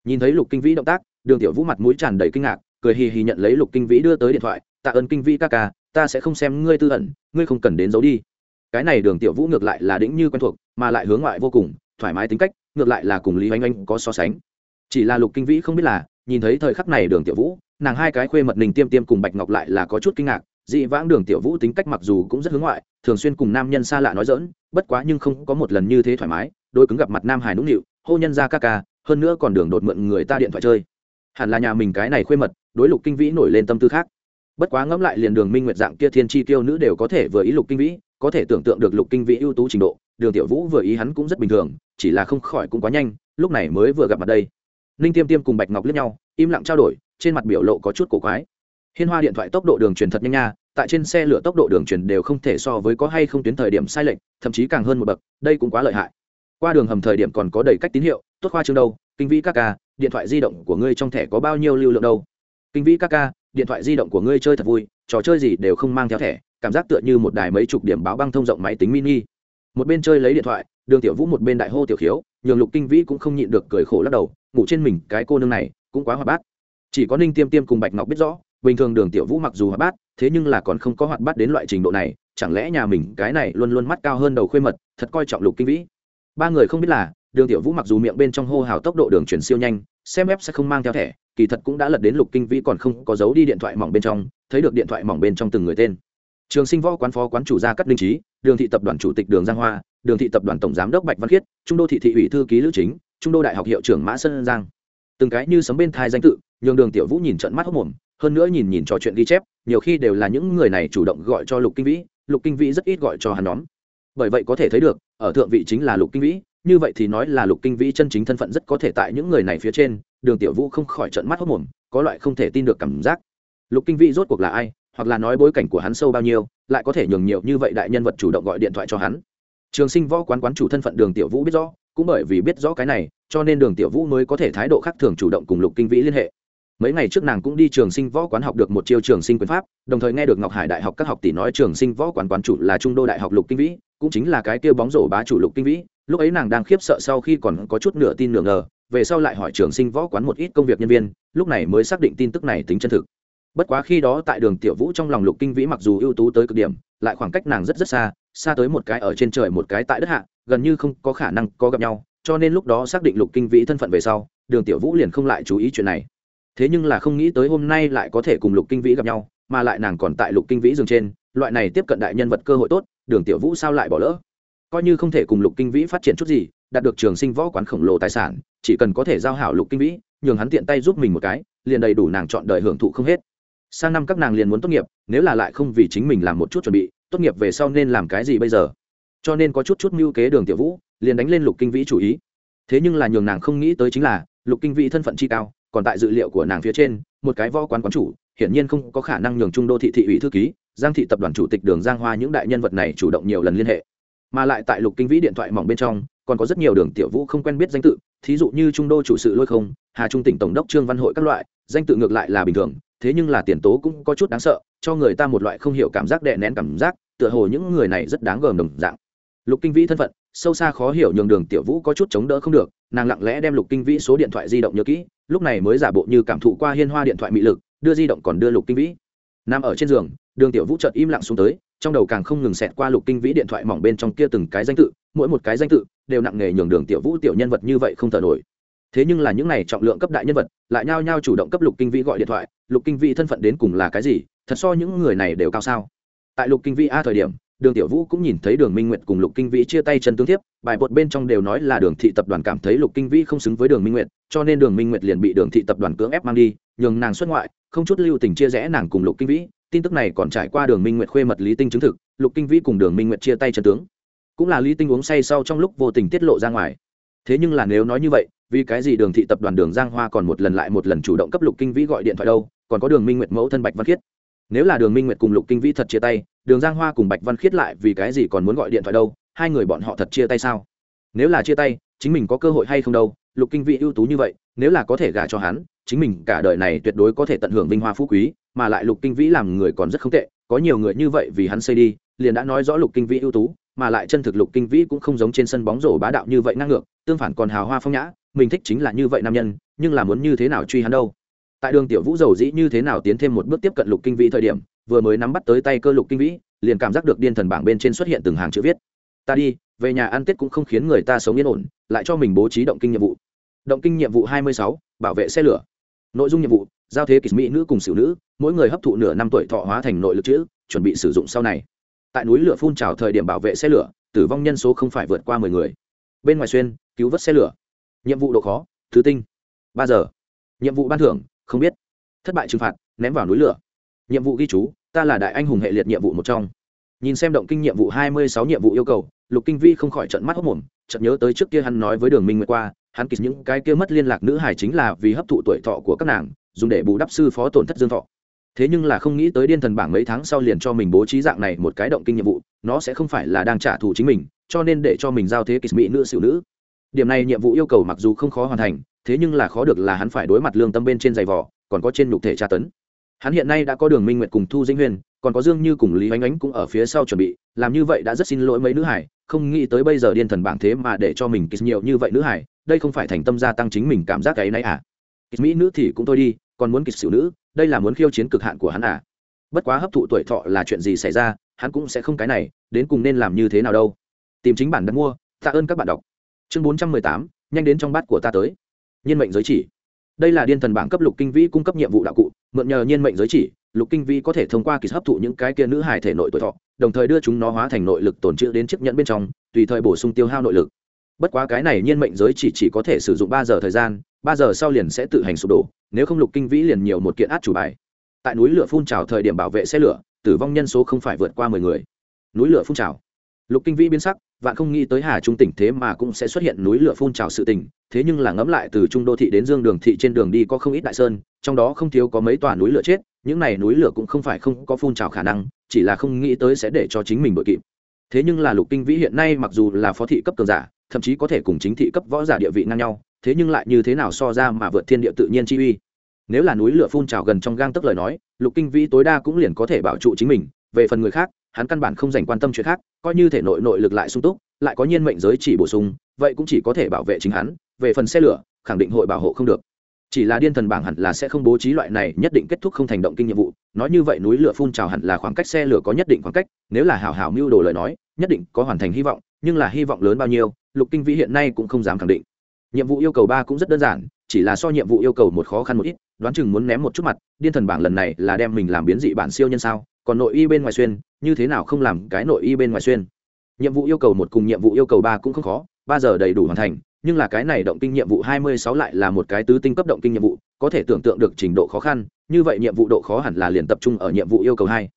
Nhìn thấy lục kinh vĩ động tác, đường tiểu vũ mặt mũi tràn đầy kinh ngạc, cười hì hì nhận lấy lục kinh vĩ đưa tới điện thoại, tạ ơn kinh vĩ ca ca, ta sẽ không xem ngươi tư ẩn, ngươi không cần đến giấu đi. Cái này đường tiểu vũ ngược lại là đĩnh như quen thuộc, mà lại hướng ngoại vô cùng, thoải mái tính cách, ngược lại là cùng lý oanh oanh có so sánh. Chỉ là lục kinh vĩ không biết là, nhìn thấy thời khắc này đường tiểu vũ, nàng hai cái khuê mật ninh tiêm tiêm cùng bạch ngọc lại là có chút kinh ngạc dị vãng đường tiểu vũ tính cách mặc dù cũng rất hướng ngoại, thường xuyên cùng nam nhân xa lạ nói dỡn, bất quá nhưng không có một lần như thế thoải mái, đôi cứng gặp mặt nam hải nũng nịu, hô nhân ra ca ca, hơn nữa còn đường đột mượn người ta điện thoại chơi. Hẳn là nhà mình cái này khuê mật, đối lục kinh vĩ nổi lên tâm tư khác. Bất quá ngẫm lại liền đường minh nguyệt dạng kia thiên chi tiêu nữ đều có thể vừa ý lục kinh vĩ, có thể tưởng tượng được lục kinh vĩ ưu tú trình độ, đường tiểu vũ vừa ý hắn cũng rất bình thường, chỉ là không khỏi cũng quá nhanh, lúc này mới vừa gặp mặt đây. Ninh tiêm tiêm cùng bạch ngọc liếc nhau, im lặng trao đổi, trên mặt biểu lộ có chút cổ quái hiên hoa điện thoại tốc độ đường truyền thật nhanh nha, tại trên xe lửa tốc độ đường truyền đều không thể so với có hay không tuyến thời điểm sai lệch, thậm chí càng hơn một bậc, đây cũng quá lợi hại. Qua đường hầm thời điểm còn có đầy cách tín hiệu, tốt khoa chương đâu, kinh vĩ các ca, điện thoại di động của ngươi trong thẻ có bao nhiêu lưu lượng đâu? Kinh vĩ các ca, điện thoại di động của ngươi chơi thật vui, trò chơi gì đều không mang theo thẻ, cảm giác tựa như một đài mấy chục điểm báo băng thông rộng máy tính mini. Một bên chơi lấy điện thoại, đường tiểu vũ một bên đại hô tiểu khiếu, nhường lục kinh vĩ cũng không nhịn được cười khổ lắc đầu, ngủ trên mình cái cô nương này, cũng quá hoạt bát chỉ có ninh tiêm tiêm cùng bạch ngọc biết rõ, bình thường đường tiểu vũ mặc dù hoạt bát, thế nhưng là còn không có hoạt bát đến loại trình độ này, chẳng lẽ nhà mình cái này luôn luôn mắt cao hơn đầu khuê mật, thật coi trọng lục kinh vĩ. Ba người không biết là, đường tiểu vũ mặc dù miệng bên trong hô hào tốc độ đường chuyển siêu nhanh, xem ép sẽ không mang theo thẻ, kỳ thật cũng đã lật đến lục kinh vĩ còn không có giấu đi điện thoại mỏng bên trong, thấy được điện thoại mỏng bên trong từng người tên. Trường sinh võ quán phó quán chủ gia cắt linh trí, đường thị tập đoàn chủ tịch đường giang hoa, đường thị tập đoàn tổng giám đốc bạch văn khiết, trung đô thị thị ủy thư ký lữ chính, trung đô đại học hiệu trưởng mã sơn giang. Từng cái như sấm bên thai danh tự nhường đường tiểu vũ nhìn trận mắt hốc mồm, hơn nữa nhìn nhìn trò chuyện ghi chép, nhiều khi đều là những người này chủ động gọi cho lục kinh vĩ, lục kinh vĩ rất ít gọi cho hắn nhóm. Bởi vậy có thể thấy được, ở thượng vị chính là lục kinh vĩ, như vậy thì nói là lục kinh vĩ chân chính thân phận rất có thể tại những người này phía trên, đường tiểu vũ không khỏi trận mắt hốc mồm, có loại không thể tin được cảm giác. Lục kinh vĩ rốt cuộc là ai, hoặc là nói bối cảnh của hắn sâu bao nhiêu, lại có thể nhường nhiều như vậy đại nhân vật chủ động gọi điện thoại cho hắn. Trường sinh võ quán quán chủ thân phận đường tiểu vũ biết rõ, cũng bởi vì biết rõ cái này, cho nên đường tiểu vũ mới có thể thái độ khác thường chủ động cùng lục kinh vĩ liên hệ mấy ngày trước nàng cũng đi trường sinh võ quán học được một chiêu trường sinh quyền pháp, đồng thời nghe được ngọc hải đại học các học tỷ nói trường sinh võ quán quán chủ là trung đô đại học lục kinh vĩ, cũng chính là cái kia bóng rổ bá chủ lục kinh vĩ. Lúc ấy nàng đang khiếp sợ sau khi còn có chút nửa tin nửa ngờ, về sau lại hỏi trường sinh võ quán một ít công việc nhân viên, lúc này mới xác định tin tức này tính chân thực. Bất quá khi đó tại đường tiểu vũ trong lòng lục kinh vĩ mặc dù ưu tú tới cực điểm, lại khoảng cách nàng rất rất xa xa tới một cái ở trên trời một cái tại đất hạ, gần như không có khả năng có gặp nhau, cho nên lúc đó xác định lục kinh vĩ thân phận về sau, đường tiểu vũ liền không lại chú ý chuyện này thế nhưng là không nghĩ tới hôm nay lại có thể cùng lục kinh vĩ gặp nhau, mà lại nàng còn tại lục kinh vĩ dừng trên, loại này tiếp cận đại nhân vật cơ hội tốt, đường tiểu vũ sao lại bỏ lỡ? Coi như không thể cùng lục kinh vĩ phát triển chút gì, đạt được trường sinh võ quán khổng lồ tài sản, chỉ cần có thể giao hảo lục kinh vĩ, nhường hắn tiện tay giúp mình một cái, liền đầy đủ nàng chọn đời hưởng thụ không hết. Sang năm các nàng liền muốn tốt nghiệp, nếu là lại không vì chính mình làm một chút chuẩn bị, tốt nghiệp về sau nên làm cái gì bây giờ? Cho nên có chút chút mưu kế đường tiểu vũ, liền đánh lên lục kinh vĩ chủ ý. Thế nhưng là nhường nàng không nghĩ tới chính là, lục kinh vĩ thân phận chi cao còn tại dự liệu của nàng phía trên, một cái võ quán quán chủ, hiển nhiên không có khả năng nhường trung đô thị thị ủy thư ký, giang thị tập đoàn chủ tịch đường giang hoa những đại nhân vật này chủ động nhiều lần liên hệ. Mà lại tại lục kinh vĩ điện thoại mỏng bên trong, còn có rất nhiều đường tiểu vũ không quen biết danh tự, thí dụ như trung đô chủ sự lôi không, hà trung tỉnh tổng đốc trương văn hội các loại, danh tự ngược lại là bình thường, thế nhưng là tiền tố cũng có chút đáng sợ, cho người ta một loại không hiểu cảm giác đè nén cảm giác, tựa hồ những người này rất đáng gờm đồng dạng. Lục kinh vĩ thân phận sâu xa khó hiểu nhường đường tiểu vũ có chút chống đỡ không được, nàng lặng lẽ đem lục kinh vĩ số điện thoại di động nhớ kỹ, lúc này mới giả bộ như cảm thụ qua hiên hoa điện thoại mị lực, đưa di động còn đưa lục kinh vĩ. Nằm ở trên giường, đường tiểu vũ chợt im lặng xuống tới, trong đầu càng không ngừng xẹt qua lục kinh vĩ điện thoại mỏng bên trong kia từng cái danh tự, mỗi một cái danh tự đều nặng nề nhường đường tiểu vũ tiểu nhân vật như vậy không thở nổi. Thế nhưng là những này trọng lượng cấp đại nhân vật lại nhao nhao chủ động cấp lục kinh vĩ gọi điện thoại, lục kinh vĩ thân phận đến cùng là cái gì, thật so những người này đều cao sao? Tại lục kinh vĩ a thời điểm đường tiểu vũ cũng nhìn thấy đường minh nguyệt cùng lục kinh vĩ chia tay chân tương tiếp bài bột bên trong đều nói là đường thị tập đoàn cảm thấy lục kinh vĩ không xứng với đường minh nguyệt, cho nên đường minh nguyệt liền bị đường thị tập đoàn cưỡng ép mang đi, nhường nàng xuất ngoại, không chút lưu tình chia rẽ nàng cùng lục kinh vĩ. Tin tức này còn trải qua đường minh nguyệt khuê mật lý tinh chứng thực, lục kinh vĩ cùng đường minh nguyệt chia tay chân tướng. Cũng là lý tinh uống say sau trong lúc vô tình tiết lộ ra ngoài. Thế nhưng là nếu nói như vậy, vì cái gì đường thị tập đoàn đường giang hoa còn một lần lại một lần chủ động cấp lục kinh vĩ gọi điện thoại đâu, còn có đường minh nguyệt mẫu thân bạch văn khiết. Nếu là đường minh nguyệt cùng lục kinh vĩ thật chia tay đường giang hoa cùng bạch văn khiết lại vì cái gì còn muốn gọi điện thoại đâu, hai người bọn họ thật chia tay sao? Nếu là chia tay, chính mình có cơ hội hay không đâu, lục kinh vĩ ưu tú như vậy, nếu là có thể gả cho hắn, chính mình cả đời này tuyệt đối có thể tận hưởng vinh hoa phú quý, mà lại lục kinh vĩ làm người còn rất không tệ, có nhiều người như vậy vì hắn xây đi, liền đã nói rõ lục kinh vĩ ưu tú, mà lại chân thực lục kinh vĩ cũng không giống trên sân bóng rổ bá đạo như vậy ngang ngược, tương phản còn hào hoa phong nhã, mình thích chính là như vậy nam nhân, nhưng là muốn như thế nào truy hắn đâu? Tại đường tiểu vũ giàu dĩ như thế nào tiến thêm một bước tiếp cận lục kinh vĩ thời điểm vừa mới nắm bắt tới tay cơ lục kinh vĩ, liền cảm giác được điên thần bảng bên trên xuất hiện từng hàng chữ viết. Ta đi, về nhà ăn tết cũng không khiến người ta sống yên ổn, lại cho mình bố trí động kinh nhiệm vụ. Động kinh nhiệm vụ hai mươi sáu, bảo vệ xe lửa. Nội dung nhiệm vụ, giao thế kỳ mỹ nữ cùng xử nữ, mỗi người hấp thụ nửa năm tuổi thọ hóa thành nội lực chữ, chuẩn bị sử dụng sau này. Tại núi lửa phun trào thời điểm bảo vệ xe lửa, tử vong nhân số không phải vượt qua mười người. Bên ngoài xuyên, cứu vớt xe lửa. Nhiệm vụ độ khó, thứ tinh. Ba giờ. Nhiệm vụ ban thưởng, không biết. Thất bại trừng phạt, ném vào núi lửa nhiệm vụ ghi chú, ta là đại anh hùng hệ liệt nhiệm vụ một trong. Nhìn xem động kinh nhiệm vụ hai mươi sáu nhiệm vụ yêu cầu, lục kinh vi không khỏi trận mắt hốc mồm chợt nhớ tới trước kia hắn nói với đường minh nguyệt qua, hắn kịp những cái kia mất liên lạc nữ hải chính là vì hấp thụ tuổi thọ của các nàng, dùng để bù đắp sư phó tổn thất dương thọ. Thế nhưng là không nghĩ tới điên thần bảng mấy tháng sau liền cho mình bố trí dạng này một cái động kinh nhiệm vụ, nó sẽ không phải là đang trả thù chính mình, cho nên để cho mình giao thế kịch mỹ nữ xỉu nữ. Điểm này nhiệm vụ yêu cầu mặc dù không khó hoàn thành, thế nhưng là khó được là hắn phải đối mặt lương tâm bên trên giày vỏ còn có trên nhục thể tra tấn hắn hiện nay đã có đường minh nguyệt cùng thu dĩnh huyền còn có dương như cùng lý oanh ánh cũng ở phía sau chuẩn bị, làm như vậy đã rất xin lỗi mấy nữ hải, không nghĩ tới bây giờ điên thần bảng thế mà để cho mình kịch nhiều như vậy nữ hải, đây không phải thành tâm gia tăng chính mình cảm giác cái này à? Kịch mỹ nữ thì cũng thôi đi, còn muốn kịch xỉu nữ, đây là muốn khiêu chiến cực hạn của hắn à? Bất quá hấp thụ tuổi thọ là chuyện gì xảy ra, hắn cũng sẽ không cái này, đến cùng nên làm như thế nào đâu. Tìm chính bản đặt mua, tạ ơn các bạn đọc. Chương bốn trăm mười tám, nhanh đến trong bát của ta tới. Nhân mệnh giới chỉ. Đây là điên thần bảng cấp lục kinh vĩ cung cấp nhiệm vụ đạo cụ mượn nhờ nhiên mệnh giới chỉ, lục kinh vĩ có thể thông qua kỳ hấp thụ những cái kia nữ hải thể nội tuổi thọ, đồng thời đưa chúng nó hóa thành nội lực tồn trữ đến chiếc nhẫn bên trong, tùy thời bổ sung tiêu hao nội lực. Bất quá cái này nhiên mệnh giới chỉ chỉ có thể sử dụng ba giờ thời gian, ba giờ sau liền sẽ tự hành sụp đổ, nếu không lục kinh vĩ liền nhiều một kiện át chủ bài. Tại núi lửa phun trào thời điểm bảo vệ xe lửa, tử vong nhân số không phải vượt qua mười người. Núi lửa phun trào. Lục kinh vĩ biến sắc vạn không nghĩ tới hà trung tỉnh thế mà cũng sẽ xuất hiện núi lửa phun trào sự tình, thế nhưng là ngẫm lại từ trung đô thị đến dương đường thị trên đường đi có không ít đại sơn, trong đó không thiếu có mấy tòa núi lửa chết, những này núi lửa cũng không phải không có phun trào khả năng, chỉ là không nghĩ tới sẽ để cho chính mình bội kịp. Thế nhưng là lục kinh vĩ hiện nay mặc dù là phó thị cấp cường giả, thậm chí có thể cùng chính thị cấp võ giả địa vị ngang nhau, thế nhưng lại như thế nào so ra mà vượt thiên địa tự nhiên chi uy? Nếu là núi lửa phun trào gần trong gang tấc lời nói, lục kinh vĩ tối đa cũng liền có thể bảo trụ chính mình, về phần người khác hắn căn bản không dành quan tâm chuyện khác, coi như thể nội nội lực lại sung túc, lại có nhiên mệnh giới chỉ bổ sung, vậy cũng chỉ có thể bảo vệ chính hắn, về phần xe lửa, khẳng định hội bảo hộ không được. Chỉ là điên thần bảng hẳn là sẽ không bố trí loại này nhất định kết thúc không thành động kinh nhiệm vụ, nói như vậy núi lửa phun trào hẳn là khoảng cách xe lửa có nhất định khoảng cách, nếu là hảo hảo mưu đồ lời nói, nhất định có hoàn thành hy vọng, nhưng là hy vọng lớn bao nhiêu, lục kinh vĩ hiện nay cũng không dám khẳng định. Nhiệm vụ yêu cầu ba cũng rất đơn giản, chỉ là so nhiệm vụ yêu cầu một khó khăn một ít, đoán chừng muốn ném một chút mặt, điên thần bảng lần này là đem mình làm biến dị bản siêu nhân sao? Còn nội y bên ngoài xuyên, như thế nào không làm cái nội y bên ngoài xuyên? Nhiệm vụ yêu cầu một cùng nhiệm vụ yêu cầu ba cũng không khó, ba giờ đầy đủ hoàn thành, nhưng là cái này động kinh nhiệm vụ hai mươi sáu lại là một cái tứ tinh cấp động kinh nhiệm vụ, có thể tưởng tượng được trình độ khó khăn, như vậy nhiệm vụ độ khó hẳn là liền tập trung ở nhiệm vụ yêu cầu hai.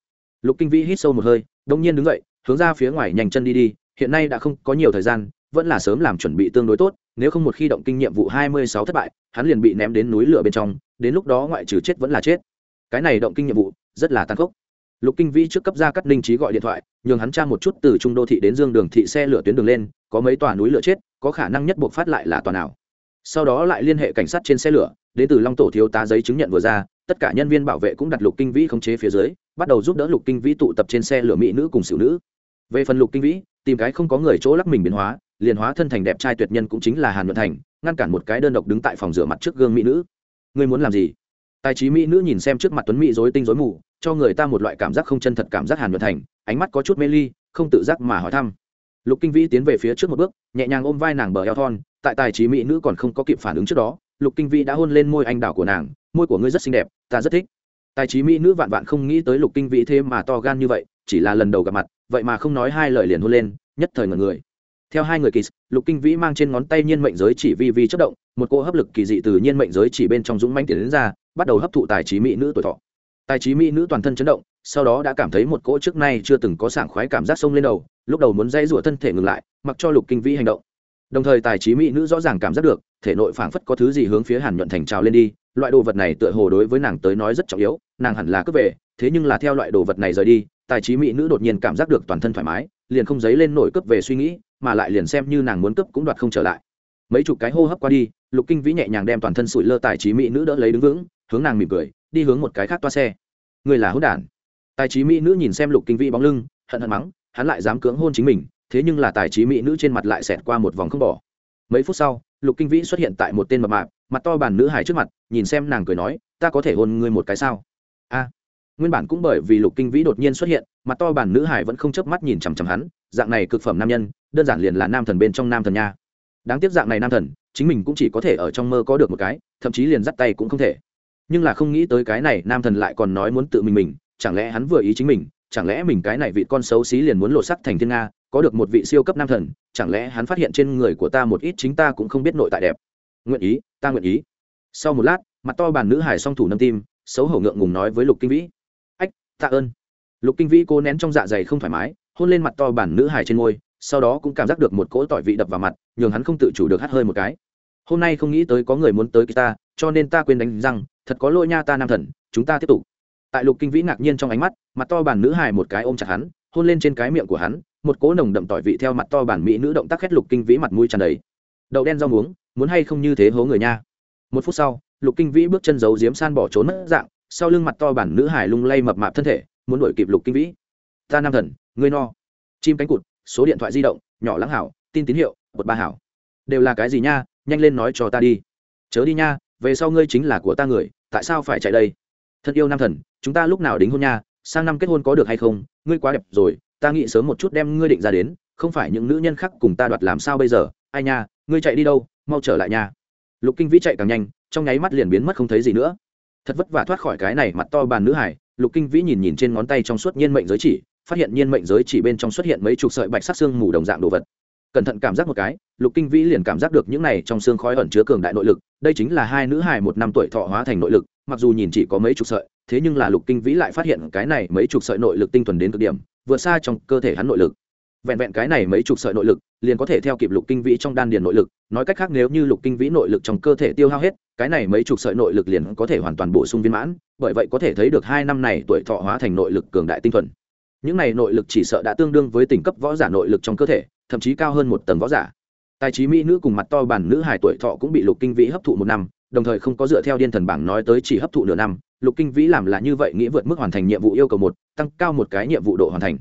Lục kinh vĩ hít sâu một hơi, đông nhiên đứng dậy, hướng ra phía ngoài nhanh chân đi đi, hiện nay đã không có nhiều thời gian, vẫn là sớm làm chuẩn bị tương đối tốt, nếu không một khi động kinh nhiệm vụ hai mươi sáu thất bại, hắn liền bị ném đến núi lửa bên trong, đến lúc đó ngoại trừ chết vẫn là chết. Cái này động kinh nhiệm vụ rất là tàn khốc lục kinh vĩ trước cấp ra cắt ninh trí gọi điện thoại, nhường hắn tra một chút từ trung đô thị đến dương đường thị xe lửa tuyến đường lên, có mấy tòa núi lửa chết, có khả năng nhất buộc phát lại là tòa nào. Sau đó lại liên hệ cảnh sát trên xe lửa, đến từ long tổ thiếu tá giấy chứng nhận vừa ra, tất cả nhân viên bảo vệ cũng đặt lục kinh vĩ khống chế phía dưới, bắt đầu giúp đỡ lục kinh vĩ tụ tập trên xe lửa mỹ nữ cùng xử nữ. Về phần lục kinh vĩ, tìm cái không có người chỗ lắc mình biến hóa, liền hóa thân thành đẹp trai tuyệt nhân cũng chính là hàn nhuận thành, ngăn cản một cái đơn độc đứng tại phòng rửa mặt trước gương mỹ nữ. Ngươi muốn làm gì? Tài trí mỹ nữ nhìn xem trước mặt tuấn mỹ dối tinh dối mù cho người ta một loại cảm giác không chân thật cảm giác hàn nhuận thành, ánh mắt có chút mê ly, không tự giác mà hỏi thăm. Lục kinh vĩ tiến về phía trước một bước, nhẹ nhàng ôm vai nàng bờ eo thon, tại tài trí mỹ nữ còn không có kịp phản ứng trước đó, lục kinh vĩ đã hôn lên môi anh đào của nàng, môi của ngươi rất xinh đẹp, ta rất thích. Tài trí mỹ nữ vạn vạn không nghĩ tới lục kinh vĩ thế mà to gan như vậy, chỉ là lần đầu gặp mặt, vậy mà không nói hai lời liền hôn lên, nhất thời ngần người. Theo hai người kỳ, lục kinh vĩ mang trên ngón tay nhiên mệnh giới chỉ vi vi chất động, một cô hấp lực kỳ dị từ nhiên mệnh giới chỉ bên trong dũng manh tiến đến ra, bắt đầu hấp thụ tài trí mỹ nữ tuổi thọ tài trí mỹ nữ toàn thân chấn động, sau đó đã cảm thấy một cỗ trước nay chưa từng có sảng khoái cảm giác sông lên đầu, lúc đầu muốn dây rủa thân thể ngừng lại, mặc cho lục kinh vĩ hành động. Đồng thời tài trí mỹ nữ rõ ràng cảm giác được, thể nội phảng phất có thứ gì hướng phía hàn nhuận thành trào lên đi, loại đồ vật này tựa hồ đối với nàng tới nói rất trọng yếu, nàng hẳn là cướp về, thế nhưng là theo loại đồ vật này rời đi, tài trí mỹ nữ đột nhiên cảm giác được toàn thân thoải mái, liền không dấy lên nổi cướp về suy nghĩ, mà lại liền xem như nàng muốn cướp cũng đoạt không trở lại. Mấy chục cái hô hấp qua đi, lục kinh vĩ nhẹ nhàng đem toàn thân sủi lơ tài trí mỹ nữ đỡ lấy đứng vững, hướng nàng mỉm cười đi hướng một cái khác toa xe. Người là hỗn đản. Tài trí mỹ nữ nhìn xem lục kinh vĩ bóng lưng, hận hận mắng, hắn lại dám cưỡng hôn chính mình, thế nhưng là tài trí mỹ nữ trên mặt lại xẹt qua một vòng không bỏ. Mấy phút sau, lục kinh vĩ xuất hiện tại một tên mập mạp, mặt to bàn nữ hài trước mặt, nhìn xem nàng cười nói, ta có thể hôn ngươi một cái sao? A. Nguyên bản cũng bởi vì lục kinh vĩ đột nhiên xuất hiện, mặt to bàn nữ hải vẫn không chớp mắt nhìn chằm chằm hắn, dạng này cực phẩm nam nhân, đơn giản liền là nam thần bên trong nam thần nha. Đáng tiếc dạng này nam thần, chính mình cũng chỉ có thể ở trong mơ có được một cái, thậm chí liền dắt tay cũng không thể nhưng là không nghĩ tới cái này nam thần lại còn nói muốn tự mình mình, chẳng lẽ hắn vừa ý chính mình, chẳng lẽ mình cái này vị con xấu xí liền muốn lộ sắc thành thiên nga, có được một vị siêu cấp nam thần, chẳng lẽ hắn phát hiện trên người của ta một ít chính ta cũng không biết nội tại đẹp. Nguyện ý, ta nguyện ý. Sau một lát, mặt to bàn nữ hải song thủ nâm tim, xấu hổ ngượng ngùng nói với lục kinh vĩ. Ách, tạ ơn. Lục kinh vĩ cố nén trong dạ dày không thoải mái, hôn lên mặt to bản nữ hải trên môi, sau đó cũng cảm giác được một cỗ tỏi vị đập vào mặt, nhường hắn không tự chủ được hắt hơi một cái. Hôm nay không nghĩ tới có người muốn tới ta, cho nên ta quên đánh răng thật có lỗi nha ta nam thần, chúng ta tiếp tục. Tại lục kinh vĩ ngạc nhiên trong ánh mắt, mặt to bản nữ hài một cái ôm chặt hắn, hôn lên trên cái miệng của hắn, một cỗ nồng đậm tỏi vị theo mặt to bản mỹ nữ động tác khét lục kinh vĩ mặt mũi tràn đầy. Đậu đen rau muống, muốn hay không như thế hố người nha. Một phút sau, lục kinh vĩ bước chân giấu diếm san bỏ trốn mất dạng, sau lưng mặt to bản nữ hải lung lay mập mạp thân thể, muốn đuổi kịp lục kinh vĩ. Ta nam thần, ngươi no. Chim cánh cụt, số điện thoại di động, nhỏ lãng hảo, tin tín hiệu, một ba hảo. Đều là cái gì nha, nhanh lên nói cho ta đi. Chớ đi nha, về sau ngươi chính là của ta người tại sao phải chạy đây? Thân yêu nam thần, chúng ta lúc nào đính hôn nha, sang năm kết hôn có được hay không? Ngươi quá đẹp rồi, ta nghĩ sớm một chút đem ngươi định ra đến, không phải những nữ nhân khác cùng ta đoạt làm sao bây giờ? Ai nha, ngươi chạy đi đâu, mau trở lại nha. Lục kinh vĩ chạy càng nhanh, trong nháy mắt liền biến mất không thấy gì nữa. Thật vất vả thoát khỏi cái này mặt to bàn nữ hải, lục kinh vĩ nhìn nhìn trên ngón tay trong suốt nhiên mệnh giới chỉ, phát hiện nhiên mệnh giới chỉ bên trong xuất hiện mấy chục sợi bạch sắc xương mù đồng dạng đồ vật cẩn thận cảm giác một cái, lục kinh vĩ liền cảm giác được những này trong xương khói ẩn chứa cường đại nội lực, đây chính là hai nữ hài một năm tuổi thọ hóa thành nội lực, mặc dù nhìn chỉ có mấy chục sợi, thế nhưng là lục kinh vĩ lại phát hiện cái này mấy chục sợi nội lực tinh thuần đến cực điểm, vượt xa trong cơ thể hắn nội lực. Vẹn vẹn cái này mấy chục sợi nội lực, liền có thể theo kịp lục kinh vĩ trong đan điền nội lực, nói cách khác nếu như lục kinh vĩ nội lực trong cơ thể tiêu hao hết, cái này mấy chục sợi nội lực liền có thể hoàn toàn bổ sung viên mãn, bởi vậy có thể thấy được hai năm này tuổi thọ hóa thành nội lực cường đại tinh thuần những này nội lực chỉ sợ đã tương đương với tỉnh cấp võ giả nội lực trong cơ thể, thậm chí cao hơn một tầng võ giả. Tài trí mỹ nữ cùng mặt to bản nữ hài tuổi thọ cũng bị lục kinh vĩ hấp thụ một năm, đồng thời không có dựa theo điên thần bảng nói tới chỉ hấp thụ nửa năm. Lục kinh vĩ làm là như vậy nghĩ vượt mức hoàn thành nhiệm vụ yêu cầu một, tăng cao một cái nhiệm vụ độ hoàn thành.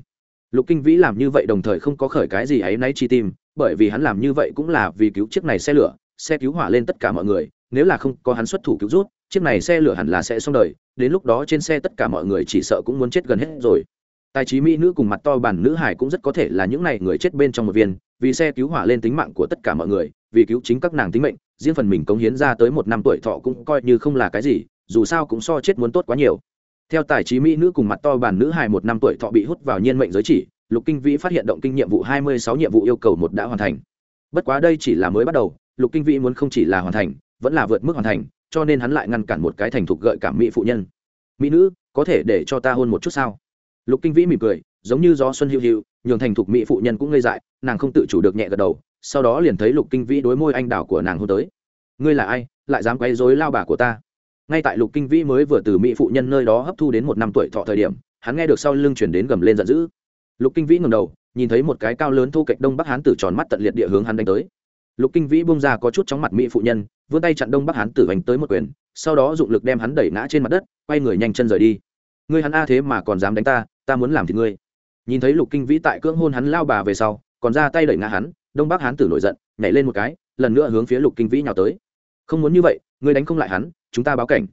Lục kinh vĩ làm như vậy đồng thời không có khởi cái gì ấy náy chi tim, bởi vì hắn làm như vậy cũng là vì cứu chiếc này xe lửa, xe cứu hỏa lên tất cả mọi người, nếu là không có hắn xuất thủ cứu rút, chiếc này xe lửa hẳn là sẽ xong đời, đến lúc đó trên xe tất cả mọi người chỉ sợ cũng muốn chết gần hết rồi tài trí mỹ nữ cùng mặt to bản nữ hải cũng rất có thể là những này người chết bên trong một viên, vì xe cứu hỏa lên tính mạng của tất cả mọi người, vì cứu chính các nàng tính mệnh, riêng phần mình cống hiến ra tới một năm tuổi thọ cũng coi như không là cái gì, dù sao cũng so chết muốn tốt quá nhiều. Theo tài trí mỹ nữ cùng mặt to bản nữ hài một năm tuổi thọ bị hút vào nhiên mệnh giới chỉ, lục kinh vĩ phát hiện động kinh nhiệm vụ hai mươi sáu nhiệm vụ yêu cầu một đã hoàn thành. Bất quá đây chỉ là mới bắt đầu, lục kinh vĩ muốn không chỉ là hoàn thành, vẫn là vượt mức hoàn thành, cho nên hắn lại ngăn cản một cái thành thục gợi cảm mỹ phụ nhân. Mỹ nữ, có thể để cho ta hôn một chút sao? Lục kinh vĩ mỉm cười, giống như gió xuân hữu hữu nhường thành thục mỹ phụ nhân cũng ngây dại, nàng không tự chủ được nhẹ gật đầu, sau đó liền thấy lục kinh vĩ đối môi anh đào của nàng hôn tới. Ngươi là ai? Lại dám quấy dối lao bà của ta? Ngay tại lục kinh vĩ mới vừa từ mỹ phụ nhân nơi đó hấp thu đến một năm tuổi thọ thời điểm, hắn nghe được sau lưng chuyển đến gầm lên giận dữ. Lục kinh vĩ ngầm đầu, nhìn thấy một cái cao lớn thu cạnh đông bắc hán tử tròn mắt tận liệt địa hướng hắn đánh tới. Lục kinh vĩ bung ra có chút chóng mặt mỹ phụ nhân, vươn tay chặn đông bắc hán tử hành tới một quyền, sau đó dụng lực đem hắn đẩy ngã trên mặt đất, quay người nhanh chân rời đi. Ngươi hắn a thế mà còn dám đánh ta ta muốn làm thì ngươi. Nhìn thấy lục kinh vĩ tại cưỡng hôn hắn lao bà về sau, còn ra tay đẩy ngã hắn, đông bắc hán tử nổi giận, nhảy lên một cái, lần nữa hướng phía lục kinh vĩ nhào tới. Không muốn như vậy, ngươi đánh không lại hắn, chúng ta báo cảnh.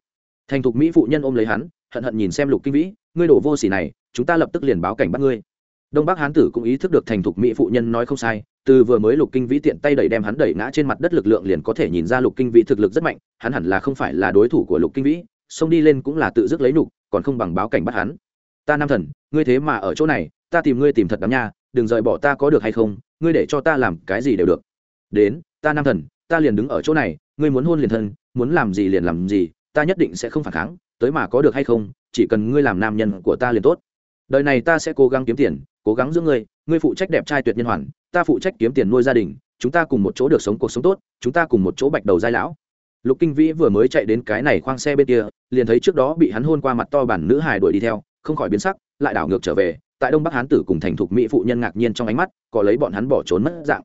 Thành thục mỹ phụ nhân ôm lấy hắn, hận hận nhìn xem lục kinh vĩ, ngươi đổ vô xỉ này, chúng ta lập tức liền báo cảnh bắt ngươi. Đông bắc hán tử cũng ý thức được thành thục mỹ phụ nhân nói không sai, từ vừa mới lục kinh vĩ tiện tay đẩy đem hắn đẩy ngã trên mặt đất lực lượng liền có thể nhìn ra lục kinh vĩ thực lực rất mạnh, hắn hẳn là không phải là đối thủ của lục kinh vĩ, xông đi lên cũng là tự dứt lấy nục còn không bằng báo cảnh bắt hắn ta nam thần, ngươi thế mà ở chỗ này, ta tìm ngươi tìm thật đắm nha, đừng rời bỏ ta có được hay không, ngươi để cho ta làm cái gì đều được. Đến, ta nam thần, ta liền đứng ở chỗ này, ngươi muốn hôn liền thân, muốn làm gì liền làm gì, ta nhất định sẽ không phản kháng, tới mà có được hay không, chỉ cần ngươi làm nam nhân của ta liền tốt. Đời này ta sẽ cố gắng kiếm tiền, cố gắng giữ ngươi ngươi phụ trách đẹp trai tuyệt nhân hoàn, ta phụ trách kiếm tiền nuôi gia đình, chúng ta cùng một chỗ được sống cuộc sống tốt, chúng ta cùng một chỗ bạch đầu giai lão. Lục kinh vĩ vừa mới chạy đến cái này khoang xe bên kia, liền thấy trước đó bị hắn hôn qua mặt to bản nữ hài đuổi đi theo không khỏi biến sắc, lại đảo ngược trở về, tại đông bắc hán tử cùng thành thục mỹ phụ nhân ngạc nhiên trong ánh mắt, có lấy bọn hắn bỏ trốn mất dạng.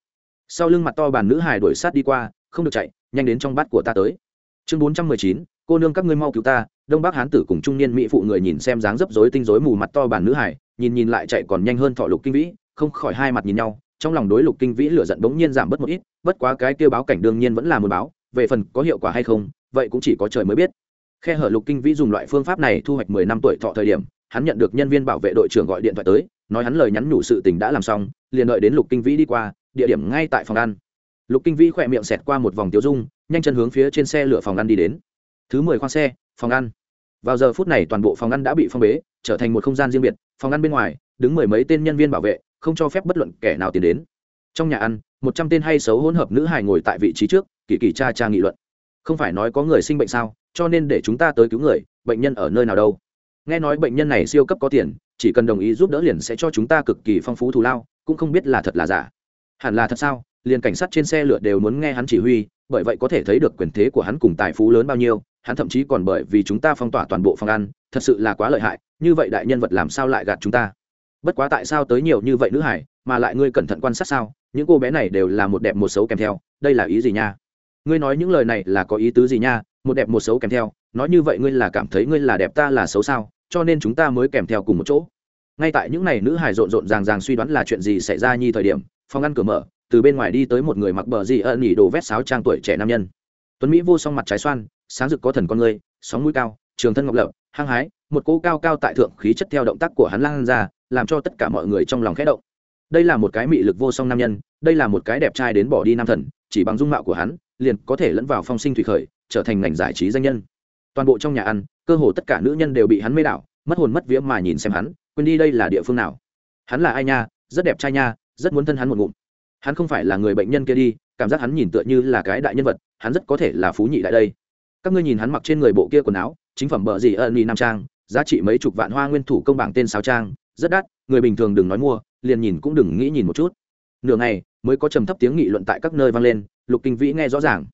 Sau lưng mặt to bàn nữ hài đuổi sát đi qua, không được chạy, nhanh đến trong bát của ta tới. Chương bốn trăm mười chín, cô nương các ngươi mau cứu ta. Đông bắc hán tử cùng trung niên mỹ phụ người nhìn xem dáng dấp rối tinh rối mù mặt to bàn nữ hải nhìn nhìn lại chạy còn nhanh hơn thọ lục kinh vĩ, không khỏi hai mặt nhìn nhau, trong lòng đối lục kinh vĩ lửa giận bỗng nhiên giảm bớt một ít, bất quá cái kêu báo cảnh đương nhiên vẫn là một báo, về phần có hiệu quả hay không, vậy cũng chỉ có trời mới biết. Khe hở lục kinh vĩ dùng loại phương pháp này thu hoạch mười năm tuổi thọ thời điểm hắn nhận được nhân viên bảo vệ đội trưởng gọi điện thoại tới, nói hắn lời nhắn nhủ sự tình đã làm xong, liền đợi đến lục kinh vĩ đi qua, địa điểm ngay tại phòng ăn. Lục kinh vĩ khỏe miệng xẹt qua một vòng tiêu dung, nhanh chân hướng phía trên xe lửa phòng ăn đi đến. Thứ mười khoang xe, phòng ăn. Vào giờ phút này toàn bộ phòng ăn đã bị phong bế, trở thành một không gian riêng biệt, phòng ăn bên ngoài, đứng mười mấy tên nhân viên bảo vệ, không cho phép bất luận kẻ nào tiến đến. Trong nhà ăn, một trăm tên hay xấu hỗn hợp nữ hài ngồi tại vị trí trước, kỳ kỳ cha cha nghị luận. Không phải nói có người sinh bệnh sao, cho nên để chúng ta tới cứu người, bệnh nhân ở nơi nào đâu? Nghe nói bệnh nhân này siêu cấp có tiền, chỉ cần đồng ý giúp đỡ liền sẽ cho chúng ta cực kỳ phong phú thù lao, cũng không biết là thật là giả. Hẳn là thật sao? Liền cảnh sát trên xe lửa đều muốn nghe hắn chỉ huy, bởi vậy có thể thấy được quyền thế của hắn cùng tài phú lớn bao nhiêu, hắn thậm chí còn bởi vì chúng ta phong tỏa toàn bộ phòng ăn, thật sự là quá lợi hại, như vậy đại nhân vật làm sao lại gạt chúng ta? Bất quá tại sao tới nhiều như vậy nữ hải, mà lại ngươi cẩn thận quan sát sao? Những cô bé này đều là một đẹp một xấu kèm theo, đây là ý gì nha? Ngươi nói những lời này là có ý tứ gì nha? Một đẹp một xấu kèm theo, nói như vậy ngươi là cảm thấy ngươi là đẹp ta là xấu sao, cho nên chúng ta mới kèm theo cùng một chỗ. Ngay tại những n à y nữ hải rộn rộn ràng ràng suy đoán là chuyện gì xảy ra nhi thời điểm, phòng ngăn cửa mở, từ bên ngoài đi tới một người mặc bờ gì ẩn nhỉ đồ vét sáo trang tuổi trẻ nam nhân. Tuấn mỹ vô song mặt trái xoan, sáng rực có thần con người, sóng mũi cao, trường thân ngọc lập hăng hái, một cỗ cao cao tại thượng khí chất theo động tác của hắn lan ra, làm cho tất cả mọi người trong lòng khẽ động. Đây là một cái mị lực vô song nam nhân, đây là một cái đẹp trai đến bỏ đi nam thần, chỉ bằng dung mạo của hắn, liền có thể lẫn vào phong sinh thủy khởi trở thành ngành giải trí danh nhân. Toàn bộ trong nhà ăn, cơ hồ tất cả nữ nhân đều bị hắn mê đảo, mất hồn mất vía mà nhìn xem hắn, quên đi đây là địa phương nào. Hắn là ai nha, rất đẹp trai nha, rất muốn thân hắn một ngụm. Hắn không phải là người bệnh nhân kia đi, cảm giác hắn nhìn tựa như là cái đại nhân vật, hắn rất có thể là phú nhị đại đây. Các ngươi nhìn hắn mặc trên người bộ kia quần áo, chính phẩm bờ gì ân ni nam trang, giá trị mấy chục vạn hoa nguyên thủ công bảng tên sao trang, rất đắt, người bình thường đừng nói mua, liền nhìn cũng đừng nghĩ nhìn một chút. Nửa ngày, mới có trầm thấp tiếng nghị luận tại các nơi vang lên, lục kinh vĩ nghe rõ ràng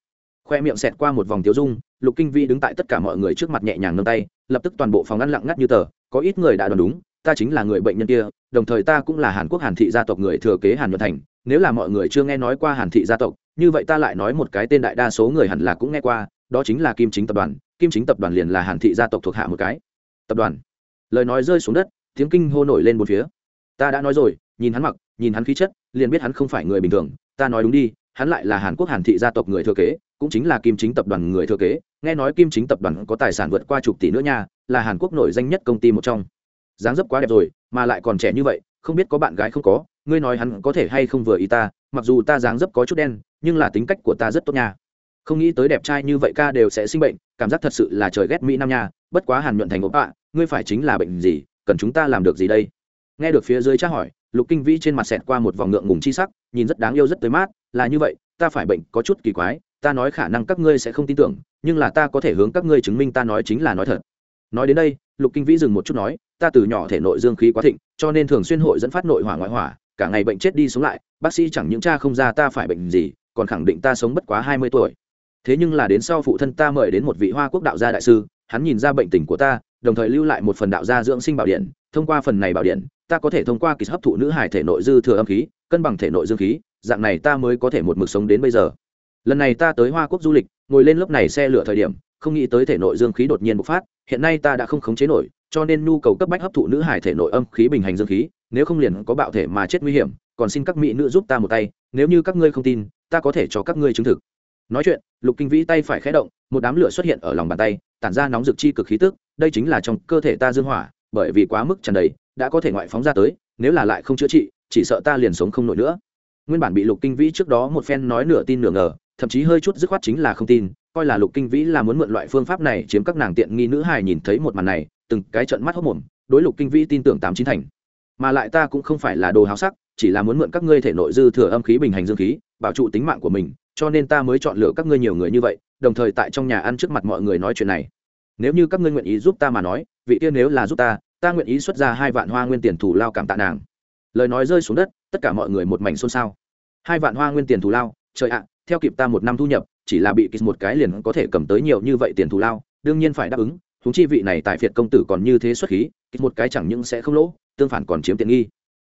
khoe miệng xẹt qua một vòng tiếu dung, lục kinh vi đứng tại tất cả mọi người trước mặt nhẹ nhàng nâng tay, lập tức toàn bộ phòng ngăn lặng ngắt như tờ, có ít người đã đoán đúng, ta chính là người bệnh nhân kia, đồng thời ta cũng là hàn quốc hàn thị gia tộc người thừa kế hàn nhuận thành, nếu là mọi người chưa nghe nói qua hàn thị gia tộc, như vậy ta lại nói một cái tên đại đa số người hẳn là cũng nghe qua, đó chính là kim chính tập đoàn, kim chính tập đoàn liền là hàn thị gia tộc thuộc hạ một cái. Tập đoàn. Lời nói rơi xuống đất, tiếng kinh hô nổi lên một phía. Ta đã nói rồi, nhìn hắn mặc, nhìn hắn khí chất, liền biết hắn không phải người bình thường, ta nói đúng đi, hắn lại là hàn quốc hàn thị gia tộc người thừa kế cũng chính là kim chính tập đoàn người thừa kế, nghe nói kim chính tập đoàn có tài sản vượt qua chục tỷ nữa nha, là hàn quốc nổi danh nhất công ty một trong. Dáng dấp quá đẹp rồi, mà lại còn trẻ như vậy, không biết có bạn gái không có, ngươi nói hắn có thể hay không vừa ý ta, mặc dù ta dáng dấp có chút đen, nhưng là tính cách của ta rất tốt nha. Không nghĩ tới đẹp trai như vậy ca đều sẽ sinh bệnh, cảm giác thật sự là trời ghét mỹ nam nha, bất quá hàn nhuận thành ốp ạ, ngươi phải chính là bệnh gì, cần chúng ta làm được gì đây? Nghe được phía dưới tra hỏi, lục kinh vĩ trên mặt xẹt qua một vòng ngượng ngùng chi sắc, nhìn rất đáng yêu rất tới mát, là như vậy, ta phải bệnh có chút kỳ quái ta nói khả năng các ngươi sẽ không tin tưởng, nhưng là ta có thể hướng các ngươi chứng minh ta nói chính là nói thật. Nói đến đây, lục kinh vĩ dừng một chút nói, ta từ nhỏ thể nội dương khí quá thịnh, cho nên thường xuyên hội dẫn phát nội hỏa ngoại hỏa, cả ngày bệnh chết đi sống lại, bác sĩ chẳng những cha không ra ta phải bệnh gì, còn khẳng định ta sống bất quá hai mươi tuổi. Thế nhưng là đến sau phụ thân ta mời đến một vị hoa quốc đạo gia đại sư, hắn nhìn ra bệnh tình của ta, đồng thời lưu lại một phần đạo gia dưỡng sinh bảo điện, thông qua phần này bảo điện, ta có thể thông qua kỳ hấp thụ nữ hải thể nội dư thừa âm khí, cân bằng thể nội dương khí, dạng này ta mới có thể một mực sống đến bây giờ lần này ta tới hoa quốc du lịch, ngồi lên lớp này xe lửa thời điểm, không nghĩ tới thể nội dương khí đột nhiên bộc phát, hiện nay ta đã không khống chế nổi, cho nên nhu cầu cấp bách hấp thụ nữ hải thể nội âm khí bình hành dương khí, nếu không liền có bạo thể mà chết nguy hiểm, còn xin các mỹ nữ giúp ta một tay, nếu như các ngươi không tin, ta có thể cho các ngươi chứng thực. Nói chuyện, lục kinh vĩ tay phải khé động, một đám lửa xuất hiện ở lòng bàn tay, tản ra nóng rực chi cực khí tức, đây chính là trong cơ thể ta dương hỏa, bởi vì quá mức tràn đầy, đã có thể ngoại phóng ra tới, nếu là lại không chữa trị, chỉ sợ ta liền sống không nổi nữa. Nguyên bản bị lục kinh vĩ trước đó một phen nói nửa tin nửa ngờ thậm chí hơi chút dứt khoát chính là không tin, coi là lục kinh vĩ là muốn mượn loại phương pháp này chiếm các nàng tiện nghi nữ hài nhìn thấy một màn này, từng cái trận mắt hốc mồm đối lục kinh vĩ tin tưởng tám chín thành. Mà lại ta cũng không phải là đồ háo sắc, chỉ là muốn mượn các ngươi thể nội dư thừa âm khí bình hành dương khí, bảo trụ tính mạng của mình, cho nên ta mới chọn lựa các ngươi nhiều người như vậy, đồng thời tại trong nhà ăn trước mặt mọi người nói chuyện này. Nếu như các ngươi nguyện ý giúp ta mà nói, vị tiên nếu là giúp ta ta nguyện ý xuất ra hai vạn hoa nguyên tiền thù lao cảm tạ nàng. Lời nói rơi xuống đất, tất cả mọi người một mảnh xôn xao. Hai vạn hoa nguyên tiền thù lao, trời ạ theo kịp ta một năm thu nhập, chỉ là bị kích một cái liền có thể cầm tới nhiều như vậy tiền thù lao, đương nhiên phải đáp ứng thúng chi vị này tại phiệt công tử còn như thế xuất khí kích một cái chẳng những sẽ không lỗ, tương phản còn chiếm tiện nghi.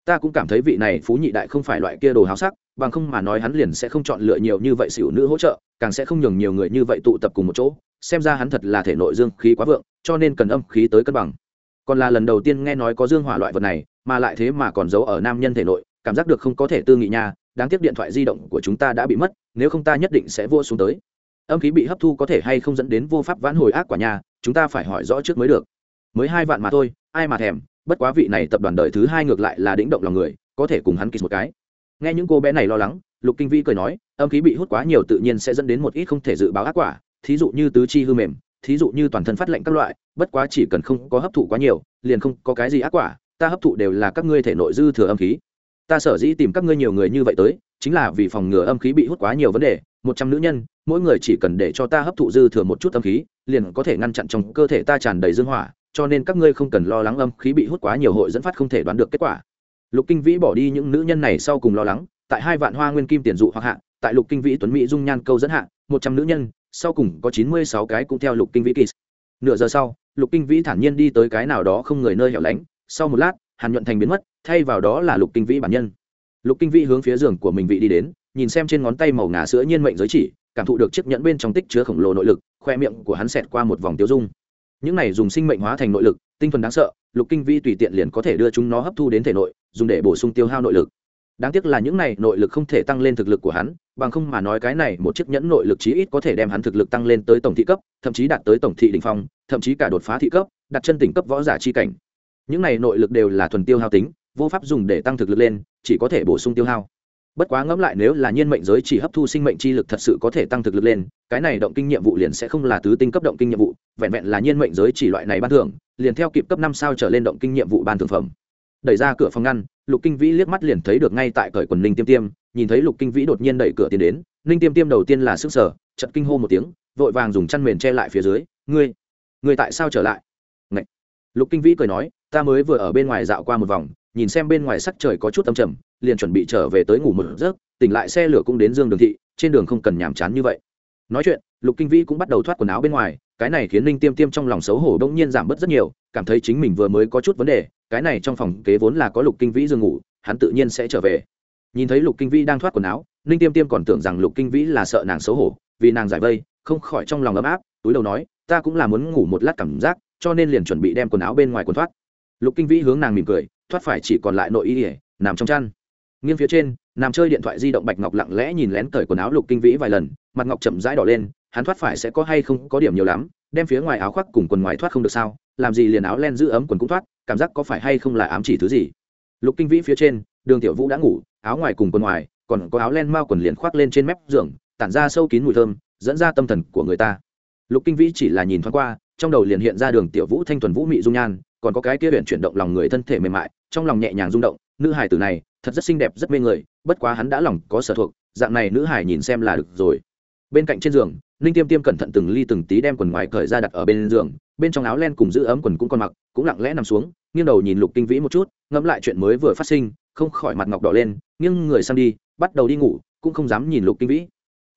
Ta cũng cảm thấy vị này phú nhị đại không phải loại kia đồ háo sắc, bằng không mà nói hắn liền sẽ không chọn lựa nhiều như vậy xỉu nữ hỗ trợ, càng sẽ không nhường nhiều người như vậy tụ tập cùng một chỗ, xem ra hắn thật là thể nội dương khí quá vượng, cho nên cần âm khí tới cân bằng. Còn là lần đầu tiên nghe nói có dương hỏa loại vật này, mà lại thế mà còn giấu ở nam nhân thể nội, cảm giác được không có thể tư nghị nha đáng tiếc điện thoại di động của chúng ta đã bị mất, nếu không ta nhất định sẽ vô xuống tới. Âm khí bị hấp thu có thể hay không dẫn đến vô pháp vãn hồi ác quả nhà, chúng ta phải hỏi rõ trước mới được. Mới hai vạn mà thôi, ai mà thèm, bất quá vị này tập đoàn đời thứ hai ngược lại là đĩnh động lòng người, có thể cùng hắn ký một cái. Nghe những cô bé này lo lắng, lục kinh vĩ cười nói, âm khí bị hút quá nhiều tự nhiên sẽ dẫn đến một ít không thể dự báo ác quả, thí dụ như tứ chi hư mềm, thí dụ như toàn thân phát lệnh các loại, bất quá chỉ cần không có hấp thụ quá nhiều, liền không có cái gì ác quả, ta hấp thụ đều là các ngươi thể nội dư thừa âm khí ta sở dĩ tìm các ngươi nhiều người như vậy tới, chính là vì phòng ngừa âm khí bị hút quá nhiều vấn đề. Một trăm nữ nhân, mỗi người chỉ cần để cho ta hấp thụ dư thừa một chút âm khí, liền có thể ngăn chặn trong cơ thể ta tràn đầy dương hỏa, cho nên các ngươi không cần lo lắng âm khí bị hút quá nhiều hội dẫn phát không thể đoán được kết quả. Lục kinh vĩ bỏ đi những nữ nhân này sau cùng lo lắng, tại hai vạn hoa nguyên kim tiền dụ hoặc hạ, tại lục kinh vĩ tuấn mỹ dung nhan câu dẫn hạ, một trăm nữ nhân, sau cùng có chín mươi sáu cái cũng theo lục kinh vĩ kỳ nửa giờ sau, lục kinh vĩ thản nhiên đi tới cái nào đó không người nơi hẻo lánh, sau một lát hàn nhuận thành biến mất, thay vào đó là lục kinh vĩ bản nhân. Lục kinh vĩ hướng phía giường của mình vị đi đến, nhìn xem trên ngón tay màu ngà sữa nhiên mệnh giới chỉ, cảm thụ được chiếc nhẫn bên trong tích chứa khổng lồ nội lực, khoe miệng của hắn xẹt qua một vòng tiêu dung. Những này dùng sinh mệnh hóa thành nội lực, tinh thần đáng sợ, lục kinh vĩ tùy tiện liền có thể đưa chúng nó hấp thu đến thể nội, dùng để bổ sung tiêu hao nội lực. Đáng tiếc là những này nội lực không thể tăng lên thực lực của hắn, bằng không mà nói cái này một chiếc nhẫn nội lực chí ít có thể đem hắn thực lực tăng lên tới tổng thị cấp, thậm chí đạt tới tổng thị đ ỉ n h phong, thậm chí cả đột phá thị cấp, đặt chân tỉnh cấp võ giả chi cảnh những này nội lực đều là thuần tiêu hao tính, vô pháp dùng để tăng thực lực lên, chỉ có thể bổ sung tiêu hao. Bất quá ngẫm lại nếu là nhiên mệnh giới chỉ hấp thu sinh mệnh chi lực thật sự có thể tăng thực lực lên, cái này động kinh nhiệm vụ liền sẽ không là tứ tinh cấp động kinh nhiệm vụ, vẹn vẹn là nhiên mệnh giới chỉ loại này ban thưởng, liền theo kịp cấp năm sao trở lên động kinh nhiệm vụ ban thưởng phẩm. Đẩy ra cửa phòng ngăn, lục kinh vĩ liếc mắt liền thấy được ngay tại cởi quần ninh tiêm tiêm, nhìn thấy lục kinh vĩ đột nhiên đẩy cửa tiến đến, ninh tiêm tiêm đầu tiên là sức sở chật kinh hô một tiếng, vội vàng dùng chăn mền che lại phía dưới, ngươi ngươi tại sao trở lại? Ngậy. lục kinh vĩ cười nói ta mới vừa ở bên ngoài dạo qua một vòng, nhìn xem bên ngoài sắc trời có chút âm trầm, liền chuẩn bị trở về tới ngủ một giấc, tỉnh lại xe lửa cũng đến dương đường thị, trên đường không cần nhàm chán như vậy. Nói chuyện, lục kinh vĩ cũng bắt đầu thoát quần áo bên ngoài, cái này khiến ninh tiêm tiêm trong lòng xấu hổ bỗng nhiên giảm bớt rất nhiều, cảm thấy chính mình vừa mới có chút vấn đề, cái này trong phòng kế vốn là có lục kinh vĩ giường ngủ, hắn tự nhiên sẽ trở về. Nhìn thấy lục kinh vĩ đang thoát quần áo, ninh tiêm tiêm còn tưởng rằng lục kinh vĩ là sợ nàng xấu hổ, vì nàng giải vây, không khỏi trong lòng ấm áp, túi đầu nói, ta cũng là muốn ngủ một lát cảm giác, cho nên liền chuẩn bị đem quần áo bên ngoài quần thoát lục kinh vĩ hướng nàng mỉm cười, thoát phải chỉ còn lại nội y ỉa nằm trong chăn. Nghiêng phía trên, nằm chơi điện thoại di động bạch ngọc lặng lẽ nhìn lén cởi quần áo lục kinh vĩ vài lần, mặt ngọc chậm rãi đỏ lên, hắn thoát phải sẽ có hay không có điểm nhiều lắm, đem phía ngoài áo khoác cùng quần ngoài thoát không được sao, làm gì liền áo len giữ ấm quần cũng thoát, cảm giác có phải hay không là ám chỉ thứ gì? Lục kinh vĩ phía trên, đường tiểu vũ đã ngủ, áo ngoài cùng quần ngoài, còn có áo len mao quần liền khoác lên trên mép giường, tản ra sâu kín mùi thơm, dẫn ra tâm thần của người ta. Lục kinh vĩ chỉ là nhìn thoáng qua, trong đầu liền hiện ra đường tiểu vũ thanh thuần vũ mị dung nhan còn có cái kia huyện chuyển động lòng người thân thể mềm mại, trong lòng nhẹ nhàng rung động, nữ hài tử này, thật rất xinh đẹp, rất mê người, bất quá hắn đã lòng có sở thuộc, dạng này nữ hài nhìn xem là được rồi. Bên cạnh trên giường, ninh tiêm tiêm cẩn thận từng ly từng tí đem quần ngoài cởi ra đặt ở bên giường, bên trong áo len cùng giữ ấm quần cũng còn mặc, cũng lặng lẽ nằm xuống, nghiêng đầu nhìn lục kinh vĩ một chút, ngẫm lại chuyện mới vừa phát sinh, không khỏi mặt ngọc đỏ lên, nghiêng người sang đi, bắt đầu đi ngủ, cũng không dám nhìn lục kinh vĩ.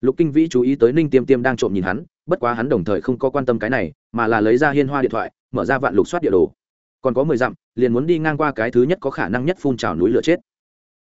Lục kinh vĩ chú ý tới ninh tiêm tiêm đang trộm nhìn hắn, bất quá hắn đồng thời không có quan tâm cái này, mà là lấy ra hiên hoa điện thoại, mở ra vạn lục soát địa đồ còn có mười dặm, liền muốn đi ngang qua cái thứ nhất có khả năng nhất phun trào núi lửa chết.